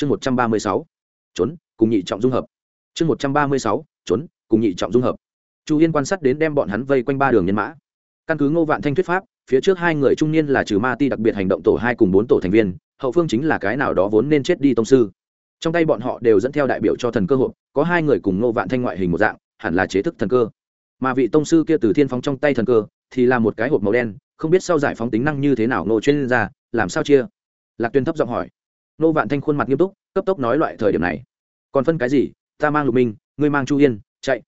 chương một trăm ba mươi sáu, trốn, cùng nhị trọng dung hợp. Chương một trăm ba mươi sáu, trốn, cùng nhị trọng dung hợp. Chu yên quan sát đến đem bọn hắn vây quanh ba đường nhân mã. Căn cứ ngô vạn thanh thuyết pháp, phía trước hai người trung niên là trừ ma ti đặc biệt hành động tổ hai cùng bốn tổ thành viên, hậu phương chính là cái nào đó vốn nên chết đi tông sư. Trong tay bọn họ đều dẫn theo đại biểu cho thần cơ hội có hai người cùng ngô vạn thanh ngoại hình một dạng, hẳn là chế thức thần cơ. Mà vị tông sư kia từ thiên phóng trong tay thần cơ, thì là một cái hộp màu đen, không biết sau giải phóng tính năng như thế nào ngô chuyên ra, làm sao chia? Lạc tuyên thấp giọng hỏi nô vạn thanh khuôn mặt nghiêm túc, cấp tốc nói loại thời điểm này. Còn phân cái gì? Ta mang lục minh, ngươi mang chu yên, chạy.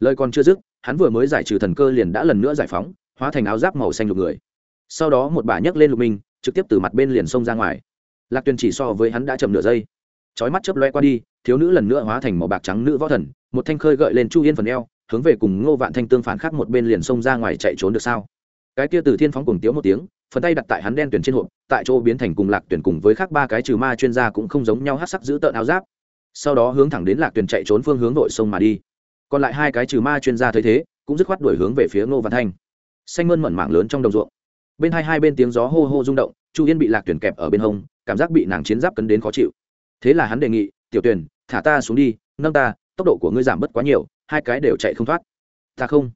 Lời còn chưa dứt, hắn vừa mới giải trừ thần cơ liền đã lần nữa giải phóng, hóa thành áo giáp màu xanh lục người. Sau đó một bà nhấc lên lục minh, trực tiếp từ mặt bên liền xông ra ngoài. Lạc tuyền chỉ so với hắn đã chậm nửa giây. Trói mắt chớp loe qua đi, thiếu nữ lần nữa hóa thành màu bạc trắng nữ võ thần, một thanh khơi gợi lên chu yên phần eo, hướng về cùng ngô vạn thanh tương phản khác một bên liền xông ra ngoài chạy trốn được sao? Cái kia từ thiên phóng cùng tiếu một tiếng phần tay đặt tại hắn đen tuyển trên hộp, tại chỗ biến thành cùng lạc tuyển cùng với khác ba cái trừ ma chuyên gia cũng không giống nhau hát sắc giữ tợn áo giáp. Sau đó hướng thẳng đến lạc tuyển chạy trốn phương hướng nội sông mà đi. Còn lại hai cái trừ ma chuyên gia thấy thế, cũng dứt khoát đuổi hướng về phía ngô văn thanh. Xanh mơn mẩn mảng lớn trong đồng ruộng. Bên hai hai bên tiếng gió hô hô rung động, chu yên bị lạc tuyển kẹp ở bên hông, cảm giác bị nàng chiến giáp cấn đến khó chịu. Thế là hắn đề nghị, tiểu tuyển, thả ta xuống đi, nâng ta, tốc độ của ngươi giảm bớt quá nhiều, hai cái đều chạy không thoát. Ta không.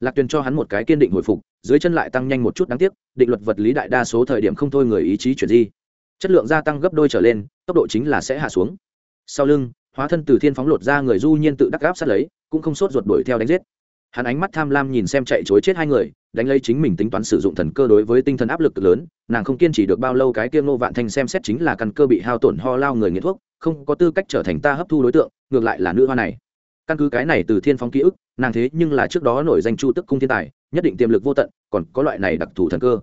Lạc tuyển cho hắn một cái kiên định hồi phục dưới chân lại tăng nhanh một chút đáng tiếc, định luật vật lý đại đa số thời điểm không thôi người ý chí chuyển di. Chất lượng gia tăng gấp đôi trở lên, tốc độ chính là sẽ hạ xuống. Sau lưng, hóa thân từ thiên phóng lột ra người du nhiên tự đắc gáp sát lấy, cũng không sốt ruột đuổi theo đánh giết. Hắn ánh mắt tham lam nhìn xem chạy chối chết hai người, đánh lấy chính mình tính toán sử dụng thần cơ đối với tinh thần áp lực lớn, nàng không kiên trì được bao lâu cái kia ngô vạn thanh xem xét chính là căn cơ bị hao tổn ho lao người nghiện thuốc, không có tư cách trở thành ta hấp thu đối tượng, ngược lại là nữ hoa này. Căn cứ cái này từ thiên phóng ký ức, nàng thế nhưng là trước đó nổi danh chu tức cung thiên tài nhất định tiềm lực vô tận, còn có loại này đặc thù thần cơ.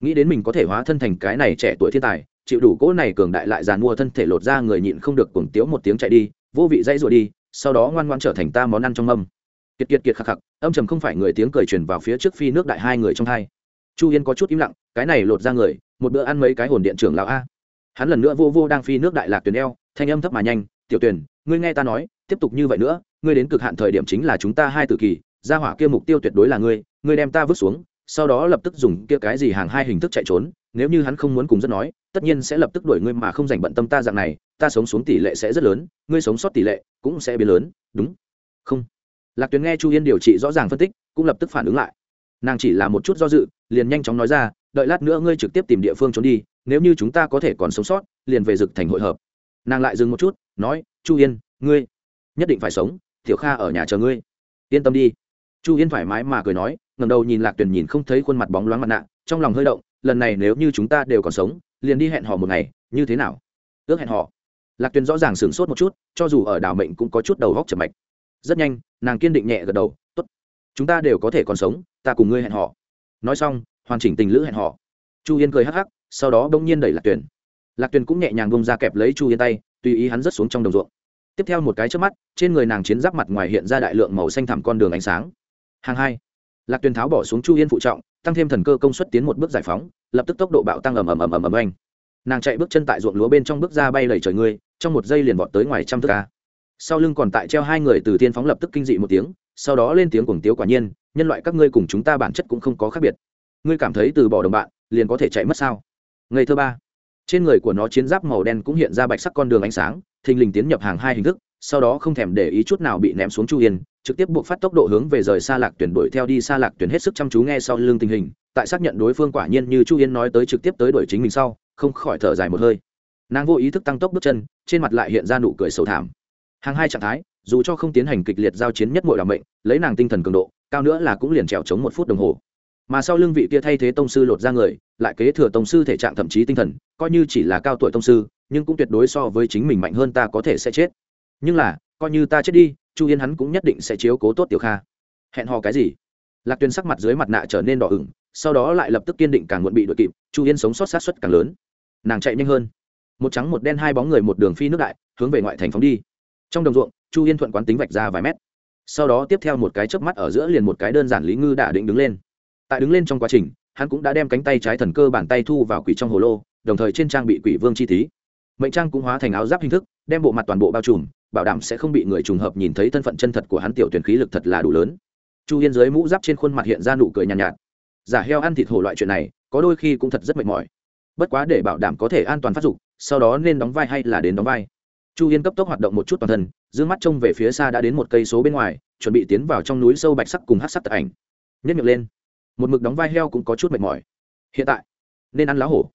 Nghĩ đến mình có thể hóa thân thành cái này trẻ tuổi thiên tài, chịu đủ cỗ này cường đại lại giàn mua thân thể lột ra người nhịn không được cuồng tiếu một tiếng chạy đi, vô vị dãy rồi đi, sau đó ngoan ngoan trở thành ta món ăn trong mâm. Kiệt kiệt kiệt khạc khạc, âm trầm không phải người tiếng cười truyền vào phía trước phi nước đại hai người trong hai. Chu yên có chút im lặng, cái này lột ra người, một bữa ăn mấy cái hồn điện trưởng lão a. Hắn lần nữa vô vô đang phi nước đại lạc tuyển eo, thanh âm thấp mà nhanh, tiểu tuyển, ngươi nghe ta nói, tiếp tục như vậy nữa, ngươi đến cực hạn thời điểm chính là chúng ta hai tử kỳ gia hỏa kia mục tiêu tuyệt đối là ngươi ngươi đem ta vứt xuống, sau đó lập tức dùng kia cái gì hàng hai hình thức chạy trốn, nếu như hắn không muốn cùng rất nói, tất nhiên sẽ lập tức đuổi ngươi mà không dành bận tâm ta dạng này, ta sống xuống tỷ lệ sẽ rất lớn, ngươi sống sót tỷ lệ cũng sẽ biến lớn, đúng? Không. Lạc tuyền nghe chu yên điều trị rõ ràng phân tích, cũng lập tức phản ứng lại. Nàng chỉ là một chút do dự, liền nhanh chóng nói ra, đợi lát nữa ngươi trực tiếp tìm địa phương trốn đi, nếu như chúng ta có thể còn sống sót, liền về dực thành hội hợp. Nàng lại dừng một chút, nói, chu yên, ngươi nhất định phải sống, tiểu kha ở nhà chờ ngươi. Yên tâm đi chu yên thoải mái mà cười nói ngầm đầu nhìn lạc tuyền nhìn không thấy khuôn mặt bóng loáng mặt nạ, trong lòng hơi động, lần này nếu như chúng ta đều còn sống, liền đi hẹn hò một ngày, như thế nào? Ước hẹn hò. Lạc tuyền rõ ràng sửng sốt một chút, cho dù ở đảo mệnh cũng có chút đầu góc chậm mạch. Rất nhanh, nàng kiên định nhẹ gật đầu t ố t chúng ta đều có thể còn sống, ta cùng ngươi hẹn hò. Nói xong, hoàn chỉnh tình lữ hẹn hò. Chu yên cười hắc hắc, sau đó đông nhiên đẩy lạc tuyền. Lạc tuyền cũng nhẹ nhàng bông ra kẹp lấy chu yên tay, tùy ý hắn rớt xuống trong đồng ruộng. Tiếp theo một cái trước mắt, trên người nàng chiến giáp mặt ngoài hiện ra đại lượng màu xanh thẳm con đường ánh sáng hàng hai, lạc tuyền tháo bỏ xuống chu yên phụ trọng, tăng thêm thần cơ công suất tiến một bước giải phóng, lập tức tốc độ bạo tăng ầm ầm ầm ầm ầm anh nàng chạy bước chân tại ruộng lúa bên trong bước ra bay lầy trời ngươi trong một giây liền vọt tới ngoài trăm thước ca sau lưng còn tại treo hai người từ tiên phóng lập tức kinh dị một tiếng, sau đó lên tiếng cuồng tiếu quả nhiên, nhân loại các ngươi cùng chúng ta bản chất cũng không có khác biệt. Ngươi cảm thấy từ bỏ đồng bạn, liền có thể chạy mất sao? Ngày thứ ba, trên người của nó chiến giáp màu đen cũng hiện ra bạch sắc con đường ánh sáng, thình lình tiến nhập hàng hai hình thức, sau đó không thèm để ý chút nào bị ném xuống chu yên trực tiếp buộc phát tốc độ hướng về rời xa lạc tuyển đuổi theo đi xa lạc tuyển hết sức chăm chú nghe sau lưng tình hình, tại xác nhận đối phương quả nhiên như chu yên nói tới trực tiếp tới đuổi chính mình sau, không khỏi thở dài một hơi. Nàng vô ý thức tăng tốc bước chân, trên mặt lại hiện ra nụ cười sầu thảm. Hàng hai trạng thái, dù cho không tiến hành kịch liệt giao chiến nhất mọi đảm mệnh, lấy nàng tinh thần cường độ, cao nữa là cũng liền trèo chống một phút đồng hồ. Mà sau lưng vị kia thay thế tông sư lột ra người, lại kế thừa tông sư thể trạng thậm chí tinh thần, coi như chỉ là cao tuổi tông sư, nhưng cũng tuyệt đối so với chính mình mạnh hơn ta có thể sẽ chết. Nhưng là, coi như ta chết đi chu yên hắn cũng nhất định sẽ chiếu cố tốt tiểu kha. Hẹn hò cái gì? Lạc tuyên sắc mặt dưới mặt nạ trở nên đỏ ửng, sau đó lại lập tức kiên định càng muộn bị đội kịp, chu yên sống sót sát xuất càng lớn. Nàng chạy nhanh hơn. Một trắng, một đen, hai bóng người một đường phi nước đại, hướng về ngoại thành phóng đi. Trong đồng ruộng, chu yên thuận quán tính vạch ra vài mét. Sau đó tiếp theo một cái chớp mắt ở giữa liền một cái đơn giản lý ngư đã định đứng lên. Tại đứng lên trong quá trình, hắn cũng đã đem cánh tay trái thần cơ bàn tay thu vào quỷ trong hồ lô, đồng thời trên trang bị quỷ vương chi tí mệnh trang cũng hóa thành áo giáp hình thức, đem bộ mặt toàn bộ bao trùm bảo đảm sẽ không bị người trùng hợp nhìn thấy thân phận chân thật của hắn tiểu tuyển khí lực thật là đủ lớn. Chu yên dưới mũ giáp trên khuôn mặt hiện ra nụ cười nhàn nhạt, nhạt. Giả heo ăn thịt hổ loại chuyện này có đôi khi cũng thật rất mệt mỏi. Bất quá để bảo đảm có thể an toàn phát dục sau đó nên đóng vai hay là đến đóng vai. Chu yên cấp tốc hoạt động một chút toàn thân d ư ơ n g mắt trông về phía xa đã đến một cây số bên ngoài chuẩn bị tiến vào trong núi sâu bạch sắc cùng hát sắc tập ảnh. Nhất miệng lên. Một mực đóng vai heo cũng có chút mệt mỏi. Hiện tại nên ăn lá hổ.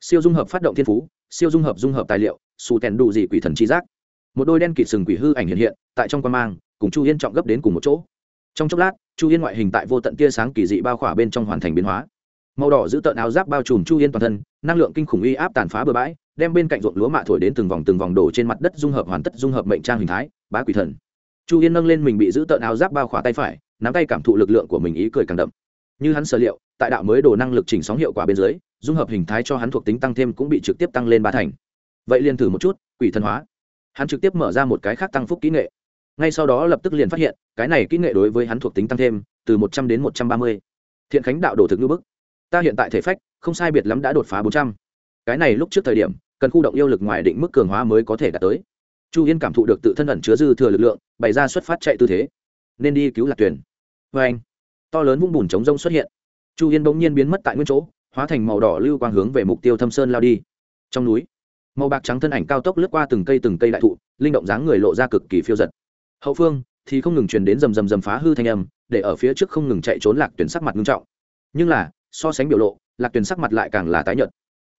Siêu dung hợp phát động thiên phú siêu dung hợp dung hợp tài liệu xù tèn đủ gì quỷ thần chi giác một đôi đen kịt sừng quỷ hư ảnh hiện hiện, tại trong quan mang, cùng chu yên trọng gấp đến cùng một chỗ. Trong chốc lát, chu yên ngoại hình tại vô tận tia sáng kỳ dị bao khỏa bên trong hoàn thành biến hóa. Màu đỏ giữ tợn áo giáp bao trùm chu yên toàn thân, năng lượng kinh khủng uy áp tàn phá bừa bãi, đem bên cạnh ruộng lúa mạ thổi đến từng vòng từng vòng đổ trên mặt đất dung hợp hoàn tất dung hợp mệnh trang hình thái, bá quỷ thần. Chu yên nâng lên mình bị giữ tợn áo giáp bao khỏa tay phải, nắm tay cảm thụ lực lượng của mình ý cười càng đậm. Như hắn sở liệu, tại đạo mới đồ năng lực chỉnh sóng hiệu quả bên dưới, dung hợp hình thái cho hắn thuộc tính tăng thêm cũng bị trực tiếp tăng lên ba thành. Vậy liền thử một chút, quỷ thần hóa hắn trực tiếp mở ra một cái khác tăng phúc kỹ nghệ. Ngay sau đó lập tức liền phát hiện, cái này kỹ nghệ đối với hắn thuộc tính tăng thêm, từ một trăm đến một trăm ba mươi. Thiện khánh đạo đổ thực ngữ bức. Ta hiện tại thể phách, không sai biệt lắm đã đột phá bốn trăm. Cái này lúc trước thời điểm, cần khu động yêu lực ngoài định mức cường hóa mới có thể đạt tới. Chu yên cảm thụ được tự thân ẩn chứa dư thừa lực lượng, bày ra xuất phát chạy tư thế. Nên đi cứu lạc tuyển vê anh, to lớn vung bùn chống rông xuất hiện. Chu yên bỗng nhiên biến mất tại nguyên chỗ, hóa thành màu đỏ lưu quang hướng về mục tiêu thâm sơn lao đi. Trong núi màu bạc trắng thân ảnh cao tốc lướt qua từng cây từng cây đại thụ, linh động dáng người lộ ra cực kỳ phiêu giật. Hậu phương thì không ngừng truyền đến rầm rầm rầm phá hư thanh âm, để ở phía trước không ngừng chạy trốn lạc tuyển sắc mặt nghiêm trọng. Nhưng là, so sánh biểu lộ, lạc tuyển sắc mặt lại càng là tái nhợt.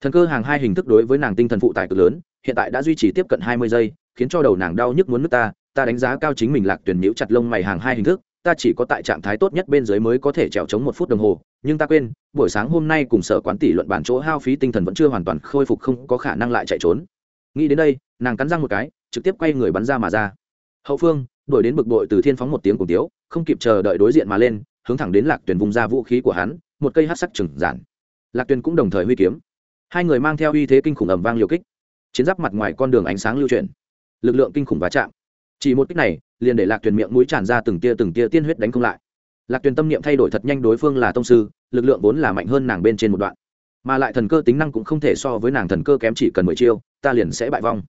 Thần cơ hàng hai hình thức đối với nàng tinh thần phụ tải cực lớn, hiện tại đã duy trì tiếp cận hai mươi giây, khiến cho đầu nàng đau nhức muốn nước ta ta đánh giá cao chính mình lạc tuyển nhiễu chặt lông mày hàng hai hình thức ta chỉ có tại trạng thái tốt nhất bên dưới mới có thể trèo chống một phút đồng hồ, nhưng ta quên, buổi sáng hôm nay cùng sở quán tỷ luận bản chỗ hao phí tinh thần vẫn chưa hoàn toàn khôi phục không có khả năng lại chạy trốn. Nghĩ đến đây, nàng cắn răng một cái, trực tiếp quay người bắn ra mà ra. Hậu phương, đuổi đến bực bội từ thiên phóng một tiếng cùng tiếu, không kịp chờ đợi đối diện mà lên, hướng thẳng đến lạc tuyển vùng ra vũ khí của hắn, một cây hát sắc trừng giản. Lạc tuyển cũng đồng thời huy kiếm. Hai người mang theo uy thế kinh khủng ẩm vang liều kích. Chiến giáp mặt ngoài con đường ánh sáng lưu chuyển. Lực lượng kinh khủng va chạm. Chỉ một kích này liền để lạc tuyền miệng mũi tràn ra từng tia từng tia tiên huyết đánh không lại. Lạc tuyền tâm niệm thay đổi thật nhanh đối phương là tông sư, lực lượng vốn là mạnh hơn nàng bên trên một đoạn. Mà lại thần cơ tính năng cũng không thể so với nàng thần cơ kém chỉ cần mười chiêu, ta liền sẽ bại vong.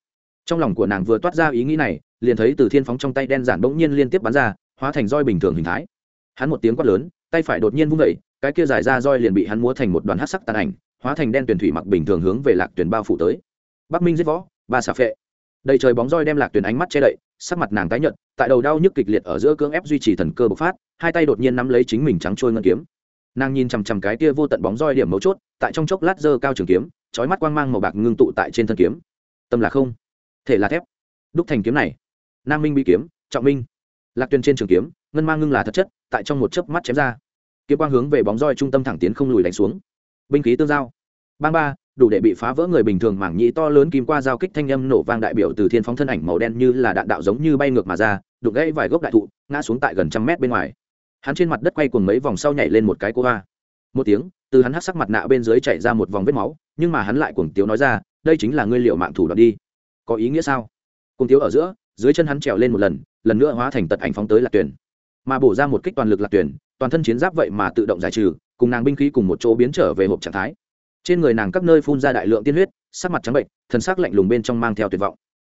Trong lòng của nàng vừa toát ra ý nghĩ này, liền thấy từ thiên phóng trong tay đen giản bỗng nhiên liên tiếp bắn ra, hóa thành roi bình thường hình thái. Hắn một tiếng quát lớn, tay phải đột nhiên vung vẩy cái kia dài ra roi liền bị hắn múa thành một đoàn hát sắc tàn ảnh, hóa thành đen tuyển thủy mặc bình thường hướng về lạc tuyển bao phủ tới. Bắc minh giết võ, ba xà phệ. Đầy trời bóng roi đem lạc tuyển ánh mắt che đậy sắc mặt nàng tái nhợt, tại đầu đau nhức kịch liệt ở giữa cưỡng ép duy trì thần cơ bộc phát, hai tay đột nhiên nắm lấy chính mình trắng trôi ngân kiếm. Nàng nhìn chằm chằm cái kia vô tận bóng roi điểm mấu chốt, tại trong chốc lát dơ cao trường kiếm trói mắt quang mang màu bạc ngưng tụ tại trên thân kiếm. Tâm là không thể là thép. Đúc thành kiếm này, nam minh bị kiếm, trọng minh. Lạc tuyền trên trường kiếm, ngân mang ngưng là thật chất, tại trong một chớp đủ để bị phá vỡ người bình thường mảng nhĩ to lớn kim qua giao kích thanh âm nổ vang đại biểu từ thiên phóng thân ảnh màu đen như là đạn đạo giống như bay ngược mà ra đục gãy vài gốc đại thụ, ngã xuống tại gần trăm mét bên ngoài. Hắn trên mặt đất quay cuồng mấy vòng sau nhảy lên một cái cô hoa. Một tiếng, từ hắn hắt sắc mặt nạ bên dưới chạy ra một vòng vết máu, nhưng mà hắn lại cuồng tiếu nói ra, đây chính là ngươi liệu mạng thủ đoạn đi. Có ý nghĩa sao? Cuồng tiếu ở giữa, dưới chân hắn trèo lên một lần lần nữa hóa thành tật ảnh phóng tới lạc tuyển. Mà bổ ra một kích toàn lực lạc tuyển, toàn thân chiến giáp vậy mà tự động giải trừ, cùng nàng binh khí cùng một chỗ biến trở về hộp trạng thái trên người nàng các nơi phun ra đại lượng tiên huyết, sắc mặt trắng bệnh thân xác lạnh lùng bên trong mang theo tuyệt vọng.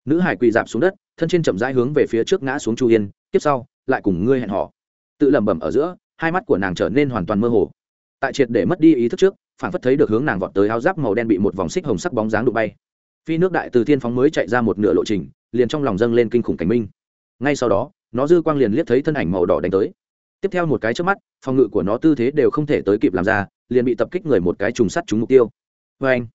Nữ hải quỳ dạp xuống đất, thân trên chậm rãi hướng về phía trước ngã xuống chu yên, tiếp sau, lại cùng ngươi hẹn họ tự lẩm bẩm ở giữa, hai mắt của nàng trở nên hoàn toàn mơ hồ. Tại triệt để mất đi ý thức trước, phản phất thấy được hướng nàng vọt tới áo giáp màu đen bị một vòng xích hồng sắc bóng dáng đụng bay. Phi nước đại từ thiên phóng mới chạy ra một nửa lộ trình, liền trong lòng dâng lên kinh khủng cảnh minh. Ngay sau đó, nó dư quang liền liếc thấy thân ảnh màu đỏ đánh tới. Tiếp theo một cái trước mắt, phòng ngự của nó tư thế đều không thể tới kịp làm ra liền bị tập kích người một cái trùng sắt trúng mục tiêu. Vê anh,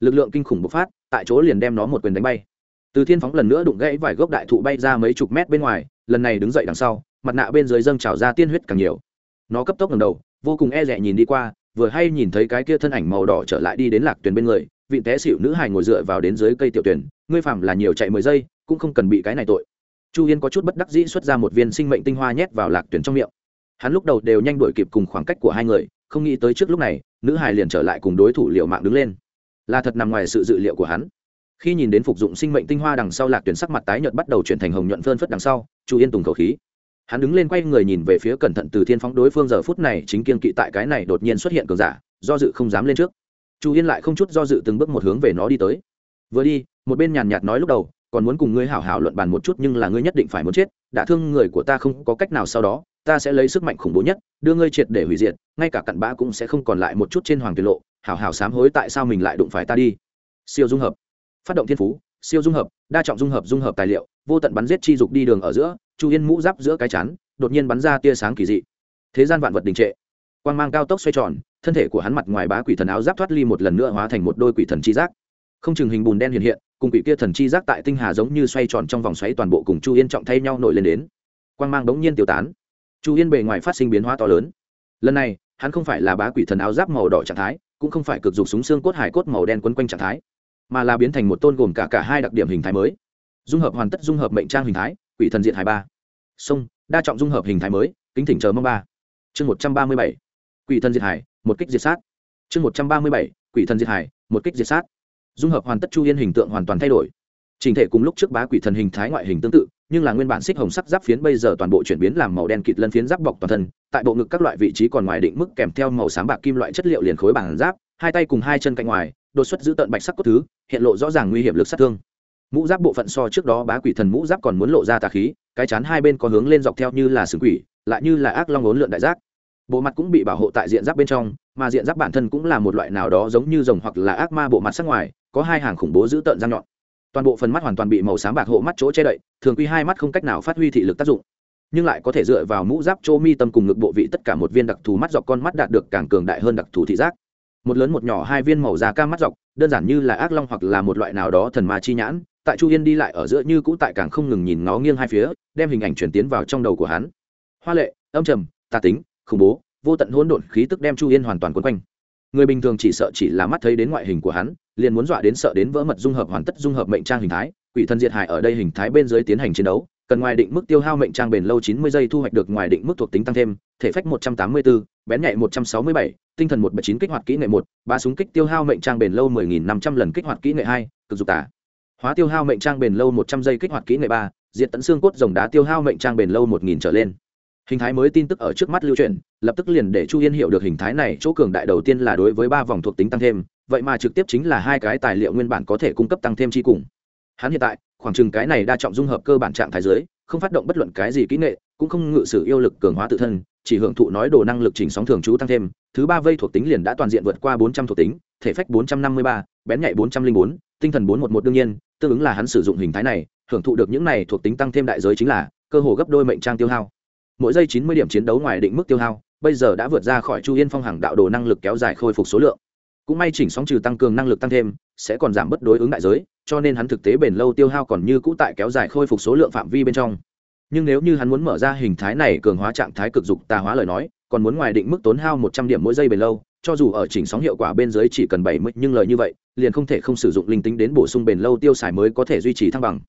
lực lượng kinh khủng bộc phát, tại chỗ liền đem nó một quyền đánh bay. Từ thiên phóng lần nữa đụng gãy vài gốc đại thụ bay ra mấy chục mét bên ngoài, lần này đứng dậy đằng sau, mặt nạ bên dưới dâng trào ra tiên huyết càng nhiều. Nó cấp tốc ngầm đầu, vô cùng e rẻ nhìn đi qua, vừa hay nhìn thấy cái kia thân ảnh màu đỏ trở lại đi đến lạc tuyển bên người, vị té xịu nữ hài ngồi dựa vào đến dưới cây tiểu tuyển ngươi phạm là nhiều chạy mười giây, cũng không cần bị cái này tội. Chu yên có chút bất đắc dĩ xuất ra một viên sinh mệnh tinh hoa nhét vào lạc tuyển trong miệng. Hắn lúc đầu đều nhanh đuổi kịp cùng khoảng cách của hai người không nghĩ tới trước lúc này, nữ hài liền trở lại cùng đối thủ liệu mạng đứng lên. Là thật nằm ngoài sự dự liệu của hắn. Khi nhìn đến phục dụng sinh mệnh tinh hoa đằng sau lạc tuyển sắc mặt tái nhợt bắt đầu chuyển thành hồng nhuận phơn phất đằng sau, chu yên tùng khẩu khí. Hắn đứng lên quay người nhìn về phía cẩn thận từ thiên phóng đối phương giờ phút này chính kiên kỵ tại cái này đột nhiên xuất hiện cường giả, do dự không dám lên trước. Chu yên lại không chút do dự từng bước một hướng về nó đi tới. Vừa đi, một bên nhàn nhạt nói lúc đầu, còn muốn cùng ngươi hảo hảo luận bàn một chút nhưng là ngươi nhất định phải muốn chết, đã thương người của ta không có cách nào sau đó ta sẽ lấy sức mạnh khủng bố nhất, đưa ngươi triệt để hủy diệt, ngay cả cặn bã cũng sẽ không còn lại một chút trên hoàng tuyệt lộ, hảo hảo sám hối tại sao mình lại đụng phải ta đi. Siêu dung hợp. Phát động thiên phú, siêu dung hợp, đa trọng dung hợp dung hợp tài liệu, vô tận bắn giết chi dục đi đường ở giữa, chu yên mũ giáp giữa cái chắn đột nhiên bắn ra tia sáng kỳ dị. Thế gian vạn vật đình trệ. Quang mang cao tốc xoay tròn, thân thể của hắn mặt ngoài bá quỷ thần áo giáp thoát ly một lần nữa hóa thành một đôi quỷ thần chi giác. Không chừng hình bùn đen hiện hiện, cùng quỷ kia thần chi giác tại tinh hà giống như xoay tròn trong vòng xoáy toàn bộ cùng chu yên trọng thay nhau nổi lên đến. Quang mang bỗng nhiên tiêu tán chu yên bề ngoài phát sinh biến hóa to lớn. Lần này, hắn không phải là bá quỷ thần áo giáp màu đỏ trạng thái, cũng không phải cực dục súng xương cốt hải cốt màu đen quấn quanh trạng thái, mà là biến thành một tôn gồm cả cả hai đặc điểm hình thái mới. Dung hợp hoàn tất dung hợp mệnh trang hình thái, quỷ thần diện hải ba. Sông, đa trọng dung hợp hình thái mới, kính thỉnh chờ mong ba. Chương một trăm ba mươi bảy. Quỷ thần diệt hải, một kích diệt sát. Chương một trăm ba mươi bảy. Quỷ thần diệt hải, một kích diệt sát. Dung hợp hoàn tất chu yên hình tượng hoàn toàn thay đổi. Trình thể cùng lúc trước bá quỷ thần hình thái ngoại hình tương tự nhưng là nguyên bản xích hồng sắc giáp phiến bây giờ toàn bộ chuyển biến làm màu đen kịt lân phiến giáp bọc toàn thân, tại bộ ngực các loại vị trí còn ngoài định mức kèm theo màu sáng bạc kim loại chất liệu liền khối bản giáp, hai tay cùng hai chân cạnh ngoài, đột xuất giữ tận bạch sắc cốt thứ, hiện lộ rõ ràng nguy hiểm lực sát thương. Mũ giáp bộ phận so trước đó bá quỷ thần mũ giáp còn muốn lộ ra tà khí, cái chán hai bên có hướng lên dọc theo như là sừng quỷ, lại như là ác long ốn lượn đại giác. Bộ mặt cũng bị bảo hộ tại diện giáp bên trong, mà diện giáp bản thân cũng là một loại nào đó giống như rồng hoặc là ác ma bộ mặt sắc ngoài, có hai hàng khủng bố giữ tợn răng nhọn toàn bộ phần mắt hoàn toàn bị màu xám bạc hộ mắt chỗ che đậy, thường quy hai mắt không cách nào phát huy thị lực tác dụng. Nhưng lại có thể dựa vào mũ giáp chỗ mi tâm cùng ngực bộ vị tất cả một viên đặc thù mắt dọc con mắt đạt được càng cường đại hơn đặc thù thị giác. Một lớn một nhỏ hai viên màu da cam mắt dọc, đơn giản như là ác long hoặc là một loại nào đó thần ma chi nhãn, tại chu yên đi lại ở giữa như cũ tại càng không ngừng nhìn ngó nghiêng hai phía, đem hình ảnh chuyển tiến vào trong đầu của hắn. Hoa lệ, âm trầm, tà tính, khủng bố, vô tận hỗn độn khí tức đem chu yên hoàn toàn quấn quanh người bình thường chỉ sợ chỉ là mắt thấy đến ngoại hình của hắn, liền muốn dọa đến sợ đến vỡ mật dung hợp hoàn tất dung hợp mệnh trang hình thái. Quỷ thân diệt hại ở đây hình thái bên dưới tiến hành chiến đấu, cần ngoài định mức tiêu hao mệnh trang bền lâu chín mươi giây thu hoạch được ngoài định mức thuộc tính tăng thêm, thể phách một trăm tám mươi bốn bén nhạy một trăm sáu mươi bảy, tinh thần một bảy chín kích hoạt kỹ nghệ một, ba súng kích tiêu hao mệnh trang bền lâu mười nghìn năm trăm lần kích hoạt kỹ nghệ hai, cực dục tả. Hóa tiêu hao mệnh trang bền lâu một trăm giây kích hoạt kỹ nghệ ba diện tận xương cốt rồng đá tiêu hao mệnh trang bền lâu một nghìn trở lên hình thái mới tin tức ở trước mắt lưu truyền, lập tức liền để chu yên hiểu được hình thái này, chỗ cường đại đầu tiên là đối với ba vòng thuộc tính tăng thêm, vậy mà trực tiếp chính là hai cái tài liệu nguyên bản có thể cung cấp tăng thêm chi cùng. Hắn hiện tại, khoảng chừng cái này đa trọng dung hợp cơ bản trạng thái dưới, không phát động bất luận cái gì kỹ nghệ, cũng không ngự sử yêu lực cường hóa tự thân, chỉ hưởng thụ nói đồ năng lực chỉnh sóng thường trú tăng thêm, thứ ba vây thuộc tính liền đã toàn diện vượt qua bốn trăm thuộc tính, thể phách bốn trăm năm mươi ba, bén nhạy bốn trăm linh bốn, tinh thần bốn một một đương nhiên, tương ứng là hắn sử dụng hình thái này, hưởng thụ được những này thuộc tính tăng thêm đại giới chính là, cơ hồ gấp đôi mệnh trang tiêu hao mỗi giây chín mươi điểm chiến đấu ngoài định mức tiêu hao, bây giờ đã vượt ra khỏi chu yên phong hàng đạo đồ năng lực kéo dài khôi phục số lượng. Cũng may chỉnh sóng trừ tăng cường năng lực tăng thêm, sẽ còn giảm bất đối ứng đại giới, cho nên hắn thực tế bền lâu tiêu hao còn như cũ tại kéo dài khôi phục số lượng phạm vi bên trong. Nhưng nếu như hắn muốn mở ra hình thái này cường hóa trạng thái cực dục tà hóa lời nói, còn muốn ngoài định mức tốn hao một trăm điểm mỗi giây bền lâu, cho dù ở chỉnh sóng hiệu quả bên dưới chỉ cần bảy mươi, nhưng lời như vậy, liền không thể không sử dụng linh tính đến bổ sung bền lâu tiêu xài mới có thể duy trì thăng bằng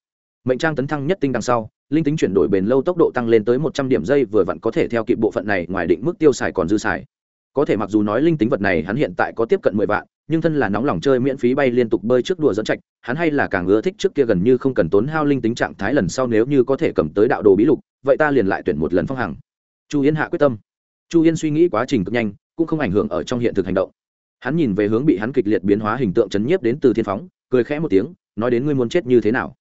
mệnh trang tấn thăng nhất tinh đằng sau, linh tính chuyển đổi bền lâu tốc độ tăng lên tới một trăm điểm giây vừa vặn có thể theo kịp bộ phận này, ngoài định mức tiêu xài còn dư xài. Có thể mặc dù nói linh tính vật này hắn hiện tại có tiếp cận mười vạn, nhưng thân là nóng lòng chơi miễn phí bay liên tục bơi trước đùa dẫn trạch, hắn hay là càng ưa thích trước kia gần như không cần tốn hao linh tính trạng thái lần sau nếu như có thể cầm tới đạo đồ bí lục, vậy ta liền lại tuyển một lần phong hằng. Chu yên hạ quyết tâm. Chu yên suy nghĩ quá trình cực nhanh, cũng không ảnh hưởng ở trong hiện thực hành động. Hắn nhìn về hướng bị hắn kịch liệt biến hóa hình tượng chấn nhiếp đến từ thiên phóng, cười khẽ một tiếng, nói đến ngươi muốn chết như thế nào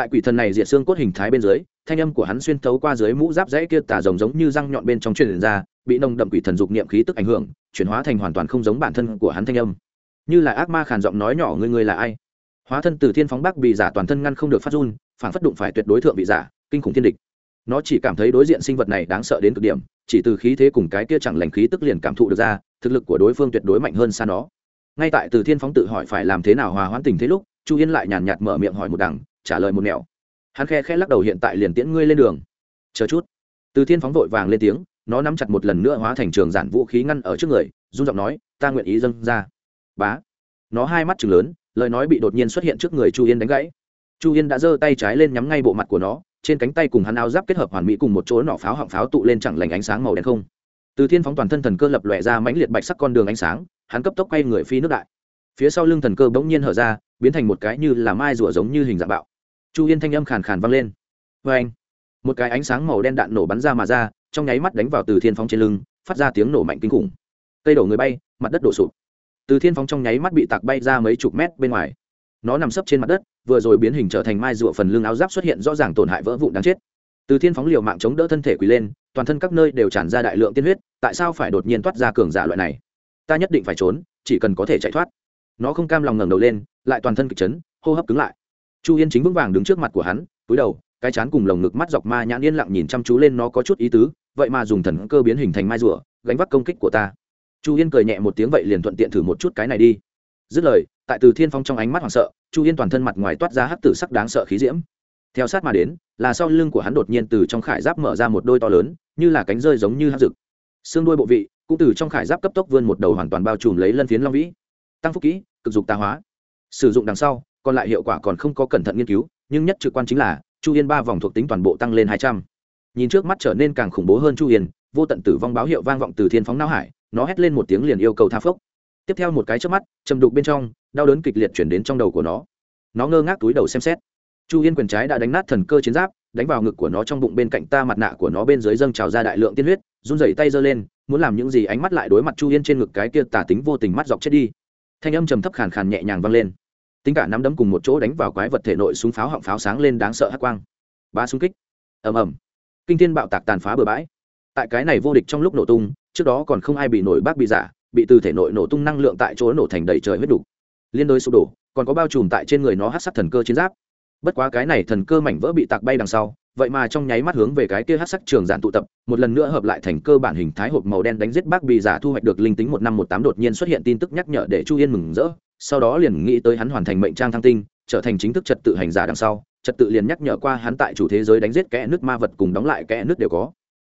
tại quỷ thần này diệt xương cốt hình thái bên dưới, thanh âm của hắn xuyên thấu qua dưới mũ giáp dãy kia tà rồng giống như răng nhọn bên trong truyền ra, bị nồng đậm quỷ thần dục niệm khí tức ảnh hưởng, chuyển hóa thành hoàn toàn không giống bản thân của hắn thanh âm. Như là ác ma khàn giọng nói nhỏ, ngươi ngươi là ai? Hóa thân từ thiên phóng bắc bị giả toàn thân ngăn không được phát run, phản phất đụng phải tuyệt đối thượng vị giả, kinh khủng thiên địch. Nó chỉ cảm thấy đối diện sinh vật này đáng sợ đến cực điểm, chỉ từ khí thế cùng cái kia chẳng lành khí tức liền cảm thụ được ra, thực lực của đối phương tuyệt đối mạnh hơn xa nó. Ngay tại từ thiên phóng tự hỏi phải làm thế nào hòa hoãn tình thế lúc, chu yên lại nhàn nhạt mở miệng hỏi một đằng trả lời một mẹo. Hắn khe khẽ lắc đầu, hiện tại liền tiễn ngươi lên đường. Chờ chút. Từ thiên phóng vội vàng lên tiếng, nó nắm chặt một lần nữa hóa thành trường giản vũ khí ngăn ở trước người, run giọng nói, ta nguyện ý dâng ra. Bá. Nó hai mắt chừng lớn, lời nói bị đột nhiên xuất hiện trước người chu yên đánh gãy. Chu yên đã giơ tay trái lên nhắm ngay bộ mặt của nó, trên cánh tay cùng hắn áo giáp kết hợp hoàn mỹ cùng một chỗ nỏ pháo họng pháo tụ lên chẳng lành ánh sáng màu đen không. Từ thiên phóng toàn thân thần cơ lập lòe ra mãnh liệt bạch sắc con đường ánh sáng, hắn cấp tốc quay người phi nước đại. Phía sau lưng thần cơ bỗng nhiên hở ra, biến thành một cái như là mai rùa giống như hình dạng bạo chu yên thanh âm khàn khàn vang lên. Vê anh, một cái ánh sáng màu đen đạn nổ bắn ra mà ra, trong nháy mắt đánh vào từ thiên Phong trên lưng, phát ra tiếng nổ mạnh kinh khủng. Cây đổ người bay, mặt đất đổ sụp. Từ thiên Phong trong nháy mắt bị tạc bay ra mấy chục mét bên ngoài. Nó nằm sấp trên mặt đất, vừa rồi biến hình trở thành mai rụa phần lưng áo giáp xuất hiện rõ ràng tổn hại vỡ vụn đáng chết. Từ thiên phóng liều mạng chống đỡ thân thể quỳ lên, toàn thân các nơi đều tràn ra đại lượng tiên huyết, tại sao phải đột nhiên toát ra cường giả loại này? Ta nhất định phải trốn, chỉ cần có thể chạy thoát. Nó không cam lòng ngẩng đầu lên, lại toàn thân kịch chấn, hô hấp cứng lại chu yên chính vững vàng đứng trước mặt của hắn, túi đầu, cái chán cùng lồng ngực mắt dọc ma nhãn yên lặng nhìn chăm chú lên nó có chút ý tứ, vậy mà dùng thần cơ biến hình thành mai rùa, gánh vác công kích của ta. Chu yên cười nhẹ một tiếng vậy liền thuận tiện thử một chút cái này đi. Dứt lời, tại từ thiên phong trong ánh mắt hoảng sợ, chu yên toàn thân mặt ngoài toát ra hắc tử sắc đáng sợ khí diễm. Theo sát mà đến, là sau lưng của hắn đột nhiên từ trong khải giáp mở ra một đôi to lớn, như là cánh rơi giống như hắc rực. Xương đôi bộ vị cũng từ trong khải giáp cấp tốc vươn một đầu hoàn toàn bao trùm lấy lân phiến long vĩ. Tăng phúc kỹ, cực dục tà hóa. Sử dụng đằng sau còn lại hiệu quả còn không có cẩn thận nghiên cứu, nhưng nhất trực quan chính là, chu yên ba vòng thuộc tính toàn bộ tăng lên hai trăm. Nhìn trước mắt trở nên càng khủng bố hơn chu yên, vô tận tử vong báo hiệu vang vọng từ thiên phóng não hải, nó hét lên một tiếng liền yêu cầu tha phốc tiếp theo một cái trước mắt chầm đục bên trong, đau đớn kịch liệt chuyển đến trong đầu của nó. Nó ngơ ngác túi đầu xem xét. Chu yên quyền trái đã đánh nát thần cơ chiến giáp, đánh vào ngực của nó trong bụng bên cạnh ta mặt nạ của nó bên dưới dâng trào ra đại lượng tiên huyết, run rẩy tay giơ lên, muốn làm những gì ánh mắt lại đối mặt chu yên trên ngực cái kia tả tính vô tình mắt dọc chết đi. Thanh âm trầm thấp khàn khàn nhẹ nhàng vang lên tính cả nắm đấm cùng một chỗ đánh vào quái vật thể nội súng pháo họng pháo sáng lên đáng sợ hắc quang. Ba xung kích. Ầm ầm. Kinh thiên bạo tạc tàn phá bừa bãi. Tại cái này vô địch trong lúc nổ tung, trước đó còn không ai bị nổi bác bị giả, bị từ thể nội nổ tung năng lượng tại chỗ nổ thành đầy trời huyết đủ liên đối sụp đổ, còn có bao trùm tại trên người nó hát sắc thần cơ chiến giáp. Bất quá cái này thần cơ mảnh vỡ bị tạc bay đằng sau, vậy mà trong nháy mắt hướng về cái kia hát sắc trường giản tụ tập, một lần nữa hợp lại thành cơ bản hình thái hộp màu đen đánh giết bác bị giả thu hoạch được linh tính một năm một tám đột nhiên xuất hiện tin tức nhắc nhở để chu yên mừng rỡ sau đó liền nghĩ tới hắn hoàn thành mệnh trang thăng tinh, trở thành chính thức trật tự hành giả đằng sau, trật tự liền nhắc nhở qua hắn tại chủ thế giới đánh giết kẽ nước ma vật cùng đóng lại kẽ nước đều có.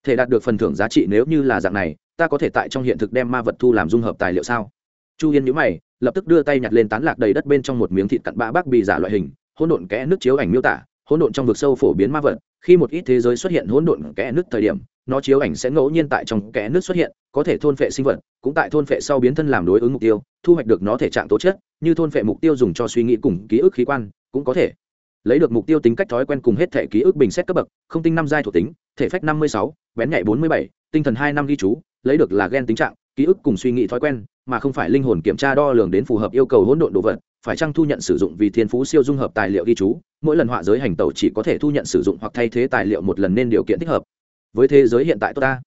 Thể đạt được phần thưởng giá trị nếu như là dạng này, ta có thể tại trong hiện thực đem ma vật thu làm dung hợp tài liệu sao? Chu yên nhữ mày, lập tức đưa tay nhặt lên tán lạc đầy đất bên trong một miếng thịt cặn bã bác bị giả loại hình, hỗn độn kẽ nước chiếu ảnh miêu tả, hỗn độn trong vực sâu phổ biến ma vật, khi một ít thế giới xuất hiện hỗn độn kẽ nước thời điểm, nó chiếu ảnh sẽ ngẫu nhiên tại trong kẽ nước xuất hiện có thể thôn phệ sinh vật, cũng tại thôn phệ sau biến thân làm đối ứng mục tiêu, thu hoạch được nó thể trạng tố chất, như thôn phệ mục tiêu dùng cho suy nghĩ cùng ký ức khí quan, cũng có thể. Lấy được mục tiêu tính cách thói quen cùng hết thể ký ức bình xét cấp bậc, không tinh năm giai thuộc tính, thể phách năm mươi sáu, bén nhạy bốn mươi bảy, tinh thần hai năm ghi chú, lấy được là gen tính trạng, ký ức cùng suy nghĩ thói quen, mà không phải linh hồn kiểm tra đo lường đến phù hợp yêu cầu hỗn độn đồ vật, phải chăng thu nhận sử dụng vì thiên phú siêu dung hợp tài liệu ghi chú, mỗi lần họa giới hành tẩu chỉ có thể thu nhận sử dụng hoặc thay thế tài liệu một lần nên điều kiện thích hợp. Với thế giới hiện tại tốt ta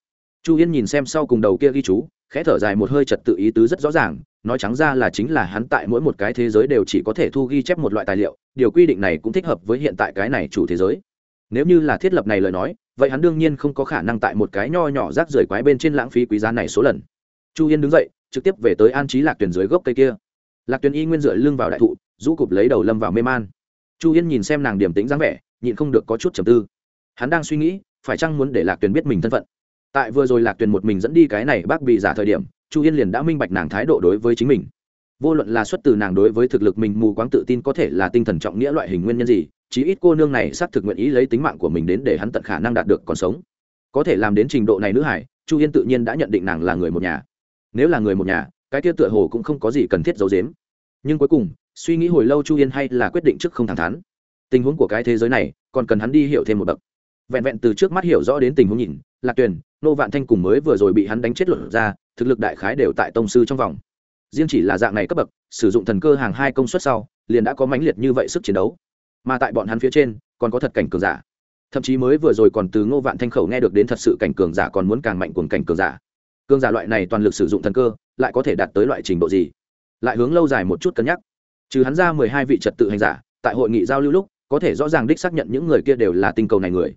chu yên nhìn xem sau cùng đầu kia ghi chú, khẽ thở dài một hơi trật tự ý tứ rất rõ ràng, nói trắng ra là chính là hắn tại mỗi một cái thế giới đều chỉ có thể thu ghi chép một loại tài liệu, điều quy định này cũng thích hợp với hiện tại cái này chủ thế giới. Nếu như là thiết lập này lời nói, vậy hắn đương nhiên không có khả năng tại một cái nho nhỏ rác rưởi quái bên trên lãng phí quý giá này số lần. Chu yên đứng dậy, trực tiếp về tới an trí lạc tuyển dưới gốc cây kia. Lạc tuyển y nguyên dựa lưng vào đại thụ, rũ cụp lấy đầu lâm vào mê man. Chu yên nhìn xem nàng điểm tính dáng vẻ, nhịn không được có chút trầm tư. Hắn đang suy nghĩ, phải chăng muốn để lạc tuyển biết mình thân phận tại vừa rồi lạc tuyển một mình dẫn đi cái này bác bị giả thời điểm, chu yên liền đã minh bạch nàng thái độ đối với chính mình. Vô luận là xuất từ nàng đối với thực lực mình mù quáng tự tin có thể là tinh thần trọng nghĩa loại hình nguyên nhân gì, chí ít cô nương này xác thực nguyện ý lấy tính mạng của mình đến để hắn tận khả năng đạt được còn sống. Có thể làm đến trình độ này nữ hải, chu yên tự nhiên đã nhận định nàng là người một nhà. Nếu là người một nhà, cái kia tựa hồ cũng không có gì cần thiết giấu giếm. Nhưng cuối cùng, suy nghĩ hồi lâu chu yên hay là quyết định trước không thẳng thắn. Tình huống của cái thế giới này, còn cần hắn đi hiểu thêm một bậc. Vẹn vẹn từ trước mắt hiểu rõ đến tình huống nhìn lạc tuyền, nô vạn thanh cùng mới vừa rồi bị hắn đánh chết luận ra, thực lực đại khái đều tại tông sư trong vòng. Riêng chỉ là dạng này cấp bậc, sử dụng thần cơ hàng hai công suất sau, liền đã có mãnh liệt như vậy sức chiến đấu. Mà tại bọn hắn phía trên, còn có thật cảnh cường giả. Thậm chí mới vừa rồi còn từ ngô vạn thanh khẩu nghe được đến thật sự cảnh cường giả còn muốn càng mạnh cuồng cảnh cường giả. Cường giả loại này toàn lực sử dụng thần cơ, lại có thể đạt tới loại trình độ gì? Lại hướng lâu dài một chút cân nhắc. Trừ hắn ra mười hai vị trật tự hành giả, tại hội nghị giao lưu lúc, có thể rõ ràng đích xác nhận những người kia đều là tinh cầu này người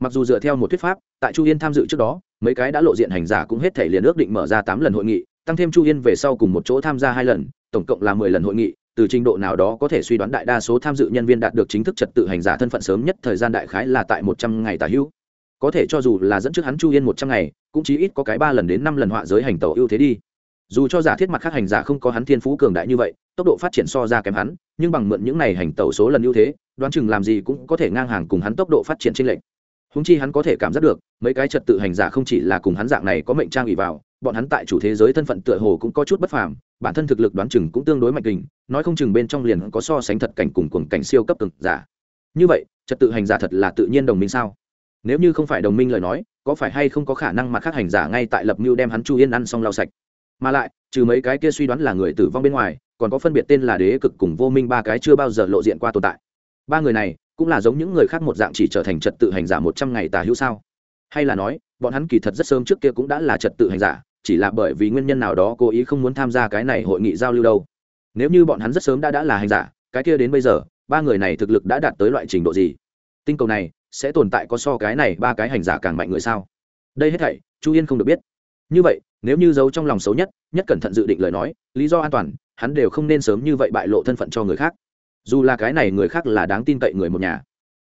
mặc dù dựa theo một thuyết pháp, tại chu yên tham dự trước đó, mấy cái đã lộ diện hành giả cũng hết thể liền ước định mở ra tám lần hội nghị, tăng thêm chu yên về sau cùng một chỗ tham gia hai lần, tổng cộng là mười lần hội nghị, từ trình độ nào đó có thể suy đoán đại đa số tham dự nhân viên đạt được chính thức trật tự hành giả thân phận sớm nhất thời gian đại khái là tại một trăm ngày tả hữu. Có thể cho dù là dẫn trước hắn chu yên một trăm ngày, cũng chí ít có cái ba lần đến năm lần họa giới hành tàu ưu thế đi. Dù cho giả thiết mặt khác hành giả không có hắn thiên phú cường đại như vậy, tốc độ phát triển so ra kém hắn, nhưng bằng mượn những này hành tàu số lần ưu thế, đoán chừng làm gì cũng có thể ngang hàng cùng hắn tốc độ phát triển trên lệnh húng chi hắn có thể cảm giác được, mấy cái trật tự hành giả không chỉ là cùng hắn dạng này có mệnh trang ủy vào, bọn hắn tại chủ thế giới thân phận tựa hồ cũng có chút bất phàm, bản thân thực lực đoán chừng cũng tương đối mạnh kình, nói không chừng bên trong liền có so sánh thật cảnh cùng cuồng cảnh siêu cấp cực giả. Như vậy, trật tự hành giả thật là tự nhiên đồng minh sao? Nếu như không phải đồng minh lời nói, có phải hay không có khả năng mặt khác hành giả ngay tại lập mưu đem hắn chu yên ăn xong lau sạch? Mà lại, trừ mấy cái kia suy đoán là người tử vong bên ngoài, còn có phân biệt tên là đế cực cùng vô minh ba cái chưa bao giờ lộ diện qua tồn tại. Ba người này cũng là giống những người khác một dạng chỉ trở thành trật tự hành giả một trăm ngày tà hữu sao? Hay là nói, bọn hắn kỳ thật rất sớm trước kia cũng đã là trật tự hành giả, chỉ là bởi vì nguyên nhân nào đó cố ý không muốn tham gia cái này hội nghị giao lưu đâu. Nếu như bọn hắn rất sớm đã đã là hành giả, cái kia đến bây giờ, ba người này thực lực đã đạt tới loại trình độ gì? Tinh cầu này sẽ tồn tại có so cái này ba cái hành giả càng mạnh người sao? Đây hết thảy, chu yên không được biết. Như vậy, nếu như giấu trong lòng xấu nhất nhất cẩn thận dự định lời nói, lý do an toàn, hắn đều không nên sớm như vậy bại lộ thân phận cho người khác dù là cái này người khác là đáng tin cậy người một nhà.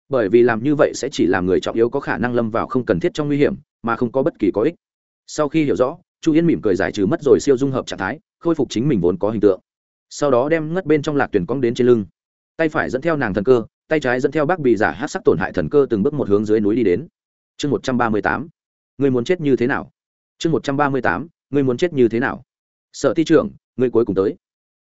Bởi vì làm như vậy sẽ chỉ làm người trọng yếu có khả năng lâm vào không cần thiết trong nguy hiểm, mà không có bất kỳ có ích. Sau khi hiểu rõ, chu yên mỉm cười giải trừ mất rồi siêu dung hợp trạng thái, khôi phục chính mình vốn có hình tượng. Sau đó đem ngất bên trong lạc tuyển cong đến trên lưng. Tay phải dẫn theo nàng thần cơ, tay trái dẫn theo bác bị giả hát sắc tổn hại thần cơ từng bước một hướng dưới núi đi đến. Chương một trăm ba mươi tám. Người muốn chết như thế nào? Chương một trăm ba mươi tám. Người muốn chết như thế nào? Sợ thi trưởng người cuối cùng tới.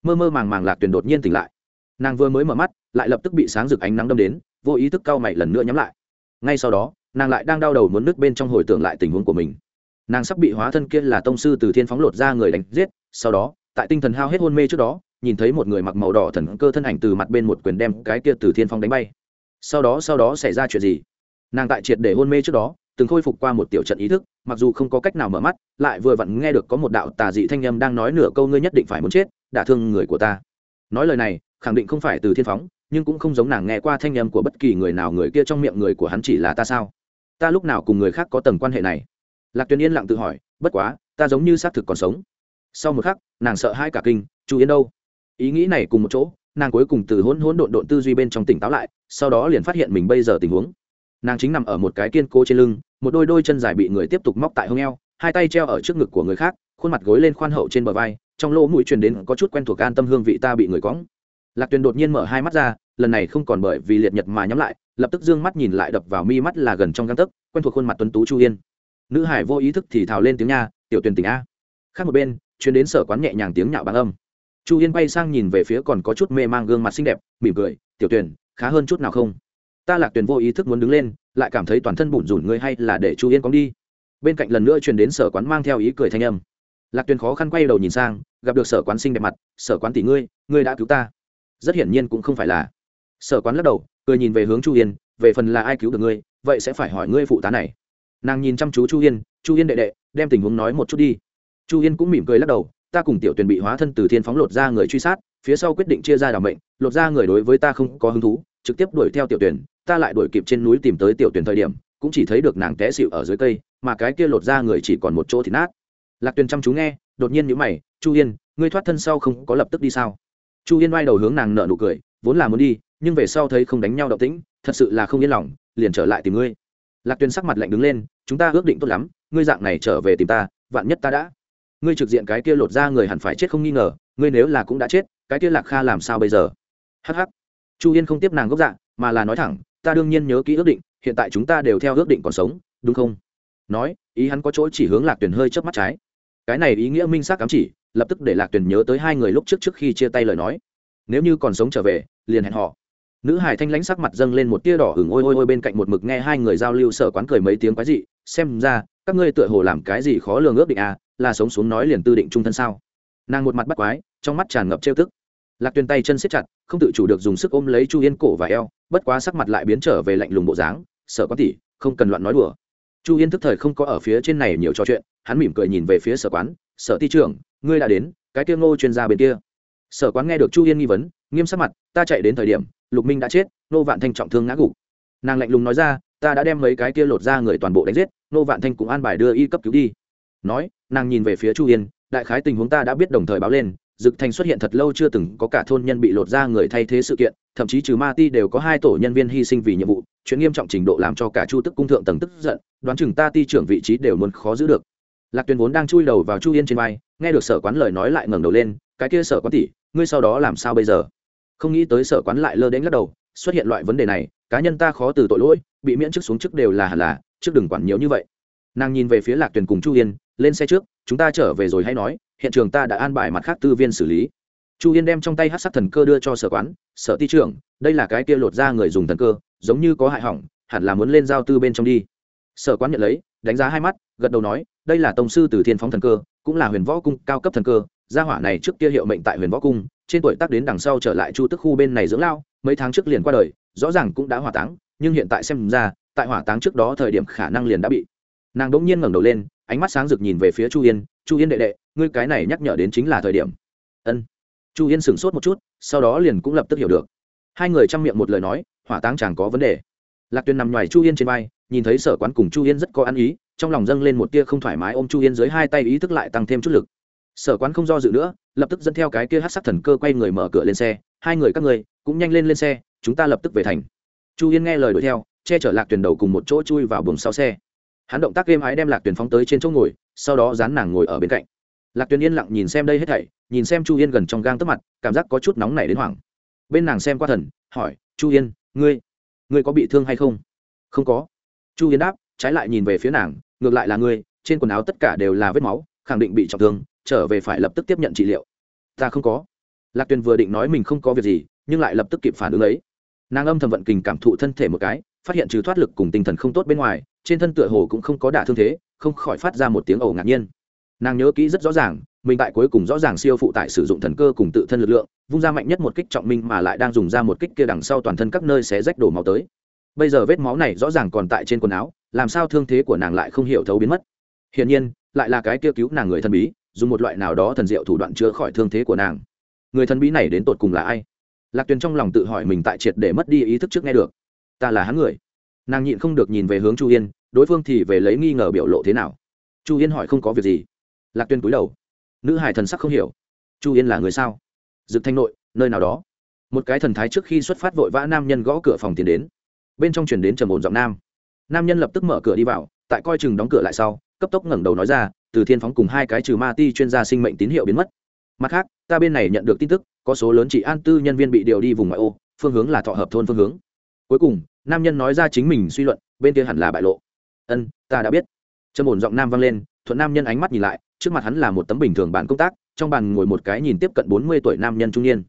Mơ mơ màng màng lạc tuyển đột nhiên tỉnh lại nàng vừa mới mở mắt, lại lập tức bị sáng rực ánh nắng đâm đến, vô ý thức cau mày lần nữa nhắm lại. Ngay sau đó, nàng lại đang đau đầu muốn nước bên trong hồi tưởng lại tình huống của mình. Nàng sắp bị hóa thân kia là tông sư từ thiên phóng lột ra người đánh giết, sau đó, tại tinh thần hao hết hôn mê trước đó, nhìn thấy một người mặc màu đỏ thần cơ thân ảnh từ mặt bên một quyền đem cái kia từ thiên phong đánh bay. Sau đó sau đó xảy ra chuyện gì? Nàng tại triệt để hôn mê trước đó, từng khôi phục qua một tiểu trận ý thức, mặc dù không có cách nào mở mắt, lại vừa vặn nghe được có một đạo tà dị thanh âm đang nói nửa câu ngươi nhất định phải muốn chết, đả thương người của ta. Nói lời này khẳng định không phải từ thiên phóng, nhưng cũng không giống nàng nghe qua thanh âm của bất kỳ người nào người kia trong miệng người của hắn chỉ là ta sao? Ta lúc nào cùng người khác có tầng quan hệ này? Lạc tuyền yên lặng tự hỏi, bất quá, ta giống như xác thực còn sống. Sau một khắc, nàng sợ hai cả kinh chú yên đâu? Ý nghĩ này cùng một chỗ, nàng cuối cùng từ hỗn hỗn độn độn tư duy bên trong tỉnh táo lại, sau đó liền phát hiện mình bây giờ tình huống. Nàng chính nằm ở một cái kiên cố trên lưng, một đôi đôi chân dài bị người tiếp tục móc tại hông eo, hai tay treo ở trước ngực của người khác, khuôn mặt gối lên khoan hậu trên bờ vai, trong lỗ mũi truyền đến có chút quen thuộc an tâm hương vị ta bị người cõng lạc tuyền đột nhiên mở hai mắt ra, lần này không còn bởi vì liệt nhật mà nhắm lại, lập tức d ư ơ n g mắt nhìn lại đập vào mi mắt là gần trong găng tấc, quen thuộc khuôn mặt tuấn tú chu yên. Nữ hải vô ý thức thì thào lên tiếng nha, tiểu tuyền tỉnh a. Khác một bên chuyến đến sở quán nhẹ nhàng tiếng nhạo bằng âm. Chu yên bay sang nhìn về phía còn có chút mê mang gương mặt xinh đẹp, mỉm cười, tiểu tuyền, khá hơn chút nào không? Ta lạc tuyền vô ý thức muốn đứng lên, lại cảm thấy toàn thân bủn rủn ngươi hay là để chu yên cóng đi. Bên cạnh lần nữa truyền đến sở quán mang theo ý cười thanh âm. Lạc tuyền khó khăn quay đầu nhìn sang, gặp được sở quán xinh đẹp mặt, sở quán tỷ ngươi ngươi đã cứu ta rất hiển nhiên cũng không phải là. Sở quán lắc đầu, cười nhìn về hướng chu yên, về phần là ai cứu được ngươi, vậy sẽ phải hỏi ngươi phụ tá này. Nàng nhìn chăm chú chu yên chu yên đệ đệ, đem tình huống nói một chút đi. Chu yên cũng mỉm cười lắc đầu, ta cùng tiểu tuyển bị hóa thân từ thiên phóng lột ra người truy sát, phía sau quyết định chia ra đ mệnh, lột ra người đối với ta không có hứng thú, trực tiếp đuổi theo tiểu tuyển, ta lại đuổi kịp trên núi tìm tới tiểu tuyển thời điểm, cũng chỉ thấy được nàng té xịu ở dưới cây, mà cái kia lột ra người chỉ còn một chỗ thì nát. Lạc tuyền chăm chú nghe, đột nhiên nhữ mày, chu yên, ngươi thoát thân sau không có lập tức đi sao? Chu yên oai đầu hướng nàng nợ nụ cười, vốn là muốn đi, nhưng về sau thấy không đánh nhau động tĩnh, thật sự là không yên lòng, liền trở lại tìm ngươi. Lạc tuyền sắc mặt lạnh đứng lên, chúng ta ước định tốt lắm, ngươi dạng này trở về tìm ta, vạn nhất ta đã. Ngươi trực diện cái kia lột ra người hẳn phải chết không nghi ngờ, ngươi nếu là cũng đã chết, cái kia lạc kha làm sao bây giờ? Hh chu yên không tiếp nàng gốc dạng mà là nói thẳng, ta đương nhiên nhớ kỹ ước định, hiện tại chúng ta đều theo ước định còn sống, đúng không? Nói, ý hắn có chỗ chỉ hướng lạc tuyền hơi chớp mắt trái. Cái này ý nghĩa minh xác cám chỉ lập tức để lạc tuyền nhớ tới hai người lúc trước trước khi chia tay lời nói. Nếu như còn sống trở về, liền hẹn họ nữ hải thanh lãnh sắc mặt dâng lên một tia đỏ hửng ôi ôi ôi bên cạnh một mực nghe hai người giao lưu sở quán cười mấy tiếng quái dị, xem ra, các ngươi tựa hồ làm cái gì khó lường ước định à là sống xuống nói liền tư định trung thân sao? Nàng một mặt bắt quái, trong mắt tràn ngập trêu tức. Lạc tuyền tay chân siết chặt, không tự chủ được dùng sức ôm lấy chu yên cổ và eo, bất quá sắc mặt lại biến trở về lạnh lùng bộ dáng, sở quán tỉ không cần loạn nói đùa. Chu yên thức thời không có ở phía trên này nhiều trò chuyện, hắn mỉm cười nhìn về phía sở quán sở ti trưởng, ngươi đã đến, cái kia ngô chuyên gia bên kia. Sở quán nghe được chu yên nghi vấn, nghiêm sắc mặt, ta chạy đến thời điểm, lục minh đã chết nô vạn thanh trọng thương ngã gục. Nàng lạnh lùng nói ra, ta đã đem mấy cái kia lột ra người toàn bộ đánh giết nô vạn thanh cũng an bài đưa y cấp cứu đi. Nói, nàng nhìn về phía chu yên, đại khái tình huống ta đã biết đồng thời báo lên, dực thành xuất hiện thật lâu chưa từng có cả thôn nhân bị lột ra người thay thế sự kiện, thậm chí trừ ma ti đều có hai tổ nhân viên hy sinh vì nhiệm vụ, chuyện nghiêm trọng trình độ làm cho cả chu tức cung thượng tầng tức giận, đoán chừng ta ti trưởng vị trí đều muốn khó giữ được lạc tuyền vốn đang chui đầu vào chu yên trên vai, nghe được sở quán lời nói lại ngẩng đầu lên, cái kia sở quán tỷ, ngươi sau đó làm sao bây giờ? Không nghĩ tới sở quán lại lơ đến lắc đầu, xuất hiện loại vấn đề này, cá nhân ta khó từ tội lỗi, bị miễn chức xuống chức đều là hẳn là, trước đừng quản nhiều như vậy. Nàng nhìn về phía lạc tuyền cùng chu yên, lên xe trước, chúng ta trở về rồi hay nói, hiện trường ta đã an bài mặt khác tư viên xử lý. Chu yên đem trong tay hát sắc thần cơ đưa cho sở quán, sở ti trưởng, đây là cái kia lột ra người dùng thần cơ, giống như có hại hỏng, hẳn là muốn lên giao tư bên trong đi sở quán nhận lấy, đánh giá hai mắt, gật đầu nói, đây là tổng sư từ thiên phóng thần cơ, cũng là huyền võ cung cao cấp thần cơ, gia hỏa này trước kia hiệu mệnh tại huyền võ cung, trên tuổi tác đến đằng sau trở lại chu tức khu bên này dưỡng lao, mấy tháng trước liền qua đời, rõ ràng cũng đã hỏa táng, nhưng hiện tại xem ra, tại hỏa táng trước đó thời điểm khả năng liền đã bị. Nàng đ ỗ n g nhiên ngẩng đầu lên, ánh mắt sáng rực nhìn về phía chu yên chu yên đệ đệ, ngươi cái này nhắc nhở đến chính là thời điểm. Ân. Chu yên sửng sốt một chút, sau đó liền cũng lập tức hiểu được. Hai người chăm miệng một lời nói, hỏa táng chẳng có vấn đề. Lạc tuyền nằm ngoài chu yên trên vai nhìn thấy sở quán cùng chu yên rất có ăn ý, trong lòng dâng lên một tia không thoải mái ôm chu yên dưới hai tay ý thức lại tăng thêm chút lực. Sở quán không do dự nữa, lập tức dẫn theo cái kia hát sắc thần cơ quay người mở cửa lên xe, hai người các người cũng nhanh lên lên xe, chúng ta lập tức về thành. Chu yên nghe lời đuổi theo, che chở lạc tuyển đầu cùng một chỗ chui vào buồng sau xe. Hắn động tác êm ái đem lạc tuyển phóng tới trên chỗ ngồi, sau đó dán nàng ngồi ở bên cạnh. Lạc tuyển yên lặng nhìn xem đây hết thảy, nhìn xem chu yên gần trong gang tấp mặt, cảm giác có chút nóng nảy đến hoảng. Bên nàng xem qua thần, hỏi, chu yên, ngươi ngươi có bị thương hay không? Không có chu Yến đáp, trái lại nhìn về phía nàng, ngược lại là ngươi, trên quần áo tất cả đều là vết máu, khẳng định bị trọng thương, trở về phải lập tức tiếp nhận trị liệu. Ta không có. Lạc tuyền vừa định nói mình không có việc gì, nhưng lại lập tức kịp phản ứng ấy. Nàng âm thầm vận kình cảm thụ thân thể một cái, phát hiện trừ thoát lực cùng tinh thần không tốt bên ngoài, trên thân tựa hồ cũng không có đả thương thế, không khỏi phát ra một tiếng ẩu ngạc nhiên. Nàng nhớ kỹ rất rõ ràng, mình tại cuối cùng rõ ràng siêu phụ tại sử dụng thần cơ cùng tự thân lực lượng, vung ra mạnh nhất một kích trọng minh mà lại đang dùng ra một kích kia đằng sau toàn thân các nơi sẽ rách đổ máu tới bây giờ vết máu này rõ ràng còn tại trên quần áo, làm sao thương thế của nàng lại không hiểu thấu biến mất? Hiển nhiên, lại là cái kia cứu nàng người thần bí, dùng một loại nào đó thần diệu thủ đoạn chữa khỏi thương thế của nàng. Người thần bí này đến tột cùng là ai? Lạc tuyền trong lòng tự hỏi mình tại triệt để mất đi ý thức trước nghe được. Ta là hắn người. Nàng nhịn không được nhìn về hướng chu yên, đối phương thì về lấy nghi ngờ biểu lộ thế nào? Chu yên hỏi không có việc gì. Lạc tuyên cúi đầu. Nữ hải thần sắc không hiểu. Chu yên là người sao? Dực thanh nội, nơi nào đó. Một cái thần thái trước khi xuất phát vội vã nam nhân gõ cửa phòng tiến đến bên trong chuyển đến trầm ổn giọng nam. Nam nhân lập tức mở cửa đi vào, tại coi chừng đóng cửa lại sau, cấp tốc ngẩng đầu nói ra, từ thiên phóng cùng hai cái trừ ma ti chuyên gia sinh mệnh tín hiệu biến mất. Mặt khác, ta bên này nhận được tin tức, có số lớn chỉ an tư nhân viên bị điều đi vùng ngoại ô, phương hướng là thọ hợp thôn phương hướng. Cuối cùng, nam nhân nói ra chính mình suy luận, bên kia hẳn là bại lộ. Ân, ta đã biết. Trầm ổn giọng nam vang lên, thuận nam nhân ánh mắt nhìn lại, trước mặt hắn là một tấm bình thường bản công tác, trong bàn ngồi một cái nhìn tiếp cận bốn mươi tuổi nam nhân trung niên.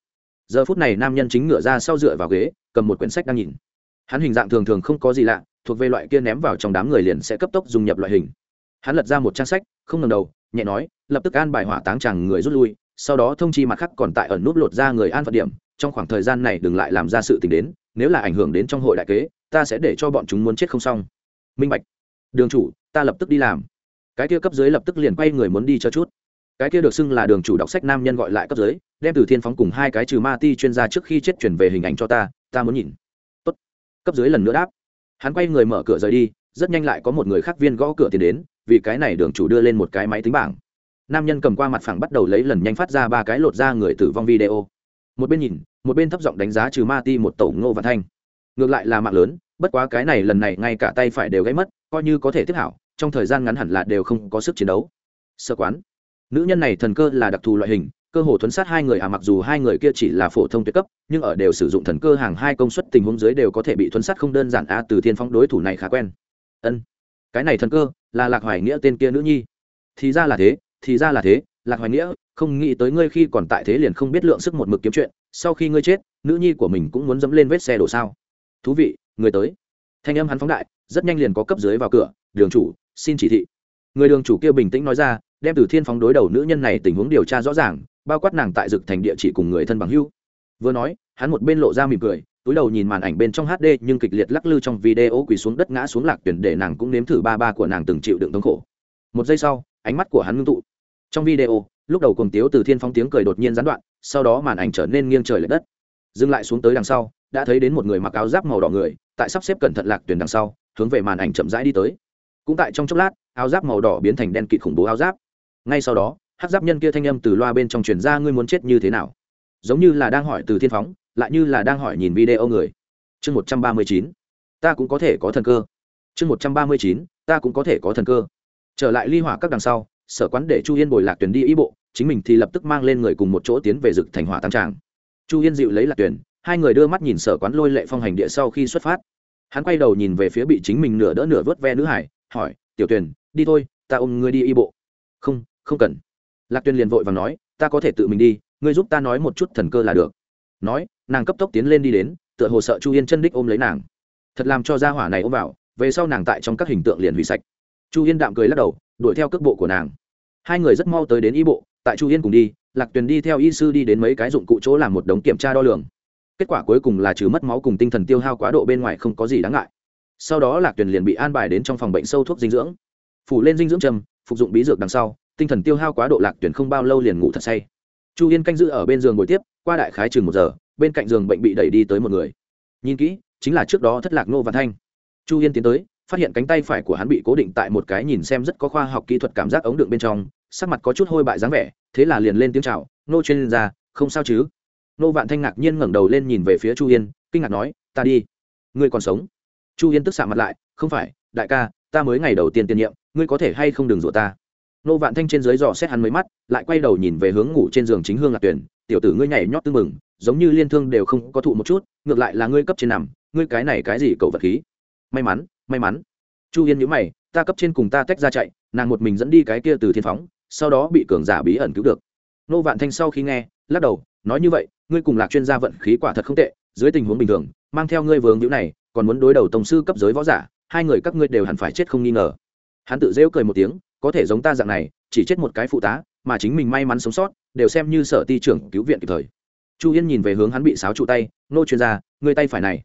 Giờ phút này nam nhân chính ngựa ra sau dựa vào ghế, cầm một quyển sách đang nhìn hắn hình dạng thường thường không có gì lạ, thuộc về loại kia ném vào trong đám người liền sẽ cấp tốc dùng nhập loại hình. Hắn lật ra một trang sách, không ngầm đầu, nhẹ nói, lập tức an bài hỏa táng chàng người rút lui, sau đó thông chi mặt khác còn tại ẩn nút lột ra người an phận điểm, trong khoảng thời gian này đừng lại làm ra sự tình đến, nếu là ảnh hưởng đến trong hội đại kế, ta sẽ để cho bọn chúng muốn chết không xong. Minh bạch. Đường chủ, ta lập tức đi làm. Cái kia cấp dưới lập tức liền quay người muốn đi cho chút. Cái kia được xưng là đường chủ đọc sách nam nhân gọi lại cấp dưới, đem từ thiên phóng cùng hai cái trừ ma ti chuyên gia trước khi chết chuyển về hình ảnh cho ta ta muốn nhìn cấp dưới lần nữa đáp. Hắn quay người mở cửa rời đi, rất nhanh lại có một người khác viên gõ cửa tiền đến, vì cái này đường chủ đưa lên một cái máy tính bảng. Nam nhân cầm qua mặt phẳng bắt đầu lấy lần nhanh phát ra ba cái lột ra người tử vong video. Một bên nhìn, một bên thấp giọng đánh giá trừ ma ti một tổ ngô và thanh. Ngược lại là mạng lớn, bất quá cái này lần này ngay cả tay phải đều gãy mất, coi như có thể tiếp hảo, trong thời gian ngắn hẳn là đều không có sức chiến đấu. Sơ quán. Nữ nhân này thần cơ là đặc thù loại hình cơ hồ thuấn sát hai người à mặc dù hai người kia chỉ là phổ thông tuyệt cấp, nhưng ở đều sử dụng thần cơ hàng hai công suất tình huống dưới đều có thể bị thuấn sát không đơn giản a từ thiên phong đối thủ này khá quen. Ân, cái này thần cơ là lạc hoài nghĩa tên kia nữ nhi. Thì ra là thế, thì ra là thế, lạc hoài nghĩa, không nghĩ tới ngươi khi còn tại thế liền không biết lượng sức một mực kiếm chuyện, sau khi ngươi chết, nữ nhi của mình cũng muốn dẫm lên vết xe đổ sao. Thú vị, người tới. Thanh âm hắn phóng đại, rất nhanh liền có cấp dưới vào cửa, đường chủ, xin chỉ thị. Người đường chủ kia bình tĩnh nói ra, đem từ thiên phóng đối đầu nữ nhân này tình huống điều tra rõ ràng bao quát nàng tại dực thành địa chỉ cùng người thân bằng hưu vừa nói, hắn một bên lộ ra mỉm cười, túi đầu nhìn màn ảnh bên trong hd nhưng kịch liệt lắc lư trong video quỳ xuống đất ngã xuống lạc tuyển để nàng cũng nếm thử ba ba của nàng từng chịu đựng thống khổ. Một giây sau, ánh mắt của hắn ngưng tụ. Trong video, lúc đầu cùng tiếu từ thiên phong tiếng cười đột nhiên gián đoạn, sau đó màn ảnh trở nên nghiêng trời l ệ đất. Dừng lại xuống tới đằng sau, đã thấy đến một người mặc áo giáp màu đỏ người, tại sắp xếp cẩn thận lạc tuyển đằng sau, hướng về màn ảnh chậm rãi đi tới. Cũng tại trong chốc lát, áo giáp màu đỏ biến thành đen kịt khủng bố áo giáp. Ngay sau đó hát giáp nhân kia thanh âm từ loa bên trong truyền ra, ngươi muốn chết như thế nào? Giống như là đang hỏi từ thiên phóng, lại như là đang hỏi nhìn video người. Chương một trăm ba mươi chín. Ta cũng có thể có thần cơ. Chương một trăm ba mươi chín. Ta cũng có thể có thần cơ. Trở lại ly hỏa các đằng sau, sở quán để chu yên bồi lạc tuyển đi ý bộ, chính mình thì lập tức mang lên người cùng một chỗ tiến về rực thành hỏa tam tràng. Chu yên dịu lấy lạc tuyển hai người đưa mắt nhìn sở quán lôi lệ phong hành địa sau khi xuất phát. Hắn quay đầu nhìn về phía bị chính mình nửa đỡ nửa vớt ve nữ hải, hỏi, tiểu tuyển đi thôi, ta ôm ngươi đi y bộ. Không không cần lạc tuyên liền vội và nói, ta có thể tự mình đi, ngươi giúp ta nói một chút thần cơ là được. Nói, nàng cấp tốc tiến lên đi đến, tựa hồ sợ chu yên chân đích ôm lấy nàng. Thật làm cho gia hỏa này ôm vào, về sau nàng tại trong các hình tượng liền hủy sạch. Chu yên đạm cười lắc đầu, đuổi theo cước bộ của nàng. Hai người rất mau tới đến y bộ, tại chu yên cùng đi, lạc tuyền đi theo y sư đi đến mấy cái dụng cụ chỗ làm một đống kiểm tra đo lường. Kết quả cuối cùng là trừ mất máu cùng tinh thần tiêu hao quá độ bên ngoài không có gì đáng ngại. Sau đó lạc tuyền liền bị an bài đến trong phòng bệnh sâu thuốc dinh dưỡng. Phủ lên dinh dưỡng trầm, phục dụng bí dược đằng sau tinh thần tiêu hao quá độ lạc tuyển không bao lâu liền ngủ thật say. Chu yên canh giữ ở bên giường ngồi tiếp, qua đại khái chừng một giờ, bên cạnh giường bệnh bị đẩy đi tới một người. Nhìn kỹ, chính là trước đó thất lạc nô văn thanh. Chu yên tiến tới, phát hiện cánh tay phải của hắn bị cố định tại một cái nhìn xem rất có khoa học kỹ thuật cảm giác ống đựng bên trong, sắc mặt có chút hôi bại dáng vẻ, thế là liền lên tiếng chào nô chuyên ra không sao chứ? Nô vạn thanh ngạc nhiên ngẩng đầu lên nhìn về phía chu yên, kinh ngạc nói, ta đi. Ngươi còn sống? Chu yên tức xạ mặt lại, không phải, đại ca, ta mới ngày đầu tiên tiền nhiệm, ngươi có thể hay không đừng rủa ta? Nô vạn thanh trên dưới dò xét hắn mấy mắt, lại quay đầu nhìn về hướng ngủ trên giường chính hương lạc tuyển. Tiểu tử ngươi nhảy nhót tư mừng, giống như liên thương đều không có thụ một chút, ngược lại là ngươi cấp trên nằm, ngươi cái này cái gì cậu vật khí? May mắn may mắn. Chu yên nhữ mày, ta cấp trên cùng ta tách ra chạy, nàng một mình dẫn đi cái kia từ thiên phóng, sau đó bị cường giả bí ẩn cứu được. Nô vạn thanh sau khi nghe, lắc đầu, nói như vậy, ngươi cùng lạc chuyên gia vận khí quả thật không tệ, dưới tình huống bình thường, mang theo ngươi vướng nhữ này, còn muốn đối đầu tổng sư cấp giới võ giả, hai người các ngươi đều hẳn phải chết không nghi ngờ. Hắn tự rêu cười một tiếng có thể giống ta dạng này, chỉ chết một cái phụ tá, mà chính mình may mắn sống sót, đều xem như sở ti trưởng cứu viện kịp thời. Chu yên nhìn về hướng hắn bị sáo trụ tay, nô chuyên gia người tay phải này.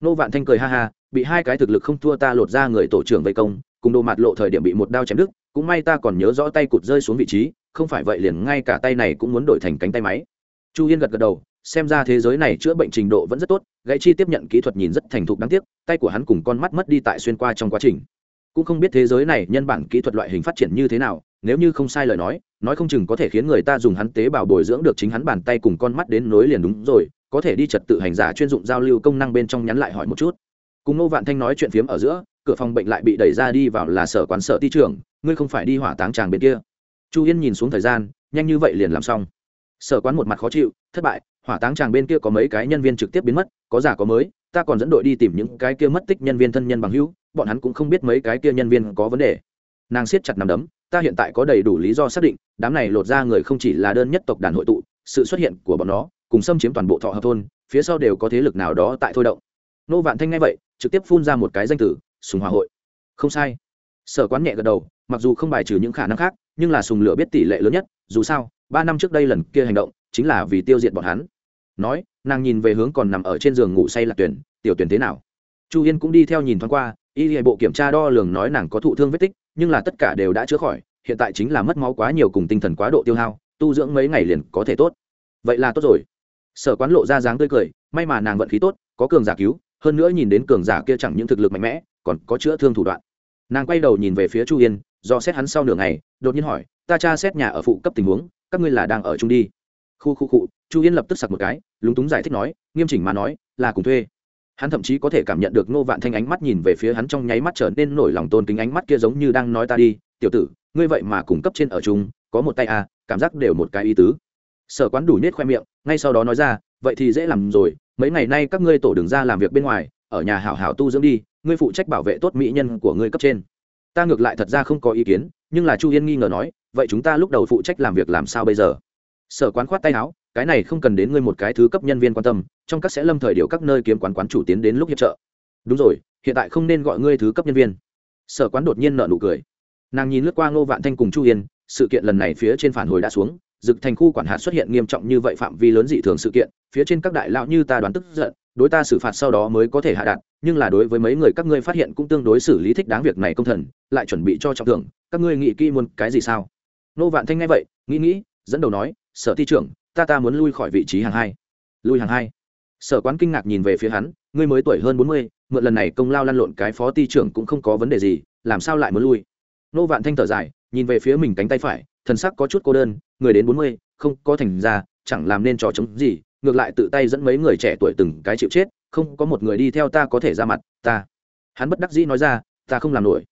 Nô vạn thanh cười ha ha, bị hai cái thực lực không thua ta lột ra người tổ trưởng vây công, cùng đồ mặt lộ thời điểm bị một đao chém đứt, cũng may ta còn nhớ rõ tay cụt rơi xuống vị trí, không phải vậy liền ngay cả tay này cũng muốn đổi thành cánh tay máy. Chu yên gật gật đầu, xem ra thế giới này chữa bệnh trình độ vẫn rất tốt, gãy chi tiếp nhận kỹ thuật nhìn rất thành thục đáng tiếc, tay của hắn cùng con mắt mất đi tại xuyên qua trong quá trình cũng không biết thế giới này nhân bản kỹ thuật loại hình phát triển như thế nào, nếu như không sai lời nói nói không chừng có thể khiến người ta dùng hắn tế bào bồi dưỡng được chính hắn bàn tay cùng con mắt đến nối liền đúng rồi, có thể đi trật tự hành giả chuyên dụng giao lưu công năng bên trong nhắn lại hỏi một chút. Cùng ngô vạn thanh nói chuyện phiếm ở giữa, cửa phòng bệnh lại bị đẩy ra đi vào là sở quán sở ti trưởng, ngươi không phải đi hỏa táng tràng bên kia. Chu yên nhìn xuống thời gian, nhanh như vậy liền làm xong. Sở quán một mặt khó chịu, thất bại, hỏa táng tràng bên kia có mấy cái nhân viên trực tiếp biến mất, có giả có mới ta còn dẫn đội đi tìm những cái kia mất tích nhân viên thân nhân bằng hữu, bọn hắn cũng không biết mấy cái kia nhân viên có vấn đề. Nàng siết chặt nằm đấm, ta hiện tại có đầy đủ lý do xác định, đám này lột ra người không chỉ là đơn nhất tộc đàn hội tụ, sự xuất hiện của bọn nó, cùng xâm chiếm toàn bộ thọ hợp thôn, phía sau đều có thế lực nào đó tại thôi động. Nô vạn thanh ngay vậy, trực tiếp phun ra một cái danh tử sùng hòa hội. Không sai. Sở quán nhẹ gật đầu, mặc dù không bài trừ những khả năng khác, nhưng là sùng lửa biết tỷ lệ lớn nhất, dù sao, ba năm trước đây lần kia hành động, chính là vì tiêu diệt bọn hắn. Nói nàng nhìn về hướng còn nằm ở trên giường ngủ say lạc tuyển, tiểu tuyển thế nào? Chu yên cũng đi theo nhìn thoáng qua, y hệ bộ kiểm tra đo lường nói nàng có thụ thương vết tích, nhưng là tất cả đều đã chữa khỏi, hiện tại chính là mất máu quá nhiều cùng tinh thần quá độ tiêu hao, tu dưỡng mấy ngày liền có thể tốt. Vậy là tốt rồi. Sở quán lộ ra dáng tươi cười, may mà nàng vận khí tốt, có cường giả cứu, hơn nữa nhìn đến cường giả kia chẳng những thực lực mạnh mẽ, còn có chữa thương thủ đoạn. Nàng quay đầu nhìn về phía chu yên, do xét hắn sau nửa ngày, đột nhiên hỏi, ta tra xét nhà ở phụ cấp tình huống, các ngươi là đang ở chung đi? Khu khu cụ chu yên lập tức sặc một cái, lúng túng giải thích nói, nghiêm chỉnh mà nói, là cùng thuê. Hắn thậm chí có thể cảm nhận được ngô vạn thanh ánh mắt nhìn về phía hắn trong nháy mắt trở nên nổi lòng tôn kính ánh mắt kia giống như đang nói ta đi, tiểu tử, ngươi vậy mà cung cấp trên ở chung, có một tay à cảm giác đều một cái ý tứ. Sở quán đủ nết khoe miệng, ngay sau đó nói ra, vậy thì dễ làm rồi, mấy ngày nay các ngươi tổ đường ra làm việc bên ngoài, ở nhà hảo hảo tu dưỡng đi, ngươi phụ trách bảo vệ tốt mỹ nhân của ngươi cấp trên. Ta ngược lại thật ra không có ý kiến, nhưng là chu yên nghi ngờ nói, vậy chúng ta lúc đầu phụ trách làm việc làm sao bây giờ? Sở quán khoát tay áo, cái này không cần đến ngươi một cái thứ cấp nhân viên quan tâm, trong các sẽ lâm thời điều các nơi kiếm quán quán chủ tiến đến lúc hiệp trợ. Đúng rồi, hiện tại không nên gọi ngươi thứ cấp nhân viên. Sở quán đột nhiên nợ nụ cười. Nàng nhìn lướt qua ngô vạn thanh cùng chu yên, sự kiện lần này phía trên phản hồi đã xuống, dực thành khu quản hạt xuất hiện nghiêm trọng như vậy phạm vi lớn dị thường sự kiện, phía trên các đại lão như ta đoán tức giận, đối ta xử phạt sau đó mới có thể hạ đạt, nhưng là đối với mấy người các ngươi phát hiện cũng tương đối xử lý thích đáng việc này công thần, lại chuẩn bị cho trọng thưởng, các ngươi nghĩ kỹ muốn cái gì sao? Nô vạn thanh nghe vậy, nghĩ nghĩ, dẫn đầu nói sở thi trưởng, ta ta muốn lui khỏi vị trí hàng hai. Lui hàng hai? Sở quán kinh ngạc nhìn về phía hắn, ngươi mới tuổi hơn bốn mươi, mượn lần này công lao lăn lộn cái phó ty trưởng cũng không có vấn đề gì, làm sao lại muốn lui? Nô vạn thanh thở dài, nhìn về phía mình cánh tay phải, thần sắc có chút cô đơn, người đến bốn mươi, không có thành ra, chẳng làm nên trò chống gì, ngược lại tự tay dẫn mấy người trẻ tuổi từng cái chịu chết, không có một người đi theo ta có thể ra mặt, ta. Hắn bất đắc dĩ nói ra, ta không làm nổi.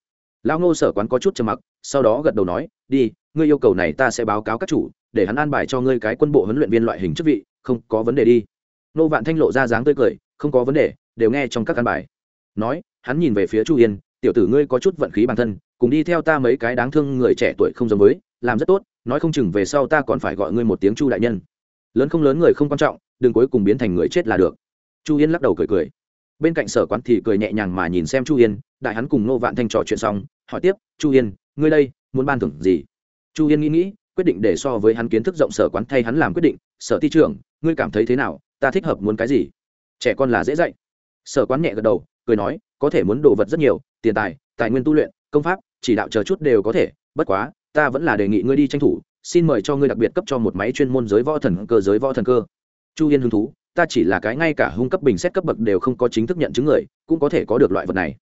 Lão ngô sở quán có chút trầm mặc, sau đó gật đầu nói, đi, ngươi yêu cầu này ta sẽ báo cáo các chủ để hắn an bài cho ngươi cái quân bộ huấn luyện viên loại hình chức vị, không có vấn đề đi. Nô vạn thanh lộ ra dáng tươi cười, không có vấn đề, đều nghe trong các căn bài. Nói, hắn nhìn về phía chu yên, tiểu tử ngươi có chút vận khí bản thân, cùng đi theo ta mấy cái đáng thương người trẻ tuổi không giống với, làm rất tốt, nói không chừng về sau ta còn phải gọi ngươi một tiếng chu đại nhân. Lớn không lớn người không quan trọng, đừng cuối cùng biến thành người chết là được. Chu yên lắc đầu cười cười. Bên cạnh sở quán thì cười nhẹ nhàng mà nhìn xem chu yên, đại hắn cùng nô vạn thanh trò chuyện xong, hỏi tiếp, chu yên, ngươi đây, muốn ban thưởng gì? Chu yên nghĩ nghĩ quyết định để so với hắn kiến thức rộng sở quán thay hắn làm quyết định, sở thi trưởng, ngươi cảm thấy thế nào? Ta thích hợp muốn cái gì? Trẻ con là dễ dạy. Sở quán nhẹ gật đầu, cười nói, có thể muốn đồ vật rất nhiều, tiền tài tài nguyên tu luyện, công pháp, chỉ đạo chờ chút đều có thể, bất quá, ta vẫn là đề nghị ngươi đi tranh thủ, xin mời cho ngươi đặc biệt cấp cho một máy chuyên môn giới võ thần cơ, giới võ thần cơ. Chu yên hứng thú, ta chỉ là cái ngay cả hung cấp bình xét cấp bậc đều không có chính thức nhận chứng người, cũng có thể có được loại vật này.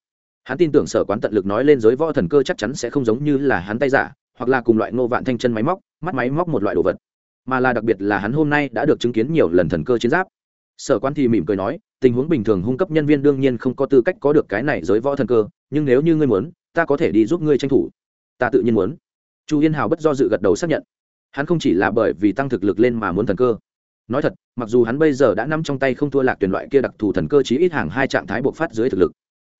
Hắn tin tưởng sở quán tận lực nói lên giới võ thần cơ chắc chắn sẽ không giống như là hắn tay giả hoặc là cùng loại ngô vạn thanh chân máy móc, mắt máy móc một loại đồ vật. Mà là đặc biệt là hắn hôm nay đã được chứng kiến nhiều lần thần cơ chiến giáp. Sở quan thì mỉm cười nói, tình huống bình thường hung cấp nhân viên đương nhiên không có tư cách có được cái này giới võ thần cơ, nhưng nếu như ngươi muốn, ta có thể đi giúp ngươi tranh thủ. Ta tự nhiên muốn. Chu yên hào bất do dự gật đầu xác nhận. Hắn không chỉ là bởi vì tăng thực lực lên mà muốn thần cơ. Nói thật, mặc dù hắn bây giờ đã nắm trong tay không thua lạc tuyển loại kia đặc thù thần cơ chí ít hàng hai trạng thái bộc phát dưới thực lực.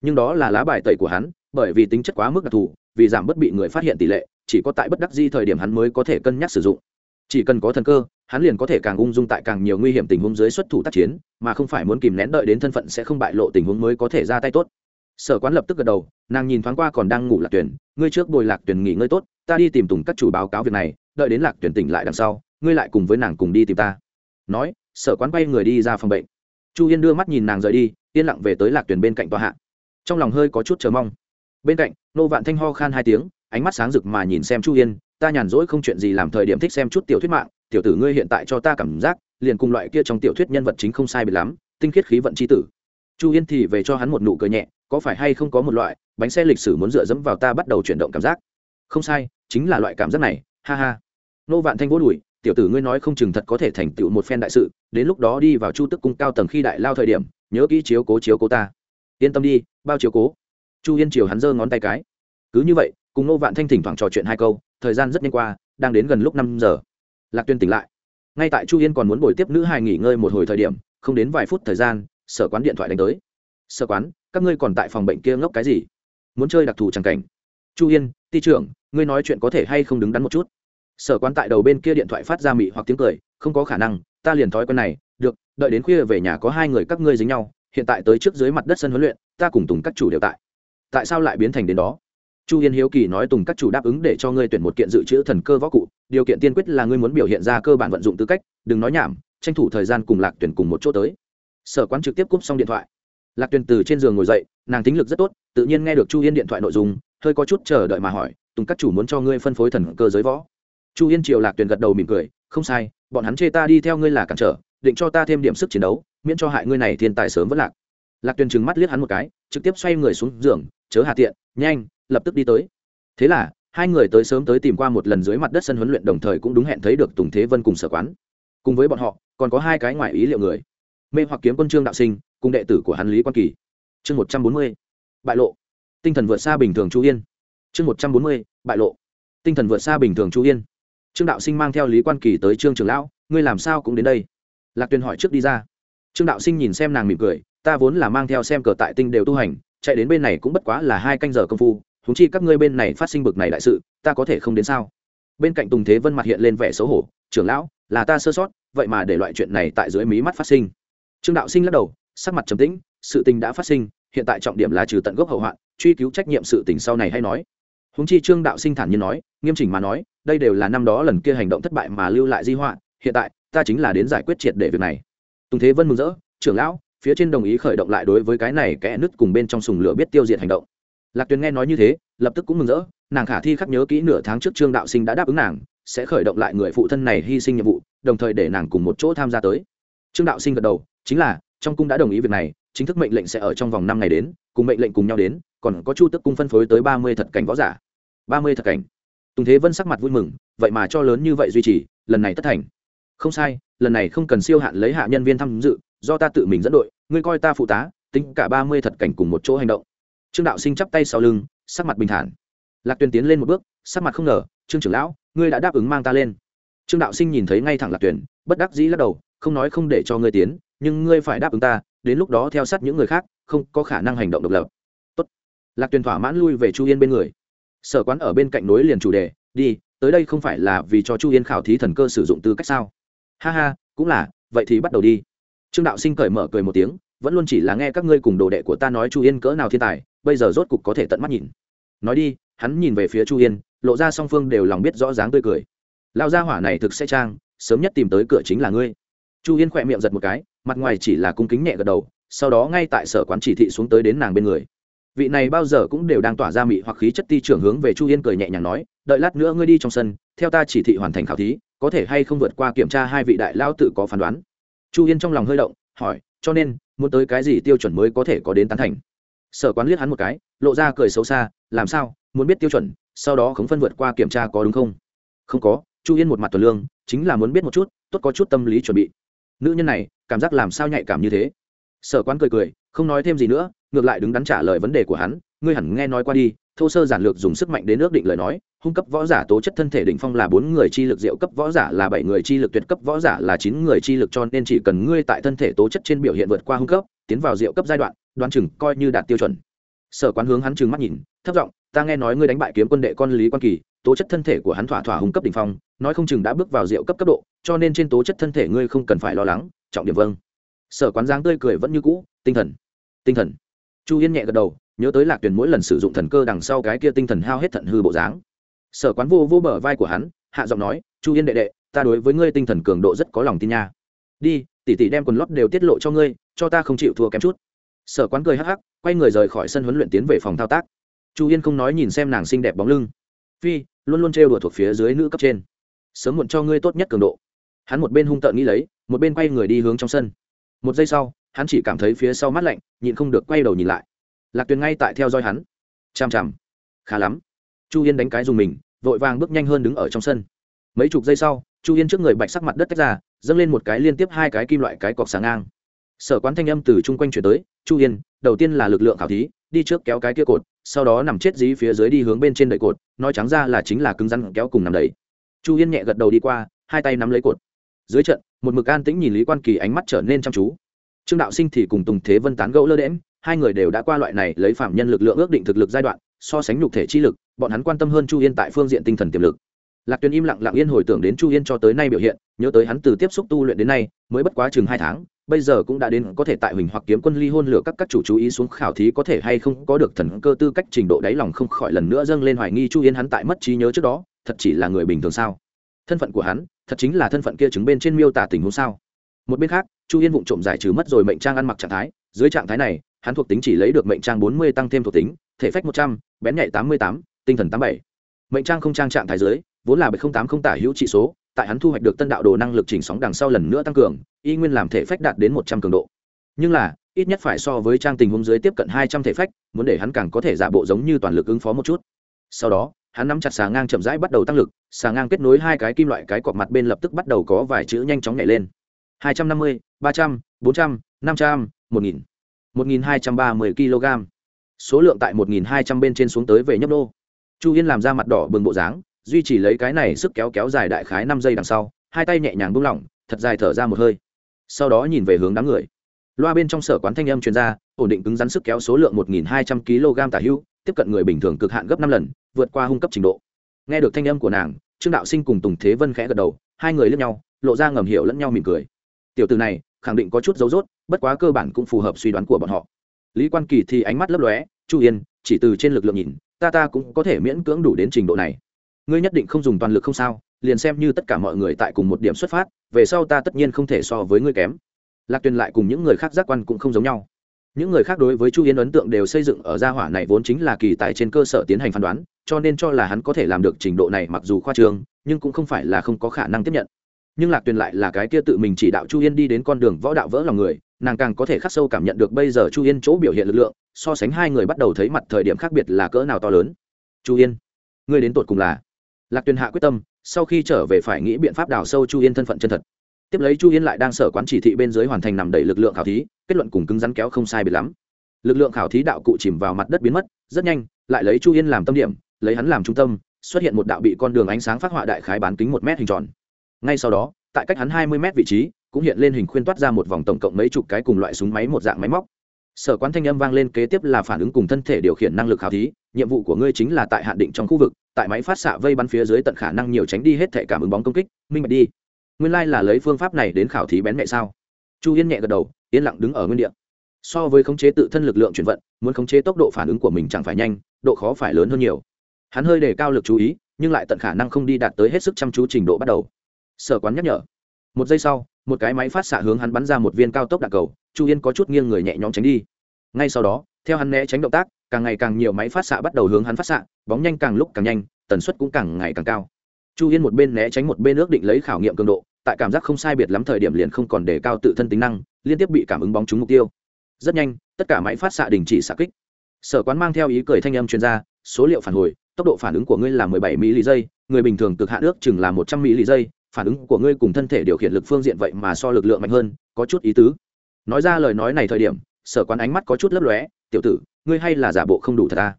Nhưng đó là lá bài tẩy của hắn, bởi vì tính chất quá mức đặc thù, vì giảm bất bị người phát hiện tỷ lệ chỉ có tại bất đắc di thời điểm hắn mới có thể cân nhắc sử dụng. Chỉ cần có thần cơ, hắn liền có thể càng ung dung tại càng nhiều nguy hiểm tình huống dưới xuất thủ tác chiến, mà không phải muốn kìm nén đợi đến thân phận sẽ không bại lộ tình huống mới có thể ra tay tốt. Sở quán lập tức gật đầu, nàng nhìn thoáng qua còn đang ngủ lạc tuyển, ngươi trước bồi lạc tuyển nghỉ ngơi tốt, ta đi tìm tùng các chủ báo cáo việc này, đợi đến lạc tuyển tỉnh lại đằng sau, ngươi lại cùng với nàng cùng đi tìm ta. Nói, sở quán bay người đi ra phòng bệnh. Chu yên đưa mắt nhìn nàng rời đi, yên lặng về tới lạc tuyển bên cạnh tòa hạ. Trong lòng hơi có chút chờ mong. Bên cạnh, nô vạn thanh ho khan hai tiếng ánh mắt sáng rực mà nhìn xem chu yên, ta nhàn rỗi không chuyện gì làm thời điểm thích xem chút tiểu thuyết mạng, tiểu tử ngươi hiện tại cho ta cảm giác, liền cùng loại kia trong tiểu thuyết nhân vật chính không sai biệt lắm, tinh khiết khí vận c h i tử. Chu yên thì về cho hắn một nụ cười nhẹ, có phải hay không có một loại bánh xe lịch sử muốn dựa dẫm vào ta bắt đầu chuyển động cảm giác? Không sai, chính là loại cảm giác này, ha ha. Nô vạn thanh vô đùi, tiểu tử ngươi nói không chừng thật có thể thành tựu một phen đại sự, đến lúc đó đi vào chu tức cung cao tầng khi đại lao thời điểm, nhớ kỹ chiếu cố chiếu cố ta. Yên tâm đi, bao chiếu cố. Chu yên chiều hắn giơ ngón tay cái. Cứ như vậy cùng nô vạn thanh thỉnh thoảng trò chuyện hai câu, thời gian rất nhanh qua, đang đến gần lúc năm giờ. Lạc tuyên tỉnh lại. Ngay tại chu yên còn muốn bồi tiếp nữ hài nghỉ ngơi một hồi thời điểm, không đến vài phút thời gian, sở quán điện thoại đánh tới. Sở quán, các ngươi còn tại phòng bệnh kia ngốc cái gì? Muốn chơi đặc thù chẳng cảnh. Chu yên, ti trưởng, ngươi nói chuyện có thể hay không đứng đắn một chút? Sở quán tại đầu bên kia điện thoại phát ra mị hoặc tiếng cười, không có khả năng, ta liền thói quen này, được, đợi đến khuya về nhà có hai người các ngươi dính nhau, hiện tại tới trước dưới mặt đất sân huấn luyện, ta cùng tùng các chủ đều tại. Tại sao lại biến thành đến đó? Chu yên hiếu kỳ nói tùng các chủ đáp ứng để cho ngươi tuyển một kiện dự trữ thần cơ võ cụ, điều kiện tiên quyết là ngươi muốn biểu hiện ra cơ bản vận dụng tư cách, đừng nói nhảm, tranh thủ thời gian cùng lạc tuyển cùng một chỗ tới. Sở quán trực tiếp cúp xong điện thoại. Lạc tuyển từ trên giường ngồi dậy, nàng tính lực rất tốt, tự nhiên nghe được chu yên điện thoại nội dung, hơi có chút chờ đợi mà hỏi, tùng các chủ muốn cho ngươi phân phối thần cơ giới võ? Chu yên triều lạc tuyển gật đầu mỉm cười, không sai, bọn hắn chê ta đi theo ngươi là cản trở, định cho ta thêm điểm sức chiến đấu, miễn cho hại ngươi này thiên tài sớm vất lạc. Lạc tuyển trừng mắt liếc hắn một cái, trực tiếp xoay người xuống giường, chớ hà tiện, nhanh lập tức đi tới. Thế là, hai người tới sớm tới tìm qua một lần dưới mặt đất sân huấn luyện đồng thời cũng đúng hẹn thấy được tùng thế vân cùng sở quán. Cùng với bọn họ, còn có hai cái ngoại ý liệu người. Mê hoặc kiếm quân trương đạo sinh, cùng đệ tử của hắn lý quan kỳ. Chương một trăm bốn mươi, bại lộ. Tinh thần vượt xa bình thường chu yên. Chương một trăm bốn mươi, bại lộ. Tinh thần vượt xa bình thường chu yên. Trương đạo sinh mang theo lý quan kỳ tới trương trường lão, ngươi làm sao cũng đến đây? Lạc tuyền hỏi trước đi ra. Trương đạo sinh nhìn xem nàng mỉm cười, ta vốn là mang theo xem cờ tại tinh đều tu hành, chạy đến bên này cũng bất quá là hai canh giờ công phu huống chi các ngươi bên này phát sinh bực này đại sự, ta có thể không đến sao? Bên cạnh tùng thế vân mặt hiện lên vẻ xấu hổ, trưởng lão, là ta sơ sót, vậy mà để loại chuyện này tại dưới mí mắt phát sinh. Trương đạo sinh lắc đầu, sắc mặt trầm tĩnh, sự tình đã phát sinh, hiện tại trọng điểm là trừ tận gốc hậu hoạn, truy cứu trách nhiệm sự tình sau này hay nói. Huống chi trương đạo sinh thản nhiên nói, nghiêm chỉnh mà nói, đây đều là năm đó lần kia hành động thất bại mà lưu lại di họa, hiện tại, ta chính là đến giải quyết triệt để việc này. Tùng thế vân mừng rỡ, trưởng lão, phía trên đồng ý khởi động lại đối với cái này kẽ nứt cùng bên trong sùng lửa biết tiêu diệt hành động lạc tuyền nghe nói như thế, lập tức cũng mừng rỡ, nàng khả thi khắc nhớ kỹ nửa tháng trước trương đạo sinh đã đáp ứng nàng, sẽ khởi động lại người phụ thân này hy sinh nhiệm vụ, đồng thời để nàng cùng một chỗ tham gia tới. Trương đạo sinh gật đầu, chính là, trong cung đã đồng ý việc này, chính thức mệnh lệnh sẽ ở trong vòng năm ngày đến, cùng mệnh lệnh cùng nhau đến, còn có chu tức cung phân phối tới ba mươi thật cảnh võ giả. ba mươi thật cảnh. Tùng thế vân sắc mặt vui mừng, vậy mà cho lớn như vậy duy trì, lần này tất thành. Không sai, lần này không cần siêu hạn lấy hạ nhân viên tham dự, do ta tự mình dẫn đội, ngươi coi ta phụ tá, tính cả ba mươi thật cảnh cùng một chỗ hành động trương đạo sinh chắp tay sau lưng, sắc mặt bình thản. Lạc tuyền tiến lên một bước, sắc mặt không ngờ, trương trưởng lão, ngươi đã đáp ứng mang ta lên. Trương đạo sinh nhìn thấy ngay thẳng lạc tuyền, bất đắc dĩ lắc đầu, không nói không để cho ngươi tiến, nhưng ngươi phải đáp ứng ta, đến lúc đó theo sát những người khác, không có khả năng hành động độc lập. Tốt. lạc tuyền thỏa mãn lui về chu yên bên người. Sở quán ở bên cạnh nối liền chủ đề, đi, tới đây không phải là vì cho chu yên khảo thí thần cơ sử dụng tư cách sao? Ha ha, cũng là, vậy thì bắt đầu đi. Trương đạo sinh cởi mở cười một tiếng, vẫn luôn chỉ là nghe các ngươi cùng đồ đệ của ta nói chu yên cỡ nào thiên tài bây giờ rốt cục có thể tận mắt nhìn. Nói đi, hắn nhìn về phía chu yên, lộ ra song phương đều lòng biết rõ dáng tươi cười. Lao gia hỏa này thực sẽ trang, sớm nhất tìm tới cửa chính là ngươi. Chu yên khỏe miệng giật một cái, mặt ngoài chỉ là cung kính nhẹ gật đầu, sau đó ngay tại sở quán chỉ thị xuống tới đến nàng bên người. Vị này bao giờ cũng đều đang tỏa ra mị hoặc khí chất ti trưởng hướng về chu yên cười nhẹ nhàng nói, đợi lát nữa ngươi đi trong sân, theo ta chỉ thị hoàn thành khảo thí, có thể hay không vượt qua kiểm tra hai vị đại lao tự có phán đoán? Chu yên trong lòng hơi động, hỏi, cho nên, muốn tới cái gì tiêu chuẩn mới có thể có đến tán thành? Sở quán liếc hắn một cái, lộ ra cười xấu xa, làm sao? Muốn biết tiêu chuẩn, sau đó khống phân vượt qua kiểm tra có đúng không? Không có, chu yên một mặt tuần lương, chính là muốn biết một chút, tốt có chút tâm lý chuẩn bị. Nữ nhân này, cảm giác làm sao nhạy cảm như thế? Sở quán cười cười, không nói thêm gì nữa, ngược lại đứng đắn trả lời vấn đề của hắn, ngươi hẳn nghe nói qua đi, thô sơ giản lược dùng sức mạnh đến ước định lời nói, hung cấp võ giả tố chất thân thể đỉnh phong là bốn người chi lực, diệu cấp võ giả là bảy người chi lực, tuyệt cấp võ giả là chín người chi lực, cho nên chỉ cần ngươi tại thân thể tố chất trên biểu hiện vượt qua hung cấp tiến vào diệu cấp giai đoạn, đoán chừng coi như đạt tiêu chuẩn. Sở quán hướng hắn chừng mắt nhìn, thấp giọng, ta nghe nói ngươi đánh bại kiếm quân đệ con lý quan kỳ, tố chất thân thể của hắn thỏa thỏa hùng cấp đỉnh phong, nói không chừng đã bước vào diệu cấp cấp độ, cho nên trên tố chất thân thể ngươi không cần phải lo lắng, trọng điểm vâng. Sở quán giáng tươi cười vẫn như cũ, tinh thần tinh thần. Chu yên nhẹ gật đầu, nhớ tới lạc tuyền mỗi lần sử dụng thần cơ đằng sau cái kia tinh thần hao hết thận hư bộ dáng. Sở quán vô vô bờ vai của hắn, hạ giọng nói, chu yên đệ đệ, ta đối với ngươi tinh thần cường độ rất có lòng tin nha. Đi, tỷ tỷ đem quần lót đều tiết lộ cho ngươi cho ta không chịu thua kém chút. Sở quán cười hắc hắc, quay người rời khỏi sân huấn luyện tiến về phòng thao tác. Chu yên không nói nhìn xem nàng xinh đẹp bóng lưng. Phi, luôn luôn trêu đùa thuộc phía dưới nữ cấp trên. Sớm muộn cho ngươi tốt nhất cường độ. Hắn một bên hung tợn nghĩ lấy, một bên quay người đi hướng trong sân. Một giây sau, hắn chỉ cảm thấy phía sau mắt lạnh, nhịn không được quay đầu nhìn lại. Lạc tuyền ngay tại theo dõi hắn. Chằm chằm. Khá lắm. Chu yên đánh cái dùng mình, vội vàng bước nhanh hơn đứng ở trong sân. Mấy chục giây sau, chu yên trước người bạch sắc mặt đất tách ra, dâng lên một cái liên tiếp hai cái kim loại cái cọc sáng ngang sở quán thanh âm từ chung quanh chuyển tới, chu yên, đầu tiên là lực lượng khảo thí, đi trước kéo cái kia cột, sau đó nằm chết dí phía dưới đi hướng bên trên đậy cột, nói trắng ra là chính là cứng rắn kéo cùng nằm đầy chu yên nhẹ gật đầu đi qua, hai tay nắm lấy cột. Dưới trận, một mực an tĩnh nhìn lý quan kỳ ánh mắt trở nên chăm chú. Trương đạo sinh thì cùng tùng thế vân tán gẫu lơ đễm hai người đều đã qua loại này lấy phạm nhân lực lượng ước định thực lực giai đoạn, so sánh nhục thể chi lực, bọn hắn quan tâm hơn chu yên tại phương diện tinh thần tiềm lực. Lạc tuyền im lặng lặng yên hồi tưởng đến chu yên cho tới nay biểu hiện, nhớ tới hắn từ tiếp xúc tu luyện đến nay, mới bất quá chừng hai tháng bây giờ cũng đã đến có thể tại huỳnh hoặc kiếm quân ly hôn lửa các các chủ chú ý xuống khảo thí có thể hay không có được thần cơ tư cách trình độ đáy lòng không khỏi lần nữa dâng lên hoài nghi chu yên hắn tại mất trí nhớ trước đó, thật chỉ là người bình thường sao? Thân phận của hắn, thật chính là thân phận kia chứng bên trên miêu tả tình huống sao? Một bên khác, chu yên vụng trộm giải trừ mất rồi mệnh trang ăn mặc trạng thái, dưới trạng thái này, hắn thuộc tính chỉ lấy được mệnh trang bốn mươi tăng thêm thuộc tính, thể phách một trăm, bén nhạy tám mươi tám, tinh thần tám bảy. Mệnh trang không trang trạng thái dưới, vốn là bảy không tám không tả hữu trị số tại hắn thu hoạch được tân đạo đồ năng lực chỉnh sóng đằng sau lần nữa tăng cường, y nguyên làm thể phách đạt đến một trăm cường độ. Nhưng là, ít nhất phải so với trang tình huống dưới tiếp cận hai trăm thể phách, muốn để hắn càng có thể giả bộ giống như toàn lực ứng phó một chút. Sau đó, hắn nắm chặt xà ngang chậm rãi bắt đầu tăng lực, xà ngang kết nối hai cái kim loại cái cọp mặt bên lập tức bắt đầu có vài chữ nhanh chóng nhảy lên. Hai trăm năm mươi, ba trăm, bốn trăm, năm trăm, một nghìn. Một nghìn hai trăm ba mươi kg số lượng tại một nghìn hai trăm bên trên xuống tới về nhấp đô chu yên làm ra mặt đỏ bừng bộ dáng duy trì lấy cái này sức kéo kéo dài đại khái năm giây đằng sau, hai tay nhẹ nhàng buông lỏng, thật dài thở ra một hơi. Sau đó nhìn về hướng đám người. Loa bên trong sở quán thanh âm chuyên gia ổn định cứng rắn sức kéo số lượng một nghìn hai trăm kg tả hữu tiếp cận người bình thường cực hạn gấp năm lần, vượt qua hung cấp trình độ. Nghe được thanh âm của nàng, trương đạo sinh cùng tùng thế vân khẽ gật đầu, hai người lướt nhau, lộ ra ngầm hiểu lẫn nhau mỉm cười. Tiểu từ này, khẳng định có chút dấu dốt, bất quá cơ bản cũng phù hợp suy đoán của bọn họ. Lý quan kỳ thì ánh mắt lấp lóe, chu yên, chỉ từ trên lực lượng nhìn, ta ta cũng có thể miễn cưỡng đủ đến trình độ này ngươi nhất định không dùng toàn lực không sao, liền xem như tất cả mọi người tại cùng một điểm xuất phát, về sau ta tất nhiên không thể so với ngươi kém. Lạc tuyền lại cùng những người khác giác quan cũng không giống nhau. Những người khác đối với chu Yến ấn tượng đều xây dựng ở gia hỏa này vốn chính là kỳ tài trên cơ sở tiến hành phán đoán, cho nên cho là hắn có thể làm được trình độ này mặc dù khoa trương, nhưng cũng không phải là không có khả năng tiếp nhận. Nhưng lạc tuyền lại là cái kia tự mình chỉ đạo chu yên đi đến con đường võ đạo vỡ lòng người, nàng càng có thể khắc sâu cảm nhận được bây giờ chu yên chỗ biểu hiện lực lượng, so sánh hai người bắt đầu thấy mặt thời điểm khác biệt là cỡ nào to lớn. Chu yên ngươi đến tột cùng là lạc tuyền hạ quyết tâm, sau khi trở về phải nghĩ biện pháp đào sâu chu yên thân phận chân thật. Tiếp lấy chu yên lại đang sở quán chỉ thị bên dưới hoàn thành nằm đầy lực lượng khảo thí, kết luận cùng cứng rắn kéo không sai biệt lắm. Lực lượng khảo thí đạo cụ chìm vào mặt đất biến mất, rất nhanh, lại lấy chu yên làm tâm điểm, lấy hắn làm trung tâm, xuất hiện một đạo bị con đường ánh sáng phát họa đại khái bán kính một mét hình tròn. Ngay sau đó, tại cách hắn hai mươi mét vị trí, cũng hiện lên hình khuyên toát ra một vòng tổng cộng mấy chục cái cùng loại súng máy một dạng máy móc sở quán thanh âm vang lên kế tiếp là phản ứng cùng thân thể điều khiển năng lực khảo thí, nhiệm vụ của ngươi chính là tại hạn định trong khu vực, tại máy phát xạ vây bắn phía dưới tận khả năng nhiều tránh đi hết thể cảm ứng bóng công kích, minh bạch đi. Nguyên lai、like、là lấy phương pháp này đến khảo thí bén mẹ sao? Chu yên nhẹ gật đầu, yên lặng đứng ở nguyên đ ị a so với khống chế tự thân lực lượng chuyển vận, muốn khống chế tốc độ phản ứng của mình chẳng phải nhanh, độ khó phải lớn hơn nhiều. Hắn hơi đề cao lực chú ý, nhưng lại tận khả năng không đi đạt tới hết sức chăm chú trình độ bắt đầu. Sở quán nhắc nhở. Một giây sau, một cái máy phát xạ hướng hắn bắn ra một viên cao tốc đạn cầu chu yên có chút nghiêng người nhẹ nhõm tránh đi. Ngay sau đó, theo hắn né tránh động tác, càng ngày càng nhiều máy phát xạ bắt đầu hướng hắn phát xạ, bóng nhanh càng lúc càng nhanh, tần suất cũng càng ngày càng cao. Chu yên một bên né tránh một bên ước định lấy khảo nghiệm cường độ, tại cảm giác không sai biệt lắm thời điểm liền không còn đề cao tự thân tính năng, liên tiếp bị cảm ứng bóng trúng mục tiêu. Rất nhanh, tất cả máy phát xạ đình chỉ xạ kích. Sở quán mang theo ý cười thanh âm chuyên gia số liệu phản hồi, tốc độ phản ứng của ngươi là 17 mỹ giây người bình thường cực hạn ước chừng là 100 mỹ giây phản ứng của ngươi cùng thân thể điều khiển lực phương diện vậy mà so lực lượng mạnh hơn, có chút ý tứ nói ra lời nói này thời điểm, sở quán ánh mắt có chút lấp lóe, tiểu tử, ngươi hay là giả bộ không đủ thật ta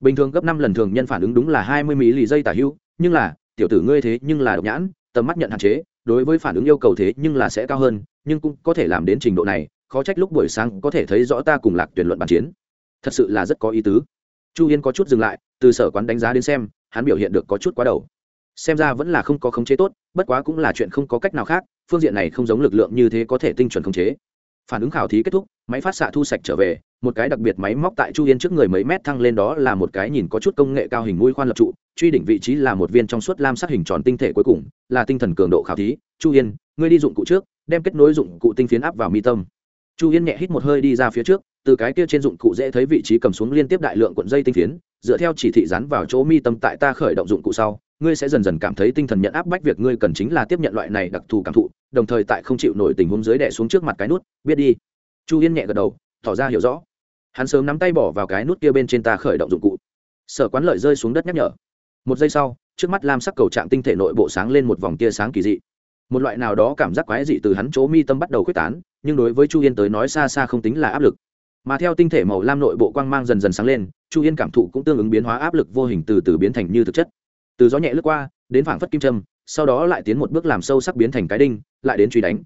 bình thường gấp năm lần thường nhân phản ứng đúng là 20 mỹ giây tả hữu, nhưng là, tiểu tử ngươi thế nhưng là độc nhãn, tầm mắt nhận hạn chế, đối với phản ứng yêu cầu thế nhưng là sẽ cao hơn, nhưng cũng có thể làm đến trình độ này, khó trách lúc buổi sáng có thể thấy rõ ta cùng lạc tuyển luận bàn chiến. Thật sự là rất có ý tứ. Chu yên có chút dừng lại, từ sở quán đánh giá đến xem, hắn biểu hiện được có chút quá đầu. Xem ra vẫn là không có khống chế tốt, bất quá cũng là chuyện không có cách nào khác, phương diện này không giống lực lượng như thế có thể tinh chuẩn khống chế phản ứng khảo thí kết thúc, máy phát xạ thu sạch trở về, một cái đặc biệt máy móc tại chu yên trước người mấy mét thăng lên đó là một cái nhìn có chút công nghệ cao hình mũi khoan lập trụ, truy đỉnh vị trí là một viên trong suốt lam sắc hình tròn tinh thể cuối cùng, là tinh thần cường độ khảo thí. Chu yên, ngươi đi dụng cụ trước, đem kết nối dụng cụ tinh phiến áp vào mi tâm. Chu yên nhẹ hít một hơi đi ra phía trước, từ cái kia trên dụng cụ dễ thấy vị trí cầm xuống liên tiếp đại lượng cuộn dây tinh phiến, dựa theo chỉ thị dán vào chỗ mi tâm tại ta khởi động dụng cụ sau ngươi sẽ dần dần cảm thấy tinh thần nhận áp bách việc ngươi cần chính là tiếp nhận loại này đặc thù cảm thụ, đồng thời tại không chịu nổi tình huống dưới đè xuống trước mặt cái nút, biết đi. Chu yên nhẹ gật đầu, tỏ ra hiểu rõ. Hắn sớm nắm tay bỏ vào cái nút kia bên trên ta khởi động dụng cụ. Sở quán lợi rơi xuống đất nhắc nhở. Một giây sau, trước mắt lam sắc cầu trạng tinh thể nội bộ sáng lên một vòng tia sáng kỳ dị. Một loại nào đó cảm giác quái dị từ hắn chỗ mi tâm bắt đầu khuếch tán, nhưng đối với chu yên tới nói xa xa không tính là áp lực. Mà theo tinh thể màu lam nội bộ quang mang dần dần sáng lên, chu yên cảm thụ cũng tương ứng biến hóa áp lực vô hình từ từ biến thành như thực chất từ gió nhẹ lướt qua, đến phảng phất kim trâm sau đó lại tiến một bước làm sâu sắc biến thành cái đinh, lại đến truy đánh.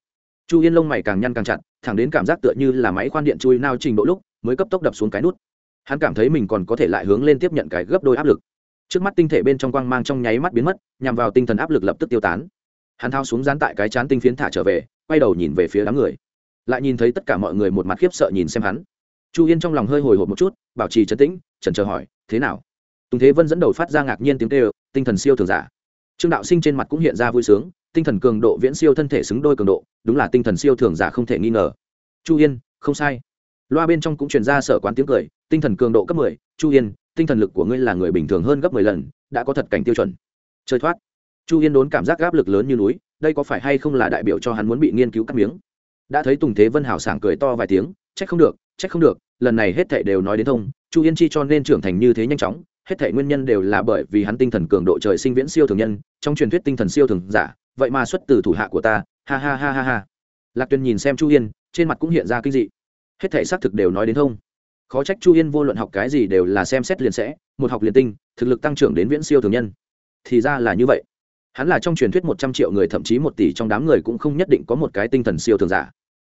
Chu yên lông mày càng nhăn càng chặt, thẳng đến cảm giác tựa như là máy khoan điện chui nao trình độ lúc, mới cấp tốc đập xuống cái nút. Hắn cảm thấy mình còn có thể lại hướng lên tiếp nhận cái gấp đôi áp lực. Trước mắt tinh thể bên trong quang mang trong nháy mắt biến mất, nhằm vào tinh thần áp lực lập tức tiêu tán. Hắn thao xuống dán tại cái chán tinh phiến thả trở về, quay đầu nhìn về phía đám người. Lại nhìn thấy tất cả mọi người một mặt khiếp sợ nhìn xem hắn. Chu yên trong lòng hơi hồi hộp một chút, bảo trì trấn tĩnh trần chờ hỏi, thế nào? Tùng thế vân dẫn đầu phát ra ngạc nhiên tiếng kêu tinh thần siêu thường giả. Trương đạo sinh trên mặt cũng hiện ra vui sướng, tinh thần cường độ viễn siêu thân thể xứng đôi cường độ, đúng là tinh thần siêu thường giả không thể nghi ngờ. Chu yên, không sai. Loa bên trong cũng truyền ra sở quán tiếng cười, tinh thần cường độ cấp mười, chu yên, tinh thần lực của ngươi là người bình thường hơn gấp mười lần, đã có thật cảnh tiêu chuẩn. Chơi thoát. Chu yên đốn cảm giác áp lực lớn như núi, đây có phải hay không là đại biểu cho hắn muốn bị nghiên cứu cắt miếng? Đã thấy tùng thế vân hảo sảng cười to vài tiếng, trách không được, trách không được, lần này hết thệ đều nói đến thông, chu yên chi cho nên trưởng thành như thế nhanh chóng hết thảy nguyên nhân đều là bởi vì hắn tinh thần cường độ trời sinh viễn siêu thường nhân, trong truyền thuyết tinh thần siêu thường giả, vậy mà xuất từ thủ hạ của ta, ha ha ha ha ha. Lạc tuyền nhìn xem chu yên, trên mặt cũng hiện ra kinh dị. Hết thảy xác thực đều nói đến thông. Khó trách chu yên vô luận học cái gì đều là xem xét liền sẽ, một học liền tinh, thực lực tăng trưởng đến viễn siêu thường nhân. Thì ra là như vậy. Hắn là trong truyền thuyết một trăm triệu người, thậm chí một tỷ trong đám người cũng không nhất định có một cái tinh thần siêu thường giả.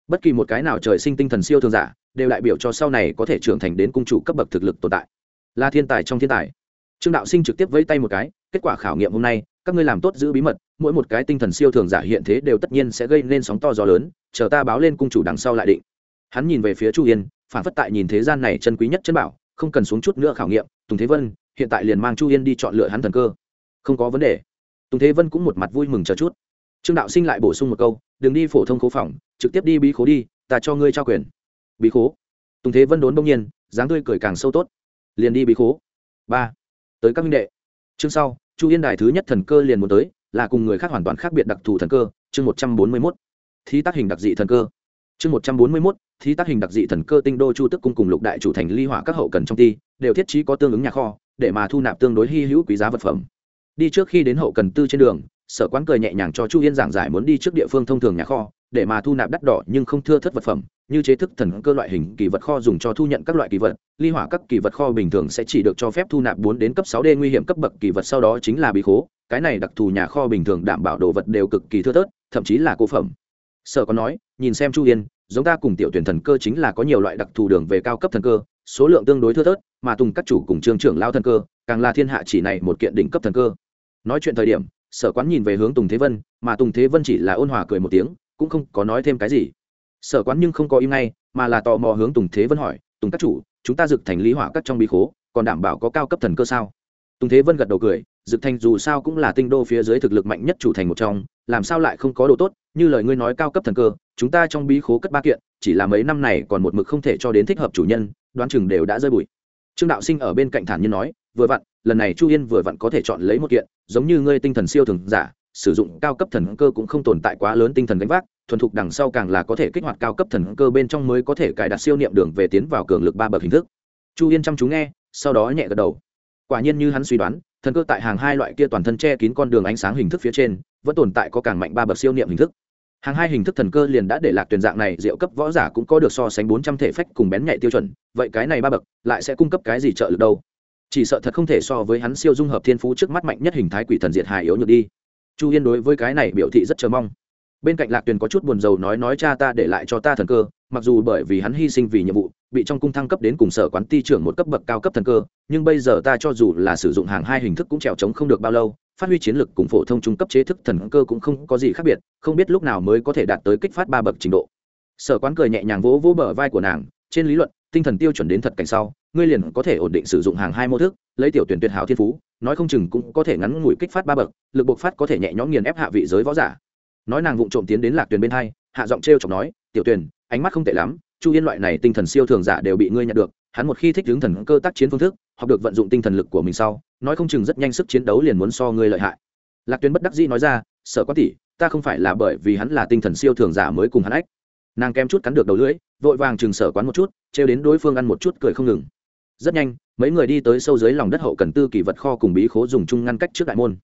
Bất kỳ một cái nào trời sinh tinh thần siêu thường giả, đều đại biểu cho sau này có thể trưởng thành đến cung chủ cấp bậc thực lực tồn tại là thiên tài trong thiên tài. Trương đạo sinh trực tiếp vẫy tay một cái, kết quả khảo nghiệm hôm nay, các ngươi làm tốt giữ bí mật, mỗi một cái tinh thần siêu thường giả hiện thế đều tất nhiên sẽ gây nên sóng to gió lớn, chờ ta báo lên cung chủ đằng sau lại định. Hắn nhìn về phía chu yên, phản phất tại nhìn thế gian này chân quý nhất chân bảo, không cần xuống chút nữa khảo nghiệm, tùng thế vân, hiện tại liền mang chu yên đi chọn lựa hắn thần cơ. Không có vấn đề. Tùng thế vân cũng một mặt vui mừng chờ chút. Trương đạo sinh lại bổ sung một câu, đừng đi phổ thông khố phòng, trực tiếp đi bí khố đi, ta cho ngươi trao quyền. Bí khố? Tùng thế vân đốn đông nhiên, dáng tươi cười càng sâu tốt liền đi bí khố. Ba, tới các minh đệ. Chương sau, chu yên đài thứ nhất thần cơ liền muốn tới, là cùng người khác hoàn toàn khác biệt đặc thù thần cơ, chương một trăm bốn mươi mốt. Thi tác hình đặc dị thần cơ. Chương một trăm bốn mươi mốt thi tác hình đặc dị thần cơ tinh đô chu tức cung cùng lục đại chủ thành ly hỏa các hậu cần trong ti, đều thiết trí có tương ứng nhà kho, để mà thu nạp tương đối hy hữu quý giá vật phẩm. Đi trước khi đến hậu cần tư trên đường, sở quán cười nhẹ nhàng cho chu yên giảng giải muốn đi trước địa phương thông thường nhà kho để mà thu nạp đắt đỏ nhưng không thưa thất vật phẩm, như chế thức thần cơ loại hình kỳ vật kho dùng cho thu nhận các loại kỳ vật, ly hỏa các kỳ vật kho bình thường sẽ chỉ được cho phép thu nạp bốn đến cấp sáu d nguy hiểm cấp bậc kỳ vật, sau đó chính là bí khố, cái này đặc thù nhà kho bình thường đảm bảo đồ vật đều cực kỳ thưa thớt, thậm chí là cố phẩm. Sở có nói, nhìn xem chu yên, giống ta cùng tiểu tuyển thần cơ chính là có nhiều loại đặc thù đường về cao cấp thần cơ, số lượng tương đối thưa thớt, mà tùng các chủ cùng trương trưởng lao thần cơ, càng là thiên hạ chỉ này một kiện đỉnh cấp thần cơ. Nói chuyện thời điểm, sở quán nhìn về hướng tùng thế vân, mà tùng thế vân chỉ là ôn hòa cười một tiếng cũng không có nói thêm cái gì. Sở quán nhưng không có im ngay, mà là tò mò hướng tùng thế vân hỏi, tùng các chủ, chúng ta dực thành lý hỏa cắt trong bí khố, còn đảm bảo có cao cấp thần cơ sao? Tùng thế vân gật đầu cười, dực thành dù sao cũng là tinh đô phía dưới thực lực mạnh nhất chủ thành một trong, làm sao lại không có đồ tốt? Như lời ngươi nói cao cấp thần cơ, chúng ta trong bí khố cất ba kiện, chỉ là mấy năm này còn một mực không thể cho đến thích hợp chủ nhân, đoán chừng đều đã rơi bụi. Trương đạo sinh ở bên cạnh thản nhiên nói, vừa vặn, lần này chu yên vừa vặn có thể chọn lấy một kiện, giống như ngươi tinh thần siêu thường giả sử dụng cao cấp thần cơ cũng không tồn tại quá lớn tinh thần gánh vác, thuần thục đằng sau càng là có thể kích hoạt cao cấp thần cơ bên trong mới có thể cài đặt siêu niệm đường về tiến vào cường lực ba bậc hình thức. Chu yên chăm chú nghe, sau đó nhẹ gật đầu. Quả nhiên như hắn suy đoán, thần cơ tại hàng hai loại kia toàn thân che kín con đường ánh sáng hình thức phía trên, vẫn tồn tại có càng mạnh ba bậc siêu niệm hình thức. Hàng hai hình thức thần cơ liền đã để lạc tuyển dạng này, diệu cấp võ giả cũng có được so sánh bốn trăm thể phách cùng bén nhạy tiêu chuẩn, vậy cái này ba bậc lại sẽ cung cấp cái gì trợ lực đâu? Chỉ sợ thật không thể so với hắn siêu dung hợp thiên phú trước mắt mạnh nhất hình thái quỷ thần diệt hài yếu nhược đi chu yên đối với cái này biểu thị rất chờ mong. Bên cạnh lạc tuyền có chút buồn rầu nói nói cha ta để lại cho ta thần cơ, mặc dù bởi vì hắn hy sinh vì nhiệm vụ, bị trong cung thăng cấp đến cùng sở quán ti trưởng một cấp bậc cao cấp thần cơ, nhưng bây giờ ta cho dù là sử dụng hàng hai hình thức cũng trèo trống không được bao lâu, phát huy chiến lực cùng phổ thông trung cấp chế thức thần cơ cũng không có gì khác biệt, không biết lúc nào mới có thể đạt tới kích phát ba bậc trình độ. Sở quán cười nhẹ nhàng vỗ vỗ bờ vai của nàng, trên lý luận tinh thần tiêu chuẩn đến thật cảnh sau, ngươi liền có thể ổn định sử dụng hàng hai mô thức, lấy tiểu tuyển tuyệt hảo thiên phú, nói không chừng cũng có thể ngắn ngủi kích phát ba bậc, lực bộc phát có thể nhẹ nhõm nghiền ép hạ vị giới võ giả. Nói nàng vụng trộm tiến đến lạc tuyền bên hai, hạ giọng t r e o chọc nói, tiểu tuyền ánh mắt không tệ lắm, chu yên loại này tinh thần siêu thường giả đều bị ngươi nhận được, hắn một khi thích hướng thần cơ tác chiến phương thức, học được vận dụng tinh thần lực của mình sau, nói không chừng rất nhanh sức chiến đấu liền muốn so ngươi lợi hại. Lạc tuyền bất đắc dĩ nói ra sợ quá tỷ, ta không phải là bởi vì hắn là tinh thần siêu thường giả mới cùng hắn ách nàng kém chút cắn được đầu lưỡi, vội vàng chừng sở quán một chút, trêu đến đối phương ăn một chút cười không ngừng. Rất nhanh, mấy người đi tới sâu dưới lòng đất hậu cần tư kỳ vật kho cùng bí khố dùng chung ngăn cách trước đại môn.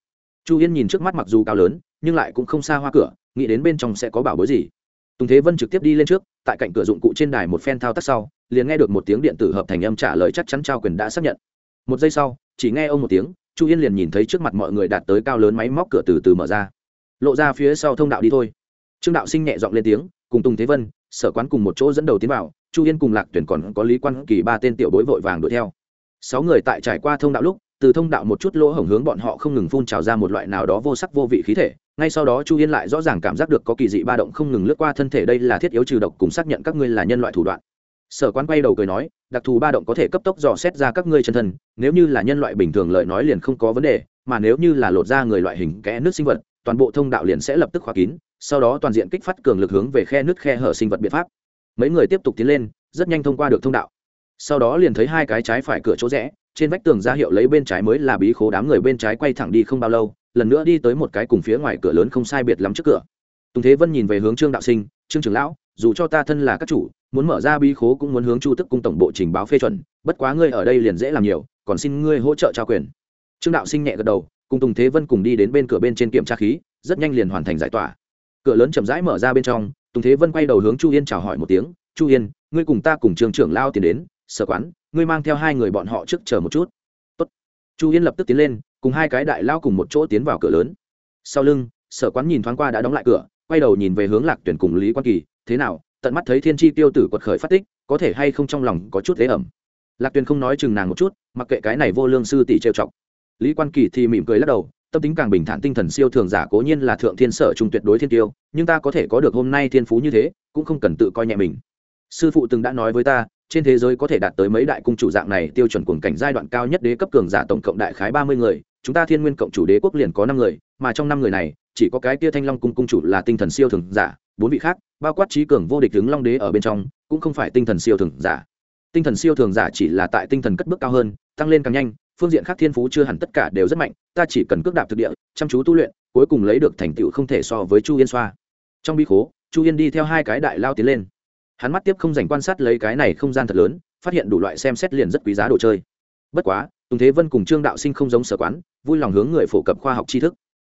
Chu yên nhìn trước mắt mặc dù cao lớn, nhưng lại cũng không xa hoa cửa, nghĩ đến bên trong sẽ có bảo bối gì. Tùng thế vân trực tiếp đi lên trước, tại cạnh cửa dụng cụ trên đài một phen thao tác sau, liền nghe được một tiếng điện tử hợp thành âm trả lời chắc chắn trao quyền đã xác nhận. Một giây sau, chỉ nghe ông một tiếng, chu yên liền nhìn thấy trước mặt mọi người đạt tới cao lớn máy móc cửa từ từ mở ra. Lộ ra phía sau thông đạo đi thôi. Trương đạo sinh nhẹ dọn lên tiếng cùng tùng thế vân, sở quán cùng một chỗ dẫn đầu tiến vào, chu yên cùng lạc tuyển còn có lý quan kỳ ba tên tiểu bối vội vàng đuổi theo. Sáu người tại trải qua thông đạo lúc, từ thông đạo một chút lỗ hổng hướng bọn họ không ngừng phun trào ra một loại nào đó vô sắc vô vị khí thể, ngay sau đó chu yên lại rõ ràng cảm giác được có kỳ dị ba động không ngừng lướt qua thân thể đây là thiết yếu trừ độc cùng xác nhận các ngươi là nhân loại thủ đoạn. Sở quán quay đầu cười nói, đặc thù ba động có thể cấp tốc dò xét ra các ngươi chân thân, nếu như là nhân loại bình thường lời nói liền không có vấn đề mà nếu như là lột ra người loại hình kẽ nước sinh vật, toàn bộ thông đạo liền sẽ lập tức khóa kín, sau đó toàn diện kích phát cường lực hướng về khe nước khe hở sinh vật biện pháp. Mấy người tiếp tục tiến lên, rất nhanh thông qua được thông đạo. Sau đó liền thấy hai cái trái phải cửa chỗ rẽ, trên vách tường ra hiệu lấy bên trái mới là bí khố đám người bên trái quay thẳng đi không bao lâu, lần nữa đi tới một cái cùng phía ngoài cửa lớn không sai biệt lắm trước cửa. Tùng thế vân nhìn về hướng trương đạo sinh, trương trưởng lão, dù cho ta thân là các chủ, muốn mở ra bí khố cũng muốn hướng chu tức cung tổng bộ trình báo phê chuẩn, bất quá ngươi ở đây liền dễ làm nhiều, còn xin ngươi hỗ trợ trao quyền trương đạo sinh nhẹ gật đầu, cùng tùng thế vân cùng đi đến bên cửa bên trên kiểm tra khí, rất nhanh liền hoàn thành giải tỏa. Cửa lớn chậm rãi mở ra bên trong, tùng thế vân quay đầu hướng chu yên chào hỏi một tiếng, chu yên, ngươi cùng ta cùng trường trưởng lao tiền đến, sở quán, ngươi mang theo hai người bọn họ trước chờ một chút. Tốt. chu yên lập tức tiến lên, cùng hai cái đại lao cùng một chỗ tiến vào cửa lớn. Sau lưng, sở quán nhìn thoáng qua đã đóng lại cửa, quay đầu nhìn về hướng lạc tuyển cùng lý quan kỳ, thế nào, tận mắt thấy thiên tri tiêu tử quật khởi phát tích, có thể hay không trong lòng có chút thế ẩm? Lạc tuyển không nói chừng nàng một chút, mặc kệ cái này vô lương sư tỷ trêu chọc lý quan kỳ thì mỉm cười lắc đầu, tâm tính càng bình thản, tinh thần siêu thường giả cố nhiên là thượng thiên sở trung tuyệt đối thiên tiêu, nhưng ta có thể có được hôm nay thiên phú như thế, cũng không cần tự coi nhẹ mình. Sư phụ từng đã nói với ta, trên thế giới có thể đạt tới mấy đại cung chủ dạng này, tiêu chuẩn cuồng cảnh giai đoạn cao nhất đế cấp cường giả tổng cộng đại khái ba mươi người, chúng ta thiên nguyên cộng chủ đế quốc liền có năm người, mà trong năm người này, chỉ có cái tia thanh long cung cung chủ là tinh thần siêu thường giả, bốn vị khác, bao quát trí cường vô địch đứng long đế ở bên trong, cũng không phải tinh thần siêu thường giả. Tinh thần siêu thường giả chỉ là tại tinh thần cất bước cao hơn, tăng lên càng nhanh phương diện khác thiên phú chưa hẳn tất cả đều rất mạnh, ta chỉ cần cước đạp thực địa, chăm chú tu luyện, cuối cùng lấy được thành tựu không thể so với chu yên xoa. Trong bi khố, chu yên đi theo hai cái đại lao tiến lên. Hắn mắt tiếp không dành quan sát lấy cái này không gian thật lớn, phát hiện đủ loại xem xét liền rất quý giá đồ chơi. Bất quá, tùng thế vân cùng trương đạo sinh không giống sở quán, vui lòng hướng người phổ cập khoa học tri thức.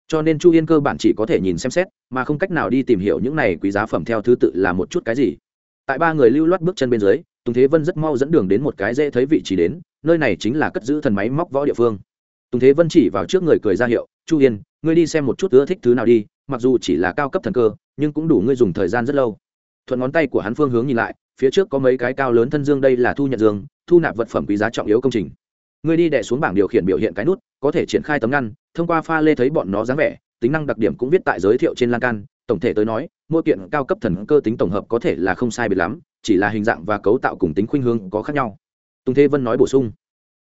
Cho nên chu yên cơ bản chỉ có thể nhìn xem xét, mà không cách nào đi tìm hiểu những này quý giá phẩm theo thứ tự là một chút cái gì. Tại ba người lưu loát bước chân bên dưới tùng thế vân rất mau dẫn đường đến một cái dễ thấy vị trí đến, nơi này chính là cất giữ thần máy móc võ địa phương. Tùng thế vân chỉ vào trước người cười ra hiệu, chu yên, ngươi đi xem một chút ưa thích thứ nào đi, mặc dù chỉ là cao cấp thần cơ, nhưng cũng đủ ngươi dùng thời gian rất lâu. Thuận ngón tay của hắn phương hướng nhìn lại, phía trước có mấy cái cao lớn thân dương, đây là thu nhận dương, thu nạp vật phẩm quý giá trọng yếu công trình. Ngươi đi đẻ xuống bảng điều khiển biểu hiện cái nút, có thể triển khai tấm ngăn, thông qua pha lê thấy bọn nó dáng vẻ, tính năng đặc điểm cũng viết tại giới thiệu trên lan can, tổng thể tới nói, mỗi kiện cao cấp thần cơ tính tổng hợp có thể là không sai biệt lắm chỉ là hình dạng và cấu tạo cùng tính khuynh hướng có khác nhau. Tùng thế vân nói bổ sung,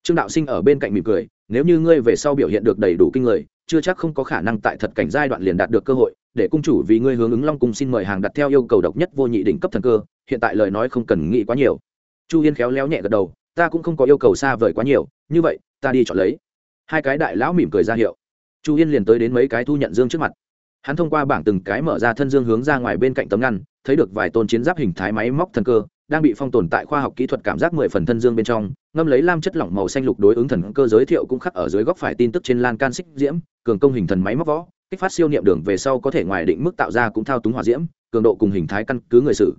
trương đạo sinh ở bên cạnh mỉm cười, nếu như ngươi về sau biểu hiện được đầy đủ kinh người, chưa chắc không có khả năng tại thật cảnh giai đoạn liền đạt được cơ hội, để cung chủ vì ngươi hướng ứng long cung xin mời hàng đặt theo yêu cầu độc nhất vô nhị đỉnh cấp thần cơ, hiện tại lời nói không cần nghĩ quá nhiều. Chu yên khéo léo nhẹ gật đầu, ta cũng không có yêu cầu xa vời quá nhiều, như vậy, ta đi chọn lấy. Hai cái đại lão mỉm cười ra hiệu. Chu yên liền tới đến mấy cái thu nhận dương trước mặt. Hắn thông qua bảng từng cái mở ra thân dương hướng ra ngoài bên cạnh tấm ngăn thấy được vài tôn chiến giáp hình thái máy móc thần cơ, đang bị phong tồn tại khoa học kỹ thuật cảm giác mười phần thân dương bên trong, ngâm lấy lam chất lỏng màu xanh lục đối ứng thần cơ giới thiệu cũng khắc ở dưới góc phải tin tức trên lan can xích diễm, cường công hình thần máy móc võ, kích phát siêu niệm đường về sau có thể ngoài định mức tạo ra cũng thao túng hỏa diễm, cường độ cùng hình thái căn cứ người sử.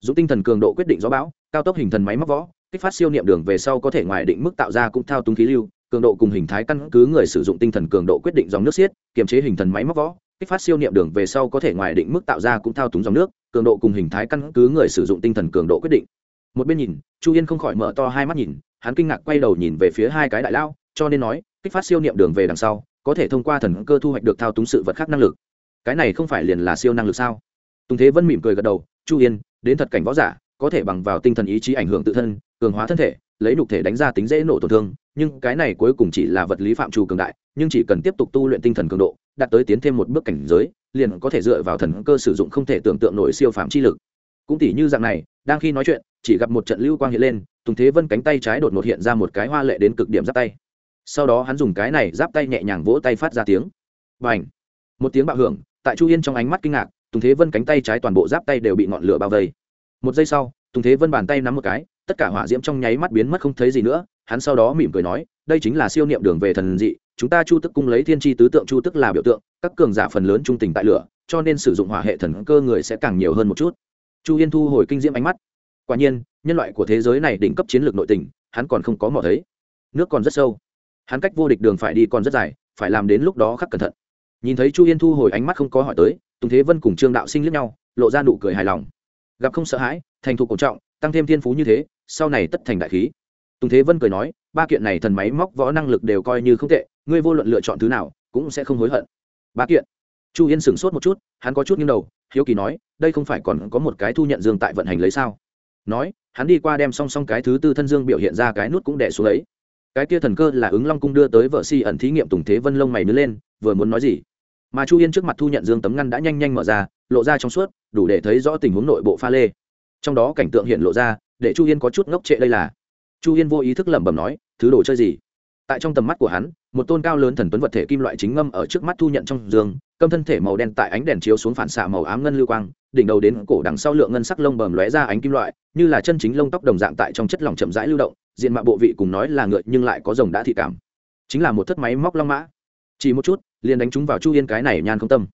Dụng tinh thần cường độ quyết định gió bão, cao tốc hình thần máy móc võ, kích phát siêu niệm đường về sau có thể ngoài định mức tạo ra cũng thao túng khí lưu, cường độ cùng hình thái căn cứ người sử dụng tinh thần cường độ quyết định dòng nước xiết, kiềm chế hình thần máy móc võ kích phát siêu niệm đường về sau có thể ngoài định mức tạo ra cũng thao túng dòng nước, cường độ cùng hình thái căn cứ người sử dụng tinh thần cường độ quyết định. Một bên nhìn, chu yên không khỏi mở to hai mắt nhìn, hắn kinh ngạc quay đầu nhìn về phía hai cái đại lao cho nên nói, kích phát siêu niệm đường về đằng sau, có thể thông qua thần cơ thu hoạch được thao túng sự vật khác năng lực. Cái này không phải liền là siêu năng lực sao? Tùng thế vân mỉm cười gật đầu, chu yên, đến thật cảnh võ giả, có thể bằng vào tinh thần ý chí ảnh hưởng tự thân cường hóa thân thể, lấy nhục thể đánh ra tính dễ nổ tổn thương, nhưng cái này cuối cùng chỉ là vật lý phạm trù cường đại, nhưng chỉ cần tiếp tục tu luyện tinh thần cường độ, đạt tới tiến thêm một bước cảnh giới, liền có thể dựa vào thần cơ sử dụng không thể tưởng tượng nổi siêu phạm chi lực. Cũng tỉ như dạng này, đang khi nói chuyện, chỉ gặp một trận lưu quang hiện lên, tùng thế vân cánh tay trái đột ngột hiện ra một cái hoa lệ đến cực điểm giáp tay. Sau đó hắn dùng cái này giáp tay nhẹ nhàng vỗ tay phát ra tiếng. B à n h một tiếng bạo hưởng, tại chu yên trong ánh mắt kinh ngạc, tùng thế vân cánh tay trái toàn bộ giáp tay đều bị ngọn lửa bao vây. Một giây sau, tùng thế vân bàn tay nắm một cái tất cả hỏa diễm trong nháy mắt biến mất không thấy gì nữa, hắn sau đó mỉm cười nói, đây chính là siêu niệm đường về thần dị, chúng ta chu tức cung lấy thiên tri tứ tượng, chu tức là biểu tượng, các cường giả phần lớn trung tình tại lửa, cho nên sử dụng hỏa hệ thần cơ người sẽ càng nhiều hơn một chút. Chu yên thu hồi kinh diễm ánh mắt. Quả nhiên, nhân loại của thế giới này đỉnh cấp chiến lược nội tình, hắn còn không có mò thấy. Nước còn rất sâu. Hắn cách vô địch đường phải đi còn rất dài, phải làm đến lúc đó khắc cẩn thận. Nhìn thấy chu yên thu hồi ánh mắt không có hỏi tới, tùng thế vân cùng trương đạo sinh lướt nhau, lộ ra nụ cười hài lòng. Gặp không sợ hãi, thành thục cổ trọng tăng thêm thiên phú như thế, sau này tất thành đại khí. Tùng thế vân cười nói, ba kiện này thần máy móc võ năng lực đều coi như không tệ, ngươi vô luận lựa chọn thứ nào, cũng sẽ không hối hận. Ba kiện. Chu yên sửng sốt một chút, hắn có chút nghiêng đầu, hiếu kỳ nói, đây không phải còn có một cái thu nhận dương tại vận hành lấy sao? Nói, hắn đi qua đem song song cái thứ tư thân dương biểu hiện ra cái nút cũng đẻ xuống lấy cái kia thần cơ là ứng long cung đưa tới vợ si ẩn thí nghiệm tùng thế vân lông mày nứa lên, vừa muốn nói gì? Mà chu yên trước mặt thu nhận dương tấm ngăn đã nhanh nhanh mở ra, lộ ra trong suốt, đủ để thấy rõ tình huống nội bộ pha lê trong đó cảnh tượng hiện lộ ra, để chu yên có chút ngốc trệ đây là. Chu yên vô ý thức lẩm bẩm nói, thứ đồ chơi gì? Tại trong tầm mắt của hắn, một tôn cao lớn thần tuấn vật thể kim loại chính ngâm ở trước mắt thu nhận trong giường câm thân thể màu đen tại ánh đèn chiếu xuống phản xạ màu ám ngân lưu quang, đỉnh đầu đến cổ đằng sau lượng ngân sắc lông bầm lóe ra ánh kim loại, như là chân chính lông tóc đồng dạng tại trong chất lỏng chậm rãi lưu động, diện mạo bộ vị cùng nói là ngựa nhưng lại có rồng đã thị cảm. Chính là một thất máy móc long mã. Chỉ một chút, liền đánh chúng vào chu yên cái này nhan không tâm.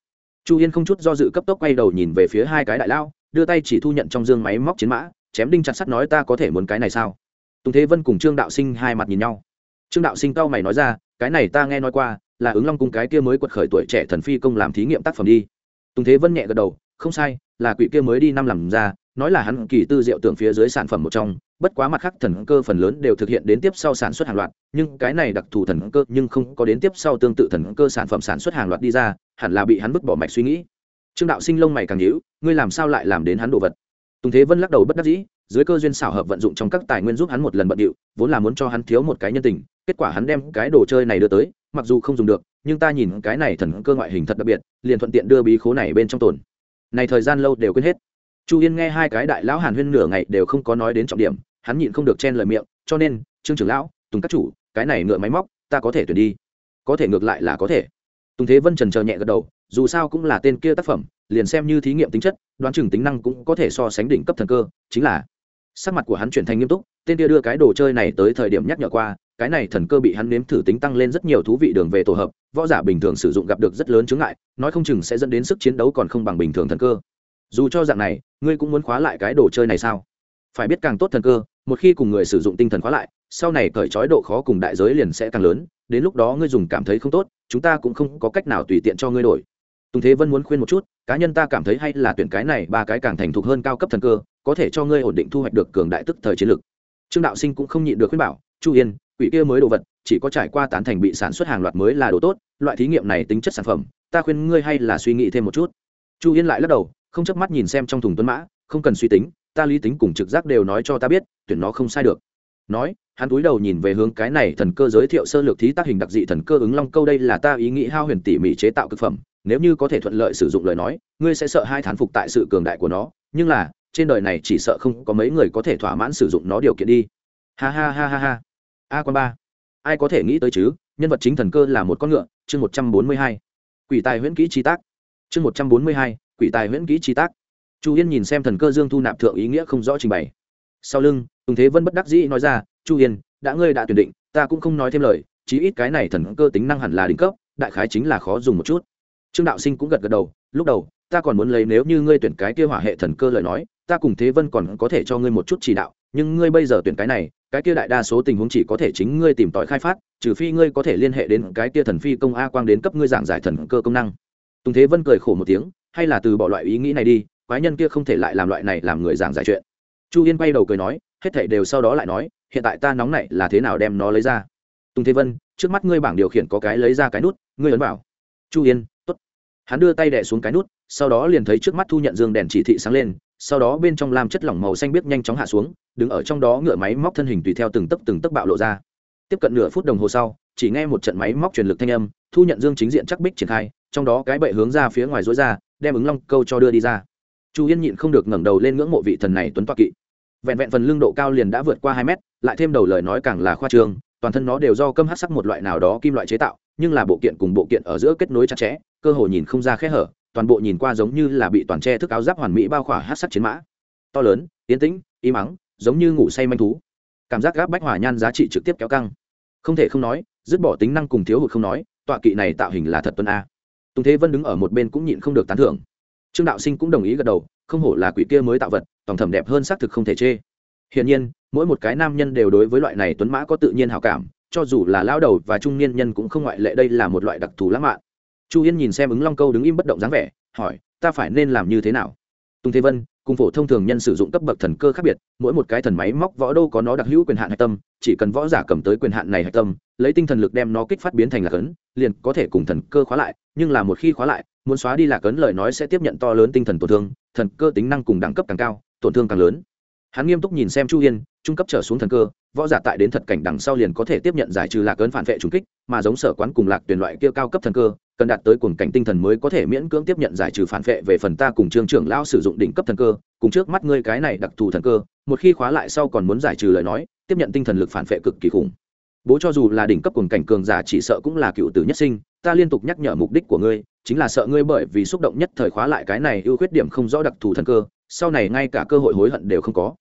Chu yên không chút do dự cấp tốc quay đầu nhìn về phía hai cái đại lao đưa tay chỉ thu nhận trong dương máy móc chiến mã, chém đinh chặt sắt nói ta có thể muốn cái này sao? Tùng thế vân cùng trương đạo sinh hai mặt nhìn nhau. Trương đạo sinh cao mày nói ra, cái này ta nghe nói qua, là ứng long cung cái kia mới quật khởi tuổi trẻ thần phi công làm thí nghiệm tác phẩm đi. Tùng thế vân nhẹ gật đầu, không sai, là quỷ kia mới đi năm làm ra, nói là hắn kỳ tư diệu tưởng phía dưới sản phẩm một trong, bất quá mặt khác thần cơ phần lớn đều thực hiện đến tiếp sau sản xuất hàng loạt, nhưng cái này đặc thù thần cơ nhưng không có đến tiếp sau tương tự thần cơ sản phẩm sản xuất hàng loạt đi ra, hẳn là bị hắn vứt bỏ mạch suy nghĩ trương đạo sinh lông mày càng nhíu, ngươi làm sao lại làm đến hắn đồ vật? Tùng thế vân lắc đầu bất đắc dĩ, dưới cơ duyên xảo hợp vận dụng trong các tài nguyên giúp hắn một lần bận điệu, vốn là muốn cho hắn thiếu một cái nhân tình, kết quả hắn đem cái đồ chơi này đưa tới, mặc dù không dùng được, nhưng ta nhìn cái này thần cơ ngoại hình thật đặc biệt, liền thuận tiện đưa bí khố này bên trong tồn. Này thời gian lâu đều quên hết. Chu yên nghe hai cái đại lão hàn huyên nửa ngày đều không có nói đến trọng điểm, hắn nhịn không được chen lời miệng, cho nên, trương trưởng lão, tùng các chủ, cái này ngựa máy móc, ta có thể tuyển đi. Có thể ngược lại là có thể. Tùng thế vân trần chờ nhẹ gật đầu dù sao cũng là tên kia tác phẩm, liền xem như thí nghiệm tính chất, đoán chừng tính năng cũng có thể so sánh đỉnh cấp thần cơ, chính là sắc mặt của hắn chuyển thành nghiêm túc, tên kia đưa cái đồ chơi này tới thời điểm nhắc nhở qua, cái này thần cơ bị hắn nếm thử tính tăng lên rất nhiều thú vị đường về tổ hợp, võ giả bình thường sử dụng gặp được rất lớn chướng ngại, nói không chừng sẽ dẫn đến sức chiến đấu còn không bằng bình thường thần cơ. Dù cho dạng này, ngươi cũng muốn khóa lại cái đồ chơi này sao? Phải biết càng tốt thần cơ, một khi cùng người sử dụng tinh thần khóa lại, sau này cởi trói độ khó cùng đại giới liền sẽ càng lớn, đến lúc đó ngươi dùng cảm thấy không tốt, chúng ta cũng không có cách nào tùy tiện cho ngươi đổi tùng thế vân muốn khuyên một chút, cá nhân ta cảm thấy hay là tuyển cái này ba cái càng thành thục hơn cao cấp thần cơ, có thể cho ngươi ổn định thu hoạch được cường đại tức thời chiến lược. Trương đạo sinh cũng không nhịn được khuyên bảo, chu yên, quỷ kia mới đồ vật, chỉ có trải qua tán thành bị sản xuất hàng loạt mới là đồ tốt, loại thí nghiệm này tính chất sản phẩm, ta khuyên ngươi hay là suy nghĩ thêm một chút. Chu yên lại lắc đầu, không chớp mắt nhìn xem trong thùng tuấn mã, không cần suy tính, ta lý tính cùng trực giác đều nói cho ta biết, tuyển nó không sai được. Nói, hắn túi đầu nhìn về hướng cái này thần cơ giới thiệu sơ lược thí tác hình đặc dị thần cơ ứng long câu, đây là ta ý nghĩ hao huyền tỉ mỉ chế tạo thực phẩm nếu như có thể thuận lợi sử dụng lời nói, ngươi sẽ sợ hai thán phục tại sự cường đại của nó, nhưng là, trên đời này chỉ sợ không có mấy người có thể thỏa mãn sử dụng nó điều kiện đi. Ha ha ha ha ha. A quan ba. Ai có thể nghĩ tới chứ? Nhân vật chính thần cơ là một con ngựa, chương một trăm bốn mươi hai. Quỷ tài huyễn kỹ chi tác. Chương một trăm bốn mươi hai, quỷ tài huyễn kỹ chi tác. Chu yên nhìn xem thần cơ dương thu nạp thượng ý nghĩa không rõ trình bày. Sau lưng, tùng thế vân bất đắc dĩ nói ra, chu yên, đã ngươi đã tuyển định, ta cũng không nói thêm lời, chí ít cái này thần cơ tính năng hẳn là đỉnh cấp, đại khái chính là khó dùng một chút trương đạo sinh cũng gật gật đầu, lúc đầu, ta còn muốn lấy nếu như ngươi tuyển cái kia hỏa hệ thần cơ lời nói, ta cùng thế vân còn có thể cho ngươi một chút chỉ đạo, nhưng ngươi bây giờ tuyển cái này, cái kia đại đa số tình huống chỉ có thể chính ngươi tìm tòi khai phát, trừ phi ngươi có thể liên hệ đến cái kia thần phi công a quang đến cấp ngươi giảng giải thần cơ công năng. Tùng thế vân cười khổ một tiếng, hay là từ bỏ loại ý nghĩ này đi, quái nhân kia không thể lại làm loại này làm người giảng giải chuyện. Chu yên quay đầu cười nói, hết thảy đều sau đó lại nói, hiện tại ta nóng này là thế nào đem nó lấy ra? Tùng thế vân, trước mắt ngươi bảng điều khiển có cái lấy ra cái nút, ngươi ấn vào. Chu yên hắn đưa tay đẻ xuống cái nút, sau đó liền thấy trước mắt thu nhận dương đèn chỉ thị sáng lên, sau đó bên trong lam chất lỏng màu xanh biết nhanh chóng hạ xuống, đứng ở trong đó ngựa máy móc thân hình tùy theo từng tấc từng tấc bạo lộ ra. Tiếp cận nửa phút đồng hồ sau, chỉ nghe một trận máy móc truyền lực thanh âm, thu nhận dương chính diện chắc bích triển khai, trong đó cái bệ hướng ra phía ngoài rối ra, đem ứng long câu cho đưa đi ra. Chu yên nhịn không được ngẩng đầu lên ngưỡng mộ vị thần này tuấn toa kỵ. Vẹn vẹn phần lưng độ cao liền đã vượt qua hai mét, lại thêm đầu lời nói càng là khoa trương, toàn thân nó đều do cơm hát sắc một loại nào đó kim loại chế tạo, nhưng là bộ kiện cùng bộ kiện ở giữa kết nối chặt chẽ cơ hồ nhìn không ra khe hở, toàn bộ nhìn qua giống như là bị toàn tre thức áo giáp hoàn mỹ bao khỏa hát sắt chiến mã. To lớn, yên tĩnh, im ắng, giống như ngủ say manh thú. Cảm giác gáp bách hỏa nhan giá trị trực tiếp kéo căng. Không thể không nói, dứt bỏ tính năng cùng thiếu hụt không nói, tọa kỵ này tạo hình là thật tuân a. Tùng thế vân đứng ở một bên cũng nhịn không được tán thưởng. Trương đạo sinh cũng đồng ý gật đầu, không hổ là quỷ kia mới tạo vật, tổng thẩm đẹp hơn xác thực không thể chê. Hiển nhiên, mỗi một cái nam nhân đều đối với loại này tuấn mã có tự nhiên hào cảm, cho dù là lao đầu và trung niên nhân cũng không ngoại lệ đây là một loại đặc thù lãng mạn chu yên nhìn xem ứng long câu đứng im bất động dáng vẻ, hỏi, ta phải nên làm như thế nào? Tùng thế vân, cùng phổ thông thường nhân sử dụng cấp bậc thần cơ khác biệt, mỗi một cái thần máy móc võ đô có nó đặc hữu quyền hạn hạch tâm, chỉ cần võ giả cầm tới quyền hạn này hạch tâm, lấy tinh thần lực đem nó kích phát biến thành lạc ấn, liền có thể cùng thần cơ khóa lại, nhưng là một khi khóa lại, muốn xóa đi lạc ấn lời nói sẽ tiếp nhận to lớn tinh thần tổn thương, thần cơ tính năng cùng đẳng cấp càng cao, tổn thương càng lớn. Hắn nghiêm túc nhìn xem chu yên, trung cấp trở xuống thần cơ võ giả tại đến thật cảnh đằng sau liền có thể tiếp nhận giải trừ lạc ấn phản vệ trùng kích, mà giống sở quán cùng lạc tuyển loại kia cao cấp thần cơ, cần đạt tới cuồng cảnh tinh thần mới có thể miễn cưỡng tiếp nhận giải trừ phản vệ về phần ta cùng trương trưởng lão sử dụng đỉnh cấp thần cơ, cùng trước mắt ngươi cái này đặc thù thần cơ, một khi khóa lại sau còn muốn giải trừ lời nói, tiếp nhận tinh thần lực phản vệ cực kỳ khủng. Bố cho dù là đỉnh cấp cuồng cảnh cường giả chỉ sợ cũng là cựu tử nhất sinh, ta liên tục nhắc nhở mục đích của ngươi, chính là sợ ngươi bởi vì xúc động nhất thời khóa lại cái này ưu khuyết điểm không rõ đặc thù thần cơ, sau này ngay cả cơ hội hối hận đều không có.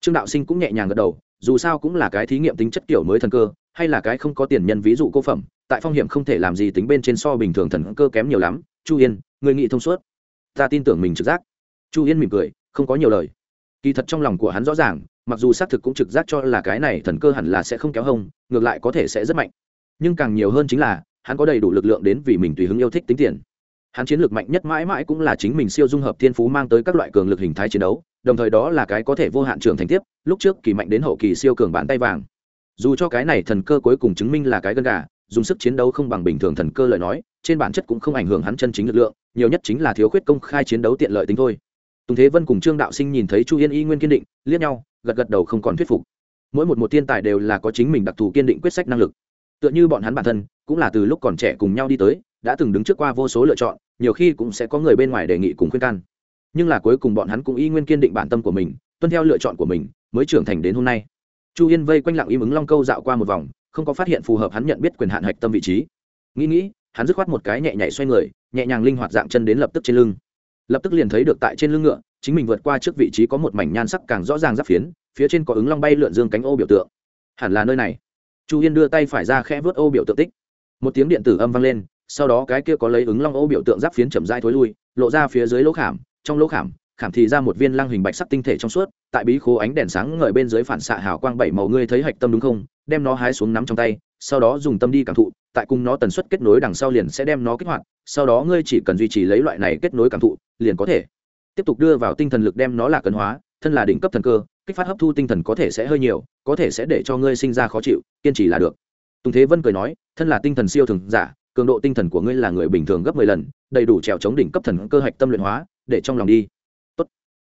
Trương đạo sinh cũng nhẹ nhàng gật đầu dù sao cũng là cái thí nghiệm tính chất kiểu mới thần cơ, hay là cái không có tiền nhân ví dụ cô phẩm, tại phong hiểm không thể làm gì tính bên trên so bình thường thần cơ kém nhiều lắm. Chu yên, người nghị thông suốt. Ta tin tưởng mình trực giác. Chu yên mỉm cười, không có nhiều lời. Kỳ thật trong lòng của hắn rõ ràng, mặc dù xác thực cũng trực giác cho là cái này thần cơ hẳn là sẽ không kéo hông, ngược lại có thể sẽ rất mạnh. Nhưng càng nhiều hơn chính là, hắn có đầy đủ lực lượng đến vì mình tùy hứng yêu thích tính tiền hắn chiến lược mạnh nhất mãi mãi cũng là chính mình siêu dung hợp thiên phú mang tới các loại cường lực hình thái chiến đấu, đồng thời đó là cái có thể vô hạn trưởng thành tiếp, lúc trước kỳ mạnh đến hậu kỳ siêu cường bán tay vàng. Dù cho cái này thần cơ cuối cùng chứng minh là cái gân gà, dùng sức chiến đấu không bằng bình thường thần cơ lời nói, trên bản chất cũng không ảnh hưởng hắn chân chính lực lượng, nhiều nhất chính là thiếu khuyết công khai chiến đấu tiện lợi tính thôi. Tùng thế vân cùng trương đạo sinh nhìn thấy chu yên y nguyên kiên định, liếc nhau, gật gật đầu không còn thuyết phục. Mỗi một một thiên tài đều là có chính mình đặc thù kiên định quyết sách năng lực. Tựa như bọn hắn bản thân, cũng là từ lúc còn trẻ cùng nhau đi tới đã từng đứng trước qua vô số lựa chọn, nhiều khi cũng sẽ có người bên ngoài đề nghị cùng khuyên can. Nhưng là cuối cùng bọn hắn cũng y nguyên kiên định bản tâm của mình, tuân theo lựa chọn của mình, mới trưởng thành đến hôm nay. Chu yên vây quanh lặng im ứng long câu dạo qua một vòng, không có phát hiện phù hợp hắn nhận biết quyền hạn hạch tâm vị trí. Nghĩ nghĩ, hắn dứt khoát một cái nhẹ nhảy xoay người, nhẹ nhàng linh hoạt dạng chân đến lập tức trên lưng. Lập tức liền thấy được tại trên lưng ngựa, chính mình vượt qua trước vị trí có một mảnh nhan sắc càng rõ ràng giáp phiến, phía trên có ứng long bay lượn dương cánh ô biểu tượng. Hẳn là nơi này. Chu yên đưa tay phải ra khẽ vớt ô biểu tượng tích. Một tiếng điện tử âm vang lên sau đó cái kia có lấy ứng long ô biểu tượng giáp phiến chậm dai thối lui, lộ ra phía dưới lỗ khảm, trong lỗ khảm khảm thì ra một viên lăng hình bạch sắc tinh thể trong suốt, tại bí khố ánh đèn sáng ngời bên dưới phản xạ hào quang bảy màu ngươi thấy hạch tâm đúng không? Đem nó hái xuống nắm trong tay, sau đó dùng tâm đi cảm thụ, tại cùng nó tần suất kết nối đằng sau liền sẽ đem nó kích hoạt, sau đó ngươi chỉ cần duy trì lấy loại này kết nối cảm thụ, liền có thể tiếp tục đưa vào tinh thần lực đem nó là cấn hóa, thân là đỉnh cấp thần cơ, kích phát hấp thu tinh thần có thể sẽ hơi nhiều, có thể sẽ để cho ngươi sinh ra khó chịu, kiên trì là được. Tùng thế vân cười nói, thân là tinh thần siêu thường giả cường độ tinh thần của ngươi là người bình thường gấp mười lần đầy đủ trèo chống đỉnh cấp thần cơ hạch tâm luyện hóa để trong lòng đi. Tốt.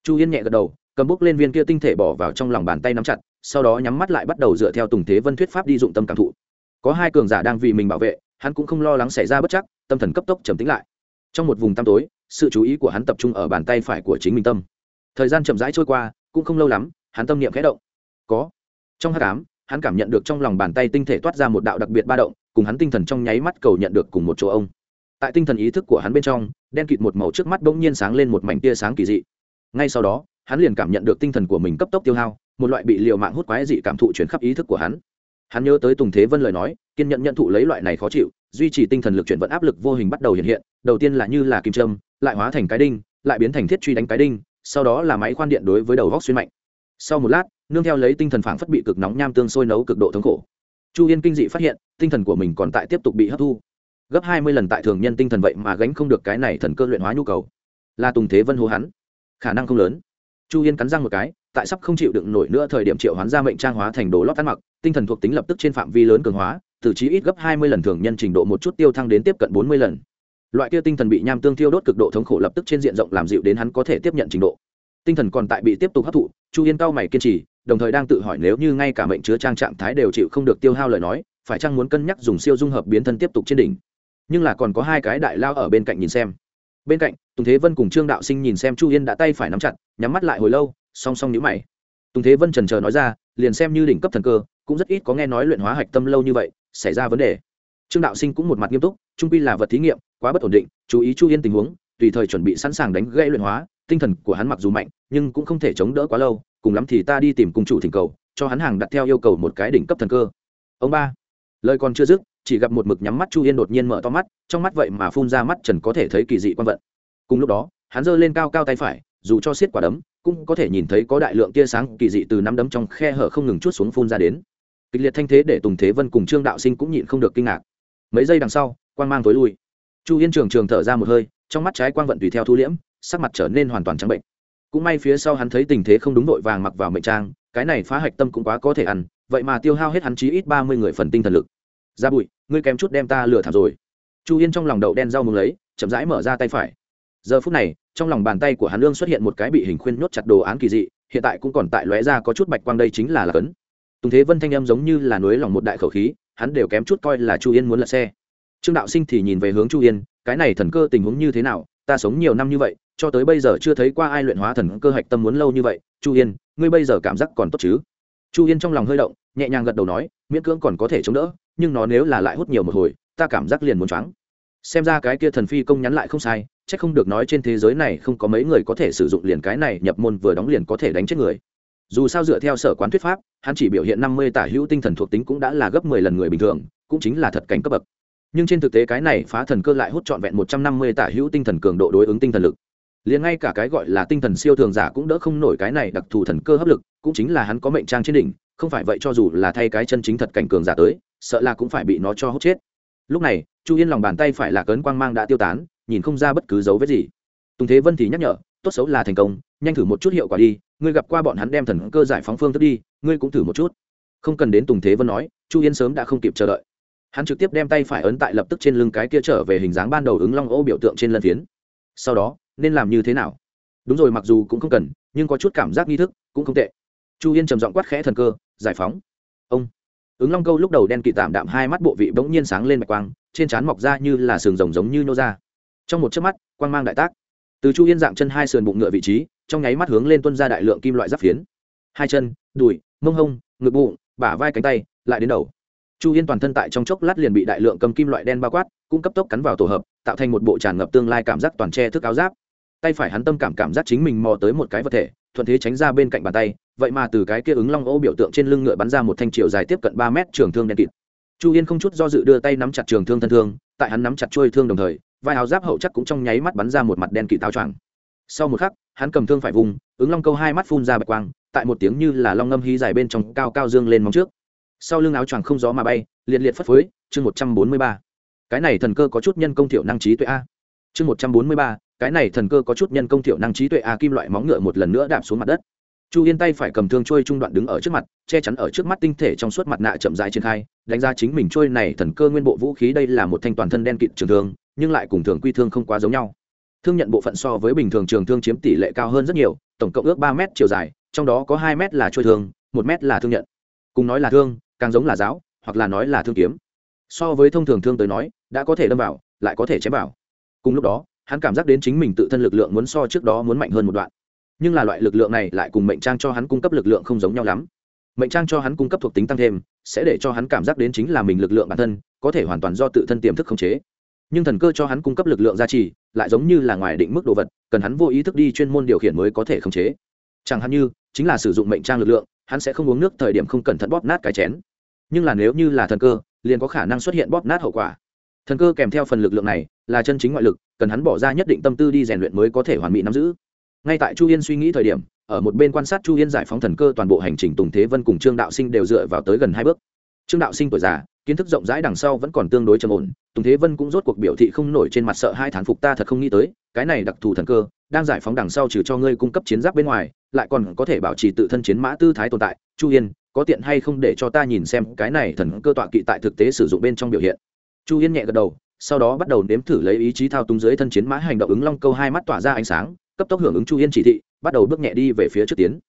chu yên nhẹ gật đầu cầm bút lên viên kia tinh thể bỏ vào trong lòng bàn tay nắm chặt sau đó nhắm mắt lại bắt đầu dựa theo tùng thế vân thuyết pháp đi dụng tâm cảm thụ. Có hai cường giả đang vì mình bảo vệ hắn cũng không lo lắng xảy ra bất chắc tâm thần cấp tốc trầm tĩnh lại. Trong một vùng tăm tối sự chú ý của hắn tập trung ở bàn tay phải của chính mình tâm. Thời gian chậm rãi trôi qua cũng không lâu lắm hắn tâm niệm khẽ động. Có. Trong hắc ám, hắn cảm nhận được trong lòng bàn tay tinh thể toát ra một đạo đặc biệt ba động cùng hắn tinh thần trong nháy mắt cầu nhận được cùng một chỗ ông. Tại tinh thần ý thức của hắn bên trong, đen kịt một màu trước mắt bỗng nhiên sáng lên một mảnh tia sáng kỳ dị. Ngay sau đó, hắn liền cảm nhận được tinh thần của mình cấp tốc tiêu hao, một loại bị liều mạng hút quái dị cảm thụ chuyển khắp ý thức của hắn. Hắn nhớ tới tùng thế vân lời nói, kiên nhận nhận thụ lấy loại này khó chịu, duy trì tinh thần lực chuyển vận áp lực vô hình bắt đầu hiện hiện, đầu tiên là như là kim trâm lại hóa thành cái đinh, lại biến thành thiết truy đánh cái đinh, sau đó là máy khoan điện đối với đầu góc xuyên mạnh. Sau một lát, nương theo lấy tinh thần phảng phất bị cực nóng nham tương sôi nấu cực độ thống khổ chu yên kinh dị phát hiện, tinh thần của mình còn tại tiếp tục bị hấp thu. Gấp hai mươi lần tại thường nhân tinh thần vậy mà gánh không được cái này thần cơ luyện hóa nhu cầu. Là tùng thế vân hô hắn. Khả năng không lớn. Chu yên cắn răng một cái, tại sắp không chịu đựng nổi nữa thời điểm triệu hoán ra mệnh trang hóa thành đồ lót ăn mặc, tinh thần thuộc tính lập tức trên phạm vi lớn cường hóa từ chí ít gấp hai mươi lần thường nhân trình độ một chút tiêu thăng đến tiếp cận bốn mươi lần. Loại kia tinh thần bị nham tương tiêu đốt cực độ thống khổ lập tức trên diện rộng làm dịu đến hắn có thể tiếp nhận trình độ. Tinh thần còn tại bị tiếp tục hấp thụ, chu yên cao mày kiên trì đồng thời đang tự hỏi nếu như ngay cả mệnh chứa trang trạng thái đều chịu không được tiêu hao lời nói, phải chăng muốn cân nhắc dùng siêu dung hợp biến thân tiếp tục trên đỉnh? Nhưng là còn có hai cái đại lao ở bên cạnh nhìn xem. Bên cạnh, tùng thế vân cùng trương đạo sinh nhìn xem chu yên đã tay phải nắm chặt, nhắm mắt lại hồi lâu, song song nhữ mày. Tùng thế vân trần trờ nói ra, liền xem như đỉnh cấp thần cơ, cũng rất ít có nghe nói luyện hóa hạch tâm lâu như vậy, xảy ra vấn đề. Trương đạo sinh cũng một mặt nghiêm túc, trung pi là vật thí nghiệm, quá bất ổn định, chú ý chu yên tình huống, tùy thời chuẩn bị sẵn sàng đánh gây luyện hóa, tinh thần của hắn mặc dù mạnh, nhưng cũng không thể chống đỡ quá lâu cùng lắm thì ta đi tìm cung chủ thỉnh cầu, cho hắn hàng đặt theo yêu cầu một cái đỉnh cấp thần cơ. Ông ba, lời còn chưa dứt, chỉ gặp một mực nhắm mắt chu yên đột nhiên mở to mắt, trong mắt vậy mà phun ra mắt trần có thể thấy kỳ dị quan vận. Cùng lúc đó, hắn giơ lên cao cao tay phải, dù cho xiết quả đấm, cũng có thể nhìn thấy có đại lượng tia sáng kỳ dị từ năm đấm trong khe hở không ngừng chút xuống phun ra đến. Kịch liệt thanh thế để tùng thế vân cùng trương đạo sinh cũng nhịn không được kinh ngạc. Mấy giây đằng sau quan mang tối lui. Chu yên trường trường thở ra một hơi, trong mắt trái quang vận tùy theo thu liễm, sắc mặt trở nên hoàn toàn trắng bệnh cũng may phía sau hắn thấy tình thế không đúng vội vàng mặc vào mệnh trang, cái này phá hạch tâm cũng quá có thể ăn, vậy mà tiêu hao hết hắn chí ít ba mươi người phần tinh thần lực. Ra bụi, ngươi kém chút đem ta lừa thảm rồi. Chu yên trong lòng đậu đen rau mừng lấy, chậm rãi mở ra tay phải. Giờ phút này, trong lòng bàn tay của hắn lương xuất hiện một cái bị hình khuyên nhốt chặt đồ án kỳ dị, hiện tại cũng còn tại lóe ra có chút bạch quang đây chính là là ấn tùng thế vân thanh âm giống như là núi lòng một đại khẩu khí, hắn đều kém chút coi là chu yên muốn lật xe. Trương đạo sinh thì nhìn về hướng chu yên, cái này thần cơ tình huống như thế nào, ta sống nhiều năm như vậy cho tới bây giờ chưa thấy qua ai luyện hóa thần cơ hạch tâm muốn lâu như vậy. Chu yên, ngươi bây giờ cảm giác còn tốt chứ? Chu yên trong lòng hơi động, nhẹ nhàng gật đầu nói, miễn cưỡng còn có thể chống đỡ, nhưng nó nếu là lại hút nhiều một hồi, ta cảm giác liền muốn choáng. Xem ra cái kia thần phi công nhắn lại không sai c h ắ c không được nói trên thế giới này không có mấy người có thể sử dụng liền cái này nhập môn vừa đóng liền có thể đánh chết người. Dù sao dựa theo sở quán thuyết pháp, hắn chỉ biểu hiện năm mươi tả hữu tinh thần thuộc tính cũng đã là gấp mười lần người bình thường, cũng chính là thật cảnh cấp bậc. Nhưng trên thực tế cái này phá thần cơ lại hút trọn vẹn một trăm năm mươi tả hữu tinh thần cường độ đối ứng tinh thần lực liền ngay cả cái gọi là tinh thần siêu thường giả cũng đỡ không nổi cái này đặc thù thần cơ hấp lực, cũng chính là hắn có mệnh trang trên đỉnh, không phải vậy cho dù là thay cái chân chính thật cảnh cường giả tới, sợ là cũng phải bị nó cho hút chết. Lúc này, chu yên lòng bàn tay phải là cấn quang mang đã tiêu tán, nhìn không ra bất cứ dấu vết gì. Tùng thế vân thì nhắc nhở, tốt xấu là thành công, nhanh thử một chút hiệu quả đi, ngươi gặp qua bọn hắn đem thần cơ giải phóng phương thức đi, ngươi cũng thử một chút. Không cần đến tùng thế vân nói, chu yên sớm đã không kịp chờ đợi. Hắn trực tiếp đem tay phải ấn tại lập tức trên lưng cái kia trở về hình dáng ban đầu ứng long ô biểu tượng trên lân phiến. Sau đó nên làm như thế nào? Đúng rồi, mặc dù cũng không cần, nhưng có chút cảm giác nghi thức cũng không tệ. Chu yên trầm giọng quát khẽ thần cơ, giải phóng. Ông. Ứng long câu lúc đầu đen kịt tạm đạm hai mắt bộ vị bỗng nhiên sáng lên mạch quang, trên trán mọc ra như là sừng rồng giống như nô ra. Trong một chớp mắt, quang mang đại tác. Từ chu yên dạng chân hai sườn bụng ngựa vị trí, trong nháy mắt hướng lên tuân ra đại lượng kim loại giáp phiến. Hai chân, đùi, mông hông, ngực bụng, bả vai cánh tay, lại đến đầu. Chu yên toàn thân tại trong chốc lát liền bị đại lượng cầm kim loại đen bao quát, cũng cấp tốc cắn vào tổ hợp, tạo thành một bộ tràn ngập tương lai cảm giác toàn tre thức áo giáp tay phải hắn tâm cảm cảm giác chính mình mò tới một cái vật thể, thuận thế tránh ra bên cạnh bàn tay, vậy mà từ cái kia ứng long ô biểu tượng trên lưng ngựa bắn ra một thanh chiều dài tiếp cận ba mét trường thương đen kịt. Chu yên không chút do dự đưa tay nắm chặt trường thương thân thương, tại hắn nắm chặt trôi thương đồng thời, vai áo giáp hậu chắc cũng trong nháy mắt bắn ra một mặt đen kịt tao choàng. Sau một khắc, hắn cầm thương phải vùng, ứng long câu hai mắt phun ra bạch quang, tại một tiếng như là long ngâm hí dài bên trong cao cao dương lên móng trước. Sau lưng áo choàng không gió mà bay, liệt liệt phất phới, chương một trăm bốn mươi ba. Cái này thần cơ có chút nhân công thiểu năng trí tuệ a. Chương một trăm bốn mươi ba cái này thần cơ có chút nhân công thiểu năng trí tuệ a kim loại móng ngựa một lần nữa đạp xuống mặt đất. Chu yên tay phải cầm thương trôi trung đoạn đứng ở trước mặt, che chắn ở trước mắt tinh thể trong suốt mặt nạ chậm rãi triển khai, đánh ra chính mình trôi này thần cơ nguyên bộ vũ khí đây là một thanh toàn thân đen kịt trường thương, nhưng lại cùng thường quy thương không quá giống nhau. Thương nhận bộ phận so với bình thường trường thương chiếm tỷ lệ cao hơn rất nhiều, tổng cộng ước ba m chiều dài, trong đó có hai m là trôi thương, một m là thương nhận. Cùng nói là thương, càng giống là giáo, hoặc là nói là thương kiếm. So với thông thường thương tới nói, đã có thể đâm vào, lại có thể chém vào. Cùng lúc đó hắn cảm giác đến chính mình tự thân lực lượng muốn so trước đó muốn mạnh hơn một đoạn. Nhưng là loại lực lượng này lại cùng mệnh trang cho hắn cung cấp lực lượng không giống nhau lắm. Mệnh trang cho hắn cung cấp thuộc tính tăng thêm, sẽ để cho hắn cảm giác đến chính là mình lực lượng bản thân, có thể hoàn toàn do tự thân tiềm thức khống chế. Nhưng thần cơ cho hắn cung cấp lực lượng gia trì, lại giống như là ngoài định mức đồ vật, cần hắn vô ý thức đi chuyên môn điều khiển mới có thể khống chế. Chẳng hạn như, chính là sử dụng mệnh trang lực lượng, hắn sẽ không uống nước thời điểm không cẩn thận bóp nát cái chén. Nhưng là nếu như là thần cơ, liền có khả năng xuất hiện bóp nát hậu quả. Thần cơ kèm theo phần lực lượng này là chân chính ngoại lực, cần hắn bỏ ra nhất định tâm tư đi rèn luyện mới có thể hoàn mỹ nắm giữ. Ngay tại chu yên suy nghĩ thời điểm, ở một bên quan sát chu yên giải phóng thần cơ toàn bộ hành trình tùng thế vân cùng trương đạo sinh đều dựa vào tới gần hai bước. Trương đạo sinh tuổi già, kiến thức rộng rãi đằng sau vẫn còn tương đối trầm ổn, tùng thế vân cũng rốt cuộc biểu thị không nổi trên mặt sợ hai thán phục ta thật không nghĩ tới, cái này đặc thù thần cơ, đang giải phóng đằng sau trừ cho ngươi cung cấp chiến giáp bên ngoài, lại còn có thể bảo trì tự thân chiến mã tư thái tồn tại. Chu yên, có tiện hay không để cho ta nhìn xem cái này thần cơ tọa kỵ tại thực tế sử dụng bên trong biểu hiện? Chu yên nhẹ gật đầu sau đó bắt đầu nếm thử lấy ý chí thao túng dưới thân chiến mã hành động ứng long câu hai mắt tỏa ra ánh sáng, cấp tốc hưởng ứng chu yên chỉ thị, bắt đầu bước nhẹ đi về phía trước tiến.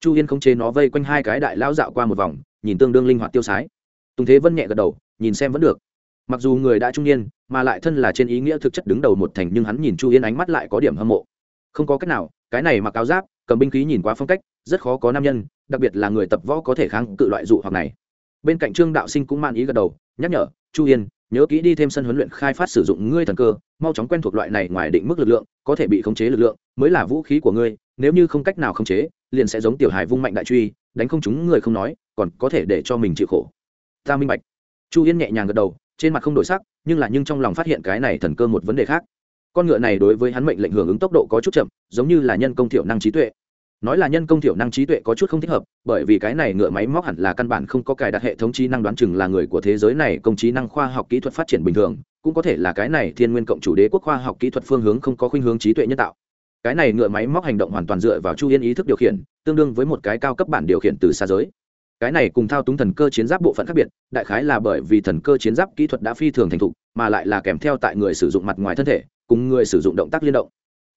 Chu yên không chế nó vây quanh hai cái đại lão dạo qua một vòng, nhìn tương đương linh hoạt tiêu sái. Tùng thế vân nhẹ gật đầu, nhìn xem vẫn được. Mặc dù người đã trung niên, mà lại thân là trên ý nghĩa thực chất đứng đầu một thành nhưng hắn nhìn chu yên ánh mắt lại có điểm hâm mộ. Không có cách nào, cái này mặc áo giáp, cầm binh khí nhìn quá phong cách, rất khó có nam nhân, đặc biệt là người tập võ có thể kháng cự loại dụ hoặc này. Bên cạnh trương đạo sinh cũng man ý gật đầu, nhắc nhở, chu yên nhớ kỹ đi thêm sân huấn luyện khai phát sử dụng ngươi thần cơ, mau chóng quen thuộc loại này ngoài định mức lực lượng, có thể bị khống chế lực lượng, mới là vũ khí của ngươi, nếu như không cách nào khống chế, liền sẽ giống tiểu hài vung mạnh đại truy, đánh không chúng người không nói, còn có thể để cho mình chịu khổ. Ta minh bạch. Chu yên nhẹ nhàng gật đầu, trên mặt không đổi sắc, nhưng là nhưng trong lòng phát hiện cái này thần cơ một vấn đề khác. Con ngựa này đối với hắn mệnh lệnh hưởng ứng tốc độ có chút chậm, giống như là nhân công thiểu năng trí tuệ nói là nhân công thiểu năng trí tuệ có chút không thích hợp, bởi vì cái này ngựa máy móc hẳn là căn bản không có cài đặt hệ thống trí năng đoán chừng là người của thế giới này, công trí năng khoa học kỹ thuật phát triển bình thường, cũng có thể là cái này thiên nguyên cộng chủ đế quốc khoa học kỹ thuật phương hướng không có khuynh hướng trí tuệ nhân tạo. Cái này ngựa máy móc hành động hoàn toàn dựa vào chu yên ý thức điều khiển, tương đương với một cái cao cấp bản điều khiển từ xa giới. Cái này cùng thao túng thần cơ chiến giáp bộ phận khác biệt, đại khái là bởi vì thần cơ chiến giáp kỹ thuật đã phi thường thành thục, mà lại là kèm theo tại người sử dụng mặt ngoài thân thể, cùng người sử dụng động tác liên động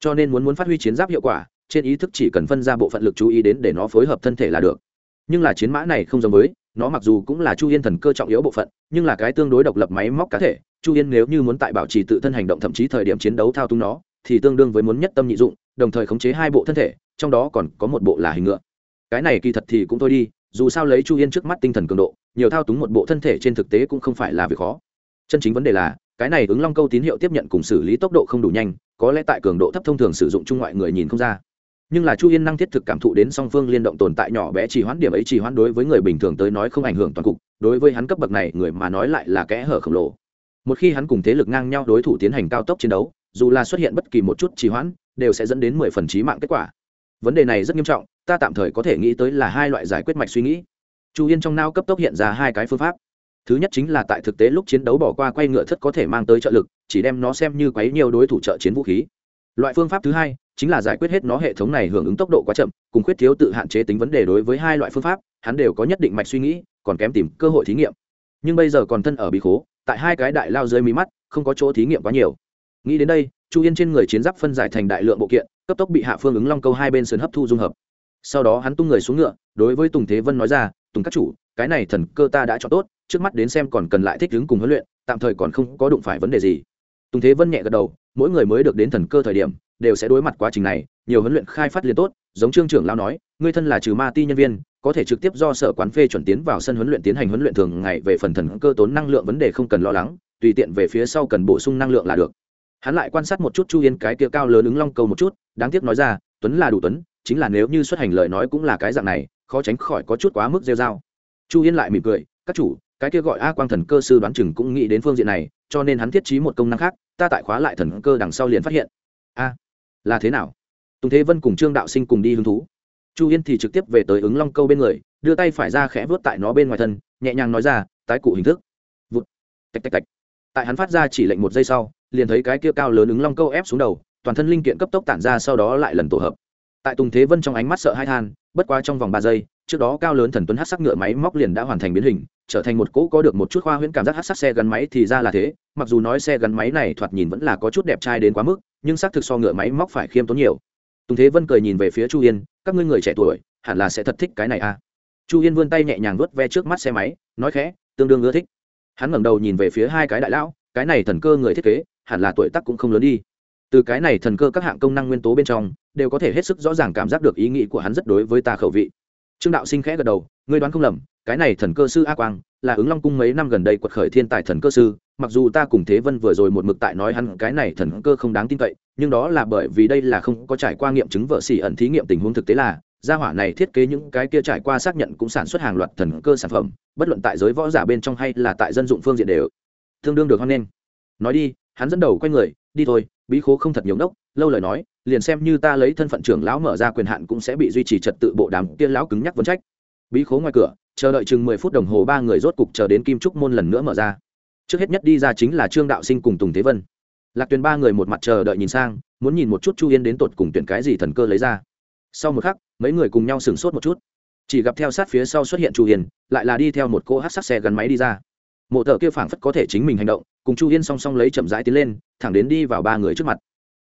cho nên muốn muốn phát huy chiến giáp hiệu quả, trên ý thức chỉ cần phân ra bộ phận lực chú ý đến để nó phối hợp thân thể là được. Nhưng là chiến mã này không giống với, nó mặc dù cũng là chu yên thần cơ trọng yếu bộ phận, nhưng là cái tương đối độc lập máy móc cá thể, chu yên nếu như muốn tại bảo trì tự thân hành động thậm chí thời điểm chiến đấu thao túng nó, thì tương đương với muốn nhất tâm nhị dụng, đồng thời khống chế hai bộ thân thể, trong đó còn có một bộ là hình ngựa. Cái này kỳ thật thì cũng thôi đi, dù sao lấy chu yên trước mắt tinh thần cường độ, nhiều thao túng một bộ thân thể trên thực tế cũng không phải là việc khó. Chân chính vấn đề là, cái này ứng long câu tín hiệu tiếp nhận cùng xử lý tốc độ không đủ nhanh có lẽ tại cường độ thấp thông thường sử dụng trung ngoại người nhìn không ra. Nhưng là chu yên năng thiết thực cảm thụ đến song phương liên động tồn tại nhỏ bé chỉ hoãn điểm ấy chỉ hoãn đối với người bình thường tới nói không ảnh hưởng toàn cục, đối với hắn cấp bậc này, người mà nói lại là kẽ hở khổng lồ. Một khi hắn cùng thế lực ngang nhau đối thủ tiến hành cao tốc chiến đấu, dù là xuất hiện bất kỳ một chút trì hoãn, đều sẽ dẫn đến mười phần trí mạng kết quả. Vấn đề này rất nghiêm trọng, ta tạm thời có thể nghĩ tới là hai loại giải quyết mạch suy nghĩ. Chu yên trong nao cấp tốc hiện ra hai cái phương pháp. Thứ nhất chính là tại thực tế lúc chiến đấu bỏ qua quay ngựa thất có thể mang tới trợ lực chỉ đem nó xem như quấy nhiều đối thủ trợ chiến vũ khí. Loại phương pháp thứ hai chính là giải quyết hết nó hệ thống này hưởng ứng tốc độ quá chậm, cùng khuyết thiếu tự hạn chế tính vấn đề đối với hai loại phương pháp, hắn đều có nhất định mạch suy nghĩ, còn kém tìm cơ hội thí nghiệm. Nhưng bây giờ còn thân ở bí khố, tại hai cái đại lao dưới mí mắt, không có chỗ thí nghiệm quá nhiều. Nghĩ đến đây, chu yên trên người chiến giáp phân giải thành đại lượng bộ kiện, cấp tốc bị hạ phương ứng long câu hai bên sườn hấp thu dung hợp. Sau đó hắn tung người xuống ngựa, đối với tùng thế vân nói ra, tùng các chủ, cái này thần cơ ta đã chọn tốt, trước mắt đến xem còn cần lại thích ứng cùng huấn luyện, tạm thời còn không có đụng phải vấn đề gì tùng thế vân nhẹ gật đầu, mỗi người mới được đến thần cơ thời điểm, đều sẽ đối mặt quá trình này, nhiều huấn luyện khai phát liên tốt, giống trương trưởng lao nói, ngươi thân là trừ ma ti nhân viên, có thể trực tiếp do sở quán phê chuẩn tiến vào sân huấn luyện tiến hành huấn luyện thường ngày về phần thần cơ tốn năng lượng vấn đề không cần lo lắng, tùy tiện về phía sau cần bổ sung năng lượng là được. Hắn lại quan sát một chút chu yên cái kia cao lớn ứng long câu một chút, đáng tiếc nói ra, tuấn là đủ tuấn, chính là nếu như xuất hành lời nói cũng là cái dạng này, khó tránh khỏi có chút quá mức rêu dao chu yên lại mỉm cười, các chủ cái kia gọi a quang thần cơ sư đoán chừng cũng nghĩ đến phương diện này, cho nên hắn thiết trí một công năng khác, ta tại khóa lại thần cơ đằng sau liền phát hiện. A, là thế nào? Tùng thế vân cùng trương đạo sinh cùng đi hứng thú. Chu yên thì trực tiếp về tới ứng long câu bên người, đưa tay phải ra khẽ vớt tại nó bên ngoài thân, nhẹ nhàng nói ra, tái cụ hình thức. Vụt. Tạch tạch tạch. Tại hắn phát ra chỉ lệnh một giây sau, liền thấy cái kia cao lớn ứng long câu ép xuống đầu, toàn thân linh kiện cấp tốc tản ra sau đó lại lần tổ hợp. Tại tùng thế vân trong ánh mắt sợ hai than, bất quá trong vòng ba giây trước đó cao lớn thần tuấn hát sắc ngựa máy móc liền đã hoàn thành biến hình, trở thành một cỗ có được một chút khoa huyễn cảm giác hát sắc xe gắn máy thì ra là thế, mặc dù nói xe gắn máy này thoạt nhìn vẫn là có chút đẹp trai đến quá mức, nhưng xác thực so ngựa máy móc phải khiêm tốn nhiều. Tùng thế vân cười nhìn về phía chu yên, các ngươi người trẻ tuổi, hẳn là sẽ thật thích cái này à? Chu yên vươn tay nhẹ nhàng vuốt ve trước mắt xe máy, nói khẽ, tương đương ưa thích. Hắn ngẩng đầu nhìn về phía hai cái đại lão, cái này thần cơ người thiết kế, hẳn là tuổi tác cũng không lớn đi. Từ cái này thần cơ các hạng công năng nguyên tố bên trong, đều có thể hết sức rõ ràng cảm giác được ý nghĩ của hắn rất đối với ta khẩu vị trương đạo sinh khẽ gật đầu, ngươi đoán không lầm, cái này thần cơ sư a quang là ứng long cung mấy năm gần đây quật khởi thiên tài thần cơ sư, mặc dù ta cùng thế vân vừa rồi một mực tại nói hắn cái này thần cơ không đáng tin cậy, nhưng đó là bởi vì đây là không có trải qua nghiệm chứng vợ xỉ ẩn thí nghiệm tình huống thực tế là, gia hỏa này thiết kế những cái kia trải qua xác nhận cũng sản xuất hàng loạt thần cơ sản phẩm, bất luận tại giới võ giả bên trong hay là tại dân dụng phương diện đều tương đương được hoan nghênh. Nói đi, hắn dẫn đầu quay người, đi thôi bí khố không thật nhiều đốc lâu lời nói, liền xem như ta lấy thân phận trưởng lão mở ra quyền hạn cũng sẽ bị duy trì trật tự bộ đàm tiên lão cứng nhắc vấn trách. Bí khố ngoài cửa, chờ đợi chừng mười phút đồng hồ ba người rốt cục chờ đến kim trúc môn lần nữa mở ra. Trước hết nhất đi ra chính là trương đạo sinh cùng tùng thế vân. Lạc tuyền ba người một mặt chờ đợi nhìn sang, muốn nhìn một chút chu yên đến tột cùng tuyển cái gì thần cơ lấy ra. Sau một khắc, mấy người cùng nhau sửng sốt một chút. Chỉ gặp theo sát phía sau xuất hiện chu yên, lại là đi theo một cô hát sắc xe gắn máy đi ra. Mộ thợ kia phảng phất có thể chính mình hành động cùng chu yên song song lấy chậm rãi tiến lên, thẳng đến đi vào ba người trước mặt.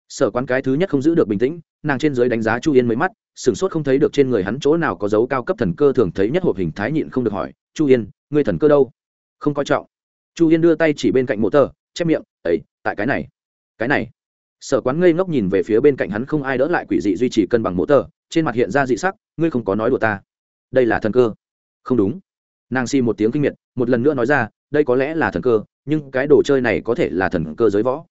Sở quán cái thứ nhất không giữ được bình tĩnh, nàng trên giới đánh giá chu yên mấy mắt, sửng sốt không thấy được trên người hắn chỗ nào có dấu cao cấp thần cơ thường thấy nhất hộp hình thái nhịn không được hỏi, chu yên người thần cơ đâu? Không coi trọng. Chu yên đưa tay chỉ bên cạnh mộ tờ, chép miệng ấy tại cái này cái này. Sở quán ngây ngốc nhìn về phía bên cạnh hắn không ai đỡ lại quỷ dị duy trì cân bằng mộ tờ, trên mặt hiện ra dị sắc, ngươi không có nói đùa ta. Đây là thần cơ. Không đúng. Nàng xi một tiếng kinh miệt, một lần nữa nói ra đây có lẽ là thần cơ, nhưng cái đồ chơi này có thể là thần cơ giới võ.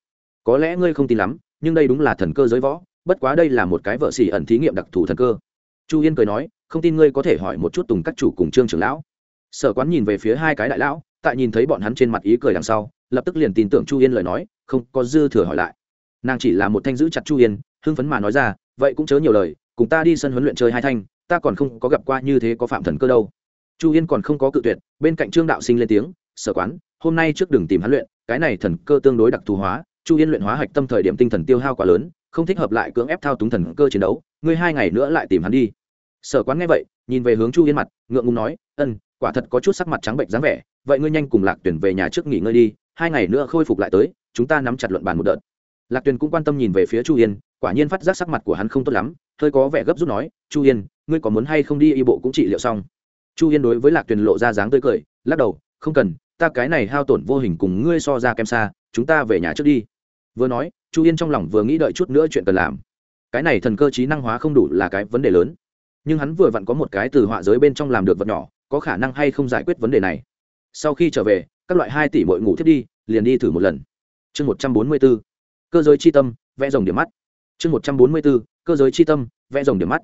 Có lẽ ngươi không tin lắm, nhưng đây đúng là thần cơ giới võ, bất quá đây là một cái vợ xỉ ẩn thí nghiệm đặc thù thần cơ. Chu yên cười nói, không tin ngươi có thể hỏi một chút tùng các chủ cùng trương trưởng lão. Sở quán nhìn về phía hai cái đại lão, tại nhìn thấy bọn hắn trên mặt ý cười đằng sau, lập tức liền tin tưởng chu yên lời nói, không có dư thừa hỏi lại. Nàng chỉ là một thanh giữ chặt chu yên, hưng phấn mà nói ra, vậy cũng chớ nhiều lời, cùng ta đi sân huấn luyện chơi hai thanh, ta còn không có gặp qua như thế có phạm thần cơ đâu. Chu yên còn không có cự tuyệt, bên cạnh trương đạo sinh lên tiếng sở quán, hôm nay trước đừng tìm hắn luyện, cái này thần cơ tương đối đặc thù hóa, chu yên luyện hóa hạch tâm thời điểm tinh thần tiêu hao quá lớn, không thích hợp lại cưỡng ép thao túng thần cơ chiến đấu, ngươi hai ngày nữa lại tìm hắn đi. Sở quán nghe vậy, nhìn về hướng chu yên mặt, ngượng ngùng nói, ân, quả thật có chút sắc mặt trắng bệnh dáng vẻ, vậy ngươi nhanh cùng lạc tuyển về nhà trước nghỉ ngơi đi, hai ngày nữa khôi phục lại tới, chúng ta nắm chặt luận bàn một đợt. Lạc tuyền cũng quan tâm nhìn về phía chu yên, quả nhiên phát giác sắc mặt của hắn không tốt lắm, hơi có vẻ gấp rút nói, chu yên, ngươi có muốn hay không đi y bộ cũng trị liệu xong? Chu yên đối với lạc tuyền lộ ra dáng tươi cười, lắc đầu, không cần ta cái này hao tổn vô hình cùng ngươi so ra kem xa, chúng ta về nhà trước đi. Vừa nói, chu yên trong lòng vừa nghĩ đợi chút nữa chuyện cần làm. Cái này thần cơ trí năng hóa không đủ là cái vấn đề lớn. Nhưng hắn vừa vặn có một cái từ họa giới bên trong làm được vật nhỏ, có khả năng hay không giải quyết vấn đề này. Sau khi trở về, các loại hai tỷ bội ngủ thiết đi, liền đi thử một lần. Chương một trăm bốn mươi b ố cơ giới chi tâm, vẽ rồng điểm mắt. Chương một trăm bốn mươi b ố cơ giới chi tâm, vẽ rồng điểm mắt.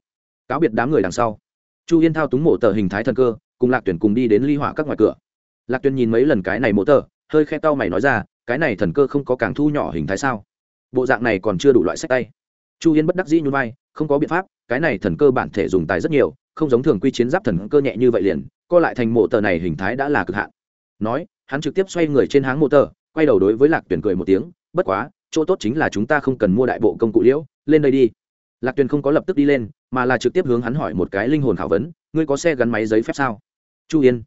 Cáo biệt đám người đằng sau. Chu yên thao túng mổ tờ hình thái thần cơ, cùng lạc tuyển cùng đi đến ly hỏa các ngoài cửa lạc Tuyên nhìn mấy lần cái này mổ tờ, hơi khe tao mày nói ra, cái này thần cơ không có càng thu nhỏ hình thái sao? Bộ dạng này còn chưa đủ loại sách tay. Chu yên bất đắc dĩ nhún vai, không có biện pháp, cái này thần cơ bản thể dùng tài rất nhiều, không giống thường quy chiến giáp thần cơ nhẹ như vậy liền, co lại thành mộ tờ này hình thái đã là cực hạn. Nói, hắn trực tiếp xoay người trên háng mộ tờ, quay đầu đối với lạc tuyển cười một tiếng, bất quá, chỗ tốt chính là chúng ta không cần mua đại bộ công cụ liễu, lên đây đi. Lạc tuyển không có lập tức đi lên, mà là trực tiếp hướng hắn hỏi một cái linh hồn khảo vấn, ngươi có xe gắn máy giấy phép sao? Chu yên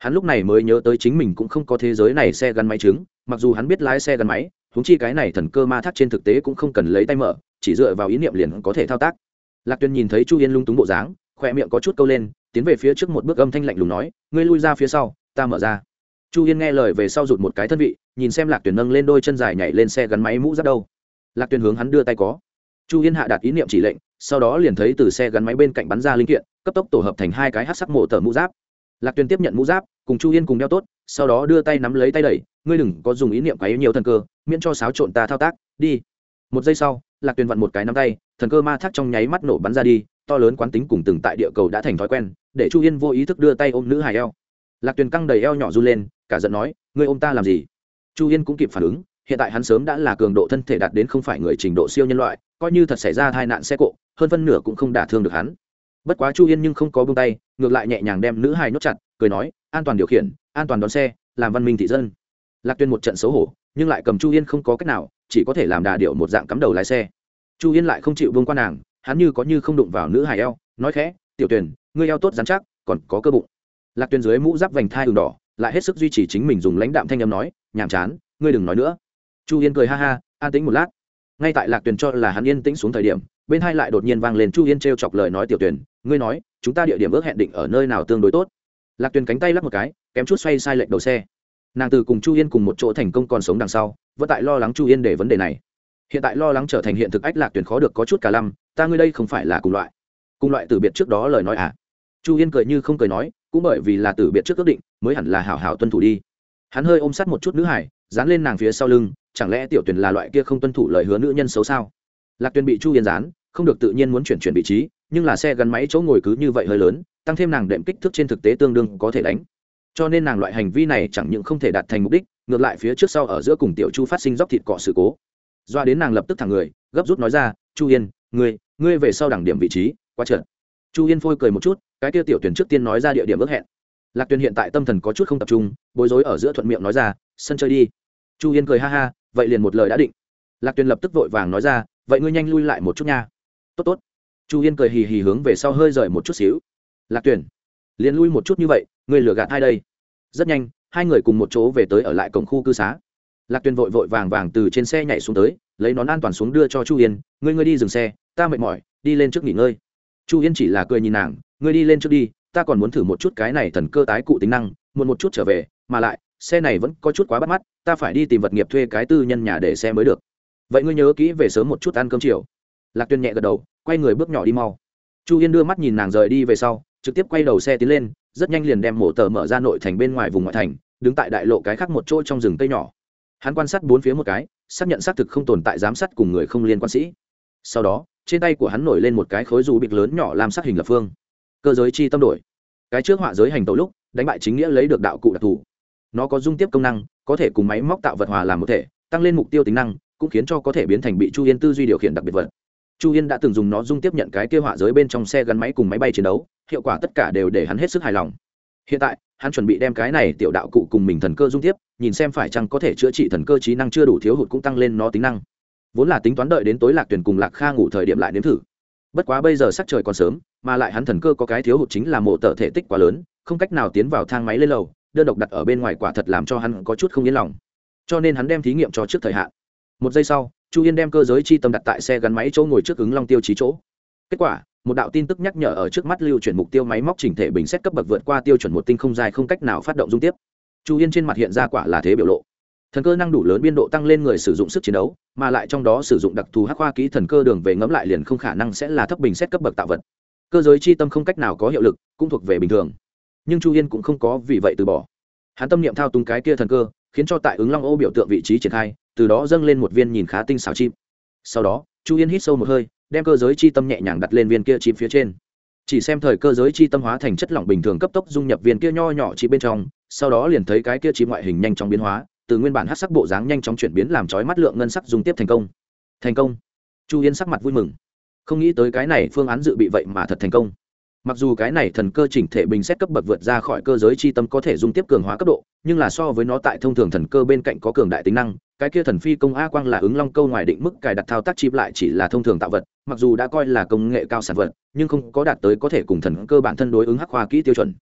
hắn lúc này mới nhớ tới chính mình cũng không có thế giới này xe gắn máy trứng. mặc dù hắn biết lái xe gắn máy húng chi cái này thần cơ ma thắt trên thực tế cũng không cần lấy tay mở, chỉ dựa vào ý niệm liền có thể thao tác. Lạc tuyền nhìn thấy chu yên lung túng bộ dáng khoe miệng có chút câu lên, tiến về phía trước một bước âm thanh lạnh lùng nói, ngươi lui ra phía sau, ta mở ra. Chu yên nghe lời về sau rụt một cái thân vị, nhìn xem lạc tuyển nâng lên đôi chân dài nhảy lên xe gắn máy mũ giáp đâu. Lạc tuyển hướng hắn đưa tay có. Chu yên hạ đạt ý niệm chỉ lệnh, sau đó liền thấy từ xe gắn máy bên cạnh bắn ra linh kiện, cấp tốc tổ hợp thành hai cái hát sắc mộ tờ mũ giáp lạc tuyền tiếp nhận mũ giáp, cùng chu yên cùng đeo tốt, sau đó đưa tay nắm lấy tay đẩy, ngươi đừng có dùng ý niệm quấy nhiều thần cơ, miễn cho xáo trộn ta thao tác, đi. Một giây sau, lạc tuyền vặn một cái nắm tay, thần cơ ma thác trong nháy mắt nổ bắn ra đi, to lớn quán tính cùng từng tại địa cầu đã thành thói quen, để chu yên vô ý thức đưa tay ôm nữ hài eo. Lạc tuyền căng đầy eo nhỏ run lên, cả giận nói, ngươi ôm ta làm gì? Chu yên cũng kịp phản ứng, hiện tại hắn sớm đã là cường độ thân thể đạt đến không phải người trình độ siêu nhân loại, coi như thật xảy ra tai nạn xe cộ, hơn phân nửa cũng không đả thương được hắn. Bất quá chu yên nhưng không có bông tay ngược lại nhẹ nhàng đem nữ hài nhốt chặt, cười nói, an toàn điều khiển, an toàn đón xe, làm văn minh thị dân. Lạc tuyên một trận xấu hổ, nhưng lại cầm chu yên không có cách nào, chỉ có thể làm đà điệu một dạng cắm đầu lái xe. Chu yên lại không chịu vương quan nàng, hắn như có như không đụng vào nữ hài eo, nói khẽ, tiểu tuyển ngươi eo tốt dán chắc, còn có cơ bụng. Lạc tuyên dưới mũ giáp vành thai đường đỏ, lại hết sức duy trì chính mình dùng lãnh đạm thanh âm nói, nhàm chán, ngươi đừng nói nữa. Chu yên cười ha ha, an tĩnh một lát. Ngay tại lạc tuyền cho là hắn yên tĩnh xuống thời điểm bên hai lại đột nhiên vang lên chu yên t r e o chọc lời nói tiểu tuyển, ngươi nói, chúng ta địa điểm ước hẹn định ở nơi nào tương đối tốt? Lạc tuyền cánh tay lắp một cái, kém chút xoay sai lệch đầu xe. Nàng từ cùng chu yên cùng một chỗ thành công còn sống đằng sau, vẫn tại lo lắng chu yên để vấn đề này. Hiện tại lo lắng trở thành hiện thực ách lạc Tuyền khó được có chút cả lăm, ta ngươi đây không phải là cùng loại cùng loại từ biệt trước đó lời nói à? Chu yên cười như không cười nói, cũng bởi vì là từ biệt trước ước định, mới hẳn là hảo hảo tuân thủ đi. Hắn hơi ôm sát một chút nữ hải, dán lên nàng phía sau lưng, chẳng lẽ tiểu Tuyền là loại kia không tuân thủ lời hứa nữ nhân xấu sao? Lạc tuyền bị chu yên dán không được tự nhiên muốn chuyển chuyển vị trí, nhưng là xe gắn máy chỗ ngồi cứ như vậy hơi lớn, tăng thêm nàng đệm kích thước trên thực tế tương đương có thể đánh. Cho nên nàng loại hành vi này chẳng những không thể đạt thành mục đích, ngược lại phía trước sau ở giữa cùng tiểu chu phát sinh dốc thịt cọ sự cố. Doa đến nàng lập tức thẳng người, gấp rút nói ra, chu yên, ngươi ngươi về sau đẳng điểm vị trí, quá trượt chu yên phôi cười một chút, cái kia tiểu tuyển trước tiên nói ra địa điểm ước hẹn. Lạc tuyền hiện tại tâm thần có chút không tập trung, bối rối ở giữa thuận miệng nói ra, sân chơi đi. Chu yên cười ha ha, vậy liền một lời đã định. Lạc tuyền lập tức vội vàng nói ra, vậy ngươi nhanh lui lại một chút nha tốt tốt. Chu yên cười hì hì hướng về sau hơi rời một chút xíu. Lạc tuyền, liền lui một chút như vậy, ngươi lừa gạt hai đây? Rất nhanh, hai người cùng một chỗ về tới ở lại cổng khu cư xá. Lạc tuyền vội vội vàng vàng từ trên xe nhảy xuống tới, lấy nón an toàn xuống đưa cho chu yên ngươi ngươi đi dừng xe, ta mệt mỏi, đi lên trước nghỉ ngơi. Chu yên chỉ là cười nhìn nàng, ngươi đi lên trước đi, ta còn muốn thử một chút cái này thần cơ tái cụ tính năng muốn một chút trở về, mà lại, xe này vẫn có chút quá bắt mắt, ta phải đi tìm vật nghiệp thuê cái tư nhân nhà để xe mới được. Vậy ngươi nhớ kỹ về sớm một chút ăn cơm chiều lạc tuyên nhẹ gật đầu, quay người bước nhỏ đi mau. Chu yên đưa mắt nhìn nàng rời đi về sau, trực tiếp quay đầu xe tiến lên, rất nhanh liền đem mổ tờ mở ra nội thành bên ngoài vùng ngoại thành, đứng tại đại lộ cái khác một chỗ trong rừng cây nhỏ. Hắn quan sát bốn phía một cái, xác nhận xác thực không tồn tại giám sát cùng người không liên quan sĩ. Sau đó, trên tay của hắn nổi lên một cái khối dù bịt lớn nhỏ làm sát hình lập phương. Cơ giới chi tâm đổi. Cái trước họa giới hành tàu lúc, đánh bại chính nghĩa lấy được đạo cụ đặc thù. Nó có dung tiếp công năng, có thể cùng máy móc tạo vật hòa làm một thể, tăng lên mục tiêu tính năng, cũng khiến cho có thể biến thành bị chu yên tư duy điều khiển đặc biệt vật chu yên đã từng dùng nó dung tiếp nhận cái kêu họa giới bên trong xe gắn máy cùng máy bay chiến đấu, hiệu quả tất cả đều để hắn hết sức hài lòng. Hiện tại, hắn chuẩn bị đem cái này tiểu đạo cụ cùng mình thần cơ dung tiếp, nhìn xem phải chăng có thể chữa trị thần cơ trí năng chưa đủ thiếu hụt cũng tăng lên nó tính năng. Vốn là tính toán đợi đến tối lạc tuyển cùng lạc kha ngủ thời điểm lại nếm thử. Bất quá bây giờ sắc trời còn sớm, mà lại hắn thần cơ có cái thiếu hụt chính là mộ tờ thể tích quá lớn, không cách nào tiến vào thang máy lên lầu, đơn độc đặt ở bên ngoài quả thật làm cho hắn có chút không yên lòng. Cho nên hắn đem thí nghiệm cho trước thời hạn. Một giây sau chu yên đem cơ giới chi tâm đặt tại xe gắn máy chỗ ngồi trước ứng long tiêu chí chỗ. Kết quả, một đạo tin tức nhắc nhở ở trước mắt lưu chuyển mục tiêu máy móc chỉnh thể bình xét cấp bậc vượt qua tiêu chuẩn một tinh không dài không cách nào phát động dung tiếp. Chu yên trên mặt hiện ra quả là thế biểu lộ. Thần cơ năng đủ lớn biên độ tăng lên người sử dụng sức chiến đấu, mà lại trong đó sử dụng đặc thù hắc khoa kỹ thần cơ đường về ngẫm lại liền không khả năng sẽ là thấp bình xét cấp bậc tạo vật. Cơ giới chi tâm không cách nào có hiệu lực, cũng thuộc về bình thường. Nhưng chu yên cũng không có vì vậy từ bỏ. Hắn tâm niệm thao túng cái kia thần cơ, khiến cho tại ứng long ô biểu tượng vị trí triển khai từ đó dâng lên một viên nhìn khá tinh xảo chim. Sau đó, chu yên hít sâu một hơi, đem cơ giới chi tâm nhẹ nhàng đặt lên viên kia chim phía trên. Chỉ xem thời cơ giới chi tâm hóa thành chất lỏng bình thường cấp tốc dung nhập viên kia nho nhỏ chỉ bên trong, sau đó liền thấy cái kia chim ngoại hình nhanh chóng biến hóa, từ nguyên bản hát sắc bộ dáng nhanh chóng chuyển biến làm trói mắt lượng ngân sắc dùng tiếp thành công. Thành công. Chu yên sắc mặt vui mừng. Không nghĩ tới cái này phương án dự bị vậy mà thật thành công mặc dù cái này thần cơ chỉnh thể bình xét cấp bậc vượt ra khỏi cơ giới c h i tâm có thể dung tiếp cường hóa cấp độ, nhưng là so với nó tại thông thường thần cơ bên cạnh có cường đại tính năng, cái kia thần phi công a quang là ứng long câu ngoài định mức cài đặt thao tác chip lại chỉ là thông thường tạo vật, mặc dù đã coi là công nghệ cao sản vật, nhưng không có đạt tới có thể cùng thần cơ bản thân đối ứng hắc khoa kỹ tiêu chuẩn.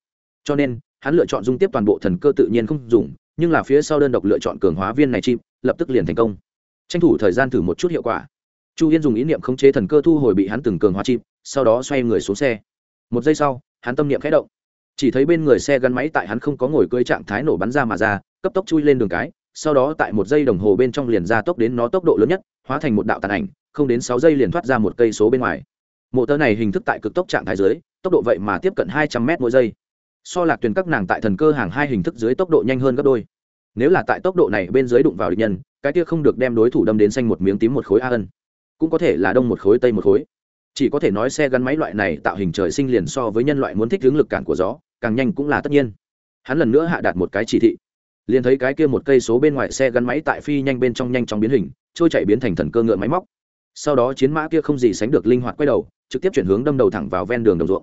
Cho nên, hắn lựa chọn dung tiếp toàn bộ thần cơ tự nhiên không dùng, nhưng là phía sau đơn độc lựa chọn cường hóa viên này chip, lập tức liền thành công. Tranh thủ thời gian thử một chút hiệu quả. Chu yên dùng ý niệm khống chế thần cơ thu hồi bị hắn từng cường hóa chip, sau đó xoay người xuống xe một giây sau, hắn tâm niệm khẽ động. Chỉ thấy bên người xe gắn máy tại hắn không có ngồi cưới trạng thái nổ bắn ra mà ra, cấp tốc chui lên đường cái, sau đó tại một giây đồng hồ bên trong liền ra tốc đến nó tốc độ lớn nhất, hóa thành một đạo tàn ảnh, không đến sáu giây liền thoát ra một cây số bên ngoài. Mộ tơ này hình thức tại cực tốc trạng thái dưới, tốc độ vậy mà tiếp cận hai trăm m mỗi giây. So lạc tuyển các nàng tại thần cơ hàng hai hình thức dưới tốc độ nhanh hơn gấp đôi. Nếu là tại tốc độ này bên dưới đụng vào địch nhân, cái kia không được đem đối thủ đâm đến xanh một miếng tím một khối a ân. Cũng có thể là đông một khối, tây một khối chỉ có thể nói xe gắn máy loại này tạo hình trời sinh liền so với nhân loại muốn thích hướng lực cản của gió, càng nhanh cũng là tất nhiên. Hắn lần nữa hạ đạt một cái chỉ thị. Liền thấy cái kia một cây số bên ngoài xe gắn máy tại phi nhanh bên trong nhanh chóng biến hình, trôi chạy biến thành thần cơ ngựa máy móc. Sau đó chiến mã kia không gì sánh được linh hoạt quay đầu, trực tiếp chuyển hướng đâm đầu thẳng vào ven đường đồng ruộng.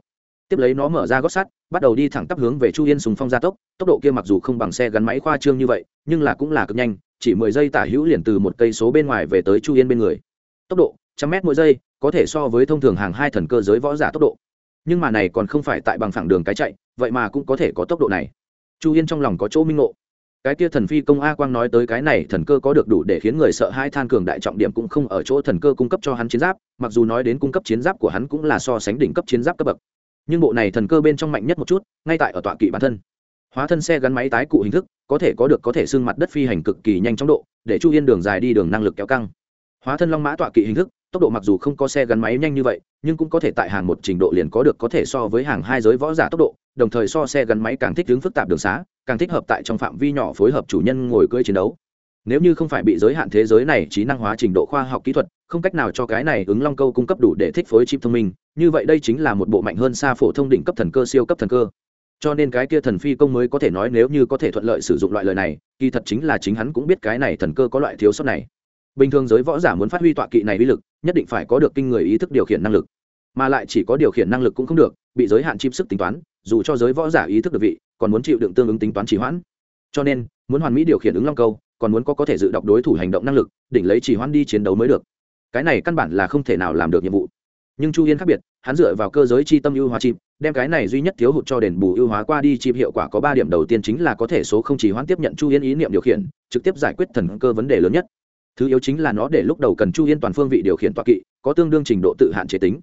Tiếp lấy nó mở ra gót sắt, bắt đầu đi thẳng tắp hướng về chu yên sùng phong gia tốc tốc độ kia mặc dù không bằng xe gắn máy khoa trương như vậy, nhưng là cũng là cực nhanh, chỉ mười giây tả hữu liền từ một cây số bên ngoài về tới chu yên bên người. Tốc độ, trăm mét mỗi giây có thể so với thông thường hàng hai thần cơ giới võ giả tốc độ. Nhưng mà này còn không phải tại bằng phẳng đường cái chạy, vậy mà cũng có thể có tốc độ này. Chu yên trong lòng có chỗ minh ngộ. Cái kia thần phi công a quang nói tới cái này thần cơ có được đủ để khiến người sợ hai than cường đại trọng điểm cũng không ở chỗ thần cơ cung cấp cho hắn chiến giáp, mặc dù nói đến cung cấp chiến giáp của hắn cũng là so sánh đỉnh cấp chiến giáp cấp bậc. Nhưng bộ này thần cơ bên trong mạnh nhất một chút, ngay tại ở tọa kỵ bản thân. Hóa thân xe gắn máy tái cụ hình thức, có thể có được có thể xương mặt đất phi hành cực kỳ nhanh chóng độ, để chu yên đường dài đi đường năng lực kéo căng. Hóa thân long mã tọa kỵ hình thức tốc độ mặc dù không có xe gắn máy nhanh như vậy, nhưng cũng có thể tại hàng một trình độ liền có được có thể so với hàng hai giới võ giả tốc độ, đồng thời so xe gắn máy càng thích hướng phức tạp đường xá, càng thích hợp tại trong phạm vi nhỏ phối hợp chủ nhân ngồi cưỡi chiến đấu. Nếu như không phải bị giới hạn thế giới này trí năng hóa trình độ khoa học kỹ thuật, không cách nào cho cái này ứng long câu cung cấp đủ để thích phối chip thông minh, như vậy đây chính là một bộ mạnh hơn xa phổ thông đỉnh cấp thần cơ siêu cấp thần cơ. Cho nên cái kia thần phi công mới có thể nói nếu như có thể thuận lợi sử dụng loại lời này, kỳ thật chính là chính hắn cũng biết cái này thần cơ có loại thiếu sót này bình thường giới võ giả muốn phát huy tọa kỵ này uy lực, nhất định phải có được kinh người ý thức điều khiển năng lực. Mà lại chỉ có điều khiển năng lực cũng không được, bị giới hạn chim sức tính toán, dù cho giới võ giả ý thức được vị, còn muốn chịu đựng tương ứng tính toán trì hoãn. Cho nên, muốn hoàn mỹ điều khiển ứng long câu, còn muốn có có thể dự đọc đối thủ hành động năng lực, đỉnh lấy trì hoãn đi chiến đấu mới được. Cái này căn bản là không thể nào làm được nhiệm vụ. Nhưng chu yên khác biệt, hắn dựa vào cơ giới chi tâm ưu hóa chip, đem cái này duy nhất thiếu hụt cho đền bù ưu hóa qua đi chip hiệu quả có ba điểm đầu tiên chính là có thể số không chỉ hoãn tiếp nhận chu yên ý niệm điều khiển, trực tiếp giải quyết thần cơ vấn đề lớn nhất thứ yếu chính là nó để lúc đầu cần chu yên toàn phương vị điều khiển tọa kỵ, có tương đương trình độ tự hạn chế tính.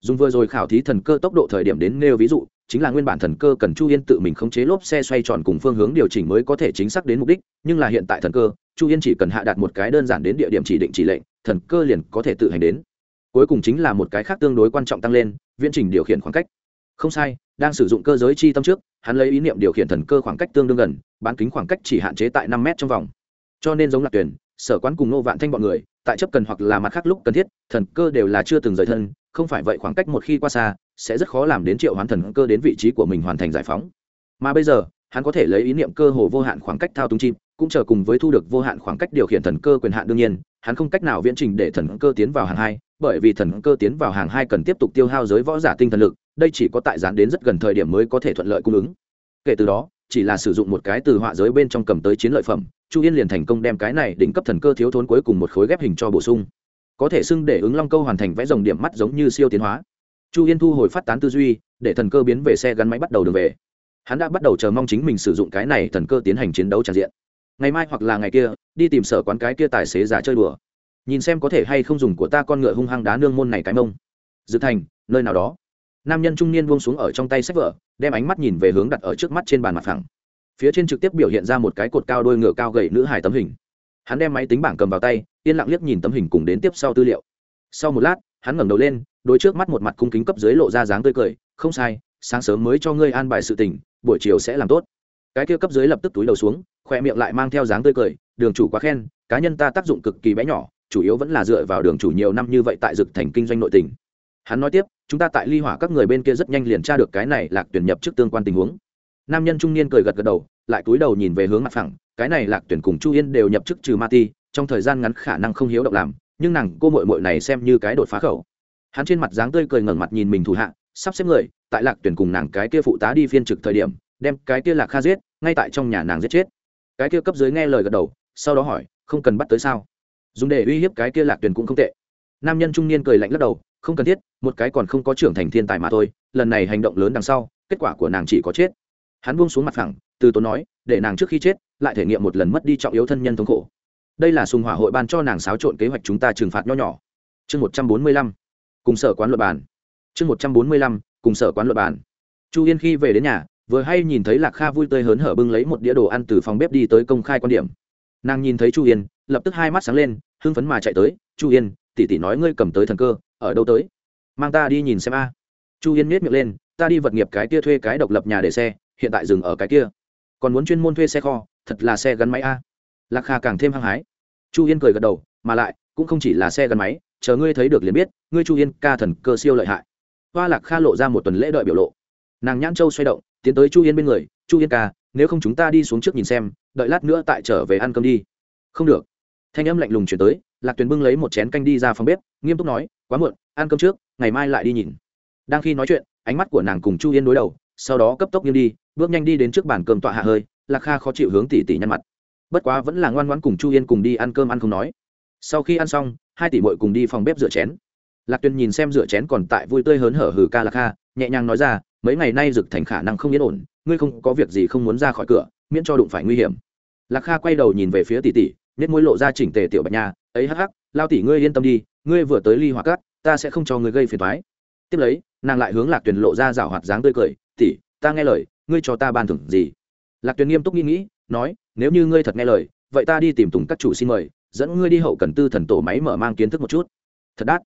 Dùng vừa rồi khảo thí thần cơ tốc độ thời điểm đến nêu ví dụ, chính là nguyên bản thần cơ cần chu yên tự mình khống chế lốp xe xoay tròn cùng phương hướng điều chỉnh mới có thể chính xác đến mục đích, nhưng là hiện tại thần cơ, chu yên chỉ cần hạ đạt một cái đơn giản đến địa điểm chỉ định chỉ lệnh, thần cơ liền có thể tự hành đến. Cuối cùng chính là một cái khác tương đối quan trọng tăng lên, viễn trình điều khiển khoảng cách. Không sai, đang sử dụng cơ giới chi tâm trước, hắn lấy ý niệm điều khiển thần cơ khoảng cách tương đương gần, bán kính khoảng cách chỉ hạn chế tại năm m trong vòng cho nên giống lạc tuyển sở quán cùng nô vạn thanh bọn người, tại chấp cần hoặc là mặt khác lúc cần thiết, thần cơ đều là chưa từng rời thân, không phải vậy khoảng cách một khi qua xa, sẽ rất khó làm đến triệu hoán thần cơ đến vị trí của mình hoàn thành giải phóng. Mà bây giờ, hắn có thể lấy ý niệm cơ hồ vô hạn khoảng cách thao túng chim, cũng chờ cùng với thu được vô hạn khoảng cách điều khiển thần cơ quyền hạn đương nhiên, hắn không cách nào viễn trình để thần cơ tiến vào hàng hai, bởi vì thần cơ tiến vào hàng hai cần tiếp tục tiêu hao giới võ giả tinh thần lực, đây chỉ có tại dán đến rất gần thời điểm mới có thể thuận lợi cung ứng. Kể từ đó chỉ là sử dụng một cái từ họa giới bên trong cầm tới chiến lợi phẩm, chu yên liền thành công đem cái này đỉnh cấp thần cơ thiếu thốn cuối cùng một khối ghép hình cho bổ sung. Có thể xưng để ứng long câu hoàn thành vẽ dòng điểm mắt giống như siêu tiến hóa. Chu yên thu hồi phát tán tư duy, để thần cơ biến về xe gắn máy bắt đầu đường về. Hắn đã bắt đầu chờ mong chính mình sử dụng cái này thần cơ tiến hành chiến đấu tràn diện. Ngày mai hoặc là ngày kia, đi tìm sở quán cái kia tài xế giả chơi đùa. Nhìn xem có thể hay không dùng của ta con ngựa hung hăng đá nương môn này cái mông. Dự thành, nơi nào đó nam nhân trung niên buông xuống ở trong tay sách vở, đem ánh mắt nhìn về hướng đặt ở trước mắt trên bàn mặt phẳng. Phía trên trực tiếp biểu hiện ra một cái cột cao đôi ngựa cao gậy nữ hài tấm hình. Hắn đem máy tính bảng cầm vào tay, yên lặng liếc nhìn tấm hình cùng đến tiếp sau tư liệu. Sau một lát, hắn ngẩng đầu lên đôi trước mắt một mặt cung kính cấp dưới lộ ra dáng tươi cười, không sai, sáng sớm mới cho ngươi an bài sự tình, buổi chiều sẽ làm tốt. Cái kia cấp dưới lập tức túi đầu xuống, khoe miệng lại mang theo dáng tươi cười, đường chủ quá khen, cá nhân ta tác dụng cực kỳ bé nhỏ, chủ yếu vẫn là dựa vào đường chủ nhiều năm như vậy tại dực thành kinh doanh nội tình hắn nói tiếp, chúng ta tại ly hỏa các người bên kia rất nhanh liền tra được cái này lạc tuyển nhập trước tương quan tình huống. Nam nhân trung niên cười gật gật đầu, lại cúi đầu nhìn về hướng mặt phẳng, cái này lạc tuyển cùng chu yên đều nhập chức trừ ma ti, trong thời gian ngắn khả năng không hiếu động làm, nhưng nàng, cô mội mội này xem như cái đột phá khẩu. Hắn trên mặt dáng tươi cười ngẩng mặt nhìn mình thủ hạ, sắp xếp người, tại lạc tuyển cùng nàng cái kia phụ tá đi phiên trực thời điểm, đem cái kia lạc kha giết, ngay tại trong nhà nàng giết chết. Cái kia cấp dưới nghe lời gật đầu, sau đó hỏi, không cần bắt tới sao? Dùng để uy hiếp cái kia lạc tuyển cũng không tệ. Nam nhân trung niên cười lạnh lắc đầu không cần thiết, một cái còn không có trưởng thành thiên tài mà thôi, lần này hành động lớn đằng sau, kết quả của nàng chỉ có chết. Hắn buông xuống mặt phẳng, từ tốn nói, để nàng trước khi chết, lại thể nghiệm một lần mất đi trọng yếu thân nhân thống khổ. Đây là sùng hỏa hội ban cho nàng xáo trộn kế hoạch chúng ta trừng phạt nho nhỏ. Chương một trăm bốn mươi lăm, cùng sở quán luật bàn. Chương một trăm bốn mươi lăm, cùng sở quán luật bàn. Chu yên khi về đến nhà, vừa hay nhìn thấy lạc kha vui tươi hớn hở bưng lấy một đĩa đồ ăn từ phòng bếp đi tới công khai quan điểm. Nàng nhìn thấy chu yên, lập tức hai mắt sáng lên, hưng phấn mà chạy tới, chu yên tỷ tỷ nói ngươi cầm tới thần cơ, ở đâu tới? Mang ta đi nhìn xem a. Chu yên miết miệng lên, ta đi vật nghiệp cái kia thuê cái độc lập nhà để xe, hiện tại dừng ở cái kia. Còn muốn chuyên môn thuê xe kho, thật là xe gắn máy a. Lạc kha càng thêm hăng hái. Chu yên cười gật đầu, mà lại, cũng không chỉ là xe gắn máy, chờ ngươi thấy được liền biết, ngươi chu yên ca thần cơ siêu lợi hại. Hoa lạc kha lộ ra một tuần lễ đợi biểu lộ. Nàng nhãn châu xoay động, tiến tới chu yên bên người, chu yên ca, nếu không chúng ta đi xuống trước nhìn xem, đợi lát nữa tại trở về ăn cơm đi. Không được. Thanh âm lạnh lùng chuyển tới lạc tuyền bưng lấy một chén canh đi ra phòng bếp, nghiêm túc nói, quá muộn, ăn cơm trước, ngày mai lại đi nhìn. Đang khi nói chuyện, ánh mắt của nàng cùng chu yên đối đầu, sau đó cấp tốc nghiêng đi, bước nhanh đi đến trước bàn cơm tọa hạ hơi, lạc kha khó chịu hướng tỉ tỉ nhăn mặt. Bất quá vẫn là ngoan ngoãn cùng chu yên cùng đi ăn cơm ăn không nói. Sau khi ăn xong, hai tỷ mội cùng đi phòng bếp rửa chén. Lạc tuyền nhìn xem rửa chén còn tại vui tươi hớn hở hừ ca lạc kha, nhẹ nhàng nói ra, mấy ngày nay rực thành khả năng không yên ổn, ngươi không có việc gì không muốn ra khỏi cửa, miễn cho đụng phải nguy hiểm. Lạc kha quay đầu nhìn về phía tỷ tỷ nết môi lộ ra chỉnh tề tiểu bạch nha ấy hắc hắc, lao tỷ ngươi yên tâm đi, ngươi vừa tới ly hoặc cát, ta sẽ không cho ngươi gây phiền thoái tiếp lấy, nàng lại hướng lạc tuyền lộ ra rảo hoạt dáng tươi cười, tỷ, ta nghe lời, ngươi cho ta ban thưởng gì? Lạc tuyền nghiêm túc nghĩ nghĩ, nói, nếu như ngươi thật nghe lời, vậy ta đi tìm tùng các chủ xin mời, dẫn ngươi đi hậu cần tư thần tổ máy mở mang kiến thức một chút. Thật đắt.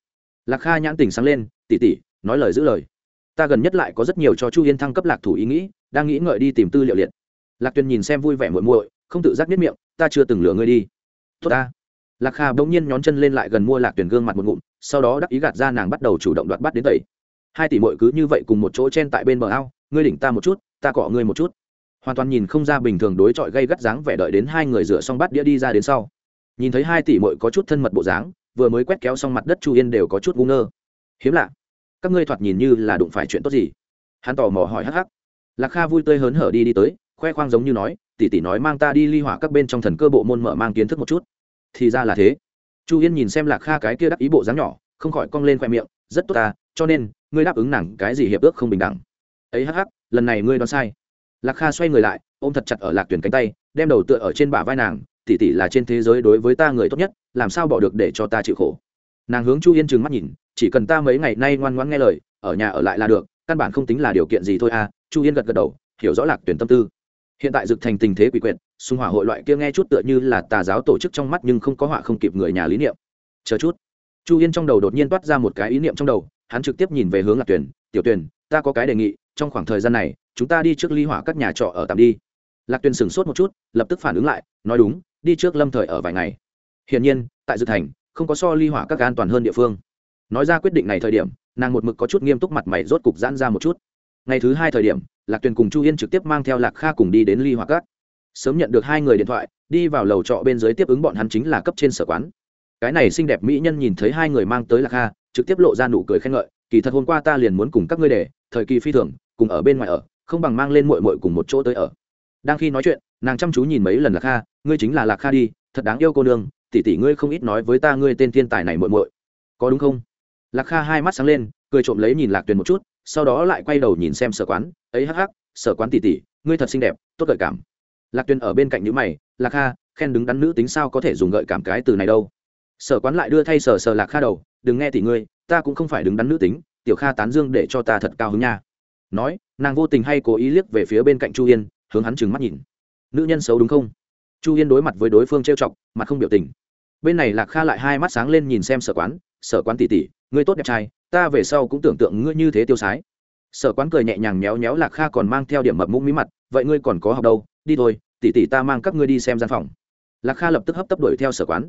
Lạc kha nhãn tình sáng lên tỉ tỉ nói lời giữ lời. Ta gần nhất lại có rất nhiều cho chu yên thăng cấp lạc thủ ý nghĩ, đang nghĩ ngợi đi tìm tư liệu liệt. Lạc tuyền nhìn xem vui vẻ muội muội, không tự giác biết miệng, ta chưa từng lừa ngươi đi. Tốt ta lạc kha bỗng nhiên nhón chân lên lại gần mua lạc tuyển gương mặt một ngụm, sau đó đắc ý gạt ra nàng bắt đầu chủ động đoạt bắt đến tẩy. Hai tỷ mội cứ như vậy cùng một chỗ chen tại bên bờ ao, ngươi đỉnh ta một chút, ta cọ ngươi một chút. Hoàn toàn nhìn không ra bình thường đối chọi gây gắt dáng vẻ đợi đến hai người rửa xong bắt đĩa đi ra đến sau. Nhìn thấy hai tỷ mội có chút thân mật bộ dáng, vừa mới quét kéo xong mặt đất chu yên đều có chút ngu ngơ. Hiếm lạ, các ngươi thoạt nhìn như là đụng phải chuyện tốt gì? Hắn tò mò hỏi hắc hắc. Lạc kha vui tươi hớn hở đi đi tới, khoe khoang giống như nói, tỷ tỷ nói mang ta đi ly hỏa các bên trong thần cơ bộ môn mở mang kiến thức một chút thì ra là thế. Chu yên nhìn xem lạc kha cái kia đắc ý bộ dáng nhỏ, không khỏi cong lên khoe miệng, rất tốt ta, cho nên, ngươi đáp ứng nàng cái gì hiệp ước không bình đẳng. Ấy hắc hắc, lần này ngươi đoán sai. Lạc kha xoay người lại, ôm thật chặt ở lạc tuyển cánh tay, đem đầu tựa ở trên bả vai nàng, tỷ tỷ là trên thế giới đối với ta người tốt nhất, làm sao bỏ được để cho ta chịu khổ? Nàng hướng chu yên trừng mắt nhìn, chỉ cần ta mấy ngày nay ngoan ngoãn nghe lời, ở nhà ở lại là được, căn bản không tính là điều kiện gì thôi à. Chu yên gật gật đầu, hiểu rõ lạc tuyển tâm tư. Hiện tại dực thành tình thế quỷ quyệt xung hỏa hội loại kia nghe chút tựa như là tà giáo tổ chức trong mắt nhưng không có họa không kịp người nhà lý niệm. Chờ chút. Chu yên trong đầu đột nhiên toát ra một cái ý niệm trong đầu, hắn trực tiếp nhìn về hướng lạc tuyển tiểu tuyển ta có cái đề nghị, trong khoảng thời gian này, chúng ta đi trước ly hỏa các nhà trọ ở tạm đi. Lạc tuyển sửng sốt một chút, lập tức phản ứng lại, nói đúng, đi trước lâm thời ở vài ngày. Hiển nhiên, tại dự thành, không có so ly hỏa các an toàn hơn địa phương. Nói ra quyết định này thời điểm, nàng một mực có chút nghiêm túc mặt mày rốt cục giãn ra một chút. Ngày thứ hai thời điểm, lạc tuyền cùng chu yên trực tiếp mang theo lạc kha cùng đi đến ly hỏa các sớm nhận được hai người điện thoại, đi vào lầu trọ bên dưới tiếp ứng bọn hắn chính là cấp trên sở quán. Cái này xinh đẹp mỹ nhân nhìn thấy hai người mang tới lạc kha, trực tiếp lộ ra nụ cười khen ngợi, kỳ thật hôm qua ta liền muốn cùng các ngươi để, thời kỳ phi thường, cùng ở bên ngoài ở, không bằng mang lên mội mội cùng một chỗ tới ở. Đang khi nói chuyện, nàng chăm chú nhìn mấy lần lạc kha, ngươi chính là lạc kha đi, thật đáng yêu cô nương, tỷ tỷ ngươi không ít nói với ta ngươi tên thiên tài này muội muội. Có đúng không? Lạc kha hai mắt sáng lên, cười trộm lấy nhìn lạc tuyền một chút, sau đó lại quay đầu nhìn xem sở quán ấy hắc hắc, sở quán tỷ tỷ, ngươi thật xinh đẹp, tốt gợi cảm lạc Tuyên ở bên cạnh nhữ mày, lạc kha, khen đứng đắn nữ tính sao có thể dùng gợi cảm cái từ này đâu? Sở quán lại đưa thay sở sở lạc kha đầu, đừng nghe tỷ ngươi, ta cũng không phải đứng đắn nữ tính, tiểu kha tán dương để cho ta thật cao hứng nha. Nói, nàng vô tình hay cố ý liếc về phía bên cạnh chu yên, hướng hắn trừng mắt nhìn. Nữ nhân xấu đúng không? Chu yên đối mặt với đối phương trêu chọc, mặt không biểu tình. Bên này lạc kha lại hai mắt sáng lên nhìn xem sở quán sở quán tỉ tỉ ngươi tốt đẹp trai, ta về sau cũng tưởng tượng ngươi như thế tiêu sái. Sở quán cười nhẹ nhàng méo méo lạc kha còn mang theo điểm mập mũm mí mặt, vậy ngươi còn có học đâu đi thôi tỉ tỉ ta mang các ngươi đi xem gian phòng. Lạc kha lập tức hấp tấp đuổi theo sở quán.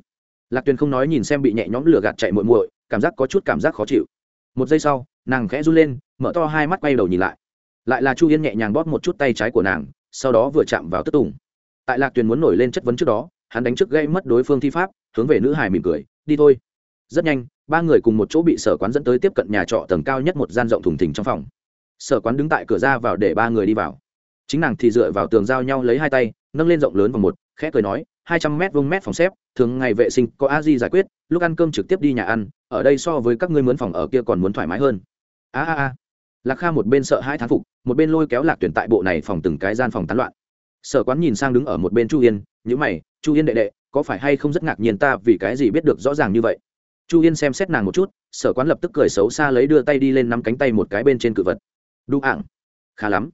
Lạc tuyền không nói nhìn xem bị nhẹ nhõm lửa gạt chạy muội muội, cảm giác có chút cảm giác khó chịu. Một giây sau, nàng khẽ run lên, mở to hai mắt quay đầu nhìn lại. Lại là chu yên nhẹ nhàng bóp một chút tay trái của nàng, sau đó vừa chạm vào tức tùng. Tại lạc tuyền muốn nổi lên chất vấn trước đó, hắn đánh trước gây mất đối phương thi pháp, hướng về nữ hải mỉm cười, đi thôi. Rất nhanh, ba người cùng một chỗ bị sở quán dẫn tới tiếp cận nhà trọ tầng cao nhất một gian rộng thùng thình trong phòng. Sở quán đứng tại cửa ra vào để ba người đi vào chính nàng thì dựa vào tường giao nhau lấy hai tay, nâng lên rộng lớn vòng một, khẽ cười nói, hai trăm mét vuông mét phòng xếp, thường ngày vệ sinh có a di giải quyết, lúc ăn cơm trực tiếp đi nhà ăn, ở đây so với các ngươi mướn phòng ở kia còn muốn thoải mái hơn. A a a. Lạc kha một bên sợ hai thán phục, một bên lôi kéo lạc tuyển tại bộ này phòng từng cái gian phòng tán loạn. Sở quán nhìn sang đứng ở một bên chu yên nhữ mày, chu yên đệ đệ, có phải hay không rất ngạc nhiên ta vì cái gì biết được rõ ràng như vậy? Chu yên xem xét nàng một chút, sở quán lập tức cười xấu xa lấy đưa tay đi lên nắm cánh tay một cái bên trên cự vật. Đu ạng khá lắm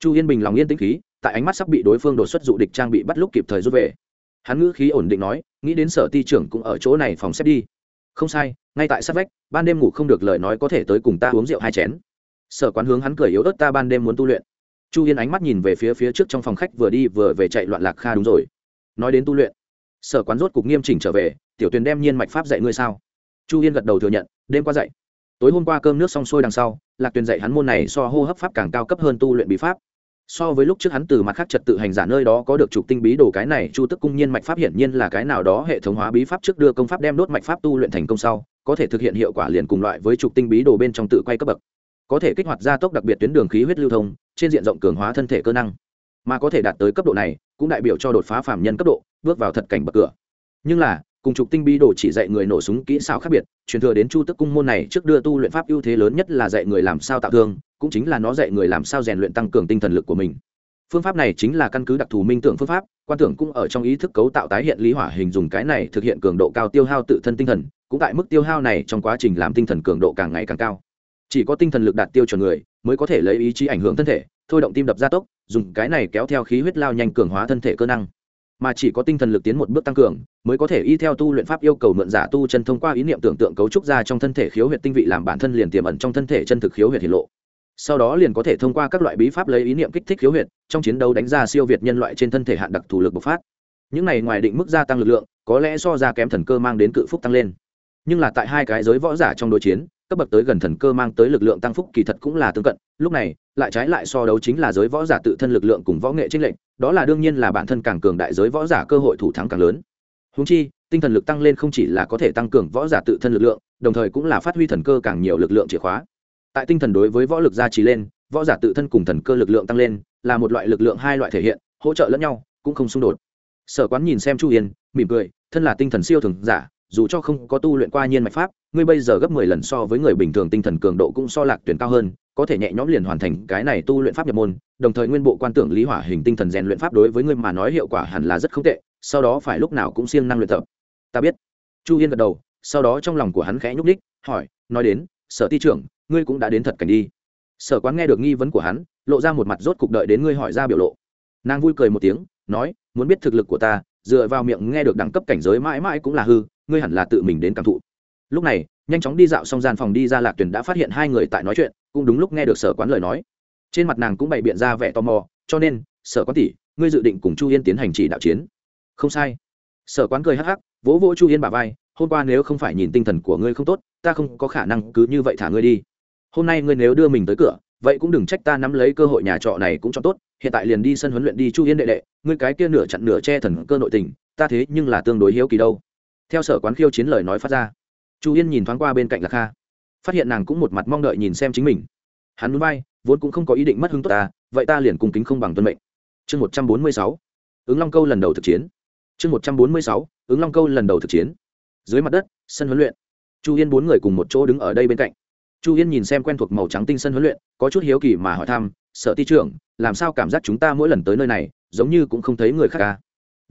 chu yên bình lòng yên tĩnh khí, tại ánh mắt sắp bị đối phương đột xuất dụ địch trang bị bắt lúc kịp thời rút về. Hắn ngữ khí ổn định nói, nghĩ đến sở ti trưởng cũng ở chỗ này phòng xếp đi. Không sai, ngay tại sát vách, ban đêm ngủ không được lời nói có thể tới cùng ta uống rượu hai chén. Sở quán hướng hắn cười yếu ớt ta ban đêm muốn tu luyện. Chu yên ánh mắt nhìn về phía phía trước trong phòng khách vừa đi vừa về chạy loạn lạc kha đúng rồi. Nói đến tu luyện, sở quán rốt cục nghiêm chỉnh trở về, tiểu tuyền đem nhiên mạch pháp dạy ngươi sao? Chu yên gật đầu thừa nhận, đêm qua dạy. Tối hôm qua cơm nước xong xuôi đằng sau lạc tuyền dạy hắn môn này so hô hấp pháp càng cao cấp hơn tu luyện bí pháp. So với lúc trước hắn từ mặt khác trật tự hành giả nơi đó có được trục tinh bí đồ cái này, chu tức cung nhiên mạch pháp hiển nhiên là cái nào đó hệ thống hóa bí pháp trước đưa công pháp đem đốt mạch pháp tu luyện thành công sau, có thể thực hiện hiệu quả liền cùng loại với trục tinh bí đồ bên trong tự quay cấp bậc. Có thể kích hoạt gia tốc đặc biệt tuyến đường khí huyết lưu thông, trên diện rộng cường hóa thân thể cơ năng. Mà có thể đạt tới cấp độ này, cũng đại biểu cho đột phá phạm nhân cấp độ, bước vào thật cảnh bậc cửa. Nhưng là cùng trục tinh bi đồ chỉ dạy người nổ súng kỹ xảo khác biệt, truyền thừa đến chu tức cung môn này trước đưa tu luyện pháp ưu thế lớn nhất là dạy người làm sao tạo thương, cũng chính là nó dạy người làm sao rèn luyện tăng cường tinh thần lực của mình. Phương pháp này chính là căn cứ đặc thù minh tưởng phương pháp, quan tưởng cũng ở trong ý thức cấu tạo tái hiện lý hỏa hình dùng cái này thực hiện cường độ cao tiêu hao tự thân tinh thần, cũng tại mức tiêu hao này trong quá trình làm tinh thần cường độ càng ngày càng cao. Chỉ có tinh thần lực đạt tiêu chuẩn người mới có thể lấy ý chí ảnh hưởng thân thể, thôi động tim đập gia tốc, dùng cái này kéo theo khí huyết lao nhanh cường hóa thân thể cơ năng mà chỉ có tinh thần lực tiến một bước tăng cường, mới có thể y theo tu luyện pháp yêu cầu mượn giả tu chân thông qua ý niệm tưởng tượng cấu trúc ra trong thân thể khiếu huyệt tinh vị làm bản thân liền tiềm ẩn trong thân thể chân thực khiếu huyệt hiển lộ. Sau đó liền có thể thông qua các loại bí pháp lấy ý niệm kích thích khiếu huyệt, trong chiến đấu đánh ra siêu việt nhân loại trên thân thể hạn đặc thù lực bộc phát. Những này ngoài định mức gia tăng lực lượng, có lẽ so ra kém thần cơ mang đến cự phúc tăng lên. Nhưng là tại hai cái giới võ giả trong đối chiến, cấp bậc tới gần thần cơ mang tới lực lượng tăng phúc kỳ thật cũng là tương cận, lúc này lại trái lại so đấu chính là giới võ giả tự thân lực lượng cùng võ nghệ trinh lệnh đó là đương nhiên là bản thân càng cường đại giới võ giả cơ hội thủ thắng càng lớn. Húng chi, tinh thần lực tăng lên không chỉ là có thể tăng cường võ giả tự thân lực lượng, đồng thời cũng là phát huy thần cơ càng nhiều lực lượng chìa khóa. Tại tinh thần đối với võ lực gia trì lên, võ giả tự thân cùng thần cơ lực lượng tăng lên, là một loại lực lượng hai loại thể hiện, hỗ trợ lẫn nhau, cũng không xung đột. Sở quán nhìn xem chu yên mỉm cười, thân là tinh thần siêu thường giả, dù cho không có tu luyện qua nhiên mạch pháp, ngươi bây giờ gấp mười lần so với người bình thường tinh thần cường độ cũng so lạc tuyển cao hơn có thể nhẹ nhõm liền hoàn thành cái này tu luyện pháp nhập môn, đồng thời nguyên bộ quan tưởng lý hỏa hình tinh thần rèn luyện pháp đối với ngươi mà nói hiệu quả hẳn là rất không tệ, sau đó phải lúc nào cũng siêng năng luyện tập. Ta biết. Chu yên gật đầu, sau đó trong lòng của hắn khẽ nhúc đích hỏi, nói đến, sở ti trưởng, ngươi cũng đã đến thật cảnh đi. Sở quán nghe được nghi vấn của hắn, lộ ra một mặt rốt cục đợi đến ngươi hỏi ra biểu lộ. Nàng vui cười một tiếng, nói, muốn biết thực lực của ta, dựa vào miệng nghe được đẳng cấp cảnh giới mãi mãi cũng là hư, ngươi hẳn là tự mình đến cảm thụ. Lúc này, nhanh chóng đi dạo xong gian phòng đi ra lạc tuyển đã phát hiện hai người tại nói chuyện cũng đúng lúc nghe được sở quán lời nói. Trên mặt nàng cũng bày biện ra vẻ tò mò, cho nên, sở quán tỷ, ngươi dự định cùng chu yên tiến hành chỉ đạo chiến. Không sai. Sở quán cười hắc hắc, vỗ vỗ chu yên bà vai, hôm qua nếu không phải nhìn tinh thần của ngươi không tốt, ta không có khả năng cứ như vậy thả ngươi đi. Hôm nay ngươi nếu đưa mình tới cửa, vậy cũng đừng trách ta nắm lấy cơ hội nhà trọ này cũng cho tốt, hiện tại liền đi sân huấn luyện đi chu yên đệ đệ, ngươi cái kia nửa chặn nửa che thần cơ nội tình, ta thế nhưng là tương đối hiếu kỳ đâu. Theo sở quán khiêu chiến lời nói phát ra, chu yên nhìn thoáng qua bên cạnh lạc kha phát hiện nàng cũng một mặt mong đợi nhìn xem chính mình. Hắn núi bay vốn cũng không có ý định mất hứng tốt ta, vậy ta liền cùng kính không bằng tuân mệnh. Chương một trăm bốn mươi sáu. Ứng long câu lần đầu thực chiến. Chương một trăm bốn mươi sáu. Ứng long câu lần đầu thực chiến. Dưới mặt đất, sân huấn luyện. Chu yên bốn người cùng một chỗ đứng ở đây bên cạnh. Chu yên nhìn xem quen thuộc màu trắng tinh sân huấn luyện, có chút hiếu kỳ mà hỏi thăm sợ ti trưởng, làm sao cảm giác chúng ta mỗi lần tới nơi này, giống như cũng không thấy người khác ca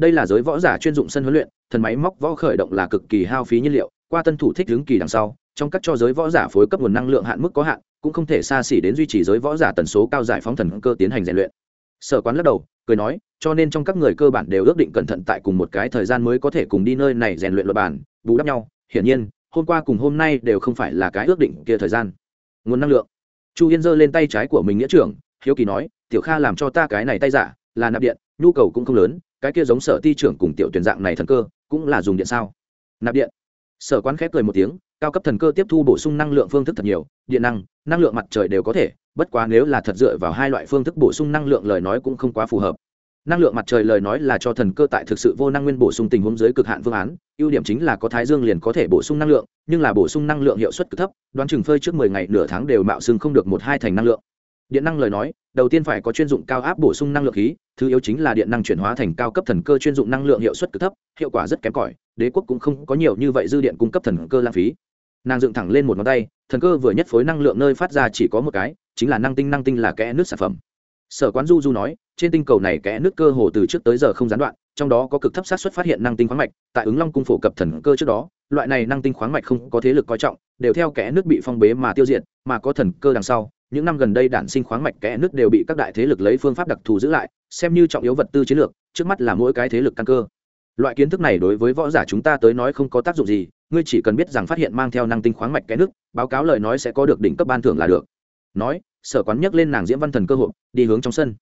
đây là giới võ giả chuyên dụng sân huấn luyện, thần máy móc võ khởi động là cực kỳ hao phí nhiên liệu, qua tân thủ thích hướng kỳ đằng sau trong các cho giới võ giả phối cấp nguồn năng lượng hạn mức có hạn, cũng không thể xa xỉ đến duy trì giới võ giả tần số cao giải phóng thần cơ tiến hành rèn luyện. Sở quán lắc đầu, cười nói, cho nên trong các người cơ bản đều ước định cẩn thận tại cùng một cái thời gian mới có thể cùng đi nơi này rèn luyện luật bản, bù đắp nhau. Hiển nhiên, hôm qua cùng hôm nay đều không phải là cái ước định kia thời gian. Nguồn năng lượng. Chu yên giơ lên tay trái của mình nghĩa trưởng, hiếu kỳ nói, tiểu kha làm cho ta cái này tay giả, là nạp điện, nhu cầu cũng không lớn, cái kia giống sở ti trưởng cùng tiểu tuyển dạng này thần cơ, cũng là dùng điện sao? Nạp điện sở quán khép cười một tiếng, cao cấp thần cơ tiếp thu bổ sung năng lượng phương thức thật nhiều, điện năng năng lượng mặt trời đều có thể, bất quá nếu là thật dựa vào hai loại phương thức bổ sung năng lượng lời nói cũng không quá phù hợp. Năng lượng mặt trời lời nói là cho thần cơ tại thực sự vô năng nguyên bổ sung tình huống dưới cực hạn phương án, ưu điểm chính là có thái dương liền có thể bổ sung năng lượng, nhưng là bổ sung năng lượng hiệu suất cực thấp, đoán chừng phơi trước mười ngày nửa tháng đều mạo xưng không được một hai thành năng lượng điện năng lời nói, đầu tiên phải có chuyên dụng cao áp bổ sung năng lượng khí, thứ yếu chính là điện năng chuyển hóa thành cao cấp thần cơ chuyên dụng năng lượng hiệu suất cực thấp, hiệu quả rất kém cỏi, đế quốc cũng không có nhiều như vậy dư điện cung cấp thần cơ lãng phí. Nàng dựng thẳng lên một ngón tay, thần cơ vừa nhất phối năng lượng nơi phát ra chỉ có một cái, chính là năng tinh năng tinh là kẽ nước sản phẩm. Sở quán du du nói, trên tinh cầu này kẽ nước cơ hồ từ trước tới giờ không gián đoạn, trong đó có cực thấp sát xuất phát hiện năng tinh khoáng mạch, tại ứng long cung phổ cập thần cơ trước đó, loại này năng tinh khoáng mạch không có thế lực coi trọng, đều theo kẽ nước bị phong bế mà tiêu diệt, mà có thần cơ đằng sau những năm gần đây đản sinh khoáng mạch kẽ nước đều bị các đại thế lực lấy phương pháp đặc thù giữ lại, xem như trọng yếu vật tư chiến lược, trước mắt là mỗi cái thế lực căn cơ. Loại kiến thức này đối với võ giả chúng ta tới nói không có tác dụng gì, ngươi chỉ cần biết rằng phát hiện mang theo năng tinh khoáng mạch kẽ nước, báo cáo lời nói sẽ có được đỉnh cấp ban thưởng là được. Nói, sở quán nhấc lên nàng diễm văn thần cơ hội, đi hướng trong sân.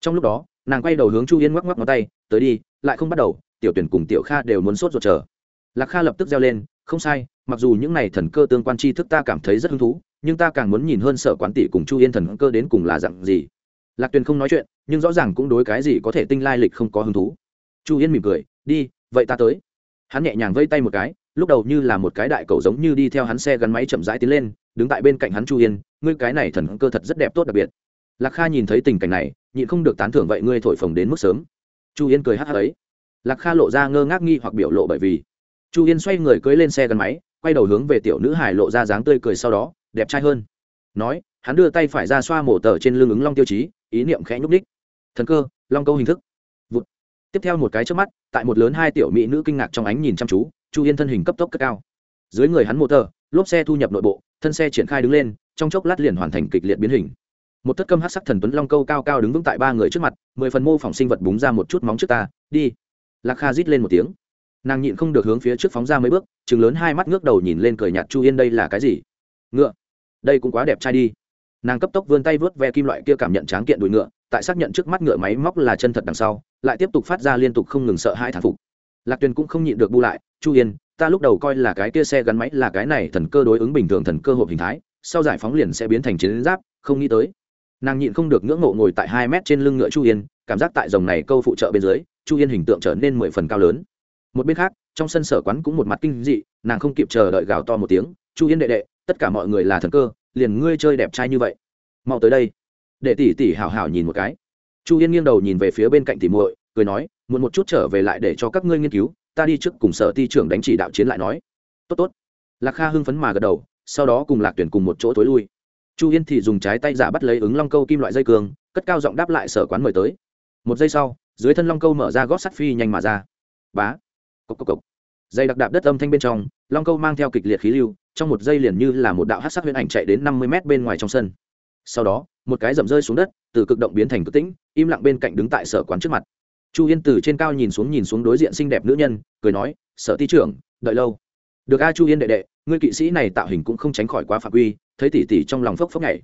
Trong lúc đó, nàng quay đầu hướng chu yên ngoắc ngoắc ngón tay, tới đi, lại không bắt đầu, tiểu tuyển cùng tiểu kha đều muốn sốt ruột chờ. Lạc kha lập tức reo lên, không sai, mặc dù những này thần cơ tương quan tri thức ta cảm thấy rất hứng thú nhưng ta càng muốn nhìn hơn sở quán tỷ cùng chu yên thần cơ đến cùng là dặn gì. Lạc tuyền không nói chuyện, nhưng rõ ràng cũng đối cái gì có thể tinh lai lịch không có hứng thú. Chu yên mỉm cười, đi, vậy ta tới. Hắn nhẹ nhàng vây tay một cái, lúc đầu như là một cái đại cầu giống như đi theo hắn xe gắn máy chậm rãi tiến lên, đứng tại bên cạnh hắn chu yên, ngươi cái này thần cơ thật rất đẹp tốt đặc biệt. Lạc kha nhìn thấy tình cảnh này, nhịn không được tán thưởng, vậy ngươi thổi phồng đến mức sớm. Chu yên cười hát hắc ấy. Lạc kha lộ ra ngơ ngác nghi hoặc biểu lộ bởi vì chu yên xoay người cưới lên xe gắn máy, quay đầu hướng về tiểu nữ hải lộ ra dáng tươi cười sau đó đẹp trai hơn. Nói, hắn đưa tay phải ra xoa mổ tờ trên lưng ứng long tiêu chí, ý niệm khẽ nhúc ních thần cơ, long câu hình thức. Vụt. tiếp theo một cái trước mắt, tại một lớn hai tiểu mỹ nữ kinh ngạc trong ánh nhìn chăm chú, chu yên thân hình cấp tốc cất cao. Dưới người hắn mô tờ, lốp xe thu nhập nội bộ, thân xe triển khai đứng lên, trong chốc lát liền hoàn thành kịch liệt biến hình. Một thất câm hát sắc thần tuấn long câu cao cao đứng vững tại ba người trước mặt, mười phần mô phỏng sinh vật búng ra một chút móng trước ta, đi. Lạc kha rít lên một tiếng. Nàng nhịn không được hướng phía trước phóng ra mấy bước, chừng lớn hai mắt ngước đầu nhìn lên cười nhạt chu yên đây là cái gì? Ngựa đây cũng quá đẹp trai đi. Nàng cấp tốc vươn tay vớt ve kim loại kia cảm nhận tráng kiện đùi ngựa, tại xác nhận trước mắt ngựa máy móc là chân thật đằng sau, lại tiếp tục phát ra liên tục không ngừng sợ hai thản phục. Lạc tuyền cũng không nhịn được bu lại, chu yên, ta lúc đầu coi là cái kia xe gắn máy là cái này thần cơ đối ứng bình thường thần cơ hộp hình thái, sau giải phóng liền sẽ biến thành chiến giáp, không nghĩ tới. Nàng nhịn không được ngưỡng mộ ngồi tại hai mét trên lưng ngựa chu yên, cảm giác tại dòng này câu phụ trợ bên dưới, chu yên hình tượng trở nên mười phần cao lớn. Một bên khác, trong sân sở quán cũng một mặt kinh dị, nàng không kịp chờ đợi gào to một tiếng, chu yên đệ đệ tất cả mọi người là thần cơ, liền ngươi chơi đẹp trai như vậy. Mau tới đây. Để tỷ tỷ hảo hảo nhìn một cái. Chu yên nghiêng đầu nhìn về phía bên cạnh tỷ muội, cười nói muốn một chút trở về lại để cho các ngươi nghiên cứu, ta đi trước cùng sở ti trưởng đánh chỉ đạo chiến lại nói. Tốt tốt. Lạc kha hưng phấn mà gật đầu, sau đó cùng lạc tuyển cùng một chỗ tối lui. Chu yên thì dùng trái tay giả bắt lấy ứng long câu kim loại dây cường, cất cao giọng đáp lại sở quán mời tới. Một giây sau, dưới thân long câu mở ra gót sắt phi nhanh mà ra. Bá. Cộc cộc cộc. Dây đặc đạp đất âm thanh bên trong long câu mang theo kịch liệt khí lưu, trong một giây liền như là một đạo hát sắc huyễn ảnh chạy đến năm mươi mét bên ngoài trong sân. Sau đó, một cái rầm rơi xuống đất, từ cực động biến thành cực tĩnh, im lặng bên cạnh đứng tại sở quán trước mặt. Chu yên từ trên cao nhìn xuống nhìn xuống đối diện xinh đẹp nữ nhân, cười nói, sở ti trưởng, đợi lâu. Được a chu yên đệ đệ, ngươi kỵ sĩ này tạo hình cũng không tránh khỏi quá phạm quy, thấy tỉ tỉ trong lòng phốc phốc nhảy.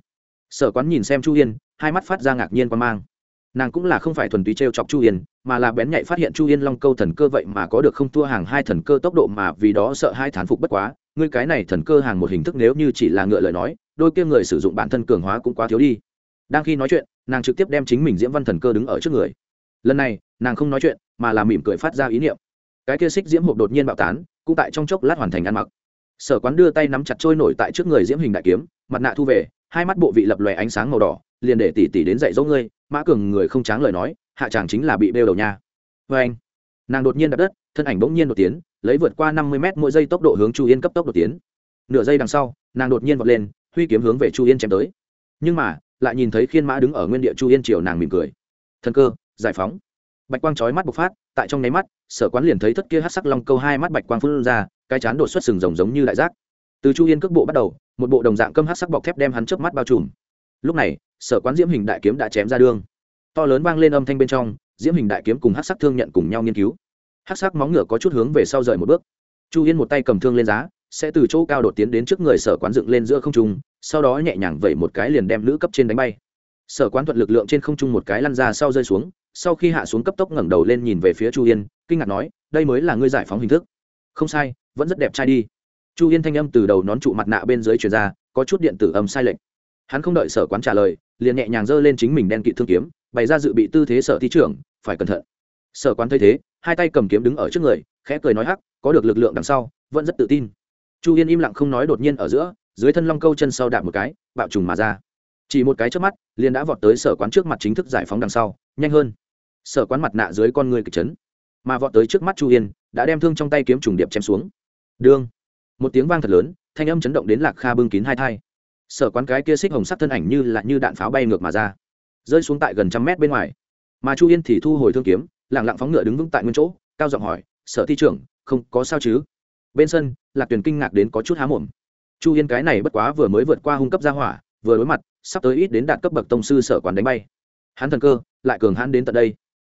Sở quán nhìn xem chu yên, hai mắt phát ra ngạc nhiên quan mang nàng cũng là không phải thuần túy t r e o chọc chu yên, mà là bén nhạy phát hiện chu yên long câu thần cơ vậy mà có được không thua hàng hai thần cơ tốc độ mà vì đó sợ hai thán phục bất quá. Ngươi cái này thần cơ hàng một hình thức nếu như chỉ là ngựa lời nói, đôi kia người sử dụng bản thân cường hóa cũng quá thiếu đi. Đang khi nói chuyện, nàng trực tiếp đem chính mình diễm văn thần cơ đứng ở trước người. Lần này, nàng không nói chuyện, mà là mỉm cười phát ra ý niệm. Cái kia xích diễm hộp đột nhiên bạo tán, cũng tại trong chốc lát hoàn thành ăn mặc. Sở quán đưa tay nắm chặt trôi nổi tại trước người diễm hình đại kiếm, mặt nạ thu về, hai mắt bộ vị lập lòe ánh sáng màu đỏ liền để tỷ tỷ đến dạy dỗ ngươi, mã cường người không tráng lời nói, hạ chàng chính là bị bêu đầu nha. Vê anh. Nàng đột nhiên đập đất, thân ảnh bỗng nhiên đột tiến, lấy vượt qua năm mươi m mỗi giây tốc độ hướng chu yên cấp tốc đột tiến. Nửa giây đằng sau, nàng đột nhiên vọt lên, huy kiếm hướng về chu yên chém tới. Nhưng mà, lại nhìn thấy khiên mã đứng ở nguyên địa chu yên chiều nàng mỉm cười. Thân cơ, giải phóng. Bạch quang chói mắt bộc phát, tại trong nháy mắt, sở quán liền thấy thất kia hát sắc long câu hai mắt bạch quang phun ra, cái chán đột xuất sừng rồng giống như đại giác. Từ chu yên cước bộ bắt đầu, một bộ đồng dạng cơm hát sắc bọc thép đem hắn trước mắt bao trùm lúc này, sở quán diễm hình đại kiếm đã chém ra đương to lớn vang lên âm thanh bên trong, diễm hình đại kiếm cùng hát sắc thương nhận cùng nhau nghiên cứu. Hát sắc móng ngựa có chút hướng về sau rời một bước. Chu yên một tay cầm thương lên giá, sẽ từ chỗ cao đột tiến đến trước người sở quán dựng lên giữa không trung, sau đó nhẹ nhàng vẩy một cái liền đem nữ cấp trên đánh bay. Sở quán thuận lực lượng trên không trung một cái lăn ra sau rơi xuống, sau khi hạ xuống cấp tốc ngẩng đầu lên nhìn về phía chu yên, kinh ngạc nói, đây mới là ngươi giải phóng hình thức. Không sai, vẫn rất đẹp trai đi. Chu yên thanh âm từ đầu nón trụ mặt nạ bên dưới truyền ra, có chút điện tử âm sai lệch hắn không đợi sở quán trả lời, liền nhẹ nhàng giơ lên chính mình đen kỵ thương kiếm, bày ra dự bị tư thế sở thi trưởng, phải cẩn thận. Sở quán thấy thế, hai tay cầm kiếm đứng ở trước người, khẽ cười nói hắc, có được lực lượng đằng sau, vẫn rất tự tin. Chu yên im lặng không nói đột nhiên ở giữa, dưới thân long câu chân sau đạp một cái, bạo trùng mà ra. Chỉ một cái trước mắt, liền đã vọt tới sở quán trước mặt chính thức giải phóng đằng sau, nhanh hơn. Sở quán mặt nạ dưới con người kịch chấn, mà vọt tới trước mắt chu yên, đã đem thương trong tay kiếm trùng điệp chém xuống. Đương một tiếng vang thật lớn, thanh âm chấn động đến lạc kha bưng kín hai thai sở quán cái kia xích hồng sắc thân ảnh như là như đạn pháo bay ngược mà ra, rơi xuống tại gần trăm mét bên ngoài. Mà chu yên thì thu hồi thương kiếm lẳng lặng phóng ngựa đứng vững tại nguyên chỗ, cao giọng hỏi, sở thi trưởng, không có sao chứ? Bên sân, lạc tuyền kinh ngạc đến có chút há mồm. Chu yên cái này bất quá vừa mới vượt qua hung cấp gia hỏa, vừa đối mặt, sắp tới ít đến đạt cấp bậc tông sư sở quán đánh bay. Hắn thần cơ, lại cường hắn đến tận đây.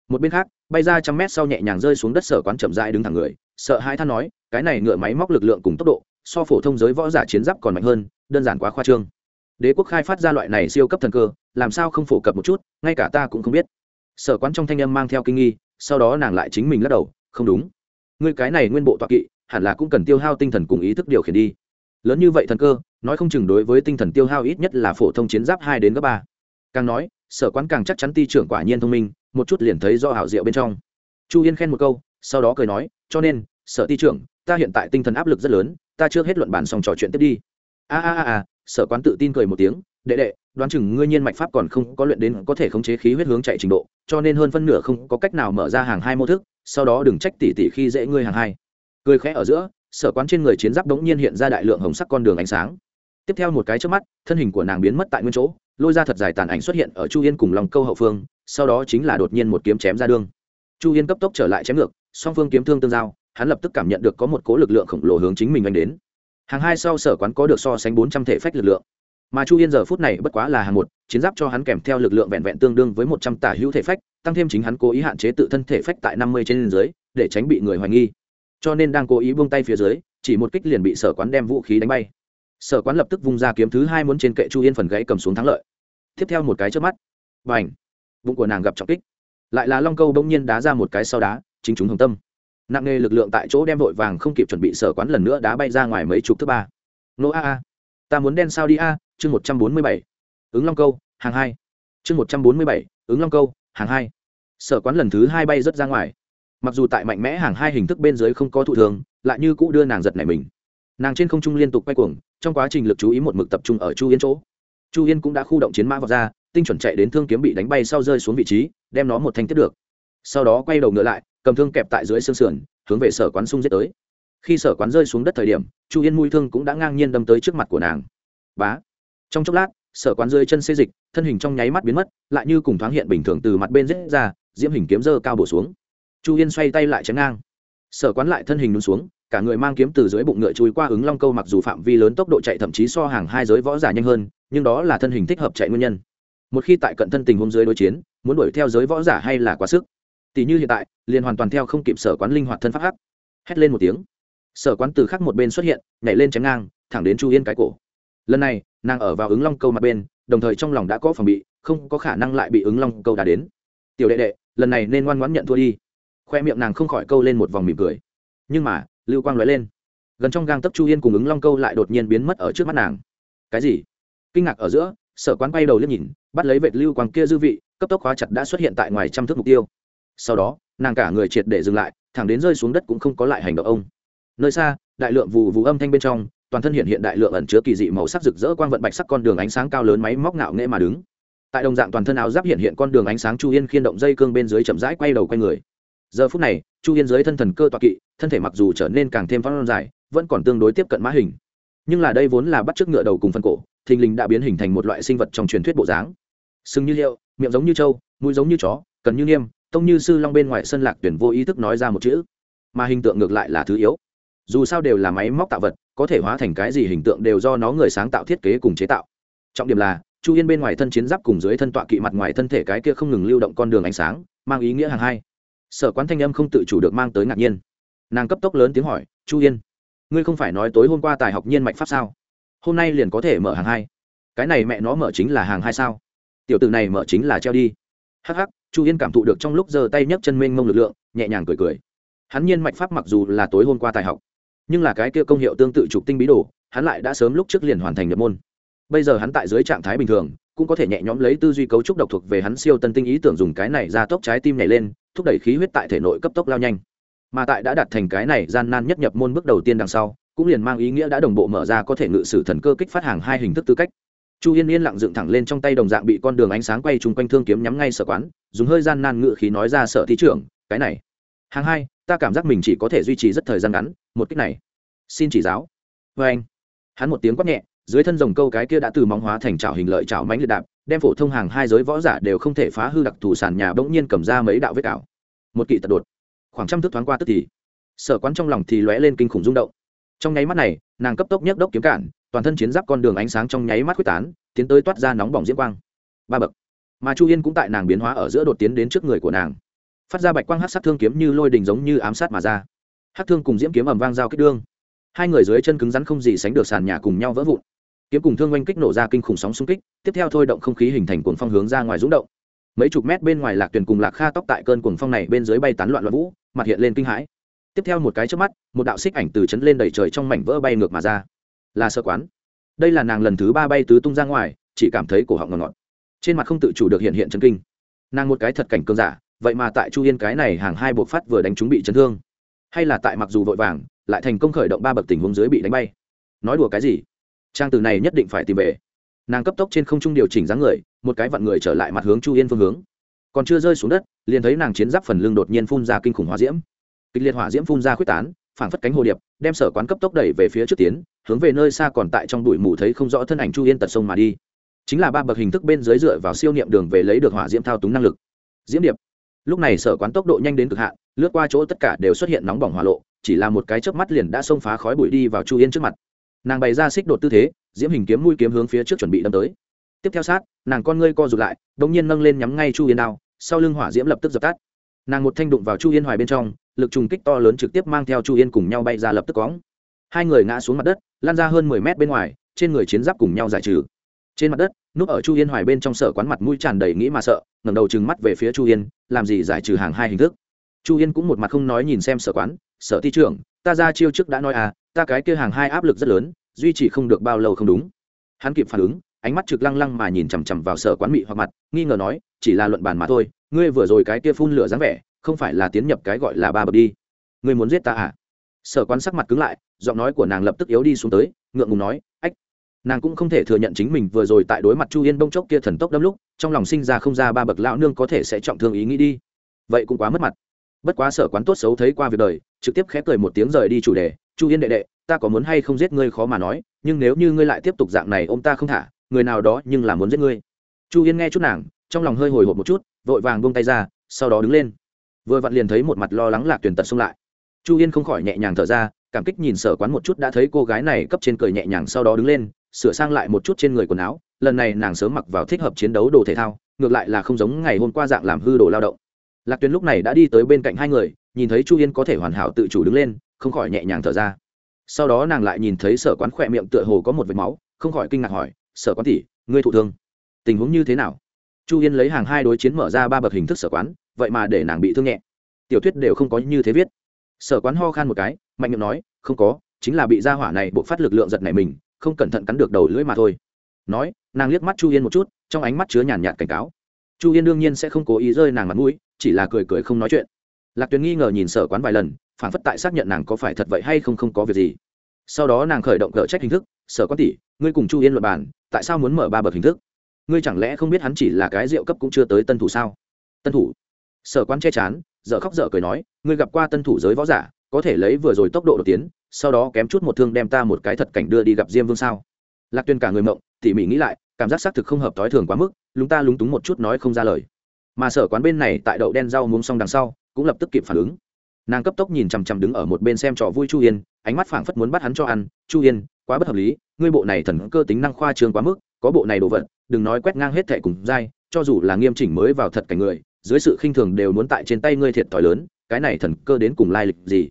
Một bên khác, bay ra trăm mét sau nhẹ nhàng rơi xuống đất sở quán chậm dại đứng thẳng người, sợ hai than nói, cái này ngựa máy móc lực lượng cùng tốc độ, so phổ thông giới võ giả chiến giáp còn mạnh hơn đơn giản quá khoa trương. Đế quốc khai phát ra loại này siêu cấp thần cơ, làm sao không phổ cập một chút, ngay cả ta cũng không biết. Sở quán trong thanh âm mang theo kinh nghi, sau đó nàng lại chính mình lắc đầu, không đúng. Ngươi cái này nguyên bộ tọa kỵ, hẳn là cũng cần tiêu hao tinh thần cùng ý thức điều khiển đi. Lớn như vậy thần cơ, nói không chừng đối với tinh thần tiêu hao ít nhất là phổ thông chiến giáp hai đến gấp ba. Càng nói, sở quán càng chắc chắn ti trưởng quả nhiên thông minh, một chút liền thấy do hảo diệu bên trong. Chu yên khen một câu, sau đó cười nói, cho nên, sở ti trưởng, ta hiện tại tinh thần áp lực rất lớn, ta chưa hết luận bản xong trò chuyện tiếp đi a a a sở quán tự tin cười một tiếng, đệ đệ, đoán chừng ngươi nhiên mạch pháp còn không có luyện đến có thể khống chế khí huyết hướng chạy trình độ, cho nên hơn phân nửa không có cách nào mở ra hàng hai mô thức, sau đó đừng trách tỉ tỉ khi dễ ngươi hàng hai. Cười khẽ ở giữa, sở quán trên người chiến giáp đống nhiên hiện ra đại lượng hồng sắc con đường ánh sáng. Tiếp theo một cái trước mắt, thân hình của nàng biến mất tại nguyên chỗ, lôi ra thật dài tàn ảnh xuất hiện ở chu yên cùng lòng câu hậu phương, sau đó chính là đột nhiên một kiếm chém ra đương chu yên cấp tốc trở lại chém ngược, song phương kiếm thương tương giao, hắn lập tức cảm nhận được có một cố lực lượng khổng lồ hướng chính mình anh đến hàng hai sau sở quán có được so sánh bốn trăm thể phách lực lượng. Mà chu yên giờ phút này bất quá là hàng một, chiến giáp cho hắn kèm theo lực lượng vẹn vẹn tương đương với một trăm tả hữu thể phách, tăng thêm chính hắn cố ý hạn chế tự thân thể phách tại năm mươi trên dưới, để tránh bị người hoài nghi. Cho nên đang cố ý buông tay phía dưới, chỉ một kích liền bị sở quán đem vũ khí đánh bay. Sở quán lập tức vung ra kiếm thứ hai muốn trên kệ chu yên phần gãy cầm xuống thắng lợi. Tiếp theo một cái trước mắt và ảnh bụng của nàng gặp trọng kích. Lại là long câu bỗng nhiên đá ra một cái sau đá, chính chúng hồng tâm nặng nề lực lượng tại chỗ đem vội vàng không kịp chuẩn bị sở quán lần nữa đã bay ra ngoài mấy chục thứ ba. Nô a a, ta muốn đen sao đi a, chương một trăm bốn mươi bảy. Ứng long câu, hàng hai. Chương một trăm bốn mươi bảy, ứng long câu, hàng hai. Sở quán lần thứ hai bay rớt ra ngoài. Mặc dù tại mạnh mẽ hàng hai hình thức bên dưới không có thụ thường, lại như cũ đưa nàng giật này mình. Nàng trên không trung liên tục quay cuồng, trong quá trình lực chú ý một mực tập trung ở chu yên chỗ. Chu yên cũng đã khu động chiến mã vào ra, tinh chuẩn chạy đến thương kiếm bị đánh bay sau rơi xuống vị trí, đem nó một thanh tiết được. Sau đó quay đầu ngựa lại cầm thương kẹp tại dưới xương sườn, hướng về sở quán sung giết tới. Khi sở quán rơi xuống đất thời điểm, chu yên mùi thương cũng đã ngang nhiên đâm tới trước mặt của nàng. Bá! Trong chốc lát, sở quán rơi chân xê dịch, thân hình trong nháy mắt biến mất, lại như cùng thoáng hiện bình thường từ mặt bên rết ra, diễm hình kiếm dơ cao bổ xuống. Chu yên xoay tay lại chém ngang. Sở quán lại thân hình nút xuống, cả người mang kiếm từ dưới bụng ngựa chui qua ứng long câu mặc dù phạm vi lớn tốc độ chạy thậm chí so hàng hai giới võ giả nhanh hơn, nhưng đó là thân hình thích hợp chạy nguyên nhân. Một khi tại cận thân tình huống dưới đối chiến, muốn đuổi theo giới võ giả hay là quá sức? Tỷ như hiện tại, liền hoàn toàn theo không kịp sở quán linh hoạt thân pháp hắc. Hét lên một tiếng. Sở quán từ khắc một bên xuất hiện, nhảy lên chém ngang, thẳng đến chu yên cái cổ. Lần này, nàng ở vào ứng long câu mặt bên, đồng thời trong lòng đã có phòng bị, không có khả năng lại bị ứng long câu đà đến. Tiểu đệ đệ, lần này nên ngoan ngoãn nhận thua đi. Khoe miệng nàng không khỏi câu lên một vòng mỉm cười. Nhưng mà, lưu quang nói lên. Gần trong gang tấp chu yên cùng ứng long câu lại đột nhiên biến mất ở trước mắt nàng. Cái gì? Kinh ngạc ở giữa, sở quán bay đầu liếc nhìn, bắt lấy vệt lưu quang kia dư vị, cấp tốc khóa chặt đã xuất hiện tại ngoài trăm thước mục tiêu sau đó, nàng cả người triệt để dừng lại, thẳng đến rơi xuống đất cũng không có lại hành động ông. Nơi xa, đại lượng vụ vụ âm thanh bên trong, toàn thân hiện hiện đại lượng ẩn chứa kỳ dị màu sắc rực rỡ quang vận bạch sắc con đường ánh sáng cao lớn máy móc ngạo nghễ mà đứng. Tại đồng dạng toàn thân áo giáp hiện hiện con đường ánh sáng chu yên khiên động dây cương bên dưới chậm rãi quay đầu quay người. Giờ phút này, chu yên dưới thân thần cơ toạc kỵ, thân thể mặc dù trở nên càng thêm phong dài, vẫn còn tương đối tiếp cận mã hình. Nhưng là đây vốn là bắt chước ngựa đầu cùng phân cổ, thình lình đã biến hình thành một loại sinh vật trong truyền thuyết bộ dáng. Sừng như liệu, miệng giống như trâu, mũi giống như chó, cần như niêm tông như sư long bên ngoài sân lạc tuyển vô ý thức nói ra một chữ, mà hình tượng ngược lại là thứ yếu. Dù sao đều là máy móc tạo vật, có thể hóa thành cái gì hình tượng đều do nó người sáng tạo thiết kế cùng chế tạo. Trọng điểm là, chu yên bên ngoài thân chiến giáp cùng dưới thân tọa kỵ mặt ngoài thân thể cái kia không ngừng lưu động con đường ánh sáng, mang ý nghĩa hàng hai. Sở quán thanh âm không tự chủ được mang tới ngạc nhiên. Nàng cấp tốc lớn tiếng hỏi, chu yên, ngươi không phải nói tối hôm qua tài học nhiên mạch pháp sao? Hôm nay liền có thể mở hàng hai. Cái này mẹ nó mở chính là hàng hai sao? Tiểu t này mở chính là treo đi. Hh chu yên cảm thụ được trong lúc giơ tay nhấc chân mênh mông lực lượng, nhẹ nhàng cười cười. Hắn nhiên mạch pháp mặc dù là tối hôm qua tài học, nhưng là cái kia công hiệu tương tự trục tinh bí đồ, hắn lại đã sớm lúc trước liền hoàn thành nhập môn. Bây giờ hắn tại dưới trạng thái bình thường, cũng có thể nhẹ nhõm lấy tư duy cấu trúc độc thuộc về hắn siêu tân tinh ý tưởng dùng cái này ra tốc trái tim nhảy lên, thúc đẩy khí huyết tại thể nội cấp tốc lao nhanh. Mà tại đã đạt thành cái này gian nan nhất nhập môn bước đầu tiên đằng sau, cũng liền mang ý nghĩa đã đồng bộ mở ra có thể ngự sử thần cơ kích phát hàng hai hình thức tư cách chu yên yên lặng dựng thẳng lên trong tay đồng dạng bị con đường ánh sáng quay chung quanh thương kiếm nhắm ngay sở quán, dùng hơi gian nan ngự khí nói ra sở thí trưởng, cái này, hàng hai, ta cảm giác mình chỉ có thể duy trì rất thời gian ngắn, một cách này, xin chỉ giáo. Vê anh, hắn một tiếng quát nhẹ, dưới thân rồng câu cái kia đã từ móng hóa thành trào hình lợi trào mánh liệt đạp, đem phổ thông hàng hai giới võ giả đều không thể phá hư đặc thù sàn nhà bỗng nhiên cầm ra mấy đạo vết ảo. Một kỵ tật đột, khoảng trăm thước thoáng qua tức thì, sở quán trong lòng thì lóe lên kinh khủng rung động. Trong nháy mắt này, nàng cấp tốc nhấc đốc kiếm cản toàn thân chiến giáp con đường ánh sáng trong nháy mắt quyết tán, tiến tới toát ra nóng bỏng diễm quang. Ba bậc. Mà chu yên cũng tại nàng biến hóa ở giữa đột tiến đến trước người của nàng. Phát ra bạch quang hát sát thương kiếm như lôi đình giống như ám sát mà ra. Hát thương cùng diễm kiếm ẩm vang giao kích đương. Hai người dưới chân cứng rắn không gì sánh được sàn nhà cùng nhau vỡ vụn. Kiếm cùng thương oanh kích nổ ra kinh khủng sóng xung kích, tiếp theo thôi động không khí hình thành cuồng phong hướng ra ngoài rúng động. Mấy chục mét bên ngoài lạc tuyền cùng lạc kha tóc tại cơn cuồng phong này bên dưới bay tán loạn loạn vũ, mặt hiện lên kinh hãi. Tiếp theo một cái trước mắt, một đạo xích ảnh từ chấn lên đầy trời trong mảnh vỡ bay ngược mà ra là sơ quán. Đây là nàng lần thứ ba bay tứ tung ra ngoài, chỉ cảm thấy cổ họng ngọt ngọt. Trên mặt không tự chủ được hiện hiện chân kinh. Nàng một cái thật cảnh cơn giả, vậy mà tại chu yên cái này hàng hai buộc phát vừa đánh chúng bị chấn thương. Hay là tại mặc dù vội vàng, lại thành công khởi động ba bậc tình huống dưới bị đánh bay. Nói đùa cái gì? Trang từ này nhất định phải tìm về. Nàng cấp tốc trên không trung điều chỉnh dáng người, một cái vặn người trở lại mặt hướng chu yên phương hướng. Còn chưa rơi xuống đất, liền thấy nàng chiến giáp phần lưng đột nhiên phun ra kinh khủng hỏa diễm. Kịch liệt hỏa diễm phun ra quyết tán phảng phất cánh hồ điệp, đem sở quán cấp tốc đẩy về phía trước tiến, hướng về nơi xa còn tại trong bụi mù thấy không rõ thân ảnh chu yên tật sông mà đi. Chính là ba bậc hình thức bên dưới dựa vào siêu niệm đường về lấy được hỏa diễm thao túng năng lực. Diễm điệp. Lúc này sở quán tốc độ nhanh đến cực hạn, lướt qua chỗ tất cả đều xuất hiện nóng bỏng hỏa lộ, chỉ là một cái chớp mắt liền đã xông phá khói bụi đi vào chu yên trước mặt. Nàng bày ra xích đột tư thế, diễm hình kiếm mũi kiếm hướng phía trước chuẩn bị đâm tới. Tiếp theo sát, nàng con ngươi co rụt lại đ nhiên nâng lên nhắm ngay chu yên đao, sau lưng hỏa diễm lập tức dập tắt nàng một thanh đụng vào chu yên hoài bên trong, lực trùng kích to lớn trực tiếp mang theo chu yên cùng nhau bay ra lập tức cóng. Hai người ngã xuống mặt đất lan ra hơn mười mét bên ngoài, trên người chiến giáp cùng nhau giải trừ. Trên mặt đất, núp ở chu yên hoài bên trong sở quán mặt mũi tràn đầy nghĩ mà sợ, ngẩng đầu trừng mắt về phía chu yên, làm gì giải trừ hàng hai hình thức. Chu yên cũng một mặt không nói nhìn xem sở quán, sở ti trưởng, ta ra chiêu trước đã nói à ta cái kia hàng hai áp lực rất lớn, duy trì không được bao lâu không đúng. Hắn kịp phản ứng ánh mắt trực lăng lăng mà nhìn chằm chằm vào sở quán mị hoặc mặt, nghi ngờ nói, chỉ là luận bàn mà thôi, ngươi vừa rồi cái kia phun lửa dáng vẻ, không phải là tiến nhập cái gọi là ba bậc đi. Ngươi muốn giết ta à? Sở quán sắc mặt cứng lại, giọng nói của nàng lập tức yếu đi xuống tới, ngượng ngùng nói, ách. Nàng cũng không thể thừa nhận chính mình vừa rồi tại đối mặt chu yên bông chốc kia thần tốc đâm lúc, trong lòng sinh ra không ra ba bậc lão nương có thể sẽ trọng thương ý nghĩ đi. Vậy cũng quá mất mặt. Bất quá sở quán tốt xấu thấy qua việc đời, trực tiếp khép cười một tiếng rời đi chủ đề, chu yên đệ đệ, ta có muốn hay không giết ngươi khó mà nói, nhưng nếu như ngươi lại tiếp tục dạng này ô m ta không thả người nào đó nhưng là muốn giết ngươi. Chu yên nghe chút nàng, trong lòng hơi hồi hộp một chút, vội vàng buông tay ra, sau đó đứng lên. Vừa vặn liền thấy một mặt lo lắng lạc tuyển tật xông lại. Chu yên không khỏi nhẹ nhàng thở ra, cảm kích nhìn sở quán một chút đã thấy cô gái này cấp trên cười nhẹ nhàng sau đó đứng lên, sửa sang lại một chút trên người quần áo, lần này nàng sớm mặc vào thích hợp chiến đấu đồ thể thao, ngược lại là không giống ngày hôm qua dạng làm hư đồ lao động. Lạc tuyền lúc này đã đi tới bên cạnh hai người, nhìn thấy chu yên có thể hoàn hảo tự chủ đứng lên, không khỏi nhẹ nhàng thở ra. Sau đó nàng lại nhìn thấy sở quán khỏe miệng tựa hồ có một vệt máu, không khỏi kinh ngạc hỏi sở quán tỷ, ngươi thụ thương. Tình huống như thế nào? Chu yên lấy hàng hai đối chiến mở ra ba bậc hình thức sở quán, vậy mà để nàng bị thương nhẹ. Tiểu thuyết đều không có như thế viết. Sở quán ho khan một cái, mạnh miệng nói, không có, chính là bị gia hỏa này buộc phát lực lượng giật này mình, không cẩn thận cắn được đầu lưỡi mà thôi. Nói, nàng liếc mắt chu yên một chút, trong ánh mắt chứa nhàn nhạt cảnh cáo. Chu yên đương nhiên sẽ không cố ý rơi nàng mặt mũi, chỉ là cười cười không nói chuyện. Lạc tuyền nghi ngờ nhìn sở quán vài lần, phản phất tại xác nhận nàng có phải thật vậy hay không không có việc gì. Sau đó nàng khởi động cờ trách hình thức, sở quán tỷ, ngươi cùng chu yên luật bàn tại sao muốn mở ba bậc hình thức? Ngươi chẳng lẽ không biết hắn chỉ là cái rượu cấp cũng chưa tới tân thủ sao? Tân thủ? Sở quan che chán dợ khóc dở cười nói, ngươi gặp qua tân thủ giới võ giả, có thể lấy vừa rồi tốc độ đột tiến, sau đó kém chút một thương đem ta một cái thật cảnh đưa đi gặp diêm vương sao? Lạc tuyên cả người mộng, tỉ mỉ nghĩ lại, cảm giác xác thực không hợp t ố i thường quá mức, lúng ta lúng túng một chút nói không ra lời. Mà sở quán bên này tại đậu đen rau muống xong đằng sau, cũng lập tức kịp phản ứng. Nàng cấp tốc nhìn chằm chằm đứng ở một bên xem trò vui chu yên ánh mắt phảng phất muốn bắt hắn cho ăn, chu yên, quá bất hợp lý, ngươi bộ này thần cơ tính năng khoa trương quá mức, có bộ này đồ vật, đừng nói quét ngang hết thẻ cùng dai, cho dù là nghiêm chỉnh mới vào thật cảnh người, dưới sự khinh thường đều muốn tại trên tay ngươi thiệt thòi lớn, cái này thần cơ đến cùng lai lịch gì?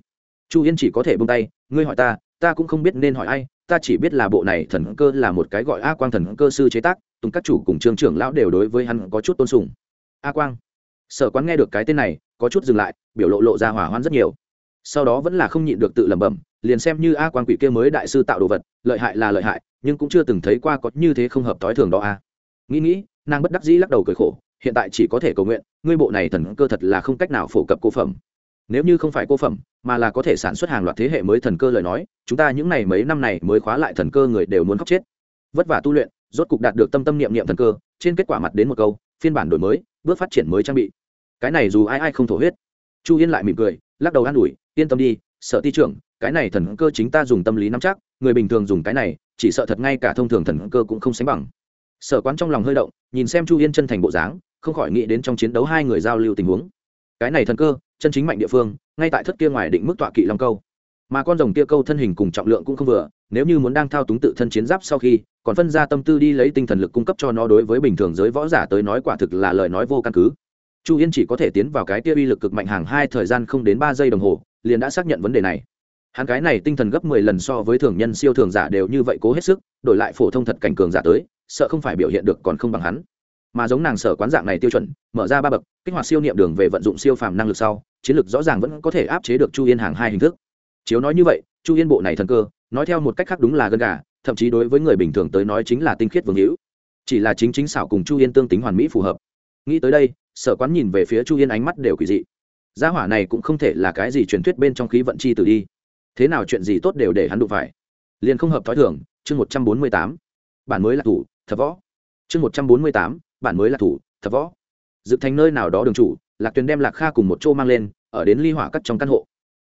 Chu yên chỉ có thể bông tay, ngươi hỏi ta ta cũng không biết nên hỏi ai, ta chỉ biết là bộ này thần cơ là một cái gọi a quang thần cơ sư chế tác, tùng các chủ cùng trường trưởng lão đều đối với hắn có chút tôn sùng. A quang? Sở quán nghe được cái tên này, có chút dừng lại, biểu lộ lộ ra hỏa hoạn rất nhiều. Sau đó vẫn là không nhịn được tự lẩm bẩm liền xem như a quan quỷ kia mới đại sư tạo đồ vật, lợi hại là lợi hại, nhưng cũng chưa từng thấy qua có như thế không hợp t ố i thường đó a. Nghĩ nghĩ, nàng bất đắc dĩ lắc đầu cười khổ, hiện tại chỉ có thể cầu nguyện, ngươi bộ này thần cơ thật là không cách nào phổ cập cô phẩm. Nếu như không phải cô phẩm, mà là có thể sản xuất hàng loạt thế hệ mới thần cơ lời nói, chúng ta những ngày mấy năm này mới khóa lại thần cơ người đều muốn khóc chết. Vất vả tu luyện, rốt cục đạt được tâm tâm niệm niệm thần cơ, trên kết quả mặt đến một câu, phiên bản đổi mới, bước phát triển mới trang bị. Cái này dù ai ai không thổ huyết. Chu yên lại mỉm cười, lắc đầu an ủi, yên tâm đi, sợ ti trưởng cái này thần cơ chính ta dùng tâm lý nắm chắc, người bình thường dùng cái này, chỉ sợ thật ngay cả thông thường thần cơ cũng không sánh bằng. Sở quán trong lòng hơi động, nhìn xem chu yên chân thành bộ dáng, không khỏi nghĩ đến trong chiến đấu hai người giao lưu tình huống. Cái này thần cơ, chân chính mạnh địa phương, ngay tại thất kia ngoài định mức tọa kỵ long câu. Mà con rồng kia câu thân hình cùng trọng lượng cũng không vừa, nếu như muốn đang thao túng tự thân chiến giáp sau khi, còn phân ra tâm tư đi lấy tinh thần lực cung cấp cho nó đối với bình thường giới võ giả tới nói quả thực là lời nói vô căn cứ. Chu yên chỉ có thể tiến vào cái kia uy lực cực mạnh hàng hai thời gian không đến ba giây đồng hồ, liền đã xác nhận vấn đề này hắn cái này tinh thần gấp mười lần so với thường nhân siêu thường giả đều như vậy cố hết sức, đổi lại phổ thông thật cảnh cường giả tới, sợ không phải biểu hiện được còn không bằng hắn. Mà giống nàng sở quán dạng này tiêu chuẩn, mở ra ba bậc, kích hoạt siêu niệm đường về vận dụng siêu phàm năng lực sau, chiến lược rõ ràng vẫn có thể áp chế được chu yên hàng hai hình thức. Chiếu nói như vậy, chu yên bộ này thần cơ, nói theo một cách khác đúng là gân gà, thậm chí đối với người bình thường tới nói chính là tinh khiết vương hữu. Chỉ là chính chính xảo cùng chu yên tương tính hoàn mỹ phù hợp. Nghĩ tới đây, sở quán nhìn về phía chu yên ánh mắt đều quỷ dị. Gia hỏa này cũng không thể là cái gì truyền thuyết bên trong khí vận chi tử đi thế nào chuyện gì tốt đều để hắn đụng phải. Liền không hợp t h ó i chương một trăm bốn mươi tám. Bản mới là thủ, thập võ. Chương một trăm bốn mươi tám, bản mới là thủ, thập võ. Dự thành nơi nào đó đường chủ, lạc tuyền đem lạc kha cùng một chỗ mang lên, ở đến ly hỏa cắt trong căn hộ.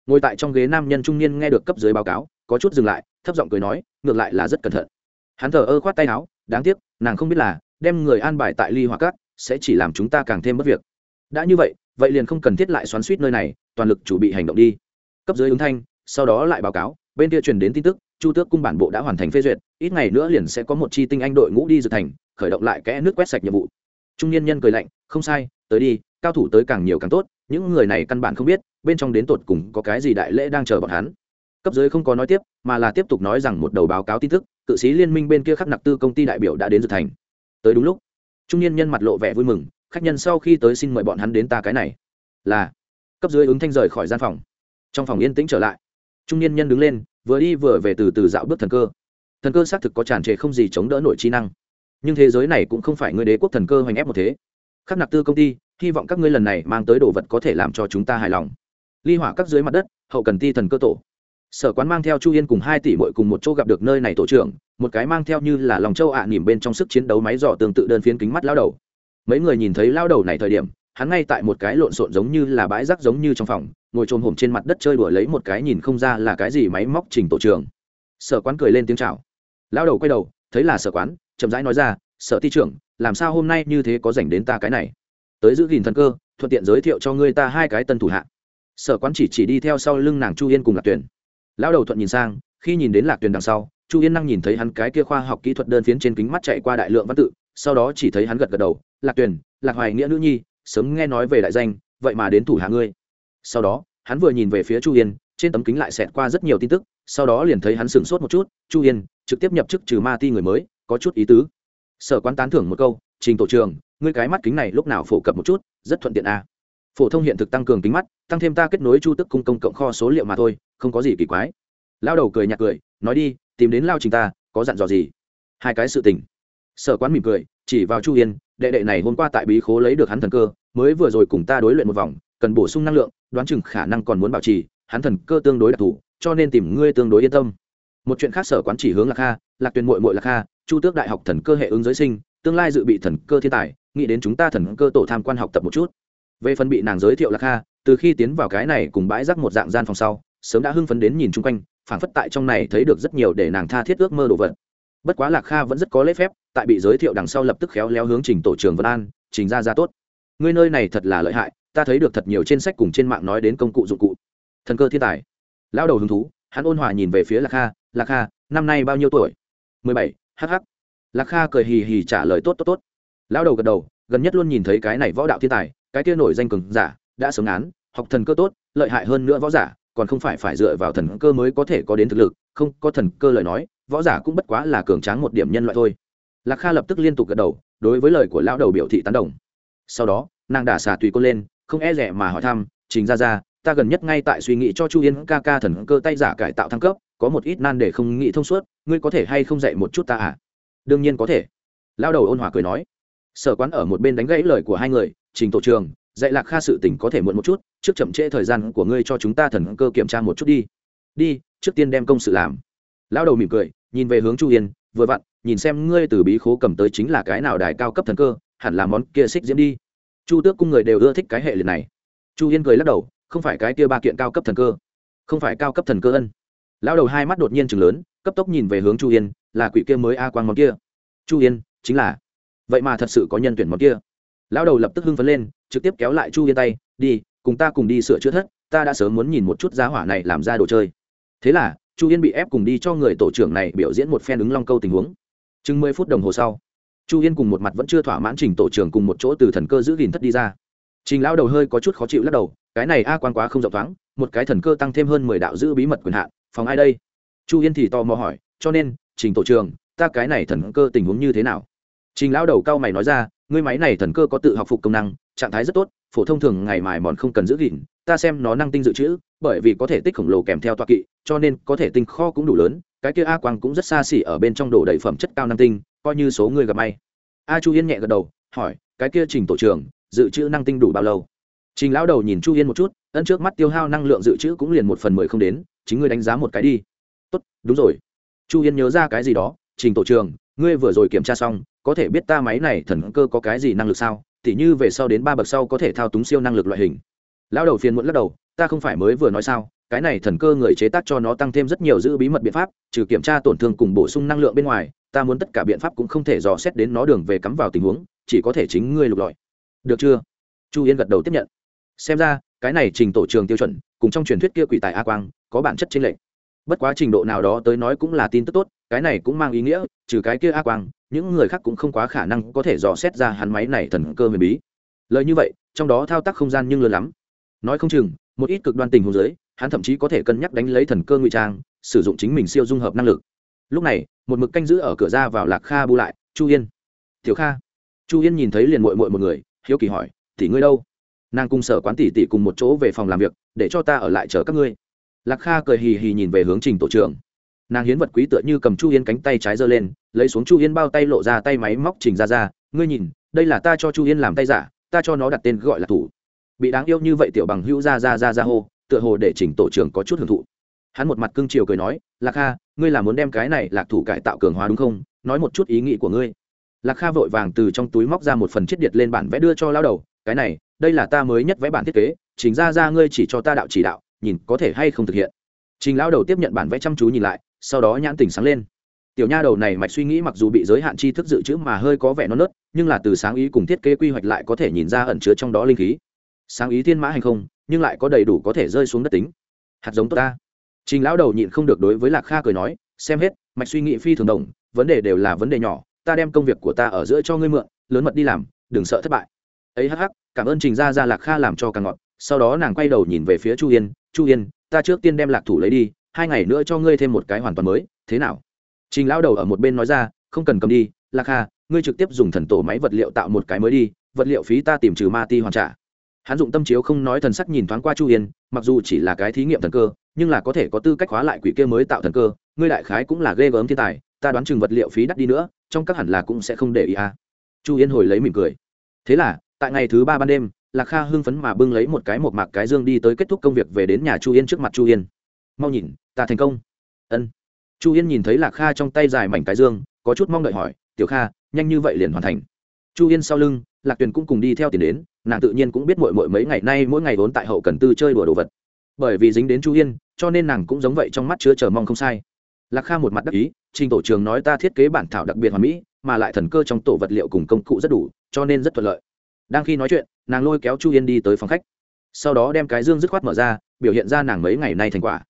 Ngồi tại trong ghế nam nhân trung niên nghe được cấp dưới báo cáo, có chút dừng lại, thấp giọng cười nói, ngược lại là rất cẩn thận. Hắn thờ ơ khoát tay áo, đáng tiếc, nàng không biết là, đem người an bài tại ly hỏa cắt, sẽ chỉ làm chúng ta càng thêm mất việc. Đã như vậy vậy liền không cần thiết lại xoắn suýt nơi này, toàn lực chủ bị hành động đi. Cấp dưới ứng thanh sau đó lại báo cáo, bên kia truyền đến tin tức, chu tước cung bản bộ đã hoàn thành phê duyệt, ít ngày nữa liền sẽ có một chi tinh anh đội ngũ đi dự thành, khởi động lại kẽ nước quét sạch nhiệm vụ. Trung niên nhân cười lạnh, không sai, tới đi, cao thủ tới càng nhiều càng tốt, những người này căn bản không biết, bên trong đến tột cùng có cái gì đại lễ đang chờ bọn hắn. Cấp dưới không có nói tiếp, mà là tiếp tục nói rằng một đầu báo cáo tin tức, cự sĩ liên minh bên kia khắc nặc tư công ty đại biểu đã đến dự thành. Tới đúng lúc, trung niên nhân mặt lộ vẻ vui mừng, khách nhân sau khi tới xin mời bọn hắn đến ta cái này. Là, cấp dưới ứng thanh rời khỏi gian phòng. Trong phòng yên tĩnh trở lại trung niên nhân đứng lên, vừa đi vừa về từ từ dạo bước thần cơ. Thần cơ xác thực có tràn trề không gì chống đỡ nổi trí năng. Nhưng thế giới này cũng không phải ngươi đế quốc thần cơ hoành ép một thế. Khắc nạp tư công ty, hy vọng các ngươi lần này mang tới đồ vật có thể làm cho chúng ta hài lòng. Ly hỏa các dưới mặt đất, hậu cần ti thần cơ tổ. Sở quán mang theo chu yên cùng hai tỷ mội cùng một chỗ gặp được nơi này tổ trưởng, một cái mang theo như là lòng châu ạ à nỉm bên trong sức chiến đấu máy dò tương tự đơn phiến kính mắt lao đầu. Mấy người nhìn thấy lao đầu này thời điểm hắn ngay tại một cái lộn xộn giống như là bãi rác giống như trong phòng, ngồi trồm hổm trên mặt đất chơi đùa lấy một cái nhìn không ra là cái gì máy móc trình tổ trưởng. Sở quán cười lên tiếng chào. Lao đầu quay đầu, thấy là sở quán, chậm rãi nói ra, sở ti trưởng, làm sao hôm nay như thế có dành đến ta cái này? Tới giữ gìn thần cơ, thuận tiện giới thiệu cho ngươi ta hai cái tân thủ hạ. Sở quán chỉ chỉ đi theo sau lưng nàng chu yên cùng lạc tuyền. Lão đầu thuận nhìn sang, khi nhìn đến lạc tuyền đằng sau, chu yên năng nhìn thấy hắn cái kia khoa học kỹ thuật đơn phiến trên kính mắt chạy qua đại lượng văn tự, sau đó chỉ thấy hắn gật gật đầu, lạc tuyền, lạc hoài nghĩa nữ nhi sớm nghe nói về đại danh, vậy mà đến thủ hạ ngươi. Sau đó, hắn vừa nhìn về phía chu yên, trên tấm kính lại xẹt qua rất nhiều tin tức, sau đó liền thấy hắn sửng sốt một chút, chu yên, trực tiếp nhập chức trừ ma ti người mới, có chút ý tứ. Sở quán tán thưởng một câu, trình tổ trường ngươi cái mắt kính này lúc nào phổ cập một chút, rất thuận tiện a à. phổ thông hiện thực tăng cường kính mắt, tăng thêm ta kết nối chu tức cung công cộng kho số liệu mà thôi, không có gì kỳ quái. Lao đầu cười nhạt cười, nói đi, tìm đến lao trình ta, có dặn dò gì? Hai cái sự tình. Sở quán mỉm cười chỉ vào chu yên, đệ đệ này hôm qua tại bí khố lấy được hắn thần cơ, mới vừa rồi cùng ta đối luyện một vòng, cần bổ sung năng lượng, đoán chừng khả năng còn muốn bảo trì, hắn thần cơ tương đối đặc thù, cho nên tìm ngươi tương đối yên tâm. Một chuyện khác sở quán chỉ hướng lạc kha, lạc tuyền mội mội lạc kha, chu tước đại học thần cơ hệ ứng giới sinh, tương lai dự bị thần cơ thiên tài, nghĩ đến chúng ta thần cơ tổ tham quan học tập một chút. Về phần bị nàng giới thiệu lạc kha, từ khi tiến vào cái này cùng bãi rác một dạng gian phòng sau, sớm đã hưng phấn đến nhìn chung quanh, phảng phất tại trong này thấy được rất nhiều để nàng tha thiết ước mơ đồ vật bất quá lạc kha vẫn rất có lễ phép, tại bị giới thiệu đằng sau lập tức khéo léo hướng trình tổ trưởng vân an, trình ra ra tốt. Ngươi nơi này thật là lợi hại, ta thấy được thật nhiều trên sách cùng trên mạng nói đến công cụ dụng cụ. Thần cơ thiên tài. Lão đầu hứng thú, hắn ôn hòa nhìn về phía lạc kha lạc kha, năm nay bao nhiêu tuổi? Mười bảy hh lạc kha cười hì hì trả lời, tốt tốt tốt. Lão đầu gật đầu, gần nhất luôn nhìn thấy cái này võ đạo thiên tài, cái kia nổi danh cường giả, đã sống án, học thần cơ tốt, lợi hại hơn nữa võ giả, còn không phải phải dựa vào thần cơ mới có thể có đến thực lực, không có thần cơ lời nói võ giả cũng bất quá là cường tráng một điểm nhân loại thôi. Lạc kha lập tức liên tục gật đầu, đối với lời của lão đầu biểu thị tán đồng. Sau đó, nàng đả xà tùy cô lên, không e rẻ mà hỏi thăm chính ra ra, ta gần nhất ngay tại suy nghĩ cho chu yên ca ca thần cơ tay giả cải tạo thăng cấp, có một ít nan để không nghĩ thông suốt, ngươi có thể hay không dạy một chút ta à? Đương nhiên có thể. Lao đầu ôn hòa cười nói. Sở quán ở một bên đánh gãy lời của hai người, trình tổ trường dạy lạc kha sự tỉnh có thể muộn một chút, trước chậm trễ thời gian của ngươi cho chúng ta thần cơ kiểm tra một chút đi. Đi, trước tiên đem công sự làm lao đầu mỉm cười, nhìn về hướng chu yên, vừa vặn, nhìn xem ngươi từ bí khố cầm tới chính là cái nào đài cao cấp thần cơ, hẳn là món kia xích diễm đi. Chu tước cung người đều ưa thích cái hệ liệt này. Chu yên cười lắc đầu, không phải cái kia ba kiện cao cấp thần cơ. Không phải cao cấp thần cơ ân. Lao đầu hai mắt đột nhiên chừng lớn, cấp tốc nhìn về hướng chu yên, là quỷ kia mới a quang món kia. Chu yên, chính là. Vậy mà thật sự có nhân tuyển món kia. Lao đầu lập tức hưng phấn lên, trực tiếp kéo lại chu yên tay, đi, cùng ta cùng đi sửa chữa thất, ta đã sớm muốn nhìn một chút giá hỏa này làm ra đồ chơi. Thế là chu yên bị ép cùng đi cho người tổ trưởng này biểu diễn một phen ứng long câu tình huống. Chừng mười phút đồng hồ sau, chu yên cùng một mặt vẫn chưa thỏa mãn trình tổ trưởng cùng một chỗ từ thần cơ giữ gìn thất đi ra. Trình lão đầu hơi có chút khó chịu lắc đầu, cái này a quan quá không rộng thoáng, một cái thần cơ tăng thêm hơn mười đạo giữ bí mật quyền hạn, phòng ai đây? Chu yên thì tò mò hỏi, cho nên, trình tổ trưởng, ta cái này thần cơ tình huống như thế nào? Trình lão đầu cao mày nói ra, ngươi máy này thần cơ có tự học phục công năng, trạng thái rất tốt, phổ thông thường ngày mài mòn không cần giữ gìn, ta xem nó năng tinh dự trữ bởi vì có thể tích khổng lồ kèm theo toa kỵ, cho nên có thể tinh kho cũng đủ lớn, cái kia a quang cũng rất xa xỉ ở bên trong đồ đầy phẩm chất cao năng tinh, coi như số người gặp may. A chu yên nhẹ gật đầu, hỏi, cái kia trình tổ trưởng, dự trữ năng tinh đủ bao lâu? Trình lão đầu nhìn chu yên một chút ân trước mắt tiêu hao năng lượng dự trữ cũng liền một phần mười không đến, chính ngươi đánh giá một cái đi. Tốt, đúng rồi. Chu yên nhớ ra cái gì đó, trình tổ trưởng, ngươi vừa rồi kiểm tra xong, có thể biết ta máy này thần cơ có cái gì năng lực sao? Tỉ như về sau đến ba bậc sau có thể thao túng siêu năng lực loại hình. Lão đầu phiền muộn lắc đầu ta không phải mới vừa nói sao, cái này thần cơ người chế tác cho nó tăng thêm rất nhiều giữ bí mật biện pháp, trừ kiểm tra tổn thương cùng bổ sung năng lượng bên ngoài, ta muốn tất cả biện pháp cũng không thể dò xét đến nó đường về cắm vào tình huống, chỉ có thể chính ngươi lục lọi. Được chưa? Chu yên gật đầu tiếp nhận. Xem ra, cái này trình tổ trường tiêu chuẩn, cùng trong truyền thuyết kia quỷ tài a quang, có bản chất trên lệ. bất quá trình độ nào đó tới nói cũng là tin tức tốt, cái này cũng mang ý nghĩa, trừ cái kia a quang, những người khác cũng không quá khả năng có thể dò xét ra hắn máy này thần cơ huyền bí. Lời như vậy, trong đó thao tác không gian nhưng lớn lắm. Nói không chừng một ít cực đoan tình huống dưới, hắn thậm chí có thể cân nhắc đánh lấy thần cơ ngụy trang, sử dụng chính mình siêu dung hợp năng lực. Lúc này, một mực canh giữ ở cửa ra vào lạc kha bu lại, chu yên. Tiểu kha. Chu yên nhìn thấy liền mội mội một người, hiếu kỳ hỏi thì ngươi đâu? Nàng cùng sở quán tỷ tỷ cùng một chỗ về phòng làm việc, để cho ta ở lại chờ các ngươi. Lạc kha cười hì hì nhìn về hướng trình tổ trưởng. Nàng hiến vật quý tựa như cầm chu yên cánh tay trái giơ lên, lấy xuống chu yên bao tay lộ ra tay máy móc trình ra ra, ngươi nhìn, đây là ta cho chu yên làm tay giả, ta cho nó đặt tên gọi là thủ bị đáng yêu như vậy tiểu bằng hữu ra ra ra ra hô, tựa hồ để chỉnh tổ trưởng có chút hưởng thụ. Hắn một mặt cưng chiều cười nói, lạc kha, ngươi là muốn đem cái này lạc thủ cải tạo cường hóa đúng không? Nói một chút ý nghĩ của ngươi. Lạc kha vội vàng từ trong túi móc ra một phần chiết điệt lên bản vẽ đưa cho lao đầu, cái này, đây là ta mới nhất vẽ bản thiết kế chính ra ra ngươi chỉ cho ta đạo chỉ đạo, nhìn có thể hay không thực hiện. Trình lao đầu tiếp nhận bản vẽ chăm chú nhìn lại, sau đó nhãn tỉnh sáng lên. Tiểu nha đầu này mạch suy nghĩ mặc dù bị giới hạn tri thức dự trữ mà hơi có vẻ non nớt, nhưng là từ sáng ý cùng thiết kế quy hoạch lại có thể nhìn ra ẩn chứa trong đó linh khí sáng ý thiên mã hành không, nhưng lại có đầy đủ có thể rơi xuống đất tính. Hạt giống tốt ta. Trình lão đầu nhịn không được đối với lạc kha cười nói, xem hết, mạch suy nghĩ phi thường đồng vấn đề đều là vấn đề nhỏ, ta đem công việc của ta ở giữa cho ngươi mượn, lớn mật đi làm, đừng sợ thất bại. Ấy hắc hắc, cảm ơn trình gia gia lạc kha làm cho càng ngọt. Sau đó nàng quay đầu nhìn về phía chu yên chu yên, ta trước tiên đem lạc thủ lấy đi, hai ngày nữa cho ngươi thêm một cái hoàn toàn mới, thế nào? Trình lão đầu ở một bên nói ra, không cần cầm đi, lạc kha, ngươi trực tiếp dùng thần tổ máy vật liệu tạo một cái mới đi, vật liệu phí ta tìm trừ ma ti hoàn trả hắn dụng tâm chiếu không nói thần sắc nhìn thoáng qua chu yên, mặc dù chỉ là cái thí nghiệm thần cơ, nhưng là có thể có tư cách hóa lại quỷ kia mới tạo thần cơ, ngươi đại khái cũng là ghê gớm thiên tài, ta đoán chừng vật liệu phí đắt đi nữa, trong các hẳn là cũng sẽ không để ý à. chu yên hồi lấy mỉm cười. Thế là, tại ngày thứ ba ban đêm, lạc kha hưng phấn mà bưng lấy một cái một mạc cái dương đi tới kết thúc công việc về đến nhà chu yên trước mặt chu yên. Mau nhìn, ta thành công. Ân. Chu yên nhìn thấy lạc kha trong tay dài mảnh cái dương, có chút mong đợi hỏi, tiểu kha, nhanh như vậy liền hoàn thành. Chu yên sau lưng lạc tuyền cũng cùng đi theo tiền đến nàng tự nhiên cũng biết mội mội mấy ngày nay mỗi ngày vốn tại hậu cần tư chơi đùa đồ vật bởi vì dính đến chu yên cho nên nàng cũng giống vậy trong mắt chứa chờ mong không sai lạc kha một mặt đắc ý trình tổ trường nói ta thiết kế bản thảo đặc biệt hoàn mỹ mà lại thần cơ trong tổ vật liệu cùng công cụ rất đủ cho nên rất thuận lợi đang khi nói chuyện nàng lôi kéo chu yên đi tới phòng khách sau đó đem cái dương dứt khoát mở ra biểu hiện ra nàng mấy ngày nay thành quả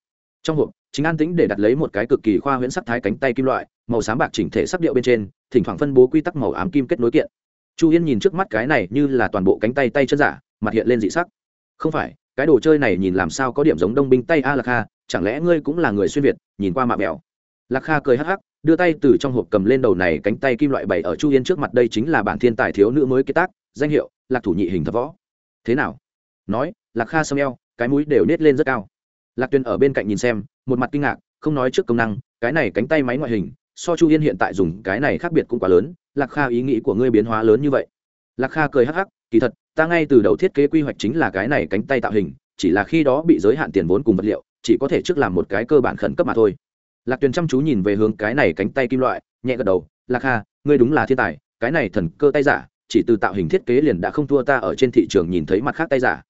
trong hộp chính an tĩnh để đặt lấy một cái cực kỳ khoa huyễn sắc thái cánh tay kim loại màu xám bạc chỉnh thể sắc điệu bên trên thỉnh thoảng phân bố quy tắc màu ám kim kết nối kiện chu yên nhìn trước mắt cái này như là toàn bộ cánh tay tay chân giả, mặt hiện lên dị sắc. Không phải, cái đồ chơi này nhìn làm sao có điểm giống đông binh tay a lạc kha, chẳng lẽ ngươi cũng là người xuyên việt, nhìn qua mạ mèo lạc kha cười hắc hắc, đưa tay từ trong hộp cầm lên đầu này cánh tay kim loại bảy ở chu yên trước mặt đây chính là bản thiên tài thiếu nữ mới kế tác, danh hiệu, lạc thủ nhị hình thập võ. Thế nào? Nói, lạc kha xâm eo, cái mũi đều nết lên rất cao. Lạc tuyền ở bên cạnh nhìn xem, một mặt kinh ngạc, không nói trước công năng, cái này cánh tay máy ngoại hình so chu yên hiện tại dùng cái này khác biệt cũng quá lớn, lạc kha ý nghĩ của ngươi biến hóa lớn như vậy. Lạc kha cười hắc hắc, kỳ thật, ta ngay từ đầu thiết kế quy hoạch chính là cái này cánh tay tạo hình, chỉ là khi đó bị giới hạn tiền vốn cùng vật liệu, chỉ có thể trước làm một cái cơ bản khẩn cấp mà thôi. Lạc tuyền chăm chú nhìn về hướng cái này cánh tay kim loại, nhẹ gật đầu, lạc kha, ngươi đúng là thiên tài, cái này thần cơ tay giả, chỉ từ tạo hình thiết kế liền đã không thua ta ở trên thị trường nhìn thấy mặt khác tay giả.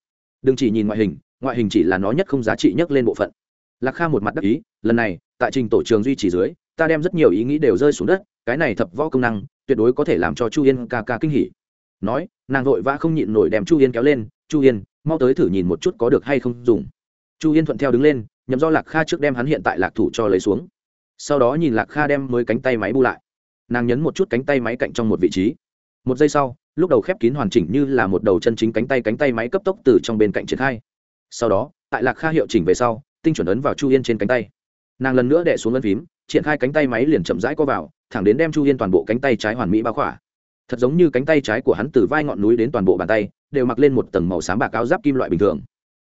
Đừng chỉ nhìn ngoại hình ngoại hình chỉ là nó nhất không giá trị nhất lên bộ phận. Lạc kha một mặt đắc ý, lần này, tại trình tổ trường duy trì dưới ta đem rất nhiều ý nghĩ đều rơi xuống đất, cái này thập võ công năng, tuyệt đối có thể làm cho chu yên ca ca kinh hỉ. Nói, nàng vội vã không nhịn nổi đem chu yên kéo lên, chu yên, mau tới thử nhìn một chút có được hay không dùng. Chu yên thuận theo đứng lên nhằm do lạc kha trước đem hắn hiện tại lạc thủ cho lấy xuống. Sau đó nhìn lạc kha đem mới cánh tay máy bu lại. Nàng nhấn một chút cánh tay máy cạnh trong một vị trí. Một giây sau, lúc đầu khép kín hoàn chỉnh như là một đầu chân chính cánh tay cánh tay máy cấp tốc từ trong bên cạnh triển khai. Sau đó, tại lạc kha hiệu chỉnh về sau, tinh chuẩn ấn vào chu yên trên cánh tay. Nàng lần nữa đẻ xuống ấn phím triển khai cánh tay máy liền chậm rãi co vào, thẳng đến đem chu yên toàn bộ cánh tay trái hoàn mỹ bao khỏa. Thật giống như cánh tay trái của hắn từ vai ngọn núi đến toàn bộ bàn tay, đều mặc lên một tầng màu xám bạc áo giáp kim loại bình thường.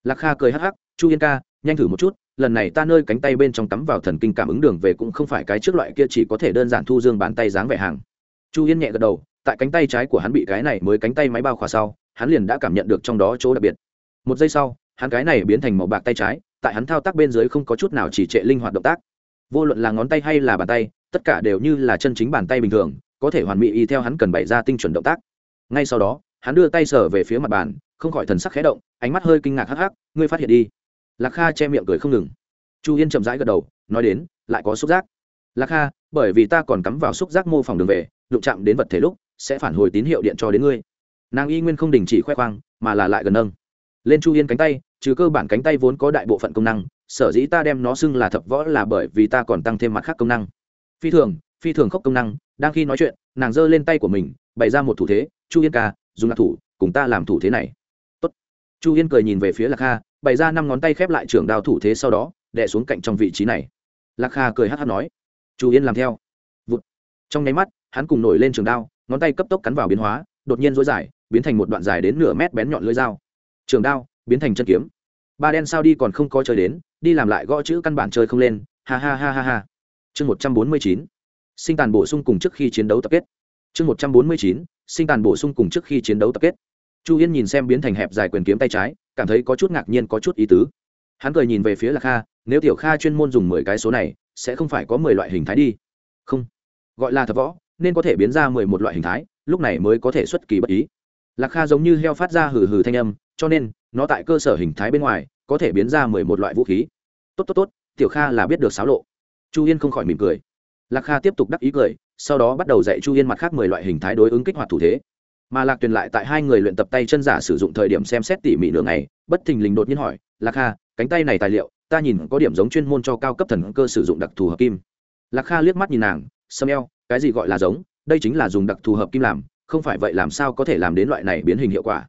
Lạc kha cười hắc hắc, chu yên ca, nhanh thử một chút, lần này ta nơi cánh tay bên trong tắm vào thần kinh cảm ứng đường về cũng không phải cái trước loại kia chỉ có thể đơn giản thu dương bàn tay dáng vẻ hàng. Chu yên nhẹ gật đầu, tại cánh tay trái của hắn bị cái này mới cánh tay máy bao khỏa sau, hắn liền đã cảm nhận được trong đó chỗ đặc biệt. Một giây sau, hắn cái này biến thành màu bạc tay trái, tại hắn thao tác bên dưới không có chút nào chỉ trệ linh hoạt động tác vô luận là ngón tay hay là bàn tay, tất cả đều như là chân chính bàn tay bình thường, có thể hoàn mỹ y theo hắn cần bày ra tinh chuẩn động tác. Ngay sau đó, hắn đưa tay sở về phía mặt bàn, không khỏi thần sắc khẽ động, ánh mắt hơi kinh ngạc hắc hắc, ngươi phát hiện đi. Lạc kha che miệng cười không ngừng. Chu yên chậm rãi gật đầu, nói đến, lại có xúc giác. Lạc kha, bởi vì ta còn cắm vào xúc giác mô phỏng đường về, đụng chạm đến vật thể lúc, sẽ phản hồi tín hiệu điện cho đến ngươi. Nàng y nguyên không đình chỉ khoe khoang, mà là lại gần nâng. Lên chu yên cánh tay, trừ cơ bản cánh tay vốn có đại bộ phận công năng sở dĩ ta đem nó xưng là thập võ là bởi vì ta còn tăng thêm mặt khác công năng. Phi thường phi thường khốc công năng, đang khi nói chuyện, nàng giơ lên tay của mình, bày ra một thủ thế, chu yên ca, dùng lạc thủ, cùng ta làm thủ thế này. Tốt. chu yên cười nhìn về phía lạc kha, bày ra năm ngón tay khép lại trường đao thủ thế sau đó, đè xuống cạnh trong vị trí này. Lạc kha cười hát hát nói. Chu yên làm theo. Vụt. trong nháy mắt, hắn cùng nổi lên trường đao, ngón tay cấp tốc cắn vào biến hóa, đột nhiên dối dài, biến thành một đoạn dài đến nửa mét bén nhọn lưỡi dao. Trường đao, biến thành chân kiếm. Ba đen sao đi còn không có chơi đến đi làm lại gõ chữ căn bản chơi không lên, ha ha ha ha ha. Chương một trăm bốn mươi chín, sinh tàn bổ sung cùng trước khi chiến đấu tập kết. Chương một trăm bốn mươi chín, sinh tàn bổ sung cùng trước khi chiến đấu tập kết. Chu yên nhìn xem biến thành hẹp dài quyền kiếm tay trái, cảm thấy có chút ngạc nhiên, có chút ý tứ. Hắn cười nhìn về phía lạc kha, nếu tiểu kha chuyên môn dùng mười cái số này, sẽ không phải có mười loại hình thái đi. Không. Gọi là thập võ, nên có thể biến ra mười một loại hình thái, lúc này mới có thể xuất kỳ bất ý. Lạc kha giống như heo phát ra hừ hừ thanh âm, cho nên, nó tại cơ sở hình thái bên ngoài có thể biến ra mười một loại vũ khí. Tốt tốt tốt, tiểu kha là biết được xáo lộ. Chu yên không khỏi mỉm cười. Lạc kha tiếp tục đắc ý cười, sau đó bắt đầu dạy chu yên mặt khác mười loại hình thái đối ứng kích hoạt thủ thế. Mà lạc tuyền lại tại hai người luyện tập tay chân giả sử dụng thời điểm xem xét tỉ mỉ nửa ngày, bất thình lình đột nhiên hỏi, lạc kha, cánh tay này tài liệu, ta nhìn có điểm giống chuyên môn cho cao cấp thần cơ sử dụng đặc thù hợp kim. Lạc kha liếc mắt nhìn nàng, sâm eo, cái gì gọi là giống? Đây chính là dùng đặc thù hợp kim làm, không phải vậy làm sao có thể làm đến loại này biến hình hiệu quả?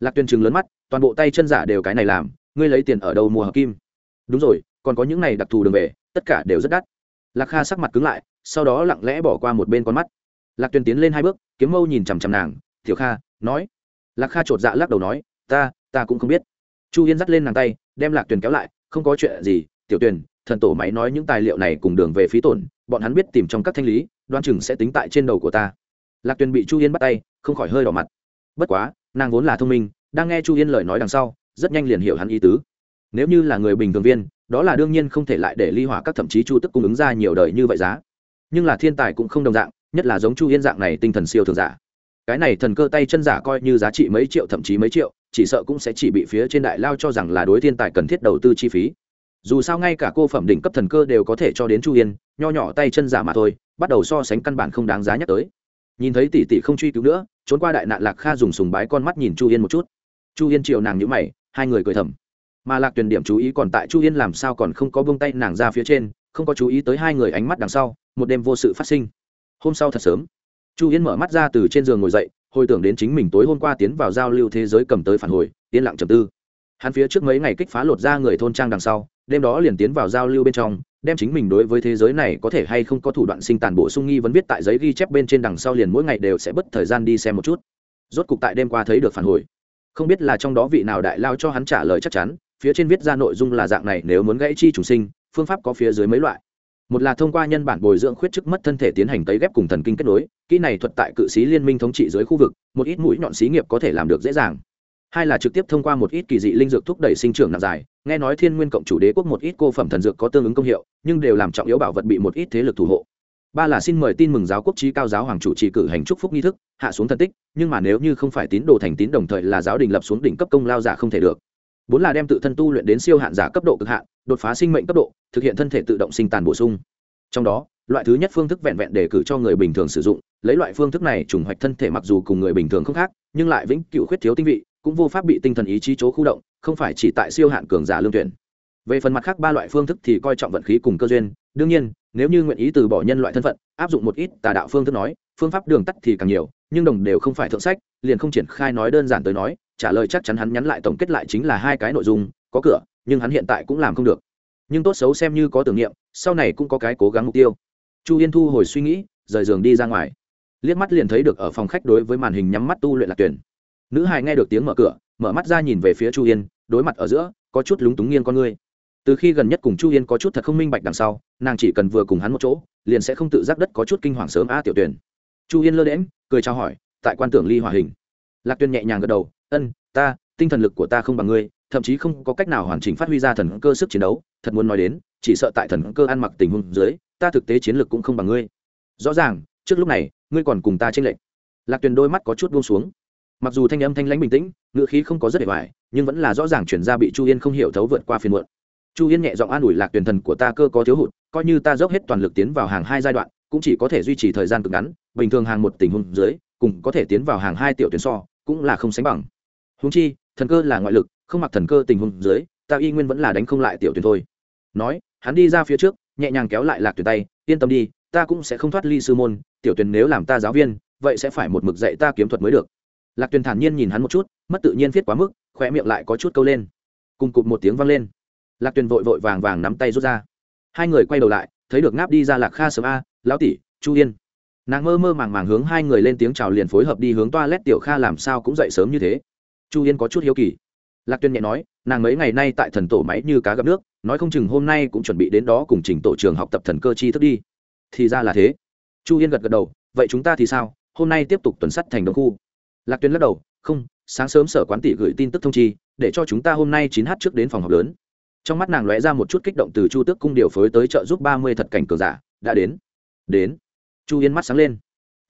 Lạc tuyền chừng lớn mắt, toàn bộ tay chân giả đều cái này làm ngươi lấy tiền ở đâu mua hợp kim? Đúng rồi, còn có những này đặc thù đường về, tất cả đều rất đắt. Lạc kha sắc mặt cứng lại, sau đó lặng lẽ bỏ qua một bên con mắt. Lạc tuyền tiến lên hai bước, kiếm mâu nhìn chằm chằm nàng, tiểu kha, nói. Lạc kha chột dạ lắc đầu nói, ta ta cũng không biết. Chu yên dắt lên nàng tay, đem lạc tuyền kéo lại, không có chuyện gì, tiểu tuyền, thần tổ máy nói những tài liệu này cùng đường về phí tổn, bọn hắn biết tìm trong các thanh lý, đoan chừng sẽ tính tại trên đầu của ta. Lạc tuyền bị chu yên bắt tay, không khỏi hơi đỏ mặt. Bất quá, nàng vốn là thông minh, đang nghe chu yên lời nói đằng sau rất nhanh liền hiểu hắn ý tứ. Nếu như là người bình thường viên, đó là đương nhiên không thể lại để ly hỏa các thậm chí chu tức cung ứng ra nhiều đời như vậy giá. Nhưng là thiên tài cũng không đồng dạng, nhất là giống chu yên dạng này tinh thần siêu thường giả. Cái này thần cơ tay chân giả coi như giá trị mấy triệu thậm chí mấy triệu, chỉ sợ cũng sẽ chỉ bị phía trên đại lao cho rằng là đối thiên tài cần thiết đầu tư chi phí. Dù sao ngay cả cô phẩm đỉnh cấp thần cơ đều có thể cho đến chu yên, nho nhỏ tay chân giả mà thôi, bắt đầu so sánh căn bản không đáng giá nhắc tới. Nhìn thấy tỷ tỷ không truy cứu nữa, trốn qua đại nạn lạc kha dùng sùng bái con mắt nhìn chu yên một chút. Chu yên chiều nàng nhữ mày hai người cười thầm. Mà lạc tuyển điểm chú ý còn tại chu yên làm sao còn không có bông tay nàng ra phía trên, không có chú ý tới hai người ánh mắt đằng sau, một đêm vô sự phát sinh. Hôm sau thật sớm, chu yên mở mắt ra từ trên giường ngồi dậy, hồi tưởng đến chính mình tối hôm qua tiến vào giao lưu thế giới cầm tới phản hồi, yên lặng trầm tư. Hắn phía trước mấy ngày kích phá lột ra người thôn trang đằng sau, đêm đó liền tiến vào giao lưu bên trong, đem chính mình đối với thế giới này có thể hay không có thủ đoạn sinh tàn bổ sung nghi vấn viết tại giấy ghi chép bên trên đằng sau liền mỗi ngày đều sẽ bất thời gian đi xem một chút. Rốt cục tại đêm qua thấy được phản hồi không biết là trong đó vị nào đại lao cho hắn trả lời chắc chắn, phía trên viết ra nội dung là dạng này nếu muốn gãy chi chủ sinh, phương pháp có phía dưới mấy loại. Một là thông qua nhân bản bồi dưỡng khuyết chức mất thân thể tiến hành cấy ghép cùng thần kinh kết nối, kỹ này thuật tại cự sĩ liên minh thống trị dưới khu vực, một ít mũi nhọn xí nghiệp có thể làm được dễ dàng. Hai là trực tiếp thông qua một ít kỳ dị linh dược thúc đẩy sinh trưởng nặng dài, nghe nói thiên nguyên cộng chủ đế quốc một ít cô phẩm thần dược có tương ứng công hiệu, nhưng đều làm trọng yếu bảo vật bị một ít thế lực thủ hộ ba là xin mời tin mừng giáo quốc trí cao giáo hoàng chủ trì cử hành chúc phúc nghi thức, hạ xuống thần tích, nhưng mà nếu như không phải tín đồ thành tín đồng thời là giáo đình lập xuống đỉnh cấp công lao giả không thể được. Bốn là đem tự thân tu luyện đến siêu hạn giả cấp độ cực hạn, đột phá sinh mệnh cấp độ, thực hiện thân thể tự động sinh tàn bổ sung. Trong đó, loại thứ nhất phương thức vẹn vẹn để cử cho người bình thường sử dụng, lấy loại phương thức này trùng hoạch thân thể mặc dù cùng người bình thường không khác, nhưng lại vĩnh cựu khuyết thiếu tinh vị, cũng vô pháp bị tinh thần ý chí chỗ khu động, không phải chỉ tại siêu hạn cường giả lương tuyển. Về phần mặt khác ba loại phương thức thì coi trọng vận khí cùng cơ duyên, đương nhiên nếu như nguyện ý từ bỏ nhân loại thân phận, áp dụng một ít tà đạo phương thức nói, phương pháp đường tắt thì càng nhiều, nhưng đồng đều không phải thượng sách, liền không triển khai nói đơn giản tới nói, trả lời chắc chắn hắn nhắn lại tổng kết lại chính là hai cái nội dung, có cửa, nhưng hắn hiện tại cũng làm không được. Nhưng tốt xấu xem như có tưởng niệm, sau này cũng có cái cố gắng mục tiêu. Chu yên thu hồi suy nghĩ, rời giường đi ra ngoài. Liếc mắt liền thấy được ở phòng khách đối với màn hình nhắm mắt tu luyện lạc tuyển. Nữ hài nghe được tiếng mở cửa, mở mắt ra nhìn về phía chu yên, đối mặt ở giữa, có chút lúng túng nghiêng con ngươi từ khi gần nhất cùng chu yên có chút thật không minh bạch đằng sau, nàng chỉ cần vừa cùng hắn một chỗ, liền sẽ không tự giác đất có chút kinh hoàng sớm a tiểu tuyển chu yên lơ đễm cười trao hỏi, tại quan tưởng ly hòa hình. Lạc tuyên nhẹ nhàng gật đầu, ân, ta, tinh thần lực của ta không bằng ngươi, thậm chí không có cách nào hoàn chỉnh phát huy ra thần cơ sức chiến đấu, thật muốn nói đến, chỉ sợ tại thần cơ ăn mặc tình huống dưới, ta thực tế chiến lược cũng không bằng ngươi. Rõ ràng, trước lúc này, ngươi còn cùng ta tranh lệch. Lạc tuyền đôi mắt có chút buông xuống. Mặc dù thanh âm thanh lãnh bình tĩnh ngựa khí không có rất để hoài nhưng vẫn là rõ ràng chuyển ra bị chu yên không hiểu thấu vượt qua phiền muộn chu yên nhẹ giọng an ủi lạc tuyển thần của ta cơ có thiếu hụt, coi như ta dốc hết toàn lực tiến vào hàng hai giai đoạn, cũng chỉ có thể duy trì thời gian cực ngắn, bình thường hàng một tình huống dưới, cùng có thể tiến vào hàng hai tiểu tuyển so, cũng là không sánh bằng. Húng chi, thần cơ là ngoại lực, không mặc thần cơ tình huống dưới, ta y nguyên vẫn là đánh không lại tiểu tuyển thôi. Nói, hắn đi ra phía trước, nhẹ nhàng kéo lại lạc tuyển tay, yên tâm đi, ta cũng sẽ không thoát ly sư môn, tiểu tuyển nếu làm ta giáo viên, vậy sẽ phải một mực dạy ta kiếm thuật mới được. Lạc tuyển thản nhiên nhìn hắn một chút, mất tự nhiên viết quá mức khoe miệng lại có chút câu lên. Cùng cụt một tiếng vang lên lạc tuyền vội vội vàng vàng nắm tay rút ra. Hai người quay đầu lại, thấy được ngáp đi ra lạc kha sớm a, lão tỷ, chu yên. Nàng mơ mơ màng màng hướng hai người lên tiếng chào liền phối hợp đi hướng toa lét tiểu kha làm sao cũng dậy sớm như thế. Chu yên có chút hiếu kỳ. Lạc tuyên nhẹ nói, nàng mấy ngày nay tại thần tổ máy như cá gặp nước, nói không chừng hôm nay cũng chuẩn bị đến đó cùng trình tổ trường học tập thần cơ chi thức đi. Thì ra là thế. Chu yên gật gật đầu, vậy chúng ta thì sao? Hôm nay tiếp tục tuần sắt thành đông khu. Lạc tuyên lắc đầu, không, sáng sớm sở quán tỷ gửi tin tức thông chi, để cho chúng ta hôm nay chín h trước đến phòng học lớn trong mắt nàng lóe ra một chút kích động từ chu tước cung điều phối tới trợ giúp ba mươi thật cảnh cường giả, đã đến. Đến. Chu yên mắt sáng lên.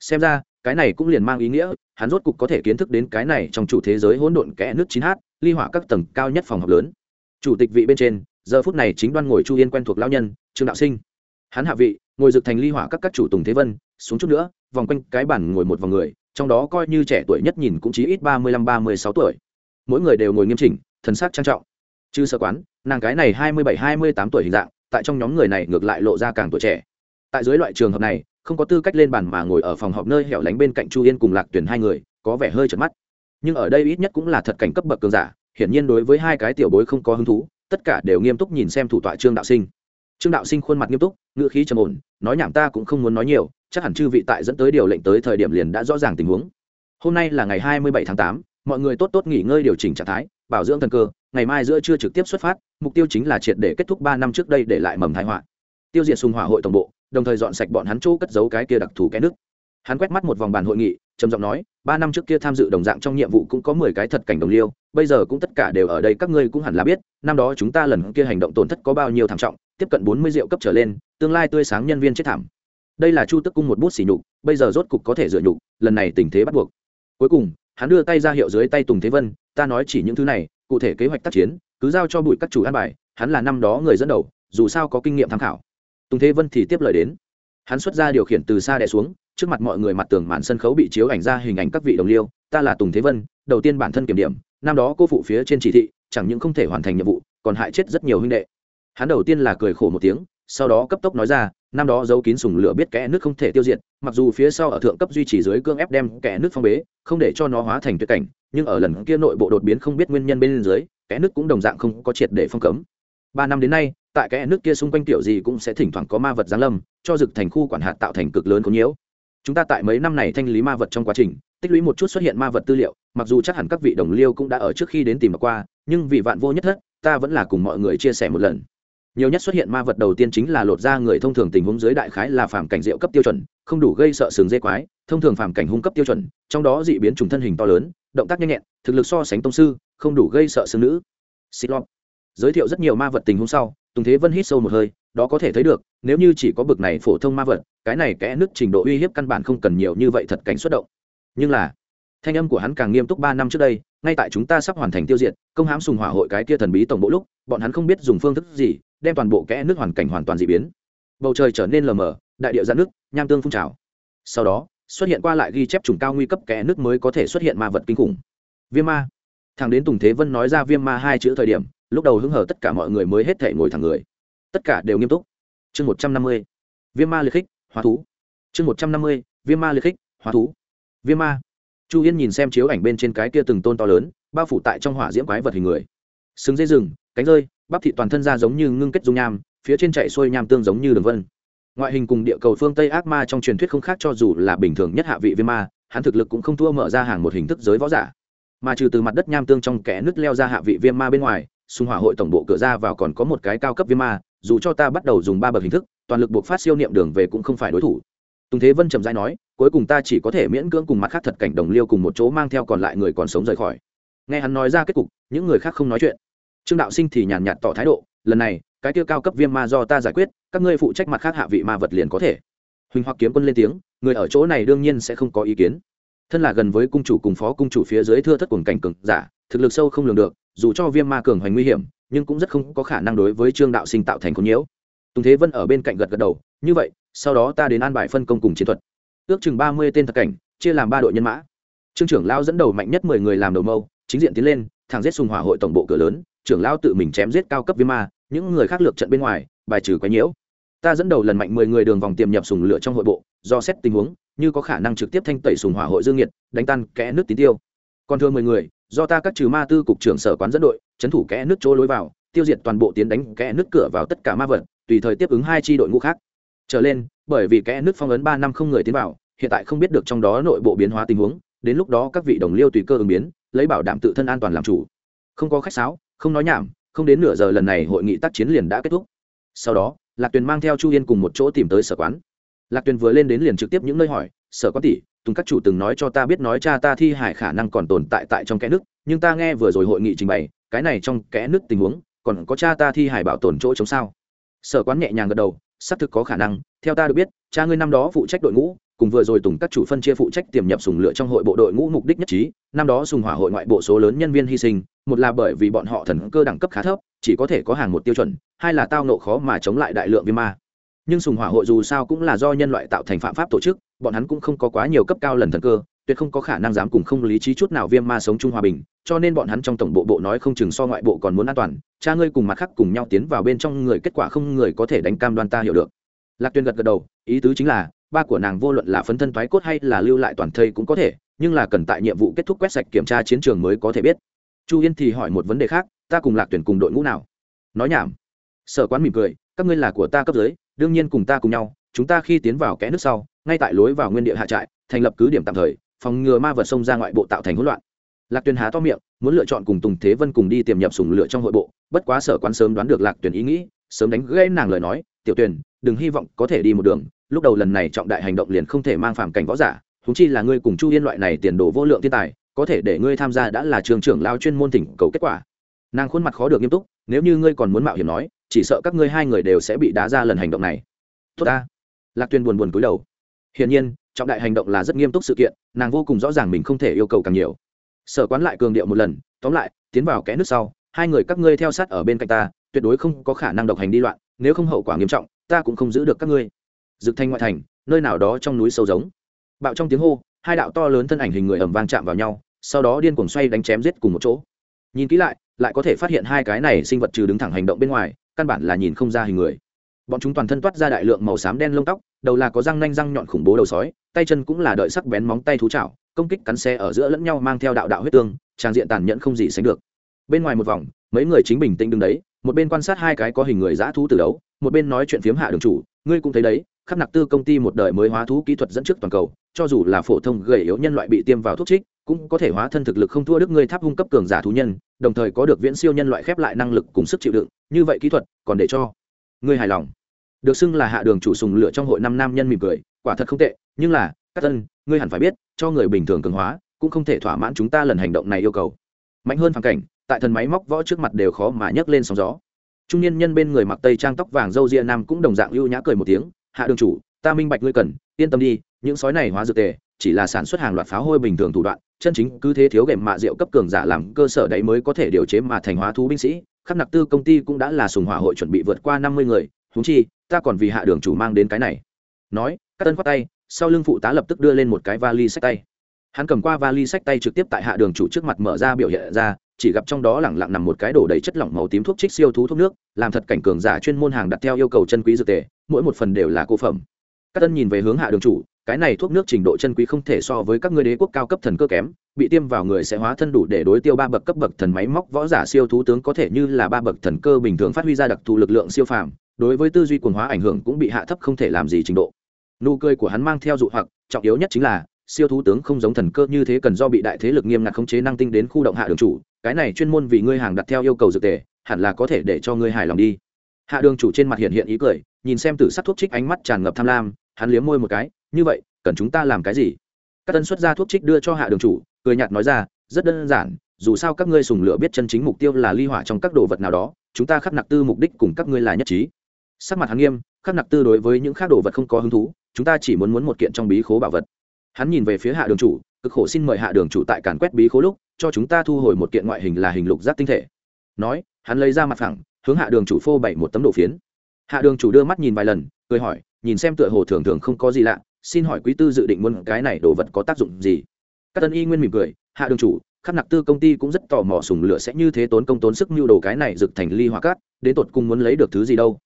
Xem ra, cái này cũng liền mang ý nghĩa, hắn rốt cục có thể kiến thức đến cái này trong chủ thế giới hỗn độn kẽ nước chín h ly hỏa các tầng cao nhất phòng học lớn. Chủ tịch vị bên trên, giờ phút này chính đoan ngồi chu yên quen thuộc lão nhân, trương đạo sinh. Hắn hạ vị, ngồi dực thành ly hỏa các các chủ tùng thế vân, xuống chút nữa, vòng quanh cái bản ngồi một vòng người, trong đó coi như trẻ tuổi nhất nhìn cũng chỉ ít ba mươi lăm, ba mươi sáu tuổi. Mỗi người đều ngồi nghiêm chỉnh, thần sắc trang trọng chư sơ quán, nàng cái này hai mươi bảy, hai mươi tám tuổi hình dạng, tại trong nhóm người này ngược lại lộ ra càng tuổi trẻ. Tại dưới loại trường hợp này, không có tư cách lên bàn mà ngồi ở phòng họp nơi hẻo lánh bên cạnh chu yên cùng lạc tuyển hai người, có vẻ hơi chật mắt. Nhưng ở đây ít nhất cũng là thật cảnh cấp bậc cường giả, hiển nhiên đối với hai cái tiểu bối không có hứng thú, tất cả đều nghiêm túc nhìn xem thủ tọa trương đạo sinh. Trương đạo sinh khuôn mặt nghiêm túc, ngữ khí trầm ổn, nói nhảm ta cũng không muốn nói nhiều, chắc hẳn chư vị tại dẫn tới điều lệnh tới thời điểm liền đã rõ ràng tình huống. Hôm nay là ngày hai mươi bảy tháng tám, mọi người tốt tốt nghỉ ngơi điều chỉnh trạng thái, bảo dưỡng thần cơ ngày mai giữa trưa trực tiếp xuất phát, mục tiêu chính là triệt để kết thúc ba năm trước đây để lại mầm thái họa. Tiêu diệt sùng hỏa hội tổng bộ, đồng thời dọn sạch bọn hắn chỗ cất giấu cái kia đặc thù cái nước. Hắn quét mắt một vòng bàn hội nghị, trầm giọng nói, ba năm trước kia tham dự đồng dạng trong nhiệm vụ cũng có mười cái thật cảnh đồng liêu, bây giờ cũng tất cả đều ở đây, các ngươi cũng hẳn là biết, năm đó chúng ta lần kia hành động tổn thất có bao nhiêu thảm trọng, tiếp cận bốn mươi rượu cấp trở lên, tương lai tươi sáng nhân viên chết thảm. Đây là chu tức cung một bút xỉ nhục, bây giờ rốt cục có thể dựa nhục, lần này tình thế bắt buộc. Cuối cùng, hắn đưa tay ra hiệu dưới tay tùng thế vân, ta nói chỉ những thứ này cụ thể kế hoạch tác chiến, cứ giao cho bụi các chủ an bài, hắn là năm đó người dẫn đầu, dù sao có kinh nghiệm tham khảo. Tùng thế vân thì tiếp lời đến. Hắn xuất ra điều khiển từ xa đè xuống, trước mặt mọi người mặt tường màn sân khấu bị chiếu ảnh ra hình ảnh các vị đồng liêu, ta là tùng thế vân, đầu tiên bản thân kiểm điểm, năm đó cô phụ phía trên chỉ thị, chẳng những không thể hoàn thành nhiệm vụ, còn hại chết rất nhiều huynh đệ. Hắn đầu tiên là cười khổ một tiếng, sau đó cấp tốc nói ra năm đó giấu kín sùng lửa biết kẽ nước không thể tiêu diệt, mặc dù phía sau ở thượng cấp duy trì dưới cương ép đem kẽ nước phong bế, không để cho nó hóa thành tuyệt cảnh, nhưng ở lần kia nội bộ đột biến không biết nguyên nhân bên dưới, kẽ nước cũng đồng dạng không có triệt để phong cấm. Ba năm đến nay, tại kẽ nước kia xung quanh tiểu gì cũng sẽ thỉnh thoảng có ma vật giáng lâm, cho rực thành khu quản hạt tạo thành cực lớn có nhiễu. Chúng ta tại mấy năm này thanh lý ma vật trong quá trình, tích lũy một chút xuất hiện ma vật tư liệu, mặc dù chắc hẳn các vị đồng liêu cũng đã ở trước khi đến tìm qua, nhưng vì vạn vô nhất thất, ta vẫn là cùng mọi người chia sẻ một lần nhiều nhất xuất hiện ma vật đầu tiên chính là lột ra người thông thường tình huống dưới đại khái là phàm cảnh rượu cấp tiêu chuẩn, không đủ gây sợ sừng dê quái, thông thường phàm cảnh hung cấp tiêu chuẩn, trong đó dị biến trùng thân hình to lớn, động tác nhanh nhẹn, thực lực so sánh tông sư, không đủ gây sợ sừng nữ. Xịt lọc giới thiệu rất nhiều ma vật tình huống sau, tùng thế vân hít sâu một hơi, đó có thể thấy được, nếu như chỉ có bực này phổ thông ma vật, cái này kẽ nứt trình độ uy hiếp căn bản không cần nhiều như vậy thật cảnh xuất động. Nhưng là, thanh âm của hắn càng nghiêm túc ba năm trước đây, ngay tại chúng ta sắp hoàn thành tiêu diệt, công hãm sùng hỏa hội cái kia thần bí tổng bộ lúc, bọn hắn không biết dùng phương thức gì đem toàn bộ kẽ nước hoàn cảnh hoàn toàn dị biến. Bầu trời trở nên lờ mờ, đại điệu ra nước, nham tương phun trào. Sau đó, xuất hiện qua lại ghi chép trùng cao nguy cấp kẽ nước mới có thể xuất hiện ma vật kinh khủng. Viêm ma. Thằng đến tùng thế vân nói ra viêm ma hai chữ thời điểm, lúc đầu hứng hở tất cả mọi người mới hết thể ngồi thẳng người. Tất cả đều nghiêm túc. Chương một trăm năm mươi. Viêm ma liệt khích, hóa thú. Chương một trăm năm mươi. Viêm ma liệt khích, hóa thú. Viêm ma. Chu yên nhìn xem chiếu ảnh bên trên cái kia từng tôn to lớn, bao phủ tại trong hỏa diễm quái vật hình người. Sừng dây rừng cánh rơi, bắp thị toàn thân ra giống như ngưng kết dung nham, phía trên chạy xuôi nham tương giống như đường vân. Ngoại hình cùng địa cầu phương tây ác ma trong truyền thuyết không khác cho dù là bình thường nhất hạ vị viêm ma, hắn thực lực cũng không thua mở ra hàng một hình thức giới võ giả. Mà trừ từ mặt đất nham tương trong kẽ nứt leo ra hạ vị viêm ma bên ngoài, xung hỏa hội tổng bộ cửa ra vào còn có một cái cao cấp viêm ma, dù cho ta bắt đầu dùng ba bậc hình thức, toàn lực buộc phát siêu niệm đường về cũng không phải đối thủ. Tùng thế vân trầm dai nói, cuối cùng ta chỉ có thể miễn cưỡng cùng mặt khác thật cảnh đồng liêu cùng một chỗ mang theo còn lại người còn sống rời khỏi. Nghe hắn nói ra kết cục, những người khác không nói chuyện trương đạo sinh thì nhàn nhạt tỏ thái độ, lần này, cái tiêu cao cấp viêm ma do ta giải quyết, các ngươi phụ trách mặt khác hạ vị ma vật liền có thể. Huỳnh hoặc kiếm quân lên tiếng, người ở chỗ này đương nhiên sẽ không có ý kiến. Thân là gần với cung chủ cùng phó cung chủ phía dưới thưa thất cuồng cảnh cường giả, thực lực sâu không lường được, dù cho viêm ma cường hoành nguy hiểm, nhưng cũng rất không có khả năng đối với trương đạo sinh tạo thành có nhiễu. Tùng thế vân ở bên cạnh gật gật đầu, như vậy, sau đó ta đến an bài phân công cùng chiến thuật. Ước chừng ba mươi tên thật cảnh, chia làm ba đội nhân mã. Trương trưởng lao dẫn đầu mạnh nhất mười người làm đầu mâu, chính diện tiến lên, thẳng giết sùng hỏa hội tổng bộ cửa lớn trưởng lão tự mình chém giết cao cấp viêm ma, những người khác lược trận bên ngoài, bài trừ quấy nhiễu. Ta dẫn đầu lần mạnh mười người đường vòng tiềm nhập sùng lửa trong hội bộ, do xét tình huống, như có khả năng trực tiếp thanh tẩy sùng hỏa hội dương nhiệt, đánh tan kẽ nước tín tiêu. Còn thưa mười người, do ta các trừ ma tư cục trưởng sở quán dẫn đội trấn thủ kẽ nước chỗ lối vào, tiêu diệt toàn bộ tiến đánh kẽ nước cửa vào tất cả ma vật, tùy thời tiếp ứng hai tri đội ngũ khác. Trở lên, bởi vì kẽ nước phong ấn ba năm không người tiến vào, hiện tại không biết được trong đó nội bộ biến hóa tình huống, đến lúc đó các vị đồng liêu tùy cơ ứng biến, lấy bảo đảm tự thân an toàn làm chủ. Không có khách sáo không nói nhảm, không đến nửa giờ lần này hội nghị tác chiến liền đã kết thúc. Sau đó, lạc tuyền mang theo chu yên cùng một chỗ tìm tới sở quán. Lạc tuyền vừa lên đến liền trực tiếp những nơi hỏi, sở quán tỷ, tùng các chủ từng nói cho ta biết nói cha ta thi hải khả năng còn tồn tại tại trong kẽ nước, nhưng ta nghe vừa rồi hội nghị trình bày, cái này trong kẽ nước tình huống, còn có cha ta thi hải bảo tồn chỗ chống sao? Sở quán nhẹ nhàng gật đầu xác thực có khả năng, theo ta được biết, cha ngươi năm đó phụ trách đội ngũ, cùng vừa rồi tùng các chủ phân chia phụ trách tiềm nhập sùng lựa trong hội bộ đội ngũ mục đích nhất trí, năm đó sùng hỏa hội ngoại bộ số lớn nhân viên hy sinh, một là bởi vì bọn họ thần cơ đẳng cấp khá thấp, chỉ có thể có hàng một tiêu chuẩn, hai là tao nộ khó mà chống lại đại lượng viêm ma. Nhưng sùng hỏa hội dù sao cũng là do nhân loại tạo thành phạm pháp tổ chức, bọn hắn cũng không có quá nhiều cấp cao lần thần cơ tuyệt không có khả năng dám cùng không lý trí chút nào viêm ma sống chung hòa bình, cho nên bọn hắn trong tổng bộ bộ nói không chừng so ngoại bộ còn muốn an toàn, cha ngươi cùng mặt khác cùng nhau tiến vào bên trong người kết quả không người có thể đánh cam đoan ta hiểu được. Lạc tuyên gật gật đầu, ý tứ chính là, ba của nàng vô luận là phấn thân thoái cốt hay là lưu lại toàn thây cũng có thể, nhưng là cần tại nhiệm vụ kết thúc quét sạch kiểm tra chiến trường mới có thể biết. Chu yên thì hỏi một vấn đề khác, ta cùng lạc tuyển cùng đội ngũ nào? Nói nhảm. Sở quán mỉm cười, các ngươi là của ta cấp dưới, đương nhiên cùng ta cùng nhau, chúng ta khi tiến vào kẽ nước sau, ngay tại lối vào nguyên địa hạ trại, thành lập cứ điểm tạm thời phòng ngừa ma vật xông ra ngoại bộ tạo thành hỗn loạn. Lạc tuyền há to miệng, muốn lựa chọn cùng tùng thế vân cùng đi tiềm nhập sùng lửa trong hội bộ, bất quá sở quán sớm đoán được lạc tuyền ý nghĩ, sớm đánh gãy nàng lời nói, tiểu tuyền, đừng hy vọng có thể đi một đường, lúc đầu lần này trọng đại hành động liền không thể mang phàm cảnh võ giả húng chi là ngươi cùng chu yên loại này tiền đồ vô lượng thiên tài, có thể để ngươi tham gia đã là trường trưởng lao chuyên môn tỉnh cầu kết quả. Nàng khuôn mặt khó được nghiêm túc, nếu như ngươi còn muốn mạo hiểm nói, chỉ sợ các ngươi hai người đều sẽ bị đá ra lần hành động này. Tốt ta. Lạc tuyên buồn buồn cúi đầu. Hiển nhiên, trọng đại hành động là rất nghiêm túc sự kiện nàng vô cùng rõ ràng mình không thể yêu cầu càng nhiều. Sở quán lại cường điệu một lần, tóm lại, tiến vào kẽ nước sau, hai người các ngươi theo sát ở bên cạnh ta, tuyệt đối không có khả năng độc hành đi loạn, nếu không hậu quả nghiêm trọng, ta cũng không giữ được các ngươi. Dực thanh ngoại thành, nơi nào đó trong núi sâu giống. Bạo trong tiếng hô, hai đạo to lớn thân ảnh hình người ẩm vang chạm vào nhau, sau đó điên cuồng xoay đánh chém giết cùng một chỗ. Nhìn kỹ lại lại có thể phát hiện hai cái này sinh vật trừ đứng thẳng hành động bên ngoài, căn bản là nhìn không ra hình người bọn chúng toàn thân toát ra đại lượng màu xám đen lông tóc, đầu là có răng nanh răng nhọn khủng bố đầu sói, tay chân cũng là đợi sắc bén móng tay thú chảo, công kích cắn xe ở giữa lẫn nhau mang theo đạo đạo huyết tương, trang diện tàn nhẫn không gì sánh được. Bên ngoài một vòng, mấy người chính bình tĩnh đứng đấy, một bên quan sát hai cái có hình người dã thú từ đấu, một bên nói chuyện phiếm hạ đường chủ, ngươi cũng thấy đấy, khắp nặc tư công ty một đời mới hóa thú kỹ thuật dẫn trước toàn cầu, cho dù là phổ thông gầy yếu nhân loại bị tiêm vào thuốc trích, cũng có thể hóa thân thực lực không thua đức ngươi tháp hung cấp cường giả thú nhân, đồng thời có được viễn siêu nhân loại khép lại năng lực cùng sức chịu đựng, như vậy kỹ thuật còn để cho ngươi hài lòng được xưng là hạ đường chủ sùng lửa trong hội năm nam nhân mỉm cười, quả thật không tệ, nhưng là, các tân ngươi hẳn phải biết, cho người bình thường cường hóa, cũng không thể thỏa mãn chúng ta lần hành động này yêu cầu. Mạnh hơn phản cảnh, tại thần máy móc võ trước mặt đều khó mà nhấc lên sóng gió. Trung niên nhân bên người mặc tây trang tóc vàng râu ria nam cũng đồng dạng ưu nhã cười một tiếng, hạ đường chủ, ta minh bạch ngươi cần, yên tâm đi, những sói này hóa dược tề, chỉ là sản xuất hàng loạt pháo hôi bình thường thủ đoạn, chân chính cứ thế thiếu gệm mạ rượu cấp cường giả làm cơ sở đấy mới có thể điều chế mà thành hóa thú binh sĩ. Khắc nặc tư công ty cũng đã là sùng hỏa hội chuẩn bị vượt qua năm mươi người huống chi, ta còn vì hạ đường chủ mang đến cái này. Nói các tân khoát tay, sau lưng phụ tá lập tức đưa lên một cái vali sách tay. Hắn cầm qua vali sách tay trực tiếp tại hạ đường chủ trước mặt mở ra biểu hiện ra, chỉ gặp trong đó lẳng lặng nằm một cái đổ đầy chất lỏng màu tím thuốc trích siêu thú thuốc nước, làm thật cảnh cường giả chuyên môn hàng đặt theo yêu cầu chân quý dược tề, mỗi một phần đều là cô phẩm. Các tân nhìn về hướng hạ đường chủ, cái này thuốc nước trình độ chân quý không thể so với các ngươi đế quốc cao cấp thần cơ kém, bị tiêm vào người sẽ hóa thân đủ để đối tiêu ba bậc cấp bậc thần máy móc võ giả siêu thú tướng có thể như là ba bậc thần cơ bình thường phát huy ra đặc thù lực lượng siêu phàm đối với tư duy quần hóa ảnh hưởng cũng bị hạ thấp không thể làm gì trình độ. Nụ cười của hắn mang theo dụ hoặc, trọng yếu nhất chính là, siêu thú tướng không giống thần cơ như thế cần do bị đại thế lực nghiêm ngặt khống chế năng tinh đến khu động hạ đường chủ, cái này chuyên môn vì ngươi hàng đặt theo yêu cầu dược tề, hẳn là có thể để cho ngươi hài lòng đi. Hạ đường chủ trên mặt hiện hiện ý cười, nhìn xem tử sắc thuốc trích ánh mắt tràn ngập tham lam, hắn liếm môi một cái, như vậy, cần chúng ta làm cái gì? Các tân xuất ra thuốc trích đưa cho hạ đường chủ, cười nhạt nói ra, rất đơn giản, dù sao các ngươi sùng lửa biết chân chính mục tiêu là ly hỏa trong các đồ vật nào đó, chúng ta khắc nặc tư mục đích cùng các ngươi là nhất trí sắc mặt hắn nghiêm, khắc nặc tư đối với những khác đồ vật không có hứng thú, chúng ta chỉ muốn muốn một kiện trong bí khố bảo vật. Hắn nhìn về phía hạ đường chủ, cực khổ xin mời hạ đường chủ tại càn quét bí khố lúc, cho chúng ta thu hồi một kiện ngoại hình là hình lục giác tinh thể. Nói, hắn lấy ra mặt phẳng, hướng hạ đường chủ phô bảy một tấm đồ phiến. Hạ đường chủ đưa mắt nhìn vài lần, cười hỏi, nhìn xem tựa hồ thường thường không có gì lạ, xin hỏi quý tư dự định muốn cái này đồ vật có tác dụng gì? Các tân y nguyên mỉm cười, hạ đường chủ, khắc nặc tư công ty cũng rất tò mò sùng lửa sẽ như thế tốn công tốn sức mưu đồ cái này rực thành ly hoa cát, đến tột cùng muốn lấy được thứ gì đâu?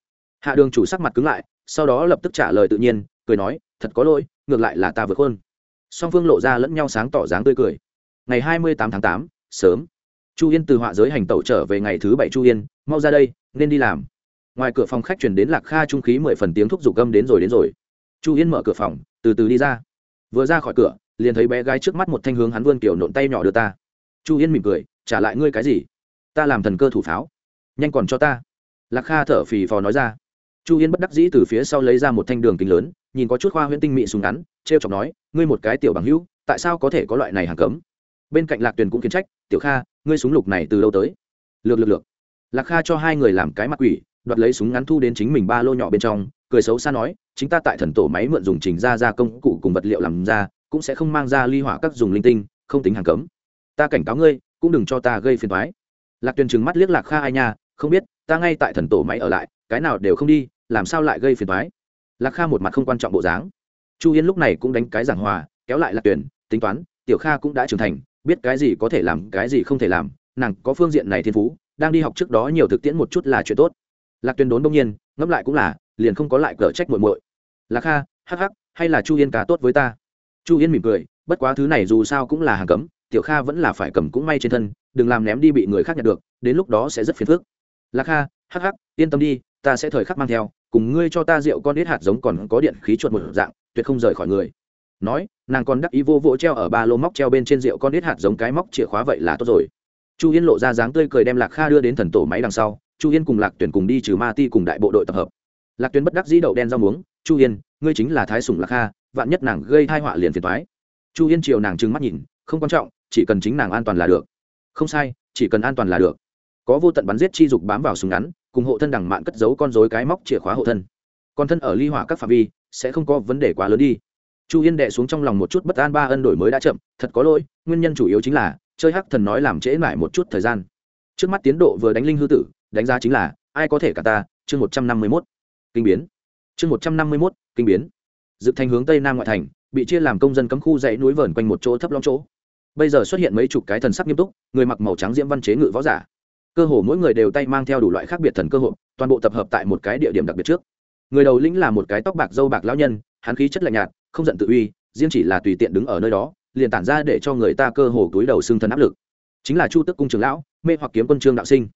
Hạ đường chủ sắc mặt cứng lại, sau đó lập tức trả lời tự nhiên, cười nói, thật có lỗi, ngược lại là ta vượt hơn song phương lộ ra lẫn nhau sáng tỏ dáng tươi cười. Ngày hai mươi tám tháng tám, sớm. Chu yên từ họa giới hành tẩu trở về ngày thứ bảy chu yên, mau ra đây, nên đi làm. Ngoài cửa phòng khách chuyển đến lạc kha trung khí mười phần tiếng thúc giục gâm đến rồi đến rồi. Chu yên mở cửa phòng, từ từ đi ra. Vừa ra khỏi cửa, liền thấy bé gái trước mắt một thanh hướng hắn vươn kiểu nộn tay nhỏ đưa ta. Chu yên mỉm cười, trả lại ngươi cái gì? Ta làm thần cơ thủ pháo. Nhanh còn cho ta. Lạc kha thở phì phò nói ra chu yên bất đắc dĩ từ phía sau lấy ra một thanh đường kính lớn, nhìn có chút khoa huyễn tinh mị súng ngắn t r e o chọc nói, ngươi một cái tiểu bằng hữu, tại sao có thể có loại này hàng cấm? Bên cạnh lạc tuyền cũng kiến trách, tiểu kha, ngươi súng lục này từ đâu tới? Lược lược lược. Lạc kha cho hai người làm cái mặt quỷ, đoạt lấy súng ngắn thu đến chính mình ba lô nhỏ bên trong, cười xấu xa nói, chính ta tại thần tổ máy mượn dùng trình ra ra công cụ cùng vật liệu làm ra, cũng sẽ không mang ra ly hỏa các dùng linh tinh, không tính hàng cấm. Ta cảnh cáo ngươi, cũng đừng cho ta gây phiền thoái lạc tuyền trừng mắt liếc lạc kha ai nha, không biết, ta ngay tại thần tổ máy ở lại cái nào đều không đi, làm sao lại gây phiền thoái lạc kha một mặt không quan trọng bộ dáng. Chu yên lúc này cũng đánh cái giảng hòa, kéo lại lạc tuyển tính toán, tiểu kha cũng đã trưởng thành, biết cái gì có thể làm, cái gì không thể làm, nàng có phương diện này thiên phú, đang đi học trước đó nhiều thực tiễn một chút là chuyện tốt. Lạc tuyển đốn đông nhiên, ngẫm lại cũng là, liền không có lại cờ trách muội muội. Lạc kha, hắc hắc, hay là chu yên cá tốt với ta? Chu yên mỉm cười, bất quá thứ này dù sao cũng là hàng cấm, tiểu kha vẫn là phải cầm cũng may trên thân, đừng làm ném đi bị người khác nhận được, đến lúc đó sẽ rất phiền phức. Lạc kha, hắc hắc, yên tâm đi ta sẽ thời khắc mang theo, cùng ngươi cho ta rượu con đít hạt giống còn có điện khí chuột một dạng, tuyệt không rời khỏi người. Nói, nàng còn đắc ý vô vỗ treo ở ba lô móc treo bên trên rượu con đít hạt giống cái móc chìa khóa vậy là tốt rồi. Chu yên lộ ra dáng tươi cười đem lạc kha đưa đến thần tổ máy đằng sau, chu yên cùng lạc tuyển cùng đi trừ ma ti cùng đại bộ đội tập hợp. Lạc tuyển bất đắc dĩ đậu đen rau muống, chu yên, ngươi chính là thái sùng lạc kha, vạn nhất nàng gây thai họa liền phiền thoái chu yên chiều nàng trừng mắt nhìn, không quan trọng, chỉ cần chính nàng an toàn là được. Không sai, chỉ cần an toàn là được. Có vô tận bắn giết chi dục bám vào súng ngắn cùng hộ thân đằng mạn cất giấu con dối cái móc chìa khóa hộ thân. Con thân ở ly hỏa các phạm vi, sẽ không có vấn đề quá lớn đi. Chu yên đệ xuống trong lòng một chút bất an, ba ân đổi mới đã chậm, thật có lỗi, nguyên nhân chủ yếu chính là, chơi hắc thần nói làm trễ mãi một chút thời gian. Trước mắt tiến độ vừa đánh linh hư tử, đánh giá chính là, ai có thể cả ta, chương một trăm năm mươi mốt. Kinh biến. Chương một trăm năm mươi mốt, kinh biến. Dự thành hướng tây nam ngoại thành, bị chia làm công dân cấm khu dãy núi vờn quanh một chỗ thấp long chỗ. Bây giờ xuất hiện mấy chục cái thần sắc nghiêm túc, người mặc màu trắng diễm văn chế ngự võ giả cơ hồ mỗi người đều tay mang theo đủ loại khác biệt thần cơ hội, toàn bộ tập hợp tại một cái địa điểm đặc biệt trước. Người đầu lĩnh là một cái tóc bạc dâu bạc lão nhân, hắn khí chất lạnh nhạt, không giận tự uy, riêng chỉ là tùy tiện đứng ở nơi đó, liền tản ra để cho người ta cơ hồ túi đầu xương thần áp lực. Chính là chu tức cung trường lão, mê hoặc kiếm quân trương đạo sinh.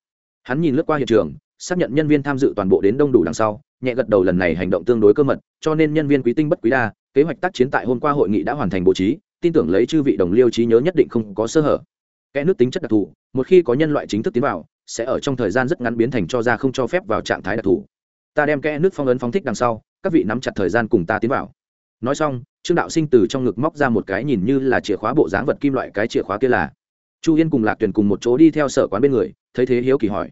Hắn nhìn lướt qua hiện trường, xác nhận nhân viên tham dự toàn bộ đến đông đủ đằng sau, nhẹ gật đầu lần này hành động tương đối cơ mật, cho nên nhân viên quý tinh bất quý đa, kế hoạch tác chiến tại hôm qua hội nghị đã hoàn thành bố trí, tin tưởng lấy chư vị đồng liêu trí nhớ nhất định không có sơ hở kẽ nước tính chất đặc thù, một khi có nhân loại chính thức tiến vào, sẽ ở trong thời gian rất ngắn biến thành cho ra không cho phép vào trạng thái đặc thù. Ta đem kẽ nước phong ấn phóng thích đằng sau, các vị nắm chặt thời gian cùng ta tiến vào. Nói xong, trương đạo sinh từ trong ngực móc ra một cái nhìn như là chìa khóa bộ dáng vật kim loại cái chìa khóa kia là. Chu yên cùng lạc tuyền cùng một chỗ đi theo sở quán bên người, thấy thế hiếu kỳ hỏi.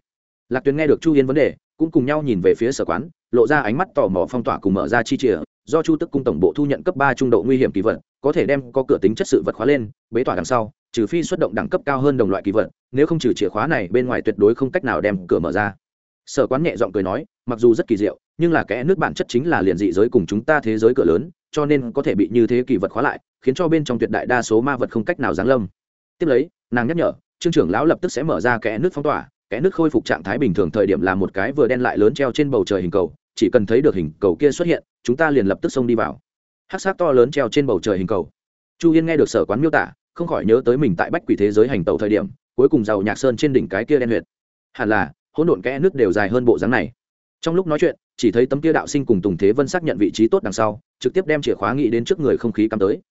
Lạc tuyền nghe được chu yên vấn đề, cũng cùng nhau nhìn về phía sở quán, lộ ra ánh mắt tò mò phong tỏa cùng mở ra chi chìa, do chu tức cung tổng bộ thu nhận cấp ba trung độ nguy hiểm kỳ vật, có thể đem có cửa tính chất sự vật khóa lên, bế tỏa đằng sau trừ phi xuất động đẳng cấp cao hơn đồng loại kỳ vật, nếu không trừ chìa khóa này, bên ngoài tuyệt đối không cách nào đem cửa mở ra. Sở quán nhẹ giọng cười nói, mặc dù rất kỳ diệu, nhưng là kẽ nước bản chất chính là liền dị giới cùng chúng ta thế giới cửa lớn, cho nên có thể bị như thế kỳ vật khóa lại, khiến cho bên trong tuyệt đại đa số ma vật không cách nào giáng lâm. Tiếp lấy, nàng nhắc nhở, trương trưởng lão lập tức sẽ mở ra kẽ nước phong tỏa, kẽ nước khôi phục trạng thái bình thường thời điểm là một cái vừa đen lại lớn treo trên bầu trời hình cầu, chỉ cần thấy được hình cầu kia xuất hiện, chúng ta liền lập tức xông đi vào. Hát sát to lớn treo trên bầu trời hình cầu. Chu yên nghe được sở quán miêu tả không khỏi nhớ tới mình tại bách quỷ thế giới hành tàu thời điểm, cuối cùng giàu nhạc sơn trên đỉnh cái kia đen huyệt. Hẳn là, hỗn độn kẽ nước đều dài hơn bộ dáng này. Trong lúc nói chuyện, chỉ thấy tấm kia đạo sinh cùng tùng thế vân xác nhận vị trí tốt đằng sau, trực tiếp đem chìa khóa nghĩ đến trước người không khí cắm tới.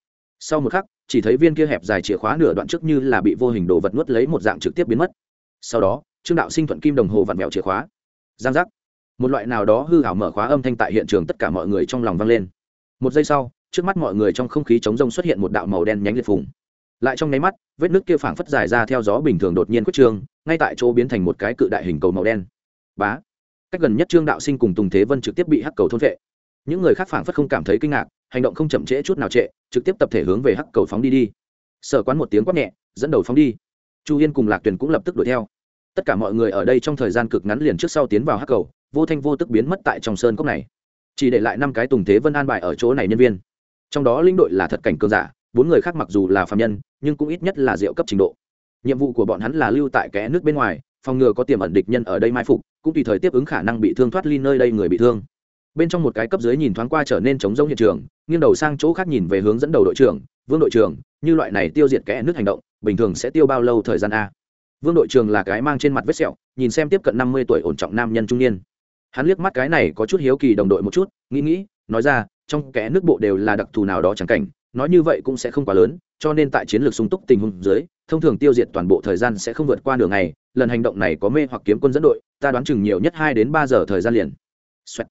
Sau một khắc, chỉ thấy viên kia hẹp dài chìa khóa nửa đoạn trước như là bị vô hình đồ vật nuốt lấy một dạng trực tiếp biến mất. Sau đó, trương đạo sinh thuận kim đồng hồ vặn vẹo chìa khóa. Giang giác. Một loại nào đó hư hảo mở khóa âm thanh tại hiện trường tất cả mọi người trong lòng vang lên. Một giây sau, trước mắt mọi người trong không khí chống rông xuất hiện một đạo màu đen nhánh liệt phùng lại trong nháy mắt, vết nước kia phảng phất dài ra theo gió bình thường đột nhiên quyết trương, ngay tại chỗ biến thành một cái cự đại hình cầu màu đen. Bá! Cách gần nhất trương đạo sinh cùng tùng thế vân trực tiếp bị hắc cầu thôn vệ. Những người khác phảng phất không cảm thấy kinh ngạc, hành động không chậm trễ chút nào trệ, trực tiếp tập thể hướng về hắc cầu phóng đi đi. Sở quán một tiếng quát nhẹ, dẫn đầu phóng đi. Chu yên cùng lạc tuyền cũng lập tức đuổi theo. Tất cả mọi người ở đây trong thời gian cực ngắn liền trước sau tiến vào hắc cầu, vô thanh vô tức biến mất tại trong sơn cốc này. Chỉ để lại năm cái tùng thế vân an bài ở chỗ này nhân viên. Trong đó linh đội là thật cảnh cường giả bốn người khác mặc dù là phạm nhân, nhưng cũng ít nhất là rượu cấp trình độ. Nhiệm vụ của bọn hắn là lưu tại kẽ nước bên ngoài, phòng ngừa có tiềm ẩn địch nhân ở đây mai phục, cũng tùy thời tiếp ứng khả năng bị thương thoát ly nơi đây người bị thương. Bên trong một cái cấp dưới nhìn thoáng qua trở nên chống rông hiện trường, nghiêng đầu sang chỗ khác nhìn về hướng dẫn đầu đội trưởng, vương đội trưởng, như loại này tiêu diệt kẽ nước hành động, bình thường sẽ tiêu bao lâu thời gian a? Vương đội trưởng là cái mang trên mặt vết sẹo, nhìn xem tiếp cận năm mươi tuổi ổn trọng nam nhân trung niên. Hắn liếc mắt cái này có chút hiếu kỳ đồng đội một chút, nghĩ nghĩ, nói ra, trong kẽ nước bộ đều là đặc thù nào đó chẳng cảnh nói như vậy cũng sẽ không quá lớn, cho nên tại chiến lược sung túc tình huống dưới, thông thường tiêu diệt toàn bộ thời gian sẽ không vượt qua nửa ngày, lần hành động này có mê hoặc kiếm quân dẫn đội, ta đoán chừng nhiều nhất hai đến ba giờ thời gian liền、Xoẹt.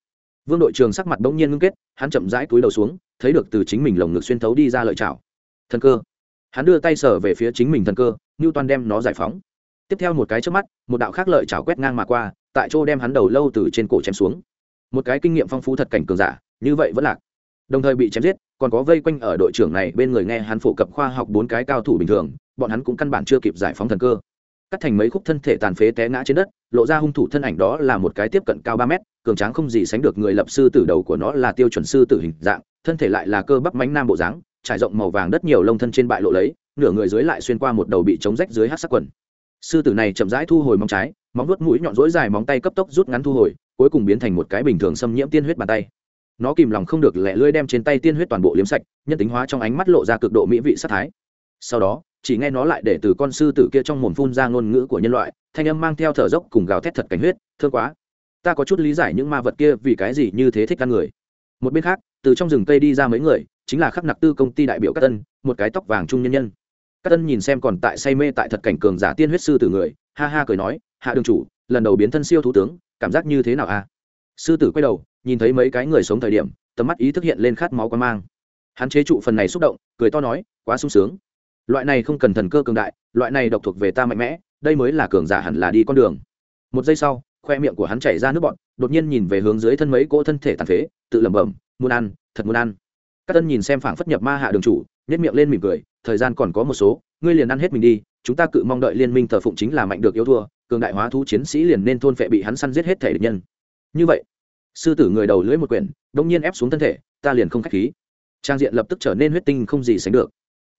Vương đội trường sắc mặt bỗng nhiên ngưng kết, hắn chậm rãi túi đầu xuống, thấy được từ chính mình lồng ngực xuyên thấu đi ra lợi chảo. Thần cơ. Hắn đưa tay sở về phía chính mình thần cơ như toàn đem nó giải phóng. Tiếp theo một cái trước mắt, một đạo khác lợi chảo quét ngang mà qua, tại chỗ đem hắn đầu lâu từ trên cổ chém xuống. Một cái kinh nghiệm phong phú thật cảnh cường giả, như vậy vẫn lạc đồng thời bị chém giết, còn có vây quanh ở đội trưởng này bên người nghe hắn phổ cập khoa học bốn cái cao thủ bình thường, bọn hắn cũng căn bản chưa kịp giải phóng thần cơ. Cắt thành mấy khúc thân thể tàn phế té ngã trên đất, lộ ra hung thủ thân ảnh đó là một cái tiếp cận cao ba mét, cường tráng không gì sánh được người lập sư tử đầu của nó là tiêu chuẩn sư tử hình dạng, thân thể lại là cơ bắp mánh nam bộ dáng, trải rộng màu vàng đất nhiều lông thân trên bại lộ lấy, nửa người dưới lại xuyên qua một đầu bị chống rách dưới hát sắc quần. Sư tử này chậm rãi thu hồi móng trái, móng vuốt mũi nhọn rỗi dài móng tay cấp tốc rút ngắn thu hồi, cuối cùng biến thành một cái bình thường xâm nhiễm tiên huyết bàn tay nó kìm lòng không được lẹ lưỡi đem trên tay tiên huyết toàn bộ liếm sạch, nhân tính hóa trong ánh mắt lộ ra cực độ mỹ vị sát thái. Sau đó, chỉ nghe nó lại để từ con sư tử kia trong mồm phun ra ngôn ngữ của nhân loại, thanh âm mang theo thở dốc cùng gào thét thật cảnh huyết, thương quá, ta có chút lý giải những ma vật kia vì cái gì như thế thích ăn người. Một bên khác, từ trong rừng cây đi ra mấy người, chính là khắc nặc tư công ty đại biểu các tân, một cái tóc vàng trung nhân nhân. Các tân nhìn xem còn tại say mê tại thật cảnh cường giả tiên huyết sư tử người, ha ha cười nói, hạ đường chủ, lần đầu biến thân siêu thủ tướng, cảm giác như thế nào a sư tử quay đầu nhìn thấy mấy cái người sống thời điểm, tầm mắt ý thức hiện lên khát máu quan mang. Hắn chế trụ phần này xúc động, cười to nói, quá sung sướng. Loại này không cần thần cơ cường đại, loại này độc thuộc về ta mạnh mẽ, đây mới là cường giả hẳn là đi con đường. Một giây sau, khoe miệng của hắn chảy ra nước bọn đột nhiên nhìn về hướng dưới thân mấy cỗ thân thể tàn phế, tự lẩm bẩm, muốn ăn, thật muốn ăn. Các tân nhìn xem phảng phất nhập ma hạ đường chủ nhét miệng lên mỉm cười, thời gian còn có một số, ngươi liền ăn hết mình đi, chúng ta cự mong đợi liên minh thờ phụng chính là mạnh được yếu thua, cường đại hóa thú chiến sĩ liền nên thôn phệ bị hắn săn giết hết thể địch nhân. Như vậy sư tử người đầu lưỡi một quyển, đông nhiên ép xuống thân thể, ta liền không k h á c h khí. Trang diện lập tức trở nên huyết tinh không gì sánh được.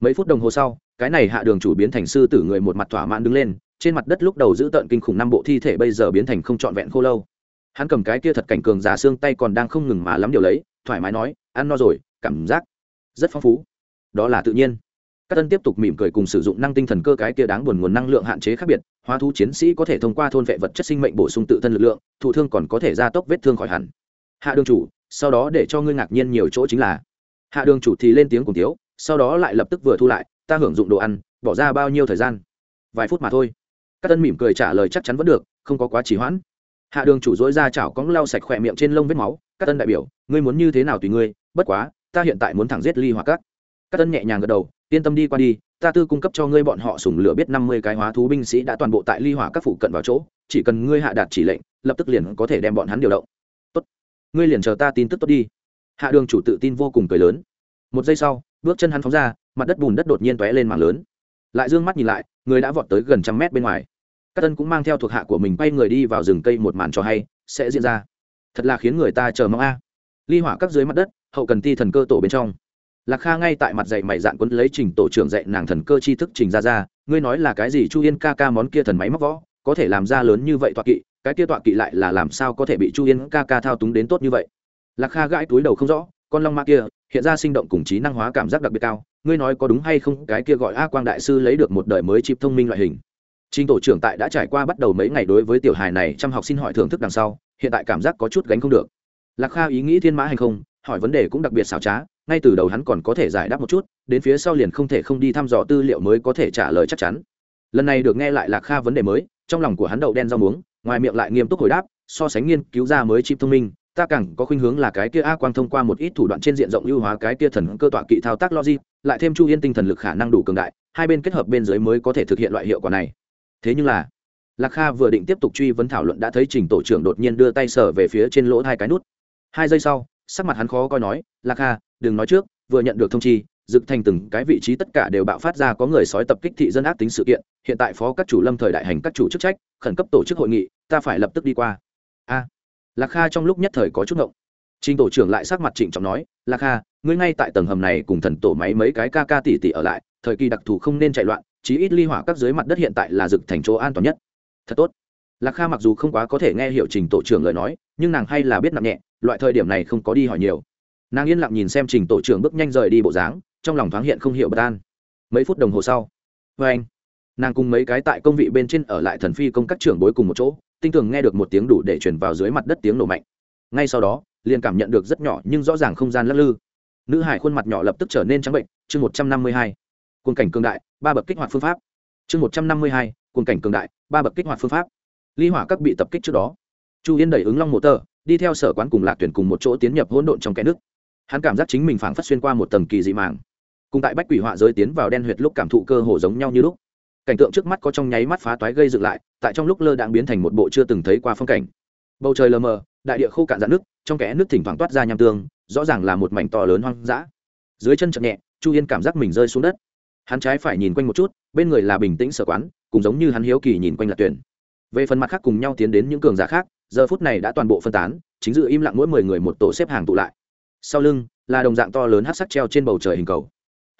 Mấy phút đồng hồ sau, cái này hạ đường chủ biến thành sư tử người một mặt thỏa mãn đứng lên, trên mặt đất lúc đầu giữ tợn kinh khủng năm bộ thi thể bây giờ biến thành không trọn vẹn khô lâu. Hắn cầm cái kia thật cảnh cường giả xương tay còn đang không ngừng mà lắm điều lấy, thoải mái nói, ăn no rồi, cảm giác rất phong phú. Đó là tự nhiên các tân tiếp tục mỉm cười cùng sử dụng năng tinh thần cơ cái kia đáng buồn nguồn năng lượng hạn chế khác biệt, hóa thú chiến sĩ có thể thông qua thôn vệ vật chất sinh mệnh bổ sung tự thân lực lượng, thụ thương còn có thể gia tốc vết thương khỏi hẳn. Hạ đường chủ, sau đó để cho ngươi ngạc nhiên nhiều chỗ chính là, hạ đường chủ thì lên tiếng cùng tiếu sau đó lại lập tức vừa thu lại, ta hưởng dụng đồ ăn, bỏ ra bao nhiêu thời gian? Vài phút mà thôi. Các tân mỉm cười trả lời chắc chắn vẫn được, không có quá trì hoãn. Hạ đường chủ dối ra chảo cóng lau sạch khỏe miệng trên lông vết máu, các tân đại biểu, ngươi muốn như thế nào tùy ngươi, bất quá, ta hiện tại muốn thẳng giết ly hoặc các. Các tân nhẹ nhàng gật đầu yên tâm đi qua đi, ta tư cung cấp cho ngươi bọn họ sùng lửa biết năm mươi cái hóa thú binh sĩ đã toàn bộ tại ly hỏa các phụ cận vào chỗ, chỉ cần ngươi hạ đạt chỉ lệnh, lập tức liền có thể đem bọn hắn điều động. Tốt. Ngươi liền chờ ta tin tức tốt đi. Hạ đường chủ tự tin vô cùng cười lớn. Một giây sau, bước chân hắn phóng ra, mặt đất bùn đất đột nhiên tóe lên mảng lớn. Lại d ư ơ n g mắt nhìn lại, người đã vọt tới gần trăm mét bên ngoài. Các tân cũng mang theo thuộc hạ của mình bay người đi vào rừng cây một màn cho hay, sẽ diễn ra. Thật là khiến người ta chờ mong a. Ly hỏa các dưới mặt đất, hậu cần ti thần cơ tổ bên trong lạc kha ngay tại mặt dạy mày dạn quấn lấy trình tổ trưởng dạy nàng thần cơ chi thức trình ra ra, ngươi nói là cái gì chu yên ca ca món kia thần máy móc võ, có thể làm ra lớn như vậy tọa kỵ, cái kia tọa kỵ lại là làm sao có thể bị chu yên ca ca thao túng đến tốt như vậy? Lạc kha gãi túi đầu không rõ, con long ma kia, hiện ra sinh động cùng trí năng hóa cảm giác đặc biệt cao, ngươi nói có đúng hay không, cái kia gọi a quang đại sư lấy được một đời mới chịp thông minh loại hình. Trình tổ trưởng tại đã trải qua bắt đầu mấy ngày đối với tiểu hài này chăm học xin hỏi thưởng thức đằng sau, hiện tại cảm giác có chút gánh không được. Lạc kha ý nghĩ thiên mã hay không, hỏi vấn đề cũng đặc biệt xảo trá ngay từ đầu hắn còn có thể giải đáp một chút, đến phía sau liền không thể không đi thăm dò tư liệu mới có thể trả lời chắc chắn. Lần này được nghe lại lạc kha vấn đề mới, trong lòng của hắn đậu đen rau muống, ngoài miệng lại nghiêm túc hồi đáp, so sánh nghiên cứu ra mới chip thông minh, ta càng có khuynh hướng là cái kia a quang thông qua một ít thủ đoạn trên diện rộng ưu hóa cái kia thần cơ tọa kỵ thao tác logic, lại thêm chu yên tinh thần lực khả năng đủ cường đại, hai bên kết hợp bên dưới mới có thể thực hiện loại hiệu quả này. Thế nhưng là, lạc kha vừa định tiếp tục truy vấn thảo luận đã thấy trình tổ trưởng đột nhiên đưa tay sở về phía trên lỗ hai cái nút. Hai giây sau, sắc mặt hắn khó coi nói, lạc kha đừng nói trước, vừa nhận được thông chi, dực thành từng cái vị trí tất cả đều bạo phát ra có người sói tập kích thị dân ác tính sự kiện, hiện tại phó các chủ lâm thời đại hành các chủ chức trách, khẩn cấp tổ chức hội nghị, ta phải lập tức đi qua. A. Lạc kha trong lúc nhất thời có chút ngộng. Trình tổ trưởng lại sắc mặt trịnh trọng nói, lạc kha, ngươi ngay tại tầng hầm này cùng thần tổ máy mấy cái ca ca tỷ tỷ ở lại, thời kỳ đặc thù không nên chạy loạn, chí ít ly hỏa các dưới mặt đất hiện tại là dực thành chỗ an toàn nhất. Thật tốt. Lạc kha mặc dù không quá có thể nghe hiểu trình tổ trưởng lời nói, nhưng nàng hay là biết nặng nhẹ, loại thời điểm này không có đi hỏi nhiều nàng yên lặng nhìn xem trình tổ trưởng bước nhanh rời đi bộ dáng, trong lòng thoáng hiện không hiểu bất an. Mấy phút đồng hồ sau vê anh. Nàng cùng mấy cái tại công vị bên trên ở lại thần phi công các trưởng bối cùng một chỗ, tinh tường nghe được một tiếng đủ để chuyển vào dưới mặt đất tiếng nổ mạnh. Ngay sau đó, liền cảm nhận được rất nhỏ nhưng rõ ràng không gian lắc lư. Nữ hải khuôn mặt nhỏ lập tức trở nên trắng bệnh, chương một trăm năm mươi hai. Quân cảnh cường đại, ba bậc kích hoạt phương pháp. Chương một trăm năm mươi hai quân cảnh cường đại, ba bậc kích hoạt phương pháp. Ly hỏa các bị tập kích trước đó. Chu yên đẩy ứng long mộ tờ đi theo sở quán cùng lạc tuyển cùng một chỗ tiến nhập hỗn độn trong kẽ nước hắn cảm giác chính mình phảng phất xuyên qua một tầng kỳ dị màng. Cùng tại bách quỷ họa giới tiến vào đen huyệt lúc cảm thụ cơ hồ giống nhau như lúc. Cảnh tượng trước mắt có trong nháy mắt phá toái gây dựng lại, tại trong lúc lơ đãng biến thành một bộ chưa từng thấy qua phong cảnh. Bầu trời lờ mờ, đại địa khô cạn dạn nước trong kẽ nước thỉnh thoảng toát ra nham tương, rõ ràng là một mảnh to lớn hoang dã. Dưới chân chậm nhẹ, chu yên cảm giác mình rơi xuống đất. Hắn trái phải nhìn quanh một chút, bên người là bình tĩnh sở quán cũng giống như hắn hiếu kỳ nhìn quanh lạc tuyển. Về phần mặt khác cùng nhau tiến đến những cường giả khác, giờ phút này đã toàn bộ phân tán, chính dự im lặng mỗi mười người một tổ xếp hàng tụ lại sau lưng là đồng dạng to lớn hát sắc treo trên bầu trời hình cầu.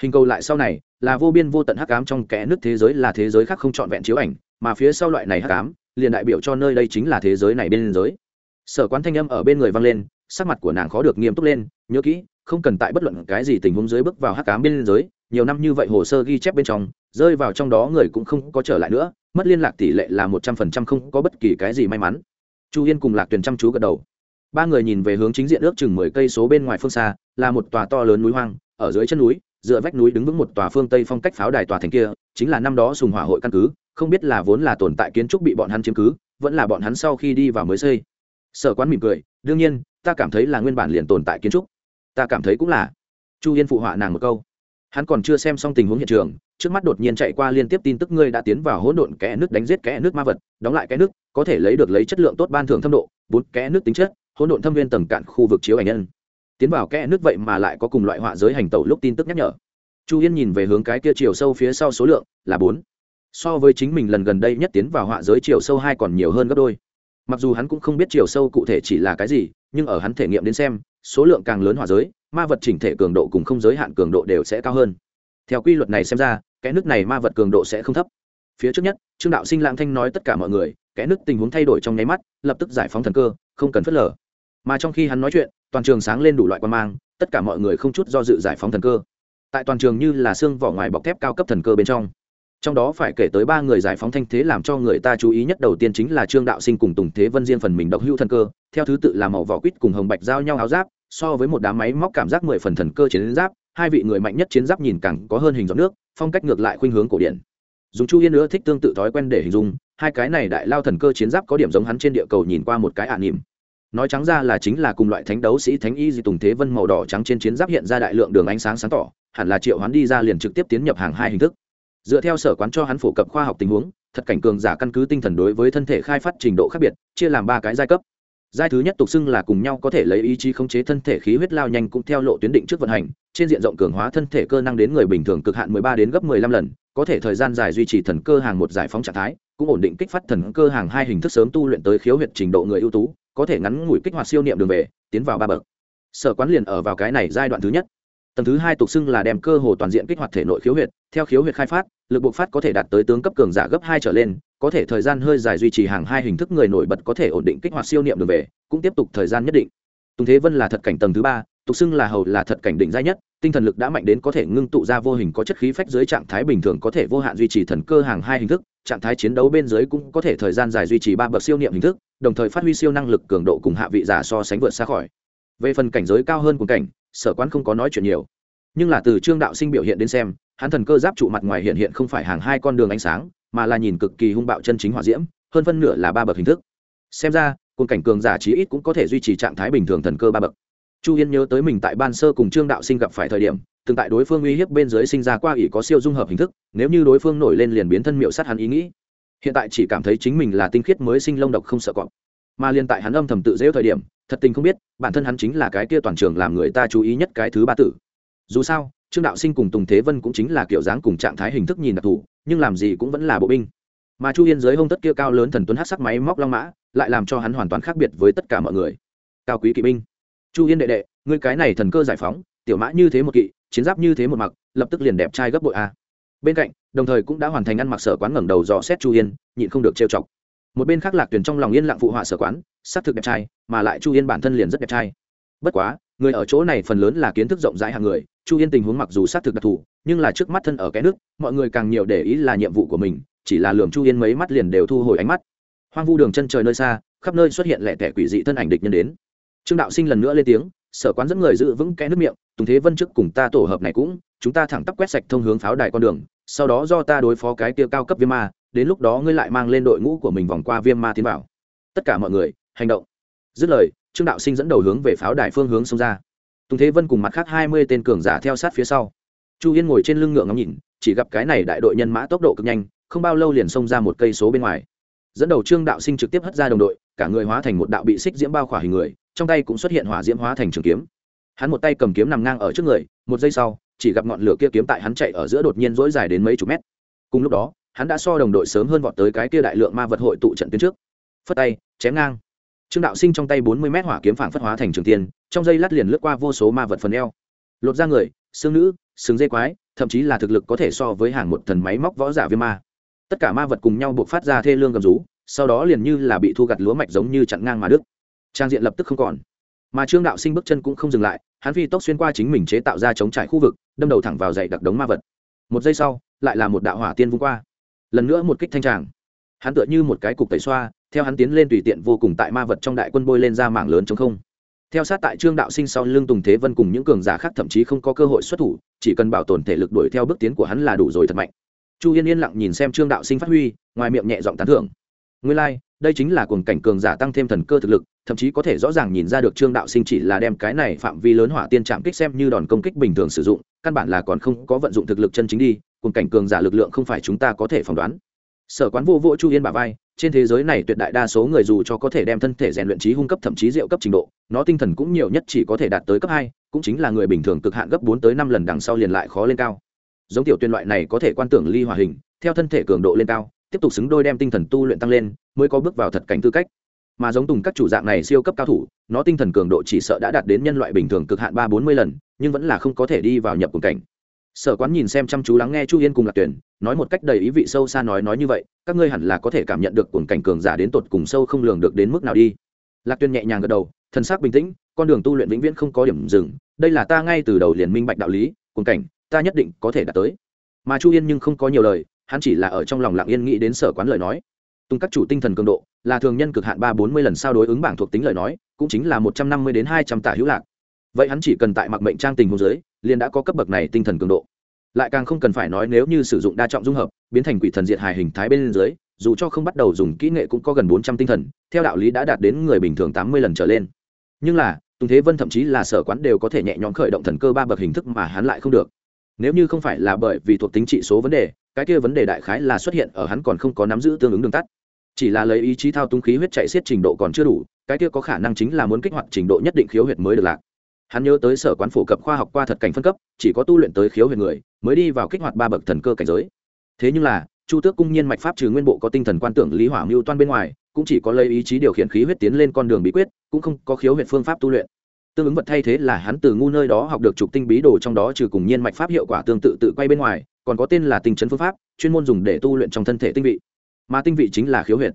Hình cầu lại sau này là vô biên vô tận hắc ám trong kẽ nước thế giới là thế giới khác không trọn vẹn chiếu ảnh, mà phía sau loại này hắc ám liền đại biểu cho nơi đây chính là thế giới này bên giới sở quán thanh âm ở bên người vang lên, sắc mặt của nàng khó được nghiêm túc lên, nhớ kỹ, không cần tại bất luận cái gì tình huống dưới bước vào hắc ám bên giới nhiều năm như vậy hồ sơ ghi chép bên trong, rơi vào trong đó người cũng không có trở lại nữa, mất liên lạc tỷ lệ là một trăm phần trăm không có bất kỳ cái gì may mắn. Chu yên cùng lạc tuyền chăm chú gật đầu ba người nhìn về hướng chính diện ước chừng mười cây số bên ngoài phương xa, là một tòa to lớn núi hoang, ở dưới chân núi, dựa vách núi đứng vững một tòa phương tây phong cách pháo đài tòa thành kia, chính là năm đó sùng hỏa hội căn cứ, không biết là vốn là tồn tại kiến trúc bị bọn hắn chiếm cứ, vẫn là bọn hắn sau khi đi vào mới xây. Sở quán mỉm cười, đương nhiên, ta cảm thấy là nguyên bản liền tồn tại kiến trúc. Ta cảm thấy cũng là. Chu yên phụ họa nàng một câu. Hắn còn chưa xem xong tình huống hiện trường, trước mắt đột nhiên chạy qua liên tiếp tin tức ngươi đã tiến vào hỗn độn kẽ nước đánh giết kẽ nước ma vật, đóng lại kẽ nước, có thể lấy được lấy chất lượng tốt ban thưởng thâm độ, bốn kẽ nước tính chất hỗn độn thâm viên tầng cạn khu vực chiếu ảnh nhân. Tiến vào kẽ nước vậy mà lại có cùng loại họa giới hành tẩu lúc tin tức nhắc nhở. Chu yên nhìn về hướng cái kia chiều sâu phía sau số lượng, là bốn. So với chính mình lần gần đây nhất tiến vào họa giới chiều sâu hai còn nhiều hơn gấp đôi. Mặc dù hắn cũng không biết chiều sâu cụ thể chỉ là cái gì, nhưng ở hắn thể nghiệm đến xem, số lượng càng lớn họa giới, ma vật chỉnh thể cường độ cùng không giới hạn cường độ đều sẽ cao hơn. Theo quy luật này xem ra cái nước này ma vật cường độ sẽ không thấp. Phía trước nhất, trương đạo sinh lãng thanh nói tất cả mọi người cái nước tình huống thay đổi trong nháy mắt, lập tức giải phóng thần cơ, không cần phớt lờ mà trong khi hắn nói chuyện, toàn trường sáng lên đủ loại quan mang, tất cả mọi người không chút do dự giải phóng thần cơ. Tại toàn trường như là xương vỏ ngoài bọc thép cao cấp thần cơ bên trong. Trong đó phải kể tới ba người giải phóng thanh thế làm cho người ta chú ý nhất đầu tiên chính là trương đạo sinh cùng tùng thế vân diên phần mình độc hữu thần cơ. Theo thứ tự là màu vỏ quýt cùng hồng bạch giao nhau áo giáp, so với một đám máy móc cảm giác mười phần thần cơ chiến giáp, hai vị người mạnh nhất chiến giáp nhìn càng có hơn hình giọt nước, phong cách ngược lại khuynh hướng cổ điển. Dùng chu yên nữa thích tương tự thói quen để hình dung, hai cái này đại lao thần cơ chiến giáp có điểm giống hắn trên địa cầu nhìn qua một cái ả nỉm nói trắng ra là chính là cùng loại thánh đấu sĩ thánh y di tùng thế vân màu đỏ trắng trên chiến giáp hiện ra đại lượng đường ánh sáng sáng tỏ, hẳn là triệu hắn đi ra liền trực tiếp tiến nhập hàng hai hình thức. Dựa theo sở quán cho hắn phổ cập khoa học tình huống, thật cảnh cường giả căn cứ tinh thần đối với thân thể khai phát trình độ khác biệt, chia làm ba cái giai cấp. Giai thứ nhất tục xưng là cùng nhau có thể lấy ý chí khống chế thân thể khí huyết lao nhanh cũng theo lộ tuyến định trước vận hành, trên diện rộng cường hóa thân thể cơ năng đến người bình thường cực hạn 13 đến gấp 15 lần, có thể thời gian dài duy trì thần cơ hàng một giải phóng trạng thái, cũng ổn định kích phát thần cơ hàng hai hình thức sớm tu luyện tới khiếu huyệt trình độ người ưu tú có thể ngắn ngủi kích hoạt siêu niệm đường về, tiến vào ba bậc. Sở quán liền ở vào cái này giai đoạn thứ nhất. Tầng thứ hai tục xưng là đem cơ hồ toàn diện kích hoạt thể nội khiếu huyệt, theo khiếu huyệt khai phát, lực bộc phát có thể đạt tới tướng cấp cường giả gấp hai trở lên, có thể thời gian hơi dài duy trì hàng hai hình thức người nổi bật có thể ổn định kích hoạt siêu niệm đường về, cũng tiếp tục thời gian nhất định. Tùng thế vân là thật cảnh tầng thứ ba, tục xưng là hầu là thật cảnh định giai nhất, tinh thần lực đã mạnh đến có thể ngưng tụ ra vô hình có chất khí phách dưới trạng thái bình thường có thể vô hạn duy trì thần cơ hàng hai hình thức, trạng thái chiến đấu bên dưới cũng có thể thời gian dài duy trì ba bậc siêu niệm hình thức đồng thời phát huy siêu năng lực cường độ cùng hạ vị giả so sánh vượt xa khỏi. Về phần cảnh giới cao hơn cùng cảnh, sở quán không có nói chuyện nhiều. Nhưng là từ trương đạo sinh biểu hiện đến xem, hắn thần cơ giáp trụ mặt ngoài hiện hiện không phải hàng hai con đường ánh sáng, mà là nhìn cực kỳ hung bạo chân chính hỏa diễm, hơn phân nửa là ba bậc hình thức. Xem ra, cùng cảnh cường giả chí ít cũng có thể duy trì trạng thái bình thường thần cơ ba bậc. Chu yên nhớ tới mình tại ban sơ cùng trương đạo sinh gặp phải thời điểm, từng tại đối phương uy hiếp bên dưới sinh ra qua ỷ có siêu dung hợp hình thức, nếu như đối phương nổi lên liền biến thân miệu sát hắn ý nghĩ hiện tại chỉ cảm thấy chính mình là tinh khiết mới sinh lông độc không sợ cọp. Mà liên tại hắn âm thầm tự dễu thời điểm, thật tình không biết, bản thân hắn chính là cái kia toàn trường làm người ta chú ý nhất cái thứ ba tử. Dù sao, trương đạo sinh cùng tùng thế vân cũng chính là kiểu dáng cùng trạng thái hình thức nhìn đặc thù, nhưng làm gì cũng vẫn là bộ binh. Mà chu yên dưới hông tất kia cao lớn thần tuấn hát sắc máy móc long mã, lại làm cho hắn hoàn toàn khác biệt với tất cả mọi người. Cao quý kỵ binh. Chu yên đệ đệ, ngươi cái này thần cơ giải phóng, tiểu mã như thế một kỵ, chiến giáp như thế một mặc, lập tức liền đẹp trai gấp bội a. Bên cạnh đồng thời cũng đã hoàn thành ăn mặc sở quán ngẩng đầu dò xét chu yên, nhịn không được trêu chọc. Một bên khác lạc tuyển trong lòng yên lặng phụ họa sở quán s ắ c thực đẹp trai, mà lại chu yên bản thân liền rất đẹp trai. Bất quá, người ở chỗ này phần lớn là kiến thức rộng rãi hàng người, chu yên tình huống mặc dù s á c thực đặc thù, nhưng là trước mắt thân ở cái nước, mọi người càng nhiều để ý là nhiệm vụ của mình, chỉ là lường chu yên mấy mắt liền đều thu hồi ánh mắt. Hoang vu đường chân trời nơi xa, khắp nơi xuất hiện lẻ tẻ quỷ dị thân ảnh địch nhân đến. Trương đạo sinh lần nữa lên tiếng, sở quán dẫn người giữ vững cái nước miệng, tùng thế vân trước cùng ta tổ hợp này cũng, chúng ta thẳng tắp quét sạch thông hướng pháo đài con đường sau đó do ta đối phó cái kia cao cấp viêm ma, đến lúc đó ngươi lại mang lên đội ngũ của mình vòng qua viêm ma tiến vào. Tất cả mọi người, hành động. Dứt lời, trương đạo sinh dẫn đầu hướng về pháo đài phương hướng xông ra. Tùng thế vân cùng mặt khác hai mươi tên cường giả theo sát phía sau. Chu yên ngồi trên lưng ngựa ngắm nhìn, chỉ gặp cái này đại đội nhân mã tốc độ cực nhanh, không bao lâu liền xông ra một cây số bên ngoài. Dẫn đầu trương đạo sinh trực tiếp hất ra đồng đội, cả người hóa thành một đạo bị xích diễm bao khỏa hình người, trong tay cũng xuất hiện hỏa diễm hóa thành trường kiếm. Hắn một tay cầm kiếm nằm ngang ở trước người, một giây sau chỉ gặp ngọn lửa kia kiếm tại hắn chạy ở giữa đột nhiên dỗi dài đến mấy chục mét. Cùng lúc đó, hắn đã so đồng đội sớm hơn vọt tới cái kia đại lượng ma vật hội tụ trận tuyến trước. Phất tay, chém ngang. Trương đạo sinh trong tay bốn mươi mét hỏa kiếm phảng phất hóa thành trường tiên, trong dây lát liền lướt qua vô số ma vật phần eo. Lột ra người, xương nữ, xương dây quái, thậm chí là thực lực có thể so với hàng một thần máy móc võ giả viêm ma. Tất cả ma vật cùng nhau buộc phát ra thê lương gầm rú, sau đó liền như là bị thu gặt lúa mạch giống như chặn ngang mà đứt. Trang diện lập tức không còn. Mà trương đạo sinh bước chân cũng không dừng lại hắn phi tốc xuyên qua chính mình chế tạo ra chống trải khu vực, đâm đầu thẳng vào dậy đặc đống ma vật. Một giây sau, lại là một đạo hỏa tiên vung qua. Lần nữa một kích thanh tràng. Hắn tựa như một cái cục tẩy xoa, theo hắn tiến lên tùy tiện vô cùng tại ma vật trong đại quân bôi lên ra mảng lớn chống không. Theo sát tại trương đạo sinh sau lưng tùng thế vân cùng những cường giả khác thậm chí không có cơ hội xuất thủ, chỉ cần bảo tồn thể lực đuổi theo bước tiến của hắn là đủ rồi thật mạnh. Chu yên yên lặng nhìn xem trương đạo sinh phát huy, ngoài miệng nhẹ giọng tán thưởng nguyên lai、like, đây chính là cuồng cảnh cường giả tăng thêm thần cơ thực lực thậm chí có thể rõ ràng nhìn ra được trương đạo sinh chỉ là đem cái này phạm vi lớn hỏa tiên chạm kích xem như đòn công kích bình thường sử dụng căn bản là còn không có vận dụng thực lực chân chính đi cuồng cảnh cường giả lực lượng không phải chúng ta có thể phỏng đoán. Sở quán vô vô chu yên bả vai trên thế giới này tuyệt đại đa số người dù cho có thể đem thân thể rèn luyện trí hung cấp thậm chí rượu cấp trình độ nó tinh thần cũng nhiều nhất chỉ có thể đạt tới cấp hai cũng chính là người bình thường cực hạn gấp bốn tới năm lần đằng sau liền lại khó lên cao. Giống tiểu tuyên loại này có thể quan tưởng ly hòa hình theo thân thể cường độ lên cao tiếp tục xứng đôi đem tinh thần tu luyện tăng lên, mới có bước vào thật cảnh tư cách. Mà giống tùng các chủ dạng này siêu cấp cao thủ, nó tinh thần cường độ chỉ sợ đã đạt đến nhân loại bình thường cực hạn ba bốn mươi lần, nhưng vẫn là không có thể đi vào nhập cùng cảnh. Sở quán nhìn xem chăm chú lắng nghe chu yên cùng lạc tuyển, nói một cách đầy ý vị sâu xa nói nói như vậy, các ngươi hẳn là có thể cảm nhận được cuồng cảnh cường giả đến tột cùng sâu không lường được đến mức nào đi. Lạc tuyển nhẹ nhàng gật đầu thân xác bình tĩnh, con đường tu luyện vĩnh viễn không có điểm dừng, đây là ta ngay từ đầu liền minh bạch đạo lý cuồng cảnh, ta nhất định có thể đạt tới. Mà chu yên nhưng không có nhiều lời hắn chỉ là ở trong lòng lặng yên nghĩ đến sở quán lời nói. Tung các chủ tinh thần cường độ, là thường nhân cực hạn ba bốn mươi lần sao đối ứng bảng thuộc tính lời nói, cũng chính là một trăm năm mươi đến hai trăm tả hữu lạc. Vậy hắn chỉ cần tại mặc mệnh trang tình hồ dưới liền đã có cấp bậc này tinh thần cường độ. Lại càng không cần phải nói nếu như sử dụng đa trọng dung hợp, biến thành quỷ thần diệt hài hình thái bên dưới, dù cho không bắt đầu dùng kỹ nghệ cũng có gần bốn trăm tinh thần, theo đạo lý đã đạt đến người bình thường tám mươi lần trở lên. Nhưng là, tùng thế vân thậm chí là sở quán đều có thể nhẹ nhõm khởi động thần cơ ba bậc hình thức mà hắn lại không được. Nếu như không phải là bởi vì thuộc tính trị số vấn đề cái kia vấn đề đại khái là xuất hiện ở hắn còn không có nắm giữ tương ứng đường tắt. Chỉ là lấy ý chí thao túng khí huyết chạy xiết trình độ còn chưa đủ, cái kia có khả năng chính là muốn kích hoạt trình độ nhất định khiếu huyệt mới được lạc. Hắn nhớ tới sở quán phổ cập khoa học qua thật cảnh phân cấp, chỉ có tu luyện tới khiếu huyệt người, mới đi vào kích hoạt ba bậc thần cơ cảnh giới. Thế nhưng là, chu tước cung nhiên mạch pháp trừ nguyên bộ có tinh thần quan tưởng lý hỏa mưu toan bên ngoài, cũng chỉ có lấy ý chí điều khiển khí huyết tiến lên con đường bí quyết, cũng không có khiếu huyệt phương pháp tu luyện. Tương ứng vật thay thế là hắn từ ngu nơi đó học được trục tinh bí đồ trong đó trừ cùng nhiên mạch pháp hiệu quả tương tự tự quay bên ngoài còn có tên là tinh chấn phương pháp, chuyên môn dùng để tu luyện trong thân thể tinh vị. Mà tinh vị chính là khiếu huyệt.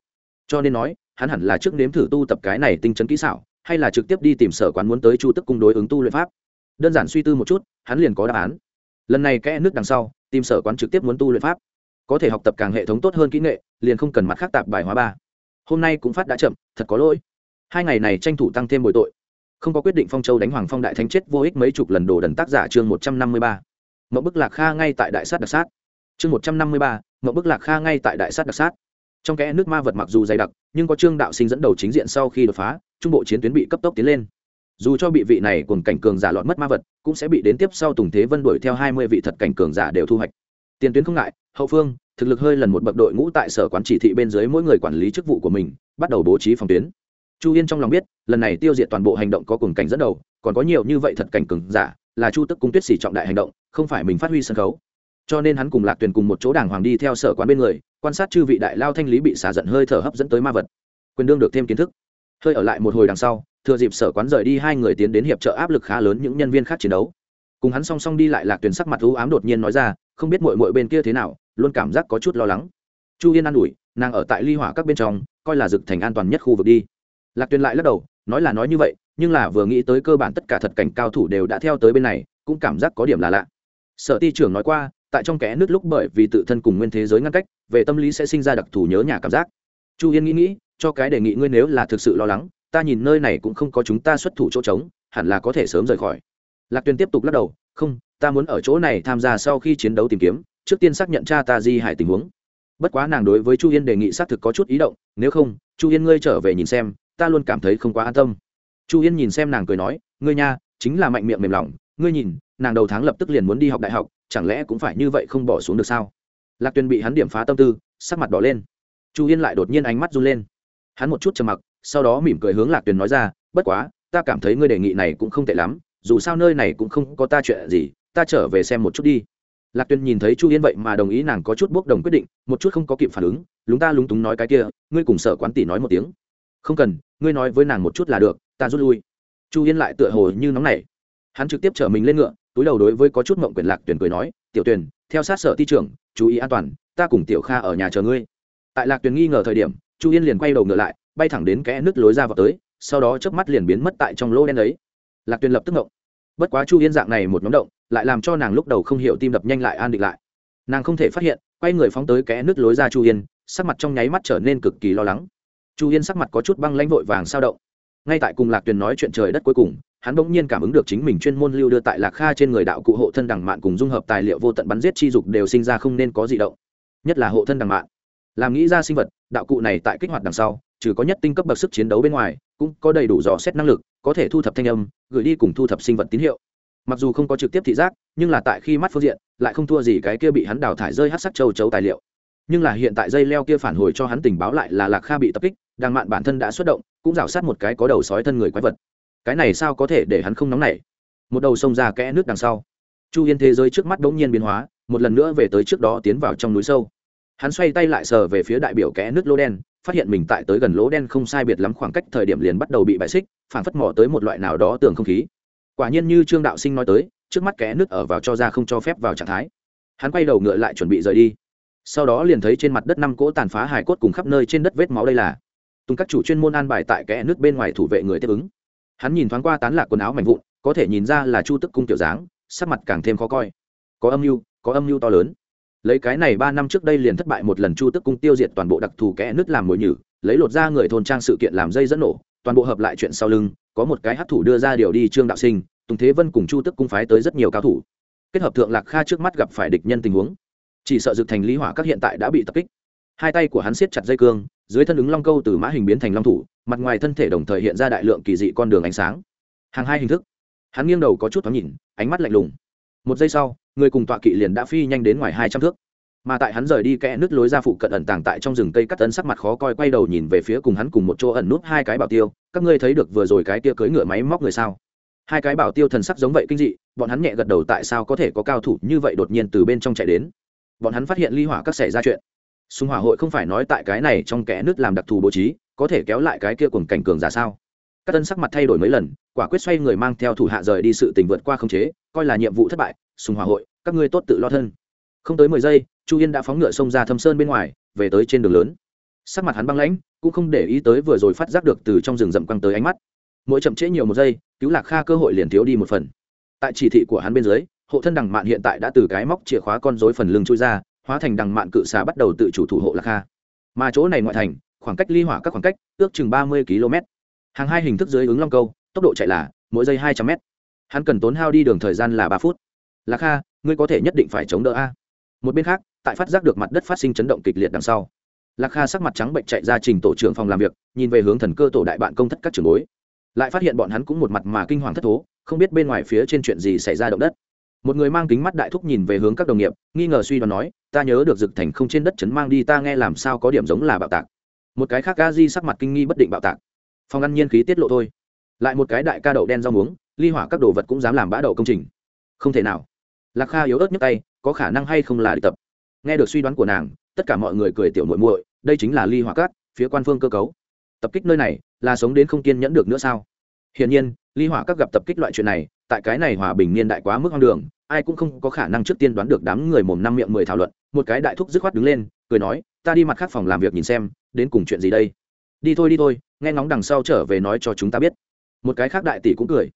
Cho nên nói, hắn hẳn là trước nếm thử tu tập cái này tinh chấn kỹ xảo, hay là trực tiếp đi tìm sở quán muốn tới chu tức cung đối ứng tu luyện pháp. Đơn giản suy tư một chút, hắn liền có đáp án. Lần này kẽ nước đằng sau, tìm sở quán trực tiếp muốn tu luyện pháp. Có thể học tập càng hệ thống tốt hơn kỹ nghệ, liền không cần mặt khác tạp bài hóa ba. Hôm nay cũng phát đã chậm, thật có lỗi. Hai ngày này tranh thủ tăng thêm bồi tội. Không có quyết định phong châu đánh hoàng phong đại thánh chết vô ích mấy chục lần đồ đần tác giả chương một trăm năm mươi ba mậu bức lạc kha ngay tại đại sát đặc sát. Chương một trăm năm mươi ba mậu bức lạc kha ngay tại đại sát đặc sát. Trong kẽ nước ma vật mặc dù dày đặc, nhưng có trương đạo sinh dẫn đầu chính diện sau khi đột phá, trung bộ chiến tuyến bị cấp tốc tiến lên. Dù cho bị vị này cùng cảnh cường giả lọt mất ma vật, cũng sẽ bị đến tiếp sau tùng thế vân đuổi theo hai mươi vị thật cảnh cường giả đều thu hoạch. Tiền tuyến không ngại, hậu phương, thực lực hơi lần một bậc đội ngũ tại sở quán chỉ thị bên dưới mỗi người quản lý chức vụ của mình, bắt đầu bố trí phòng tuyến. Chu yên trong lòng biết, lần này tiêu diệt toàn bộ hành động có cùng cảnh dẫn đầu, còn có nhiều như vậy thật cảnh cường giả, là chu tức cung tuyết xỉ trọng đại hành động không phải mình phát huy sân khấu. Cho nên hắn cùng lạc tuyền cùng một chỗ đàng hoàng đi theo sở quán bên người, quan sát chư vị đại lao thanh lý bị xả giận hơi thở hấp dẫn tới ma vật. Quyền đương được thêm kiến thức. Hơi ở lại một hồi đằng sau, thừa dịp sở quán rời đi hai người tiến đến hiệp trợ áp lực khá lớn những nhân viên khác chiến đấu. Cùng hắn song song đi lại lạc tuyền sắc mặt u ám đột nhiên nói ra, không biết mội mội bên kia thế nào, luôn cảm giác có chút lo lắng. Chu yên an ủi, nàng ở tại ly hỏa các bên trong, coi là dực thành an toàn nhất khu vực đi. Lạc tuyền lại lắc đầu, nói là nói như vậy, nhưng là vừa nghĩ tới cơ bản tất cả thật cảnh cao thủ đều đã theo tới bên này, cũng cảm giác có điểm là lạ sở ti trưởng nói qua, tại trong kẽ nước lúc bởi vì tự thân cùng nguyên thế giới ngăn cách, về tâm lý sẽ sinh ra đặc thù nhớ nhà cảm giác. Chu yên nghĩ nghĩ, cho cái đề nghị ngươi nếu là thực sự lo lắng, ta nhìn nơi này cũng không có chúng ta xuất thủ chỗ trống, hẳn là có thể sớm rời khỏi. Lạc tuyền tiếp tục lắc đầu, không, ta muốn ở chỗ này tham gia sau khi chiến đấu tìm kiếm, trước tiên xác nhận cha ta di hải tình huống. Bất quá nàng đối với chu yên đề nghị xác thực có chút ý động, nếu không, chu yên ngươi trở về nhìn xem, ta luôn cảm thấy không quá an tâm. Chu yên nhìn xem nàng cười nói, ngươi nha, chính là mạnh miệng mềm lòng, ngươi nhìn nàng đầu tháng lập tức liền muốn đi học đại học, chẳng lẽ cũng phải như vậy không bỏ xuống được sao? Lạc tuyền bị hắn điểm phá tâm tư, sắc mặt đỏ lên. Chu yên lại đột nhiên ánh mắt run lên. Hắn một chút trầm mặc, sau đó mỉm cười hướng lạc tuyền nói ra, bất quá, ta cảm thấy ngươi đề nghị này cũng không tệ lắm, dù sao nơi này cũng không có ta chuyện gì, ta trở về xem một chút đi. Lạc tuyền nhìn thấy chu yên vậy mà đồng ý, nàng có chút bốc đồng quyết định, một chút không có kịp phản ứng, lúng ta lúng túng nói cái kia, ngươi cùng sở quán tỷ nói một tiếng. Không cần, ngươi nói với nàng một chút là được, ta rút lui. Chu yên lại tựa hồ như nóng này hắn trực tiếp chở mình lên ngựa túi đầu đối với có chút mộng quyền lạc tuyển cười nói, tiểu tuyển theo sát sở ti trưởng, chú ý an toàn, ta cùng tiểu kha ở nhà chờ ngươi. Tại lạc tuyển nghi ngờ thời điểm, chu yên liền quay đầu ngựa lại, bay thẳng đến kẽ nước lối ra vào tới, sau đó chớp mắt liền biến mất tại trong lỗ đen ấy. Lạc tuyển lập tức ngộng. Bất quá chu yên dạng này một nhóm động, lại làm cho nàng lúc đầu không hiểu tim đập nhanh lại an định lại. Nàng không thể phát hiện, quay người phóng tới kẽ nước lối ra chu yên, sắc mặt trong nháy mắt trở nên cực kỳ lo lắng. Chu yên sắc mặt có chút băng lãnh vội vàng sao động ngay tại cùng lạc tuyền nói chuyện trời đất cuối cùng, hắn bỗng nhiên cảm ứng được chính mình chuyên môn lưu đưa tại lạc kha trên người đạo cụ hộ thân đằng mạn cùng dung hợp tài liệu vô tận bắn giết chi dục đều sinh ra không nên có gì động. Nhất là hộ thân đằng mạn. Làm nghĩ ra sinh vật, đạo cụ này tại kích hoạt đằng sau, trừ có nhất tinh cấp bậc sức chiến đấu bên ngoài, cũng có đầy đủ dò xét năng lực, có thể thu thập thanh âm, gửi đi cùng thu thập sinh vật tín hiệu. Mặc dù không có trực tiếp thị giác, nhưng là tại khi mắt phương diện, lại không thua gì cái kia bị hắn đào thải rơi hát sắc châu chấu tài liệu. Nhưng là hiện tại dây leo kia phản hồi cho hắn tình báo lại là lạc kha bị tập kích, đằng mạn bản thân đã xuất động cũng rảo sát một cái có đầu sói thân người quái vật. Cái này sao có thể để hắn không nóng nảy? Một đầu sông ra kẽ nước đằng sau. Chu yên thế giới trước mắt bỗng nhiên biến hóa, một lần nữa về tới trước đó tiến vào trong núi sâu. Hắn xoay tay lại sờ về phía đại biểu kẽ nước lỗ đen, phát hiện mình tại tới gần lỗ đen không sai biệt lắm khoảng cách thời điểm liền bắt đầu bị bại xích, phản phất mỏ tới một loại nào đó tường không khí. Quả nhiên như trương đạo sinh nói tới, trước mắt kẽ nước ở vào cho ra không cho phép vào trạng thái. Hắn quay đầu ngựa lại chuẩn bị rời đi. Sau đó liền thấy trên mặt đất năm cỗ tàn phá hài cốt cùng khắp nơi trên đất vết máu đây là tùng các chủ chuyên môn an bài tại kẽ nước bên ngoài thủ vệ người tiếp ứng. Hắn nhìn thoáng qua tán lạc quần áo mảnh vụn, có thể nhìn ra là chu tức cung tiểu dáng, sắc mặt càng thêm khó coi. Có âm mưu, có âm mưu to lớn. Lấy cái này ba năm trước đây liền thất bại một lần chu tức cung tiêu diệt toàn bộ đặc thù kẽ nước làm mồi nhử, lấy lột ra người thôn trang sự kiện làm dây dẫn nổ, toàn bộ hợp lại chuyện sau lưng, có một cái hát thủ đưa ra điều đi trương đạo sinh, tùng thế vân cùng chu tức cung phái tới rất nhiều cao thủ. Kết hợp thượng lạc kha trước mắt gặp phải địch nhân tình huống. Chỉ sợ dực thành lý hỏa các hiện tại đã bị tập kích. Hai tay của hắn siết chặt dây cương dưới thân ứng long câu từ mã hình biến thành long thủ, mặt ngoài thân thể đồng thời hiện ra đại lượng kỳ dị con đường ánh sáng. Hàng hai hình thức. Hắn nghiêng đầu có chút thoáng nhìn, ánh mắt lạnh lùng. Một giây sau, người cùng tọa kỵ liền đã phi nhanh đến ngoài hai trăm thước. Mà tại hắn rời đi kẽ nứt lối ra phụ cận ẩn tàng tại trong rừng cây cắt tấn sắc mặt khó coi quay đầu nhìn về phía cùng hắn cùng một chỗ ẩn nút hai cái bảo tiêu. Các ngươi thấy được vừa rồi cái tia cưới ngựa máy móc người sao? Hai cái bảo tiêu thần sắc giống vậy kinh dị, bọn hắn nhẹ gật đầu tại sao có thể có cao thủ như vậy đột nhiên từ bên trong chạy đến? Bọn hắn phát hiện ly hỏa các xảy ra chuyện xung hỏa hội không phải nói tại cái này trong kẽ nước làm đặc thù bố trí, có thể kéo lại cái kia cùng cảnh cường giả sao? Các tân sắc mặt thay đổi mấy lần, quả quyết xoay người mang theo thủ hạ rời đi sự tình vượt qua không chế, coi là nhiệm vụ thất bại xung hỏa hội, các ngươi tốt tự lo thân. Không tới mười giây, chu yên đã phóng ngựa xông ra thâm sơn bên ngoài, về tới trên đường lớn. Sắc mặt hắn băng lãnh, cũng không để ý tới vừa rồi phát giác được từ trong rừng rậm quăng tới ánh mắt. Mỗi chậm trễ nhiều một giây, cứu lạc kha cơ hội liền thiếu đi một phần. Tại chỉ thị của hắn bên dưới, hộ thân đằng mạn hiện tại đã từ cái móc chìa khóa con dối phần lưng chui ra hóa thành đằng mạn cự xà bắt đầu tự chủ thủ hộ lạc kha. Mà chỗ này ngoại thành, khoảng cách ly hỏa các khoảng cách, ước chừng ba mươi km. Hàng hai hình thức dưới ứng long câu, tốc độ chạy là mỗi giây hai trăm m hắn cần tốn hao đi đường thời gian là ba phút. Lạc kha, ngươi có thể nhất định phải chống đỡ a. Một bên khác, tại phát giác được mặt đất phát sinh chấn động kịch liệt đằng sau, lạc kha sắc mặt trắng bệnh chạy ra trình tổ trưởng phòng làm việc, nhìn về hướng thần cơ tổ đại bạn công thất các trường bối. Lại phát hiện bọn hắn cũng một mặt mà kinh hoàng thất thố, không biết bên ngoài phía trên chuyện gì xảy ra động đất một người mang kính mắt đại thúc nhìn về hướng các đồng nghiệp, nghi ngờ suy đoán nói, ta nhớ được dực thành không trên đất chấn mang đi, ta nghe làm sao có điểm giống là bạo tạc. Một cái khác ga di sắc mặt kinh nghi bất định bạo tạc. Phòng ăn nhiên khí tiết lộ thôi. Lại một cái đại ca đậu đen rau muống, ly hỏa các đồ vật cũng dám làm bã đậu công trình. Không thể nào. Lạc kha yếu ớt nhấc tay, có khả năng hay không là đi tập? Nghe được suy đoán của nàng, tất cả mọi người cười tiểu muội muội, đây chính là ly hỏa cát, phía quan phương cơ cấu. Tập kích nơi này, là sống đến không kiên nhẫn được nữa sao? Hiển nhiên, ly hỏa các gặp tập kích loại chuyện này, tại cái này hòa bình niên đại quá mức hoang đường, ai cũng không có khả năng trước tiên đoán được đám người mồm năm miệng mười thảo luận. Một cái đại thúc dứt khoát đứng lên, cười nói, ta đi mặt khác phòng làm việc nhìn xem, đến cùng chuyện gì đây? Đi thôi đi thôi, nghe ngóng đằng sau trở về nói cho chúng ta biết. Một cái khác đại tỷ cũng cười.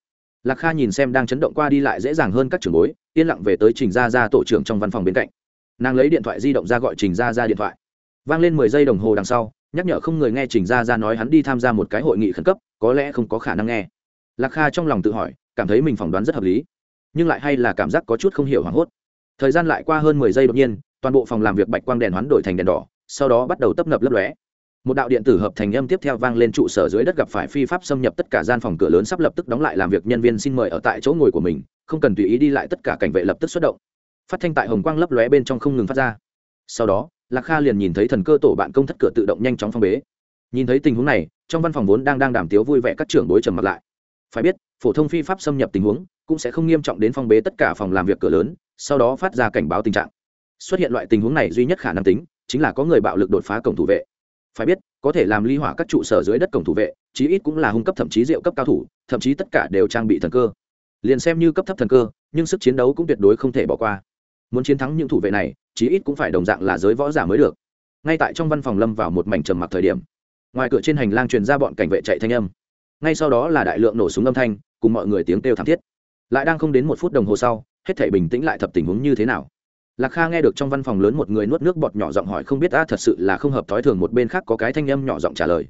Lạc kha nhìn xem đang chấn động qua đi lại dễ dàng hơn các trưởng bối, yên lặng về tới trình gia gia tổ trưởng trong văn phòng bên cạnh. Nàng lấy điện thoại di động ra gọi trình gia gia điện thoại. Vang lên mười giây đồng hồ đằng sau nhắc nhở không người nghe trình Ra Ra nói hắn đi tham gia một cái hội nghị khẩn cấp, có lẽ không có khả năng nghe. Lạc kha trong lòng tự hỏi, cảm thấy mình phỏng đoán rất hợp lý, nhưng lại hay là cảm giác có chút không hiểu hoảng hốt. Thời gian lại qua hơn mười giây đột nhiên, toàn bộ phòng làm việc bạch quang đèn hoán đổi thành đèn đỏ, sau đó bắt đầu tấp nập lấp lóe. Một đạo điện tử hợp thành âm tiếp theo vang lên trụ sở dưới đất gặp phải phi pháp xâm nhập tất cả gian phòng cửa lớn sắp lập tức đóng lại làm việc nhân viên xin mời ở tại chỗ ngồi của mình, không cần tùy ý đi lại tất cả cảnh vệ lập tức xuất động. Phát thanh tại hồng quang lấp lóe bên trong không ngừng phát ra. Sau đó lạc kha liền nhìn thấy thần cơ tổ bạn công thất cửa tự động nhanh chóng phong bế. Nhìn thấy tình huống này, trong văn phòng vốn đang đang đàm tiếu vui vẻ các trưởng bối trầm mặt lại. Phải biết, phổ thông phi pháp xâm nhập tình huống cũng sẽ không nghiêm trọng đến phong bế tất cả phòng làm việc cửa lớn, sau đó phát ra cảnh báo tình trạng. Xuất hiện loại tình huống này duy nhất khả năng tính chính là có người bạo lực đột phá cổng thủ vệ. Phải biết, có thể làm ly hỏa các trụ sở dưới đất cổng thủ vệ, chí ít cũng là hung cấp thậm chí rượu cấp cao thủ, thậm chí tất cả đều trang bị thần cơ. Liền xem như cấp thấp thần cơ, nhưng sức chiến đấu cũng tuyệt đối không thể bỏ qua. Muốn chiến thắng những thủ vệ này chí ít cũng phải đồng dạng là giới võ giả mới được. Ngay tại trong văn phòng lâm vào một mảnh trầm mặc thời điểm, ngoài cửa trên hành lang truyền ra bọn cảnh vệ chạy thanh âm. Ngay sau đó là đại lượng nổ súng âm thanh, cùng mọi người tiếng kêu thảm thiết. Lại đang không đến một phút đồng hồ sau, hết thể bình tĩnh lại thập tình huống như thế nào? Lạc kha nghe được trong văn phòng lớn một người nuốt nước bọt nhỏ giọng hỏi không biết ta thật sự là không hợp thói thường một bên khác có cái thanh âm nhỏ giọng trả lời.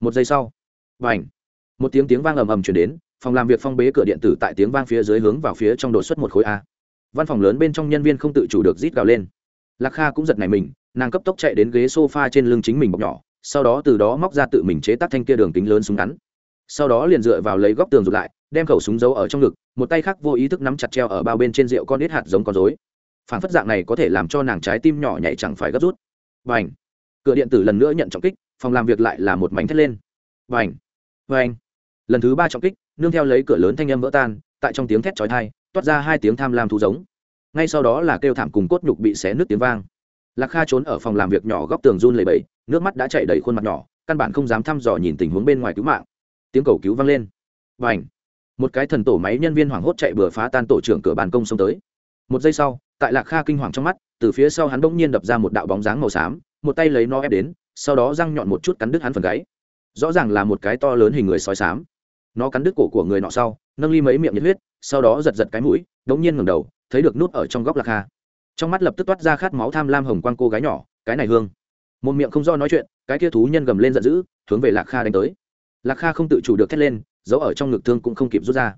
Một giây sau và ảnh một tiếng tiếng vang ầm ầm chuyển đến, phòng làm việc phong bế cửa điện tử tại tiếng vang phía dưới hướng vào phía trong đột xuất một khối a. Văn phòng lớn bên trong nhân viên không tự chủ được rít gào lên lạc kha cũng giật này mình, nàng cấp tốc chạy đến ghế s o f a trên lưng chính mình bọc nhỏ, sau đó từ đó móc ra tự mình chế tác thanh kia đường kính lớn súng ngắn. Sau đó liền dựa vào lấy góc tường rụt lại, đem khẩu súng giấu ở trong ngực, một tay khác vô ý thức nắm chặt treo ở bao bên trên rượu con ít hạt giống con dối phản phất dạng này có thể làm cho nàng trái tim nhỏ nhảy chẳng phải gấp rút. Và ảnh cửa điện tử lần nữa nhận trọng kích, phòng làm việc lại là một mảnh thét lên. Và ảnh n ảnh lần thứ ba trọng kích, nương theo lấy cửa lớn thanh âm vỡ tan, tại trong tiếng thét chói thai toát ra hai tiếng tham lam thú giống ngay sau đó là kêu thảm cùng cốt nhục bị xé nước tiếng vang. Lạc kha trốn ở phòng làm việc nhỏ góc tường run lầy bẫy nước mắt đã chảy đầy khuôn mặt nhỏ, căn bản không dám thăm dò nhìn tình huống bên ngoài cứu mạng. Tiếng cầu cứu vang lên. Và ảnh một cái thần tổ máy nhân viên hoảng hốt chạy bừa phá tan tổ trưởng cửa bàn công xông tới. Một giây sau, tại lạc kha kinh hoàng trong mắt, từ phía sau hắn bỗng nhiên đập ra một đạo bóng dáng màu xám, một tay lấy nó ép đến, sau đó răng nhọn một chút cắn đứt hắn phần gáy. Rõ ràng là một cái to lớn hình người sói xám. Nó cắn đứt cổ của người nọ sau, nâng ly mấy miệng nhiệt huyết, sau đó giật giật cái mũi, đống nhiên ngẩng đầu thấy được nút ở trong góc lạc kha trong mắt lập tức toát ra khát máu tham lam hồng quang cô gái nhỏ, cái này hương. Một miệng không do nói chuyện, cái kia thú nhân gầm lên giận dữ, hướng về lạc kha đánh tới. Lạc kha không tự chủ được thét lên giấu ở trong ngực thương cũng không kịp rút ra.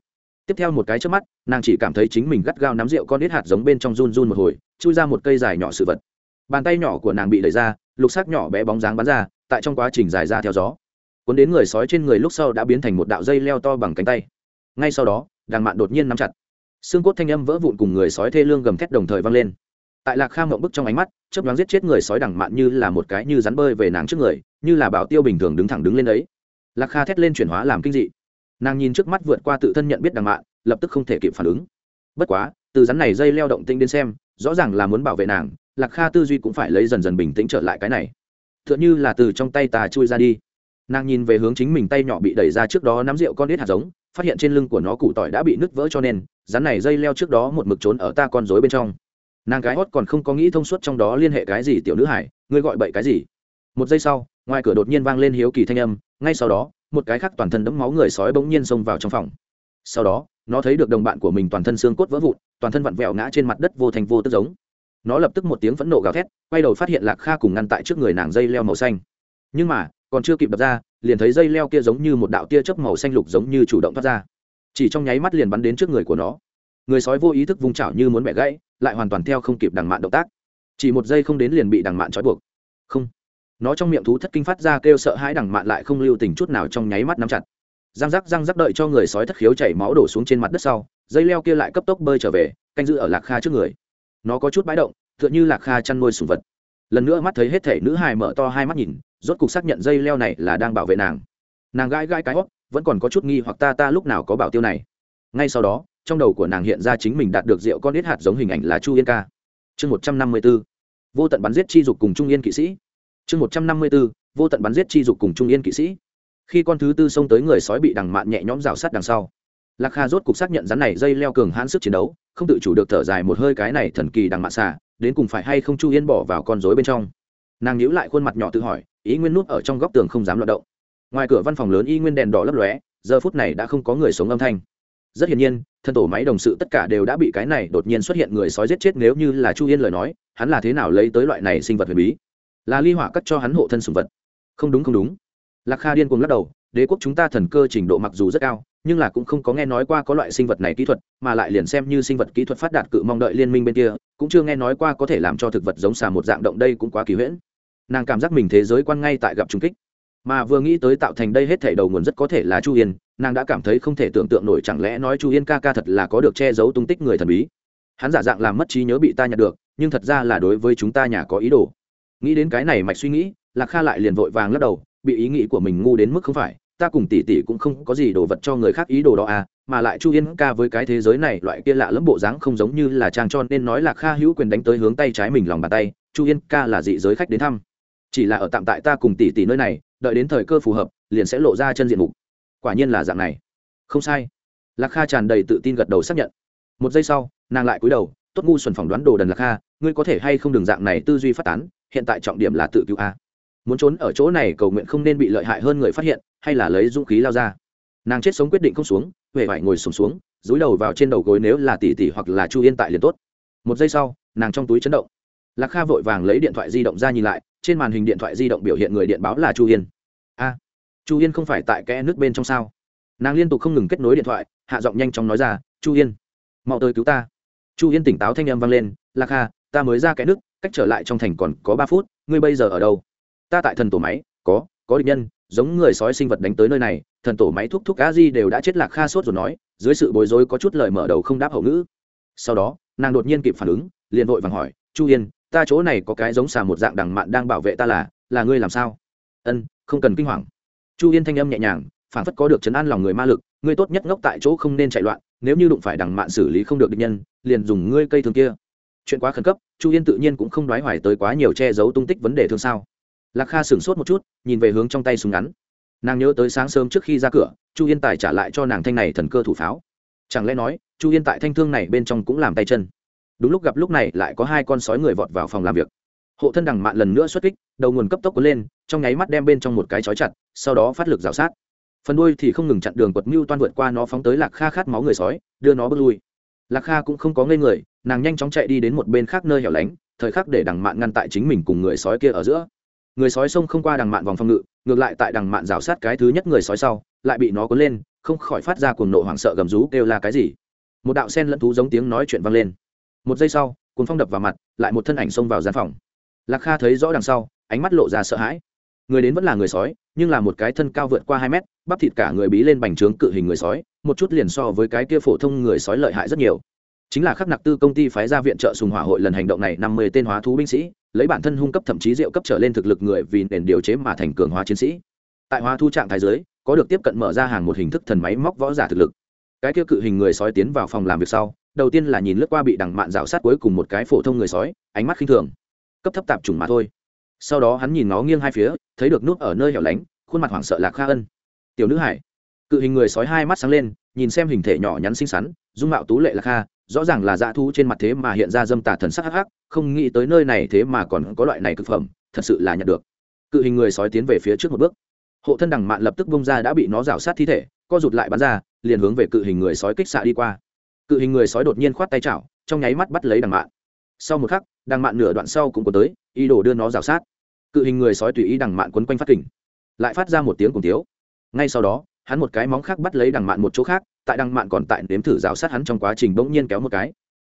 Tiếp theo một cái trước mắt, nàng chỉ cảm thấy chính mình gắt gao nắm rượu con đít hạt giống bên trong run run một hồi, chui ra một cây dài nhỏ sự vật. Bàn tay nhỏ của nàng bị đẩy ra, lục sắc nhỏ bé bóng dáng bắn ra, tại trong quá trình dài ra theo gió. Cuốn đến người sói trên người lúc sau đã biến thành một đạo dây leo to bằng cánh tay. Ngay sau đó đàng mạn đột nhiên nắm chặt xương cốt thanh âm vỡ vụn cùng người sói thê lương gầm thét đồng thời vang lên. Tại lạc kham mộng bức trong ánh mắt, chớp nhoáng giết chết người sói đẳng mạn như là một cái như rắn bơi về nàng trước người, như là bảo tiêu bình thường đứng thẳng đứng lên đấy. Lạc kha thét lên chuyển hóa làm kinh dị. Nàng nhìn trước mắt vượt qua tự thân nhận biết đằng mạn, lập tức không thể kịp phản ứng. Bất quá, từ rắn này dây leo động tinh đến xem, rõ ràng là muốn bảo vệ nàng, lạc kha tư duy cũng phải lấy dần dần bình tĩnh trở lại cái này. T h ư ợ n như là từ trong tay tà chui ra đi nàng nhìn về hướng chính mình tay nhỏ bị đẩy ra trước đó nắm rượu con đít hạt giống, phát hiện trên lưng của nó củ tỏi đã bị nứt vỡ cho nên, rắn này dây leo trước đó một mực trốn ở ta con dối bên trong. Nàng gái hót còn không có nghĩ thông suốt trong đó liên hệ cái gì tiểu nữ hải, ngươi gọi bậy cái gì? Một giây sau, ngoài cửa đột nhiên vang lên hiếu kỳ thanh âm, ngay sau đó, một cái khác toàn thân đẫm máu người sói bỗng nhiên xông vào trong phòng. Sau đó, nó thấy được đồng bạn của mình toàn thân xương cốt vỡ vụn, toàn thân vặn vẹo ngã trên mặt đất vô thành vô tức giống. Nó lập tức một tiếng phẫn nộ gào thét, quay đầu phát hiện lạc kha cùng ngăn tại trước người nàng dây leo màu xanh. Nhưng mà còn chưa kịp đập ra, liền thấy dây leo kia giống như một đạo tia chớp màu xanh lục giống như chủ động thoát ra. Chỉ trong nháy mắt liền bắn đến trước người của nó. Người sói vô ý thức vung chảo như muốn bẻ gãy, lại hoàn toàn theo không kịp đằng mạn động tác. Chỉ một giây không đến liền bị đằng mạn trói buộc. Không. Nó trong miệng thú thất kinh phát ra kêu sợ hãi đằng mạn lại không lưu tình chút nào trong nháy mắt nắm chặt. Răng rắc răng rắc đợi cho người sói thất khiếu chảy máu đổ xuống trên mặt đất sau, dây leo kia lại cấp tốc bơi trở về, canh giữ ở lạc kha trước người. Nó có chút bãi động, tựa như lạc kha chăn nuôi sùng vật. Lần nữa mắt thấy hết thể nữ hài mở to hai mắt nhìn rốt cục xác nhận dây leo này là đang bảo vệ nàng. Nàng gãi gãi cái hót, vẫn còn có chút nghi hoặc ta ta lúc nào có bảo tiêu này. Ngay sau đó, trong đầu của nàng hiện ra chính mình đạt được rượu con ít hạt giống hình ảnh là chu yên ca. Chương một trăm năm mươi b ố vô tận bắn giết chi dục cùng trung yên kỵ sĩ. Chương một trăm năm mươi b ố vô tận bắn giết chi dục cùng trung yên kỵ sĩ. Khi con thứ tư xông tới người sói bị đằng mạn nhẹ nhõm rào sát đằng sau, lạc kha rốt cục xác nhận rắn này dây leo cường hãn sức chiến đấu, không tự chủ được thở dài một hơi cái này thần kỳ đằng mạn xà, đến cùng phải hay không chu yên bỏ vào con rối bên trong. Nàng nhíu lại khuôn mặt nhỏ tự hỏi ý nguyên nút ở trong góc tường không dám loạt động. Ngoài cửa văn phòng lớn y nguyên đèn đỏ lấp lóe, giờ phút này đã không có người sống âm thanh. Rất hiển nhiên, thân tổ máy đồng sự tất cả đều đã bị cái này đột nhiên xuất hiện người sói giết chết nếu như là chu yên lời nói, hắn là thế nào lấy tới loại này sinh vật huyền bí? Là ly hỏa cắt cho hắn hộ thân sùng vật. Không đúng không đúng. Lạc kha điên cuồng lắc đầu, đế quốc chúng ta thần cơ trình độ mặc dù rất cao, nhưng là cũng không có nghe nói qua có loại sinh vật này kỹ thuật, mà lại liền xem như sinh vật kỹ thuật phát đạt cự mong đợi liên minh bên kia, cũng chưa nghe nói qua có thể làm cho thực vật giống xà một dạng động, đây cũng quá kỳ huyễn nàng cảm giác mình thế giới quan ngay tại gặp trung kích. Mà vừa nghĩ tới tạo thành đây hết thể đầu nguồn rất có thể là chu yên, nàng đã cảm thấy không thể tưởng tượng nổi chẳng lẽ nói chu yên ca ca thật là có được che giấu tung tích người thần bí. Hắn giả dạng làm mất trí nhớ bị ta nhặt được, nhưng thật ra là đối với chúng ta nhà có ý đồ. Nghĩ đến cái này mạch suy nghĩ, lạc kha lại liền vội vàng lắc đầu, bị ý nghĩ của mình ngu đến mức không phải, ta cùng tỷ tỷ cũng không có gì đồ vật cho người khác ý đồ đó à mà lại chu yên ca với cái thế giới này loại kia lạ lẫm bộ dáng không giống như là trang cho nên nói là kha hữu quyền đánh tới hướng tay trái mình lòng bàn tay, chu yên ca là dị giới khách đến thăm chỉ là ở tạm tại ta cùng tỷ tỷ nơi này đợi đến thời cơ phù hợp liền sẽ lộ ra chân diện mục. Quả nhiên là dạng này. Không sai. Lạc kha tràn đầy tự tin gật đầu xác nhận. Một giây sau nàng lại cúi đầu tốt ngu xuẩn phỏng đoán đồ đần lạc kha ngươi có thể hay không đường dạng này tư duy phát tán hiện tại trọng điểm là tự cứu a. Muốn trốn ở chỗ này cầu nguyện không nên bị lợi hại hơn người phát hiện hay là lấy dũng khí lao ra. Nàng chết sống quyết định không xuống huệ phải ngồi sùng xuống, xuống dúi đầu vào trên đầu gối nếu là tỷ tỷ hoặc là chu yên tại liền tốt. Một giây sau nàng trong túi chấn động lạc kha vội vàng lấy điện thoại di động ra nhìn lại, trên màn hình điện thoại di động biểu hiện người điện báo là chu yên a, chu yên không phải tại kẽ nước bên trong sao? Nàng liên tục không ngừng kết nối điện thoại, hạ giọng nhanh chóng nói ra, chu yên mau tới cứu ta. Chu yên tỉnh táo thanh âm vang lên, lạc kha, ta mới ra kẽ nước, cách trở lại trong thành còn có ba phút, ngươi bây giờ ở đâu? Ta tại thần tổ máy, có có địch nhân, giống người sói sinh vật đánh tới nơi này, thần tổ máy thúc thúc cá di đều đã chết. Lạc kha sốt rồi nói, dưới sự bối rối có chút lời mở đầu không đáp hậu ngữ. Sau đó, nàng đột nhiên kịp phản ứng, liền vội vàng hỏi, chu yên ta chỗ này có cái giống xà một dạng đằng mạn đang bảo vệ ta là là ngươi làm sao? Ân, không cần kinh hoàng. Chu yên thanh âm nhẹ nhàng phản phất có được chấn an lòng người ma lực, ngươi tốt nhất ngốc tại chỗ không nên chạy loạn, nếu như đụng phải đằng mạn xử lý không được định nhân, liền dùng ngươi cây thương kia. Chuyện quá khẩn cấp, chu yên tự nhiên cũng không đoái hoài tới quá nhiều che giấu tung tích vấn đề thương sao. Lạc kha sửng sốt một chút, nhìn về hướng trong tay súng ngắn. Nàng nhớ tới sáng sớm trước khi ra cửa, chu yên tài trả lại cho nàng thanh này thần cơ thủ pháo. Chẳng lẽ nói, chu yên tại thanh thương này bên trong cũng làm tay chân? Đúng lúc gặp lúc này lại có hai con sói người vọt vào phòng làm việc. Hộ thân đằng mạn lần nữa xuất kích, đầu nguồn cấp tốc cuốn lên, trong nháy mắt đem bên trong một cái chói chặt, sau đó phát lực rào sát. Phần đuôi thì không ngừng chặn đường quật mưu toan vượt qua nó phóng tới lạc kha khát máu người sói, đưa nó bước lui. Lạc kha cũng không có ngây người, nàng nhanh chóng chạy đi đến một bên khác nơi hẻo lánh, thời khắc để đằng mạn ngăn tại chính mình cùng người sói kia ở giữa. Người sói xông không qua đằng mạn vòng phòng ngự, ngược lại tại đằng mạn rào sát cái thứ nhất người sói sau, lại bị nó cuốn lên, không khỏi phát ra cuồng nộ hoảng sợ gầm rú kêu là cái gì. Một đạo sen lẫn thú giống tiếng nói chuyện vang lên một giây sau cuốn phong đập vào mặt, lại một thân ảnh xông vào gian phòng. Lạc kha thấy rõ đằng sau, ánh mắt lộ ra sợ hãi. Người đến vẫn là người sói, nhưng là một cái thân cao vượt qua hai mét, bắp thịt cả người bí lên bành trướng cự hình người sói, một chút liền so với cái kia phổ thông người sói lợi hại rất nhiều. Chính là khắc nặc tư công ty phái ra viện trợ sùng hỏa hội lần hành động này năm mươi tên hóa thú binh sĩ, lấy bản thân hung cấp thậm chí rượu cấp trở lên thực lực người vì nền điều chế mà thành cường hóa chiến sĩ. Tại hóa thu trạng thái giới có được tiếp cận mở ra hàng một hình thức thần máy móc võ giả thực lực. Cái kia cự hình người sói tiến vào phòng làm việc sau đầu tiên là nhìn lướt qua bị đằng mạn rào sát cuối cùng một cái phổ thông người sói, ánh mắt khinh thường. Cấp thấp tạp trùng mà thôi. Sau đó hắn nhìn nó nghiêng hai phía, thấy được nút ở nơi hẻo lánh, khuôn mặt hoảng sợ lạc kha ân. Tiểu nữ hải. Cự hình người sói hai mắt sáng lên, nhìn xem hình thể nhỏ nhắn xinh xắn, dung mạo tú lệ lạc kha, rõ ràng là dã thú trên mặt thế mà hiện ra dâm tà thần sắc hắc hắc, không nghĩ tới nơi này thế mà còn có loại này thực phẩm, thật sự là nhận được. Cự hình người sói tiến về phía trước một bước. Hộ thân đằng mạn lập tức bông ra đã bị nó rào sát thi thể, co rụt lại bắn ra, liền hướng về cự hình người sói kích xạ đi qua cự hình người sói đột nhiên khoát tay chảo, trong nháy mắt bắt lấy đằng mạn. Sau một khắc, đằng mạn nửa đoạn sau cũng có tới, ý đồ đưa nó rào sát. Cự hình người sói tùy ý đằng mạn quấn quanh phát kình, lại phát ra một tiếng cùng tiếu. Ngay sau đó, hắn một cái móng khác bắt lấy đằng mạn một chỗ khác, tại đằng mạn còn tại nếm thử rào sát hắn trong quá trình bỗng nhiên kéo một cái.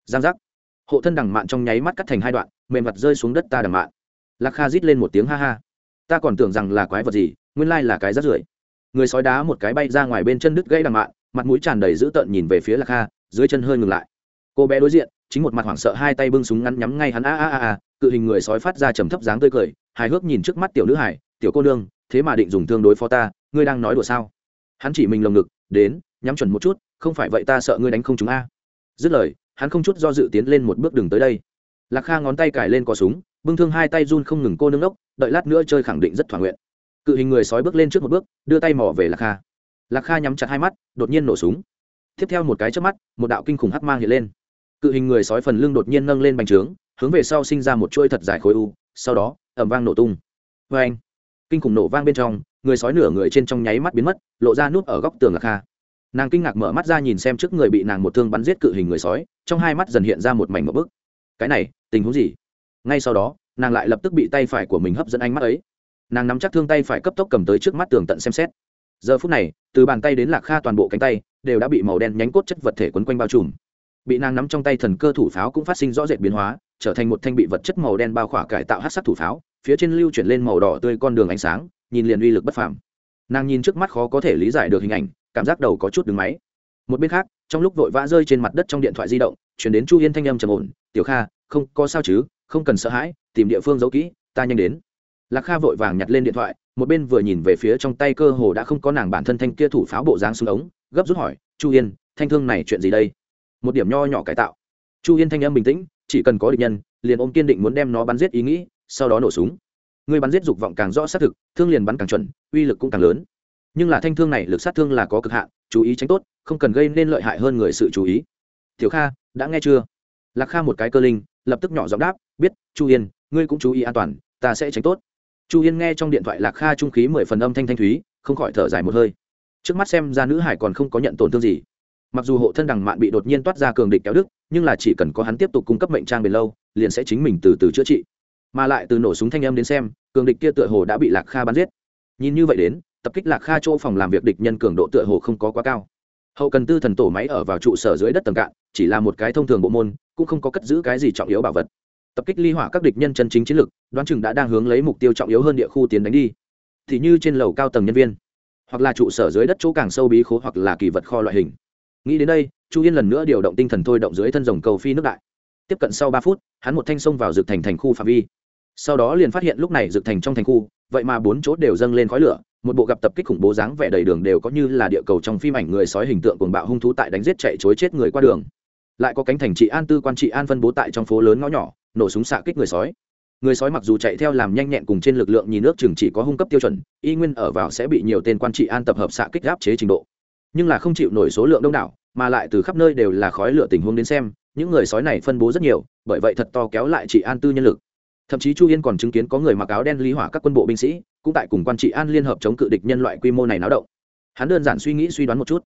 Giang giác. Hộ thân đằng mạn trong nháy mắt cắt thành hai đoạn, mềm mặt rơi xuống đất ta đằng mạn. Lạc kha rít lên một tiếng ha ha. Ta còn tưởng rằng là quái vật gì, nguyên lai là cái rắt rưởi. Người sói đá một cái bay ra ngoài bên chân đứt gãy đằng mạn, mặt mũi tràn đầy dữ tợn nhìn về phía lạc kha dưới chân hơi ngừng lại. Cô bé đối diện, chính một mặt hoảng sợ hai tay bưng súng ngắn nhắm ngay hắn. A a a a, cự hình người sói phát ra trầm thấp dáng tươi cười, hài hước nhìn trước mắt tiểu nữ hải tiểu cô nương, thế mà định dùng thương đối phó ta, ngươi đang nói đùa sao? Hắn chỉ mình lồng ngực, đến, nhắm chuẩn một chút, không phải vậy ta sợ ngươi đánh không chúng a. Dứt lời, hắn không chút do dự tiến lên một bước đường tới đây. Lạc kha ngón tay cài lên cò súng, bưng thương hai tay run không ngừng cô nương ốc, đợi lát nữa chơi khẳng định rất thỏa nguyện. Cự hình người sói bước lên trước một bước, đưa tay mỏ về lạc kha. Lạc kha nhắm chặt hai mắt, đột nhiên nổ súng tiếp theo một cái trước mắt, một đạo kinh khủng hắc mang hiện lên. Cự hình người sói phần lưng đột nhiên nâng lên bành trướng, hướng về sau sinh ra một chuỗi thật dài khối u, sau đó ẩm vang nổ tung. Vê anh kinh khủng nổ vang bên trong, người sói nửa người trên trong nháy mắt biến mất, lộ ra nút ở góc tường lạc kha. Nàng kinh ngạc mở mắt ra nhìn xem trước người bị nàng một thương bắn giết cự hình người sói, trong hai mắt dần hiện ra một mảnh một bức. Cái này, tình huống gì? Ngay sau đó, nàng lại lập tức bị tay phải của mình hấp dẫn ánh mắt ấy. Nàng nắm chắc thương tay phải cấp tốc cầm tới trước mắt tường tận xem xét giờ phút này, từ bàn tay đến lạc kha toàn bộ cánh tay đều đã bị màu đen nhánh cốt chất vật thể quấn quanh bao trùm. Bị nàng nắm trong tay thần cơ thủ pháo cũng phát sinh rõ rệt biến hóa, trở thành một thanh bị vật chất màu đen bao khỏa cải tạo hát sắc thủ pháo, phía trên lưu chuyển lên màu đỏ tươi con đường ánh sáng, nhìn liền uy lực bất phàm. Nàng nhìn trước mắt khó có thể lý giải được hình ảnh, cảm giác đầu có chút đứng máy. Một bên khác, trong lúc vội vã rơi trên mặt đất trong điện thoại di động chuyển đến chu yên thanh âm trầm ổn, tiểu kha, không, có sao chứ, không cần sợ hãi, tìm địa phương giấu kỹ, ta nhanh đến. Lạc kha vội vàng nhặt lên điện thoại một bên vừa nhìn về phía trong tay cơ hồ đã không có nàng bản thân thanh kia thủ pháo bộ dáng xuống ống, gấp rút hỏi, chu yên, thanh thương này chuyện gì đây? Một điểm nho nhỏ cải tạo. Chu yên thanh âm bình tĩnh, chỉ cần có địch nhân, liền ôm kiên định muốn đem nó bắn giết ý nghĩ, sau đó nổ súng. Người bắn giết dục vọng càng rõ xác thực, thương liền bắn càng chuẩn, uy lực cũng càng lớn. Nhưng là thanh thương này lực sát thương là có cực hạn, chú ý tránh tốt, không cần gây nên lợi hại hơn người sự chú ý. Tiểu kha, đã nghe chưa? Lạc kha một cái cơ linh, lập tức nhỏ giọng đáp, biết, chu yên, ngươi cũng chú ý an toàn, ta sẽ tránh tốt chu yên nghe trong điện thoại lạc kha trung khí mười phần âm thanh thanh thúy, không khỏi thở dài một hơi. Trước mắt xem ra nữ hải còn không có nhận tổn thương gì. Mặc dù hộ thân đằng mạn bị đột nhiên toát ra cường địch kéo đức nhưng là chỉ cần có hắn tiếp tục cung cấp mệnh trang bền lâu, liền sẽ chính mình từ từ chữa trị. Mà lại từ nổ súng thanh âm đến xem, cường địch kia tựa hồ đã bị lạc kha bắn giết. Nhìn như vậy đến, tập kích lạc kha chỗ phòng làm việc địch nhân cường độ tựa hồ không có quá cao. Hậu cần tư thần tổ máy ở vào trụ sở dưới đất tầng cạn, chỉ là một cái thông thường bộ môn, cũng không có cất giữ cái gì trọng yếu bảo vật tập kích ly hỏa các địch nhân chân chính chiến lực, đoán chừng đã đang hướng lấy mục tiêu trọng yếu hơn địa khu tiến đánh đi. Thì như trên lầu cao tầng nhân viên, hoặc là trụ sở dưới đất chỗ càng sâu bí khố hoặc là kỳ vật kho loại hình. Nghĩ đến đây, chu yên lần nữa điều động tinh thần thôi động dưới thân rồng cầu phi nước đại. Tiếp cận sau ba phút, hắn một thanh sông vào rực thành thành khu phạm vi. Sau đó liền phát hiện lúc này rực thành trong thành khu, vậy mà bốn chỗ đều dâng lên khói lửa, một bộ gặp tập kích khủng bố dáng vẻ đầy đường đều có như là địa cầu trong phim ảnh người sói hình tượng cuồng bạo hung thú tại đánh giết chạy chối chết người qua đường. Lại có cánh thành trị an, tư quan trị an phân bố tại trong phố lớn ngõ nhỏ nổ súng xạ kích người sói. Người sói mặc dù chạy theo làm nhanh nhẹn cùng trên lực lượng nhìn nước chừng chỉ có hung cấp tiêu chuẩn, y nguyên ở vào sẽ bị nhiều tên quan trị an tập hợp xạ kích áp chế trình độ. Nhưng là không chịu nổi số lượng đông đảo, mà lại từ khắp nơi đều là khói lửa tình huống đến xem, những người sói này phân bố rất nhiều, bởi vậy thật to kéo lại trị an tư nhân lực. Thậm chí chu yên còn chứng kiến có người mặc áo đen lý hỏa các quân bộ binh sĩ, cũng tại cùng quan trị an liên hợp chống cự địch nhân loại quy mô này náo động. Hắn đơn giản suy nghĩ suy đoán một chút.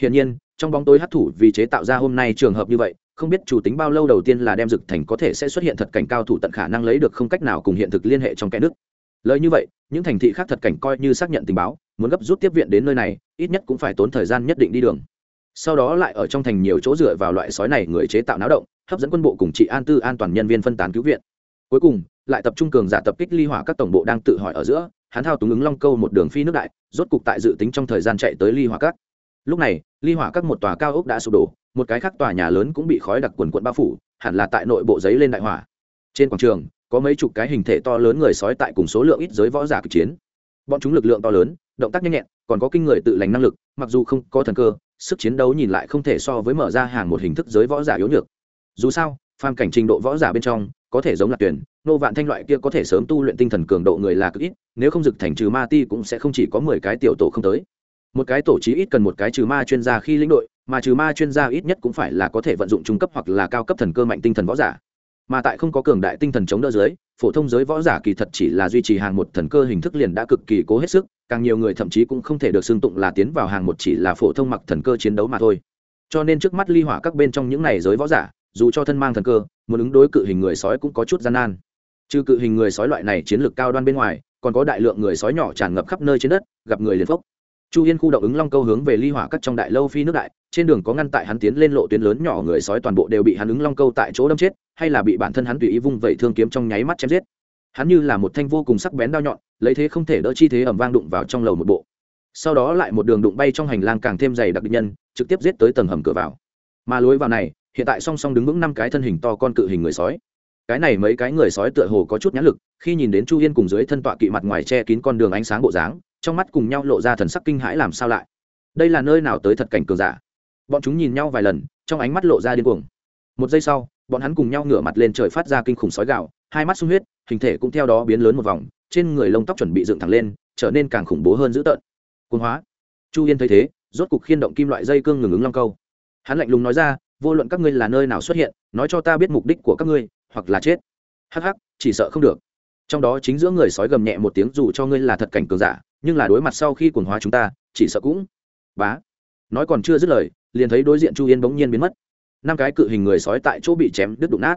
Hiển nhiên, trong bóng tối hấp thủ vì chế tạo ra hôm nay trường hợp như vậy không biết chủ tính bao lâu đầu tiên là đem dực thành có thể sẽ xuất hiện thật cảnh cao thủ tận khả năng lấy được không cách nào cùng hiện thực liên hệ trong kẽ nước. Lời như vậy, những thành thị khác thật cảnh coi như xác nhận tình báo, muốn gấp rút tiếp viện đến nơi này, ít nhất cũng phải tốn thời gian nhất định đi đường. Sau đó lại ở trong thành nhiều chỗ dựa vào loại sói này người chế tạo náo động, hấp dẫn quân bộ cùng trị an tư an toàn nhân viên phân tán cứu viện. Cuối cùng, lại tập trung cường giả tập kích ly hỏa các tổng bộ đang tự hỏi ở giữa, hắn thao túng ứng long câu một đường phi nước đại, rốt cục tại dự tính trong thời gian chạy tới ly hỏa các lúc này, ly hỏa các một tòa cao ốc đã sụp đổ, một cái khác tòa nhà lớn cũng bị khói đặc quần quận bao phủ, hẳn là tại nội bộ giấy lên đại hỏa. Trên quảng trường, có mấy chục cái hình thể to lớn người sói tại cùng số lượng ít giới võ giả cực chiến. Bọn chúng lực lượng to lớn, động tác nhanh nhẹn, còn có kinh người tự lành năng lực, mặc dù không có thần cơ, sức chiến đấu nhìn lại không thể so với mở ra hàng một hình thức giới võ giả yếu nhược. Dù sao, phàm cảnh trình độ võ giả bên trong, có thể giống là tuyển, nô vạn thanh loại kia có thể sớm tu luyện tinh thần cường độ người là cực ít, nếu không dực thành trừ ma ti cũng sẽ không chỉ có mười cái tiểu tổ không tới một cái tổ chí ít cần một cái trừ ma chuyên gia khi lĩnh đội, mà trừ ma chuyên gia ít nhất cũng phải là có thể vận dụng trung cấp hoặc là cao cấp thần cơ mạnh tinh thần võ giả. Mà tại không có cường đại tinh thần chống đỡ dưới, phổ thông giới võ giả kỳ thật chỉ là duy trì hàng một thần cơ hình thức liền đã cực kỳ cố hết sức, càng nhiều người thậm chí cũng không thể được xưng tụng là tiến vào hàng một chỉ là phổ thông mặc thần cơ chiến đấu mà thôi. Cho nên trước mắt ly hỏa các bên trong những này giới võ giả, dù cho thân mang thần cơ, muốn ứng đối cự hình người sói cũng có chút gian nan. Trừ cự hình người sói loại này chiến lược cao đoan bên ngoài, còn có đại lượng người sói nhỏ tràn ngập khắp nơi trên đất, gặp người liền phốc chu yên khu động ứng long câu hướng về ly hỏa các trong đại lâu phi nước đại, trên đường có ngăn tại hắn tiến lên lộ tuyến lớn nhỏ người sói toàn bộ đều bị hắn ứng long câu tại chỗ đâm chết, hay là bị bản thân hắn tùy ý vung vẩy thương kiếm trong nháy mắt chém giết. Hắn như là một thanh vô cùng sắc bén đao nhọn, lấy thế không thể đỡ chi thế ẩm vang đụng vào trong lầu một bộ. Sau đó lại một đường đụng bay trong hành lang càng thêm dày đặc nhân, trực tiếp giết tới tầng hầm cửa vào. Mà lối vào này, hiện tại song song đứng vững năm cái thân hình to con cự hình người sói. Cái này mấy cái người sói tựa hồ có chút nhãn lực, khi nhìn đến chu yên cùng dưới thân tọa kỵ mặt ngoài che kín con đường ánh sáng bộ dáng trong mắt cùng nhau lộ ra thần sắc kinh hãi làm sao lại? Đây là nơi nào tới thật cảnh cường giả? Bọn chúng nhìn nhau vài lần, trong ánh mắt lộ ra điên cuồng. Một giây sau, bọn hắn cùng nhau ngửa mặt lên trời phát ra kinh khủng sói gạo hai mắt sung huyết, hình thể cũng theo đó biến lớn một vòng, trên người lông tóc chuẩn bị dựng thẳng lên, trở nên càng khủng bố hơn dữ tợn. Cuồng hóa. Chu yên thấy thế, rốt cục khiên động kim loại dây cương ngừng ứng long câu. Hắn lạnh lùng nói ra, vô luận các ngươi là nơi nào xuất hiện, nói cho ta biết mục đích của các ngươi, hoặc là chết. Hắc hắc, chỉ sợ không được. Trong đó chính giữa người sói gầm nhẹ một tiếng dù cho ngươi là thật cảnh cường giả nhưng là đối mặt sau khi cuồng hóa chúng ta, chỉ sợ cũng bá. Nói còn chưa dứt lời, liền thấy đối diện chu yên bỗng nhiên biến mất. Năm cái cự hình người sói tại chỗ bị chém đứt đụng nát.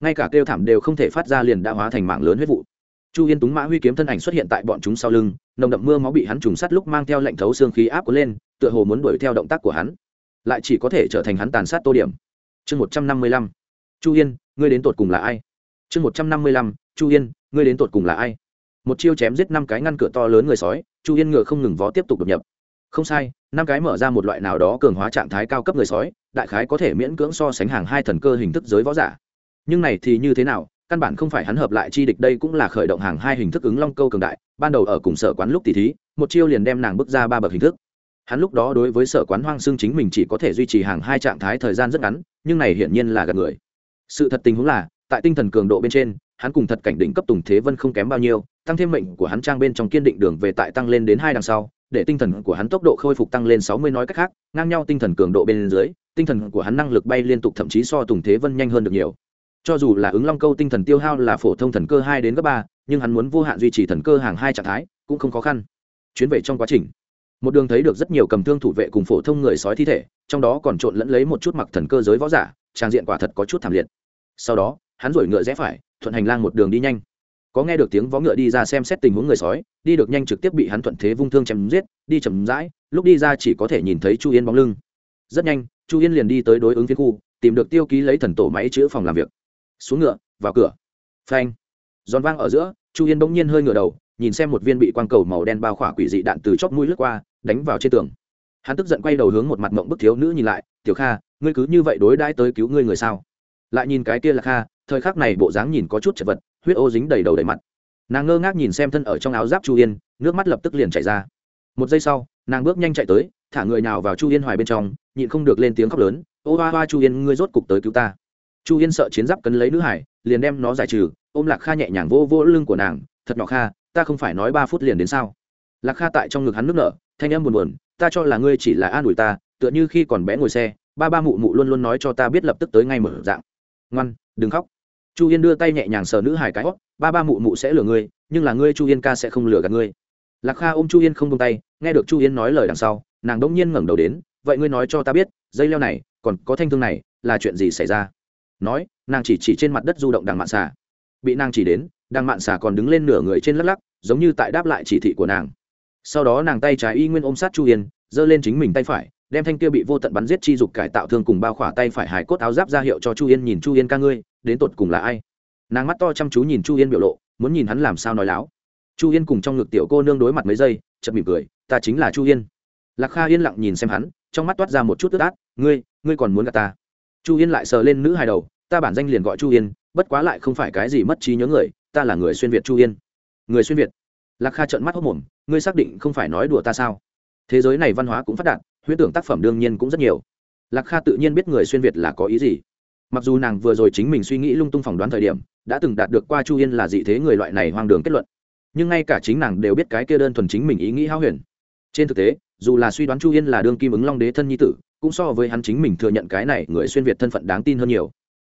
Ngay cả kêu thảm đều không thể phát ra liền đã hóa thành mạng lớn huyết vụ. Chu yên túng mã huy kiếm thân ảnh xuất hiện tại bọn chúng sau lưng, nồng đậm mưa máu bị hắn trùng sắt lúc mang theo lệnh thấu xương khí áp cuốn lên, tựa hồ muốn đuổi theo động tác của hắn. Lại chỉ có thể trở thành hắn tàn sát tô điểm. Chương một trăm năm mươi lăm. Chu yên, ngươi đến tột cùng là ai? Chương một trăm năm mươi lăm. Chu yên, ngươi đến tột cùng là ai? Một chiêu chém giết năm cái ngăn cửa to lớn người sói, chu yên ngựa không ngừng vó tiếp tục đột nhập. Không sai, năm cái mở ra một loại nào đó cường hóa trạng thái cao cấp người sói, đại khái có thể miễn cưỡng so sánh hàng hai thần cơ hình thức giới võ giả. Nhưng này thì như thế nào, căn bản không phải hắn hợp lại chi địch đây cũng là khởi động hàng hai hình thức ứng long câu cường đại, ban đầu ở cùng sở quán lúc tỷ thí, một chiêu liền đem nàng bước ra ba bậc hình thức. Hắn lúc đó đối với sở quán hoang xương chính mình chỉ có thể duy trì hàng hai trạng thái thời gian rất ngắn, nhưng này hiển nhiên là gần người. Sự thật tình huống là, tại tinh thần cường độ bên trên hắn cùng thật cảnh đỉnh cấp tùng thế vân không kém bao nhiêu, tăng thêm mệnh của hắn trang bên trong kiên định đường về tại tăng lên đến hai đằng sau, để tinh thần của hắn tốc độ khôi phục tăng lên sáu mươi nói cách khác, ngang nhau tinh thần cường độ bên dưới, tinh thần của hắn năng lực bay liên tục thậm chí so tùng thế vân nhanh hơn được nhiều. Cho dù là ứng long câu tinh thần tiêu hao là phổ thông thần cơ hai đến gấp ba, nhưng hắn muốn vô hạn duy trì thần cơ hàng hai trạng thái, cũng không khó khăn. Chuyến về trong quá trình, một đường thấy được rất nhiều cầm thương thủ vệ cùng phổ thông người sói thi thể, trong đó còn trộn lẫn lấy một chút mặc thần cơ giới võ giả, trang diện quả thật có chút thảm liệt. Sau đó, hắn rổi ngựa rẽ phải thuận hành lang một đường đi nhanh. Có nghe được tiếng vó ngựa đi ra xem xét tình huống người sói, đi được nhanh trực tiếp bị hắn thuận thế vung thương chém giết, đi chầm rãi, lúc đi ra chỉ có thể nhìn thấy chu yên bóng lưng. Rất nhanh, chu yên liền đi tới đối ứng phiên khu, tìm được tiêu ký lấy thần tổ máy chữ phòng làm việc. Xuống ngựa, vào cửa. Phanh. Giòn vang ở giữa, chu yên bỗng nhiên hơi ngửa đầu, nhìn xem một viên bị quang cầu màu đen bao khỏa quỷ dị đạn từ chóp mũi lướt qua, đánh vào trên tường. Hắn tức giận quay đầu hướng một mặt mộng bức thiếu nữ nhìn lại, tiểu kha, ngươi cứ như vậy đối đãi tới cứu ngươi người sao? Lại nhìn cái kia là kha thời khắc này bộ dáng nhìn có chút chật vật, huyết ô dính đầy đầu đầy mặt. Nàng ngơ ngác nhìn xem thân ở trong áo giáp chu yên, nước mắt lập tức liền chảy ra. Một giây sau, nàng bước nhanh chạy tới, thả người nào vào chu yên hoài bên trong, nhịn không được lên tiếng khóc lớn, ô hoa hoa chu yên, ngươi rốt cục tới cứu ta. Chu yên sợ chiến giáp cấn lấy nữ hải, liền đem nó giải trừ, ôm lạc kha nhẹ nhàng vô vô lưng của nàng, thật nhỏ kha, ta không phải nói ba phút liền đến sao? Lạc kha tại trong ngực hắn nước nở, thanh âm buồn buồn, ta cho là ngươi chỉ là an ủi ta, tựa như khi còn bé ngồi xe, ba ba mụ mụ luôn luôn nói cho ta biết lập tức tới ngay mở dạng. Ngoan, đừng khóc chu yên đưa tay nhẹ nhàng sờ nữ hải cái hót ba ba mụ mụ sẽ lừa ngươi, nhưng là ngươi chu yên ca sẽ không lừa gạt ngươi. Lạc kha ôm chu yên không tung tay, nghe được chu yên nói lời đằng sau, nàng đông nhiên ngẩng đầu đến, vậy ngươi nói cho ta biết, dây leo này còn có thanh thương này, là chuyện gì xảy ra? Nói, nàng chỉ chỉ trên mặt đất du động đằng mạn xà. Bị nàng chỉ đến, đằng mạn xà còn đứng lên nửa người trên lắc lắc, giống như tại đáp lại chỉ thị của nàng. Sau đó nàng tay trái y nguyên ôm sát chu yên, giơ lên chính mình tay phải đem thanh kia bị vô tận bắn giết chi dục cải tạo thương cùng bao khỏa tay phải hải cốt áo giáp ra hiệu cho chu yên nhìn chu yên ca ngươi, đến tột cùng là ai? Nàng mắt to chăm chú nhìn chu yên biểu lộ, muốn nhìn hắn làm sao nói láo. Chu yên cùng trong ngực tiểu cô nương đối mặt mấy giây chậm mỉm cười, ta chính là chu yên. Lạc kha yên lặng nhìn xem hắn, trong mắt toát ra một chút tức át ngươi ngươi còn muốn gặp ta? Chu yên lại sờ lên nữ hài đầu, ta bản danh liền gọi chu yên, bất quá lại không phải cái gì mất trí nhớ người, ta là người xuyên việt chu yên. Người xuyên việt? Lạc kha trợn mắt hốc mồm, ngươi xác định không phải nói đùa ta sao? Thế giới này văn hóa cũng phát đạt huyễn tưởng tác phẩm đương nhiên cũng rất nhiều. Lạc kha tự nhiên biết người xuyên việt là có ý gì. Mặc dù nàng vừa rồi chính mình suy nghĩ lung tung phỏng đoán thời điểm, đã từng đạt được qua chu yên là dị thế người loại này hoang đường kết luận. Nhưng ngay cả chính nàng đều biết cái kia đơn thuần chính mình ý nghĩ hao huyền. Trên thực tế, dù là suy đoán chu yên là đương kim ứng long đế thân nhi tử, cũng so với hắn chính mình thừa nhận cái này người xuyên việt thân phận đáng tin hơn nhiều.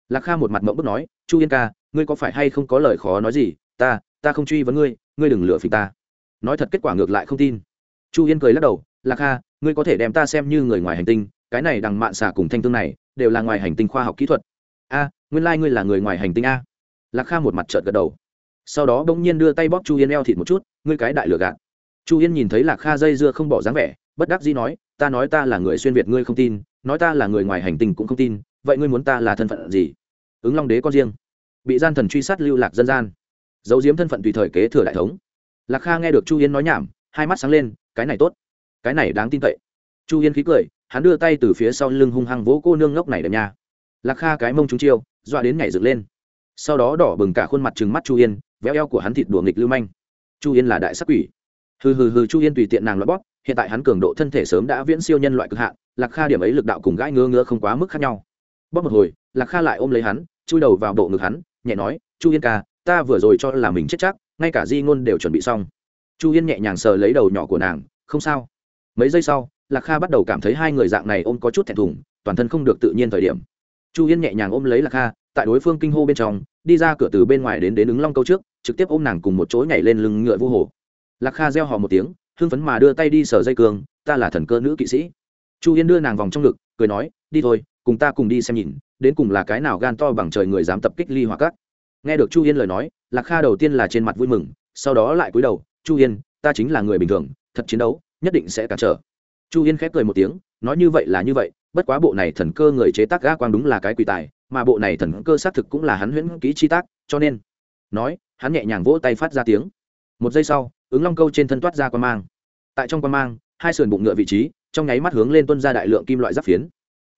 Lạc kha một mặt mộng bức nói, chu yên ca, ngươi có phải hay không có lời khó nói gì? Ta ta không truy vấn ngươi ngươi đừng lừa phình ta. Nói thật kết quả ngược lại không tin. Chu yên cười lắc đầu, lạc kha ngươi có thể đem ta xem như người ngoài hành tinh, cái này đằng mạn xà cùng thanh tương này, đều là ngoài hành tinh khoa học kỹ thuật. A, nguyên lai、like、ngươi là người ngoài hành tinh a. Lạc kha một mặt trợt gật đầu. Sau đó bỗng nhiên đưa tay bóp chu yên eo thịt một chút, ngươi cái đại lừa gạt. Chu yên nhìn thấy lạc kha dây dưa không bỏ dáng vẻ, bất đắc dĩ nói, ta nói ta là người xuyên việt ngươi không tin, nói ta là người ngoài hành tinh cũng không tin, vậy ngươi muốn ta là thân phận gì? Ứng long đế con riêng. Bị gian thần truy sát lưu lạc dân gian. Giấu diếm thân phận tùy thời kế thừa đại thống. Lạc kha nghe được chu yên nói nhảm, hai mắt sáng lên, cái này tốt cái này đáng tin cậy. Chu yên khí cười, hắn đưa tay từ phía sau lưng hung hăng vỗ cô nương ngốc này đẹp nha. Lạc kha cái mông trúng chiêu, dọa đến nhảy dựng lên. Sau đó đỏ bừng cả khuôn mặt trừng mắt chu yên, véo eo của hắn thịt đùa nghịch lưu manh. Chu yên là đại sắc quỷ. Hừ hừ hừ, chu yên tùy tiện nàng loại bóp, hiện tại hắn cường độ thân thể sớm đã viễn siêu nhân loại cực hạn, lạc kha điểm ấy lực đạo cùng gãi ngứa ngứa không quá mức khác nhau. Bóp một hồi, lạc kha lại ôm lấy hắn, chui đầu vào bộ ngực hắn, nhẹ nói, chu yên ca, ta vừa rồi cho là mình chết chắc, ngay cả di ngôn đều chuẩn bị xong. Chu yên nhẹ nhàng sờ lấy đầu nhỏ của nàng, không sao mấy giây sau, lạc kha bắt đầu cảm thấy hai người dạng này ôm có chút thẹn thùng, toàn thân không được tự nhiên thời điểm. Chu yên nhẹ nhàng ôm lấy lạc kha, tại đối phương kinh hô bên trong, đi ra cửa từ bên ngoài đến đến ứng long câu trước, trực tiếp ôm nàng cùng một chỗ nhảy lên lưng ngựa vu hồ. Lạc kha reo hò một tiếng, hưng phấn mà đưa tay đi sở dây cường ta là thần cơ nữ kỵ sĩ. Chu yên đưa nàng vòng trong ngực, cười nói, đi thôi, cùng ta cùng đi xem nhìn, đến cùng là cái nào gan to bằng trời người dám tập kích ly hoặc cắt nghe được chu yên lời nói, lạc kha đầu tiên là trên mặt vui mừng, sau đó lại cúi đầu, chu yên, ta chính là người bình thường, thật chiến đấu nhất định sẽ cản trở. Chu yên khép cười một tiếng, nói như vậy là như vậy, bất quá bộ này thần cơ người chế tác gã quang đúng là cái quỷ tài, mà bộ này thần cơ xác thực cũng là hắn huyễn kỹ chi tác, cho nên, nói, hắn nhẹ nhàng vỗ tay phát ra tiếng. Một giây sau, ứng long câu trên thân toát ra quan mang. Tại trong quan mang, hai sườn bụng ngựa vị trí, trong nháy mắt hướng lên tuân ra đại lượng kim loại giáp phiến.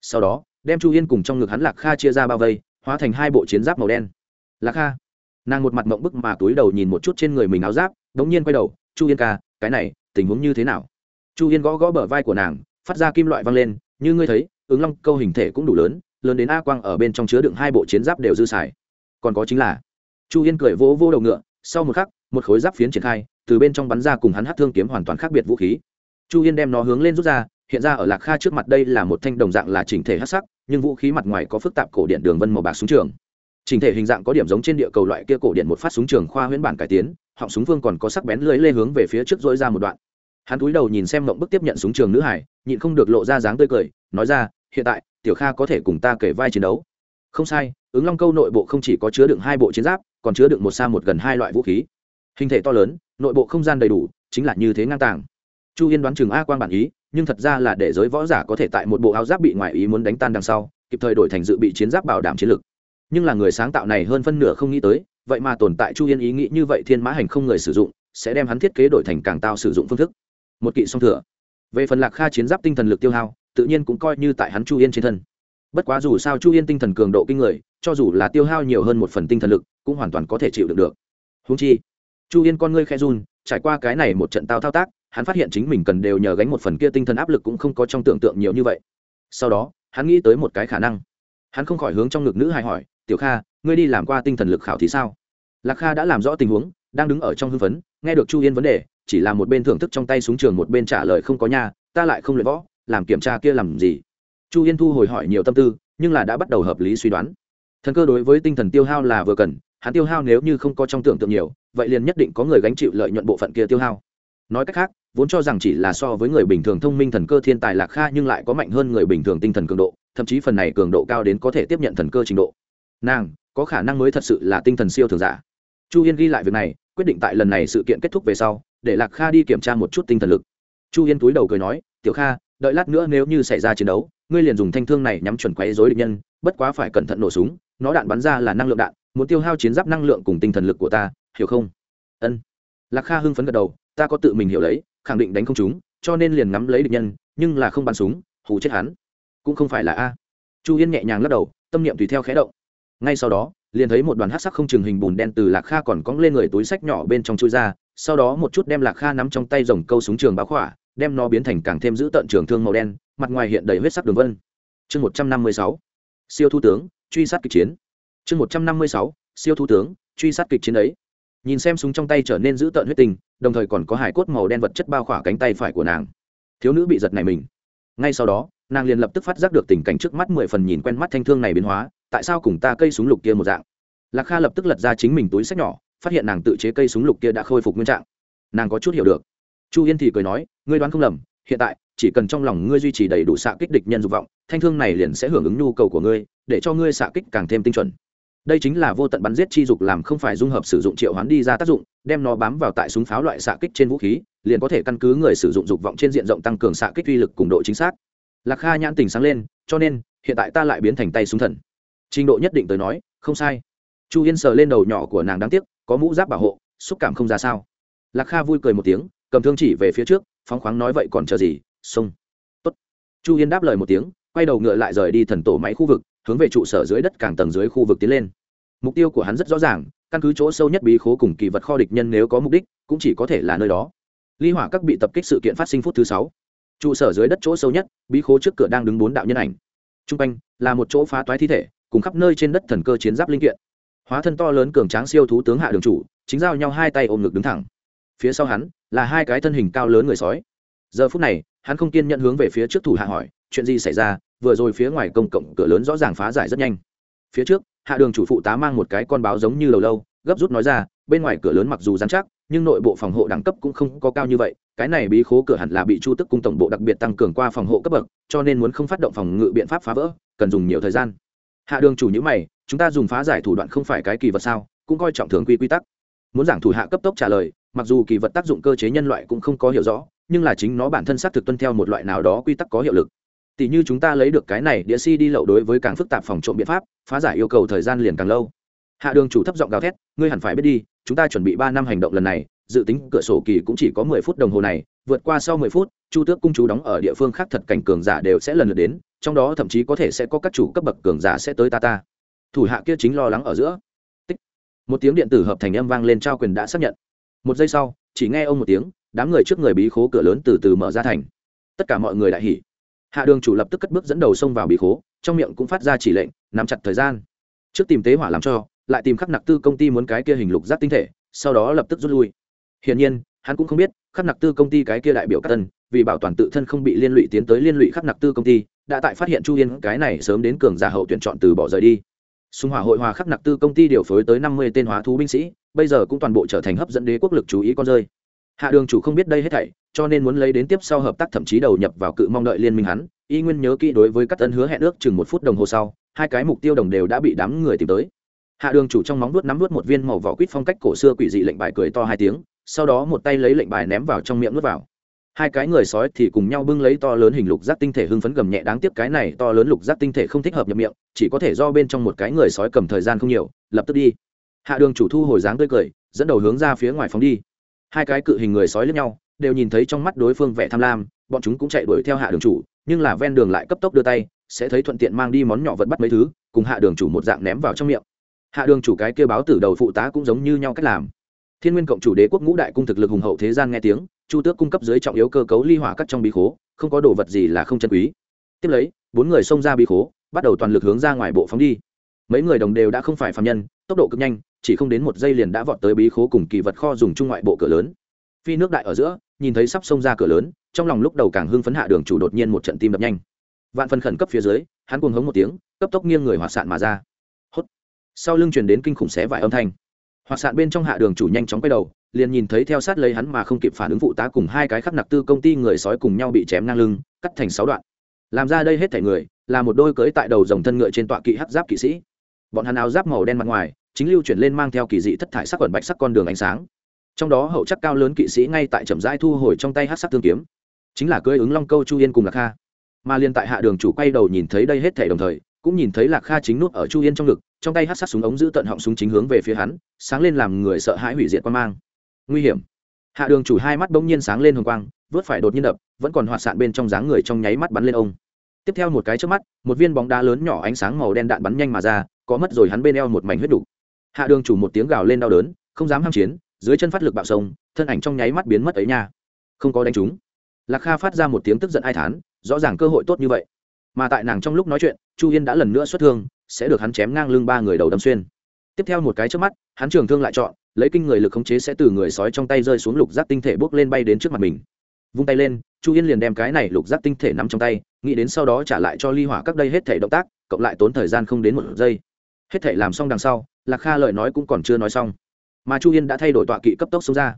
Sau đó, đem chu yên cùng trong ngực hắn lạc kha chia ra bao vây, hóa thành hai bộ chiến giáp màu đen. Lạc kha, nàng một mặt mộng bức mà túi đầu nhìn một chút trên người mình áo giáp đ ố n g nhiên quay đầu, chu yên ca, cái này, tình huống như thế nào? Chu yên gõ gõ bờ vai của nàng, phát ra kim loại văng lên, như ngươi thấy, ứng long câu hình thể cũng đủ lớn lớn đến a quang ở bên trong chứa đựng hai bộ chiến giáp đều dư xài. Còn có chính là, chu yên cười vỗ vỗ đầu ngựa, sau một khắc, một khối giáp phiến triển khai, từ bên trong bắn ra cùng hắn hát thương kiếm hoàn toàn khác biệt vũ khí. Chu yên đem nó hướng lên rút ra, hiện ra ở lạc kha trước mặt đây là một thanh đồng dạng là chỉnh thể hát sắc, nhưng vũ khí mặt ngoài có phức tạp cổ điện đường vân màu bạc súng trường. Chỉnh thể hình dạng có điểm giống trên địa cầu loại kia cổ điện một phát súng trường khoa huyễn bản cải tiến, họng súng vương còn có sắc bén lưới lê hướng về phía trước dỗi ra một đoạn hắn cúi đầu nhìn xem mộng bức tiếp nhận súng trường nữ hải, nhịn không được lộ ra dáng tươi cười, nói ra, hiện tại, tiểu kha có thể cùng ta kể vai chiến đấu. Không sai, ứng long câu nội bộ không chỉ có chứa đựng hai bộ chiến giáp, còn chứa đựng một xa một gần hai loại vũ khí. Hình thể to lớn, nội bộ không gian đầy đủ, chính là như thế ngang tàng. Chu yên đoán chừng a quan bản ý, nhưng thật ra là để giới võ giả có thể tại một bộ áo giáp bị ngoại ý muốn đánh tan đằng sau, kịp thời đổi thành dự bị chiến giáp bảo đảm chiến lược nhưng là người sáng tạo này hơn phân nửa không nghĩ tới, vậy mà tồn tại chu yên ý nghĩ như vậy thiên mã hành không người sử dụng, sẽ đem hắn thiết kế đổi thành càng tao sử dụng phương thức một kỵ song thừa. Về phần lạc kha chiến giáp tinh thần lực tiêu hao, tự nhiên cũng coi như tại hắn chu yên trên thân. Bất quá dù sao chu yên tinh thần cường độ kinh người, cho dù là tiêu hao nhiều hơn một phần tinh thần lực, cũng hoàn toàn có thể chịu được được. Húng chi, chu yên con ngươi khe run, trải qua cái này một trận tao thao tác, hắn phát hiện chính mình cần đều nhờ gánh một phần kia tinh thần áp lực cũng không có trong tưởng tượng nhiều như vậy. Sau đó, hắn nghĩ tới một cái khả năng. Hắn không khỏi hướng trong ngực nữ hài hỏi, tiểu kha, ngươi đi làm qua tinh thần lực khảo thì sao? Lạc kha đã làm rõ tình huống, đang đứng ở trong hưng phấn nghe được chu yên vấn đề chỉ là một bên thưởng thức trong tay súng trường một bên trả lời không có nhà ta lại không luyện võ, làm kiểm tra kia làm gì? Chu yên thu hồi hỏi nhiều tâm tư, nhưng là đã bắt đầu hợp lý suy đoán. Thần cơ đối với tinh thần tiêu hao là vừa cần, hắn tiêu hao nếu như không có trong tưởng tượng nhiều, vậy liền nhất định có người gánh chịu lợi nhuận bộ phận kia tiêu hao. Nói cách khác, vốn cho rằng chỉ là so với người bình thường thông minh thần cơ thiên tài lạc kha nhưng lại có mạnh hơn người bình thường tinh thần cường độ, thậm chí phần này cường độ cao đến có thể tiếp nhận thần cơ trình độ. Nàng, có khả năng mới thật sự là tinh thần siêu thường giả. Chu yên ghi lại việc này, quyết định tại lần này sự kiện kết thúc về sau để lạc kha đi kiểm tra một chút tinh thần lực chu yên túi đầu cười nói tiểu kha đợi lát nữa nếu như xảy ra chiến đấu ngươi liền dùng thanh thương này nhắm chuẩn quấy dối địch nhân bất quá phải cẩn thận nổ súng nó đạn bắn ra là năng lượng đạn muốn tiêu hao chiến giáp năng lượng cùng tinh thần lực của ta hiểu không ân lạc kha hưng phấn gật đầu ta có tự mình hiểu lấy khẳng định đánh không chúng cho nên liền ngắm lấy địch nhân nhưng là không bắn súng hù chết hắn cũng không phải là a chu yên nhẹ nhàng lắc đầu tâm niệm tùy theo khé động ngay sau đó liền thấy một đoàn hát sắc không chừng hình bùn đen từ lạc kha còn cóng lên người túi sách nhỏ bên trong chui ra sau đó một chút đem lạc kha nắm trong tay dòng câu súng trường báo khỏa, đem nó biến thành càng thêm giữ tận trường thương màu đen, mặt ngoài hiện đầy huyết sắc đường vân. Chương một trăm năm mươi sáu, siêu thủ tướng, truy sát kịch chiến. Chương một trăm năm mươi sáu, siêu thủ tướng, truy sát kịch chiến ấy. Nhìn xem súng trong tay trở nên giữ tợn huyết tình đồng thời còn có hải cốt màu đen vật chất bao khỏa cánh tay phải của nàng. Thiếu nữ bị giật này mình. Ngay sau đó, nàng liền lập tức phát giác được tình cảnh trước mắt mười phần nhìn quen mắt thanh thương này biến hóa, tại sao cùng ta cây súng lục kia một dạng. Lạc kha lập tức lật ra chính mình túi sách nhỏ phát hiện nàng tự chế cây súng lục kia đã khôi phục nguyên trạng. Nàng có chút hiểu được. Chu yên thì cười nói, ngươi đoán không lầm, hiện tại, chỉ cần trong lòng ngươi duy trì đầy đủ xạ kích địch nhân dục vọng, thanh thương này liền sẽ hưởng ứng nhu cầu của ngươi, để cho ngươi xạ kích càng thêm tinh chuẩn. Đây chính là vô tận bắn giết chi dục làm không phải dung hợp sử dụng triệu hoán đi ra tác dụng, đem nó bám vào tại súng pháo loại xạ kích trên vũ khí, liền có thể căn cứ người sử dụng dục vọng trên diện rộng tăng cường xạ kích uy lực cùng độ chính xác. Lạc kha nhãn tình sáng lên, cho nên, hiện tại ta lại biến thành tay súng thần. Trình độ nhất định tới nói, không sai. Chu yên sờ lên đầu nhỏ của nàng đáng tiếc có mũ giáp bảo hộ, xúc cảm không ra sao. Lạc kha vui cười một tiếng, cầm thương chỉ về phía trước, phóng khoáng nói vậy còn chờ gì, xông. Tốt. Chu yên đáp lời một tiếng, quay đầu ngựa lại rời đi thần tổ máy khu vực, hướng về trụ sở dưới đất càng tầng dưới khu vực tiến lên. Mục tiêu của hắn rất rõ ràng, căn cứ chỗ sâu nhất bí khố cùng kỳ vật kho địch nhân nếu có mục đích, cũng chỉ có thể là nơi đó. Ly hỏa các bị tập kích sự kiện phát sinh phút thứ sáu. Trụ sở dưới đất chỗ sâu nhất, bí khố trước cửa đang đứng bốn đạo nhân ảnh. T r u n g quanh là một chỗ phá toái thi thể, cùng khắp nơi trên đất thần cơ chiến giáp linh kiện hóa thân to lớn cường tráng siêu thú tướng hạ đường chủ, chính giao nhau hai tay ôm ngực đứng thẳng. Phía sau hắn là hai cái thân hình cao lớn người sói. Giờ phút này, hắn không kiên nhận hướng về phía trước thủ hạ hỏi, chuyện gì xảy ra? Vừa rồi phía ngoài công cộng cửa lớn rõ ràng phá giải rất nhanh. Phía trước, hạ đường chủ phụ tá mang một cái con báo giống như lâu lâu, gấp rút nói ra, bên ngoài cửa lớn mặc dù dán chắc, nhưng nội bộ phòng hộ đẳng cấp cũng không có cao như vậy, cái này bí khố cửa hẳn là bị chu tức cung tổng bộ đặc biệt tăng cường qua phòng hộ cấp bậc, cho nên muốn không phát động phòng ngự biện pháp phá vỡ, cần dùng nhiều thời gian. Hạ đường chủ nhữ mày chúng ta dùng phá giải thủ đoạn không phải cái kỳ vật sao, cũng coi trọng thường quy quy tắc. Muốn giảng thủ hạ cấp tốc trả lời, mặc dù kỳ vật tác dụng cơ chế nhân loại cũng không có hiểu rõ, nhưng là chính nó bản thân xác thực tuân theo một loại nào đó quy tắc có hiệu lực. Tỷ như chúng ta lấy được cái này đĩa si đi lậu đối với càng phức tạp phòng trộm biện pháp, phá giải yêu cầu thời gian liền càng lâu. Hạ đường chủ thấp giọng gào thét, ngươi hẳn phải biết đi, chúng ta chuẩn bị ba năm hành động lần này, dự tính cửa sổ kỳ cũng chỉ có mười phút đồng hồ này, vượt qua sau mười phút, chu tước cung chú đóng ở địa phương khác thật cảnh cường giả đều sẽ lần lượt đến, trong đó thậm chí có thể sẽ có các chủ cấp bậc cường giả sẽ tới ta ta thủ hạ kia chính lo lắng ở giữa. Tích. một tiếng điện tử hợp thành âm vang lên trao quyền đã xác nhận. Một giây sau, chỉ nghe ông một tiếng, đám người trước người bí khố cửa lớn từ từ mở ra thành. Tất cả mọi người đại hỉ. Hạ đường chủ lập tức cất bước dẫn đầu xông vào bí khố, trong miệng cũng phát ra chỉ lệnh, nắm chặt thời gian. Trước tìm tế hỏa làm cho, lại tìm khắc nặc tư công ty muốn cái kia hình lục giác tinh thể, sau đó lập tức rút lui. Hiển nhiên, hắn cũng không biết, khắc nặc tư công ty cái kia đại biểu các tân, vì bảo toàn tự thân không bị liên lụy tiến tới liên lụy khắc nặc tư công ty, đã tại phát hiện chu yên cái này sớm đến cường giả hậu tuyển chọn từ bỏ rời đi sùng hỏa hội hòa khắc nặc tư công ty điều phối tới năm mươi tên hóa thú binh sĩ, bây giờ cũng toàn bộ trở thành hấp dẫn đế quốc lực chú ý con rơi. Hạ đường chủ không biết đây hết thảy, cho nên muốn lấy đến tiếp sau hợp tác thậm chí đầu nhập vào cự mong đợi liên minh hắn, y nguyên nhớ kỹ đối với các tân hứa hẹn ước chừng một phút đồng hồ sau, hai cái mục tiêu đồng đều đã bị đám người tìm tới. Hạ đường chủ trong móng nuốt nắm nuốt một viên màu vỏ quýt phong cách cổ xưa quỷ dị lệnh bài cười to hai tiếng, sau đó một tay lấy lệnh bài ném vào trong miệng nuốt vào hai cái người sói thì cùng nhau bưng lấy to lớn hình lục giác tinh thể hưng phấn gầm nhẹ đáng tiếc cái này to lớn lục giác tinh thể không thích hợp nhập miệng, chỉ có thể do bên trong một cái người sói cầm thời gian không nhiều, lập tức đi. Hạ đường chủ thu hồi dáng tươi cười, dẫn đầu hướng ra phía ngoài phóng đi. Hai cái cự hình người sói lẫn nhau, đều nhìn thấy trong mắt đối phương vẻ tham lam, bọn chúng cũng chạy đuổi theo hạ đường chủ, nhưng là ven đường lại cấp tốc đưa tay, sẽ thấy thuận tiện mang đi món nhỏ vật bắt mấy thứ, cùng hạ đường chủ một dạng ném vào trong miệng. Hạ đường chủ cái kêu báo tử đầu phụ tá cũng giống như nhau cách làm. Thiên nguyên cộng chủ đế quốc ngũ đại cung thực lực hùng hậu thế gian nghe tiếng chu tước cung cấp dưới trọng yếu cơ cấu ly hỏa cắt trong bí khố, không có đồ vật gì là không chân quý. Tiếp lấy, bốn người xông ra bí khố, bắt đầu toàn lực hướng ra ngoài bộ phóng đi. Mấy người đồng đều đã không phải phạm nhân, tốc độ cực nhanh, chỉ không đến một giây liền đã vọt tới bí khố cùng kỳ vật kho dùng chung ngoại bộ cửa lớn. Phi nước đại ở giữa, nhìn thấy sắp xông ra cửa lớn, trong lòng lúc đầu càng hưng phấn hạ đường chủ đột nhiên một trận tim đập nhanh. Vạn phần khẩn cấp phía dưới, hắn cuồng hống một tiếng, cấp tốc nghiêng người hỏa sạn mà ra. Hốt. Sau lưng truyền đến kinh khủng xé vải âm thanh hoặc sạn bên trong hạ đường chủ nhanh chóng quay đầu, liền nhìn thấy theo sát lấy hắn mà không kịp phản ứng phụ tá cùng hai cái khắc nặc tư công ty người sói cùng nhau bị chém ngang lưng, cắt thành sáu đoạn. Làm ra đây hết thảy người, là một đôi cưỡi tại đầu dòng thân ngựa trên tọa kỵ hắc giáp kỵ sĩ. Bọn hắn áo giáp màu đen mặt ngoài, chính lưu chuyển lên mang theo kỳ dị thất thải sắc quẩn bạch sắc con đường ánh sáng. Trong đó hậu chắc cao lớn kỵ sĩ ngay tại trầm rãi thu hồi trong tay hắc sắc tương kiếm. Chính là cưỡi ứng long câu chu yên cùng lạc kha. Mà liên tại hạ đường chủ quay đầu nhìn thấy đây hết thể đồng thời, cũng nhìn thấy lạc kha chính nút ở chu yên trong ngực trong tay hát sát súng ống giữ tận họng súng chính hướng về phía hắn, sáng lên làm người sợ hãi hủy diệt quan mang. Nguy hiểm. Hạ đường chủ hai mắt bỗng nhiên sáng lên hồng quang, vớt phải đột nhiên đập, vẫn còn hoạt sạn bên trong dáng người trong nháy mắt bắn lên ông. Tiếp theo một cái trước mắt, một viên bóng đá lớn nhỏ ánh sáng màu đen đạn bắn nhanh mà ra, có mất rồi hắn bên eo một mảnh huyết đủ. hạ đường chủ một tiếng gào lên đau đớn, không dám ham chiến, dưới chân phát lực bạo sông, thân ảnh trong nháy mắt biến mất ấy nha. Không có đánh chúng lạc kha phát ra một tiếng tức giận ai thán, rõ ràng cơ hội tốt như vậy mà tại nàng trong lúc nói chuyện, chu yên đã lần nữa xuất thương, sẽ được hắn chém ngang lưng ba người đầu đâm xuyên. Tiếp theo một cái trước mắt, hắn trường thương lại chọn, lấy kinh người lực khống chế sẽ từ người sói trong tay rơi xuống lục giác tinh thể bước lên bay đến trước mặt mình. Vung tay lên, chu yên liền đem cái này lục giác tinh thể nắm trong tay, nghĩ đến sau đó trả lại cho ly hỏa các đây hết thể động tác, cộng lại tốn thời gian không đến một giây. Hết thể làm xong đằng sau, lạc kha lời nói cũng còn chưa nói xong. Mà chu yên đã thay đổi tọa kỵ cấp tốc xông ra.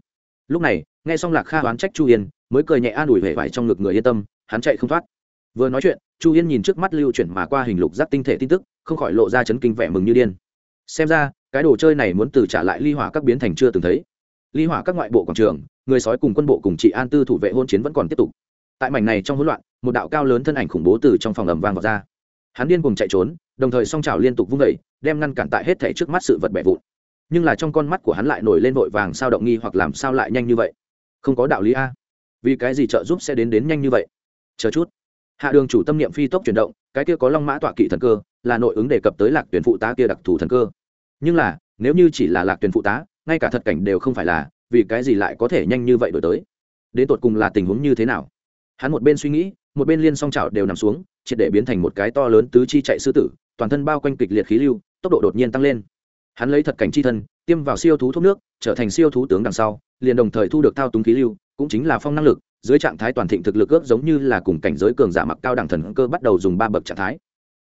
Lúc này, nghe xong lạc kha oán trách chu yên, mới cười nhẹ an ủi hệ vải trong ngực người yên tâm, hắn chạy không thoát. Vừa nói chuyện chu yên nhìn trước mắt lưu chuyển mà qua hình lục giác tinh thể tin tức, không khỏi lộ ra chấn kinh vẻ mừng như điên. Xem ra, cái đồ chơi này muốn từ trả lại ly hỏa các biến thành chưa từng thấy. Ly hỏa các ngoại bộ quảng trường, người sói cùng quân bộ cùng chị an tư thủ vệ hôn chiến vẫn còn tiếp tục. Tại mảnh này trong hỗn loạn, một đạo cao lớn thân ảnh khủng bố từ trong phòng ầm vang vào ra. Hắn điên cùng chạy trốn, đồng thời song trào liên tục vung vẩy đem ngăn cản tại hết thể trước mắt sự vật bẻ vụn. Nhưng là trong con mắt của hắn lại nổi lên vội vàng sao động nghi hoặc làm sao lại nhanh như vậy? Không có đạo lý a. Vì cái gì trợ giúp sẽ đến đến nhanh như vậy? Chờ chút hạ đường chủ tâm niệm phi tốc chuyển động, cái kia có long mã tọa kỵ thần cơ, là nội ứng đề cập tới lạc tuyển phụ tá kia đặc thù thần cơ. Nhưng là, nếu như chỉ là lạc tuyển phụ tá, ngay cả thật cảnh đều không phải là, vì cái gì lại có thể nhanh như vậy đổi tới? Đến tột cùng là tình huống như thế nào? Hắn một bên suy nghĩ, một bên liên song chảo đều nằm xuống, triệt để biến thành một cái to lớn tứ chi chạy sư tử, toàn thân bao quanh kịch liệt khí lưu, tốc độ đột nhiên tăng lên. Hắn lấy thật cảnh chi thân, tiêm vào siêu thú thuốc nước, trở thành siêu thú tướng đằng sau, liền đồng thời thu được thao túng khí lưu, cũng chính là phong năng lực dưới trạng thái toàn thịnh thực lực ước giống như là cùng cảnh giới cường giả mặc cao đẳng thần cơ bắt đầu dùng ba bậc trạng thái.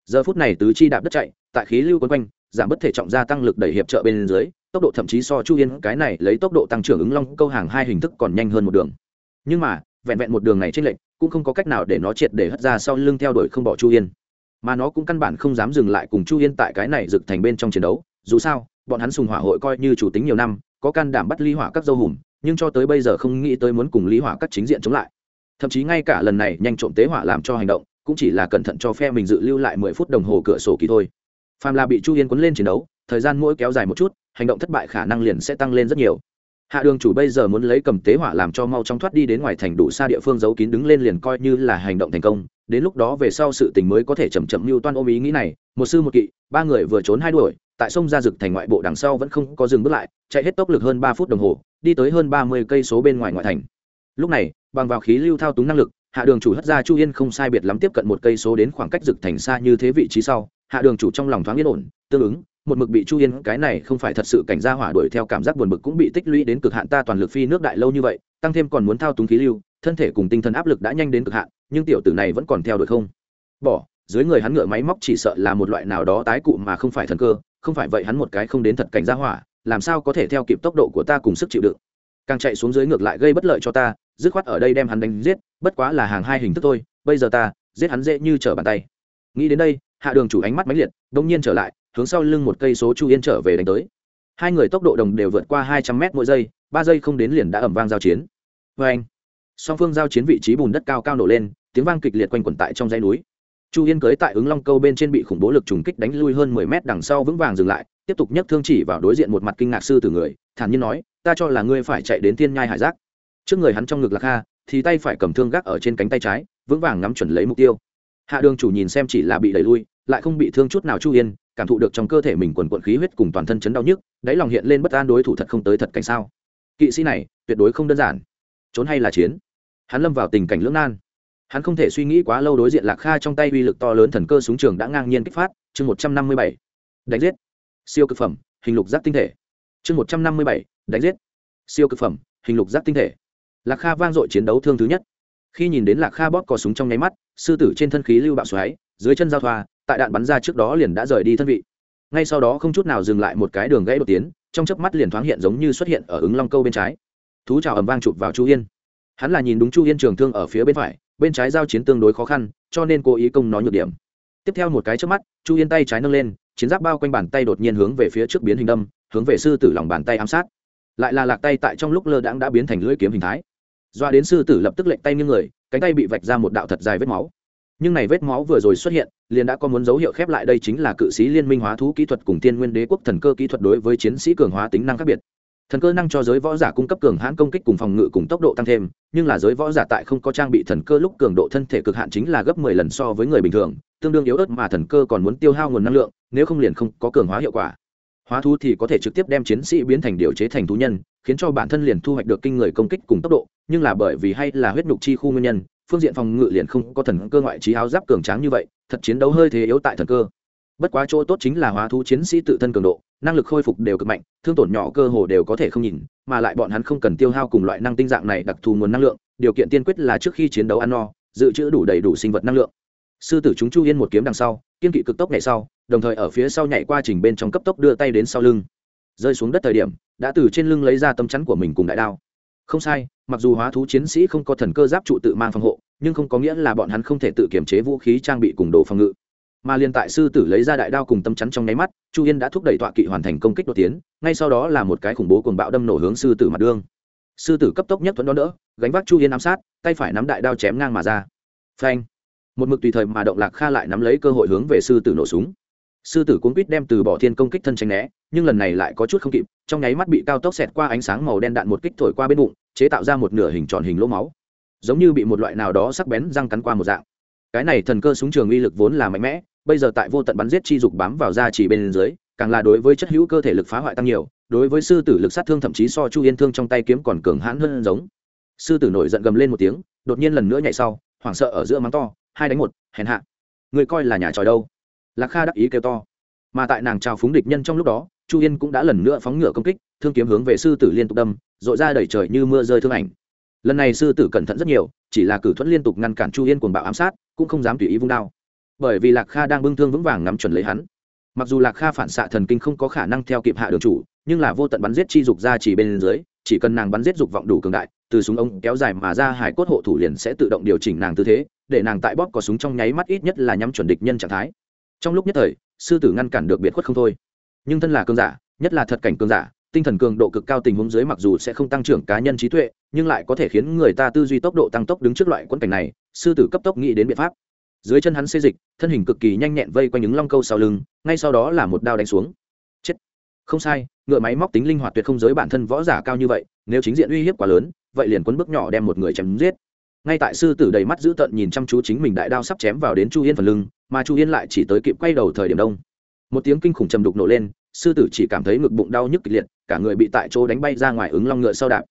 Giờ phút này tứ chi đạp đất chạy, tại khí lưu quấn quanh, giảm bất thể trọng gia tăng lực đẩy hiệp trợ bên dưới, tốc độ thậm chí so chu yên cái này lấy tốc độ tăng trưởng ứng long câu hàng hai hình thức còn nhanh hơn một đường. Nhưng mà, vẹn vẹn một đường này trên lệnh cũng không có cách nào để nó triệt để hất ra sau lưng theo đuổi không bỏ chu yên. Mà nó cũng căn bản không dám dừng lại cùng chu yên tại cái này rực thành bên trong chiến đấu. Dù sao, bọn hắn sùng hỏa hội coi như chủ tính nhiều năm, có can đảm bắt ly hỏa các dâu hùm nhưng cho tới bây giờ không nghĩ tới muốn cùng lý hỏa các chính diện chống lại. Thậm chí ngay cả lần này nhanh trộm tế hỏa làm cho hành động, cũng chỉ là cẩn thận cho phe mình dự lưu lại mười phút đồng hồ cửa sổ kỳ thôi. Phàm là bị chu yên quấn lên chiến đấu, thời gian mỗi kéo dài một chút, hành động thất bại khả năng liền sẽ tăng lên rất nhiều. Hạ đường chủ bây giờ muốn lấy cầm tế hỏa làm cho mau chóng thoát đi đến ngoài thành đủ xa địa phương giấu kín đứng lên liền coi như là hành động thành công, đến lúc đó về sau sự tình mới có thể chậm chậm mưu toan ôm ý nghĩ này. Một sư một kỵ, ba người vừa trốn hai đuổi, tại sông ra rực thành ngoại bộ đằng sau vẫn không có dừng bước lại, chạy hết tốc lực hơn ba phút đồng hồ đi tới hơn ba mươi cây số bên ngoài ngoại thành. Lúc này, bằng vào khí lưu thao túng năng lực, hạ đường chủ hất ra chu yên không sai biệt lắm tiếp cận một cây số đến khoảng cách rực thành xa như thế vị trí sau, hạ đường chủ trong lòng thoáng yên ổn, tương ứng, một mực bị chu yên, cái này không phải thật sự cảnh gia hỏa đuổi theo cảm giác buồn bực cũng bị tích lũy đến cực hạn ta toàn lực phi nước đại lâu như vậy, tăng thêm còn muốn thao túng khí lưu, thân thể cùng tinh thần áp lực đã nhanh đến cực hạn, nhưng tiểu tử này vẫn còn theo đuổi không. Bỏ, dưới người hắn ngựa máy móc chỉ sợ là một loại nào đó tái cụ mà không phải thần cơ, không phải vậy hắn một cái không đến thật cảnh gia hỏa làm sao có thể theo kịp tốc độ của ta cùng sức chịu đựng? Càng chạy xuống dưới ngược lại gây bất lợi cho ta, dứt khoát ở đây đem hắn đánh giết, bất quá là hàng hai hình thức thôi, bây giờ ta, giết hắn dễ như trở bàn tay. Nghĩ đến đây, hạ đường chủ ánh mắt mãnh liệt, đông nhiên trở lại, hướng sau lưng một cây số chu yên trở về đánh tới. Hai người tốc độ đồng đều vượt qua hai trăm mét mỗi giây, ba giây không đến liền đã ẩm vang giao chiến. Vê anh song phương giao chiến vị trí bùn đất cao cao nổ lên, tiếng vang kịch liệt quanh quẩn tại trong dãy núi chu yên cưới tại ứng long câu bên trên bị khủng bố lực trùng kích đánh lui hơn mười mét đằng sau vững vàng dừng lại, tiếp tục nhấc thương chỉ vào đối diện một mặt kinh ngạc sư tử người, thản nhiên nói, ta cho là ngươi phải chạy đến thiên nhai hải giác. Trước người hắn trong ngực lạc kha, thì tay phải cầm thương gác ở trên cánh tay trái, vững vàng ngắm chuẩn lấy mục tiêu. Hạ đường chủ nhìn xem chỉ là bị đẩy lui, lại không bị thương chút nào chu yên, cảm thụ được trong cơ thể mình quần quận khí huyết cùng toàn thân chấn đau nhức, đáy lòng hiện lên bất an đối thủ thật không tới thật cảnh sao. Kỵ sĩ này, tuyệt đối không đơn giản. Trốn hay là chiến? Hắn lâm vào tình cảnh lưỡng nan hắn không thể suy nghĩ quá lâu đối diện lạc kha trong tay uy lực to lớn thần cơ súng trường đã ngang nhiên kích phát, chương một trăm năm mươi bảy. Đánh giết. Siêu cực phẩm, hình lục giác tinh thể. Chương một trăm năm mươi bảy, đánh giết. Siêu cực phẩm, hình lục giác tinh thể. Lạc kha vang dội chiến đấu thương thứ nhất. Khi nhìn đến lạc kha bóp cò súng trong nháy mắt, sư tử trên thân khí lưu bạo xoáy, dưới chân giao thoa, tại đạn bắn ra trước đó liền đã rời đi thân vị. Ngay sau đó không chút nào dừng lại một cái đường gãy đột tiến, trong chớp mắt liền thoáng hiện giống như xuất hiện ở ứng long câu bên trái. Thú trào ầm vang chụp vào chu yên. Hắn là nhìn đúng chu yên trường thương ở phía bên phải bên trái giao chiến tương đối khó khăn, cho nên cố ý công nó nhược điểm. Tiếp theo một cái trước mắt, chu yên tay trái nâng lên, chiến giáp bao quanh bàn tay đột nhiên hướng về phía trước biến hình đâm, hướng về sư tử lòng bàn tay ám sát. Lại là lạc tay tại trong lúc lơ đãng đã biến thành lưỡi kiếm hình thái. Doa đến sư tử lập tức lệnh tay như người, cánh tay bị vạch ra một đạo thật dài vết máu. Nhưng này vết máu vừa rồi xuất hiện, liền đã có muốn dấu hiệu khép lại đây chính là cự sĩ liên minh hóa thú kỹ thuật cùng tiên nguyên đế quốc thần cơ kỹ thuật đối với chiến sĩ cường hóa tính năng khác biệt thần cơ năng cho giới võ giả cung cấp cường hãn công kích cùng phòng ngự cùng tốc độ tăng thêm, nhưng là giới võ giả tại không có trang bị thần cơ lúc cường độ thân thể cực hạn chính là gấp mười lần so với người bình thường, tương đương yếu ớt mà thần cơ còn muốn tiêu hao nguồn năng lượng, nếu không liền không có cường hóa hiệu quả. Hóa thú thì có thể trực tiếp đem chiến sĩ biến thành điều chế thành thú nhân, khiến cho bản thân liền thu hoạch được kinh người công kích cùng tốc độ, nhưng là bởi vì hay là huyết nhục chi khu nguyên nhân, phương diện phòng ngự liền không có thần cơ ngoại trí áo giáp cường tráng như vậy, thật chiến đấu hơi thế yếu tại thần cơ. Bất quá chỗ tốt chính là hóa thú chiến sĩ tự thân cường độ năng lực khôi phục đều cực mạnh, thương tổn nhỏ cơ hồ đều có thể không nhìn, mà lại bọn hắn không cần tiêu hao cùng loại năng tinh dạng này đặc thù nguồn năng lượng, điều kiện tiên quyết là trước khi chiến đấu ăn no, dự trữ đủ đầy đủ sinh vật năng lượng. Sư tử chúng chu yên một kiếm đằng sau, kiên kỵ cực tốc nhảy sau, đồng thời ở phía sau nhảy qua trình bên trong cấp tốc đưa tay đến sau lưng. Rơi xuống đất thời điểm, đã từ trên lưng lấy ra tấm chắn của mình cùng đại đao. Không sai, mặc dù hóa thú chiến sĩ không có thần cơ giáp trụ tự mang phòng hộ, nhưng không có nghĩa là bọn hắn không thể tự kiểm chế vũ khí trang bị cùng đồ phòng ngự mà liên tại sư tử lấy ra đại đao cùng tâm chắn trong nháy mắt, chu yên đã thúc đẩy tọa kỵ hoàn thành công kích đột tiến, ngay sau đó là một cái khủng bố cuồng bạo đâm nổ hướng sư tử mặt đương sư tử cấp tốc nhất thuẫn đón đỡ, gánh vác chu yên ám sát, tay phải nắm đại đao chém ngang mà ra. Phanh! Một mực tùy thời mà động lạc kha lại nắm lấy cơ hội hướng về sư tử nổ súng. Sư tử cuốn quýt đem từ bỏ thiên công kích thân tranh né, nhưng lần này lại có chút không kịp, trong nháy mắt bị cao tốc xẹt qua ánh sáng màu đen đạn một kích thổi qua bên bụng, chế tạo ra một nửa hình tròn hình lỗ máu. Giống như bị một loại nào đó sắc bén răng cắn qua một dạng. Cái này thần cơ súng trường uy lực vốn là mạnh mẽ bây giờ tại vô tận bắn giết chi dục bám vào da chỉ bên dưới, càng là đối với chất hữu cơ thể lực phá hoại tăng nhiều, đối với sư tử lực sát thương thậm chí so chu yên thương trong tay kiếm còn cường hãn hơn giống. Sư tử nổi giận gầm lên một tiếng, đột nhiên lần nữa nhảy sau, hoảng sợ ở giữa mắng to, hai đánh một, hèn hạ. Người coi là nhà tròi đâu? Lạc kha đắc ý kêu to. Mà tại nàng trào phúng địch nhân trong lúc đó, chu yên cũng đã lần nữa phóng ngựa công kích, thương kiếm hướng về sư tử liên tục đâm dội ra đẩy trời như mưa rơi thương ảnh. Lần này sư tử cẩn thận rất nhiều, chỉ là cử thuẫn liên tục ngăn cản chu yên cuồng bạo ám sát, cũng không dám tùy ý vung đao bởi vì lạc kha đang bưng thương vững vàng nắm chuẩn lấy hắn. Mặc dù lạc kha phản xạ thần kinh không có khả năng theo kịp hạ đường chủ, nhưng là vô tận bắn giết chi dục ra chỉ bên dưới, chỉ cần nàng bắn giết dục vọng đủ cường đại, từ súng ống kéo dài mà ra hải cốt hộ thủ liền sẽ tự động điều chỉnh nàng tư thế, để nàng tại bóp có súng trong nháy mắt ít nhất là nhắm chuẩn địch nhân trạng thái. Trong lúc nhất thời, sư tử ngăn cản được biệt khuất không thôi. Nhưng thân là cường giả, nhất là thật cảnh cường giả, tinh thần cường độ cực cao tình huống dưới mặc dù sẽ không tăng trưởng cá nhân trí tuệ, nhưng lại có thể khiến người ta tư duy tốc độ tăng tốc đứng trước loại quẫn cảnh này, sư tử cấp tốc nghĩ đến biện pháp dưới chân hắn xê dịch, thân hình cực kỳ nhanh nhẹn vây quanh những long câu sau lưng, ngay sau đó là một đao đánh xuống. Chết. Không sai, ngựa máy móc tính linh hoạt tuyệt không giới bản thân võ giả cao như vậy, nếu chính diện uy hiếp quá lớn, vậy liền quấn bước nhỏ đem một người chém giết. Ngay tại sư tử đầy mắt dữ tợn nhìn chăm chú chính mình đại đao sắp chém vào đến chu yên phần lưng, mà chu yên lại chỉ tới kịp quay đầu thời điểm đông. Một tiếng kinh khủng trầm đục nổ lên, sư tử chỉ cảm thấy ngực bụng đau nhức kịch liệt, cả người bị tại chỗ đánh bay ra ngoài ứng long ngựa sau đạp.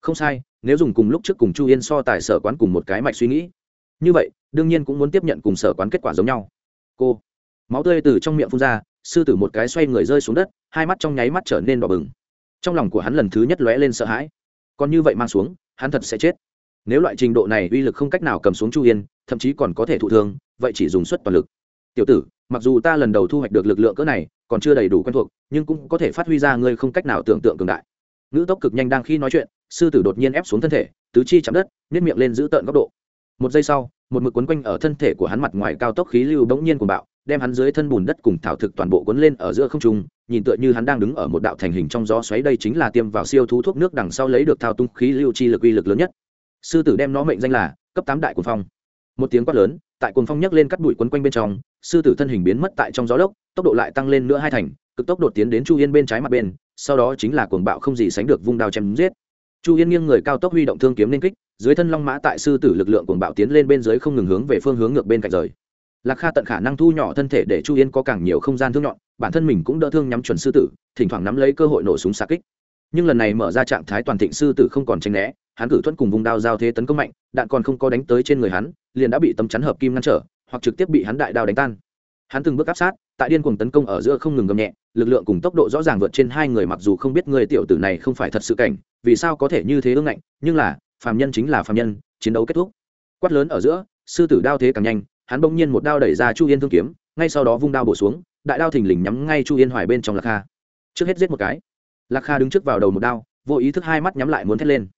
Không sai, nếu dùng cùng lúc trước cùng chu yên so tài sở quán cùng một cái mạch suy nghĩ. Như vậy đương nhiên cũng muốn tiếp nhận cùng sở quán kết quả giống nhau. Cô, máu tươi từ trong miệng phun ra, sư tử một cái xoay người rơi xuống đất, hai mắt trong nháy mắt trở nên đỏ bừng. Trong lòng của hắn lần thứ nhất lóe lên sợ hãi. Còn như vậy mang xuống, hắn thật sẽ chết. Nếu loại trình độ này uy lực không cách nào cầm xuống chu yên, thậm chí còn có thể thụ thương, vậy chỉ dùng suất toàn lực. Tiểu tử, mặc dù ta lần đầu thu hoạch được lực lượng cỡ này, còn chưa đầy đủ quen thuộc, nhưng cũng có thể phát huy ra ngươi không cách nào tưởng tượng cường đại. Ngữ tốc cực nhanh đang khi nói chuyện, sư tử đột nhiên ép xuống thân thể, tứ chi chạm đất nếp miệng lên giữ tợn góc độ một giây sau, một mực quấn quanh ở thân thể của hắn mặt ngoài cao tốc khí lưu bỗng nhiên của bạo, đem hắn dưới thân bùn đất cùng thảo thực toàn bộ cuốn lên ở giữa không trung, nhìn tựa như hắn đang đứng ở một đạo thành hình trong gió xoáy đây chính là tiêm vào siêu thú thuốc nước đằng sau lấy được thao tung khí lưu chi lực uy lực lớn nhất. Sư tử đem nó mệnh danh là cấp tám đại cuồng phong. Một tiếng quát lớn, tại cuồng phong nhấc lên cắt bụi quấn quanh bên trong, sư tử thân hình biến mất tại trong gió lốc, tốc độ lại tăng lên nữa hai thành, cực tốc đột tiến đến chu yên bên trái mặt bên, sau đó chính là cuồng bạo không gì sánh được vung đao chém giết chu yên nghiêng người cao tốc huy động thương kiếm nên kích, dưới thân long mã tại sư tử lực lượng cuồng bạo tiến lên bên dưới không ngừng hướng về phương hướng ngược bên cạnh rời. Lạc kha tận khả năng thu nhỏ thân thể để chu yên có càng nhiều không gian thương nhọn, bản thân mình cũng đỡ thương nhắm chuẩn sư tử, thỉnh thoảng nắm lấy cơ hội nổ súng xa kích. Nhưng lần này mở ra trạng thái toàn thịnh sư tử không còn tranh né, hắn cử thuẫn cùng vùng đao giao thế tấn công mạnh, đạn còn không có đánh tới trên người hắn, liền đã bị tấm chắn hợp kim ngăn trở, hoặc trực tiếp bị hắn đại đao đánh tan. Hắn từng bước áp sát, tại điên cuồng tấn công ở giữa không ngừng gầm nhẹ, lực lượng cùng tốc độ rõ ràng vượt trên hai người, mặc dù không biết người tiểu tử này không phải thật sự cảnh vì sao có thể như thế ương ngạnh, nhưng là, phàm nhân chính là phàm nhân, chiến đấu kết thúc. Quát lớn ở giữa, sư tử đao thế càng nhanh, hắn bỗng nhiên một đao đẩy ra chu yên thương kiếm, ngay sau đó vung đao bổ xuống, đại đao thình lình nhắm ngay chu yên hoài bên trong lạc kha. Trước hết giết một cái. Lạc kha đứng trước vào đầu một đao, vô ý thức hai mắt nhắm lại muốn thét lên.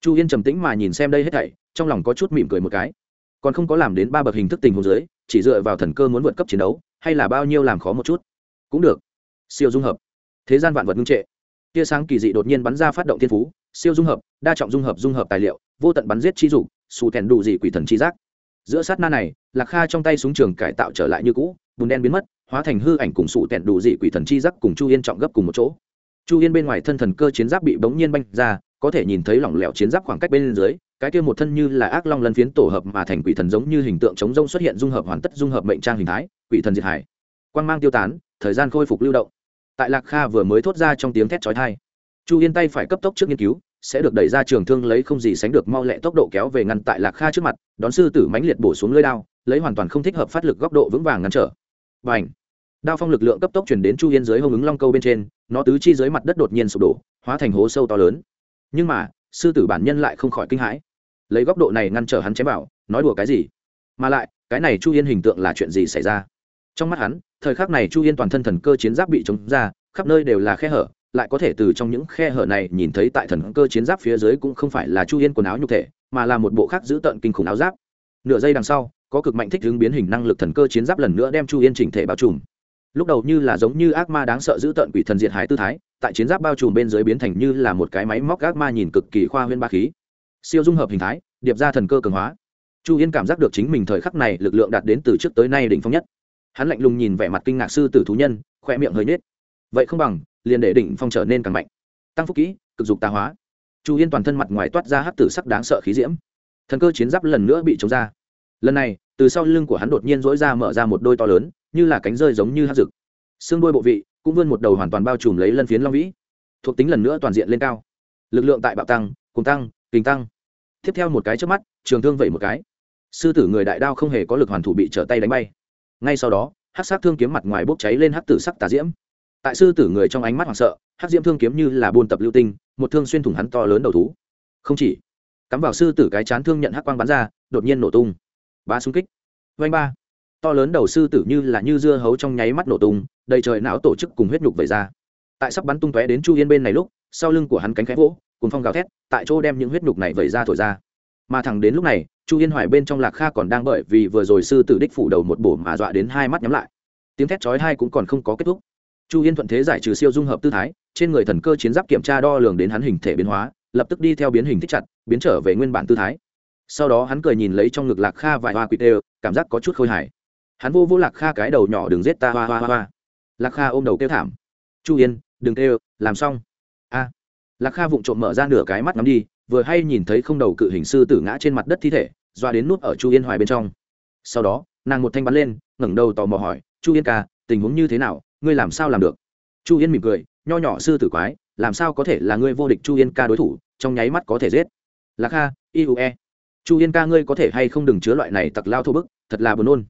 Chu yên trầm tĩnh mà nhìn xem đây hết thảy, trong lòng có chút mỉm cười một cái. Còn không có làm đến ba bậc hình thức tình hồ dưới, chỉ dựa vào thần cơ muốn vượt cấp chiến đấu, hay là bao nhiêu làm khó một chút? Cũng được. Siêu dung hợp. Thế gian vạn vật ngưng trệ tia sáng kỳ dị đột nhiên bắn ra phát động thiên phú, siêu dung hợp, đa trọng dung hợp dung hợp tài liệu, vô tận bắn giết chi dục, xù thèn đủ dị quỷ thần chi giác. Giữa sát na này, lạc kha trong tay súng trường cải tạo trở lại như cũ, bùn đen biến mất, hóa thành hư ảnh cùng sụ tẹn đủ dị quỷ thần chi giác cùng chu yên trọng gấp cùng một chỗ. Chu yên bên ngoài thân thần cơ chiến giáp bị bỗng nhiên banh ra, có thể nhìn thấy lỏng lẻo chiến giáp khoảng cách bên dưới, cái kia một thân như là ác long lân phiến tổ hợp mà thành quỷ thần giống như hình tượng chống rông xuất hiện dung hợp hoàn tất dung hợp mệnh trang hình thái, quỷ thần diệt hải. Quang mang tiêu tán, thời gian khôi phục lưu động tại lạc kha vừa mới thốt ra trong tiếng thét chói tai. Chu yên tay phải cấp tốc trước nghiên cứu, sẽ được đẩy ra trường thương lấy không gì sánh được mau lẹ tốc độ kéo về ngăn tại lạc kha trước mặt, đón sư tử mãnh liệt bổ xuống lưỡi đao, lấy hoàn toàn không thích hợp phát lực góc độ vững vàng ngăn trở. Và ảnh đao phong lực lượng cấp tốc chuyển đến chu yên dưới hông ứng long câu bên trên, nó tứ chi dưới mặt đất đột nhiên sụp đổ, hóa thành hố sâu to lớn. Nhưng mà, sư tử bản nhân lại không khỏi kinh hãi. Lấy góc độ này ngăn trở hắn chém bảo nói đùa cái gì? Mà lại, cái này chu yên hình tượng là chuyện gì xảy ra? Trong mắt hắn, thời khắc này chu yên toàn thân thần cơ chiến giáp bị chống ra, khắp nơi đều là khe hở, lại có thể từ trong những khe hở này nhìn thấy tại thần cơ chiến giáp phía dưới cũng không phải là chu yên quần áo nhục thể, mà là một bộ khác giữ tợn kinh khủng áo giáp. Nửa giây đằng sau, có cực mạnh thích ứng biến hình năng lực thần cơ chiến giáp lần nữa đem chu yên chỉnh thể bao trùm. Lúc đầu như là giống như ác ma đáng sợ giữ tợn quỷ thần diệt hái tư thái, tại chiến giáp bao trùm bên dưới biến thành như là một cái máy móc ác ma nhìn cực kỳ khoa huyên ba khí. Siêu dung hợp hình thái, điệp ra thần cơ cường hóa. Chu yên cảm giác được chính mình thời khắc này lực lượng đạt đến từ trước tới nay đỉnh phong nhất hắn lạnh lùng nhìn vẻ mặt kinh ngạc sư tử thú nhân khoe miệng hơi nhết vậy không bằng, liền để đỉnh phong trở nên càng mạnh. Tăng phúc kỹ, cực dục tà hóa. Chu yên toàn thân mặt ngoài toát ra hát tử sắc đáng sợ khí diễm. Thần cơ chiến giáp lần nữa bị chống ra. Lần này, từ sau lưng của hắn đột nhiên dỗi ra mở ra một đôi to lớn, như là cánh rơi giống như hát rực xương đôi bộ vị, cũng vươn một đầu hoàn toàn bao trùm lấy lân phiến long vĩ. Thuộc tính lần nữa toàn diện lên cao. Lực lượng tại bạo tăng, cùng tăng kinh tăng. Tiếp theo một cái trước mắt, trường thương vẩy một cái. Sư tử người đại đao không hề có lực hoàn thủ bị trở tay đánh bay ngay sau đó hát sát thương kiếm mặt ngoài bốc cháy lên hát tử sắc tà diễm. Tại sư tử người trong ánh mắt hoảng sợ hát diễm thương kiếm như là buôn tập lưu tinh, một thương xuyên thủng hắn to lớn đầu thú. Không chỉ, cắm vào sư tử cái chán thương nhận hắc quang bắn ra, đột nhiên nổ tung. Ba xung kích. Vanh ba. To lớn đầu sư tử như là như dưa hấu trong nháy mắt nổ tung, đầy trời não tổ chức cùng huyết nhục vẩy ra. Tại sắp bắn tung tóe đến chu yên bên này lúc, sau lưng của hắn cánh khẽ vỗ cùng phong gào thét, tại chỗ đem những huyết nhục này vẩy ra thổi ra mà thẳng đến lúc này, chu yên hoài bên trong lạc kha còn đang bởi vì vừa rồi sư tử đích phủ đầu một bổ mà dọa đến hai mắt nhắm lại. Tiếng thét chói hai cũng còn không có kết thúc. Chu yên thuận thế giải trừ siêu dung hợp tư thái, trên người thần cơ chiến giáp kiểm tra đo lường đến hắn hình thể biến hóa, lập tức đi theo biến hình thích chặt, biến trở về nguyên bản tư thái. Sau đó hắn cười nhìn lấy trong ngực lạc kha vài hoa quỵt đều, cảm giác có chút khôi hài. Hắn vô vô lạc kha cái đầu nhỏ đừng giết ta, hoa hoa hoa hoa. Lạc kha ôm đầu kêu thảm. Chu yên, đừng kêu, làm xong. A. Lạc kha vụng trộm mở ra nửa cái mắt ngắm đi vừa hay nhìn thấy không đầu cự hình sư tử ngã trên mặt đất thi thể, doa đến nút ở chu yên hoài bên trong. Sau đó, nàng một thanh bắn lên, ngẩng đầu tò mò hỏi, chu yên ca, tình huống như thế nào? Ngươi làm sao làm được? Chu yên mỉm cười, nho nhỏ sư tử quái, làm sao có thể là ngươi vô địch chu yên ca đối thủ, trong nháy mắt có thể giết. Lạc kha iue chu yên ca, ngươi có thể hay không đừng chứa loại này tặc lao thô bức, thật là buồn nôn.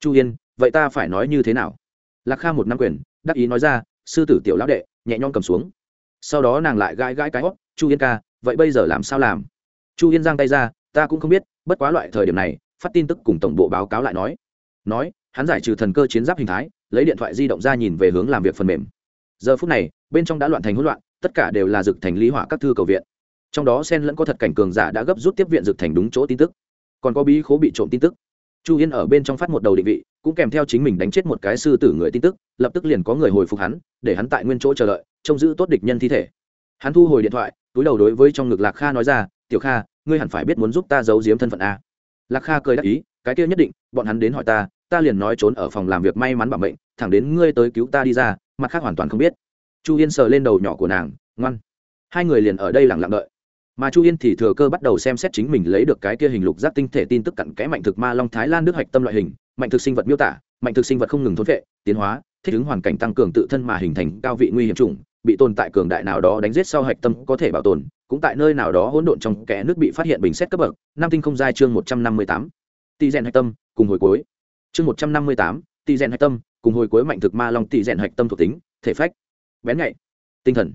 Chu yên, vậy ta phải nói như thế nào? Lạc kha một năm quyền, đắc ý nói ra, sư tử tiểu lão đệ, nhẹ nhõm cầm xuống. Sau đó nàng lại gãi gãi cái hót, chu yên ca vậy bây giờ làm sao làm? Chu yên giang tay ra, ta cũng không biết, bất quá loại thời điểm này, phát tin tức cùng tổng bộ báo cáo lại nói. Nói, hắn giải trừ thần cơ chiến giáp hình thái, lấy điện thoại di động ra nhìn về hướng làm việc phần mềm. Giờ phút này, bên trong đã loạn thành hỗn loạn, tất cả đều là dực thành lý hỏa các thư cầu viện. Trong đó sen lẫn có thật cảnh cường giả đã gấp rút tiếp viện dực thành đúng chỗ tin tức. Còn có bí khố bị trộm tin tức. Chu yên ở bên trong phát một đầu định vị, cũng kèm theo chính mình đánh chết một cái sư tử người tin tức, lập tức liền có người hồi phục hắn, để hắn tại nguyên chỗ chờ đợi, trông giữ tốt địch nhân thi thể hắn thu hồi điện thoại, túi đầu đối với trong ngực lạc kha nói ra, tiểu kha, ngươi hẳn phải biết muốn giúp ta giấu giếm thân phận a. Lạc kha cười đáp ý, cái kia nhất định, bọn hắn đến hỏi ta ta liền nói trốn ở phòng làm việc may mắn bảo mệnh, thẳng đến ngươi tới cứu ta đi ra, mặt khác hoàn toàn không biết. Chu yên sờ lên đầu nhỏ của nàng, ngoan. Hai người liền ở đây lặng lặng đợi. Mà chu yên thì thừa cơ bắt đầu xem xét chính mình lấy được cái kia hình lục giác tinh thể tin tức cặn kẽ mạnh thực ma long thái lan nước hạch tâm loại hình, mạnh thực sinh vật miêu tả, mạnh thực sinh vật không ngừng thốn vệ tiến hóa, thích ứng hoàn cảnh tăng cường tự thân mà hình thành cao vị nguy hiểm chủng bị tồn tại cường đại nào đó đánh giết sau hạch tâm có thể bảo tồn, cũng tại nơi nào đó hỗn độn trong kẽ nước bị phát hiện bình xét cấp bậc. Nam tinh không giai chương một trăm năm mươi tám. Tỷ rèn hạch tâm, cùng hồi cuối. Chương một trăm năm mươi tám, tỷ rèn hạch tâm, cùng hồi cuối mạnh thực ma long tỷ rèn hạch tâm thuộc tính, thể phách, bén nhạy, tinh thần,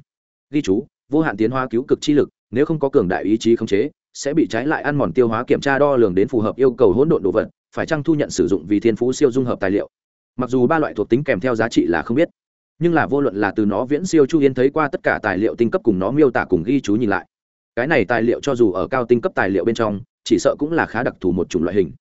ghi chú, vô hạn tiến hóa cứu cực chi lực, nếu không có cường đại ý chí khống chế, sẽ bị trái lại ăn mòn tiêu hóa kiểm tra đo lường đến phù hợp yêu cầu hỗn độn đồ vật, phải chăng thu nhận sử dụng vì thiên phú siêu dung hợp tài liệu. Mặc dù ba loại thuộc tính kèm theo giá trị là không biết nhưng là vô luận là từ nó viễn siêu chu yên thấy qua tất cả tài liệu tinh cấp cùng nó miêu tả cùng ghi chú nhìn lại. Cái này tài liệu cho dù ở cao tinh cấp tài liệu bên trong, chỉ sợ cũng là khá đặc thù một chủng loại hình.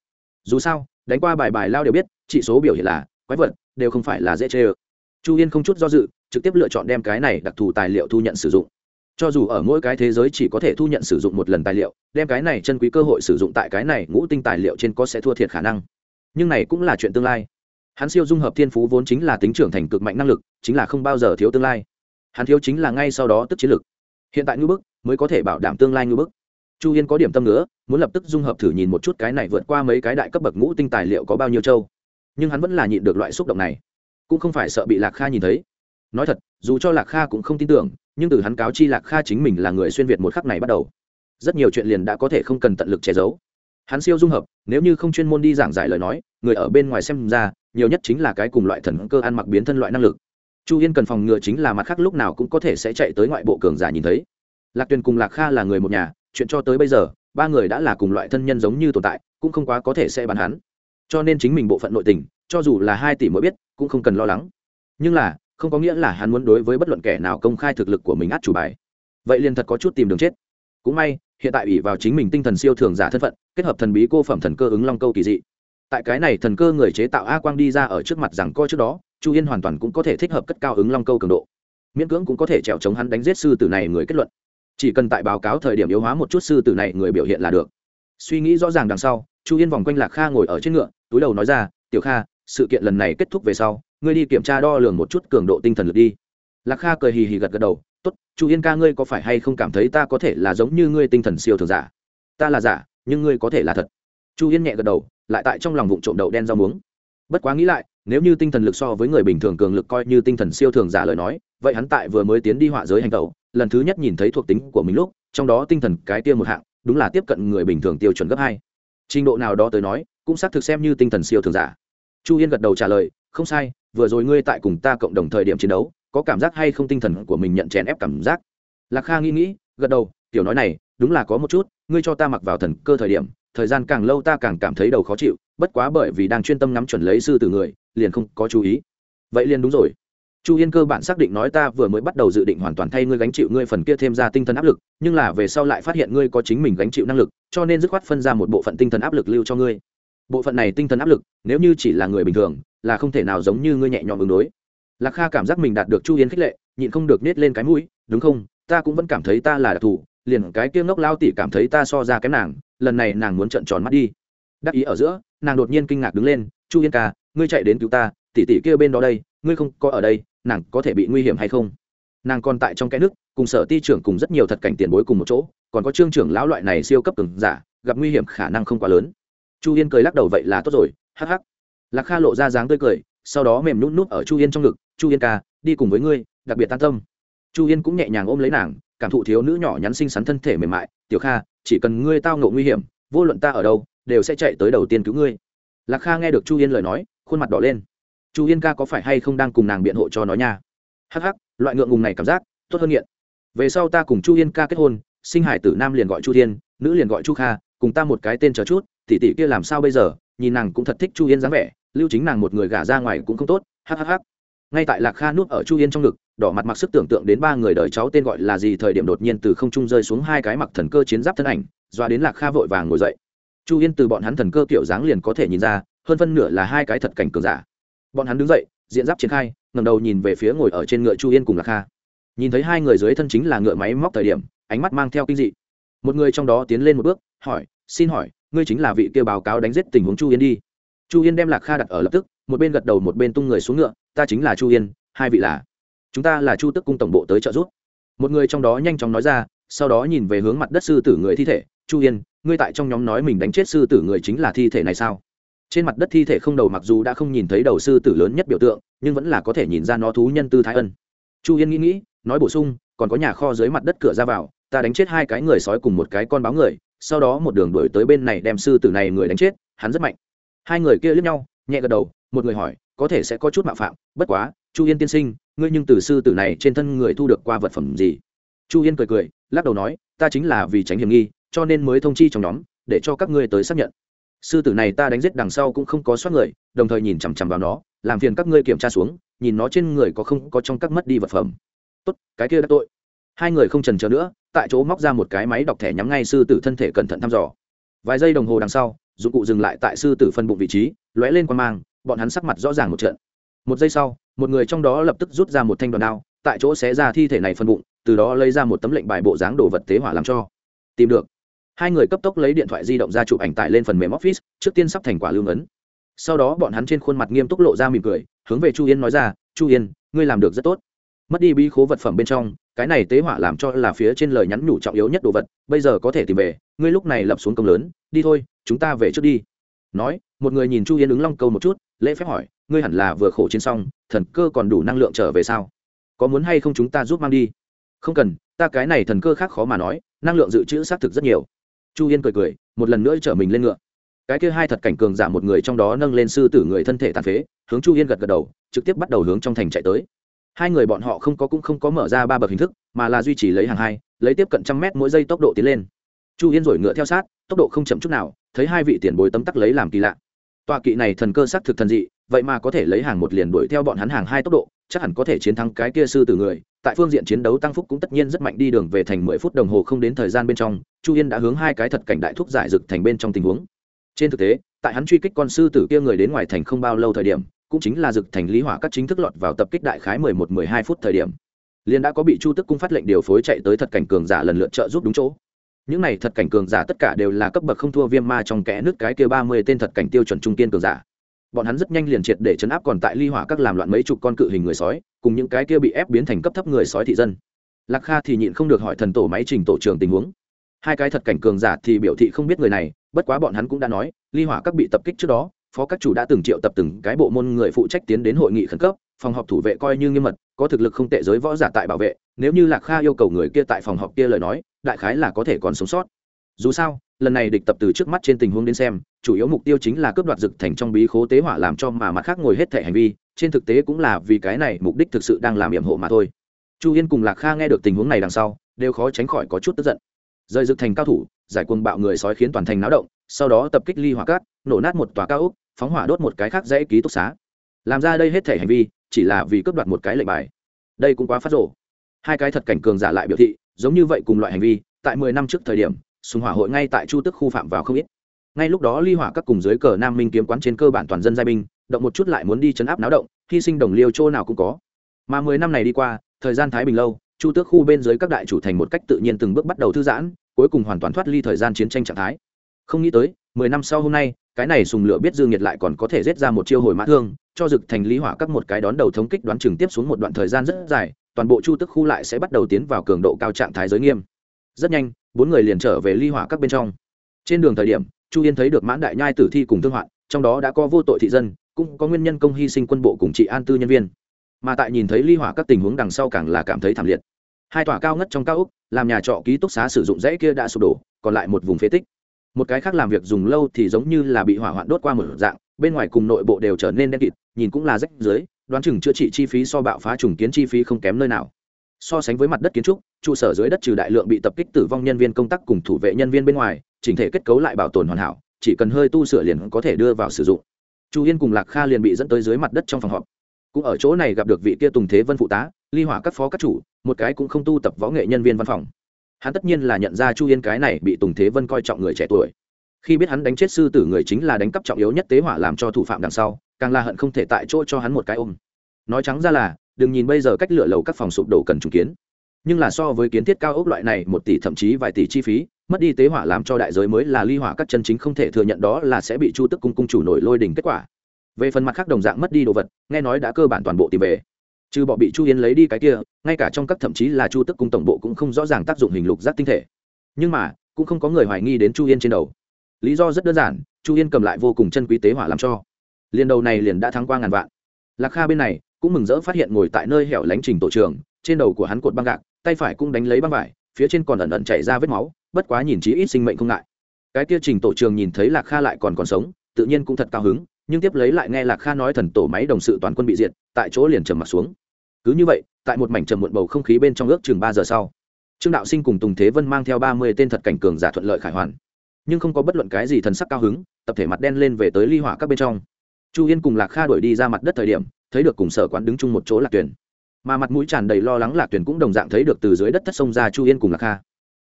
Dù sao, đánh qua bài bài lao đều biết, chỉ số biểu hiện là quái vật, đều không phải là dễ chê ơ. Chu yên không chút do dự, trực tiếp lựa chọn đem cái này đặc thù tài liệu thu nhận sử dụng. Cho dù ở mỗi cái thế giới chỉ có thể thu nhận sử dụng một lần tài liệu, đem cái này chân quý cơ hội sử dụng tại cái này ngũ tinh tài liệu trên có sẽ thua thiệt khả năng. Nhưng này cũng là chuyện tương lai hắn siêu dung hợp thiên phú vốn chính là tính trưởng thành cực mạnh năng lực, chính là không bao giờ thiếu tương lai. Hắn thiếu chính là ngay sau đó tức chiến lực. Hiện tại ngư bức mới có thể bảo đảm tương lai ngư bức. Chu yên có điểm tâm nữa muốn lập tức dung hợp thử nhìn một chút cái này vượt qua mấy cái đại cấp bậc ngũ tinh tài liệu có bao nhiêu châu. Nhưng hắn vẫn là nhịn được loại xúc động này. Cũng không phải sợ bị lạc kha nhìn thấy. Nói thật, dù cho lạc kha cũng không tin tưởng, nhưng từ hắn cáo chi lạc kha chính mình là người xuyên việt một khắc này bắt đầu, rất nhiều chuyện liền đã có thể không cần tận lực che giấu. Hắn siêu dung hợp, nếu như không chuyên môn đi giảng giải lời nói, người ở bên ngoài xem ra nhiều nhất chính là cái cùng loại thần cơ ăn mặc biến thân loại năng lực. Chu yên cần phòng ngừa chính là mặt khác lúc nào cũng có thể sẽ chạy tới ngoại bộ cường giả nhìn thấy. Lạc tuyền cùng lạc kha là người một nhà, chuyện cho tới bây giờ, ba người đã là cùng loại thân nhân giống như tồn tại, cũng không quá có thể sẽ bắn hắn. Cho nên chính mình bộ phận nội tình, cho dù là hai tỷ mỗi biết, cũng không cần lo lắng. Nhưng là, không có nghĩa là hắn muốn đối với bất luận kẻ nào công khai thực lực của mình át chủ bài. Vậy liền thật có chút tìm đường chết. Cũng may, hiện tại ủy vào chính mình tinh thần siêu thường giả thân phận, kết hợp thần bí cô phẩm thần cơ ứng long câu kỳ dị tại cái này thần cơ người chế tạo a quang đi ra ở trước mặt rằng coi trước đó, chu yên hoàn toàn cũng có thể thích hợp cất cao ứng long câu cường độ. Miễn cưỡng cũng có thể trèo chống hắn đánh giết sư tử này người kết luận. Chỉ cần tại báo cáo thời điểm yếu hóa một chút sư tử này người biểu hiện là được. Suy nghĩ rõ ràng đằng sau, chu yên vòng quanh lạc kha ngồi ở trên ngựa, túi đầu nói ra, tiểu kha, sự kiện lần này kết thúc về sau, ngươi đi kiểm tra đo lường một chút cường độ tinh thần lực đi. Lạc kha cười hì hì gật gật đầu t ố t chu yên ca ngươi có phải hay không cảm thấy ta có thể là giống như ngươi tinh thần siêu thường giả? Ta là giả, nhưng ngươi có thể là thật. Chu yên nhẹ gật đầu lại tại trong lòng vụ trộm đậu đen rau muống. Bất quá nghĩ lại, nếu như tinh thần lực so với người bình thường cường lực coi như tinh thần siêu thường giả lời nói, vậy hắn tại vừa mới tiến đi họa giới hành tẩu, lần thứ nhất nhìn thấy thuộc tính của mình lúc, trong đó tinh thần cái tiêu một hạng, đúng là tiếp cận người bình thường tiêu chuẩn gấp hai. Trình độ nào đó tới nói, cũng xác thực xem như tinh thần siêu thường giả. Chu yên gật đầu trả lời, không sai, vừa rồi ngươi tại cùng ta cộng đồng thời điểm chiến đấu, có cảm giác hay không tinh thần của mình nhận chèn ép cảm giác? Lạc kha nghĩ nghĩ, gật đầu, tiểu nói này, đúng là có một chút, ngươi cho ta mặc vào thần cơ thời điểm thời gian càng lâu ta càng cảm thấy đầu khó chịu, bất quá bởi vì đang chuyên tâm ngắm chuẩn lấy sư từ người, liền không có chú ý. Vậy liền đúng rồi. Chu yên cơ bản xác định nói ta vừa mới bắt đầu dự định hoàn toàn thay ngươi gánh chịu ngươi phần kia thêm ra tinh thần áp lực, nhưng là về sau lại phát hiện ngươi có chính mình gánh chịu năng lực, cho nên dứt khoát phân ra một bộ phận tinh thần áp lực lưu cho ngươi. Bộ phận này tinh thần áp lực, nếu như chỉ là người bình thường, là không thể nào giống như ngươi nhẹ nhõm ứng đối. Lạc kha cảm giác mình đạt được chu yên khích lệ, nhịn không được nết lên cái mũi, đúng không? Ta cũng vẫn cảm thấy ta là đặc thù, liền cái kia ngốc lao tỉ cảm thấy ta so ra kém nàng lần này nàng muốn trợn tròn mắt đi. Đắc ý ở giữa, nàng đột nhiên kinh ngạc đứng lên, chu yên ca, ngươi chạy đến cứu ta, tỷ tỷ kia bên đó đây, ngươi không có ở đây, nàng có thể bị nguy hiểm hay không? Nàng còn tại trong cái nước, cùng sở ti trưởng cùng rất nhiều thật cảnh tiền bối cùng một chỗ, còn có trương trưởng lão loại này siêu cấp cường giả, gặp nguy hiểm khả năng không quá lớn. Chu yên cười lắc đầu, vậy là tốt rồi, hắc hắc. Lạc kha lộ ra dáng tươi cười, sau đó mềm nút nút ở chu yên trong ngực, chu yên ca, đi cùng với ngươi, đặc biệt tan tâm. Chu yên cũng nhẹ nhàng ôm lấy nàng cảm thụ thiếu nữ nhỏ nhắn xinh xắn thân thể mềm mại, tiểu kha, chỉ cần ngươi tao ngộ nguy hiểm, vô luận ta ở đâu, đều sẽ chạy tới đầu tiên cứu ngươi. Lạc kha nghe được chu yên lời nói, khuôn mặt đỏ lên. Chu yên ca có phải hay không đang cùng nàng biện hộ cho nó nha? Hắc hắc, loại ngượng ngùng này cảm giác, tốt hơn nghiện. Về sau ta cùng chu yên ca kết hôn, sinh hải tử nam liền gọi chu thiên nữ liền gọi chu kha, cùng ta một cái tên chờ chút, tỷ tỷ kia làm sao bây giờ, nhìn nàng cũng thật thích chu yên dáng vẻ, lưu chính nàng một người gả ra ngoài cũng không tốt, hắc hắc hắc ngay tại lạc kha núp ở chu yên trong ngực, đỏ mặt mặc sức tưởng tượng đến ba người đời cháu tên gọi là gì, thời điểm đột nhiên từ không trung rơi xuống hai cái mặc thần cơ chiến giáp thân ảnh, doa đến lạc kha vội vàng ngồi dậy. Chu yên từ bọn hắn thần cơ kiểu dáng liền có thể nhìn ra, hơn phân nửa là hai cái thật cảnh cường giả. Bọn hắn đứng dậy, diện giáp triển khai ngầm đầu nhìn về phía ngồi ở trên ngựa chu yên cùng lạc kha. Nhìn thấy hai người dưới thân chính là ngựa máy móc thời điểm, ánh mắt mang theo kinh dị. Một người trong đó tiến lên một bước, hỏi, xin hỏi, ngươi chính là vị kia báo cáo đánh giết tình huống chu yên đi? Chu yên đem lạc kha đặt ở lập tức, một bên gật đầu một bên tung người xuống ngựa ta chính là chu yên, hai vị là. Chúng ta là chu tức cung tổng bộ tới trợ giúp. Một người trong đó nhanh chóng nói ra, sau đó nhìn về hướng mặt đất sư tử người thi thể. Chu yên, ngươi tại trong nhóm nói mình đánh chết sư tử người chính là thi thể này sao? Trên mặt đất thi thể không đầu mặc dù đã không nhìn thấy đầu sư tử lớn nhất biểu tượng, nhưng vẫn là có thể nhìn ra nó thú nhân tư thái ân. Chu yên nghĩ nghĩ, nói bổ sung, còn có nhà kho dưới mặt đất cửa ra vào, ta đánh chết hai cái người sói cùng một cái con báo người, sau đó một đường đuổi tới bên này đem sư tử này người đánh chết, hắn rất mạnh. Hai người kia lướt nhau, nhẹ gật đầu, một người hỏi có thể sẽ có chút mạo phạm, bất quá, chu yên tiên sinh, ngươi nhưng từ sư tử này trên thân người thu được qua vật phẩm gì? Chu yên cười cười, lắc đầu nói, ta chính là vì tránh hiểm nghi, cho nên mới thông chi trong nhóm, để cho các ngươi tới xác nhận. Sư tử này ta đánh giết đằng sau cũng không có soát người, đồng thời nhìn chằm chằm vào nó, làm phiền các ngươi kiểm tra xuống, nhìn nó trên người có không có trong các mất đi vật phẩm. Tốt, cái kia đã tội. Hai người không trần chờ nữa, tại chỗ móc ra một cái máy đọc thẻ nhắm ngay sư tử thân thể cẩn thận thăm dò. Vài giây đồng hồ đằng sau, dụng cụ dừng lại tại sư tử phân bụng vị trí, lóe lên qua mang bọn hắn sắc mặt rõ ràng một trận. Một giây sau, một người trong đó lập tức rút ra một thanh đoàn đao, tại chỗ xé ra thi thể này phân bụng, từ đó lấy ra một tấm lệnh bài bộ dáng đồ vật tế hỏa làm cho. Tìm được. Hai người cấp tốc lấy điện thoại di động ra chụp ảnh tải lên phần mềm office, trước tiên sắp thành quả lưu ấn sau đó bọn hắn trên khuôn mặt nghiêm túc lộ ra mỉm cười, hướng về chu yên nói ra, chu yên, ngươi làm được rất tốt. Mất đi bí khố vật phẩm bên trong, cái này tế hỏa làm cho là phía trên lời nhắn nhủ trọng yếu nhất đồ vật, bây giờ có thể tìm về, ngươi lúc này lập xuống công lớn, đi thôi, chúng ta về trước đi nói, một người nhìn chu yên ứng long câu một chút, lễ phép hỏi, ngươi hẳn là vừa khổ chiến xong, thần cơ còn đủ năng lượng trở về sao? Có muốn hay không chúng ta giúp mang đi? Không cần, ta cái này thần cơ khác khó mà nói, năng lượng dự trữ xác thực rất nhiều. Chu yên cười cười, một lần nữa chở mình lên ngựa. Cái kia hai thật cảnh cường giảm một người trong đó nâng lên sư tử người thân thể tàn phế, hướng chu yên gật gật đầu, trực tiếp bắt đầu hướng trong thành chạy tới. Hai người bọn họ không có cũng không có mở ra ba bậc hình thức, mà là duy trì lấy hàng hai, lấy tiếp cận trăm mét mỗi giây tốc độ tiến lên. Chu yên rồi ngựa theo sát tốc độ không chậm chút nào, thấy hai vị tiền bối tấm tắc lấy làm kỳ lạ. Tọa kỵ này thần cơ sắc thực thần dị, vậy mà có thể lấy hàng một liền đuổi theo bọn hắn hàng hai tốc độ, chắc hẳn có thể chiến thắng cái kia sư tử người. Tại phương diện chiến đấu tăng phúc cũng tất nhiên rất mạnh đi đường về thành mười phút đồng hồ không đến thời gian bên trong, chu yên đã hướng hai cái thật cảnh đại thúc giải rực thành bên trong tình huống. Trên thực tế, tại hắn truy kích con sư tử kia người đến ngoài thành không bao lâu thời điểm, cũng chính là rực thành lý hỏa các chính thức lọt vào tập kích đại khái mười một mười hai phút thời điểm. Liên đã có bị chu tức cung phát lệnh điều phối chạy tới thật cảnh cường giả lần lượt trợ giúp đúng chỗ những này thật cảnh cường giả tất cả đều là cấp bậc không thua viêm ma trong kẽ nước cái kia ba mươi tên thật cảnh tiêu chuẩn trung kiên cường giả. Bọn hắn rất nhanh liền triệt để chấn áp còn tại ly hỏa các làm loạn mấy chục con cự hình người sói, cùng những cái kia bị ép biến thành cấp thấp người sói thị dân. Lạc kha thì nhịn không được hỏi thần tổ máy trình tổ trưởng tình huống. Hai cái thật cảnh cường giả thì biểu thị không biết người này, bất quá bọn hắn cũng đã nói, ly hỏa các bị tập kích trước đó, phó các chủ đã từng triệu tập từng cái bộ môn người phụ trách tiến đến hội nghị khẩn cấp, phòng họp thủ vệ coi như nghiêm mật, có thực lực không tệ giới võ giả tại bảo vệ, nếu như lạc kha yêu cầu người kia tại phòng họp kia lời nói đại khái là có thể còn sống sót. Dù sao, lần này địch tập từ trước mắt trên tình huống đến xem, chủ yếu mục tiêu chính là cướp đoạt dực thành trong bí khố tế hỏa làm cho mà mặt khác ngồi hết thể hành vi, trên thực tế cũng là vì cái này mục đích thực sự đang làm nhiệm hộ mà thôi. Chu yên cùng lạc kha nghe được tình huống này đằng sau, đều khó tránh khỏi có chút tức giận. Rời dực thành cao thủ, giải quân bạo người sói khiến toàn thành náo động, sau đó tập kích ly hỏa cát, nổ nát một tòa cao ốc, phóng hỏa đốt một cái khác dễ ký túc xá. Làm ra đây hết thể hành vi, chỉ là vì cướp đoạt một cái lệnh bài. Đây cũng quá phát rổ hai cái thật cảnh cường giả lại biểu thị giống như vậy cùng loại hành vi, tại mười năm trước thời điểm, sùng hỏa hội ngay tại chu tức khu phạm vào không ít. Ngay lúc đó ly hỏa các cùng dưới cờ nam minh kiếm quán trên cơ bản toàn dân giai binh, động một chút lại muốn đi chấn áp náo động, hy sinh đồng liêu chỗ nào cũng có. Mà mười năm này đi qua, thời gian thái bình lâu, chu tước khu bên dưới các đại chủ thành một cách tự nhiên từng bước bắt đầu thư giãn, cuối cùng hoàn toàn thoát ly thời gian chiến tranh trạng thái. Không nghĩ tới, mười năm sau hôm nay, cái này sùng lửa biết dương nhiệt lại còn có thể giết ra một chiêu hồi mã thương, cho dực thành lý hỏa các một cái đón đầu thống kích đoán chừng tiếp xuống một đoạn thời gian rất dài toàn bộ chu tức khu lại sẽ bắt đầu tiến vào cường độ cao trạng thái giới nghiêm. Rất nhanh, bốn người liền trở về ly hỏa các bên trong. Trên đường thời điểm, chu yên thấy được mãn đại nhai tử thi cùng thương hoạn, trong đó đã có vô tội thị dân, cũng có nguyên nhân công hy sinh quân bộ cùng trị an tư nhân viên. Mà tại nhìn thấy ly hỏa các tình huống đằng sau càng là cảm thấy thảm liệt. Hai tòa cao ngất trong cao úc làm nhà trọ ký túc xá sử dụng dãy kia đã sụp đổ, còn lại một vùng phế tích. Một cái khác làm việc dùng lâu thì giống như là bị hỏa hoạn đốt qua một dạng, bên ngoài cùng nội bộ đều trở nên đen kịt, nhìn cũng là rách dưới đoán chừng chữa trị chi phí so bạo phá trùng kiến chi phí không kém nơi nào. So sánh với mặt đất kiến trúc, trụ sở dưới đất trừ đại lượng bị tập kích tử vong nhân viên công tác cùng thủ vệ nhân viên bên ngoài, chỉnh thể kết cấu lại bảo tồn hoàn hảo, chỉ cần hơi tu sửa liền có thể đưa vào sử dụng. Chu yên cùng lạc kha liền bị dẫn tới dưới mặt đất trong phòng họp. Cũng ở chỗ này gặp được vị kia tùng thế vân phụ tá, ly hỏa các phó các chủ, một cái cũng không tu tập võ nghệ nhân viên văn phòng. Hắn tất nhiên là nhận ra chu yên cái này bị tùng thế vân coi trọng người trẻ tuổi khi biết hắn đánh chết sư tử người chính là đánh cắp trọng yếu nhất tế hỏa làm cho thủ phạm đằng sau, càng là hận không thể tại chỗ cho hắn một cái ôm. Nói trắng ra là, đừng nhìn bây giờ cách lựa lầu các phòng sụp đổ cần trùng kiến. Nhưng là so với kiến thiết cao ốc loại này, một tỷ thậm chí vài tỷ chi phí, mất đi tế hỏa làm cho đại giới mới là ly hỏa các chân chính không thể thừa nhận đó là sẽ bị chu tức cung cung chủ nổi lôi đỉnh kết quả. Về phần mặt khác đồng dạng mất đi đồ vật, nghe nói đã cơ bản toàn bộ tìm về. Trừ bọ bị chu yên lấy đi cái kia, ngay cả trong các thậm chí là chu tức cung tổng bộ cũng không rõ ràng tác dụng hình lục giác tinh thể. Nhưng mà, cũng không có người hoài nghi đến chu yên trên đầu lý do rất đơn giản, chu yên cầm lại vô cùng chân quý tế hỏa làm cho. Liền đầu này liền đã thắng qua ngàn vạn. Lạc kha bên này cũng mừng rỡ phát hiện ngồi tại nơi hẻo lánh trình tổ trường trên đầu của hắn cột băng gạc, tay phải cũng đánh lấy băng vải, phía trên còn ẩn ẩn chảy ra vết máu, bất quá nhìn chí ít sinh mệnh không ngại. Cái kia trình tổ trường nhìn thấy lạc kha lại còn còn sống, tự nhiên cũng thật cao hứng, nhưng tiếp lấy lại nghe lạc kha nói thần tổ máy đồng sự toàn quân bị diệt, tại chỗ liền trầm mặt xuống. Cứ như vậy, tại một mảnh trầm muộn bầu không khí bên trong ước chừng ba giờ sau, trương đạo sinh cùng tùng thế vân mang theo ba mươi tên thật cảnh cường giả thuận lợi khải hoàn nhưng không có bất luận cái gì thần sắc cao hứng, tập thể mặt đen lên về tới ly hỏa các bên trong. Chu yên cùng lạc kha đuổi đi ra mặt đất thời điểm, thấy được cùng sở quán đứng chung một chỗ lạc tuyển mà mặt mũi tràn đầy lo lắng lạc tuyển cũng đồng dạng thấy được từ dưới đất thất sông ra chu yên cùng lạc kha.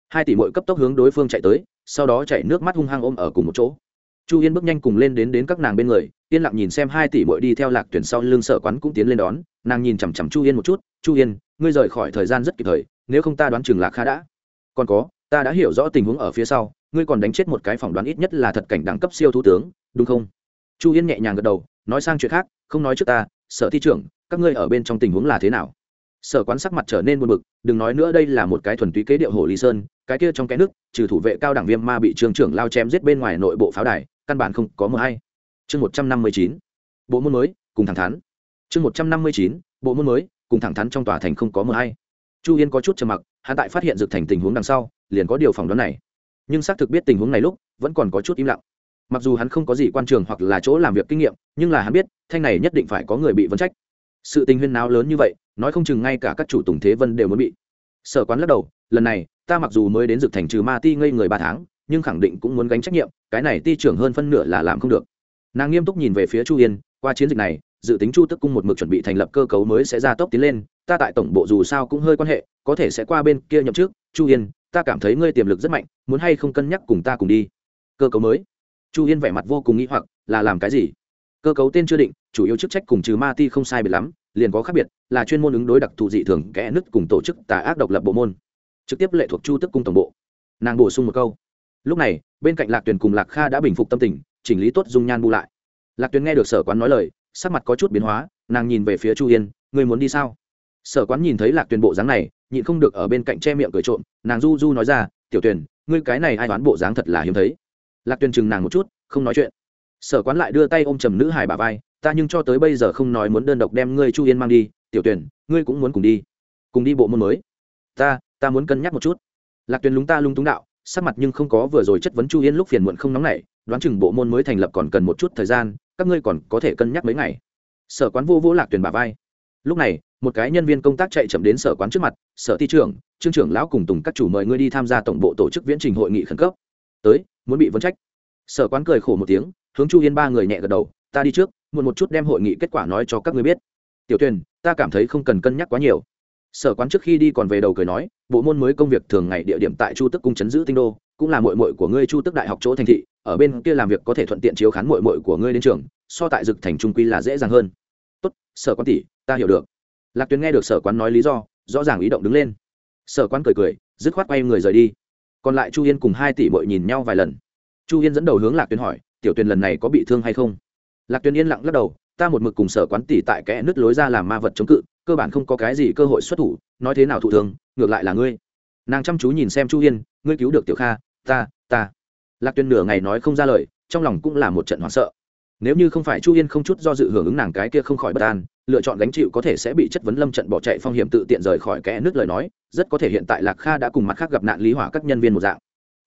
Hai tỷ mội cấp tốc hướng đối phương chạy tới, sau đó chạy nước mắt hung hăng ôm ở cùng một chỗ. Chu yên bước nhanh cùng lên đến đến các nàng bên người, yên lặng nhìn xem hai tỷ mội đi theo lạc tuyển sau lưng sở quán cũng tiến lên đón, nàng nhìn chằm chằm chu yên một chút, chu yên, ngươi rời khỏi thời gian rất kịp thời, nếu không ta đoán chừng lạc kha đã còn có, ta đã hiểu rõ tình huống ở phía sau ngươi còn đánh chết một cái phỏng đoán ít nhất là thật cảnh đẳng cấp siêu thủ tướng, đúng không? Chu yên nhẹ nhàng gật đầu, nói sang chuyện khác, không nói trước ta, sở thi trưởng, các ngươi ở bên trong tình huống là thế nào? Sở quán sắc mặt trở nên buồn bực, đừng nói nữa đây là một cái thuần túy kế điệu hồ lý sơn, cái kia trong cái nước, trừ thủ vệ cao đẳng viêm ma bị trường trưởng lao chém giết bên ngoài nội bộ pháo đài, căn bản không có mờ hay. Chương một trăm năm mươi chín, bộ môn mới, cùng thẳng thắn. Chương một trăm năm mươi chín, bộ môn mới, cùng thẳng thắn trong tòa thành không có mờ hay. Chu yên có chút trầm mặc hạ tại phát hiện dược thành tình huống đằng sau, liền có điều phỏng đoán này nhưng xác thực biết tình huống này lúc, vẫn còn có chút im lặng. Mặc dù hắn không có gì quan trường hoặc là chỗ làm việc kinh nghiệm, nhưng là hắn biết, thanh này nhất định phải có người bị vấn trách. Sự tình huyên náo lớn như vậy, nói không chừng ngay cả các chủ tùng thế vân đều muốn bị. Sở quán lắc đầu, lần này, ta mặc dù mới đến dược thành trừ ma ti ngây người ba tháng, nhưng khẳng định cũng muốn gánh trách nhiệm, cái này ti trưởng hơn phân nửa là làm không được. Nàng nghiêm túc nhìn về phía chu yên, qua chiến dịch này, dự tính chu tức cung một mực chuẩn bị thành lập cơ cấu mới sẽ ra tốc tiến lên, ta tại tổng bộ dù sao cũng hơi quan hệ, có thể sẽ qua bên kia nhậm chức, chu yên ta cảm thấy ngươi tiềm lực rất mạnh, muốn hay không cân nhắc cùng ta cùng đi. Cơ cấu mới. Chu yên vẻ mặt vô cùng nghĩ hoặc, là làm cái gì? Cơ cấu tên chưa định, chủ yếu chức trách cùng trừ ma ti không sai biệt lắm, liền có khác biệt, là chuyên môn ứng đối đặc thù dị thường kẽ nứt cùng tổ chức tà ác độc lập bộ môn. Trực tiếp lệ thuộc chu tức cung tổng bộ. Nàng bổ sung một câu. Lúc này, bên cạnh lạc tuyền cùng lạc kha đã bình phục tâm tình, chỉnh lý tốt dung nhan bu lại. Lạc tuyền nghe được sở quán nói lời, sắc mặt có chút biến hóa, nàng nhìn về phía chu yên người muốn đi sao? Sở quán nhìn thấy lạc tuyền bộ dáng này nhịn không được ở bên cạnh che miệng cười trộm nàng du du nói ra tiểu tuyền ngươi cái này ai đoán bộ dáng thật là hiếm thấy. Lạc tuyền chừng nàng một chút không nói chuyện. Sở quán lại đưa tay ôm trầm nữ hải bà vai ta nhưng cho tới bây giờ không nói muốn đơn độc đem ngươi chu yên mang đi tiểu tuyền, ngươi cũng muốn cùng đi cùng đi bộ môn mới. Ta ta muốn cân nhắc một chút. Lạc tuyền lúng ta lung túng đạo sắc mặt nhưng không có vừa rồi chất vấn chu yên lúc phiền muộn không nóng nảy đoán chừng bộ môn mới thành lập còn cần một chút thời gian các ngươi còn có thể cân nhắc mấy ngày. Sở quán vô vô lạc tuyền bà vai. Lúc này một cái nhân viên công tác chạy chậm đến sở quán trước mặt, sở thi trưởng, trương trưởng lão cùng tùng các chủ mời ngươi đi tham gia tổng bộ tổ chức viễn trình hội nghị khẩn cấp. Tới, muốn bị vấn trách. Sở quán cười khổ một tiếng, hướng chu yên ba người nhẹ gật đầu, ta đi trước, muộn một chút đem hội nghị kết quả nói cho các ngươi biết. Tiểu tuyền, ta cảm thấy không cần cân nhắc quá nhiều. Sở quán trước khi đi còn về đầu cười nói, bộ môn mới công việc thường ngày địa điểm tại chu tức cung chấn giữ tinh đô, cũng là mội mội của ngươi chu tức đại học chỗ thành thị, ở bên kia làm việc có thể thuận tiện chiếu khán mội mội của ngươi đến trường, so tại dực thành trung quy là dễ dàng hơn. Tốt, sở quán tỷ, ta hiểu được lạc tuyền nghe được sở quán nói lý do, rõ ràng ý động đứng lên. Sở quán cười cười, dứt khoát quay người rời đi. Còn lại chu yên cùng hai tỷ bội nhìn nhau vài lần. Chu yên dẫn đầu hướng lạc tuyền hỏi, tiểu tuyền lần này có bị thương hay không? Lạc tuyền yên lặng lắc đầu, ta một mực cùng sở quán tỷ tại kẽ nứt lối ra làm ma vật chống cự, cơ bản không có cái gì cơ hội xuất thủ, nói thế nào thụ thương, ngược lại là ngươi. Nàng chăm chú nhìn xem chu yên, ngươi cứu được tiểu kha, ta ta. Lạc tuyền nửa ngày nói không ra lời, trong lòng cũng là một trận hoảng sợ. Nếu như không phải chu yên không chút do dự hưởng ứng nàng cái kia không khỏi bất an lựa chọn gánh chịu có thể sẽ bị chất vấn lâm trận bỏ chạy phong hiểm tự tiện rời khỏi kẽ nước lời nói, rất có thể hiện tại lạc kha đã cùng mặt khác gặp nạn lý hỏa các nhân viên một dạng.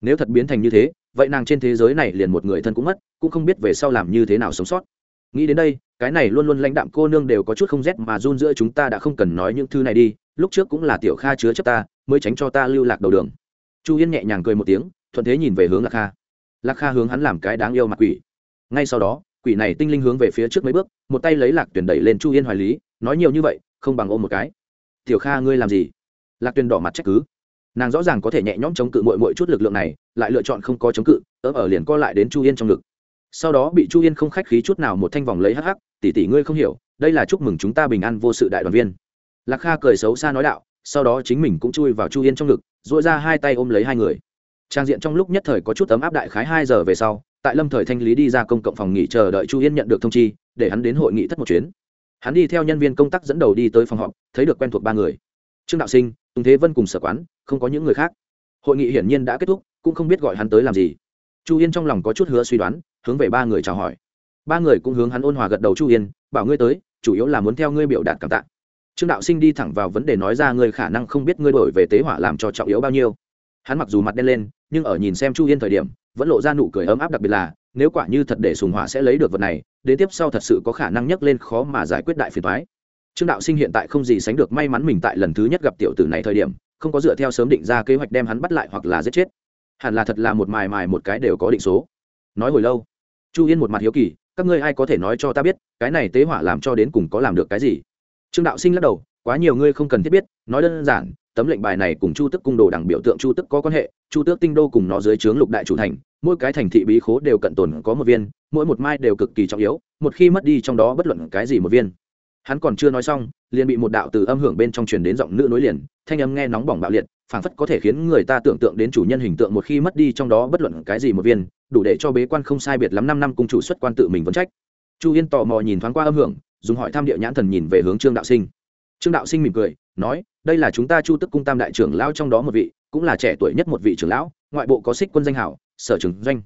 Nếu thật biến thành như thế, vậy nàng trên thế giới này liền một người thân cũng mất, cũng không biết về sau làm như thế nào sống sót. Nghĩ đến đây, cái này luôn luôn lãnh đạm cô nương đều có chút không rét mà run giữa chúng ta đã không cần nói những thứ này đi, lúc trước cũng là tiểu kha chứa chấp ta, mới tránh cho ta lưu lạc đầu đường. Chu yên nhẹ nhàng cười một tiếng, thuận thế nhìn về hướng lạc kha. Lạc kha hướng hắn làm cái đáng yêu mặt quỷ. Ngay sau đó quỷ này tinh linh hướng về phía trước mấy bước, một tay lấy lạc tuyển đẩy lên chu yên hoài lý, nói nhiều như vậy, không bằng ôm một cái. Tiểu kha, ngươi làm gì? Lạc tuyển đỏ mặt trách cứ. Nàng rõ ràng có thể nhẹ nhõm chống cự mỗi mỗi chút lực lượng này, lại lựa chọn không có chống cự, ớ ở liền co lại đến chu yên trong ngực. Sau đó bị chu yên không khách khí chút nào một thanh vòng lấy hắc hắc, tỷ tỷ ngươi không hiểu, đây là chúc mừng chúng ta bình an vô sự đại đoàn viên. Lạc kha cười xấu xa nói đạo, sau đó chính mình cũng chui vào chu yên trong ngực dội ra hai tay ôm lấy hai người. Trang diện trong lúc nhất thời có chút ấm áp đại khái hai giờ về sau tại lâm thời thanh lý đi ra công cộng phòng nghỉ chờ đợi chu yên nhận được thông chi, để hắn đến hội nghị thất một chuyến. Hắn đi theo nhân viên công tác dẫn đầu đi tới phòng họp, thấy được quen thuộc ba người. Trương đạo sinh, tùng thế vân cùng sở quán, không có những người khác. Hội nghị hiển nhiên đã kết thúc, cũng không biết gọi hắn tới làm gì. Chu yên trong lòng có chút hứa suy đoán, hướng về ba người chào hỏi. Ba người cũng hướng hắn ôn hòa gật đầu chu yên, bảo ngươi tới, chủ yếu là muốn theo ngươi biểu đạt cảm tạ. Trương đạo sinh đi thẳng vào vấn đề nói ra ngươi khả năng không biết ngươi đổi về tế hỏa làm cho trọng yếu bao nhiêu. Hắn mặc dù mặt đen lên, nhưng ở nhìn xem chu yên thời điểm vẫn lộ ra nụ cười ấm áp đặc biệt là, nếu quả như thật để sùng hỏa sẽ lấy được vật này, đến tiếp sau thật sự có khả năng nhấc lên khó mà giải quyết đại phiền thoái trương đạo sinh hiện tại không gì sánh được may mắn mình tại lần thứ nhất gặp tiểu tử này thời điểm, không có dựa theo sớm định ra kế hoạch đem hắn bắt lại hoặc là giết chết. Hẳn là thật là một mài mài một cái đều có định số. Nói hồi lâu, chu yên một mặt hiếu kỳ, các ngươi ai có thể nói cho ta biết, cái này tế hỏa làm cho đến cùng có làm được cái gì? Trương đạo sinh lắc đầu, quá nhiều ngươi không cần thiết biết, nói đơn giản tấm lệnh bài này cùng chu tức cung đồ đẳng biểu tượng chu tức có quan hệ, chu tước tinh đô cùng nó dưới trướng lục đại chủ thành, mỗi cái thành thị bí khố đều cận tồn có một viên, mỗi một mai đều cực kỳ trọng yếu, một khi mất đi trong đó bất luận cái gì một viên. Hắn còn chưa nói xong, liền bị một đạo từ âm hưởng bên trong truyền đến giọng nữ nối liền, thanh âm nghe nóng bỏng bạo liệt, phảng phất có thể khiến người ta tưởng tượng đến chủ nhân hình tượng một khi mất đi trong đó bất luận cái gì một viên, đủ để cho bế quan không sai biệt lắm năm năm cùng chủ xuất quan tự mình vấn trách. Chu yên tò mò nhìn thoáng qua âm hưởng, dùng hỏi tham địa nhãn thần nhìn về hướng trương đạo sinh trương đạo sinh mỉm cười, nói, đây là chúng ta chu tức cung tam đại trưởng lão trong đó một vị, cũng là trẻ tuổi nhất một vị trưởng lão, ngoại bộ có xích quân danh hảo, sở trường doanh.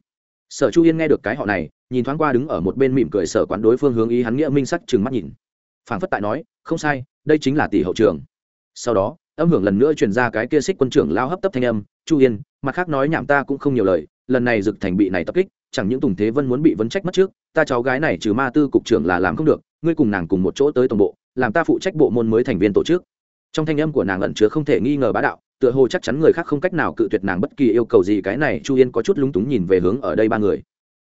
Sở chu yên nghe được cái họ này, nhìn thoáng qua đứng ở một bên mỉm cười sở quán đối phương hướng ý hắn nghĩa minh sắc trừng mắt nhìn. Phảng phất tại nói, không sai, đây chính là tỷ hậu trường sau đó, âm hưởng lần nữa truyền ra cái kia xích quân trưởng lao hấp tấp thanh âm, chu yên, mặt khác nói nhảm ta cũng không nhiều lời, lần này dực thành bị này tập kích, chẳng những tùng thế vân muốn bị vấn trách mất trước, ta cháu gái này trừ ma tư cục trưởng là làm không được ngươi cùng nàng cùng một chỗ tới tổng bộ, làm ta phụ trách bộ môn mới thành viên tổ chức. Trong thanh âm của nàng ẩn chứa không thể nghi ngờ bá đạo, tựa hồ chắc chắn người khác không cách nào cự tuyệt nàng bất kỳ yêu cầu gì, cái này chu yên có chút lúng túng nhìn về hướng ở đây ba người.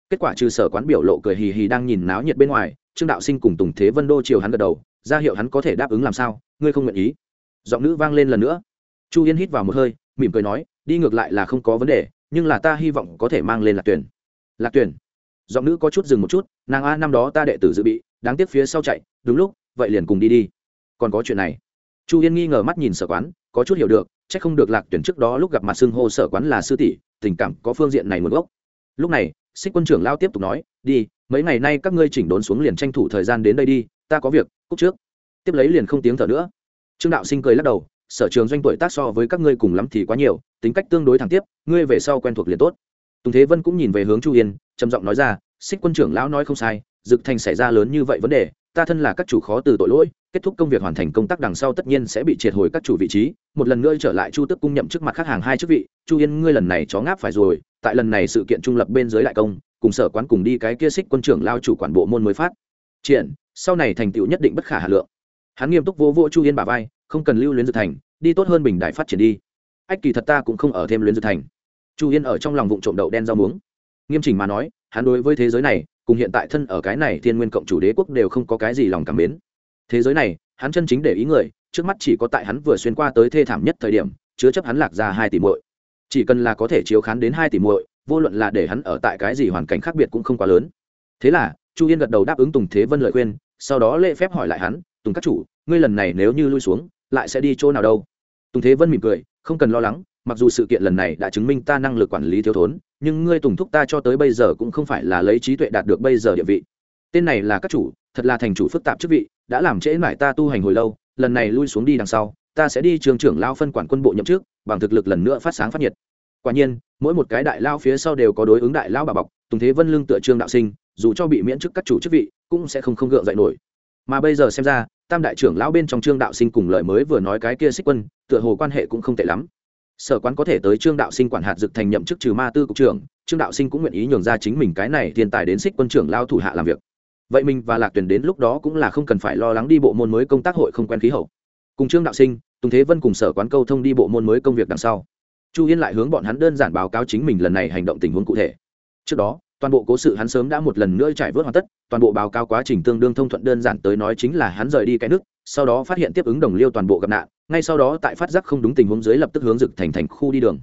Kết quả trừ sở quán biểu lộ cười hì hì đang nhìn náo nhiệt bên ngoài, trương đạo sinh cùng tùng thế vân đô chiều hắn gật đầu, ra hiệu hắn có thể đáp ứng làm sao, ngươi không nguyện ý. Giọng nữ vang lên lần nữa. Chu yên hít vào một hơi, mỉm cười nói, đi ngược lại là không có vấn đề, nhưng là ta hy vọng có thể mang lên lạc tuyển lạc tuyển giọng nữ có chút dừng một chút, nàng a, năm đó ta đệ tử dự bị, đáng tiếc phía sau chạy, đúng lúc, vậy liền cùng đi đi. Còn có chuyện này. Chu yên nghi ngờ mắt nhìn sở quán, có chút hiểu được c h ắ c không được lạc tuyển trước đó lúc gặp mặt xưng hô sở quán là sư tỷ, tình cảm có phương diện này nguồn gốc. Lúc này, xích quân trưởng lao tiếp tục nói, đi, mấy ngày nay các ngươi chỉnh đốn xuống liền tranh thủ thời gian đến đây đi, ta có việc cúc trước. Tiếp lấy liền không tiếng thở nữa. Trương đạo sinh cười lắc đầu, sở trường doanh tuổi tác so với các ngươi cùng lắm thì quá nhiều, tính cách tương đối thẳng tiếp, ngươi về sau quen thuộc liền tốt tùng thế vân cũng nhìn về hướng chu yên, trầm giọng nói ra, xích quân trưởng lão nói không sai, dực thành xảy ra lớn như vậy vấn đề, ta thân là các chủ khó từ tội lỗi, kết thúc công việc hoàn thành công tác đằng sau tất nhiên sẽ bị triệt hồi các chủ vị trí, một lần nữa trở lại chu tức cung nhậm trước mặt khách hàng hai chức vị, chu yên, ngươi lần này chó ngáp phải rồi, tại lần này sự kiện trung lập bên dưới đại công, cùng sở quán cùng đi cái kia xích quân trưởng lao chủ quản bộ môn mới phát. Triển, sau này thành tựu nhất định bất khả hà lượng. Hắn nghiêm túc vô vô chu yên bà vai, không cần lưu luyến dược thành, đi tốt hơn bình đại phát triển đi. Ách kỳ thật ta cũng không ở thêm luyến dược thành chu yên ở trong lòng vụ trộm đậu đen rau muống. Nghiêm chỉnh mà nói, hắn đối với thế giới này, cùng hiện tại thân ở cái này thiên nguyên cộng chủ đế quốc đều không có cái gì lòng cảm mến. Thế giới này, hắn chân chính để ý người, trước mắt chỉ có tại hắn vừa xuyên qua tới thê thảm nhất thời điểm, chứa chấp hắn lạc ra hai tỷ muội. Chỉ cần là có thể chiếu khán đến hai tỷ muội, vô luận là để hắn ở tại cái gì hoàn cảnh khác biệt cũng không quá lớn. Thế là, chu yên gật đầu đáp ứng tùng thế vân lời khuyên, sau đó lễ phép hỏi lại hắn, tùng các chủ, ngươi lần này nếu như lui xuống, lại sẽ đi chỗ nào đâu? Tùng thế vân mỉm cười, không cần lo lắng mặc dù sự kiện lần này đã chứng minh ta năng lực quản lý thiếu thốn, nhưng ngươi tùng thúc ta cho tới bây giờ cũng không phải là lấy trí tuệ đạt được bây giờ địa vị. Tên này là các chủ, thật là thành chủ phức tạp chức vị, đã làm trễ mãi ta tu hành hồi lâu, lần này lui xuống đi đằng sau, ta sẽ đi trường trưởng lao phân quản quân bộ nhậm chức, bằng thực lực lần nữa phát sáng phát nhiệt. Quả nhiên, mỗi một cái đại lao phía sau đều có đối ứng đại lao bà bọc, tùng thế vân lương tựa trương đạo sinh, dù cho bị miễn chức các chủ chức vị, cũng sẽ không không gượng dậy nổi. Mà bây giờ xem ra, tam đại trưởng lão bên trong trương đạo sinh cùng lời mới vừa nói cái kia xích quân, tựa hồ quan hệ cũng không tệ lắm sở quán có thể tới trương đạo sinh quản hạt dực thành nhậm chức trừ ma tư cục trưởng, trương đạo sinh cũng nguyện ý nhường ra chính mình cái này thiên tài đến xích quân trưởng lao thủ hạ làm việc. Vậy mình và lạc tuyển đến lúc đó cũng là không cần phải lo lắng đi bộ môn mới công tác hội không quen khí hậu. Cùng trương đạo sinh, tùng thế vân cùng sở quán câu thông đi bộ môn mới công việc đằng sau. Chu yên lại hướng bọn hắn đơn giản báo cáo chính mình lần này hành động tình huống cụ thể. Trước đó toàn bộ cố sự hắn sớm đã một lần nữa trải vớt hoàn tất, toàn bộ báo cáo quá trình tương đương thông thuận đơn giản tới nói chính là hắn rời đi cái nước, sau đó phát hiện tiếp ứng đồng liêu toàn bộ gặp nạn, ngay sau đó tại phát giác không đúng tình huống dưới lập tức hướng dực thành thành khu đi đường.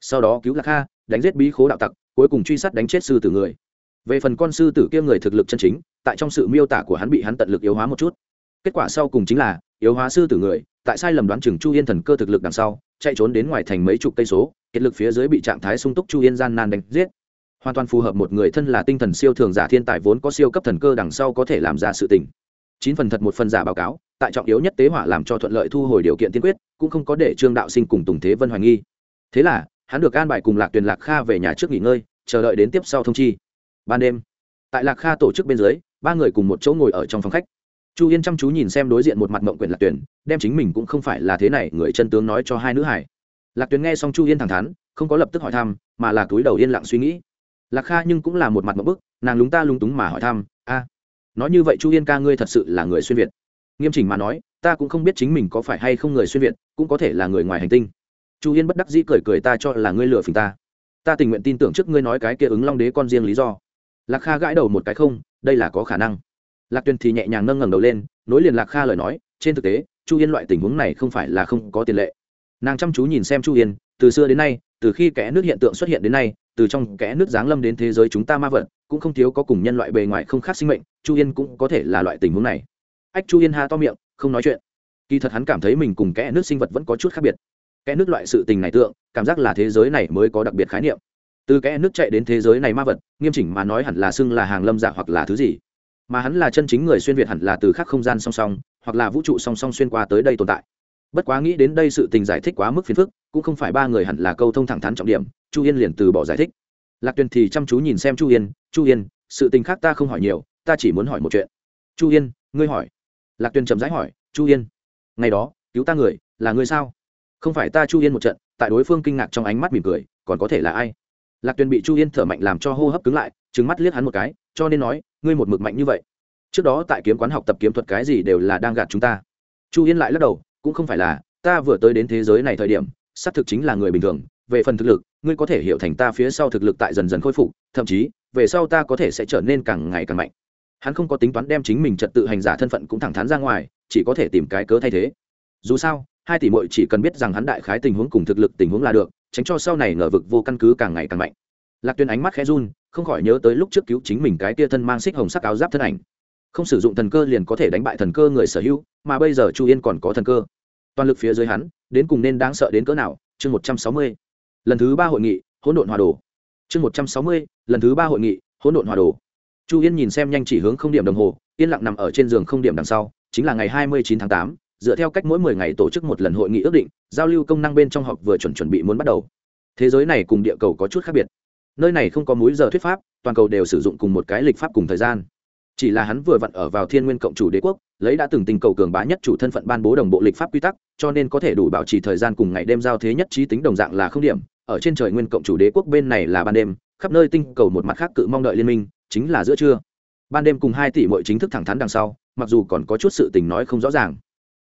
Sau đó cứu lạc kha, đánh giết bí khố đạo tặc, cuối cùng truy sát đánh chết sư tử người. Về phần con sư tử kia người thực lực chân chính, tại trong sự miêu tả của hắn bị hắn tận lực yếu hóa một chút. Kết quả sau cùng chính là, yếu hóa sư tử người, tại sai lầm đoán chừng chu yên thần cơ thực lực đằng sau, chạy trốn đến ngoài thành mấy chục cây số kiệt lực phía dưới bị trạng thái sung túc chu yên gian nan đánh giết hoàn toàn phù hợp một người thân là tinh thần siêu thường giả thiên tài vốn có siêu cấp thần cơ đằng sau có thể làm ra sự tình. Chín phần thật một phần giả báo cáo, tại trọng yếu nhất tế hỏa làm cho thuận lợi thu hồi điều kiện tiên quyết, cũng không có để trương đạo sinh cùng tùng thế vân hoài nghi. Thế là, hắn được an bài cùng lạc tuyền lạc kha về nhà trước nghỉ ngơi, chờ đợi đến tiếp sau thông chi. Ban đêm, tại lạc kha tổ chức bên dưới, ba người cùng một chỗ ngồi ở trong phòng khách. Chu yên chăm chú nhìn xem đối diện một mặt mộng quyền lạc tuyền, đem chính mình cũng không phải là thế này, người chân tướng nói cho hai nữ hải. Lạc tuyền nghe xong chu yên thẳng thắn, không có lập tức hỏi thăm, mà là túi đầu yên lặng suy nghĩ lạc kha nhưng cũng là một mặt một bức, nàng lúng ta lúng túng mà hỏi thăm, a, nói như vậy chu yên ca ngươi thật sự là người xuyên việt? Nghiêm chỉnh mà nói, ta cũng không biết chính mình có phải hay không người xuyên việt, cũng có thể là người ngoài hành tinh. Chu yên bất đắc dĩ cười cười, ta cho là ngươi lừa phình ta. Ta tình nguyện tin tưởng trước ngươi nói cái kia ứng long đế con riêng lý do. Lạc kha gãi đầu một cái, không, đây là có khả năng. Lạc tuyền thì nhẹ nhàng nâng ngẩng đầu lên, nối liền lạc kha lời nói, trên thực tế, chu yên loại tình huống này không phải là không có tiền lệ. Nàng chăm chú nhìn xem chu yên, từ xưa đến nay, từ khi kẽ nước hiện tượng xuất hiện đến nay từ trong kẽ nước giáng lâm đến thế giới chúng ta ma vật, cũng không thiếu có cùng nhân loại bề ngoài không khác sinh mệnh, chu yên cũng có thể là loại tình huống này. Ách, chu yên ha to miệng, không nói chuyện. Kỳ thật hắn cảm thấy mình cùng kẽ nước sinh vật vẫn có chút khác biệt. Kẽ nước loại sự tình này tượng, cảm giác là thế giới này mới có đặc biệt khái niệm. Từ kẽ nước chạy đến thế giới này ma vật, nghiêm chỉnh mà nói hẳn là xưng là hàng lâm giả hoặc là thứ gì. Mà hắn là chân chính người xuyên việt hẳn là từ khác không gian song song, hoặc là vũ trụ song song xuyên qua tới đây tồn tại. Bất quá nghĩ đến đây sự tình giải thích quá mức phiền phức, cũng không phải ba người hẳn là câu thông thẳng thắn trọng điểm chu yên liền từ bỏ giải thích. Lạc tuyền thì chăm chú nhìn xem chu yên chu yên, sự tình khác ta không hỏi nhiều, ta chỉ muốn hỏi một chuyện. Chu yên, ngươi hỏi. Lạc tuyền chậm rãi hỏi, chu yên, ngày đó, cứu ta người, là ngươi sao? Không phải ta chu yên một trận, tại đối phương kinh ngạc trong ánh mắt mỉm cười, còn có thể là ai? Lạc tuyền bị chu yên thở mạnh làm cho hô hấp cứng lại trứng mắt liếc hắn một cái, cho nên nói, ngươi một mực mạnh như vậy. Trước đó tại kiếm quán học tập kiếm thuật cái gì đều là đang gạt chúng ta. Chu yên lại lắc đầu, cũng không phải là, ta vừa tới đến thế giới này thời điểm, xác thực chính là người bình thường về phần thực lực, ngươi có thể hiểu thành ta phía sau thực lực tại dần dần khôi phục, thậm chí, về sau ta có thể sẽ trở nên càng ngày càng mạnh. Hắn không có tính toán đem chính mình trật tự hành giả thân phận cũng thẳng thắn ra ngoài, chỉ có thể tìm cái cớ thay thế. Dù sao, hai tỷ muội chỉ cần biết rằng hắn đại khái tình huống cùng thực lực tình huống là được, tránh cho sau này ngờ vực vô căn cứ càng ngày càng mạnh. Lạc tuyên ánh mắt khẽ run, không khỏi nhớ tới lúc trước cứu chính mình cái tia thân mang xích hồng sắc áo giáp thân ảnh. Không sử dụng thần cơ liền có thể đánh bại thần cơ người sở hữu, mà bây giờ chu yên còn có thần cơ. Toàn lực phía dưới hắn, đến cùng nên đáng sợ đến cỡ nào? Chương một trăm sáu mươi lần thứ ba hội nghị, hỗn độn hòa đồ. Chương một trăm sáu mươi, lần thứ ba hội nghị, hỗn độn hòa đồ. Chu yên nhìn xem nhanh chỉ hướng không điểm đồng hồ, yên lặng nằm ở trên giường không điểm đằng sau, chính là ngày hai mươi chín tháng tám, dựa theo cách mỗi mười ngày tổ chức một lần hội nghị ước định, giao lưu công năng bên trong học vừa chuẩn chuẩn bị muốn bắt đầu. Thế giới này cùng địa cầu có chút khác biệt. Nơi này không có múi giờ thuyết pháp, toàn cầu đều sử dụng cùng một cái lịch pháp cùng thời gian. Chỉ là hắn vừa vặn ở vào thiên nguyên cộng chủ đế quốc, lấy đã từng tình cầu cường bá nhất chủ thân phận ban bố đồng bộ lịch pháp quy tắc, cho nên có thể đủ bảo trì thời gian cùng ngày đêm giao thế nhất trí tính đồng dạng là không điểm ở trên trời nguyên cộng chủ đế quốc bên này là ban đêm, khắp nơi tinh cầu một mặt khác cự mong đợi liên minh, chính là giữa trưa. Ban đêm cùng hai tỷ mọi chính thức thẳng thắn đằng sau, mặc dù còn có chút sự tình nói không rõ ràng.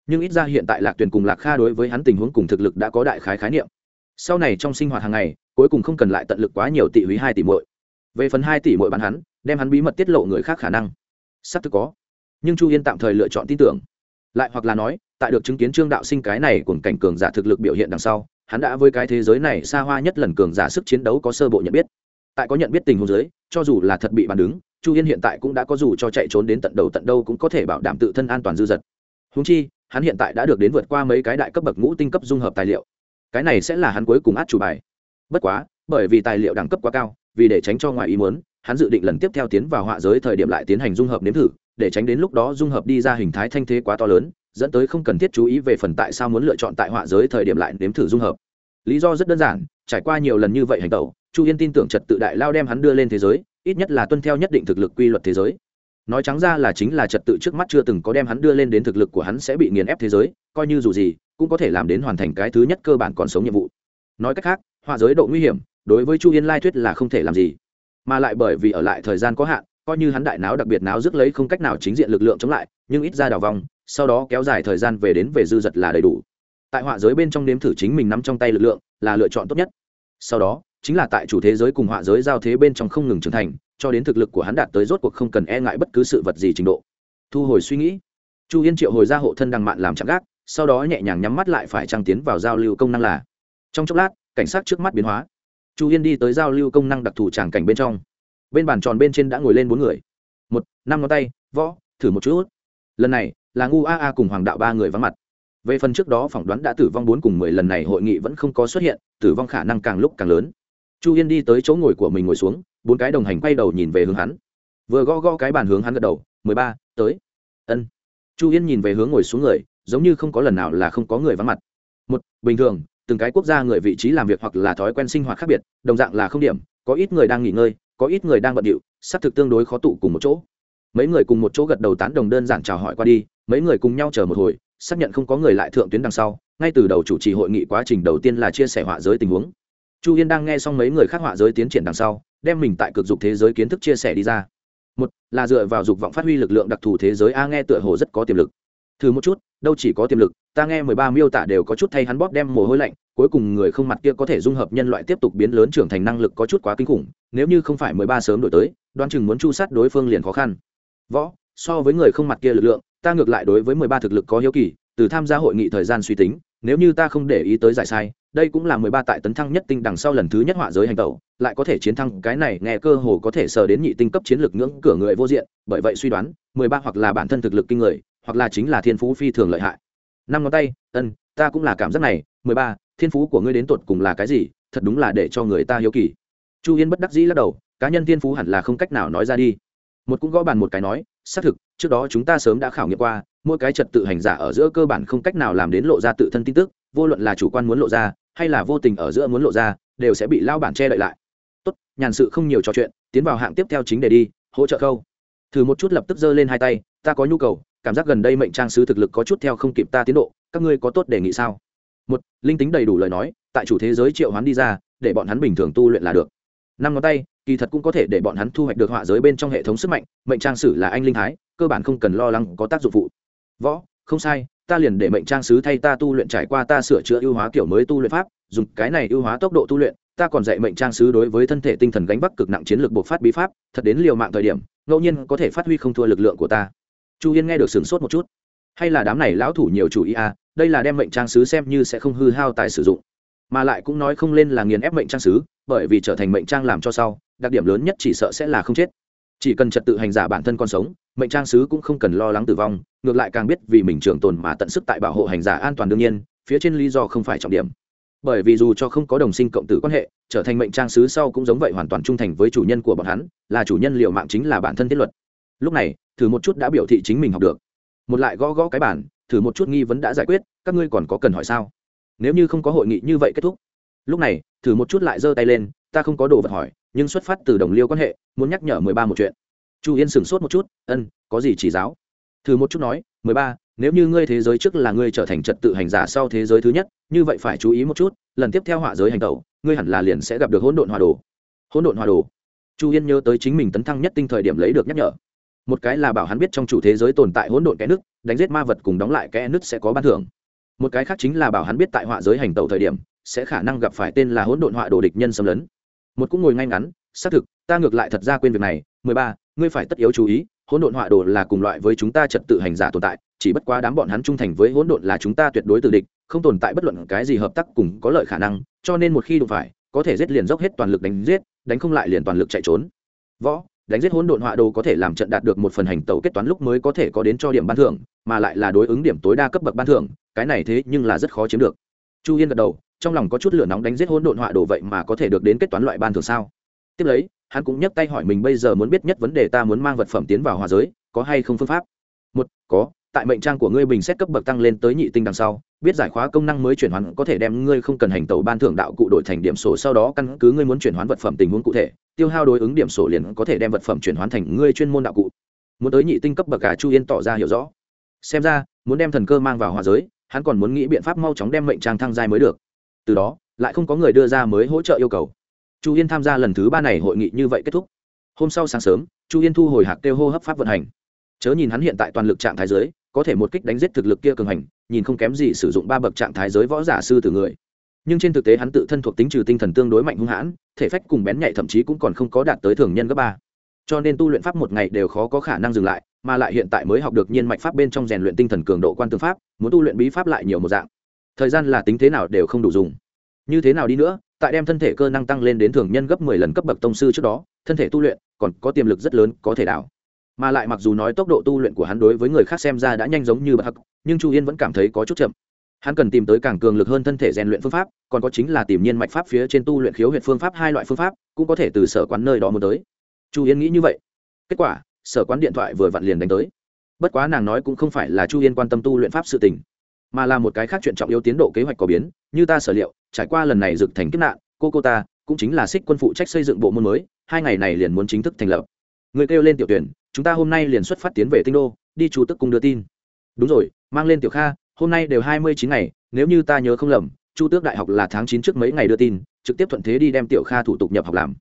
Nhưng ít ra hiện tại lạc tuyền cùng lạc kha đối với hắn tình huống cùng thực lực đã có đại khái khái niệm. Sau này trong sinh hoạt hàng ngày, cuối cùng không cần lại tận lực quá nhiều tỷ húy hai tỷ muội. Về phần hai tỷ muội bán hắn, đem hắn bí mật tiết lộ người khác khả năng. Sắp thực có. Nhưng chu yên tạm thời lựa chọn tin tưởng. Lại hoặc là nói, tại được chứng kiến trương đạo sinh cái này cùng cảnh cường giả thực lực biểu hiện đằng sau hắn đã với cái thế giới này xa hoa nhất lần cường giả sức chiến đấu có sơ bộ nhận biết. Tại có nhận biết tình huống giới cho dù là thật bị bàn đứng, chu yên hiện tại cũng đã có dù cho chạy trốn đến tận đầu tận đâu cũng có thể bảo đảm tự thân an toàn dư dật. Húng chi, hắn hiện tại đã được đến vượt qua mấy cái đại cấp bậc ngũ tinh cấp dung hợp tài liệu. Cái này sẽ là hắn cuối cùng át chủ bài. Bất quá, bởi vì tài liệu đẳng cấp quá cao, vì để tránh cho ngoài ý muốn, hắn dự định lần tiếp theo tiến vào họa giới thời điểm lại tiến hành dung hợp nếm thử, để tránh đến lúc đó dung hợp đi ra hình thái thanh thế quá to lớn dẫn tới không cần thiết chú ý về phần tại sao muốn lựa chọn tại họa giới thời điểm lại nếm thử dung hợp. Lý do rất đơn giản, trải qua nhiều lần như vậy hành tẩu, chu yên tin tưởng trật tự đại lao đem hắn đưa lên thế giới, ít nhất là tuân theo nhất định thực lực quy luật thế giới. Nói trắng ra là chính là trật tự trước mắt chưa từng có đem hắn đưa lên đến thực lực của hắn sẽ bị nghiền ép thế giới, coi như dù gì, cũng có thể làm đến hoàn thành cái thứ nhất cơ bản còn sống nhiệm vụ. Nói cách khác, họa giới độ nguy hiểm, đối với chu yên lai thuyết là không thể làm gì. Mà lại bởi vì ở lại thời gian có hạn coi như hắn đại náo đặc biệt náo rước lấy không cách nào chính diện lực lượng chống lại, nhưng ít ra đào vòng, sau đó kéo dài thời gian về đến về dư giật là đầy đủ. Tại họa giới bên trong nếm thử chính mình nắm trong tay lực lượng, là lựa chọn tốt nhất. Sau đó, chính là tại chủ thế giới cùng họa giới giao thế bên trong không ngừng trưởng thành, cho đến thực lực của hắn đạt tới rốt cuộc không cần e ngại bất cứ sự vật gì trình độ. Thu hồi suy nghĩ, chu yên triệu hồi ra hộ thân đằng mạn làm chạm gác, sau đó nhẹ nhàng nhắm mắt lại phải trăng tiến vào giao lưu công năng là. Trong chốc lát, cảnh sát trước mắt biến hóa. Chu yên đi tới giao lưu công năng đặc thù tràng cảnh bên trong bên bàn tròn bên trên đã ngồi lên bốn người. Một, năm ngón tay, võ, thử một chút. Lần này, là ngu a a cùng hoàng đạo ba người vắng mặt. Về phần trước đó phỏng đoán đã tử vong bốn cùng mười lần này hội nghị vẫn không có xuất hiện, tử vong khả năng càng lúc càng lớn. Chu yên đi tới chỗ ngồi của mình ngồi xuống, bốn cái đồng hành quay đầu nhìn về hướng hắn. Vừa gõ gõ cái bàn hướng hắn gật đầu, mười ba, tới. Ân. Chu yên nhìn về hướng ngồi xuống người, giống như không có lần nào là không có người vắng mặt. Một, bình thường, từng cái quốc gia người vị trí làm việc hoặc là thói quen sinh hoạt khác biệt, đồng dạng là không điểm, có ít người đang nghỉ ngơi có ít người đang bận điệu xác thực tương đối khó tụ cùng một chỗ. Mấy người cùng một chỗ gật đầu tán đồng đơn giản chào hỏi qua đi, mấy người cùng nhau chờ một hồi, xác nhận không có người lại thượng tuyến đằng sau, ngay từ đầu chủ trì hội nghị quá trình đầu tiên là chia sẻ họa giới tình huống. Chu yên đang nghe xong mấy người khác họa giới tiến triển đằng sau, đem mình tại cực dục thế giới kiến thức chia sẻ đi ra. Một là dựa vào dục vọng phát huy lực lượng đặc thù thế giới a nghe tựa hồ rất có tiềm lực thử một chút, đâu chỉ có tiềm lực, ta nghe mười ba miêu tả đều có chút thay hắn bóp đem mồ hôi lạnh, cuối cùng người không mặt kia có thể dung hợp nhân loại tiếp tục biến lớn trưởng thành năng lực có chút quá kinh khủng, nếu như không phải mười ba sớm đổi tới, đoán chừng muốn chu sát đối phương liền khó khăn. Võ, so với người không mặt kia lực lượng, ta ngược lại đối với mười ba thực lực có hiếu kỳ, từ tham gia hội nghị thời gian suy tính, nếu như ta không để ý tới giải sai, đây cũng là mười ba tại tấn thăng nhất tinh đằng sau lần thứ nhất họa giới hành tẩu, lại có thể chiến thắng cái này nghe cơ hồ có thể sờ đến nhị tinh cấp chiến lược ngưỡng cửa người vô diện, bởi vậy suy đoán, mười ba hoặc là bản thân thực lực kinh người hoặc là chính là thiên phú phi thường lợi hại. Năm ngón tay, ân, ta cũng là cảm giác này. Mười ba, thiên phú của ngươi đến tột cùng là cái gì? Thật đúng là để cho người ta hiếu kỳ. Chu yên bất đắc dĩ lắc đầu, cá nhân thiên phú hẳn là không cách nào nói ra đi. Một cũng gõ bàn một cái nói, xác thực, trước đó chúng ta sớm đã khảo nghiệm qua, mỗi cái trật tự hành giả ở giữa cơ bản không cách nào làm đến lộ ra tự thân tin tức, vô luận là chủ quan muốn lộ ra, hay là vô tình ở giữa muốn lộ ra, đều sẽ bị lao bản che đậy lại. Tốt, nhàn sự không nhiều trò chuyện, tiến vào hạng tiếp theo chính để đi, hỗ trợ khâu. Thử một chút lập tức giơ lên hai tay, ta có nhu cầu cảm giác gần đây mệnh trang sứ thực lực có chút theo không kịp ta tiến độ, các ngươi có tốt đề nghị sao? Một, linh tính đầy đủ lời nói, tại chủ thế giới triệu hoán đi ra, để bọn hắn bình thường tu luyện là được. Năm ngón tay, kỳ thật cũng có thể để bọn hắn thu hoạch được họa giới bên trong hệ thống sức mạnh, mệnh trang sử là anh linh thái, cơ bản không cần lo lắng có tác dụng phụ. Võ, không sai, ta liền để mệnh trang sứ thay ta tu luyện trải qua ta sửa chữa ưu hóa kiểu mới tu luyện pháp, dùng cái này ưu hóa tốc độ tu luyện, ta còn dạy mệnh trang sứ đối với thân thể tinh thần gánh vác cực nặng chiến lược bộc phát bí pháp, thật đến liều mạng thời điểm, ngẫu nhiên có thể phát huy không thua lực lượng của ta chu yên nghe được sửng sốt một chút. Hay là đám này lão thủ nhiều chủ ý à đây là đem mệnh trang sứ xem như sẽ không hư hao tài sử dụng. Mà lại cũng nói không lên là nghiền ép mệnh trang sứ, bởi vì trở thành mệnh trang làm cho sau, đặc điểm lớn nhất chỉ sợ sẽ là không chết. Chỉ cần trật tự hành giả bản thân còn sống, mệnh trang sứ cũng không cần lo lắng tử vong, ngược lại càng biết vì mình trường tồn mà tận sức tại bảo hộ hành giả an toàn đương nhiên, phía trên lý do không phải trọng điểm. Bởi vì dù cho không có đồng sinh cộng tử quan hệ, trở thành mệnh trang sứ sau cũng giống vậy hoàn toàn trung thành với chủ nhân của bọn hắn, là chủ nhân liệu mạng chính là bản thân thiết luật lúc này, thử một chút đã biểu thị chính mình học được. Một lại gõ gõ cái bản thử một chút nghi vấn đã giải quyết, các ngươi còn có cần hỏi sao? Nếu như không có hội nghị như vậy kết thúc. Lúc này, thử một chút lại giơ tay lên, ta không có đồ vật hỏi, nhưng xuất phát từ đồng liêu quan hệ, muốn nhắc nhở mười ba một chuyện. Chu yên sửng sốt một chút, ân, có gì chỉ giáo? Thử một chút nói, mười ba, nếu như ngươi thế giới trước là ngươi trở thành trật tự hành giả sau thế giới thứ nhất, như vậy phải chú ý một chút, lần tiếp theo họa giới hành tẩu, ngươi hẳn là liền sẽ gặp được hỗn độn hòa đồ. Hỗn độn hòa đồ. Chu yên nhớ tới chính mình tấn thăng nhất tinh thời điểm lấy được nhắc nhở một cái là bảo hắn biết trong chủ thế giới tồn tại hỗn độn kẽ nước đánh giết ma vật cùng đóng lại kẽ nước sẽ có ban thưởng. Một cái khác chính là bảo hắn biết tại họa giới hành tẩu thời điểm, sẽ khả năng gặp phải tên là hỗn độn họa đồ địch nhân xâm lấn. Một cũng ngồi ngay ngắn, xác thực, ta ngược lại thật ra quên việc này. Mười ba, ngươi phải tất yếu chú ý, hỗn độn họa đồ là cùng loại với chúng ta trật tự hành giả tồn tại, chỉ bất quá đám bọn hắn trung thành với hỗn độn là chúng ta tuyệt đối tự địch, không tồn tại bất luận cái gì hợp tác cùng có lợi khả năng, cho nên một khi đụng phải, có thể giết liền dốc hết toàn lực đánh giết, đánh không lại liền toàn lực chạy trốn. Võ đánh giết hỗn độn họa đồ có thể làm trận đạt được một phần hành tẩu kết toán lúc mới có thể có đến cho điểm ban thưởng, mà lại là đối ứng điểm tối đa cấp bậc ban thưởng, cái này thế nhưng là rất khó chiếm được. Chu yên gật đầu, trong lòng có chút lửa nóng đánh giết hỗn độn họa đồ vậy mà có thể được đến kết toán loại ban thưởng sao? Tiếp lấy, hắn cũng nhấc tay hỏi mình bây giờ muốn biết nhất vấn đề ta muốn mang vật phẩm tiến vào hòa giới, có hay không phương pháp? Một, có tại mệnh trang của ngươi bình xét cấp bậc tăng lên tới nhị tinh đằng sau, biết giải khóa công năng mới chuyển hoán có thể đem ngươi không cần hành tẩu ban thưởng đạo cụ đổi thành điểm sổ sau đó căn cứ ngươi muốn chuyển hoán vật phẩm tình huống cụ thể, tiêu hao đối ứng điểm sổ liền có thể đem vật phẩm chuyển hoán thành ngươi chuyên môn đạo cụ. Muốn tới nhị tinh cấp bậc cả chu yên tỏ ra hiểu rõ. Xem ra, muốn đem thần cơ mang vào hòa giới, hắn còn muốn nghĩ biện pháp mau chóng đem mệnh trang thăng giai mới được. Từ đó, lại không có người đưa ra mới hỗ trợ yêu cầu. Chu yên tham gia lần thứ ba này hội nghị như vậy kết thúc. Hôm sau sáng sớm, chu yên thu hồi hạc kêu hô hấp pháp vận hành. Chớ nhìn hắn hiện tại toàn lực trạng thái giới có thể một kích đánh giết thực lực kia cường hành, nhìn không kém gì sử dụng ba bậc trạng thái giới võ giả sư từ người. Nhưng trên thực tế hắn tự thân thuộc tính trừ tinh thần tương đối mạnh hung hãn, thể phách cùng bén nhạy thậm chí cũng còn không có đạt tới thường nhân cấp ba. Cho nên tu luyện pháp một ngày đều khó có khả năng dừng lại, mà lại hiện tại mới học được nhiên mạch pháp bên trong rèn luyện tinh thần cường độ quan tương pháp, muốn tu luyện bí pháp lại nhiều một dạng. Thời gian là tính thế nào đều không đủ dùng. Như thế nào đi nữa, tại đem thân thể cơ năng tăng lên đến thường nhân gấp mười lần cấp bậc tông sư trước đó, thân thể tu luyện còn có tiềm lực rất lớn có thể đảo mà lại mặc dù nói tốc độ tu luyện của hắn đối với người khác xem ra đã nhanh giống như bậc hắc, nhưng chu yên vẫn cảm thấy có chút chậm. Hắn cần tìm tới càng cường lực hơn thân thể rèn luyện phương pháp, còn có chính là tìm nhiên mạch pháp phía trên tu luyện khiếu huyện phương pháp hai loại phương pháp, cũng có thể từ sở quán nơi đó muốn tới. Chu yên nghĩ như vậy. Kết quả, sở quán điện thoại vừa vặn liền đánh tới. Bất quá nàng nói cũng không phải là chu yên quan tâm tu luyện pháp sự tình, mà là một cái khác chuyện trọng yếu tiến độ kế hoạch có biến, như ta sở liệu, trải qua lần này dựng thành kiếp nạn, cô cô ta cũng chính là xích quân phụ trách xây dựng bộ môn mới, hai ngày này liền muốn chính thức thành lập người kêu lên tiểu tuyển, chúng ta hôm nay liền xuất phát tiến về tinh đô, đi Chu tức cung đưa tin. Đúng rồi, mang lên tiểu kha, hôm nay đều hai mươi chín ngày, nếu như ta nhớ không lầm, chu tước đại học là tháng chín trước mấy ngày đưa tin, trực tiếp thuận thế đi đem tiểu kha thủ tục nhập học làm.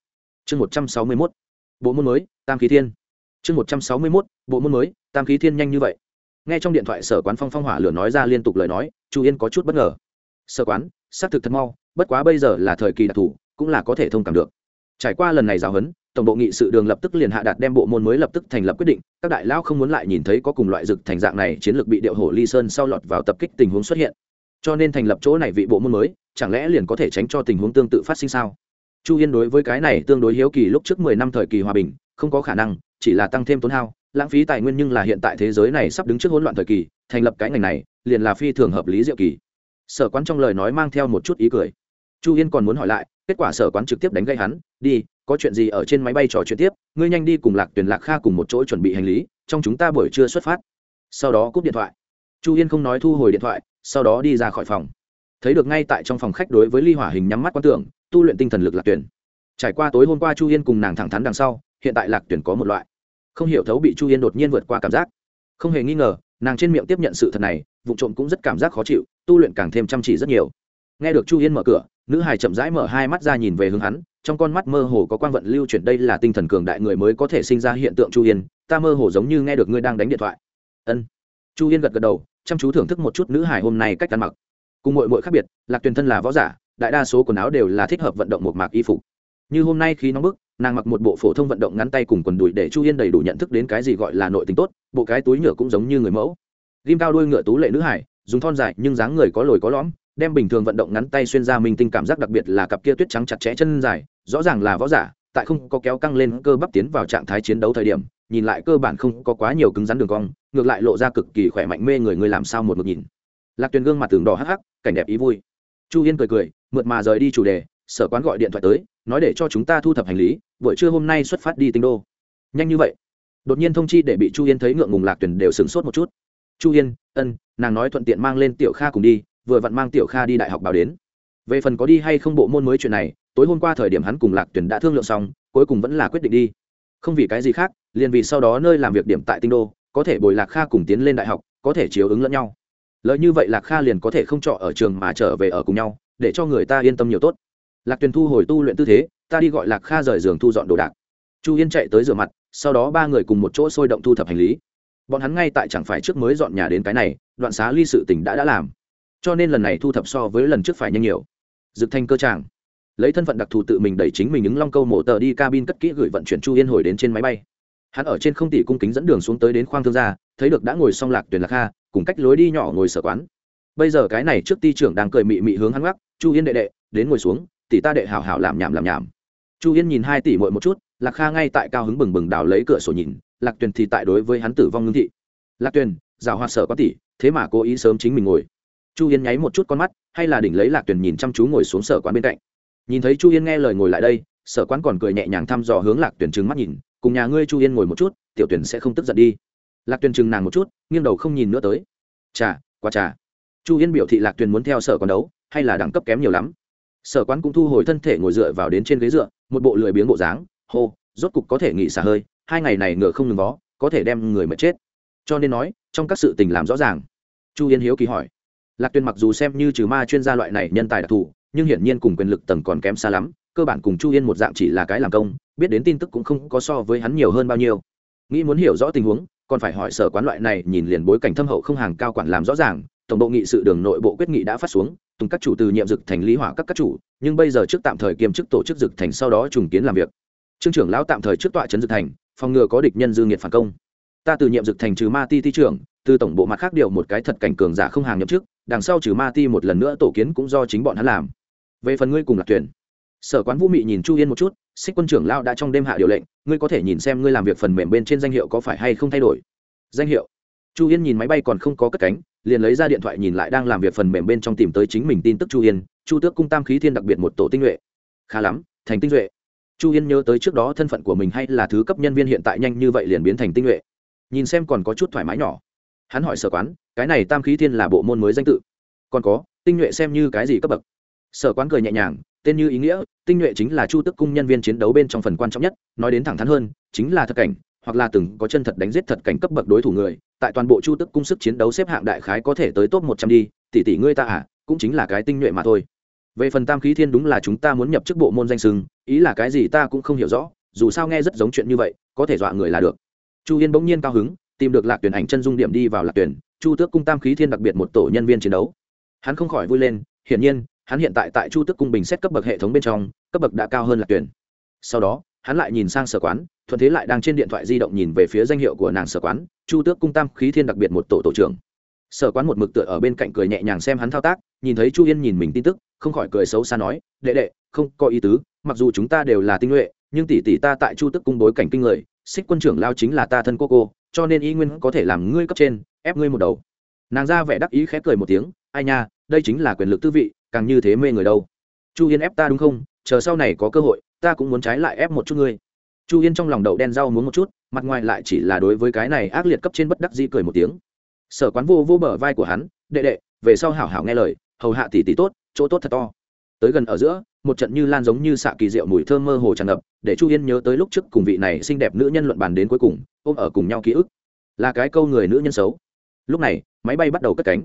Chương một trăm sáu mươi mốt. Bộ môn mới, tam khí thiên. Chương một trăm sáu mươi mốt, bộ môn mới, tam khí thiên nhanh như vậy. Nghe trong điện thoại sở quán phong phong hỏa lửa nói ra liên tục lời nói, chu yên có chút bất ngờ. Sở quán, xác thực thật mau, bất quá bây giờ là thời kỳ đặc thù, cũng là có thể thông cảm được. Trải qua lần này giáo huấn tổng bộ nghị sự đường lập tức liền hạ đạt đem bộ môn mới lập tức thành lập quyết định, các đại lão không muốn lại nhìn thấy có cùng loại dực thành dạng này chiến lược bị điệu hổ ly sơn sau lọt vào tập kích tình huống xuất hiện. Cho nên thành lập chỗ này vị bộ môn mới, chẳng lẽ liền có thể tránh cho tình huống tương tự phát sinh sao? Chu yên đối với cái này tương đối hiếu kỳ lúc trước mười năm thời kỳ hòa bình, không có khả năng, chỉ là tăng thêm tốn hao, lãng phí tài nguyên nhưng là hiện tại thế giới này sắp đứng trước hỗn loạn thời kỳ, thành lập cái ngành này, liền là phi thường hợp lý diệu kỳ. Sở quán trong lời nói mang theo một chút ý cười. Chu yên còn muốn hỏi lại kết quả sở quán trực tiếp đánh gây hắn, đi, có chuyện gì ở trên máy bay trò chuyện tiếp, ngươi nhanh đi cùng lạc tuyển lạc kha cùng một chỗ chuẩn bị hành lý, trong chúng ta buổi trưa xuất phát. Sau đó cúp điện thoại. Chu yên không nói thu hồi điện thoại, sau đó đi ra khỏi phòng. Thấy được ngay tại trong phòng khách đối với ly hỏa hình nhắm mắt quan tưởng, tu luyện tinh thần lực lạc tuyển trải qua tối hôm qua chu yên cùng nàng thẳng thắn đằng sau, hiện tại lạc tuyển có một loại không hiểu thấu bị chu yên đột nhiên vượt qua cảm giác. Không hề nghi ngờ, nàng trên miệng tiếp nhận sự thật này, vụ trộm cũng rất cảm giác khó chịu, tu luyện càng thêm chăm chỉ rất nhiều. Nghe được chu yên mở cửa nữ hải chậm rãi mở hai mắt ra nhìn về hướng hắn, trong con mắt mơ hồ có quang vận lưu chuyển đây là tinh thần cường đại người mới có thể sinh ra hiện tượng chu yên, ta mơ hồ giống như nghe được ngươi đang đánh điện thoại. Ân. Chu yên gật gật đầu, chăm chú thưởng thức một chút nữ hải hôm nay cách ăn mặc. Cùng mội mội khác biệt, lạc tuyền thân là võ giả, đại đa số quần áo đều là thích hợp vận động một mạc y phục. Như hôm nay khi nóng bức, nàng mặc một bộ phổ thông vận động ngắn tay cùng quần đùi để chu yên đầy đủ nhận thức đến cái gì gọi là nội tình tốt, bộ cái túi nhựa cũng giống như người mẫu. Ghim cao đuôi ngựa tú lệ nữ hải dùng thon dài nhưng dáng người có lồi có lõm đem bình thường vận động ngắn tay xuyên ra minh tinh cảm giác đặc biệt là cặp kia tuyết trắng chặt chẽ chân dài, rõ ràng là võ giả, tại không có kéo căng lên cơ bắp tiến vào trạng thái chiến đấu thời điểm, nhìn lại cơ bản không có quá nhiều cứng rắn đường cong, ngược lại lộ ra cực kỳ khỏe mạnh mê người người làm sao một mực nhìn. Lạc tuyền gương mặt tường đỏ hắc hắc, cảnh đẹp ý vui. Chu yên cười cười, mượt mà rời đi chủ đề, sở quán gọi điện thoại tới, nói để cho chúng ta thu thập hành lý, buổi trưa hôm nay xuất phát đi tinh đô. Nhanh như vậy. Đột nhiên thông chi để bị chu yên thấy ngượng ngùng lạc tuyển đều sửng sốt một chút. Chu yên, ân, nàng nói thuận tiện mang lên tiểu kha cùng đi vừa vặn mang tiểu kha đi đại học báo đến. Về phần có đi hay không bộ môn mới chuyện này, tối hôm qua thời điểm hắn cùng lạc tuyển đã thương lượng xong, cuối cùng vẫn là quyết định đi. Không vì cái gì khác, liền vì sau đó nơi làm việc điểm tại tinh đô, có thể bồi lạc kha cùng tiến lên đại học, có thể chiếu ứng lẫn nhau. Lợi như vậy lạc kha liền có thể không trọ ở trường mà trở về ở cùng nhau, để cho người ta yên tâm nhiều tốt. Lạc tuyền thu hồi tu luyện tư thế, ta đi gọi lạc kha rời giường thu dọn đồ đạc. Chu yên chạy tới rửa mặt, sau đó ba người cùng một chỗ sôi động thu thập hành lý. Bọn hắn ngay tại chẳng phải trước mới dọn nhà đến cái này, đoạn xá ly sự tỉnh đã đã làm cho nên lần này thu thập so với lần trước phải nhanh nhiều. Dực thanh cơ tràng lấy thân phận đặc thù tự mình đẩy chính mình ứng long câu mổ tờ đi cabin cất kỹ gửi vận chuyển chu yên hồi đến trên máy bay. Hắn ở trên không tỷ cung kính dẫn đường xuống tới đến khoang thương gia, thấy được đã ngồi xong lạc tuyển lạc kha cùng cách lối đi nhỏ ngồi sở quán. Bây giờ cái này trước ti trưởng đang cười mị mị hướng hắn gác, chu yên đệ đệ, đến ngồi xuống, tỷ ta đệ hảo hảo làm nhảm làm nhảm. Chu yên nhìn hai tỷ muội một chút, lạc kha ngay tại cao hứng bừng bừng đào lấy cửa sổ nhìn, lạc tuyền thì tại đối với hắn tử vong ngưng thị. Lạc tuyền rào hoa sở có tỷ, thế mà cố ý sớm chính mình ngồi chu yên nháy một chút con mắt, hay là đỉnh lấy lạc tuyền nhìn chăm chú ngồi xuống sở quán bên cạnh. Nhìn thấy chu yên nghe lời ngồi lại đây, sở quán còn cười nhẹ nhàng thăm dò hướng lạc tuyển trừng mắt nhìn, cùng nhà ngươi chu yên ngồi một chút, tiểu tuyển sẽ không tức giận đi. Lạc tuyển trừng nàng một chút, nghiêng đầu không nhìn nữa tới. Chà, quá chà. Chu yên biểu thị lạc tuyển muốn theo sở quán đấu, hay là đẳng cấp kém nhiều lắm. Sở quán cũng thu hồi thân thể ngồi dựa vào đến trên ghế dựa, một bộ lười biếng bộ dáng, hô, rốt cục có thể nghỉ xả hơi, hai ngày này ngựa không ngừng vó có thể đem người mà chết. Cho nên nói, trong các sự tình làm rõ ràng. Chu yên hiếu kỳ hỏi lạc tuyên mặc dù xem như trừ ma chuyên gia loại này nhân tài đặc thù, nhưng hiển nhiên cùng quyền lực tầng còn kém xa lắm, cơ bản cùng chu yên một dạng chỉ là cái làm công, biết đến tin tức cũng không có so với hắn nhiều hơn bao nhiêu. Nghĩ muốn hiểu rõ tình huống, còn phải hỏi sở quán loại này, nhìn liền bối cảnh thâm hậu không hàng cao quản làm rõ ràng, tổng bộ nghị sự đường nội bộ quyết nghị đã phát xuống, tùng các chủ từ nhiệm dực thành lý hỏa các các chủ, nhưng bây giờ trước tạm thời kiêm chức tổ chức dực thành sau đó trùng kiến làm việc. Trương trưởng lão tạm thời trước tọa trấn dực thành, phòng ngừa có địch nhân dư nghiệt phản công. Ta từ nhiệm dực thành trừ ma ti ti trưởng, từ tổng bộ mặt khác điều một cái thật cảnh cường giả không hàng nhậm chức đằng sau trừ ma ti một lần nữa tổ kiến cũng do chính bọn hắn làm. Về phần ngươi cùng lạc tuyển, sở quán vũ mị nhìn chu yên một chút, xích quân trưởng lao đã trong đêm hạ điều lệnh, ngươi có thể nhìn xem ngươi làm việc phần mềm bên trên danh hiệu có phải hay không thay đổi. Danh hiệu? Chu yên nhìn máy bay còn không có cất cánh, liền lấy ra điện thoại nhìn lại đang làm việc phần mềm bên trong tìm tới chính mình tin tức chu yên, chu tước cung tam khí thiên đặc biệt một tổ tinh nhuệ. Khá lắm, thành tinh nhuệ. Chu yên nhớ tới trước đó thân phận của mình hay là thứ cấp nhân viên hiện tại nhanh như vậy liền biến thành tinh nhuệ. Nhìn xem còn có chút thoải mái nhỏ. Hắn hỏi sở quán cái này tam khí thiên là bộ môn mới danh tự. Còn có, tinh nhuệ xem như cái gì cấp bậc? Sở quán cười nhẹ nhàng, tên như ý nghĩa, tinh nhuệ chính là chu tức cung nhân viên chiến đấu bên trong phần quan trọng nhất, nói đến thẳng thắn hơn, chính là thật cảnh, hoặc là từng có chân thật đánh giết thật cảnh cấp bậc đối thủ người, tại toàn bộ chu tức cung sức chiến đấu xếp hạng đại khái có thể tới top một trăm đi, tỷ tỷ ngươi ta à cũng chính là cái tinh nhuệ mà thôi. Về phần tam khí thiên đúng là chúng ta muốn nhập chức bộ môn danh sừng ý là cái gì ta cũng không hiểu rõ, dù sao nghe rất giống chuyện như vậy, có thể dọa người là được. Chu yên bỗng nhiên cao hứng, tìm được lạc tuyển ảnh chân dung điểm đi vào lạc tuyển chu tước cung tam khí thiên đặc biệt một tổ nhân viên chiến đấu. Hắn không khỏi vui lên, hiển nhiên, hắn hiện tại tại chu tước cung bình xét cấp bậc hệ thống bên trong, cấp bậc đã cao hơn lạc tuyển. Sau đó, hắn lại nhìn sang sở quán, thuận thế lại đang trên điện thoại di động nhìn về phía danh hiệu của nàng sở quán, chu tước cung tam khí thiên đặc biệt một tổ tổ trưởng. Sở quán một mực tựa ở bên cạnh cười nhẹ nhàng xem hắn thao tác, nhìn thấy chu yên nhìn mình tin tức, không khỏi cười xấu xa nói, đệ đệ, không có ý tứ, mặc dù chúng ta đều là tinh nhuệ, nhưng tỷ tỷ ta tại chu tước cung bối cảnh kinh người, xích quân trưởng lao chính là ta thân cô cô, cho nên y nguyên có thể làm ngươi cấp trên ép ngươi một đầu. Nàng ra vẻ đắc ý khép cười một tiếng, ai nha, đây chính là quyền lực tư vị, càng như thế mê người đâu. Chu yên ép ta đúng không? Chờ sau này có cơ hội, ta cũng muốn trái lại ép một chút ngươi. Chu yên trong lòng đậu đen rau muốn một chút, mặt ngoài lại chỉ là đối với cái này ác liệt cấp trên bất đắc dĩ cười một tiếng. Sở quán vô vô bờ vai của hắn, đệ đệ, về sau hảo hảo nghe lời, hầu hạ tỷ tỷ tốt, chỗ tốt thật to. Tới gần ở giữa, một trận như lan giống như xạ kỳ diệu mùi thơm mơ hồ tràn ngập, để chu yên nhớ tới lúc trước cùng vị này xinh đẹp nữ nhân luận bàn đến cuối cùng, ôm ở cùng nhau ký ức. Là cái câu người nữ nhân xấu lúc này máy bay bắt đầu cất cánh.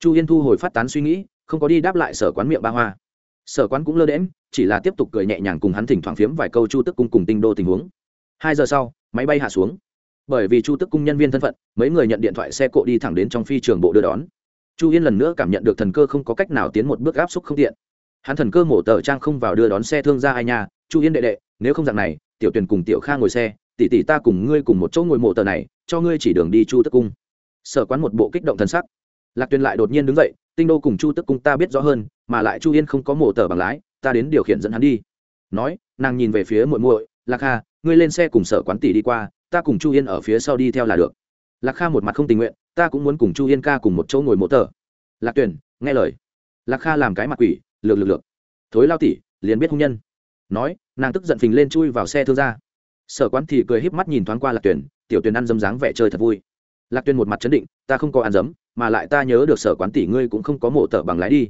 Chu yên thu hồi phát tán suy nghĩ không có đi đáp lại sở quán miệng ba hoa. Sở quán cũng lơ đễm chỉ là tiếp tục cười nhẹ nhàng cùng hắn thỉnh thoảng phiếm vài câu chu tức cung cùng tinh đô tình huống. Hai giờ sau máy bay hạ xuống. Bởi vì chu tức cung nhân viên thân phận mấy người nhận điện thoại xe cộ đi thẳng đến trong phi trường bộ đưa đón. Chu yên lần nữa cảm nhận được thần cơ không có cách nào tiến một bước áp xúc không tiện. Hắn thần cơ mổ tờ trang không vào đưa đón xe thương ra ai nhà, chu yên đệ đệ nếu không dạng này tiểu tuyền cùng tiểu kha ngồi xe tỷ tỷ ta cùng ngươi cùng một chỗ ngồi mổ tờ này cho ngươi chỉ đường đi chu tức cung sở quán một bộ kích động thần sắc. Lạc tuyền lại đột nhiên đứng dậy tinh đô cùng chu tức cung ta biết rõ hơn mà lại chu yên không có mổ tờ bằng lái ta đến điều khiển dẫn hắn đi. Nói nàng nhìn về phía muội muội lạc kha ngươi lên xe cùng sở quán tỷ đi qua ta cùng chu yên ở phía sau đi theo là được. Lạc kha một mặt không tình nguyện ta cũng muốn cùng chu yên ca cùng một chỗ ngồi mổ tờ. Lạc tuyền nghe lời. Lạc kha làm cái mặt quỷ lược lược lược. Thối lao tỷ, liền biết hung nhân. Nói nàng tức giận phình lên chui vào xe thương ra sở quán thì cười híp mắt nhìn thoáng qua lạc tuyển tiểu tuyển ăn dâm dáng vẻ chơi thật vui lạc tuyên một mặt chấn định, ta không có ăn dấm, mà lại ta nhớ được sở quán tỷ ngươi cũng không có mổ tờ bằng lái đi.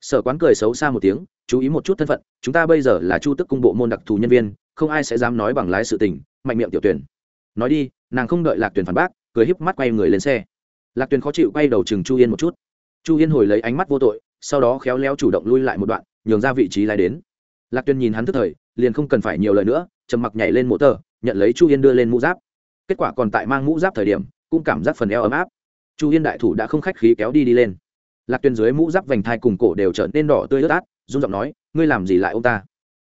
Sở quán cười xấu xa một tiếng, chú ý một chút thân phận, chúng ta bây giờ là chu tức cung bộ môn đặc thù nhân viên, không ai sẽ dám nói bằng lái sự tình, mạnh miệng tiểu tuyển. Nói đi, nàng không đợi lạc tuyển phản bác, cười híp mắt quay người lên xe. Lạc tuyển khó chịu quay đầu chừng chu yên một chút. Chu yên hồi lấy ánh mắt vô tội, sau đó khéo léo chủ động lui lại một đoạn, nhường ra vị trí lái đến. Lạc tuyển nhìn hắn tức thời, liền không cần phải nhiều lời nữa, trầm mặc nhảy lên mộ tờ nhận lấy chu yên đưa lên mũ giáp. Kết quả còn tại mang mũ giáp thời điểm cũng cảm giác phần eo ấm áp. Chu yên đại thủ đã không khách khí kéo đi đi lên. Lạc tuyên dưới mũ giáp vành thai cùng cổ đều trở nên đỏ tươi ướt át, run giọng nói, ngươi làm gì lại ông ta?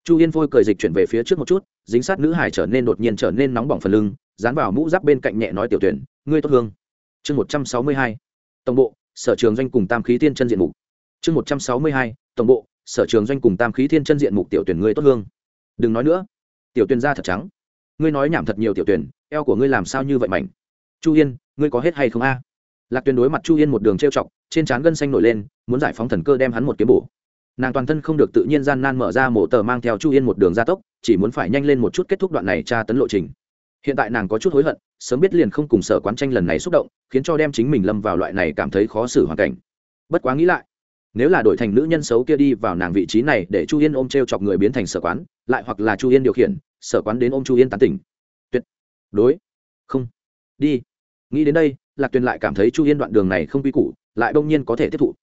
Chu yên phôi cười dịch chuyển về phía trước một chút, dính sát nữ hải trở nên đột nhiên trở nên nóng bỏng phần lưng, dán vào mũ giáp bên cạnh nhẹ nói tiểu tuyển, ngươi tốt hương. Chương một trăm sáu mươi hai, tổng bộ, sở trường doanh cùng tam khí thiên chân diện mục. Chương một trăm sáu mươi hai, tổng bộ, sở trường doanh cùng tam khí thiên chân diện mục tiểu tuyển ngươi tốt hương. Đừng nói nữa. Tiểu tuyển ra thật trắng. Ngươi nói nhảm thật nhiều tiểu tuyển, eo của ngươi làm sao như vậy mảnh? Chu yên ngươi có hết hay không a? Lạc tuyền đối mặt chu yên một đường trêu chọc, trên trán gân xanh nổi lên, muốn giải phóng thần cơ đem hắn một kiếm bổ. Nàng toàn thân không được tự nhiên gian nan mở ra mổ tờ mang theo chu yên một đường gia tốc, chỉ muốn phải nhanh lên một chút kết thúc đoạn này tra tấn lộ trình. Hiện tại nàng có chút hối hận, sớm biết liền không cùng sở quán tranh lần này xúc động, khiến cho đem chính mình lâm vào loại này cảm thấy khó xử hoàn cảnh. Bất quá nghĩ lại, nếu là đổi thành nữ nhân xấu kia đi vào nàng vị trí này để chu yên ôm t r e o chọc người biến thành sở quán, lại hoặc là chu yên điều khiển, sở quán đến ôm chu yên tán tỉnh. Tuyệt. Đối. Không đi. Nghĩ đến đây, lạc tuyền lại cảm thấy chu yên đoạn đường này không quy củ, lại đông nhiên có thể tiếp thụ.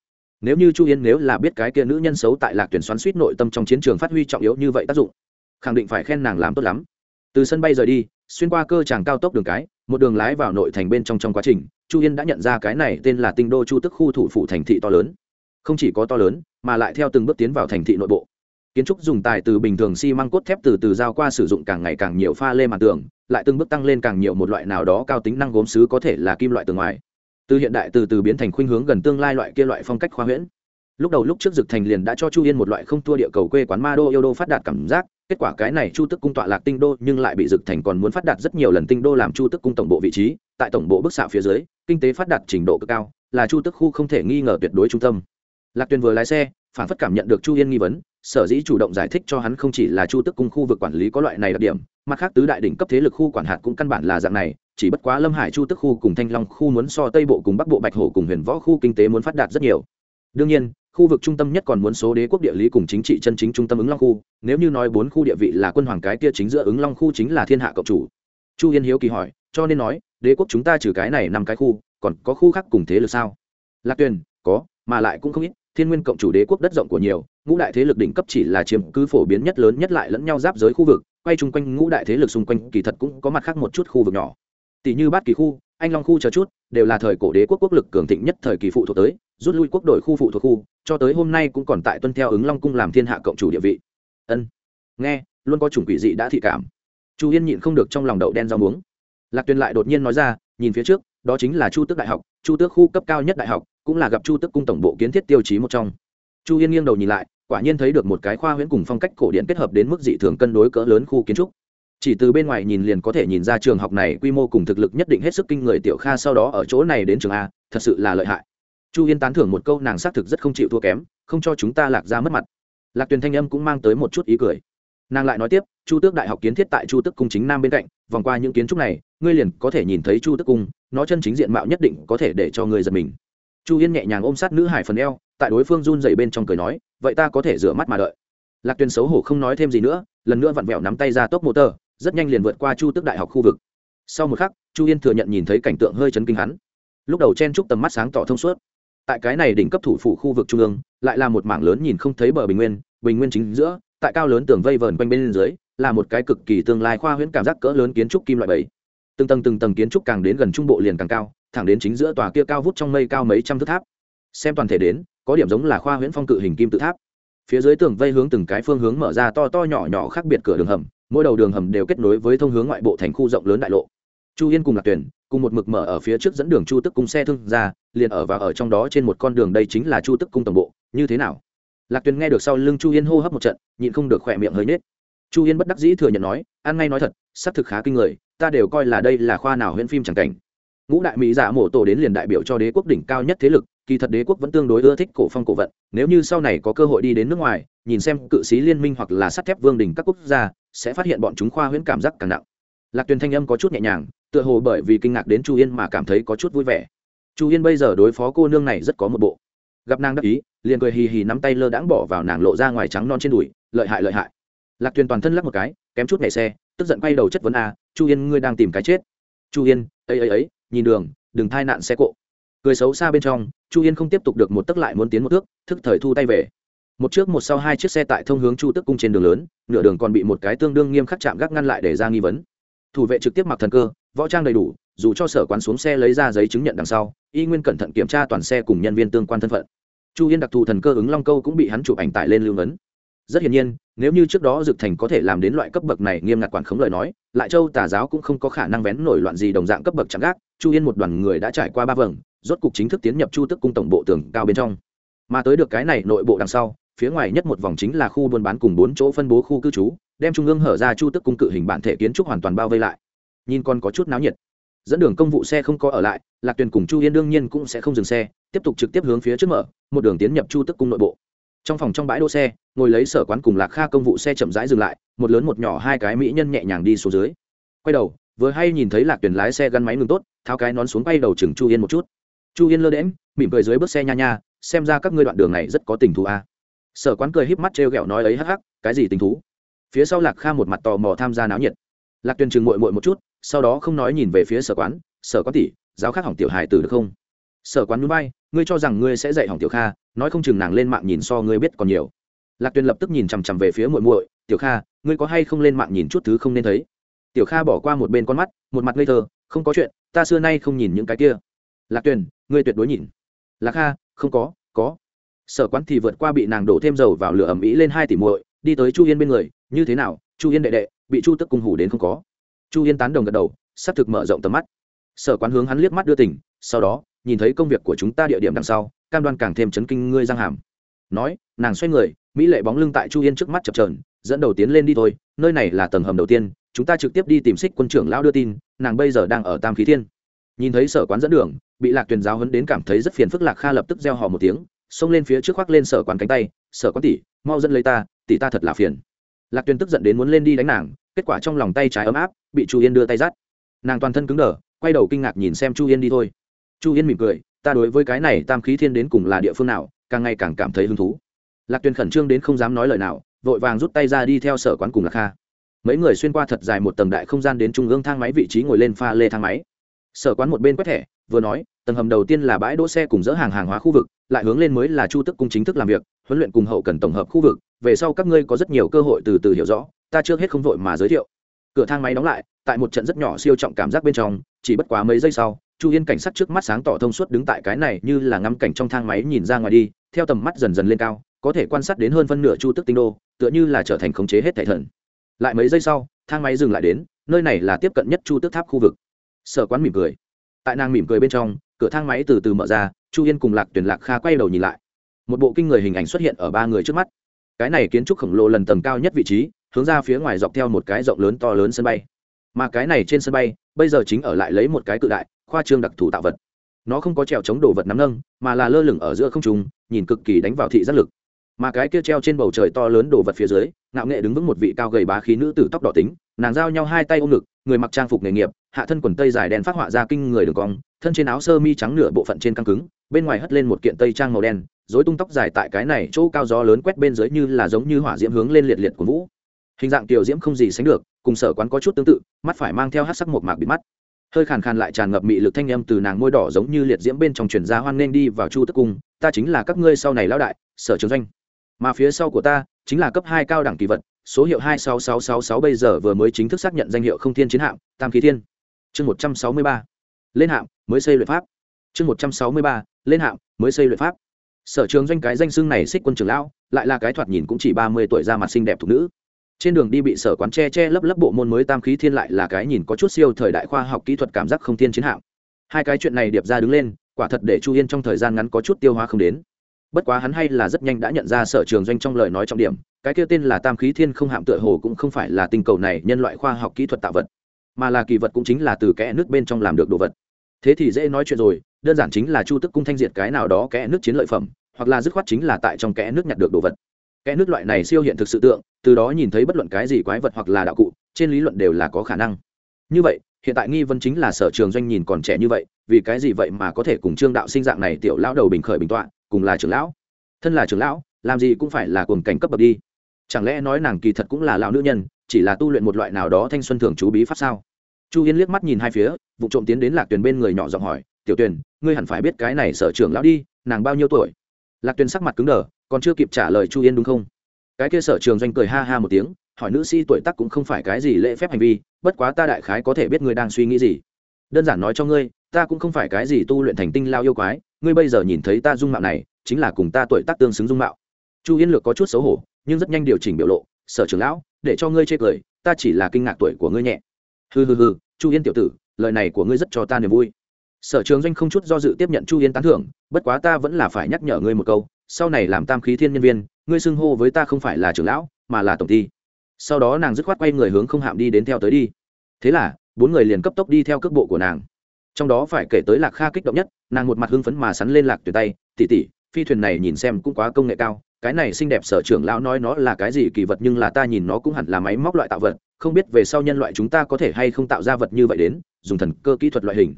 Nếu như chu yên nếu là biết cái kia nữ nhân xấu tại lạc tuyển xoắn suýt nội tâm trong chiến trường phát huy trọng yếu như vậy tác dụng, khẳng định phải khen nàng làm tốt lắm. Từ sân bay rời đi, xuyên qua cơ tràng cao tốc đường cái, một đường lái vào nội thành bên trong trong quá trình, chu yên đã nhận ra cái này tên là tinh đô chu tức khu thủ phủ thành thị to lớn. Không chỉ có to lớn, mà lại theo từng bước tiến vào thành thị nội bộ kiến trúc dùng tài từ bình thường xi măng cốt thép từ từ giao qua sử dụng càng ngày càng nhiều pha lê mặt tường, lại từng bước tăng lên càng nhiều một loại nào đó cao tính năng gốm xứ có thể là kim loại tường ngoài. Từ hiện đại từ từ biến thành khuynh hướng gần tương lai loại kia loại phong cách khoa huyễn. Lúc đầu lúc trước dực thành liền đã cho chu yên một loại không thua địa cầu quê quán ma đô yêu đô phát đạt cảm giác, kết quả cái này chu tức cung tọa lạc tinh đô nhưng lại bị dực thành còn muốn phát đạt rất nhiều lần tinh đô làm chu tức cung tổng bộ vị trí, tại tổng bộ bức xạ phía dưới, kinh tế phát đạt trình độ cực cao, là chu tức khu không thể nghi ngờ tuyệt đối trung tâm. Lạc tuyền vừa lái xe, phản phất cảm nhận được chu yên nghi vấn sở dĩ chủ động giải thích cho hắn không chỉ là chu tức cung khu vực quản lý có loại này đặc điểm, mặt khác tứ đại đỉnh cấp thế lực khu quản hạt cũng căn bản là dạng này, chỉ bất quá lâm hải chu tức khu cùng thanh long khu muốn so tây bộ cùng bắc bộ bạch hổ cùng huyền võ khu kinh tế muốn phát đạt rất nhiều. Đương nhiên, khu vực trung tâm nhất còn muốn số đế quốc địa lý cùng chính trị chân chính trung tâm ứng long khu, nếu như nói bốn khu địa vị là quân hoàng cái kia chính giữa ứng long khu chính là thiên hạ cộng chủ. Chu yên hiếu kỳ hỏi, cho nên nói, đế quốc chúng ta trừ cái này năm cái khu, còn có khu khác cùng thế lực sao? Lạc tuyền, có, mà lại cũng không ít, thiên nguyên cộng chủ đế quốc đất rộng của nhiều ngũ đại thế lực đỉnh cấp chỉ là chiếm cứ phổ biến nhất lớn nhất lại lẫn nhau giáp giới khu vực, quay chung quanh ngũ đại thế lực xung quanh kỳ thật cũng có mặt khác một chút khu vực nhỏ. Tỷ như bát kỳ khu, anh long khu chờ chút, đều là thời cổ đế quốc quốc lực cường thịnh nhất thời kỳ phụ thuộc tới, rút lui quốc đội khu phụ thuộc khu, cho tới hôm nay cũng còn tại tuân theo ứng long cung làm thiên hạ cộng chủ địa vị. Ân, nghe, luôn có chủng quỷ dị đã thị cảm. Chu yên nhịn không được trong lòng đậu đen rau muống. Lạc tuyền lại đột nhiên nói ra, nhìn phía trước, đó chính là chu tước đại học, chu tước khu cấp cao nhất đại học, cũng là gặp chu tước cung tổng bộ kiến thiết tiêu chí một trong chu yên nghiêng đầu nhìn lại, quả nhiên thấy được một cái khoa huyễn cùng phong cách cổ điện kết hợp đến mức dị thường cân đối cỡ lớn khu kiến trúc. Chỉ từ bên ngoài nhìn liền có thể nhìn ra trường học này quy mô cùng thực lực nhất định hết sức kinh người tiểu kha sau đó ở chỗ này đến trường a, thật sự là lợi hại. Chu yên tán thưởng một câu nàng xác thực rất không chịu thua kém, không cho chúng ta lạc ra mất mặt. Lạc tuyền thanh âm cũng mang tới một chút ý cười. Nàng lại nói tiếp, chu tước đại học kiến thiết tại chu tước cung chính nam bên cạnh, vòng qua những kiến trúc này, ngươi liền có thể nhìn thấy chu tước cung, nó chân chính diện mạo nhất định có thể để cho ngươi giật mình chu yên nhẹ nhàng ôm sát nữ hải phần eo, tại đối phương run dậy bên trong cười nói, vậy ta có thể rửa mắt mà đợi. Lạc tuyền xấu hổ không nói thêm gì nữa, lần nữa vặn vẹo nắm tay ra tốc motor, rất nhanh liền vượt qua chu tước đại học khu vực. Sau một khắc, chu yên thừa nhận nhìn thấy cảnh tượng hơi chấn kinh hắn. Lúc đầu chen trúc tầm mắt sáng tỏ thông suốt. Tại cái này đỉnh cấp thủ phủ khu vực trung ương, lại là một mảng lớn nhìn không thấy bờ bình nguyên bình nguyên chính giữa, tại cao lớn tường vây vờn quanh bên dưới, là một cái cực kỳ tương lai khoa huyễn cảm giác cỡ lớn kiến trúc kim loại bảy từng tầng từng tầng kiến trúc càng đến gần trung bộ liền càng cao, thẳng đến chính giữa tòa kia cao vút trong mây cao mấy trăm thước tháp. Xem toàn thể đến, có điểm giống là khoa huyễn phong cự hình kim tự tháp. Phía dưới tường vây hướng từng cái phương hướng mở ra to to nhỏ nhỏ khác biệt cửa đường hầm, mỗi đầu đường hầm đều kết nối với thông hướng ngoại bộ thành khu rộng lớn đại lộ. Chu yên cùng lạc tuyển, cùng một mực mở ở phía trước dẫn đường chu tức cung xe thương ra, liền ở và ở trong đó trên một con đường đây chính là chu tức cung tổng bộ, như thế nào? Lạc tuyển nghe được sau lưng chu yên hô hấp một trận, nhịn không được khỏe miệng hơi nết chu yên bất đắc dĩ thừa nhận nói, ăn ngay nói thật xác thực khá kinh người ta đều coi là đây là khoa nào huyễn phim chẳng cảnh. Ngũ đại mỹ giả mổ tổ đến liền đại biểu cho đế quốc đỉnh cao nhất thế lực, kỳ thật đế quốc vẫn tương đối ưa thích cổ phong cổ vận, nếu như sau này có cơ hội đi đến nước ngoài, nhìn xem cự sĩ liên minh hoặc là sắt thép vương đình các quốc gia, sẽ phát hiện bọn chúng khoa huyễn cảm giác càng nặng. Lạc tuyền thanh âm có chút nhẹ nhàng, tựa hồ bởi vì kinh ngạc đến chu yên mà cảm thấy có chút vui vẻ. Chu yên bây giờ đối phó cô nương này rất có một bộ. Gặp nàng đắc ý, liền cười hì hì nắm tay lơ đãng bỏ vào nàng lộ ra ngoài trắng non trên đùi, lợi hại lợi hại. Lạc tuyền toàn thân lắc một cái, kém chút nhảy xe tức giận quay đầu chất vấn a, chu yên, ngươi đang tìm cái chết. Chu yên, ấy ấy ấy, nhìn đường, đừng thai nạn xe cộ. Cười xấu xa bên trong, chu yên không tiếp tục được một tấc lại muốn tiến một thước, thức thời thu tay về. Một trước một sau hai chiếc xe tại thông hướng chu tức cung trên đường lớn, nửa đường còn bị một cái tương đương nghiêm khắc chạm gác ngăn lại để ra nghi vấn. Thủ vệ trực tiếp mặc thần cơ, võ trang đầy đủ, dù cho sở quán xuống xe lấy ra giấy chứng nhận đằng sau, y nguyên cẩn thận kiểm tra toàn xe cùng nhân viên tương quan thân phận. Chu yên đặc thù thần cơ ứng long câu cũng bị hắn chụp ảnh tải lên lưu vấn rất hiển nhiên, nếu như trước đó dực thành có thể làm đến loại cấp bậc này nghiêm ngặt quản khống lời nói, lại châu tà giáo cũng không có khả năng vén nổi loạn gì đồng dạng cấp bậc chẳng gác. Chu yên một đoàn người đã trải qua ba vầng, rốt cục chính thức tiến nhập chu tức cung tổng bộ tường cao bên trong. Mà tới được cái này nội bộ đằng sau, phía ngoài nhất một vòng chính là khu buôn bán cùng bốn chỗ phân bố khu cư trú, đem trung ương hở ra chu tức cung cự hình bản thể kiến trúc hoàn toàn bao vây lại. Nhìn còn có chút náo nhiệt. Dẫn đường công vụ xe không có ở lại, lạc tuyền cùng chu yên đương nhiên cũng sẽ không dừng xe, tiếp tục trực tiếp hướng phía trước mở, một đường tiến nhập chu tức cung nội bộ trong phòng trong bãi đỗ xe, ngồi lấy sở quán cùng lạc kha công vụ xe chậm rãi dừng lại, một lớn một nhỏ hai cái mỹ nhân nhẹ nhàng đi xuống dưới. Quay đầu, vừa hay nhìn thấy lạc tuyển lái xe gắn máy ngừng tốt, tháo cái nón xuống quay đầu chừng chu yên một chút. Chu yên lơ đễm mỉm cười dưới bước xe nha nha, xem ra các ngươi đoạn đường này rất có tình thú a. À. sở quán cười híp mắt trêu ghẹo nói ấy hắc hắc, cái gì tình thú? Phía sau lạc kha một mặt tò mò tham gia náo nhiệt. Lạc tuyển chừng muội muội một chút, sau đó không nói nhìn về phía sở quán sở quán tỷ, giáo khác hỏng tiểu hài tử được không? Sở quán núi bay, ngươi cho rằng ngươi sẽ dạy hỏng tiểu kha, nói không chừng nàng lên mạng nhìn so ngươi biết còn nhiều. Lạc tuyền lập tức nhìn chằm chằm về phía muội muội, tiểu kha, ngươi có hay không lên mạng nhìn chút thứ không nên thấy? Tiểu kha bỏ qua một bên con mắt, một mặt ngây thơ, không có chuyện, ta xưa nay không nhìn những cái kia. Lạc tuyền, ngươi tuyệt đối nhìn. Lạc kha, không có có. Sở quán thì vượt qua bị nàng đổ thêm dầu vào lửa ẩm ĩ lên hai tỷ muội, đi tới chu yên bên người, như thế nào, chu yên đệ đệ, bị chu tức cung hủ đến không có? Chu yên tán đồng gật đầu s ắ c thực mở rộng tầm mắt. Sở quán hướng hắn liếc mắt đưa tỉnh, sau đó nhìn thấy công việc của chúng ta địa điểm đằng sau, cam đoan càng thêm chấn kinh ngươi giang hàm. Nói, nàng xoay người, mỹ lệ bóng lưng tại chu yên trước mắt chập trờn dẫn đầu tiến lên đi thôi, nơi này là tầng hầm đầu tiên, chúng ta trực tiếp đi tìm xích quân trưởng lão đưa tin, nàng bây giờ đang ở tam khí thiên. Nhìn thấy sở quán dẫn đường, bị lạc tuyền giáo hấn đến cảm thấy rất phiền phức, lạc kha lập tức gieo họ một tiếng, xông lên phía trước khoác lên sở quán cánh tay, sở quán tỷ, mau dẫn lấy ta, tỷ ta thật là phiền. Lạc tuyền tức giận đến muốn lên đi đánh nàng, kết quả trong lòng tay trái ấm áp, bị chu yên đưa tay dắt nàng toàn thân cứng đờ, quay đầu kinh ngạc nhìn xem chu yên đi thôi chu yên mỉm cười, ta đối với cái này tam khí thiên đến cùng là địa phương nào, càng ngày càng cảm thấy hứng thú. Lạc tuyền khẩn trương đến không dám nói lời nào, vội vàng rút tay ra đi theo sở quán cùng lạc kha. Mấy người xuyên qua thật dài một tầng đại không gian đến trung ương thang máy vị trí ngồi lên pha lê thang máy. Sở quán một bên quét thẻ, vừa nói, tầng hầm đầu tiên là bãi đỗ xe cùng dỡ hàng hàng hóa khu vực, lại hướng lên mới là chu tức cung chính thức làm việc, huấn luyện cùng hậu cần tổng hợp khu vực, về sau các ngươi có rất nhiều cơ hội từ từ hiểu rõ, ta trước hết không vội mà giới thiệu. Cửa thang máy đóng lại, tại một trận rất nhỏ siêu trọng cảm giác bên trong, chỉ bất quá mấy giây sau chu yên cảnh sát trước mắt sáng tỏ thông suốt đứng tại cái này như là ngắm cảnh trong thang máy nhìn ra ngoài đi, theo tầm mắt dần dần lên cao, có thể quan sát đến hơn phân nửa chu tức tinh đô, tựa như là trở thành khống chế hết thể thần. Lại mấy giây sau, thang máy dừng lại đến, nơi này là tiếp cận nhất chu tước tháp khu vực. Sở quán mỉm cười. Tại nàng mỉm cười bên trong, cửa thang máy từ từ mở ra, chu yên cùng lạc tuyển lạc kha quay đầu nhìn lại. Một bộ kinh người hình ảnh xuất hiện ở ba người trước mắt. Cái này kiến trúc khổng lồ lần tầng cao nhất vị trí, hướng ra phía ngoài dọc theo một cái rộng lớn to lớn sân bay. Mà cái này trên sân bay, bây giờ chính ở lại lấy một cái cự đại khoa trương đặc thù tạo vật. Nó không có trèo chống đồ vật nắm nâng, mà là lơ lửng ở giữa không trùng nhìn cực kỳ đánh vào thị giác lực. Mà cái kia treo trên bầu trời to lớn đồ vật phía dưới, ngạo nghệ đứng vững một vị cao gầy bá khí nữ tử tóc đỏ tính, nàng giao nhau hai tay ôm ngực, người mặc trang phục nghề nghiệp, hạ thân quần tây dài đen phát họa ra kinh người đường cong, thân trên áo sơ mi trắng nửa bộ phận trên căng cứng, bên ngoài hất lên một kiện tây trang màu đen dối tung tóc dài tại cái này chỗ cao gió lớn quét bên dưới như là giống như hỏa diễm hướng lên liệt liệt của vũ. Hình dạng tiểu diễm không gì sánh được, cùng sở quán có chút tương tự, mắt phải mang theo hát sắc một mạc bị mắt hơi khàn khàn lại tràn ngập mị lực thanh âm từ nàng môi đỏ giống như liệt diễm bên trong truyền ra hoan nên đi vào chu tức cung, ta chính là các ngươi sau này lão đại, sở trường doanh. Mà phía sau của ta, chính là cấp hai cao đẳng kỳ vật, số hiệu hai sáu sáu sáu sáu bây giờ vừa mới chính thức xác nhận danh hiệu không thiên chiến hạm, tam khí thiên. Chương một trăm sáu mươi ba. Lên hạm, mới xây luyện pháp. Chương một trăm sáu mươi ba. Lên hạm, mới xây luyện pháp. Sở trường doanh cái danh xưng này xích quân trường lão, lại là cái thoạt nhìn cũng chỉ ba mươi tuổi ra mặt xinh đẹp thục nữ trên đường đi bị sở quán che che lấp lấp bộ môn mới tam khí thiên lại là cái nhìn có chút siêu thời đại khoa học kỹ thuật cảm giác không thiên chiến hạm. Hai cái chuyện này điệp ra đứng lên, quả thật để chu yên trong thời gian ngắn có chút tiêu hóa không đến. Bất quá hắn hay là rất nhanh đã nhận ra sở trường doanh trong lời nói trọng điểm, cái kia tên là tam khí thiên không hạm tựa hồ cũng không phải là tinh cầu này nhân loại khoa học kỹ thuật tạo vật, mà là kỳ vật cũng chính là từ kẽ nước bên trong làm được đồ vật. Thế thì dễ nói chuyện rồi, đơn giản chính là chu tức cung thanh diệt cái nào đó kẽ nước chiến lợi phẩm, hoặc là dứt khoát chính là tại trong kẽ nước nhặt được đồ vật kẽ nước loại này siêu hiện thực sự tượng, từ đó nhìn thấy bất luận cái gì quái vật hoặc là đạo cụ, trên lý luận đều là có khả năng. Như vậy, hiện tại nghi vấn chính là sở trường doanh nhìn còn trẻ như vậy, vì cái gì vậy mà có thể cùng trương đạo sinh dạng này tiểu lão đầu bình khởi bình tọa, cùng là trưởng lão? Thân là trưởng lão, làm gì cũng phải là cùng cảnh cấp bậc đi. Chẳng lẽ nói nàng kỳ thật cũng là lão nữ nhân, chỉ là tu luyện một loại nào đó thanh xuân thường chú bí pháp sao? Chu yên liếc mắt nhìn hai phía, vụ trộm tiến đến lạc tuyền bên người nhỏ giọng hỏi, tiểu tuyền, ngươi hẳn phải biết cái này sở trưởng lão đi, nàng bao nhiêu tuổi? Lạc tuyền sắc mặt cứng đờ còn chưa kịp trả lời chu yên đúng không? Cái kia sở trường doanh cười ha ha một tiếng, hỏi nữ sĩ tuổi tác cũng không phải cái gì lễ phép hành vi, bất quá ta đại khái có thể biết ngươi đang suy nghĩ gì. Đơn giản nói cho ngươi, ta cũng không phải cái gì tu luyện thành tinh lao yêu quái, ngươi bây giờ nhìn thấy ta dung mạo này, chính là cùng ta tuổi tác tương xứng dung mạo. Chu yên lược có chút xấu hổ, nhưng rất nhanh điều chỉnh biểu lộ, sở trường lão, để cho ngươi chê cười, ta chỉ là kinh ngạc tuổi của ngươi nhẹ. Hừ hừ hừ, chu yên tiểu tử, lời này của ngươi rất cho ta niềm vui. Sở trường doanh không chút do dự tiếp nhận chu yên tán thưởng, bất quá ta vẫn là phải nhắc nhở ngươi một câu sau này làm tam khí thiên nhân viên, ngươi xưng hô với ta không phải là trưởng lão, mà là tổng ty. Sau đó nàng dứt khoát quay người hướng không hạm đi đến theo tới đi. Thế là, bốn người liền cấp tốc đi theo cước bộ của nàng. Trong đó phải kể tới lạc kha kích động nhất, nàng một mặt hưng phấn mà sắn lên lạc tuyệt tay tỉ tỉ phi thuyền này nhìn xem cũng quá công nghệ cao, cái này xinh đẹp sở trưởng lão nói nó là cái gì kỳ vật nhưng là ta nhìn nó cũng hẳn là máy móc loại tạo vật, không biết về sau nhân loại chúng ta có thể hay không tạo ra vật như vậy đến, dùng thần cơ kỹ thuật loại hình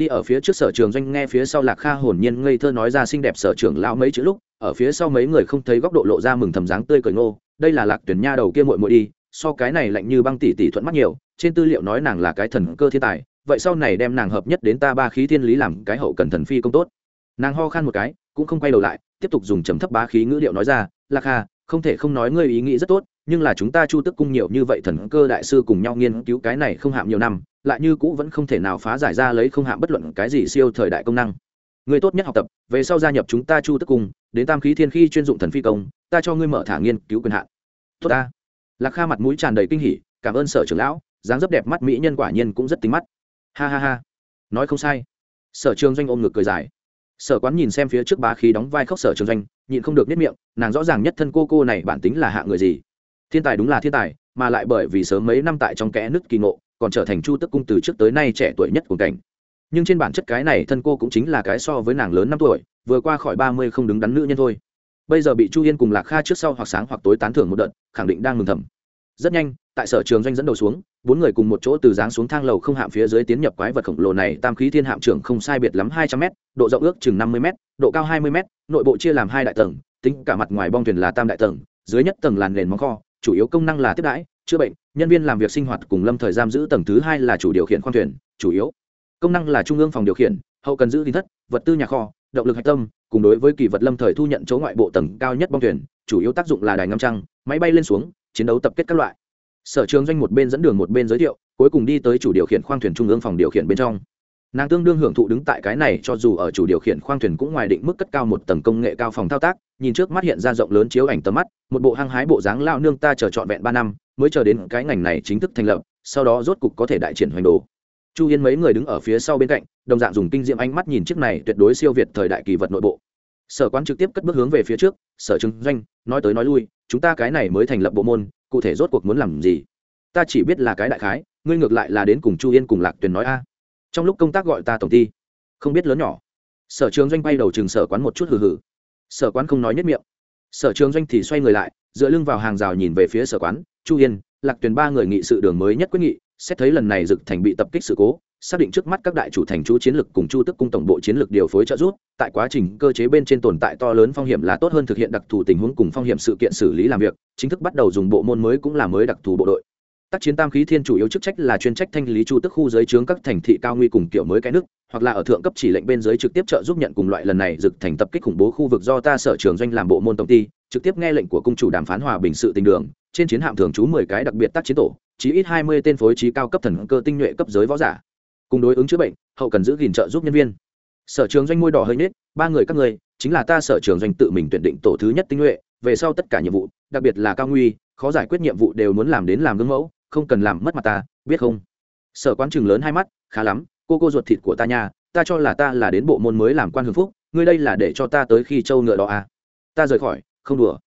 đi ở phía trước sở trường doanh nghe phía sau lạc kha hồn nhiên ngây thơ nói ra xinh đẹp sở trưởng lão mấy chữ lúc, ở phía sau mấy người không thấy góc độ lộ ra mừng thầm dáng tươi cười ngô, đây là lạc tuyển nha đầu kia muội muội đi, so cái này lạnh như băng tỷ tỷ thuận mắt nhiều, trên tư liệu nói nàng là cái thần cơ thiên tài, vậy sau này đem nàng hợp nhất đến ta ba khí thiên lý làm cái hậu cần thần phi công tốt. Nàng ho khan một cái, cũng không quay đầu lại, tiếp tục dùng trầm thấp bá khí ngữ điệu nói ra, lạc hà không thể không nói ngươi ý nghĩ rất tốt nhưng là chúng ta chu tức cung nhiều như vậy thần cơ đại sư cùng nhau nghiên cứu cái này không hạm nhiều năm, lại như cũ vẫn không thể nào phá giải ra lấy không hạm bất luận cái gì siêu thời đại công năng. Người tốt nhất học tập, về sau gia nhập chúng ta chu tức cung, đến tam khí thiên khi chuyên dụng thần phi công, ta cho ngươi mở thả nghiên cứu quyền hạn. Tốt ta. Lạc kha mặt mũi tràn đầy kinh hỉ, cảm ơn sở trưởng lão, dáng dấp đẹp mắt mỹ nhân quả nhiên cũng rất tính mắt. Ha ha ha. Nói không sai. Sở trường doanh ôm ngực cười dài. Sở quán nhìn xem phía trước bá khí đóng vai khóc sở trường doanh, nhịn không được nếp miệng, nàng rõ ràng nhất thân cô cô này bản tính là hạ người gì thiên tài đúng là thiên tài, mà lại bởi vì sớm mấy năm tại trong kẽ nứt kỳ ngộ, còn trở thành chu tức cung từ trước tới nay trẻ tuổi nhất của cảnh. Nhưng trên bản chất cái này thân cô cũng chính là cái so với nàng lớn năm tuổi, vừa qua khỏi ba mươi không đứng đắn nữ nhân thôi. Bây giờ bị chu yên cùng lạc kha trước sau hoặc sáng hoặc tối tán thưởng một đợt, khẳng định đang ngừng thầm. Rất nhanh, tại sở trường doanh dẫn đầu xuống, bốn người cùng một chỗ từ dáng xuống thang lầu không hạm phía dưới tiến nhập quái vật khổng lồ này, tam khí thiên hạm trưởng không sai biệt lắm hai trăm m độ rộng ước chừng năm mươi m độ cao hai mươi m nội bộ chia làm hai đại tầng, tính cả mặt ngoài bong thuyền là tam đại tầng, dưới nhất tầng làn nền móng kho chủ yếu công năng là tiếp đãi, chữa bệnh, nhân viên làm việc sinh hoạt cùng lâm thời giam giữ tầng thứ hai là chủ điều khiển khoang thuyền, chủ yếu. Công năng là trung ương phòng điều khiển, hậu cần giữ tín thất, vật tư nhà kho, động lực hạch tâm, cùng đối với kỳ vật lâm thời thu nhận chỗ ngoại bộ tầng cao nhất bong thuyền, chủ yếu tác dụng là đài ngâm trăng, máy bay lên xuống, chiến đấu tập kết các loại. Sở trường doanh một bên dẫn đường một bên giới thiệu, cuối cùng đi tới chủ điều khiển khoang thuyền trung ương phòng điều khiển bên trong. Nàng tương đương hưởng thụ đứng tại cái này cho dù ở chủ điều khiển khoang thuyền cũng ngoài định mức cất cao một tầng công nghệ cao phòng thao tác nhìn trước mắt hiện ra rộng lớn chiếu ảnh tầm mắt, một bộ hăng hái bộ dáng lao nương ta chờ trọn vẹn ba năm, mới chờ đến cái ngành này chính thức thành lập, sau đó rốt cục có thể đại triển hoành đồ. Chu yên mấy người đứng ở phía sau bên cạnh, đồng dạng dùng kinh diệm ánh mắt nhìn chiếc này tuyệt đối siêu việt thời đại kỳ vật nội bộ. Sở quán trực tiếp cất bước hướng về phía trước, sở chứng doanh, nói tới nói lui, chúng ta cái này mới thành lập bộ môn, cụ thể rốt cuộc muốn làm gì? Ta chỉ biết là cái đại khái, ngươi ngược lại là đến cùng chu yên cùng lạc tuyền nói a. Trong lúc công tác gọi ta tổng ty, không biết lớn nhỏ. Sở trường doanh bay đầu trường sở quán một chút hừ hừ sở quán không nói nhất miệng. Sở trường doanh thì xoay người lại, dựa lưng vào hàng rào nhìn về phía sở quán. Chu yên, lạc tuyền ba người nghị sự đường mới nhất quyết nghị, xét thấy lần này dực thành bị tập kích sự cố, xác định trước mắt các đại chủ thành chú chiến lược cùng chu tức cung tổng bộ chiến lược điều phối trợ giúp, tại quá trình cơ chế bên trên tồn tại to lớn phong hiểm là tốt hơn thực hiện đặc thù tình huống cùng phong hiểm sự kiện xử lý làm việc, chính thức bắt đầu dùng bộ môn mới cũng là mới đặc thù bộ đội tác chiến tam khí thiên chủ yếu chức trách là chuyên trách thanh lý chu tức khu giới trướng các thành thị cao nguy cùng kiểu mới cái nước, hoặc là ở thượng cấp chỉ lệnh bên dưới trực tiếp trợ giúp nhận cùng loại lần này dực thành tập kích khủng bố khu vực do ta sở trường doanh làm bộ môn tổng ty, trực tiếp nghe lệnh của cung chủ đàm phán hòa bình sự tình đường. Trên chiến hạm thường trú mười cái đặc biệt tác chiến tổ, chí ít hai mươi tên phối trí cao cấp thần cơ tinh nhuệ cấp giới võ giả. Cùng đối ứng chữa bệnh, hậu cần giữ gìn trợ giúp nhân viên. Sở trường doanh môi đỏ hơi nết, ba người các người chính là ta sở trường doanh tự mình tuyển định tổ thứ nhất tinh nhuệ, về sau tất cả nhiệm vụ, đặc biệt là cao nguy, khó giải quyết nhiệm vụ đều muốn làm đến làm gương mẫu không cần làm mất mặt ta, biết không? Sở quán chừng lớn hai mắt, khá lắm, cô cô ruột thịt của ta nha, ta cho là ta là đến bộ môn mới làm quan hưng phúc, ngươi đây là để cho ta tới khi châu ngựa đó à. ta rời khỏi, không đùa.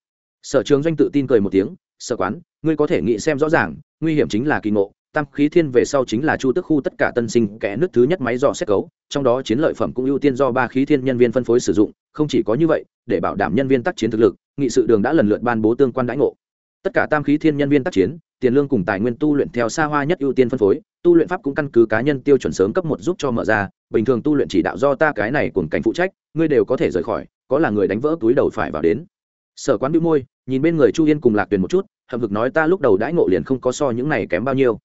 Sở trường doanh tự tin cười một tiếng, sở quán, ngươi có thể nghĩ xem rõ ràng, nguy hiểm chính là kỳ ngộ, tam khí thiên về sau chính là chu tức khu tất cả tân sinh kẽ nước thứ nhất máy dò xét cấu, trong đó chiến lợi phẩm cũng ưu tiên do ba khí thiên nhân viên phân phối sử dụng, không chỉ có như vậy, để bảo đảm nhân viên tác chiến thực lực, nghị sự đường đã lần lượt ban bố tương quan đãi ngộ. Tất cả tam khí thiên nhân viên tác chiến tiền lương cùng tài nguyên tu luyện theo xa hoa nhất ưu tiên phân phối, tu luyện pháp cũng căn cứ cá nhân tiêu chuẩn sớm cấp một giúp cho mở ra, bình thường tu luyện chỉ đạo do ta cái này cùng cảnh phụ trách, ngươi đều có thể rời khỏi, có là người đánh vỡ túi đầu phải vào đến. Sở quán bưu môi, nhìn bên người chu yên cùng lạc tuyền một chút, hậm hực nói ta lúc đầu đãi ngộ liền không có so những này kém bao nhiêu.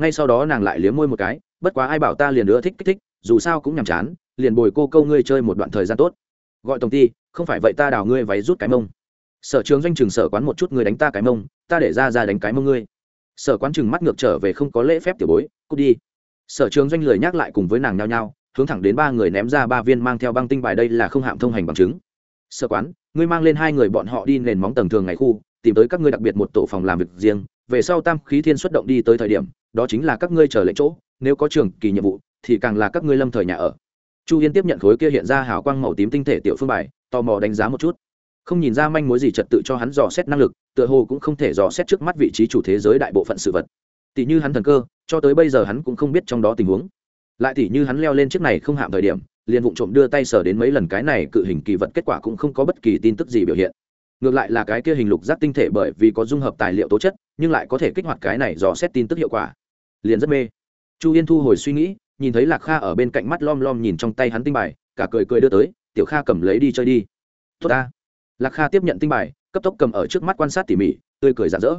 Ngay sau đó nàng lại liếm môi một cái, bất quá ai bảo ta liền nữa thích kích thích, dù sao cũng nhàm chán, liền bồi cô câu ngươi chơi một đoạn thời gian tốt. Gọi tổng ty, không phải vậy ta đào ngươi váy rút cái mông. Sở trường doanh trường sở quán một chút người đánh ta cái mông, ta để ra ra đánh cái mông ngươi sở quán chừng mắt ngược trở về không có lễ phép tiểu bối, cút đi. Sở trường doanh lời nhắc lại cùng với nàng nhao nhao, hướng thẳng đến ba người ném ra ba viên mang theo băng tinh bài đây là không hạm thông hành bằng chứng. Sở quán, ngươi mang lên hai người bọn họ đi nền móng tầng thường ngày khu, tìm tới các ngươi đặc biệt một tổ phòng làm việc riêng, về sau tam khí thiên xuất động đi tới thời điểm, đó chính là các ngươi chờ lệnh chỗ, nếu có trường kỳ nhiệm vụ, thì càng là các ngươi lâm thời nhà ở. Chu yên tiếp nhận khối kia hiện ra hào quang màu tím tinh thể tiểu phương bài, tò mò đánh giá một chút không nhìn ra manh mối gì trật tự cho hắn dò xét năng lực, tựa hồ cũng không thể dò xét trước mắt vị trí chủ thế giới đại bộ phận sự vật. Tỷ như hắn thần cơ, cho tới bây giờ hắn cũng không biết trong đó tình huống. Lại tỷ như hắn leo lên chiếc này không hạm thời điểm, liền vụng trộm đưa tay sờ đến mấy lần cái này cự hình kỳ vật kết quả cũng không có bất kỳ tin tức gì biểu hiện. Ngược lại là cái kia hình lục giác tinh thể bởi vì có dung hợp tài liệu tố chất, nhưng lại có thể kích hoạt cái này dò xét tin tức hiệu quả. Liền rất mê. Chu yên thu hồi suy nghĩ, nhìn thấy lạc kha ở bên cạnh mắt lom lom nhìn trong tay hắn tinh bài, cả cười cười đưa tới, tiểu kha cầm lấy đi chơi đi. Tốt ta lạc kha tiếp nhận tinh bài, cấp tốc cầm ở trước mắt quan sát tỉ mỉ, tươi cười rạ rỡ.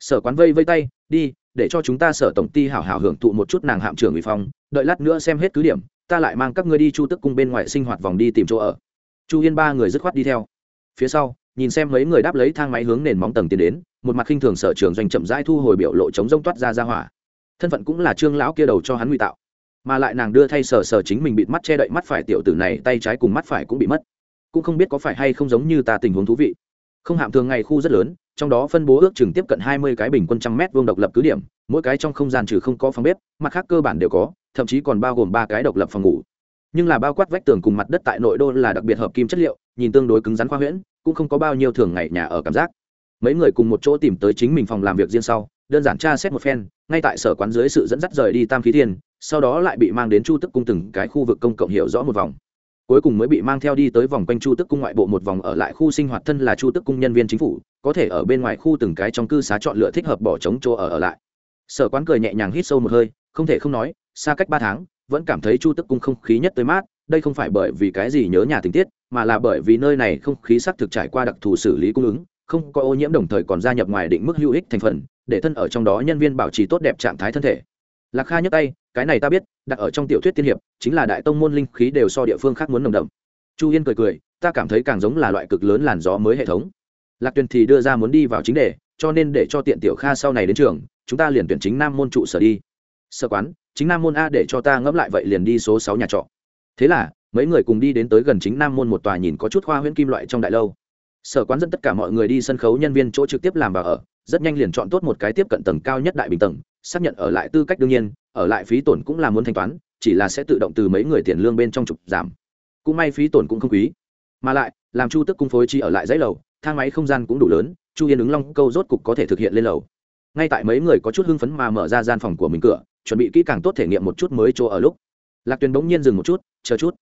Sở quán vây vây tay, đi, để cho chúng ta sở tổng ty hảo hảo hưởng thụ một chút nàng hạm trưởng ủy phong, đợi lát nữa xem hết cứ điểm, ta lại mang các ngươi đi chu tức cung bên ngoài sinh hoạt vòng đi tìm chỗ ở. Chu yên ba người dứt khoát đi theo. Phía sau, nhìn xem mấy người đáp lấy thang máy hướng nền móng tầng tiến đến, một mặt khinh thường sở trường doanh chậm rãi thu hồi biểu lộ chống rông toát ra ra hỏa. Thân phận cũng là trương lão kia đầu cho hắn nguy tạo, mà lại nàng đưa thay sở sở chính mình bịt mắt che đậy mắt phải tiểu tử này, tay trái cùng mắt phải cũng bị mất cũng không biết có phải hay không giống như ta tình huống thú vị. Không hạm thường ngày khu rất lớn, trong đó phân bố ước chừng tiếp cận hai mươi cái bình quân trăm mét vuông độc lập cứ điểm, mỗi cái trong không gian trừ không có phòng bếp, mặt khác cơ bản đều có, thậm chí còn bao gồm ba cái độc lập phòng ngủ. Nhưng là bao quát vách tường cùng mặt đất tại nội đô là đặc biệt hợp kim chất liệu, nhìn tương đối cứng rắn khoa huyễn, cũng không có bao nhiêu thường ngày nhà ở cảm giác. Mấy người cùng một chỗ tìm tới chính mình phòng làm việc riêng sau, đơn giản tra xét một phen, ngay tại sở quán dưới sự dẫn dắt rời đi tam khí thiên, sau đó lại bị mang đến chu tức cung từng cái khu vực công cộng hiểu rõ một vòng cuối cùng mới bị mang theo đi tới vòng quanh chu tức cung ngoại bộ một vòng ở lại khu sinh hoạt thân là chu tức cung nhân viên chính phủ, có thể ở bên ngoài khu từng cái trong cư xá chọn lựa thích hợp bỏ trống chỗ ở ở lại. Sở quán cười nhẹ nhàng hít sâu một hơi, không thể không nói, xa cách ba tháng, vẫn cảm thấy chu tức cung không khí nhất tới mát, đây không phải bởi vì cái gì nhớ nhà tình tiết, mà là bởi vì nơi này không khí sắc thực trải qua đặc thù xử lý cung ứng, không có ô nhiễm đồng thời còn gia nhập ngoài định mức hữu ích thành phần, để thân ở trong đó nhân viên bảo trì tốt đẹp trạng thái thân thể lạc kha nhấc tay, cái này ta biết, đặt ở trong tiểu thuyết tiên hiệp, chính là đại tông môn linh khí đều so địa phương khác muốn nồng đậm. Chu yên cười cười, ta cảm thấy càng giống là loại cực lớn làn gió mới hệ thống. Lạc tuyền thì đưa ra muốn đi vào chính đề, cho nên để cho tiện tiểu kha sau này đến trường, chúng ta liền tuyển chính nam môn trụ sở đi. Sở quán, chính nam môn a để cho ta ngẫm lại vậy liền đi số sáu nhà trọ. Thế là, mấy người cùng đi đến tới gần chính nam môn một tòa nhìn có chút hoa huyễn kim loại trong đại lâu. Sở quán dẫn tất cả mọi người đi sân khấu nhân viên chỗ trực tiếp làm vào ở rất nhanh liền chọn tốt một cái tiếp cận tầng cao nhất đại bình tầng, xác nhận ở lại tư cách đương nhiên, ở lại phí tổn cũng là muốn thanh toán, chỉ là sẽ tự động từ mấy người tiền lương bên trong trục giảm. Cũng may phí tổn cũng không quý. Mà lại, làm chu tức cung phối chi ở lại dãy lầu, thang máy không gian cũng đủ lớn, chu yên ứng long câu rốt cục có thể thực hiện lên lầu. Ngay tại mấy người có chút hưng phấn mà mở ra gian phòng của mình cửa, chuẩn bị kỹ càng tốt thể nghiệm một chút mới chỗ ở lúc. Lạc tuyền bỗng nhiên dừng một chút, chờ chút.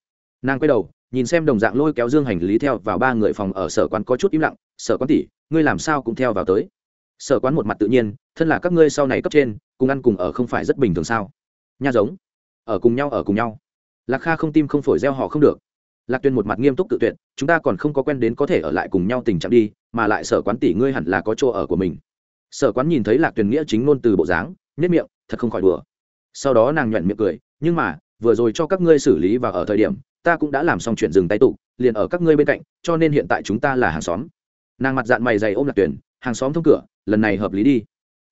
Nàng quay đầu, nhìn xem đồng dạng lôi kéo dương hành lý theo vào ba người phòng ở sở quán có chút im lặng, sở quán tỷ, ngươi làm sao cũng theo vào tới? Sở quán một mặt tự nhiên, thân là các ngươi sau này cấp trên, cùng ăn cùng ở không phải rất bình thường sao? Nha giống, ở cùng nhau, ở cùng nhau. Lạc kha không tim không phổi gieo họ không được. Lạc tuyên một mặt nghiêm túc tự tuyệt, chúng ta còn không có quen đến có thể ở lại cùng nhau tình trạng đi, mà lại sở quán tỷ ngươi hẳn là có chỗ ở của mình. Sở quán nhìn thấy lạc tuyền nghĩa chính ngôn từ bộ dáng nếp miệng, thật không khỏi đùa. Sau đó nàng nhoẹn miệng cười, nhưng mà, vừa rồi cho các ngươi xử lý và ở thời điểm, ta cũng đã làm xong chuyện dừng tay tụ, liền ở các ngươi bên cạnh, cho nên hiện tại chúng ta là hàng xóm. Nàng mặt dạng mày dày ôm lạc tuyền hàng xóm thông cửa, lần này hợp lý đi.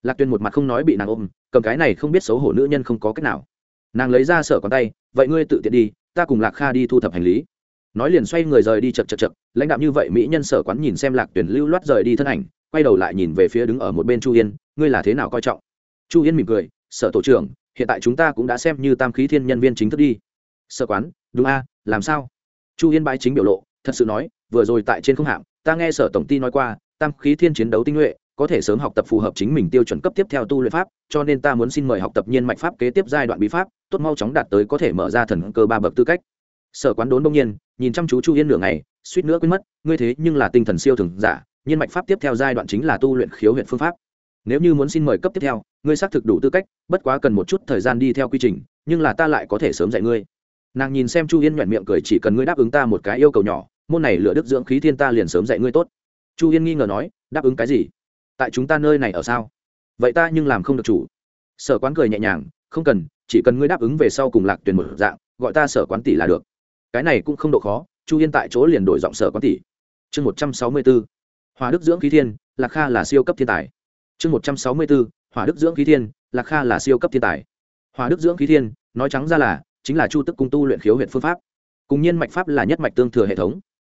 Lạc tuyền một mặt không nói bị nàng ôm, cầm cái này không biết xấu hổ nữ nhân không có cách nào. Nàng lấy ra sở con tay, vậy ngươi tự tiện đi, ta cùng lạc kha đi thu thập hành lý. Nói liền xoay người rời đi chật chật chật, lãnh đạo như vậy mỹ nhân sở quán nhìn xem lạc tuyển lưu loát rời đi thân ảnh, quay đầu lại nhìn về phía đứng ở một bên chu yên, ngươi là thế nào coi trọng? Chu yên mỉm cười, sở tổ trưởng, hiện tại chúng ta cũng đã xem như tam khí thiên nhân viên chính thức đi. Sở quán, đúng a, làm sao? Chu yên bãi chính biểu lộ, thật sự nói, vừa rồi tại trên không hạm ta nghe sở tổng ty nói qua tam khí thiên chiến đấu tinh nhuệ, có thể sớm học tập phù hợp chính mình tiêu chuẩn cấp tiếp theo tu luyện pháp, cho nên ta muốn xin mời học tập nhiên mạch pháp kế tiếp giai đoạn bí pháp, tốt mau chóng đạt tới có thể mở ra thần cơ ba bậc tư cách. Sở quán đốn đông nhiên, nhìn chăm chú chu yên nửa ngày, suýt nữa quên mất, ngươi thế nhưng là tinh thần siêu thường giả, nhiên mạch pháp tiếp theo giai đoạn chính là tu luyện khiếu huyện phương pháp. Nếu như muốn xin mời cấp tiếp theo, ngươi xác thực đủ tư cách, bất quá cần một chút thời gian đi theo quy trình, nhưng là ta lại có thể sớm dạy ngươi. Nàng nhìn xem chu yên nhoẹn miệng cười, chỉ cần ngươi đáp ứng ta một cái yêu cầu nhỏ, môn này lựa đức dưỡng khí thiên ta liền sớm dạy ngươi tốt chu yên nghi ngờ nói, đáp ứng cái gì? Tại chúng ta nơi này ở sao? Vậy ta nhưng làm không được chủ. Sở quán cười nhẹ nhàng, không cần, chỉ cần ngươi đáp ứng về sau cùng lạc tuyển một dạng, gọi ta sở quán tỷ là được. Cái này cũng không độ khó, chu yên tại chỗ liền đổi giọng sở quán tỷ. Chương một trăm sáu mươi b ố hòa đức dưỡng khí thiên, lạc kha là siêu cấp thiên tài. Chương một trăm sáu mươi b ố hòa đức dưỡng khí thiên, lạc kha là siêu cấp thiên tài. Hòa đức dưỡng khí thiên, nói trắng ra là, chính là chu tức cung tu luyện khiếu huyện phương pháp. Cùng nhiên mạch pháp là nhất mạch tương thừa hệ thống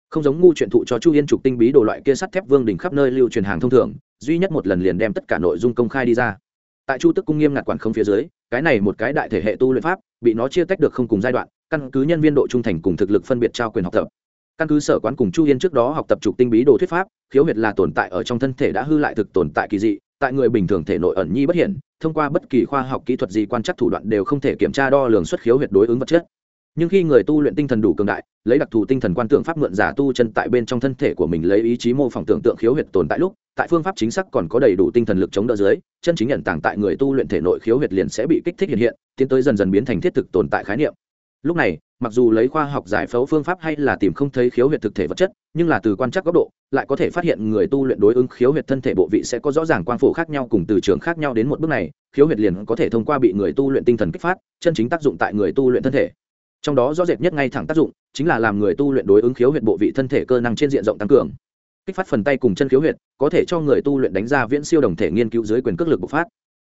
không giống ngu chuyện thụ cho chu yên trục tinh bí đồ loại kia sắt thép vương đỉnh khắp nơi lưu truyền hàng thông thường, duy nhất một lần liền đem tất cả nội dung công khai đi ra. Tại chu tức cung nghiêm ngặt quản không phía dưới, cái này một cái đại thể hệ tu luyện pháp, bị nó chia tách được không cùng giai đoạn, căn cứ nhân viên độ trung thành cùng thực lực phân biệt trao quyền học tập. Căn cứ sở quán cùng chu yên trước đó học tập trục tinh bí đồ thuyết pháp, khiếu huyệt là tồn tại ở trong thân thể đã hư lại thực tồn tại kỳ dị, tại người bình thường thể nội ẩn nhi bất hiển, thông qua bất kỳ khoa học kỹ thuật gì quan trắc thủ đoạn đều không thể kiểm tra đo lường xuất khiếu huyệt đối ứng vật chất nhưng khi người tu luyện tinh thần đủ cường đại, lấy đặc thù tinh thần quan tượng pháp mượn giả tu chân tại bên trong thân thể của mình lấy ý chí mô phỏng tưởng tượng khiếu huyệt tồn tại lúc, tại phương pháp chính xác còn có đầy đủ tinh thần lực chống đỡ dưới, chân chính nhận tàng tại người tu luyện thể nội khiếu huyệt liền sẽ bị kích thích hiện hiện, tiến tới dần dần biến thành thiết thực tồn tại khái niệm. Lúc này, mặc dù lấy khoa học giải phẫu phương pháp hay là tìm không thấy khiếu huyệt thực thể vật chất, nhưng là từ quan trắc góc độ, lại có thể phát hiện người tu luyện đối ứng khiếu huyệt thân thể bộ vị sẽ có rõ ràng quang phổ khác nhau cùng từ trường khác nhau đến một bước này, khiếu huyệt liền có thể thông qua bị người tu luyện tinh thần kích phát, chân chính tác dụng tại người tu luyện thân thể trong đó rõ rệt nhất ngay thẳng tác dụng chính là làm người tu luyện đối ứng khiếu huyệt bộ vị thân thể cơ năng trên diện rộng tăng cường. Kích phát phần tay cùng chân khiếu huyệt, có thể cho người tu luyện đánh ra viễn siêu đồng thể nghiên cứu dưới quyền cước lực bộc phát.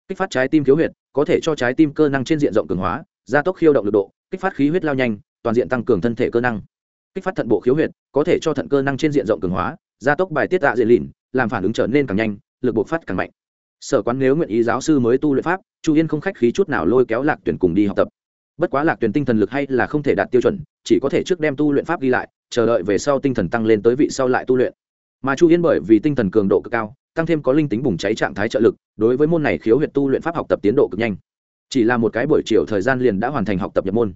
Kích phát trái tim khiếu huyệt, có thể cho trái tim cơ năng trên diện rộng cường hóa, gia tốc khiêu động lực độ, kích phát khí huyết lao nhanh, toàn diện tăng cường thân thể cơ năng. Kích phát thận bộ khiếu huyệt, có thể cho thận cơ năng trên diện rộng cường hóa, gia tốc bài tiết tạ diện lìn làm phản ứng trở nên càng nhanh, lực bộc phát càng mạnh. Sở quán nếu nguyện ý giáo sư mới tu luyện pháp, chu yên không khách khí chút nào lôi kéo lạc tuyển cùng đi học tập bất quá lạc tuyển tinh thần lực hay là không thể đạt tiêu chuẩn, chỉ có thể trước đem tu luyện pháp ghi lại, chờ đợi về sau tinh thần tăng lên tới vị sau lại tu luyện. Mà chu yên bởi vì tinh thần cường độ cực cao, tăng thêm có linh tính bùng cháy trạng thái trợ lực, đối với môn này khiếu huyệt tu luyện pháp học tập tiến độ cực nhanh. Chỉ là một cái buổi chiều thời gian liền đã hoàn thành học tập nhập môn.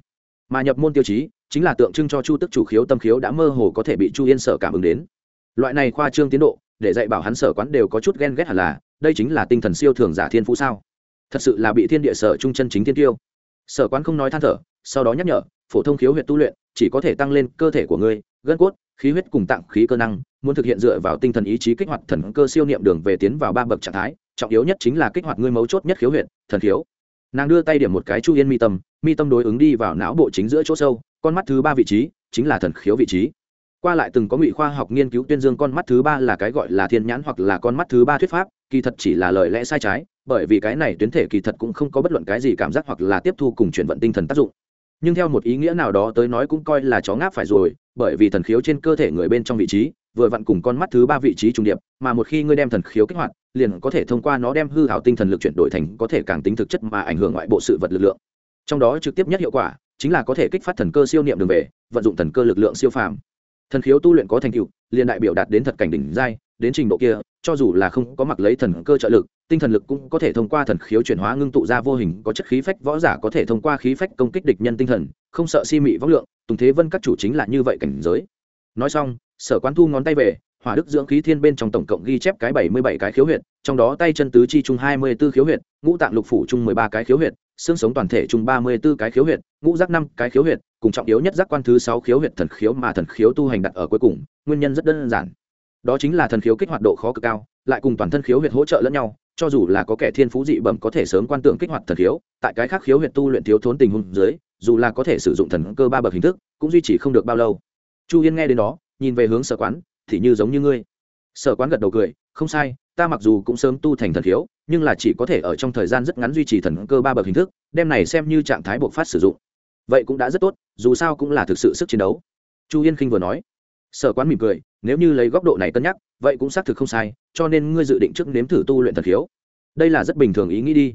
Mà nhập môn tiêu chí chính là tượng trưng cho chu tức chủ khiếu tâm khiếu đã mơ hồ có thể bị chu yên sở cảm ứng đến. Loại này khoa trương tiến độ, để dạy bảo hắn sở quán đều có chút ghen ghét hẳn là, đây chính là tinh thần siêu thường giả thiên phú sao? Thật sự là bị thiên địa sở trung chân chính thiên tiêu sở quán không nói than thở, sau đó nhắc nhở, phổ thông khiếu huyệt tu luyện chỉ có thể tăng lên cơ thể của ngươi, gân cốt, khí huyết cùng tạng khí cơ năng, muốn thực hiện dựa vào tinh thần ý chí kích hoạt thần cơ siêu niệm đường về tiến vào ba bậc trạng thái, trọng yếu nhất chính là kích hoạt ngươi mấu chốt nhất khiếu huyệt, thần khiếu. Nàng đưa tay điểm một cái chu yên mi tâm mi tâm đối ứng đi vào não bộ chính giữa chỗ sâu, con mắt thứ ba vị trí chính là thần khiếu vị trí qua lại từng có ngụy khoa học nghiên cứu tuyên dương con mắt thứ ba là cái gọi là thiên nhãn hoặc là con mắt thứ ba thuyết pháp, kỳ thật chỉ là lời lẽ sai trái, bởi vì cái này tuyến thể kỳ thật cũng không có bất luận cái gì cảm giác hoặc là tiếp thu cùng chuyển vận tinh thần tác dụng. Nhưng theo một ý nghĩa nào đó tới nói cũng coi là chó ngáp phải rồi, bởi vì thần khiếu trên cơ thể người bên trong vị trí, vừa vặn cùng con mắt thứ ba vị trí trung điệp, mà một khi ngươi đem thần khiếu kích hoạt, liền có thể thông qua nó đem hư hảo tinh thần lực chuyển đổi thành có thể càng tính thực chất mà ảnh hưởng ngoại bộ sự vật lực lượng. Trong đó trực tiếp nhất hiệu quả chính là có thể kích phát thần cơ siêu niệm đường về, vận dụng thần cơ lực lượng siêu phàm thần khiếu tu luyện có thành tựu, liền đại biểu đạt đến thật cảnh đỉnh giai, đến trình độ kia, cho dù là không có mặc lấy thần cơ trợ lực, tinh thần lực cũng có thể thông qua thần khiếu chuyển hóa ngưng tụ ra vô hình, có chất khí phách võ giả có thể thông qua khí phách công kích địch nhân tinh thần, không sợ si mị võ lượng, tùng thế vân các chủ chính là như vậy cảnh giới. Nói xong, sở quán thu ngón tay về, hỏa đức dưỡng khí thiên bên trong tổng cộng ghi chép cái bảy mươi bảy cái khiếu huyệt, trong đó tay chân tứ chi chung hai mươi b ố khiếu huyệt, ngũ tạng lục phủ chung mười ba cái khiếu huyệt, xương sống toàn thể chung ba mươi b ố cái khiếu huyệt, ngũ giác năm cái khiếu huyệt cùng trọng yếu nhất giác quan thứ sáu khiếu huyệt thần khiếu mà thần khiếu tu hành đặt ở cuối cùng, nguyên nhân rất đơn giản. Đó chính là thần khiếu kích hoạt độ khó cực cao, lại cùng toàn thân khiếu huyệt hỗ trợ lẫn nhau, cho dù là có kẻ thiên phú dị bẩm có thể sớm quan tượng kích hoạt thần khiếu, tại cái khác khiếu huyệt tu luyện thiếu thốn tình huống dưới, dù là có thể sử dụng thần cơ ba bậc hình thức, cũng duy trì không được bao lâu. Chu yên nghe đến đó, nhìn về hướng sở quán, thì như giống như ngươi. Sở quán gật đầu cười, không sai, ta mặc dù cũng sớm tu thành thần khiếu, nhưng là chỉ có thể ở trong thời gian rất ngắn duy trì thần cơ ba bậc hình thức, đem này xem như trạng thái buộc phát sử dụng vậy cũng đã rất tốt, dù sao cũng là thực sự sức chiến đấu. Chu yên khinh vừa nói. Sở quán mỉm cười, nếu như lấy góc độ này cân nhắc, vậy cũng xác thực không sai, cho nên ngươi dự định trước nếm thử tu luyện thần khiếu. Đây là rất bình thường ý nghĩ đi.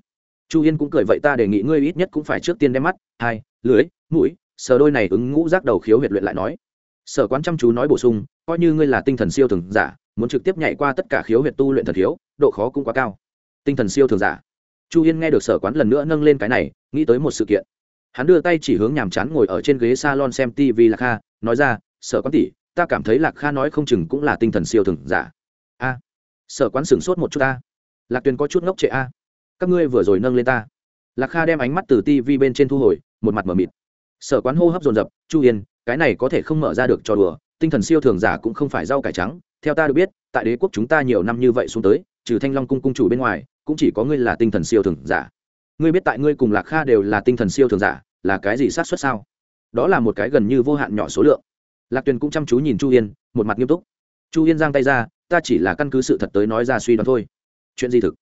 Chu yên cũng cười, vậy ta đề nghị ngươi ít nhất cũng phải trước tiên đem mắt, hai, lưới, mũi sở đôi này ứng ngũ rác đầu khiếu huyệt luyện lại nói. Sở quán chăm chú nói bổ sung, coi như ngươi là tinh thần siêu thường giả, muốn trực tiếp nhảy qua tất cả khiếu huyệt tu luyện thần khiếu, độ khó cũng quá cao. Tinh thần siêu thường giả. Chu yên nghe được sở quán lần nữa nâng lên cái này, nghĩ tới một sự kiện hắn đưa tay chỉ hướng nhàm chán ngồi ở trên ghế salon xem tv lạc kha, nói ra, sở quán tỷ, ta cảm thấy lạc kha nói không chừng cũng là tinh thần siêu thường giả. A, sở quán sửng sốt một chút ta. Lạc tuyền có chút ngốc trệ a. Các ngươi vừa rồi nâng lên ta. Lạc kha đem ánh mắt từ tv bên trên thu hồi, một mặt m ở mịt. Sở quán hô hấp dồn dập, chu yên, cái này có thể không mở ra được cho đùa, tinh thần siêu thường giả cũng không phải rau cải trắng. Theo ta được biết, tại đế quốc chúng ta nhiều năm như vậy xuống tới, trừ thanh long cung cung chủ bên ngoài, cũng chỉ có ngươi là tinh thần siêu thường giả. Ngươi biết tại ngươi cùng lạc kha đều là tinh thần siêu thường giả là cái gì sát xuất sao? Đó là một cái gần như vô hạn nhỏ số lượng. Lạc tuyền cũng chăm chú nhìn chu yên, một mặt nghiêm túc. Chu yên giang tay ra, ta chỉ là căn cứ sự thật tới nói ra suy đoán thôi. Chuyện gì thực?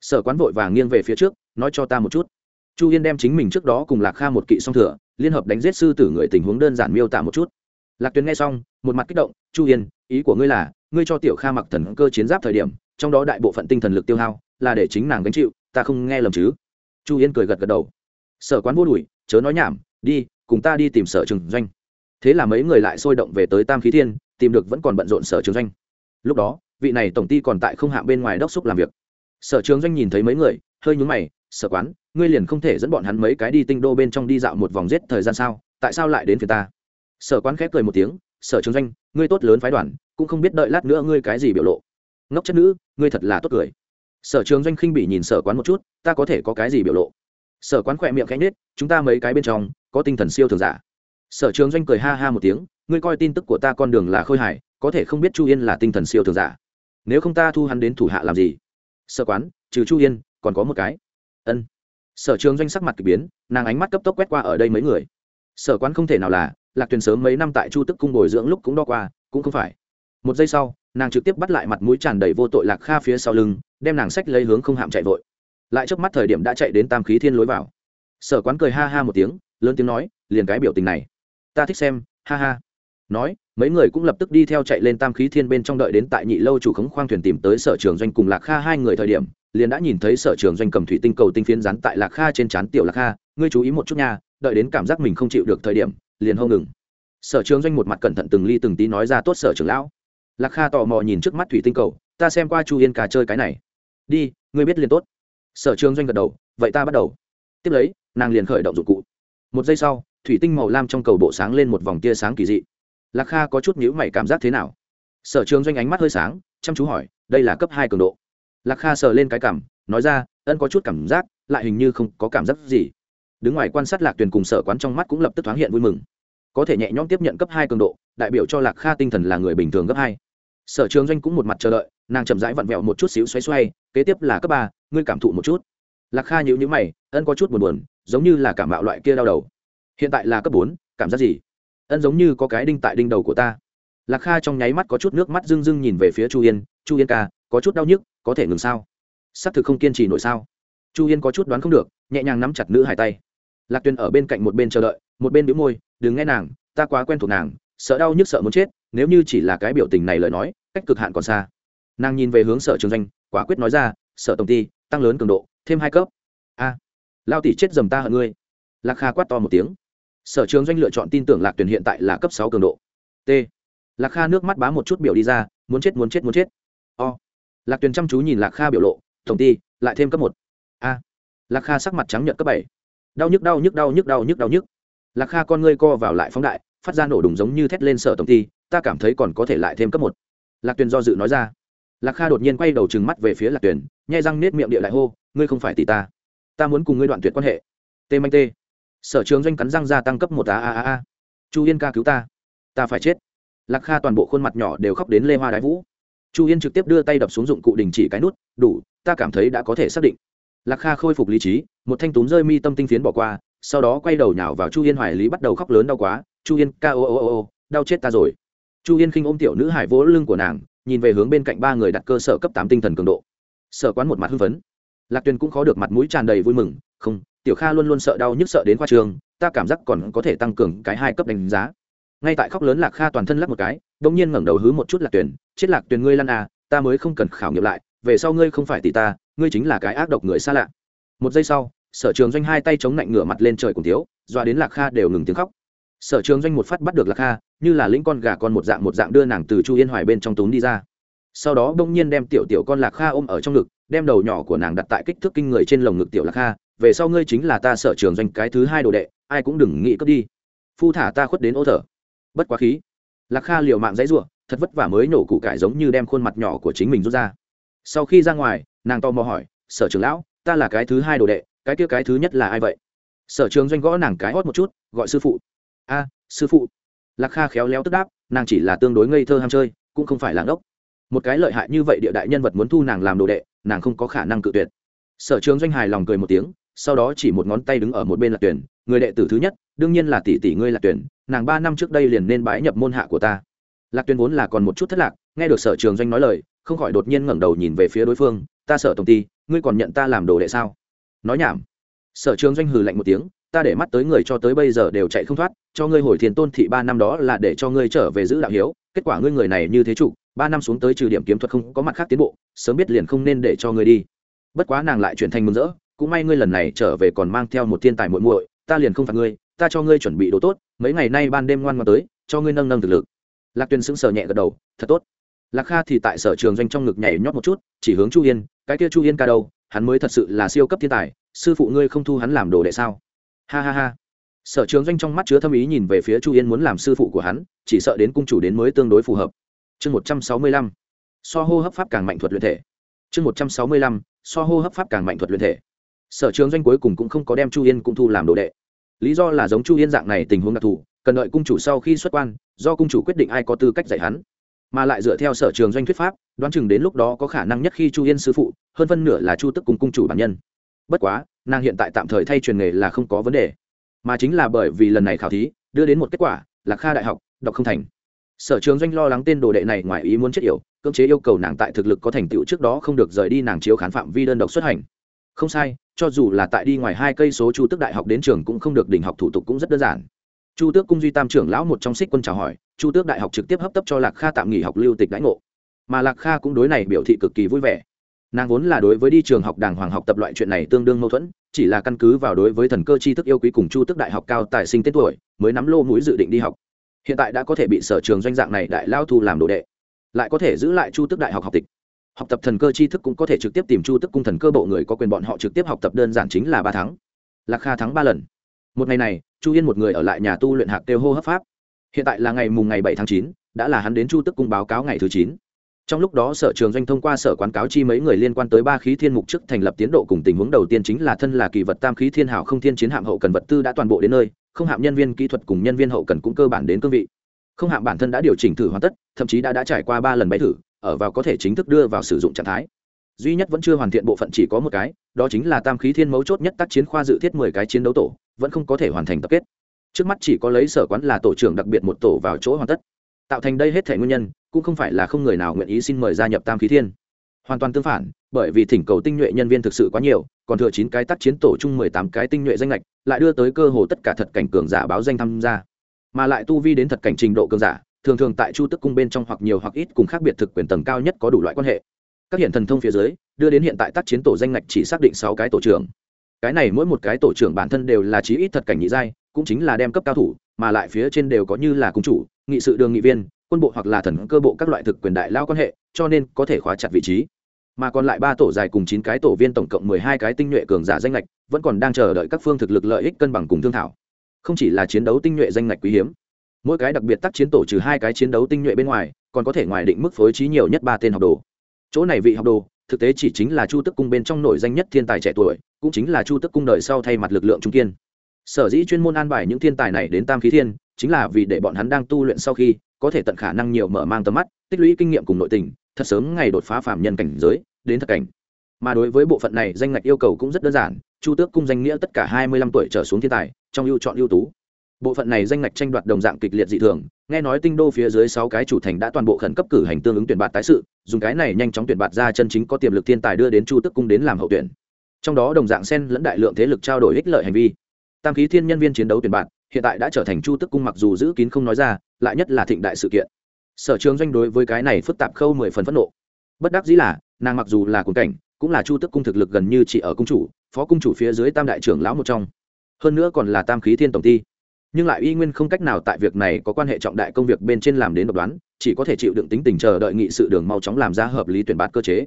Sở quán vội vàng nghiêng về phía trước, nói cho ta một chút. Chu yên đem chính mình trước đó cùng lạc kha một kỵ song thừa, liên hợp đánh giết sư tử người tình huống đơn giản miêu tả một chút. Lạc tuyền nghe xong, một mặt kích động, chu yên, ý của ngươi là, ngươi cho tiểu kha mặc thần cơ chiến giáp thời điểm, trong đó đại bộ phận tinh thần lực tiêu hao là để chính nàng gánh chịu, ta không nghe lầm chứ? Chu yên cười gật gật đầu. Sở quán vô đùi chớ nói nhảm, đi, cùng ta đi tìm sở trường doanh. Thế là mấy người lại sôi động về tới tam khí thiên, tìm được vẫn còn bận rộn sở trường doanh. Lúc đó, vị này tổng ty còn tại không hạ bên ngoài đốc xúc làm việc. Sở trường doanh nhìn thấy mấy người, hơi nhúng mày, sở quán, ngươi liền không thể dẫn bọn hắn mấy cái đi tinh đô bên trong đi dạo một vòng giết thời gian sao? Tại sao lại đến phía ta? Sở quán khép cười một tiếng, sở trường doanh, ngươi tốt lớn phái đoàn, cũng không biết đợi lát nữa ngươi cái gì biểu lộ. Ngốc chất nữ, ngươi thật là tốt cười. Sở trường doanh khinh bị nhìn sở quán một chút, ta có thể có cái gì biểu lộ? Sở quán khỏe miệng khẽ nết chúng ta mấy cái bên trong, có tinh thần siêu thường giả. Sở trường doanh cười ha ha một tiếng, ngươi coi tin tức của ta con đường là khôi hài, có thể không biết chu yên là tinh thần siêu thường giả. Nếu không ta thu hắn đến thủ hạ làm gì? Sở quán, trừ chu yên, còn có một cái. Ân. Sở trường doanh sắc mặt k ỳ biến, nàng ánh mắt cấp tốc quét qua ở đây mấy người. Sở quán không thể nào là, lạc tuyền sớm mấy năm tại chu tức cung bồi dưỡng lúc cũng đo qua, cũng không phải. Một giây sau, nàng trực tiếp bắt lại mặt mũi tràn đầy vô tội lạc kha phía sau lưng, đem nàng sách lấy hướng không hạm chạy vội lại trước mắt thời điểm đã chạy đến tam khí thiên lối vào sở quán cười ha ha một tiếng lớn tiếng nói liền cái biểu tình này ta thích xem ha ha nói mấy người cũng lập tức đi theo chạy lên tam khí thiên bên trong đợi đến tại nhị lâu chủ khống khoang thuyền tìm tới sở trường doanh cùng lạc kha hai người thời điểm liền đã nhìn thấy sở trường doanh cầm thủy tinh cầu tinh phiến rắn tại lạc kha trên trán tiểu lạc kha ngươi chú ý một chút nha đợi đến cảm giác mình không chịu được thời điểm liền hông ngừng sở trường doanh một mặt cẩn thận từng ly từng tí nói ra tốt sở trường lão lạc kha tò mò nhìn trước mắt thủy tinh cầu ta xem qua chu yên cà chơi cái này đi ngươi biết liền tốt sở trường doanh gật đầu, vậy ta bắt đầu. Tiếp lấy, nàng liền khởi động dụng cụ. Một giây sau, thủy tinh màu lam trong cầu bộ sáng lên một vòng tia sáng kỳ dị. Lạc kha có chút nhữ mày cảm giác thế nào? Sở trường doanh ánh mắt hơi sáng, chăm chú hỏi, đây là cấp hai cường độ. Lạc kha sờ lên cái cảm, nói ra, ân có chút cảm giác, lại hình như không có cảm giác gì. Đứng ngoài quan sát lạc tuyền cùng sở quán trong mắt cũng lập tức thoáng hiện vui mừng. Có thể nhẹ nhõm tiếp nhận cấp hai cường độ, đại biểu cho lạc kha tinh thần là người bình thường cấp hai. Sở trường doanh cũng một mặt chờ đợi nàng chậm rãi vặn vẹo một chút xíu xoay xoay, kế tiếp là cấp ba, ngươi cảm thụ một chút. Lạc kha nhữ nhữ mày, ân có chút buồn buồn, giống như là cảm mạo loại kia đau đầu. Hiện tại là cấp bốn, cảm giác gì? Ân giống như có cái đinh tại đinh đầu của ta. Lạc kha trong nháy mắt có chút nước mắt rưng rưng nhìn về phía chu yên. Chu yên ca, có chút đau nhức, có thể ngừng sao? S ắ c thực không kiên trì nổi sao? Chu yên có chút đoán không được, nhẹ nhàng nắm chặt nữ hải tay. Lạc tuyền ở bên cạnh một bên chờ đợi, một bên đĩu môi, đừng nghe nàng, ta quá quen thuộc nàng, sợ đau nhức sợ muốn chết, nếu như chỉ là cái biểu tình này lời nói, cách cực hạn còn xa nàng nhìn về hướng sở trường doanh, quả quyết nói ra, sở tổng ty, tăng lớn cường độ, thêm hai cấp. A, lao tỷ chết dầm ta hận ngươi. Lạc kha quát to một tiếng. Sở trường doanh lựa chọn tin tưởng lạc tuyển hiện tại là cấp sáu cường độ. T. Lạc kha nước mắt bá một chút biểu đi ra, muốn chết muốn chết muốn chết. O. Lạc tuyền chăm chú nhìn lạc kha biểu lộ, tổng ty, lại thêm cấp một. A. Lạc kha sắc mặt trắng nhận cấp bảy. Đau nhức đau nhức đau nhức đau nhức đau nhức. Lạc kha con ngươi co vào lại phóng đại, phát ra nổ đùng giống như thét lên sở tổng ty, ta cảm thấy còn có thể lại thêm cấp một. Lạc tuyền do dự nói ra lạc kha đột nhiên quay đầu trừng mắt về phía lạc tuyền, nhai răng nết miệng địa lại hô, ngươi không phải tỷ ta. Ta muốn cùng ngươi đoạn tuyệt quan hệ. Tê manh tê. Sở trường doanh cắn răng gia tăng cấp một a a a a. Chu yên ca cứu ta. Ta phải chết. Lạc kha toàn bộ khuôn mặt nhỏ đều khóc đến lê hoa đái vũ. Chu yên trực tiếp đưa tay đập xuống dụng cụ đình chỉ cái nút, đủ, ta cảm thấy đã có thể xác định. Lạc kha khôi phục lý trí, một thanh túm rơi mi tâm tinh phiến bỏ qua, sau đó quay đầu nhào vào chu yên hoài lý bắt đầu khóc lớn đau quá, chu yên, ca ô ô ô ô, đau chết ta rồi. Chu yên khinh ôm tiểu nữ hải vỗ lưng của nàng nhìn về hướng bên cạnh ba người đặt cơ sở cấp tám tinh thần cường độ. Sở quán một mặt hưng phấn. Lạc tuyền cũng khó được mặt mũi tràn đầy vui mừng, không, tiểu kha luôn luôn sợ đau nhức sợ đến khoa trường, ta cảm giác còn có thể tăng cường cái hai cấp đánh giá. Ngay tại khóc lớn lạc kha toàn thân lắc một cái đ ỗ n g nhiên ngẩng đầu hứ một chút lạc tuyền, chết lạc tuyền ngươi lăn à ta mới không cần khảo nghiệm lại, về sau ngươi không phải tỷ ta, ngươi chính là cái ác độc người xa lạ. Một giây sau, sở trường doanh hai tay chống lạnh ngửa mặt lên trời cùng thiếu doa đến lạc kha đều ngừng tiếng khóc sở trường doanh một phát bắt được lạc kha, như là lĩnh con gà con một dạng một dạng đưa nàng từ chu yên hoài bên trong tốn đi ra. Sau đó bỗng nhiên đem tiểu tiểu con lạc kha ôm ở trong ngực, đem đầu nhỏ của nàng đặt tại kích thước kinh người trên lồng ngực tiểu lạc kha, về sau ngươi chính là ta sở trường doanh cái thứ hai đồ đệ, ai cũng đừng nghĩ cướp đi. Phu thả ta khuất đến ô thở. Bất quá khí, lạc kha liều mạng dãy ruộng thật vất vả mới nổ cụ cải giống như đem khuôn mặt nhỏ của chính mình rút ra. Sau khi ra ngoài, nàng to mò hỏi, sở trường lão, ta là cái thứ hai đồ đệ, cái kia cái thứ nhất là ai vậy? Sở trường doanh gõ nàng cái hót một chút, gọi sư phụ a, sư phụ. Lạc kha khéo léo tức đáp, nàng chỉ là tương đối ngây thơ ham chơi, cũng không phải làng ốc một cái lợi hại như vậy địa đại nhân vật muốn thu nàng làm đồ đệ, nàng không có khả năng cự tuyệt. Sở trường doanh hài lòng cười một tiếng, sau đó chỉ một ngón tay đứng ở một bên lạc tuyển, người đệ tử thứ nhất, đương nhiên là tỷ tỷ ngươi lạc tuyển, nàng ba năm trước đây liền nên bái nhập môn hạ của ta. Lạc tuyển vốn là còn một chút thất lạc, nghe được sở trường doanh nói lời, không khỏi đột nhiên ngẩng đầu nhìn về phía đối phương, ta sợ tổng ty, ngươi còn nhận ta làm đồ đệ sao? Nói nhảm. Sở trường doanh hừ lạnh một tiếng ta để mắt tới người cho tới bây giờ đều chạy không thoát, cho ngươi hồi thiền tôn thị ba năm đó là để cho ngươi trở về giữ đạo hiếu, kết quả ngươi người này như thế chủ, ba năm xuống tới trừ điểm kiếm thuật không có mặt khác tiến bộ, sớm biết liền không nên để cho ngươi đi. Bất quá nàng lại chuyển thành mừng rỡ, cũng may ngươi lần này trở về còn mang theo một thiên tài muội muội, ta liền không phạt ngươi, ta cho ngươi chuẩn bị đồ tốt, mấy ngày nay ban đêm ngoan ngoan tới, cho ngươi nâng nâng thực lực. Lạc tuyền sững sờ nhẹ gật đầu, thật tốt. Lạc kha thì tại sở trường doanh trong ngực nhảy nhót một chút, chỉ hướng chu yên, cái kia chu yên ca đâu, hắn mới thật sự là siêu cấp thiên tài, sư phụ ngươi không thu hắn làm đồ đệ sao? Ha ha ha. Sở trường doanh trong mắt chứa thâm ý nhìn về phía chu yên muốn làm sư phụ của hắn, chỉ sợ đến cung chủ đến mới tương đối phù hợp. Chương một trăm sáu mươi lăm. So hô hấp pháp càng mạnh thuật luyện thể. Chương một trăm sáu mươi lăm. So hô hấp pháp càng mạnh thuật luyện thể. Sở trường doanh cuối cùng cũng không có đem chu yên cũng thu làm đồ đệ. Lý do là giống chu yên dạng này tình huống đặc thù, cần đợi cung chủ sau khi xuất quan, do cung chủ quyết định ai có tư cách dạy hắn. Mà lại dựa theo sở trường doanh thuyết pháp, đoán chừng đến lúc đó có khả năng nhất khi chu yên sư phụ, hơn phân nửa là chu tức cùng cung chủ bản nhân. Bất quá nàng hiện tại tạm thời thay truyền nghề là không có vấn đề. Mà chính là bởi vì lần này khảo thí, đưa đến một kết quả là kha đại học, đọc không thành. Sở trường doanh lo lắng tên đồ đệ này ngoài ý muốn chết yểu, cưỡng chế yêu cầu nàng tại thực lực có thành tựu trước đó không được rời đi nàng chiếu khán phạm vi đơn độc xuất hành. Không sai, cho dù là tại đi ngoài hai cây số chu tước đại học đến trường cũng không được đỉnh học thủ tục cũng rất đơn giản. Chu tước cung duy tam trưởng lão một trong xích quân chào hỏi, chu tước đại học trực tiếp hấp tấp cho lạc kha tạm nghỉ học lưu tịch đãi ngộ. Mà lạc kha cũng đối này biểu thị cực kỳ vui vẻ nàng vốn là đối với đi trường học đàng hoàng học tập loại chuyện này tương đương mâu thuẫn, chỉ là căn cứ vào đối với thần cơ tri thức yêu quý cùng chu tước đại học cao tài sinh tên tuổi, mới nắm lô mũi dự định đi học. Hiện tại đã có thể bị sở trường doanh dạng này đại lao thu làm đồ đệ, lại có thể giữ lại chu tước đại học học tịch. Học tập thần cơ tri thức cũng có thể trực tiếp tìm chu tức cung thần cơ bộ người có quyền bọn họ trực tiếp học tập đơn giản chính là ba tháng. Lạc kha thắng ba lần. Một ngày này, chu yên một người ở lại nhà tu luyện hạc kêu hô hấp pháp. Hiện tại là ngày mùng ngày bảy tháng chín, đã là hắn đến chu tức cung báo cáo ngày thứ chín trong lúc đó sở trường doanh thông qua sở quán cáo chi mấy người liên quan tới ba khí thiên mục chức thành lập tiến độ cùng tình huống đầu tiên chính là thân là kỳ vật tam khí thiên hảo không thiên chiến hạm hậu cần vật tư đã toàn bộ đến nơi, không hạm nhân viên kỹ thuật cùng nhân viên hậu cần cũng cơ bản đến cương vị. Không hạm bản thân đã điều chỉnh thử hoàn tất, thậm chí đã đã trải qua ba lần bay thử, ở vào có thể chính thức đưa vào sử dụng trạng thái. Duy nhất vẫn chưa hoàn thiện bộ phận chỉ có một cái, đó chính là tam khí thiên mấu chốt nhất tác chiến khoa dự thiết mười cái chiến đấu tổ, vẫn không có thể hoàn thành tập kết. Trước mắt chỉ có lấy sở quán là tổ trưởng đặc biệt một tổ vào chỗ hoàn tất tạo thành đây hết thể nguyên nhân, cũng không phải là không người nào nguyện ý xin mời gia nhập tam khí thiên. Hoàn toàn tương phản, bởi vì thỉnh cầu tinh nhuệ nhân viên thực sự quá nhiều, còn thừa chín cái tác chiến tổ chung mười tám cái tinh nhuệ danh lệch lại đưa tới cơ hồ tất cả thật cảnh cường giả báo danh tham gia. Mà lại tu vi đến thật cảnh trình độ cường giả, thường thường tại chu tức cung bên trong hoặc nhiều hoặc ít cùng khác biệt thực quyền tầng cao nhất có đủ loại quan hệ. Các hiện thần thông phía dưới, đưa đến hiện tại tác chiến tổ danh lệch chỉ xác định sáu cái tổ trưởng. Cái này mỗi một cái tổ trưởng bản thân đều là chí ít thật cảnh nhị giai, cũng chính là đem cấp cao thủ, mà lại phía trên đều có như là cung chủ nghị sự đường nghị viên, quân bộ hoặc là thần cơ bộ các loại thực quyền đại lao quan hệ, cho nên có thể khóa chặt vị trí. Mà còn lại ba tổ dài cùng chín cái tổ viên tổng cộng mười hai cái tinh nhuệ cường giả danh lệch, vẫn còn đang chờ đợi các phương thực lực lợi ích cân bằng cùng thương thảo. Không chỉ là chiến đấu tinh nhuệ danh lệch quý hiếm, mỗi cái đặc biệt tác chiến tổ trừ hai cái chiến đấu tinh nhuệ bên ngoài, còn có thể ngoài định mức phối trí nhiều nhất ba tên học đồ. Chỗ này vị học đồ, thực tế chỉ chính là chu tức cung bên trong nổi danh nhất thiên tài trẻ tuổi, cũng chính là chu tức cung đời sau thay mặt lực lượng trung kiên. Sở dĩ chuyên môn an bài những thiên tài này đến tam khí thiên chính là vì để bọn hắn đang tu luyện sau khi có thể tận khả năng nhiều mở mang tầm mắt, tích lũy kinh nghiệm cùng nội tình, thật sớm ngày đột phá phạm nhân cảnh giới, đến thật cảnh. Mà đối với bộ phận này, danh ngạch yêu cầu cũng rất đơn giản, chu tước cung danh nghĩa tất cả hai mươi lăm tuổi trở xuống thiên tài, trong ưu chọn ưu tú. Bộ phận này danh ngạch tranh đoạt đồng dạng kịch liệt dị thường, nghe nói tinh đô phía dưới sáu cái chủ thành đã toàn bộ khẩn cấp cử hành tương ứng tuyển bạt tái sự, dùng cái này nhanh chóng tuyển bạt ra chân chính có tiềm lực thiên tài đưa đến chu tước cung đến làm hậu tuyển. Trong đó đồng dạng sen lẫn đại lượng thế lực trao đổi ích lợi hành vi. Tam khí thiên nhân viên chiến đấu tuyển bạt hiện tại đã trở thành chu tức cung mặc dù giữ kín không nói ra, lại nhất là thịnh đại sự kiện. Sở trường doanh đối với cái này phức tạp khâu mười phần phẫn nộ. Bất đắc dĩ là, nàng mặc dù là cùng cảnh, cũng là chu tức cung thực lực gần như chỉ ở cung chủ, phó cung chủ phía dưới tam đại trưởng lão một trong. Hơn nữa còn là tam khí thiên tổng ty nhưng lại y nguyên không cách nào tại việc này có quan hệ trọng đại công việc bên trên làm đến độc đoán, chỉ có thể chịu đựng tính tình chờ đợi nghị sự đường mau chóng làm ra hợp lý tuyển bạt cơ chế.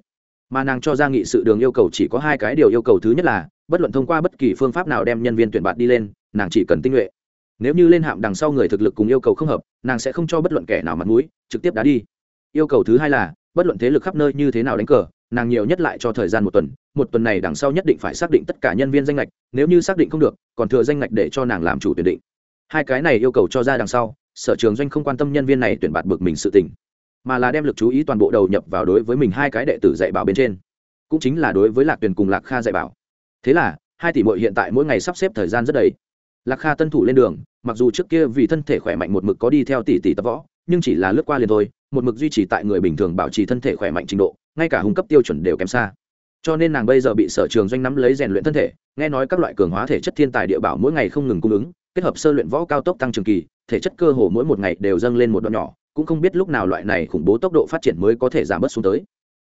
Mà nàng cho ra nghị sự đường yêu cầu chỉ có hai cái điều yêu cầu. Thứ nhất là, bất luận thông qua bất kỳ phương pháp nào đem nhân viên tuyển bạt đi lên, nàng chỉ cần tinh nhuệ nếu như lên hạm đằng sau người thực lực cùng yêu cầu không hợp, nàng sẽ không cho bất luận kẻ nào mặt mũi, trực tiếp đá đi. Yêu cầu thứ hai là, bất luận thế lực khắp nơi như thế nào đánh cờ, nàng nhiều nhất lại cho thời gian một tuần một tuần này đằng sau nhất định phải xác định tất cả nhân viên danh lệch nếu như xác định không được, còn thừa danh lệch để cho nàng làm chủ tuyển định. Hai cái này yêu cầu cho ra đằng sau, sở trường doanh không quan tâm nhân viên này tuyển bạt bực mình sự tình, mà là đem lực chú ý toàn bộ đầu nhập vào đối với mình hai cái đệ tử dạy bảo bên trên. Cũng chính là đối với lạc tuyển cùng lạc kha dạy bảo. Thế là, hai tỷ mội hiện tại mỗi ngày sắp xếp thời gian rất đầy lạc kha tân thủ lên đường, mặc dù trước kia vì thân thể khỏe mạnh một mực có đi theo tỷ tỷ tập võ, nhưng chỉ là lướt qua liền thôi, một mực duy trì tại người bình thường bảo trì thân thể khỏe mạnh trình độ, ngay cả hung cấp tiêu chuẩn đều kém xa. Cho nên nàng bây giờ bị sở trường doanh nắm lấy rèn luyện thân thể, nghe nói các loại cường hóa thể chất thiên tài địa bảo mỗi ngày không ngừng cung ứng, kết hợp sơ luyện võ cao tốc tăng trường kỳ, thể chất cơ hồ mỗi một ngày đều dâng lên một đoạn nhỏ, cũng không biết lúc nào loại này khủng bố tốc độ phát triển mới có thể giảm bớt xuống tới.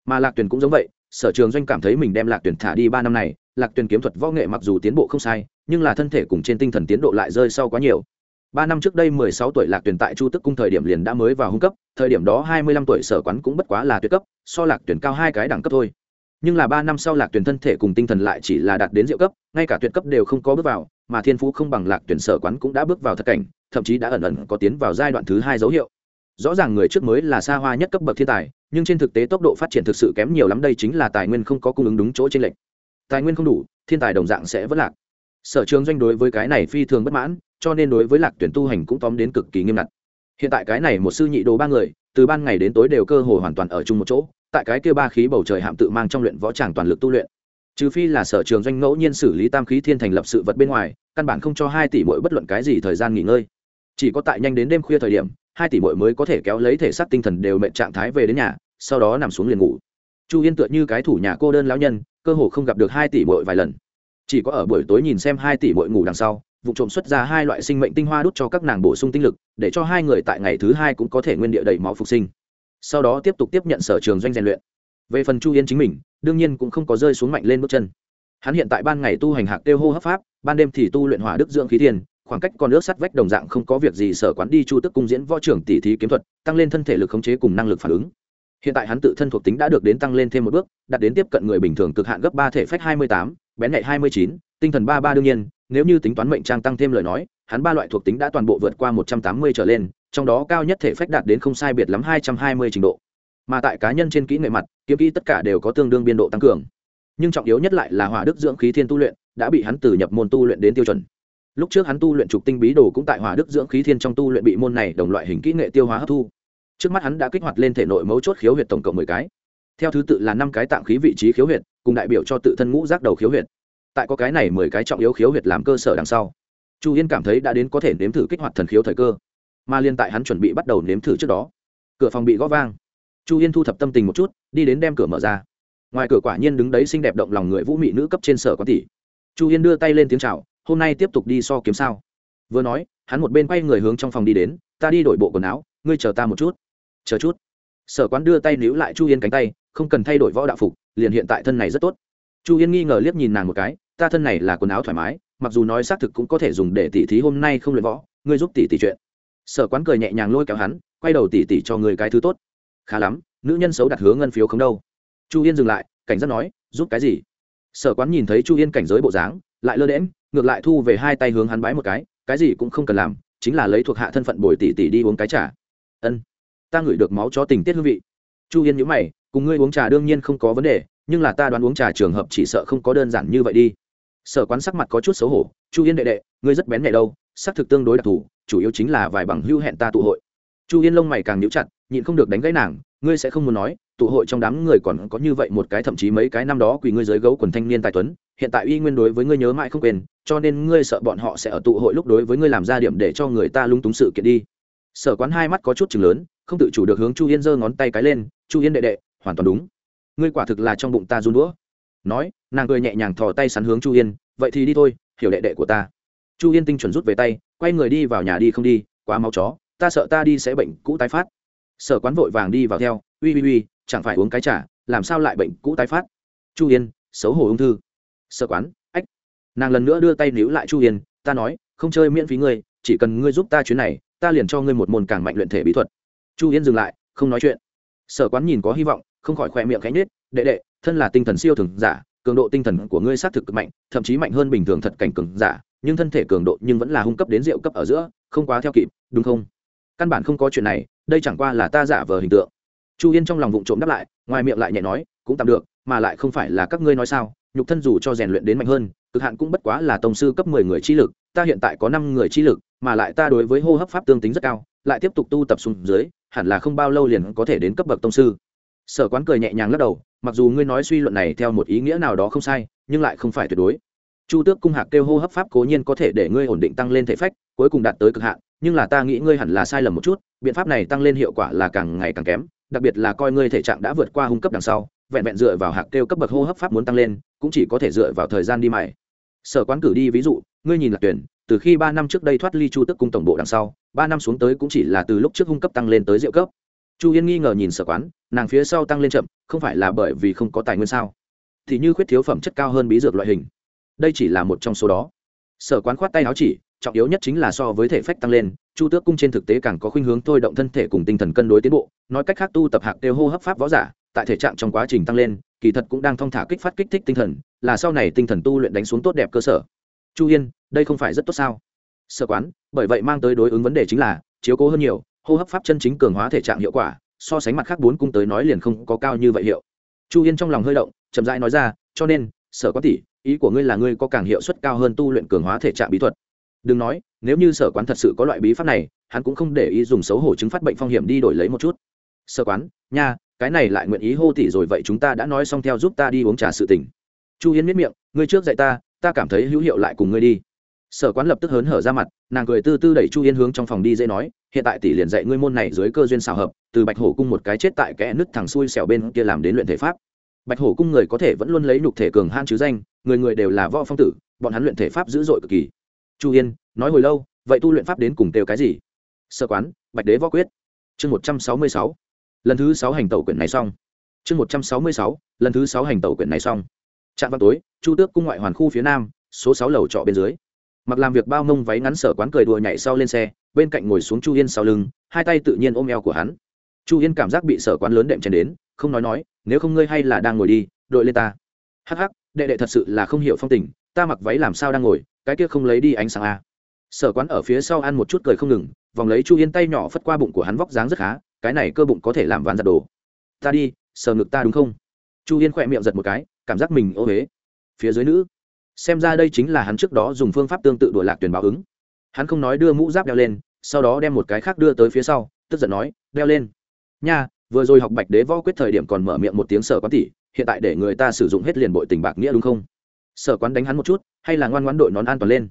Mà lạc tuyền cũng giống vậy, sở trường doanh cảm thấy mình đem lạc tuyền thả đi ba năm này, lạc tuyền kiếm thuật võ nghệ mặc dù tiến bộ không sai nhưng là thân thể cùng trên tinh thần tiến độ lại rơi sau quá nhiều. Ba năm trước đây mười sáu tuổi lạc tuyển tại chu tức cung thời điểm liền đã mới vào hung cấp, thời điểm đó hai mươi lăm tuổi sở quán cũng bất quá là tuyệt cấp, so lạc tuyển cao hai cái đẳng cấp thôi. Nhưng là ba năm sau lạc tuyển thân thể cùng tinh thần lại chỉ là đạt đến diệu cấp, ngay cả tuyệt cấp đều không có bước vào, mà thiên phú không bằng lạc tuyển sở quán cũng đã bước vào thật cảnh, thậm chí đã ẩn ẩn có tiến vào giai đoạn thứ hai dấu hiệu. Rõ ràng người trước mới là xa hoa nhất cấp bậc thiên tài, nhưng trên thực tế tốc độ phát triển thực sự kém nhiều lắm đây chính là tài nguyên không có cung ứng đúng chỗ trên lệnh tài nguyên không đủ, thiên tài đồng dạng sẽ vất lạc sở trường doanh đối với cái này phi thường bất mãn, cho nên đối với lạc tuyển tu hành cũng tóm đến cực kỳ nghiêm ngặt. Hiện tại cái này một sư nhị đồ ba người, từ ban ngày đến tối đều cơ hồ hoàn toàn ở chung một chỗ, tại cái kia ba khí bầu trời hạm tự mang trong luyện võ tràng toàn lực tu luyện. Trừ phi là sở trường doanh ngẫu nhiên xử lý tam khí thiên thành lập sự vật bên ngoài, căn bản không cho hai tỷ mỗi bất luận cái gì thời gian nghỉ ngơi. Chỉ có tại nhanh đến đêm khuya thời điểm, hai tỷ mỗi mới có thể kéo lấy thể xác tinh thần đều mệnh trạng thái về đến nhà, sau đó nằm xuống liền ngủ. Chu yên tựa như cái thủ nhà cô đơn lão nhân, cơ hồ không gặp được hai tỷ mỗi vài lần chỉ có ở buổi tối nhìn xem hai tỷ bội ngủ đằng sau, vụ trộm xuất ra hai loại sinh mệnh tinh hoa đút cho các nàng bổ sung tinh lực, để cho hai người tại ngày thứ hai cũng có thể nguyên địa đầy máu phục sinh. Sau đó tiếp tục tiếp nhận sở trường doanh rèn luyện. Về phần chu yên chính mình, đương nhiên cũng không có rơi xuống mạnh lên bước chân. Hắn hiện tại ban ngày tu hành hạc tiêu hô hấp pháp, ban đêm thì tu luyện hỏa đức dưỡng khí thiên khoảng cách còn nước sắt vách đồng dạng không có việc gì sở quán đi chu tức cung diễn võ trưởng tỷ thí kiếm thuật, tăng lên thân thể lực khống chế cùng năng lực phản ứng. Hiện tại hắn tự thân thuộc tính đã được đến tăng lên thêm một bước, đạt đến tiếp cận người bình thường cực hạn gấp ba thể phách hai mươi tám bén nhạy hai mươi chín, tinh thần ba ba đương nhiên, nếu như tính toán mệnh trang tăng thêm lời nói, hắn ba loại thuộc tính đã toàn bộ vượt qua một trăm tám mươi trở lên, trong đó cao nhất thể phách đạt đến không sai biệt lắm hai trăm hai mươi trình độ. Mà tại cá nhân trên kỹ nghệ mặt, kiếm kỹ tất cả đều có tương đương biên độ tăng cường. Nhưng trọng yếu nhất lại là hỏa đức dưỡng khí thiên tu luyện, đã bị hắn từ nhập môn tu luyện đến tiêu chuẩn. Lúc trước hắn tu luyện trục tinh bí đồ cũng tại hỏa đức dưỡng khí thiên trong tu luyện bị môn này đồng loại hình kỹ nghệ tiêu hóa hấp thu. Trước mắt hắn đã kích hoạt lên thể nội mấu chốt khiếu huyệt tổng cộng mười cái theo thứ tự là năm cái tạm khí vị trí khiếu huyệt, cùng đại biểu cho tự thân ngũ giác đầu khiếu huyệt. Tại có cái này mười cái trọng yếu khiếu huyệt làm cơ sở đằng sau, chu yên cảm thấy đã đến có thể nếm thử kích hoạt thần khiếu thời cơ. Mà liên tại hắn chuẩn bị bắt đầu nếm thử trước đó, cửa phòng bị gõ vang. Chu yên thu thập tâm tình một chút, đi đến đem cửa mở ra. Ngoài cửa quả nhiên đứng đấy xinh đẹp động lòng người vũ mị nữ cấp trên sở có tỷ. Chu yên đưa tay lên tiếng c h à o hôm nay tiếp tục đi so kiếm sao? Vừa nói, hắn một bên quay người hướng trong phòng đi đến, ta đi đổi bộ quần áo, ngươi chờ ta một chút. Chờ chút? Sở quán đưa tay níu lại chu yên cánh tay, không cần thay đổi võ đạo phục, liền hiện tại thân này rất tốt. Chu yên nghi ngờ liếc nhìn nàng một cái, ta thân này là quần áo thoải mái, mặc dù nói xác thực cũng có thể dùng để tỉ thí hôm nay không luyện võ, ngươi giúp tỉ tỉ chuyện. Sở quán cười nhẹ nhàng lôi kéo hắn, quay đầu tỉ tỉ cho người cái thứ tốt. Khá lắm, nữ nhân xấu đặt hướng ngân phiếu không đâu. Chu yên dừng lại, cảnh giác nói, giúp cái gì? Sở quán nhìn thấy chu yên cảnh giới bộ dáng, lại lơ đễm ngược lại thu về hai tay hướng hắn bái một cái cái gì cũng không cần làm, chính là lấy thuộc hạ thân phận bồi tỉ tỉ đi uống cái trà. Ân ta ngửi được máu cho tình tiết hương vị. Chu yên nhữ mày, cùng ngươi uống trà đương nhiên không có vấn đề, nhưng là ta đoán uống trà trường hợp chỉ sợ không có đơn giản như vậy đi. Sở quán sắc mặt có chút xấu hổ, chu yên đệ đệ, ngươi rất bén nhẹ đâu xác thực tương đối đặc thù, chủ yếu chính là vài bằng hưu hẹn ta tụ hội. Chu yên lông mày càng nhíu chặt, nhịn không được đánh gãy nàng, ngươi sẽ không muốn nói, tụ hội trong đám người còn có như vậy một cái thậm chí mấy cái năm đó quỳ ngươi dưới gấu quần thanh niên tài tuấn, hiện tại uy nguyên đối với ngươi nhớ mãi không quên, cho nên ngươi sợ bọn họ sẽ ở tụ hội lúc đối với ngươi làm ra điểm để cho người ta lung túng sự kiện đi. Sở quán hai mắt có chút chừng lớn không tự chủ được hướng chu yên giơ ngón tay cái lên, chu yên đệ đệ, hoàn toàn đúng. Ngươi quả thực là trong bụng ta run đũa. Nói, nàng cười nhẹ nhàng thò tay sắn hướng chu yên, vậy thì đi thôi, hiểu đệ đệ của ta. Chu yên tinh chuẩn rút về tay, quay người đi vào nhà đi không đi, quá máu chó, ta sợ ta đi sẽ bệnh cũ tái phát. Sở quán vội vàng đi vào theo, uy uy uy, chẳng phải uống cái trả làm sao lại bệnh cũ tái phát? Chu yên, xấu hổ ung thư. Sở quán, ách. Nàng lần nữa đưa tay níu lại chu yên, ta nói, không chơi miễn phí ngươi, chỉ cần ngươi giúp ta chuyến này, ta liền cho ngươi một môn càng mạnh luyện thể bí thuật chu yên dừng lại, không nói chuyện. Sở quán nhìn có hy vọng, không khỏi khỏe miệng cánh nết đệ đệ, thân là tinh thần siêu thường giả, cường độ tinh thần của ngươi xác thực cực mạnh, thậm chí mạnh hơn bình thường thật cảnh cường giả, nhưng thân thể cường độ nhưng vẫn là hung cấp đến rượu cấp ở giữa, không quá theo kịp, đúng không? Căn bản không có chuyện này, đây chẳng qua là ta giả vờ hình tượng. Chu yên trong lòng vụng trộm đáp lại, ngoài miệng lại nhẹ nói, cũng tạm được, mà lại không phải là các ngươi nói sao, nhục thân dù cho rèn luyện đến mạnh hơn, cực hạn cũng bất quá là tổng sư cấp mười người chi lực, ta hiện tại có năm người chi lực, mà lại ta đối với hô hấp pháp tương tính rất cao, lại tiếp tục tu tập xuống dưới hẳn là không bao lâu liền có thể đến cấp bậc tông sư. Sở quán cười nhẹ nhàng lắc đầu, mặc dù ngươi nói suy luận này theo một ý nghĩa nào đó không sai, nhưng lại không phải tuyệt đối. Chu tước cung hạc kêu hô hấp pháp cố nhiên có thể để ngươi ổn định tăng lên thể phách, cuối cùng đạt tới cực hạn, nhưng là ta nghĩ ngươi hẳn là sai lầm một chút, biện pháp này tăng lên hiệu quả là càng ngày càng kém, đặc biệt là coi ngươi thể trạng đã vượt qua hung cấp đằng sau, vẹn vẹn dựa vào hạc kêu cấp bậc hô hấp pháp muốn tăng lên, cũng chỉ có thể dựa vào thời gian đi mày sở quán cử đi, ví dụ, ngươi nhìn lạc tuyển, từ khi ba năm trước đây thoát ly chu tức cung tổng bộ đằng sau, ba năm xuống tới cũng chỉ là từ lúc trước hung cấp tăng lên tới diệu cấp. Chu yên nghi ngờ nhìn sở quán, nàng phía sau tăng lên chậm, không phải là bởi vì không có tài nguyên sao? Thì như khuyết thiếu phẩm chất cao hơn bí dược loại hình. Đây chỉ là một trong số đó. Sở quán khoát tay áo chỉ, trọng yếu nhất chính là so với thể phách tăng lên, chu tước cung trên thực tế càng có khuynh hướng thôi động thân thể cùng tinh thần cân đối tiến bộ, nói cách khác tu tập hạc đều hô hấp pháp võ giả, tại thể trạng trong quá trình tăng lên kỳ thật cũng đang thong thả kích phát kích thích tinh thần, là sau này tinh thần tu luyện đánh xuống tốt đẹp cơ sở. Chu yên đây không phải rất tốt sao? Sở quán, bởi vậy mang tới đối ứng vấn đề chính là, chiếu cố hơn nhiều, hô hấp pháp chân chính cường hóa thể trạng hiệu quả, so sánh mặt khác bốn cung tới nói liền không có cao như vậy hiệu. Chu yên trong lòng hơi động, chậm rãi nói ra, cho nên, sở quán tỷ, ý của ngươi là ngươi có càng hiệu suất cao hơn tu luyện cường hóa thể trạng bí thuật. Đừng nói, nếu như sở quán thật sự có loại bí pháp này, hắn cũng không để ý dùng xấu hổ chứng phát bệnh phong hiểm đi đổi lấy một chút. Sở quán, nha cái này lại nguyện ý hô tỷ rồi vậy chúng ta đã nói xong theo giúp ta đi uống trà sự tình. Chu hiến miết miệng, ngươi trước dạy ta ta cảm thấy hữu hiệu lại cùng ngươi đi. Sở quán lập tức hớn hở ra mặt, nàng cười tư tư đẩy chu yên hướng trong phòng đi dễ nói, hiện tại tỷ liền dạy ngươi môn này dưới cơ duyên xào hợp, từ bạch hổ cung một cái chết tại kẽ nứt thẳng xuôi xẻo bên kia làm đến luyện thể pháp. Bạch hổ cung người có thể vẫn luôn lấy nhục thể cường han chứ danh, người người đều là võ phong tử, bọn hắn luyện thể pháp dữ dội cực kỳ. Chu yên nói hồi lâu, vậy tu luyện pháp đến cùng kêu cái gì? Sơ quán, bạch đế võ quyết. Chương một trăm sáu mươi sáu lần thứ sáu hành tẩu quyển này xong. Chương một trăm sáu mươi sáu, lần thứ sáu hành tẩu quyển này xong. Trạm vào tối, chu tước cung ngoại hoàn khu phía nam, số sáu lầu trọ bên dưới. Mặc làm việc bao mông váy ngắn sở quán cười đùa nhảy sau lên xe, bên cạnh ngồi xuống chu yên sau lưng, hai tay tự nhiên ôm eo của hắn. Chu yên cảm giác bị sở quán lớn đệm chèn đến, không nói nói, nếu không ngươi hay là đang ngồi đi, đội lên ta. Hắc hắc, đệ đệ thật sự là không hiểu phong tình, ta mặc váy làm sao đang ngồi, cái kia không lấy đi ánh sáng a sở quán ở phía sau ăn một chút cười không ngừng, vòng lấy chu yên tay nhỏ phất qua bụng của hắn vóc dáng rất khá cái này cơ bụng có thể làm ván giặt đồ. Ta đi, sờ ngực ta đúng không? Chu yên khỏe miệng giật một cái, cảm giác mình ô huế phía dưới nữ. Xem ra đây chính là hắn trước đó dùng phương pháp tương tự đổi lạc tuyển báo ứng. Hắn không nói đưa mũ giáp đeo lên, sau đó đem một cái khác đưa tới phía sau, tức giận nói, đeo lên. Nha, vừa rồi học bạch đế võ quyết thời điểm còn mở miệng một tiếng sở quán tỷ, hiện tại để người ta sử dụng hết liền bội tình bạc nghĩa đúng không? Sở quán đánh hắn một chút, hay là ngoan ngoãn đội nón an toàn lên.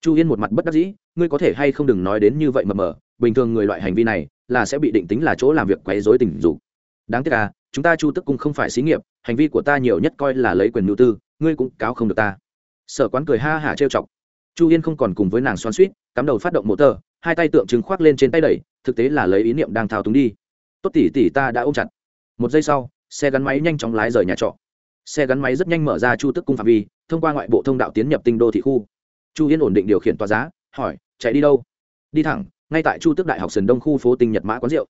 Chu yên một mặt bất đắc dĩ, ngươi có thể hay không đừng nói đến như vậy mờ mờ bình thường người loại hành vi này là sẽ bị định tính là chỗ làm việc quấy rối tình dục. Đáng tiếc à chúng ta chu tức cung không phải xí nghiệp, hành vi của ta nhiều nhất coi là lấy quyền nhu tư, ngươi cũng cáo không được ta. Sở quán cười ha hả trêu chọc. Chu yên không còn cùng với nàng xoan suýt cắm đầu phát động một tờ, hai tay tượng trưng khoác lên trên tay đẩy, thực tế là lấy ý niệm đang thao túng đi. Tốt tỉ tỉ ta đã ôm chặt. Một giây sau, xe gắn máy nhanh chóng lái rời nhà trọ. Xe gắn máy rất nhanh mở ra chu tức cung phạm vi, thông qua ngoại bộ thông đạo tiến nhập tinh đô thị khu. Chu yên ổn định điều khiển tòa giá, hỏi, chạy đi đâu? Đi thẳng ngay tại chu tước đại học sườn đông khu phố tinh nhật mã quán rượu.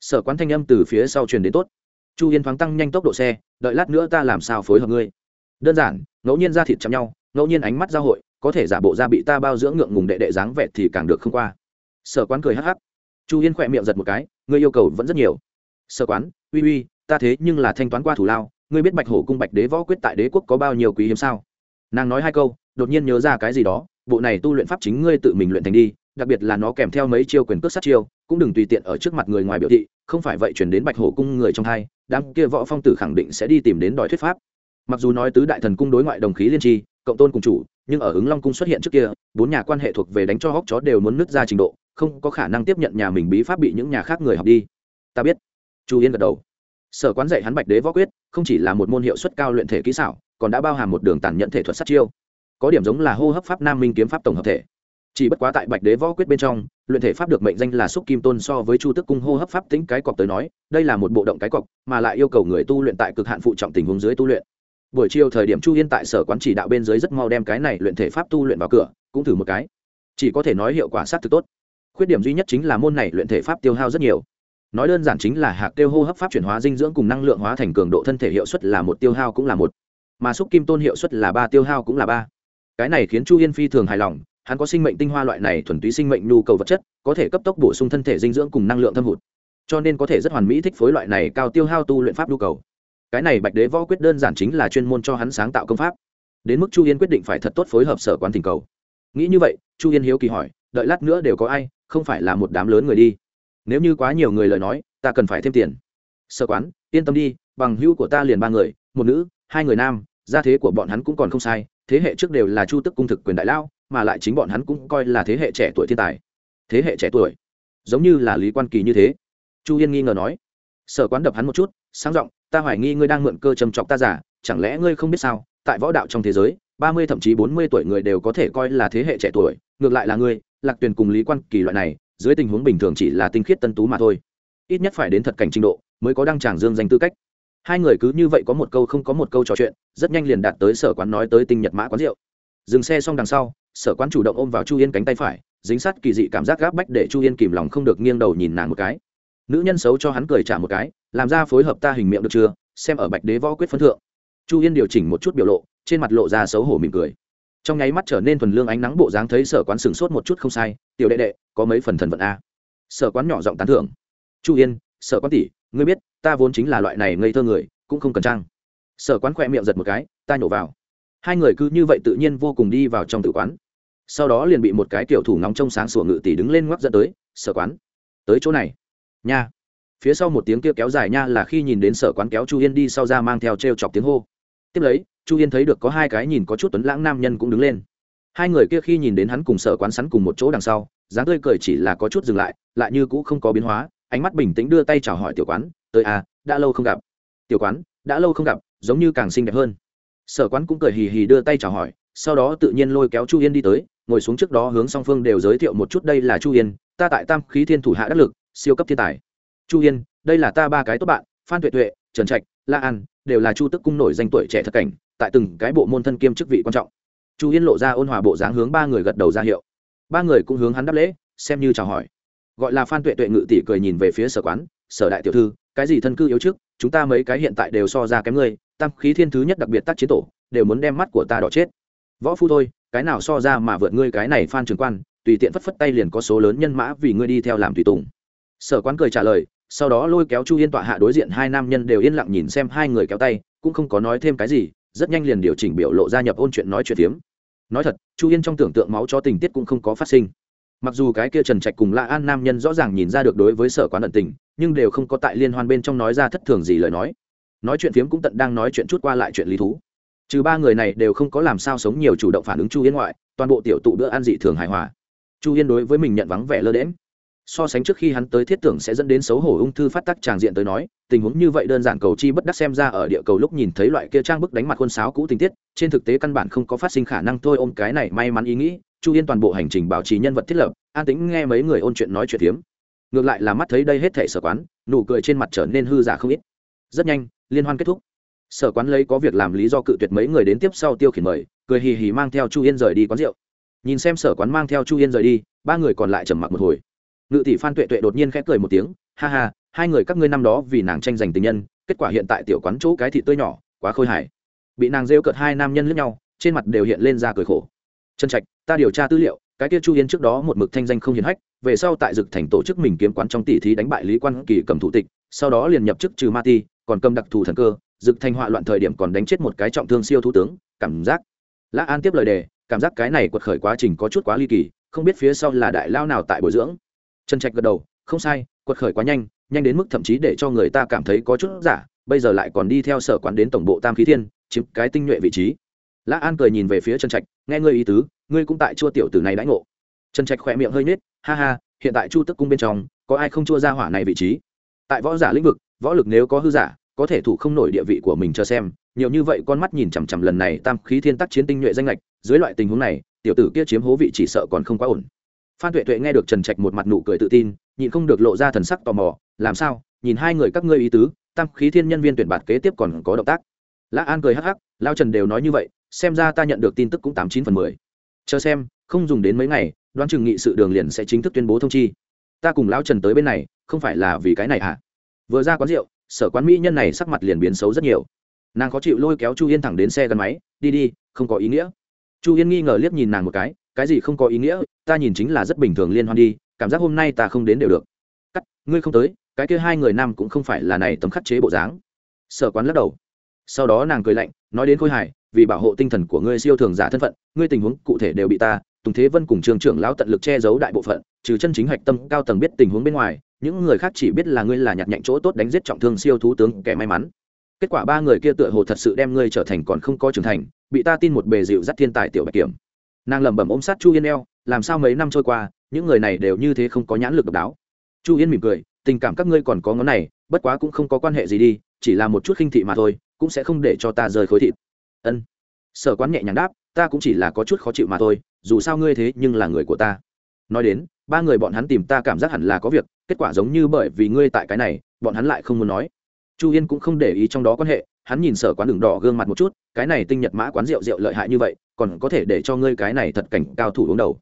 Sở quán thanh âm từ phía sau truyền đến tốt. Chu yên thoáng tăng nhanh tốc độ xe, đợi lát nữa ta làm sao phối hợp ngươi? Đơn giản, ngẫu nhiên ra thịt chạm nhau, ngẫu nhiên ánh mắt giao hội, có thể giả bộ ra bị ta bao dưỡng ngượng ngùng đệ đệ dáng vẻ thì càng được không qua. Sở quán cười hắc hắc. Chu yên khỏe miệng giật một cái, ngươi yêu cầu vẫn rất nhiều. Sở quán, uy uy, ta thế nhưng là thanh toán qua thủ lao, ngươi biết bạch hổ cung bạch đế võ quyết tại đế quốc có bao nhiêu quý hiếm sao? Nàng nói hai câu, đột nhiên nhớ ra cái gì đó, bộ này tu luyện pháp chính ngươi tự mình luyện thành đi đặc biệt là nó kèm theo mấy chiêu quyền cước sát chiêu, cũng đừng tùy tiện ở trước mặt người ngoài biểu thị, không phải vậy chuyển đến bạch hổ cung người trong hai, đám kia võ phong tử khẳng định sẽ đi tìm đến đòi thuyết pháp. Mặc dù nói tứ đại thần cung đối ngoại đồng khí liên tri, cộng tôn cùng chủ, nhưng ở ứng long cung xuất hiện trước kia, bốn nhà quan hệ thuộc về đánh cho hóc chó đều muốn nứt ra trình độ, không có khả năng tiếp nhận nhà mình bí pháp bị những nhà khác người học đi. Ta biết. Chu yên gật đầu. Sở quán dạy hắn bạch đế võ quyết, không chỉ là một môn hiệu suất cao luyện thể kỹ xảo, còn đã bao hàm một đường tàn nhận thể thuật sát chiêu. Có điểm giống là hô hấp pháp nam minh kiếm pháp tổng hợp thể chỉ bất quá tại bạch đế võ quyết bên trong, luyện thể pháp được mệnh danh là xúc kim tôn so với chu tức cung hô hấp pháp tính cái cọc tới nói, đây là một bộ động cái cọc, mà lại yêu cầu người tu luyện tại cực hạn phụ trọng tình huống dưới tu luyện. Buổi chiều thời điểm chu yên tại sở quán chỉ đạo bên dưới rất mau đem cái này luyện thể pháp tu luyện vào cửa, cũng thử một cái. Chỉ có thể nói hiệu quả sát thực tốt. Khuyết điểm duy nhất chính là môn này luyện thể pháp tiêu hao rất nhiều. Nói đơn giản chính là hạc tiêu hô hấp pháp chuyển hóa dinh dưỡng cùng năng lượng hóa thành cường độ thân thể hiệu suất là một, tiêu hao cũng là một. Mà xúc kim tôn hiệu suất là ba, tiêu hao cũng là ba. Cái này khiến chu yên phi thường hài lòng hắn có sinh mệnh tinh hoa loại này thuần túy sinh mệnh nhu cầu vật chất, có thể cấp tốc bổ sung thân thể dinh dưỡng cùng năng lượng thâm hụt. Cho nên có thể rất hoàn mỹ thích phối loại này cao tiêu hao tu luyện pháp nhu cầu. Cái này bạch đế võ quyết đơn giản chính là chuyên môn cho hắn sáng tạo công pháp. Đến mức chu yên quyết định phải thật tốt phối hợp sở quán tình cầu. Nghĩ như vậy, chu yên hiếu kỳ hỏi, đợi lát nữa đều có ai, không phải là một đám lớn người đi. Nếu như quá nhiều người lời nói, ta cần phải thêm tiền. Sở quán, yên tâm đi, bằng hữu của ta liền ba người, một nữ, hai người nam, gia thế của bọn hắn cũng còn không sai, thế hệ trước đều là chu tức cung thực quyền đại lao mà lại chính bọn hắn cũng coi là thế hệ trẻ tuổi thiên tài. Thế hệ trẻ tuổi, giống như là lý quan kỳ như thế. Chu yên nghi ngờ nói, sở quán đập hắn một chút, sáng giọng, ta hoài nghi ngươi đang mượn cơ trầm trọc ta giả, chẳng lẽ ngươi không biết sao, tại võ đạo trong thế giới, ba mươi thậm chí bốn mươi tuổi người đều có thể coi là thế hệ trẻ tuổi, ngược lại là ngươi, lạc tuyền cùng lý quan kỳ loại này, dưới tình huống bình thường chỉ là tinh khiết tân tú mà thôi. Ít nhất phải đến thật cảnh trình độ, mới có đăng tràng dương danh tư cách. Hai người cứ như vậy có một câu không có một câu trò chuyện, rất nhanh liền đạt tới sở quán nói tới tinh nhật mã quán rượu. Dừng xe xong đằng sau sở quán chủ động ôm vào chu yên cánh tay phải, dính sát kỳ dị cảm giác gáp bách để chu yên kìm lòng không được nghiêng đầu nhìn nàng một cái. Nữ nhân xấu cho hắn cười trả một cái, làm ra phối hợp ta hình miệng được chưa, xem ở bạch đế võ quyết phân thượng. Chu yên điều chỉnh một chút biểu lộ, trên mặt lộ ra xấu hổ mỉm cười. Trong nháy mắt trở nên thuần lương ánh nắng bộ dáng thấy sở quán sừng sốt một chút không sai, tiểu đệ đệ, có mấy phần thần vận a? Sở quán nhỏ giọng tán thưởng. Chu yên, sở quán tỷ, ngươi biết, ta vốn chính là loại này ngây thơ người, cũng không cần trang. Sở quán khỏe miệng giật một cái, ta nhổ vào hai người cứ như vậy tự nhiên vô cùng đi vào trong tử quán. Sau đó liền bị một cái tiểu thủ nóng trong sáng sủa ngự tỷ đứng lên ngoắc dẫn tới, sở quán, tới chỗ này. Nha. Phía sau một tiếng kia kéo dài nha là khi nhìn đến sở quán kéo chu yên đi sau ra mang theo t r e o chọc tiếng hô. Tiếp lấy, chu yên thấy được có hai cái nhìn có chút tuấn lãng nam nhân cũng đứng lên. Hai người kia khi nhìn đến hắn cùng sở quán sắn cùng một chỗ đằng sau, dáng tươi cười chỉ là có chút dừng lại lại như cũ không có biến hóa, ánh mắt bình tĩnh đưa tay chào hỏi tiểu quán, tới à đã lâu không gặp. Tiểu quán, đã lâu không gặp, giống như càng xinh đẹp hơn sở quán cũng cười hì hì đưa tay chào hỏi, sau đó tự nhiên lôi kéo chu yên đi tới, ngồi xuống trước đó hướng song phương đều giới thiệu một chút đây là chu yên, ta tại tam khí thiên thủ hạ đắc lực, siêu cấp thiên tài. Chu yên, đây là ta ba cái tốt bạn, phan tuệ tuệ, trần trạch, la an, đều là chu tức cung nổi danh tuổi trẻ thật cảnh, tại từng cái bộ môn thân kiêm chức vị quan trọng. Chu yên lộ ra ôn hòa bộ dáng hướng ba người gật đầu ra hiệu. Ba người cũng hướng hắn đáp lễ, xem như chào hỏi. Gọi là phan tuệ tuệ ngự tỷ cười nhìn về phía sở quán, sở đại tiểu thư, cái gì thân cư yếu trước chúng ta mấy cái hiện tại đều so ra kém ngươi, tam khí thiên thứ nhất đặc biệt tác chiến tổ, đều muốn đem mắt của ta đỏ chết. Võ phu thôi, cái nào so ra mà vượt ngươi cái này phan trường quan, tùy tiện phất phất tay liền có số lớn nhân mã vì ngươi đi theo làm tùy tùng. Sở quán cười trả lời, sau đó lôi kéo chu yên tọa hạ đối diện hai nam nhân đều yên lặng nhìn xem hai người kéo tay, cũng không có nói thêm cái gì, rất nhanh liền điều chỉnh biểu lộ gia nhập ôn chuyện nói chuyện tiếm nói thật, chu yên trong tưởng tượng máu cho tình tiết cũng không có phát sinh mặc dù cái kia trần trạch cùng la an nam nhân rõ ràng nhìn ra được đối với sở quán ẩn tình, nhưng đều không có tại liên hoan bên trong nói ra thất thường gì lời nói. Nói chuyện phiếm cũng tận đang nói chuyện chút qua lại chuyện lý thú. Trừ ba người này đều không có làm sao sống nhiều chủ động phản ứng chu yên ngoại, toàn bộ tiểu tụ bữa ăn dị thường hài hòa. Chu yên đối với mình nhận vắng vẻ lơ đễm so sánh trước khi hắn tới thiết tưởng sẽ dẫn đến xấu hổ ung thư phát tác tràng diện tới nói, tình huống như vậy đơn giản cầu chi bất đắc xem ra ở địa cầu lúc nhìn thấy loại kia trang bức đánh mặt khuôn sáo cũ tình tiết, trên thực tế căn bản không có phát sinh khả năng thôi ôm cái này may mắn ý nghĩ chu yên toàn bộ hành trình bảo trì nhân vật thiết lập, an tính nghe mấy người ôn chuyện nói chuyện tiếm ngược lại là mắt thấy đây hết thể sở quán, nụ cười trên mặt trở nên hư giả không ít. Rất nhanh, liên hoan kết thúc. Sở quán lấy có việc làm lý do cự tuyệt mấy người đến tiếp sau tiêu khiển mời, cười hì hì mang theo chu yên rời đi quán rượu. Nhìn xem sở quán mang theo chu yên rời đi, ba người còn lại trầm mặc một hồi. Ngự tỷ phan tuệ tuệ đột nhiên khẽ cười một tiếng, ha ha, hai người các ngươi năm đó vì nàng tranh giành tình nhân, kết quả hiện tại tiểu quán chỗ cái thị tươi nhỏ, quá khôi hài. Bị nàng rêu cợt hai nam nhân lẫn nhau, trên mặt đều hiện lên ra cười khổ trần trạch, ta điều tra tư liệu, cái kia chu yên trước đó một mực thanh danh không hiền hách, về sau tại dực thành tổ chức mình kiếm quán trong tỷ thí đánh bại lý quan kỳ cầm thủ tịch, sau đó liền nhập chức trừ ma ti, còn cầm đặc thù thần cơ, dực thành họa loạn thời điểm còn đánh chết một cái trọng thương siêu thủ tướng, cảm giác. Lã an tiếp lời đề, cảm giác cái này quật khởi quá trình có chút quá ly kỳ, không biết phía sau là đại lao nào tại bồi dưỡng. Trần trạch gật đầu, không sai, quật khởi quá nhanh nhanh đến mức thậm chí để cho người ta cảm thấy có chút giả, bây giờ lại còn đi theo sở quán đến tổng bộ tam khí thiên, chiếm cái tinh nhuệ vị trí lã an cười nhìn về phía trần trạch, nghe ngươi ý tứ, ngươi cũng tại chua tiểu tử này đãi ngộ. Trần trạch khỏe miệng hơi nết ha ha, hiện tại chu tức cung bên trong, có ai không chua ra hỏa này vị trí? Tại võ giả lĩnh vực, võ lực nếu có hư giả, có thể thủ không nổi địa vị của mình cho xem, nhiều như vậy con mắt nhìn chằm chằm lần này tam khí thiên tắc chiến tinh nhuệ danh lệch dưới loại tình huống này, tiểu tử kia chiếm hố vị chỉ sợ còn không quá ổn. Phan tuệ tuệ nghe được trần trạch một mặt nụ cười tự tin, nhịn không được lộ ra thần sắc tò mò, làm sao? Nhìn hai người các ngươi ý tứ, tam khí thiên nhân viên tuyển bạt kế tiếp còn có động tác. Lã an cười hắc hắc, lao trần đều nói như vậy xem ra ta nhận được tin tức cũng tám chín phần mười. Chờ xem, không dùng đến mấy ngày, đoán chừng nghị sự đường liền sẽ chính thức tuyên bố thông chi. Ta cùng lão trần tới bên này, không phải là vì cái này à vừa ra quán rượu, sở quán mỹ nhân này sắc mặt liền biến xấu rất nhiều. Nàng khó chịu lôi kéo chu yên thẳng đến xe gắn máy, đi đi, không có ý nghĩa. Chu yên nghi ngờ liếc nhìn nàng một cái cái gì không có ý nghĩa? Ta nhìn chính là rất bình thường liên hoan đi, cảm giác hôm nay ta không đến đều được. Cắt, ngươi không tới, cái kia hai người nam cũng không phải là này tấm khắc chế bộ dáng. Sở quán lắc đầu. Sau đó nàng cười lạnh, nói đến khôi hài vì bảo hộ tinh thần của ngươi siêu thường giả thân phận, ngươi tình huống cụ thể đều bị ta, tùng thế vân cùng trường trưởng lão tận lực che giấu đại bộ phận, trừ chân chính hạch tâm, cao tầng biết tình huống bên ngoài, những người khác chỉ biết là ngươi là nhặt nhạnh chỗ tốt đánh giết trọng thương siêu thú tướng kẻ may mắn. Kết quả ba người kia tựa hồ thật sự đem ngươi trở thành còn không có trưởng thành, bị ta tin một bề dịu dắt thiên tài tiểu bạch kiểm. Nàng lẩm bẩm ôm sát chu yên eo, làm sao mấy năm trôi qua, những người này đều như thế không có nhãn lực độc đáo. Chu yên mỉm cười, tình cảm các ngươi còn có ngón này, bất quá cũng không có quan hệ gì đi, chỉ là một chút khinh thị mà thôi, cũng sẽ không để cho ta rời khối thịt ân. Sở quán nhẹ nhàng đáp, ta cũng chỉ là có chút khó chịu mà thôi, dù sao ngươi thế nhưng là người của ta. Nói đến, ba người bọn hắn tìm ta cảm giác hẳn là có việc, kết quả giống như bởi vì ngươi tại cái này, bọn hắn lại không muốn nói. Chu yên cũng không để ý trong đó quan hệ, hắn nhìn sở quán đường đỏ gương mặt một chút, cái này tinh nhật mã quán rượu rượu lợi hại như vậy, còn có thể để cho ngươi cái này thật cảnh cao thủ uống đầu.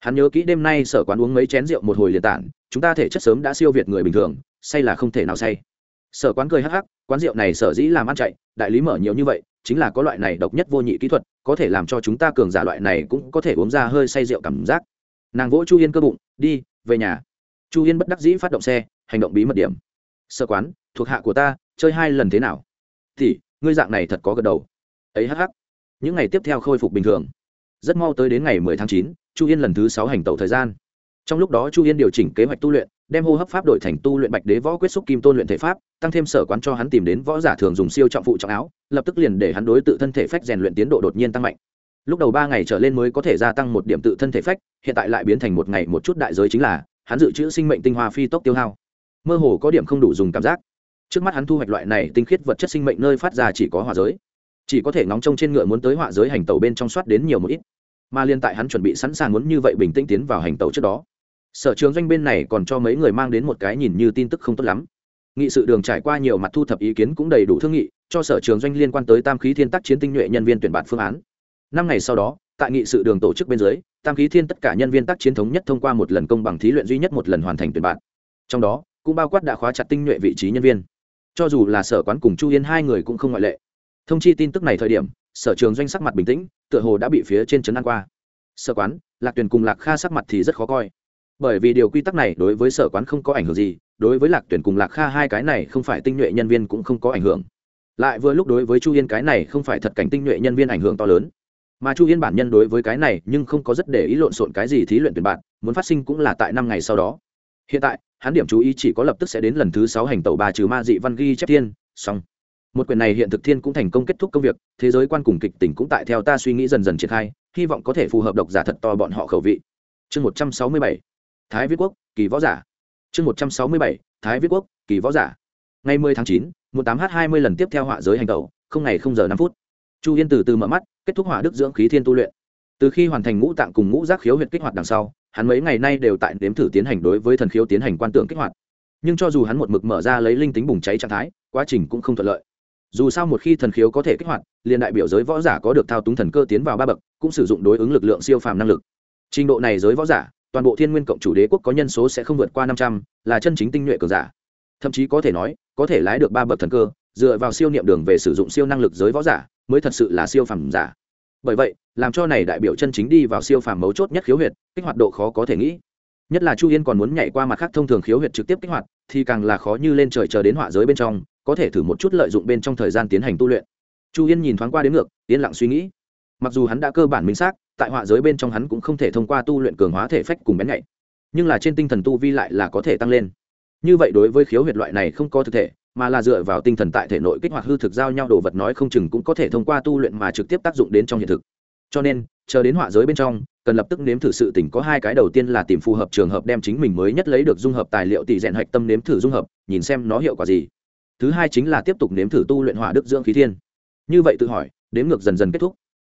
Hắn nhớ kỹ đêm nay sở quán uống mấy chén rượu một hồi liền tản, chúng ta thể chất sớm đã siêu việt người bình thường, say là không thể nào say sở quán cười hắc hắc quán rượu này sở dĩ làm ăn chạy đại lý mở nhiều như vậy chính là có loại này độc nhất vô nhị kỹ thuật có thể làm cho chúng ta cường giả loại này cũng có thể uống ra hơi say rượu cảm giác. Nàng vỗ chu yên cơ bụng đi về nhà. Chu yên bất đắc dĩ phát động xe hành động bí mật điểm. Sở quán thuộc hạ của ta chơi hai lần thế nào? Thì ngươi dạng này thật có gật đầu. Ấy hắc hắc. Những ngày tiếp theo khôi phục bình thường. Rất mau tới đến ngày 10 tháng 9, chu yên lần thứ sáu hành tẩu thời gian. Trong lúc đó chu yên điều chỉnh kế hoạch tu luyện đem hô hấp pháp đổi thành tu luyện bạch đế võ quyết xúc kim tôn luyện thể pháp, tăng thêm sở quán cho hắn tìm đến võ giả thường dùng siêu trọng phụ trọng áo, lập tức liền để hắn đối tự thân thể phách rèn luyện tiến độ đột nhiên tăng mạnh. Lúc đầu ba ngày trở lên mới có thể gia tăng một điểm tự thân thể phách, hiện tại lại biến thành một ngày một chút đại giới chính là, hắn dự trữ sinh mệnh tinh hoa phi tốc tiêu hao. Mơ hồ có điểm không đủ dùng cảm giác. Trước mắt hắn thu hoạch loại này tinh khiết vật chất sinh mệnh nơi phát ra chỉ có hỏa giới. Chỉ có thể ngóng trông trên ngựa muốn tới hỏa giới hành tàu bên trong soát đến nhiều một ít. Mà liên tại hắn chuẩn bị sẵn sàng muốn như vậy bình tĩnh tiến vào hành tàu trước đó sở trường doanh bên này còn cho mấy người mang đến một cái nhìn như tin tức không tốt lắm. Nghị sự đường trải qua nhiều mặt thu thập ý kiến cũng đầy đủ thương nghị, cho sở trường doanh liên quan tới tam khí thiên tác chiến tinh nhuệ nhân viên tuyển bạn phương án. Năm ngày sau đó, tại nghị sự đường tổ chức bên dưới, tam khí thiên tất cả nhân viên tác chiến thống nhất thông qua một lần công bằng thí luyện duy nhất một lần hoàn thành tuyển bạn. Trong đó, cũng bao quát đã khóa chặt tinh nhuệ vị trí nhân viên. Cho dù là sở quán cùng chu yên hai người cũng không ngoại lệ. Thông chi tin tức này thời điểm, sở trường doanh sắc mặt bình tĩnh, tựa hồ đã bị phía trên trấn an qua. Sở quán, lạc tuyền cùng lạc kha sắc mặt thì rất khó coi bởi vì điều quy tắc này đối với sở quán không có ảnh hưởng gì, đối với lạc tuyển cùng lạc kha hai cái này không phải tinh nhuệ nhân viên cũng không có ảnh hưởng. Lại vừa lúc đối với chu yên cái này không phải thật cảnh tinh nhuệ nhân viên ảnh hưởng to lớn. Mà chu yên bản nhân đối với cái này nhưng không có rất để ý lộn xộn cái gì thí luyện tuyển bạn, muốn phát sinh cũng là tại năm ngày sau đó. Hiện tại, hắn điểm chú ý chỉ có lập tức sẽ đến lần thứ sáu hành tàu ba trừ ma dị văn ghi chép thiên, xong. Một quyền này hiện thực thiên cũng thành công kết thúc công việc, thế giới quan cùng kịch tỉnh cũng tại theo ta suy nghĩ dần dần triển khai, hy vọng có thể phù hợp độc giả thật to bọn họ khẩu vị. Chương một trăm sáu mươi bảy thái viết quốc, kỳ võ giả. Chương một trăm sáu mươi bảy, thái viết quốc, kỳ võ giả. Ngày mười tháng chín, một tám h hai mươi lần tiếp theo họa giới hành tẩu, không ngày không giờ năm phút. Chu yên từ từ mở mắt, kết thúc hỏa đức dưỡng khí thiên tu luyện. Từ khi hoàn thành ngũ tạng cùng ngũ giác khiếu huyện kích hoạt đằng sau, hắn mấy ngày nay đều tại nếm thử tiến hành đối với thần khiếu tiến hành quan tưởng kích hoạt. Nhưng cho dù hắn một mực mở ra lấy linh tính bùng cháy trạng thái, quá trình cũng không thuận lợi. Dù sao một khi thần khiếu có thể kích hoạt, liền đại biểu giới võ giả có được thao túng thần cơ tiến vào ba bậc, cũng sử dụng đối ứng lực lượng siêu phàm năng lực. Trình độ này giới võ giả toàn bộ thiên nguyên cộng chủ đế quốc có nhân số sẽ không vượt qua năm trăm, là chân chính tinh nhuệ cường giả. Thậm chí có thể nói, có thể lái được ba bậc thần cơ, dựa vào siêu niệm đường về sử dụng siêu năng lực giới võ giả, mới thật sự là siêu phàm giả. Bởi vậy, làm cho này đại biểu chân chính đi vào siêu phàm mấu chốt nhất khiếu huyệt, kích hoạt độ khó có thể nghĩ. Nhất là chu yên còn muốn nhảy qua mặt khác thông thường khiếu huyệt trực tiếp kích hoạt, thì càng là khó như lên trời chờ đến họa giới bên trong, có thể thử một chút lợi dụng bên trong thời gian tiến hành tu luyện. Chu yên nhìn thoáng qua đến ngược, yên lặng suy nghĩ. Mặc dù hắn đã cơ bản minh xác tại họa giới bên trong hắn cũng không thể thông qua tu luyện cường hóa thể phách cùng bén nhạy. Nhưng là trên tinh thần tu vi lại là có thể tăng lên. Như vậy đối với khiếu huyệt loại này không có thực thể, mà là dựa vào tinh thần tại thể nội kích hoạt hư thực giao nhau đồ vật nói không chừng cũng có thể thông qua tu luyện mà trực tiếp tác dụng đến trong hiện thực. Cho nên, chờ đến họa giới bên trong, cần lập tức nếm thử sự tỉnh có hai cái đầu tiên là tìm phù hợp trường hợp đem chính mình mới nhất lấy được dung hợp tài liệu tỷ rèn hạch tâm nếm thử dung hợp, nhìn xem nó hiệu quả gì. Thứ hai chính là tiếp tục nếm thử tu luyện hỏa đức dưỡng khí thiên. Như vậy tự hỏi, đếm ngược dần dần kết thúc.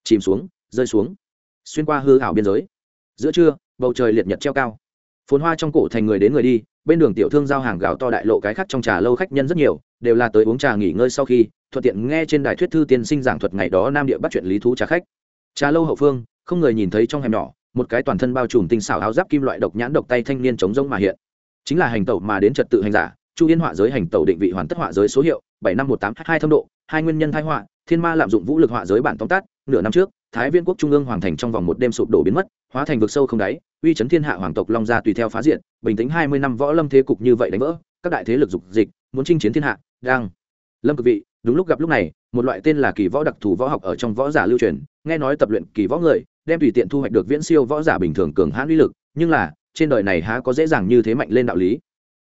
Chìm xuống, rơi xuống xuyên qua hư hảo biên giới. Giữa trưa, bầu trời liệt nhật treo cao. Phồn hoa trong cổ thành người đến người đi, bên đường tiểu thương giao hàng gạo to đại lộ cái khác trong trà lâu khách nhân rất nhiều, đều là tới uống trà nghỉ ngơi sau khi, thuận tiện nghe trên đài thuyết thư tiên sinh giảng thuật ngày đó nam địa bắt chuyện lý thú trà khách. Trà lâu hậu phương, không người nhìn thấy trong hẻm nhỏ, một cái toàn thân bao trùm tinh xảo áo giáp kim loại độc nhãn độc tay thanh niên chống rông mà hiện. Chính là hành tẩu mà đến trật tự hành giả, chu yên họa giới hành tẩu định vị hoàn tất họa giới số hiệu, bảy năm một tám hai thâm độ, hai nguyên nhân thái họa, thiên ma lạm dụng vũ lực họa giới bản tóm tắt nửa năm trước, thái viên quốc trung ương hoàng thành trong vòng một đêm sụp đổ biến mất, hóa thành vực sâu không đáy, uy chấn thiên hạ hoàng tộc long gia tùy theo phá diện bình tĩnh hai mươi năm võ lâm thế cục như vậy đánh vỡ, các đại thế lực dục dịch, muốn chinh chiến thiên hạ, đang. Lâm cực vị, đúng lúc gặp lúc này, một loại tên là kỳ võ đặc thù võ học ở trong võ giả lưu truyền, nghe nói tập luyện kỳ võ người, đem tùy tiện thu hoạch được viễn siêu võ giả bình thường cường hãn uy lực, nhưng là, trên đời này há có dễ dàng như thế mạnh lên đạo lý.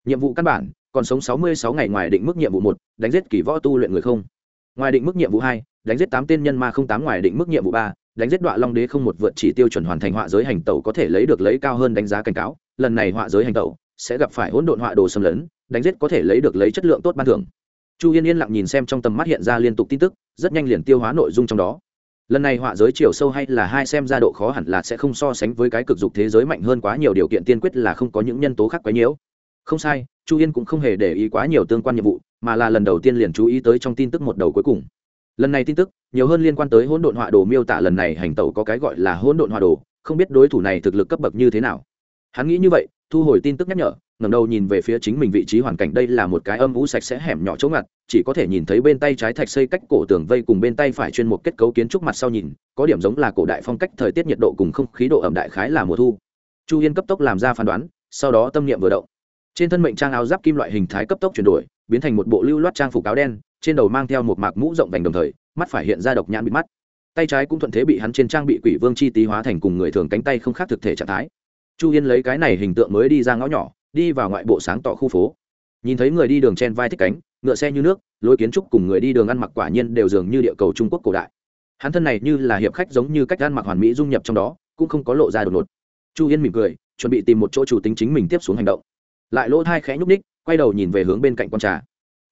Nhiệm vụ căn bản, còn sống sáu mươi sáu ngày ngoài định mức nhiệm vụ một, đánh giết kỳ võ tu luyện người không? Ngoài định mức nhiệm vụ hai đánh giết tám tên nhân ma không tám ngoài định mức nhiệm vụ ba, đánh giết đoạn long đế không một vượt chỉ tiêu chuẩn hoàn thành họa giới hành tẩu có thể lấy được lấy cao hơn đánh giá cảnh cáo, lần này họa giới hành tẩu sẽ gặp phải hỗn độn họa đồ xâm lấn, đánh giết có thể lấy được lấy chất lượng tốt ban thưởng. Chu yên yên lặng nhìn xem trong tầm mắt hiện ra liên tục tin tức, rất nhanh liền tiêu hóa nội dung trong đó. Lần này họa giới chiều sâu hay là hai xem ra độ khó hẳn là sẽ không so sánh với cái cực dục thế giới mạnh hơn quá nhiều điều kiện tiên quyết là không có những nhân tố khác quấy nhiễu. Không sai, chu yên cũng không hề để ý quá nhiều tương quan nhiệm vụ, mà là lần đầu tiên liền chú ý tới trong tin tức một đầu cuối cùng lần này tin tức, nhiều hơn liên quan tới hỗn độn họa đồ miêu tả lần này hành tẩu có cái gọi là hỗn độn họa đồ, không biết đối thủ này thực lực cấp bậc như thế nào. Hắn nghĩ như vậy, thu hồi tin tức nhắc nhở, ngẩng đầu nhìn về phía chính mình vị trí hoàn cảnh đây là một cái âm ú sạch sẽ hẻm nhỏ chỗ ngặt, chỉ có thể nhìn thấy bên tay trái thạch xây cách cổ tường vây cùng bên tay phải chuyên một kết cấu kiến trúc mặt sau nhìn, có điểm giống là cổ đại phong cách thời tiết nhiệt độ cùng không khí độ ẩm đại khái là mùa thu. Chu yên cấp tốc làm ra phán đoán, sau đó tâm niệm vừa động. Trên thân mệnh trang áo giáp kim loại hình thái cấp tốc chuyển đổi, biến thành một bộ lưu loát trang phục áo đen trên đầu mang theo một mạc mũ rộng vành đồng thời, mắt phải hiện ra độc nhãn bị mắt. Tay trái cũng thuận thế bị hắn trên trang bị quỷ vương chi tý hóa thành cùng người thường cánh tay không khác thực thể trạng thái. Chu yên lấy cái này hình tượng mới đi ra ngõ nhỏ, đi vào ngoại bộ sáng tỏ khu phố. Nhìn thấy người đi đường chen vai thích cánh, ngựa xe như nước, lối kiến trúc cùng người đi đường ăn mặc quả nhiên đều dường như địa cầu trung quốc cổ đại. Hắn thân này như là hiệp khách giống như cách ăn mặc hoàn mỹ dung nhập trong đó, cũng không có lộ ra đột ngột. Chu yên mỉm cười, chuẩn bị tìm một chỗ chủ tính chính mình tiếp xuống hành động. Lại lỗ thai khẽ nhúc ních quay đầu nhìn về hướng bên cạnh con trà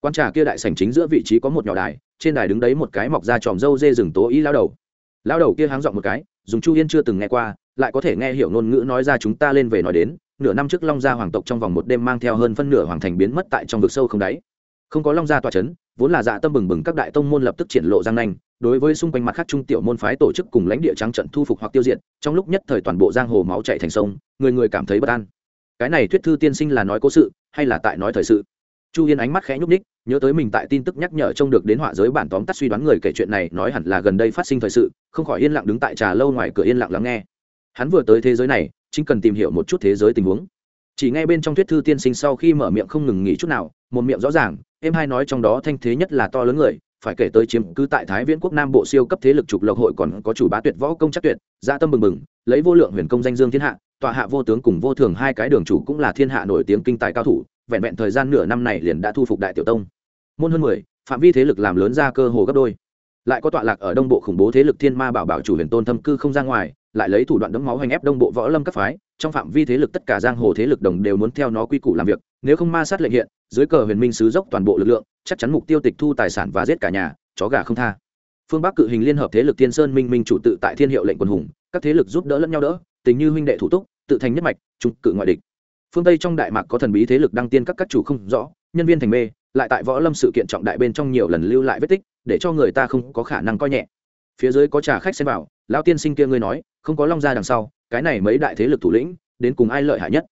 quan trà kia đại sảnh chính giữa vị trí có một nhỏ đài, trên đài đứng đấy một cái mọc ra tròm râu dê rừng tố ý lao đầu. Lao đầu kia háng dọn một cái, dùng chu yên chưa từng nghe qua, lại có thể nghe hiểu ngôn ngữ nói ra chúng ta lên về nói đến, nửa năm trước long gia hoàng tộc trong vòng một đêm mang theo hơn phân nửa hoàng thành biến mất tại trong vực sâu không đáy. Không có long gia tòa c h ấ n vốn là dạ tâm bừng bừng các đại tông môn lập tức triển lộ giang nanh, đối với xung quanh mặt khác trung tiểu môn phái tổ chức cùng lãnh địa trắng trận thu phục hoặc tiêu diệt, trong lúc nhất thời toàn bộ giang hồ máu chạy thành sông, người người cảm thấy bất an. Cái này thuyết thư tiên sinh là nói cố sự, hay là tại nói thời sự? Chu yên ánh mắt khẽ nhúc ních nhớ tới mình tại tin tức nhắc nhở trông được đến họa giới bản tóm tắt suy đoán người kể chuyện này nói hẳn là gần đây phát sinh thời sự, không khỏi yên lặng đứng tại trà lâu ngoài cửa yên lặng lắng nghe. Hắn vừa tới thế giới này, chính cần tìm hiểu một chút thế giới tình huống. Chỉ ngay bên trong thuyết thư tiên sinh sau khi mở miệng không ngừng nghỉ chút nào, một miệng rõ ràng, em hai nói trong đó thanh thế nhất là to lớn người, phải kể tới chiếm cứ tại thái viễn quốc nam bộ siêu cấp thế lực trục lộc hội còn có chủ bá tuyệt võ công chắc tuyệt gia tâm bừng bừng, lấy vô lượng huyền công danh dương thiên hạ, tọa hạ vô tướng cùng vô thường hai cái đường chủ cũng là thiên hạ nổi tiếng kinh tài cao thủ vẹn vẹn thời gian nửa năm này liền đã thu phục đại tiểu tông. Môn hơn mười, phạm vi thế lực làm lớn ra cơ hồ gấp đôi. Lại có tọa lạc ở đông bộ khủng bố thế lực thiên ma bảo bảo chủ huyền tôn thâm cư không ra ngoài, lại lấy thủ đoạn đấm máu hành ép đông bộ võ lâm các phái. Trong phạm vi thế lực tất cả giang hồ thế lực đồng đều muốn theo nó quy củ làm việc, nếu không ma sát lệnh hiện, dưới cờ huyền minh sứ dốc toàn bộ lực lượng, chắc chắn mục tiêu tịch thu tài sản và giết cả nhà, chó gà không tha. Phương bắc cự hình liên hợp thế lực thiên sơn minh minh chủ tự tại thiên hiệu lệnh quân hùng, các thế lực giúp đỡ lẫn nhau đỡ, tình như huynh đệ thủ túc, tự thành nhất mạch, trung cự ngoại địch phương tây trong đại mạc có thần bí thế lực đăng tiên các các chủ không rõ, nhân viên thành mê, lại tại võ lâm sự kiện trọng đại bên trong nhiều lần lưu lại vết tích, để cho người ta không có khả năng coi nhẹ. Phía dưới có trà khách xem vào, lão tiên sinh kia ngươi nói, không có long ra đằng sau, cái này mấy đại thế lực thủ lĩnh, đến cùng ai lợi hại nhất?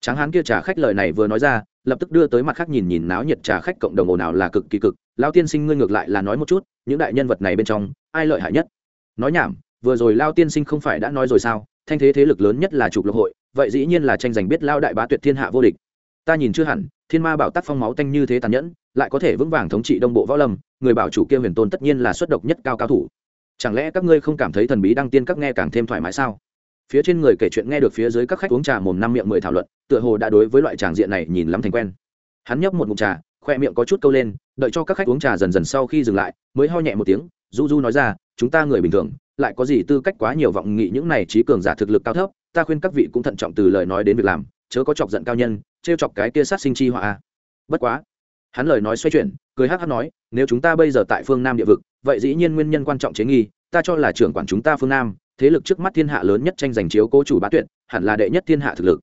Tráng hán kia trà khách lời này vừa nói ra, lập tức đưa tới mặt khác nhìn nhìn náo nhiệt trà khách cộng đồng ồn ào là cực kỳ cực. Lão tiên sinh ngươi ngược lại là nói một chút, những đại nhân vật này bên trong, ai lợi hại nhất? Nói nhảm vừa rồi lao tiên sinh không phải đã nói rồi sao? Thanh thế thế lực lớn nhất là trục lộc hội, vậy dĩ nhiên là tranh giành biết lao đại bá tuyệt thiên hạ vô địch. Ta nhìn chưa hẳn, thiên ma bảo tác phong máu tanh như thế tàn nhẫn, lại có thể vững vàng thống trị đông bộ võ lâm, người bảo chủ kia huyền tôn tất nhiên là xuất độc nhất cao cao thủ. Chẳng lẽ các ngươi không cảm thấy thần bí đăng tiên các nghe càng thêm thoải mái sao? Phía trên người kể chuyện nghe được phía dưới các khách uống trà mồm năm miệng mười thảo luận, tựa hồ đã đối với loại tràng diện này nhìn lắm thành quen. Hắn nhấp một mụm trà, khoe miệng có chút câu lên, đợi cho các khách uống trà dần dần sau khi dừng lại, mới ho nhẹ một tiếng, du du nói ra, chúng ta người bình thường lại có gì tư cách quá nhiều vọng nghị những này trí cường giả thực lực cao thấp, ta khuyên các vị cũng thận trọng từ lời nói đến việc làm, chớ có chọc giận cao nhân, trêu chọc cái kia sát sinh chi họa bất quá, hắn lời nói xoay chuyển, cười hắc hắc nói, nếu chúng ta bây giờ tại phương nam địa vực, vậy dĩ nhiên nguyên nhân quan trọng chế nghi, ta cho là trưởng quản chúng ta phương nam, thế lực trước mắt thiên hạ lớn nhất tranh giành chiếu cố chủ bá tuyệt, hẳn là đệ nhất thiên hạ thực lực.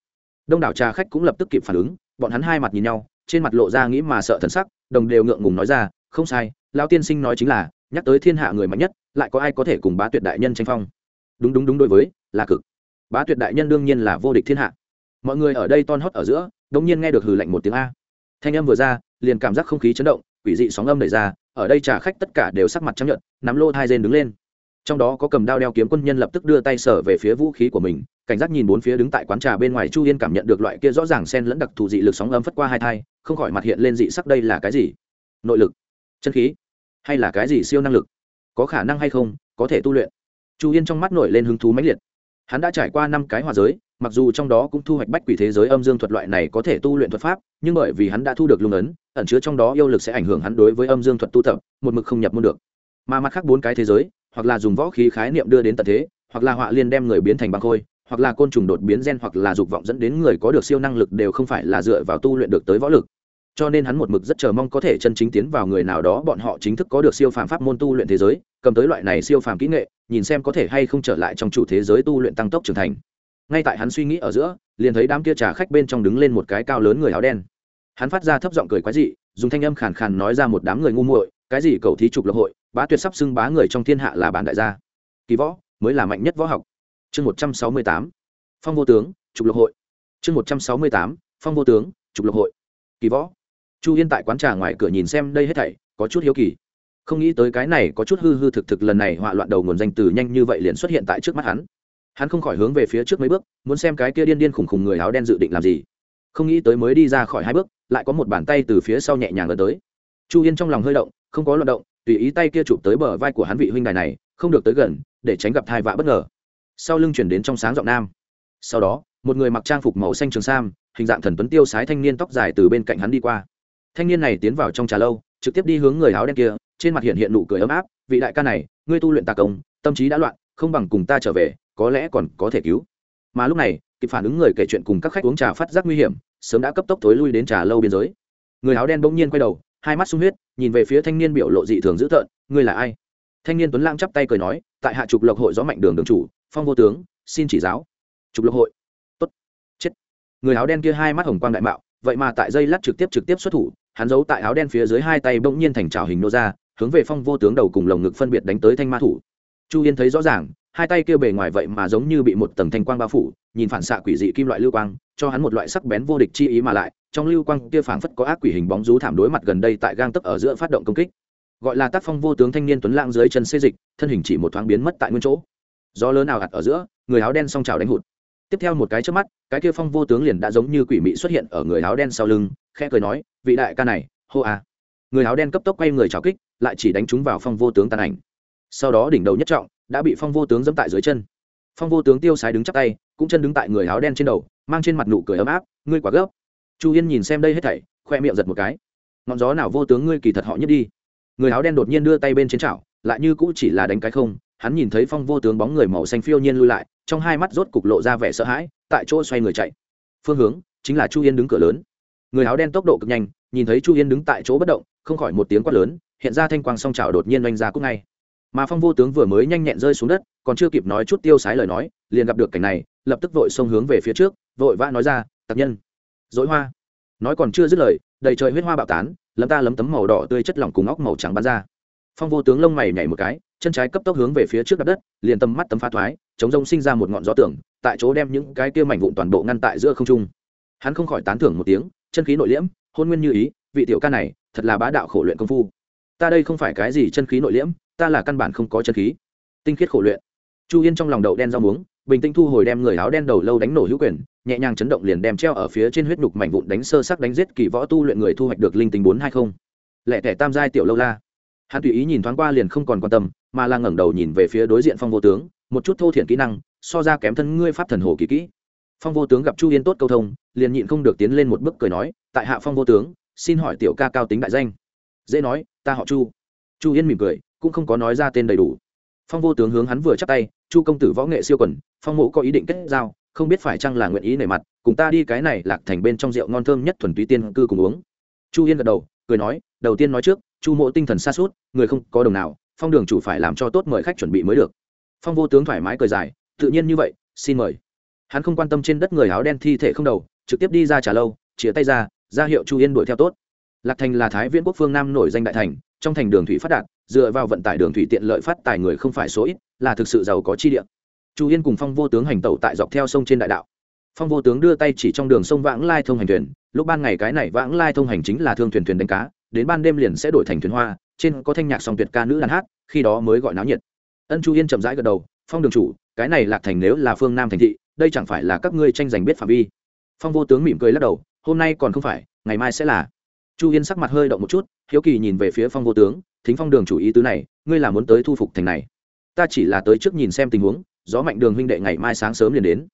Đông đảo trà khách cũng lập tức kịp phản ứng, bọn hắn hai mặt nhìn nhau, trên mặt lộ ra nghĩ mà sợ thần sắc, đồng đều ngượng ngùng nói ra, không sai lao tiên sinh nói chính là, nhắc tới thiên hạ người mạnh nhất, lại có ai có thể cùng bá tuyệt đại nhân tranh phong? Đúng đúng đúng đối với, là cực. Bá tuyệt đại nhân đương nhiên là vô địch thiên hạ. Mọi người ở đây ton hót ở giữa, đống nhiên nghe được hừ lạnh một tiếng a. Thanh âm vừa ra, liền cảm giác không khí chấn động, quỷ dị sóng âm đẩy ra, ở đây trà khách tất cả đều sắc mặt chấp nhận nắm lô hai rên đứng lên. Trong đó có cầm đao đeo kiếm quân nhân lập tức đưa tay sở về phía vũ khí của mình, cảnh giác nhìn bốn phía đứng tại quán trà bên ngoài chu yên cảm nhận được loại kia rõ ràng sen lẫn đặc thù dị lực sóng âm phất qua hai thai, không khỏi mặt hiện lên dị sắc đây là cái gì? Nội lực. Chân khí hay là cái gì siêu năng lực? Có khả năng hay không? Có thể tu luyện. Chu yên trong mắt nổi lên hứng thú mãnh liệt. Hắn đã trải qua năm cái hòa giới, mặc dù trong đó cũng thu hoạch bách quỷ thế giới âm dương thuật loại này có thể tu luyện thuật pháp, nhưng bởi vì hắn đã thu được lung ấn, ẩn chứa trong đó yêu lực sẽ ảnh hưởng hắn đối với âm dương thuật tu tập, một mực không nhập môn được. Mà mặt khác bốn cái thế giới, hoặc là dùng võ khí khái niệm đưa đến tận thế, hoặc là họa liên đem người biến thành băng khôi, hoặc là côn trùng đột biến gen, hoặc là dục vọng dẫn đến người có được siêu năng lực đều không phải là dựa vào tu luyện được tới võ lực cho nên hắn một mực rất chờ mong có thể chân chính tiến vào người nào đó, bọn họ chính thức có được siêu phàm pháp môn tu luyện thế giới, cầm tới loại này siêu phàm kỹ nghệ, nhìn xem có thể hay không trở lại trong chủ thế giới tu luyện tăng tốc trưởng thành. Ngay tại hắn suy nghĩ ở giữa, liền thấy đám kia trà khách bên trong đứng lên một cái cao lớn người áo đen. Hắn phát ra thấp giọng cười quái dị, dùng thanh âm khàn khàn nói ra một đám người ngu muội, cái gì cầu thí trục lộc hội, bá tuyệt sắp xưng bá người trong thiên hạ là bản đại gia. Kỳ võ, mới là mạnh nhất võ học. Chương một trăm sáu mươi tám, phong vô tướng, trục lộc hội. Chương một trăm sáu mươi tám, phong vô tướng, trục lộc hội. Kỳ võ chu yên tại quán trà ngoài cửa nhìn xem đây hết thảy, có chút hiếu kỳ. Không nghĩ tới cái này có chút hư hư thực thực lần này họa loạn đầu nguồn danh từ nhanh như vậy liền xuất hiện tại trước mắt hắn. Hắn không khỏi hướng về phía trước mấy bước, muốn xem cái kia điên điên khủng khủng người áo đen dự định làm gì. Không nghĩ tới mới đi ra khỏi hai bước, lại có một bàn tay từ phía sau nhẹ nhàng lần tới. Chu yên trong lòng hơi động, không có loạt động, tùy ý tay kia chụp tới bờ vai của hắn vị huynh đài này, không được tới gần, để tránh gặp thai vạ bất ngờ. Sau lưng chuyển đến trong sáng giọng nam. Sau đó, một người mặc trang phục màu xanh trường sam, hình dạng thần tuấn tiêu sái thanh niên tóc dài từ bên cạnh hắn đi qua thanh niên này tiến vào trong trà lâu, trực tiếp đi hướng người áo đen kia, trên mặt hiện hiện nụ cười ấm áp, vị đại ca này, ngươi tu luyện tà công, tâm trí đã loạn, không bằng cùng ta trở về, có lẽ còn có thể cứu. Mà lúc này, kịp phản ứng người kể chuyện cùng các khách uống trà phát giác nguy hiểm, sớm đã cấp tốc thối lui đến trà lâu biên giới. Người áo đen bỗng nhiên quay đầu, hai mắt sung huyết, nhìn về phía thanh niên biểu lộ dị thường dữ tợn, ngươi là ai? Thanh niên tuấn lang chắp tay cười nói, tại hạ trục lộc hội gió mạnh đường đường chủ, phong vô tướng, xin chỉ giáo. Trục lộc hội? Tốt, chết. Người áo đen kia hai mắt hồng quang đại mạo, vậy mà tại dây lát trực tiếp trực tiếp xuất thủ hắn giấu tại áo đen phía dưới hai tay bỗng nhiên thành trào hình nô ra, hướng về phong vô tướng đầu cùng lồng ngực phân biệt đánh tới thanh ma thủ. Chu yên thấy rõ ràng, hai tay kia bề ngoài vậy mà giống như bị một tầng thanh quang bao phủ, nhìn phản xạ quỷ dị kim loại lưu quang, cho hắn một loại sắc bén vô địch chi ý mà lại, trong lưu quang kia phảng phất có ác quỷ hình bóng rú thảm đối mặt gần đây tại gang tấp ở giữa phát động công kích. Gọi là tác phong vô tướng thanh niên tuấn lãng dưới chân xê dịch, thân hình chỉ một thoáng biến mất tại nguyên chỗ. Do lớn nào ạt ở giữa, người áo đen song trào đánh hụt. Tiếp theo một cái trước mắt cái kia phong vô tướng liền đã giống như quỷ mị xuất hiện ở người áo đen sau lưng, khẽ cười nói, vị đại ca này, hô a. Người áo đen cấp tốc quay người trào kích, lại chỉ đánh trúng vào phong vô tướng tàn ảnh. Sau đó đỉnh đầu nhất trọng đã bị phong vô tướng dẫm tại dưới chân. Phong vô tướng tiêu sái đứng chắc tay, cũng chân đứng tại người áo đen trên đầu, mang trên mặt nụ cười ấm áp, ngươi quả gấp. Chu yên nhìn xem đây hết thảy, khoe miệng giật một cái. Ngọn gió nào vô tướng ngươi kỳ thật họ nhất đi. Người áo đen đột nhiên đưa tay bên trên chảo, lại như cũ chỉ là đánh cái không, hắn nhìn thấy phong vô tướng bóng người màu xanh phiêu nhiên lui lại trong hai mắt rốt cục lộ ra vẻ sợ hãi, tại chỗ xoay người chạy. Phương hướng chính là chu yên đứng cửa lớn. Người áo đen tốc độ cực nhanh, nhìn thấy chu yên đứng tại chỗ bất động, không khỏi một tiếng quát lớn, hiện ra thanh quang song trào đột nhiên oanh ra cúc ngay. Mà phong vô tướng vừa mới nhanh nhẹn rơi xuống đất, còn chưa kịp nói chút tiêu sái lời nói, liền gặp được cảnh này, lập tức vội xông hướng về phía trước, vội vã nói ra, tặc nhân, dối hoa. Nói còn chưa dứt lời, đầy trời huyết hoa bạo tán, lấm ta lấm tấm màu đỏ tươi chất lỏng cùng óc màu trắng bắn ra phong vô tướng lông mày nhảy một cái, chân trái cấp tốc hướng về phía trước đập đất, liền tầm mắt tấm phá thoái, chống rông sinh ra một ngọn gió tưởng tại chỗ đem những cái kia mảnh vụn toàn bộ ngăn tại giữa không trung. Hắn không khỏi tán thưởng một tiếng, chân khí nội liễm, hôn nguyên như ý, vị tiểu ca này, thật là bá đạo khổ luyện công phu. Ta đây không phải cái gì chân khí nội liễm, ta là căn bản không có chân khí. Tinh khiết khổ luyện. Chu yên trong lòng đậu đen rau muống, bình tĩnh thu hồi đem người áo đen đầu lâu đánh nổ hữu quyền, nhẹ nhàng chấn động liền đem treo ở phía trên huyết nhục mảnh vụn đánh sơ sắc đánh giết kỳ võ tu luyện người thu hoạch được linh tính bốn hai không. Lẻ tẻ tam giai tiểu lâu la hắn tùy ý nhìn thoáng qua liền không còn quan tâm, mà là ngẩng đầu nhìn về phía đối diện phong vô tướng, một chút thô thiển kỹ năng, so ra kém thân ngươi pháp thần hồ kỳ kỹ. Phong vô tướng gặp chu yên tốt câu thông, liền nhịn không được tiến lên một bước cười nói, tại hạ phong vô tướng, xin hỏi tiểu ca cao tính đại danh. Dễ nói, ta họ chu. Chu yên mỉm cười, cũng không có nói ra tên đầy đủ. Phong vô tướng hướng hắn vừa chắc tay, chu công tử võ nghệ siêu quần, phong mộ có ý định kết giao, không biết phải chăng là nguyện ý nảy mặt, cùng ta đi cái này lạc thành bên trong rượu ngon thơm nhất thuần túy tiên cư cùng uống. Chu yên gật đầu, cười nói, đầu tiên nói trước chu mộ tinh thần xa suốt, người không có đồng nào, phong đường chủ phải làm cho tốt mời khách chuẩn bị mới được. Phong vô tướng thoải mái cười dài, tự nhiên như vậy, xin mời. Hắn không quan tâm trên đất người áo đen thi thể không đầu, trực tiếp đi ra trả lâu chia tay ra ra hiệu chu yên đuổi theo tốt. Lạc thành là thái viễn quốc phương nam nổi danh đại thành, trong thành đường thủy phát đạt, dựa vào vận tải đường thủy tiện lợi phát tài người không phải số ít, là thực sự giàu có chi địa. Chu yên cùng phong vô tướng hành tẩu tại dọc theo sông trên đại đạo. Phong vô tướng đưa tay chỉ trong đường sông vãng lai thông hành thuyền, lúc ban ngày cái này vãng lai thông hành chính là thương thuyền thuyền đánh cá đến ban đêm liền sẽ đổi thành thuyền hoa, trên có thanh nhạc song tuyệt ca nữ đàn hát, khi đó mới gọi náo nhiệt. Ân chu yên chậm rãi gật đầu, phong đường chủ, cái này lạc thành nếu là phương nam thành thị, đây chẳng phải là các ngươi tranh giành biết phạm vi? Phong vô tướng mỉm cười lắc đầu, hôm nay còn không phải, ngày mai sẽ là. Chu yên sắc mặt hơi động một chút, hiếu kỳ nhìn về phía phong vô tướng, thính phong đường chủ ý tứ này, ngươi là muốn tới thu phục thành này? Ta chỉ là tới trước nhìn xem tình huống, gió mạnh đường huynh đệ ngày mai sáng sớm liền đến.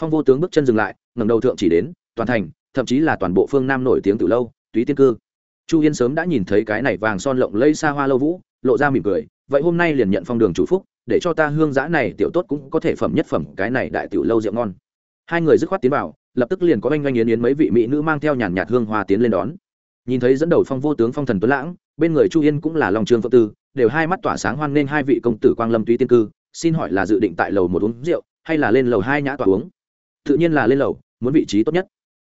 Phong vô tướng bước chân dừng lại, ngẩng đầu thượng chỉ đến, toàn thành, thậm chí là toàn bộ phương nam nổi tiếng từ lâu, túy tiên cư chu yên sớm đã nhìn thấy cái này vàng son lộng lây xa hoa lâu vũ, lộ ra mỉm cười, vậy hôm nay liền nhận phong đường chủ phúc, để cho ta hương giã này tiểu tốt cũng có thể phẩm nhất phẩm, cái này đại tiểu lâu rượu ngon. Hai người dứt khoát tiến vào, lập tức liền có oanh oanh yến yến mấy vị mỹ nữ mang theo nhàn nhạt hương hoa tiến lên đón. Nhìn thấy dẫn đầu phong vô tướng phong thần tuấn lãng, bên người chu yên cũng là lòng Trương phật tư, đều hai mắt tỏa sáng hoan nên hai vị công tử quang lâm túy tiên cư, xin hỏi là dự định tại lầu một uống rượu, hay là lên lầu hai nhã tỏa uống? Tự nhiên là lên lầu, muốn vị trí tốt nhất.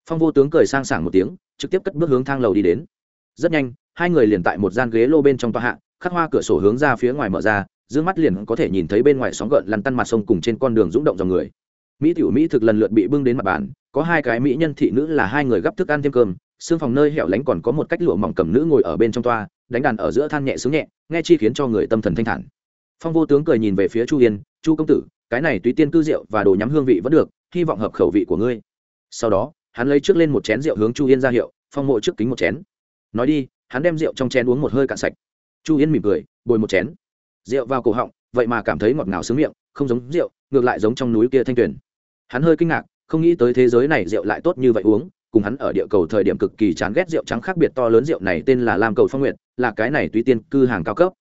Phong vô tướng cười sang sảng một tiếng, trực tiếp cất bước hướng thang lầu đi đến rất nhanh, hai người liền tại một gian ghế lô bên trong tòa hạ, khắc hoa cửa sổ hướng ra phía ngoài mở ra d mắt liền có thể nhìn thấy bên ngoài sóng gợn lăn tăn mặt sông cùng trên con đường rúng động dòng người. Mỹ tiểu mỹ thực lần lượt bị bưng đến mặt bàn, có hai cái mỹ nhân thị nữ là hai người gấp thức ăn thêm cơm, xương phòng nơi hẻo lánh còn có một cách lụa mỏng cầm nữ ngồi ở bên trong toa, đánh đàn ở giữa than nhẹ sướng nhẹ, nghe chi khiến cho người tâm thần thanh thản. Phong vô tướng cười nhìn về phía chu yên, chu công tử, cái này tùy tiên cư rượu và đồ nhắm hương vị vẫn được, hy vọng hợp khẩu vị của ngươi. Sau đó, hắn lấy trước lên một chén rượu hướng chu yên ra hiệu, phong mộ trước kính một chén nói đi, hắn đem rượu trong chén uống một hơi cạn sạch. Chu yên mỉm cười, bồi một chén. Rượu vào cổ họng, vậy mà cảm thấy ngọt ngào sướng miệng, không giống rượu, ngược lại giống trong núi kia thanh tuyền. Hắn hơi kinh ngạc, không nghĩ tới thế giới này rượu lại tốt như vậy uống, cùng hắn ở địa cầu thời điểm cực kỳ chán ghét rượu trắng khác biệt to lớn rượu này tên là lam cầu phong nguyện là cái này tùy tiên cư hàng cao cấp.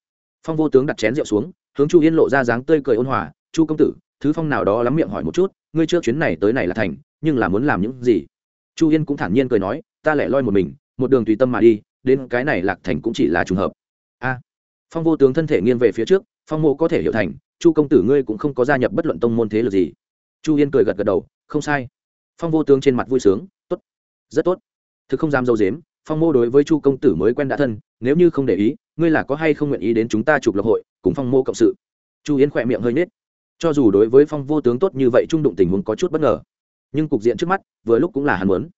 Phong vô tướng đặt chén rượu xuống, hướng chu yên lộ ra dáng tươi cười ôn hòa, chu công tử, thứ phong nào đó lắm miệng hỏi một chút, ngươi trước chuyến này tới này là thành, nhưng là muốn làm những gì? Chu yên cũng thản nhiên cười nói, ta lẻ loi một mình một đường tùy tâm mà đi, đến cái này lạc thành cũng chỉ là trùng hợp. A, phong vô tướng thân thể nghiêng về phía trước, phong mộ có thể hiểu thành, chu công tử ngươi cũng không có gia nhập bất luận tông môn thế lực gì. Chu yên cười gật gật đầu, không sai. Phong vô tướng trên mặt vui sướng, tốt, rất tốt. Thực không dám dâu dếm, phong mô đối với chu công tử mới quen đã thân, nếu như không để ý, ngươi là có hay không nguyện ý đến chúng ta chụp lộc hội, cùng phong mô cộng sự? Chu yến khỏe miệng hơi nết cho dù đối với phong vô tướng tốt như vậy trung đụng tình huống có chút bất ngờ, nhưng cục diện trước mắt, vừa lúc cũng là hắn muốn.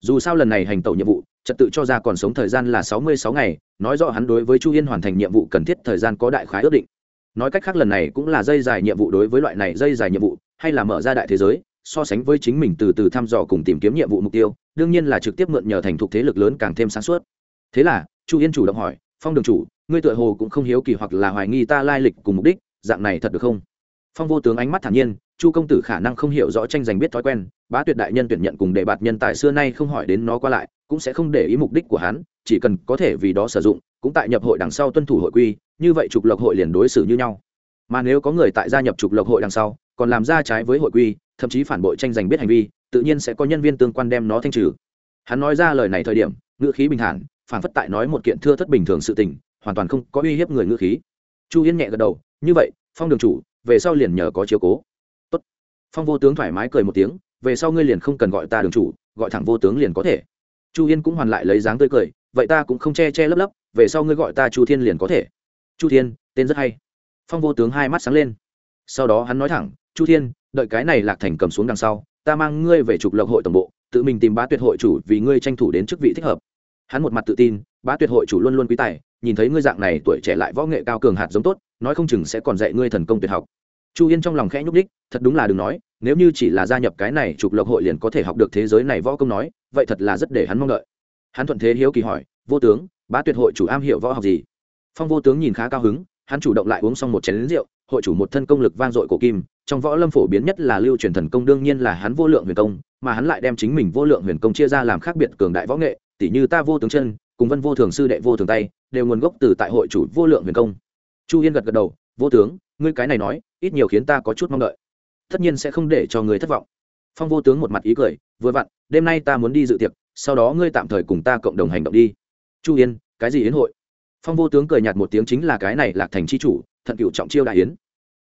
Dù sao lần này hành tẩu nhiệm vụ trật tự cho ra còn sống thời gian là sáu mươi sáu ngày, nói rõ hắn đối với chu yên hoàn thành nhiệm vụ cần thiết thời gian có đại khái ước định. Nói cách khác lần này cũng là dây dài nhiệm vụ đối với loại này dây dài nhiệm vụ, hay là mở ra đại thế giới, so sánh với chính mình từ từ thăm dò cùng tìm kiếm nhiệm vụ mục tiêu, đương nhiên là trực tiếp mượn nhờ thành thục thế lực lớn càng thêm sáng suốt. Thế là, chu yên chủ động hỏi, phong đường chủ, ngươi tựa hồ cũng không hiếu kỳ hoặc là hoài nghi ta lai lịch cùng mục đích, dạng này thật được không? Phong vô tướng ánh mắt thản nhiên chu công tử khả năng không hiểu rõ tranh giành biết thói quen, bá tuyệt đại nhân tuyển nhận cùng đề bạt nhân tài xưa nay không hỏi đến nó qua lại, cũng sẽ không để ý mục đích của hắn, chỉ cần có thể vì đó sử dụng, cũng tại nhập hội đằng sau tuân thủ hội quy, như vậy trục lộc hội liền đối xử như nhau. Mà nếu có người tại gia nhập trục lộc hội đằng sau, còn làm ra trái với hội quy, thậm chí phản bội tranh giành biết hành vi, tự nhiên sẽ có nhân viên tương quan đem nó thanh trừ. Hắn nói ra lời này thời điểm, ngữ khí bình thản, phản phất tại nói một kiện thưa thất bình thường sự tình, hoàn toàn không có uy hiếp người ngữ khí. Chu yên nhẹ gật đầu, như vậy, phong đường chủ, về sau liền nhờ có chiếu cố phong vô tướng thoải mái cười một tiếng, về sau ngươi liền không cần gọi ta đường chủ, gọi thẳng vô tướng liền có thể. Chu yên cũng hoàn lại lấy dáng tươi cười, vậy ta cũng không che che lấp lấp, về sau ngươi gọi ta chu thiên liền có thể. Chu thiên, tên rất hay. Phong vô tướng hai mắt sáng lên. Sau đó hắn nói thẳng, chu thiên, đợi cái này lạc thành cầm xuống đằng sau, ta mang ngươi về trục lộc hội tổng bộ, tự mình tìm bá tuyệt hội chủ vì ngươi tranh thủ đến chức vị thích hợp. Hắn một mặt tự tin, bá tuyệt hội chủ luôn luôn quý tài, nhìn thấy ngươi dạng này tuổi trẻ lại võ nghệ cao cường hạt giống tốt, nói không chừng sẽ còn dạy ngươi thần công tuyệt học chu yên trong lòng khẽ nhúc đích thật đúng là đừng nói, nếu như chỉ là gia nhập cái này trục lộc hội liền có thể học được thế giới này võ công nói, vậy thật là rất để hắn mong đợi. Hắn thuận thế hiếu kỳ hỏi, vô tướng, bá tuyệt hội chủ am hiểu võ học gì? Phong vô tướng nhìn khá cao hứng, hắn chủ động lại uống xong một chén lính rượu, hội chủ một thân công lực vang dội cổ kim, trong võ lâm phổ biến nhất là lưu truyền thần công đương nhiên là hắn vô lượng huyền công, mà hắn lại đem chính mình vô lượng huyền công chia ra làm khác biệt cường đại võ nghệ tỷ như ta vô tướng chân, cùng vân vô thường sư đệ vô thường tay, đều nguồn gốc từ tại hội chủ vô lượng huyền công. Chu yên gật gật đầu, vô tướng ngươi cái này nói, ít nhiều khiến ta có chút mong đợi. Tất nhiên sẽ không để cho người thất vọng. Phong vô tướng một mặt ý cười, vừa vặn, đêm nay ta muốn đi dự tiệc, sau đó ngươi tạm thời cùng ta cộng đồng hành động đi. Chu yên, cái gì yến hội? Phong vô tướng cười nhạt một tiếng chính là cái này lạc thành c h i chủ, thận cựu trọng chiêu đại yến.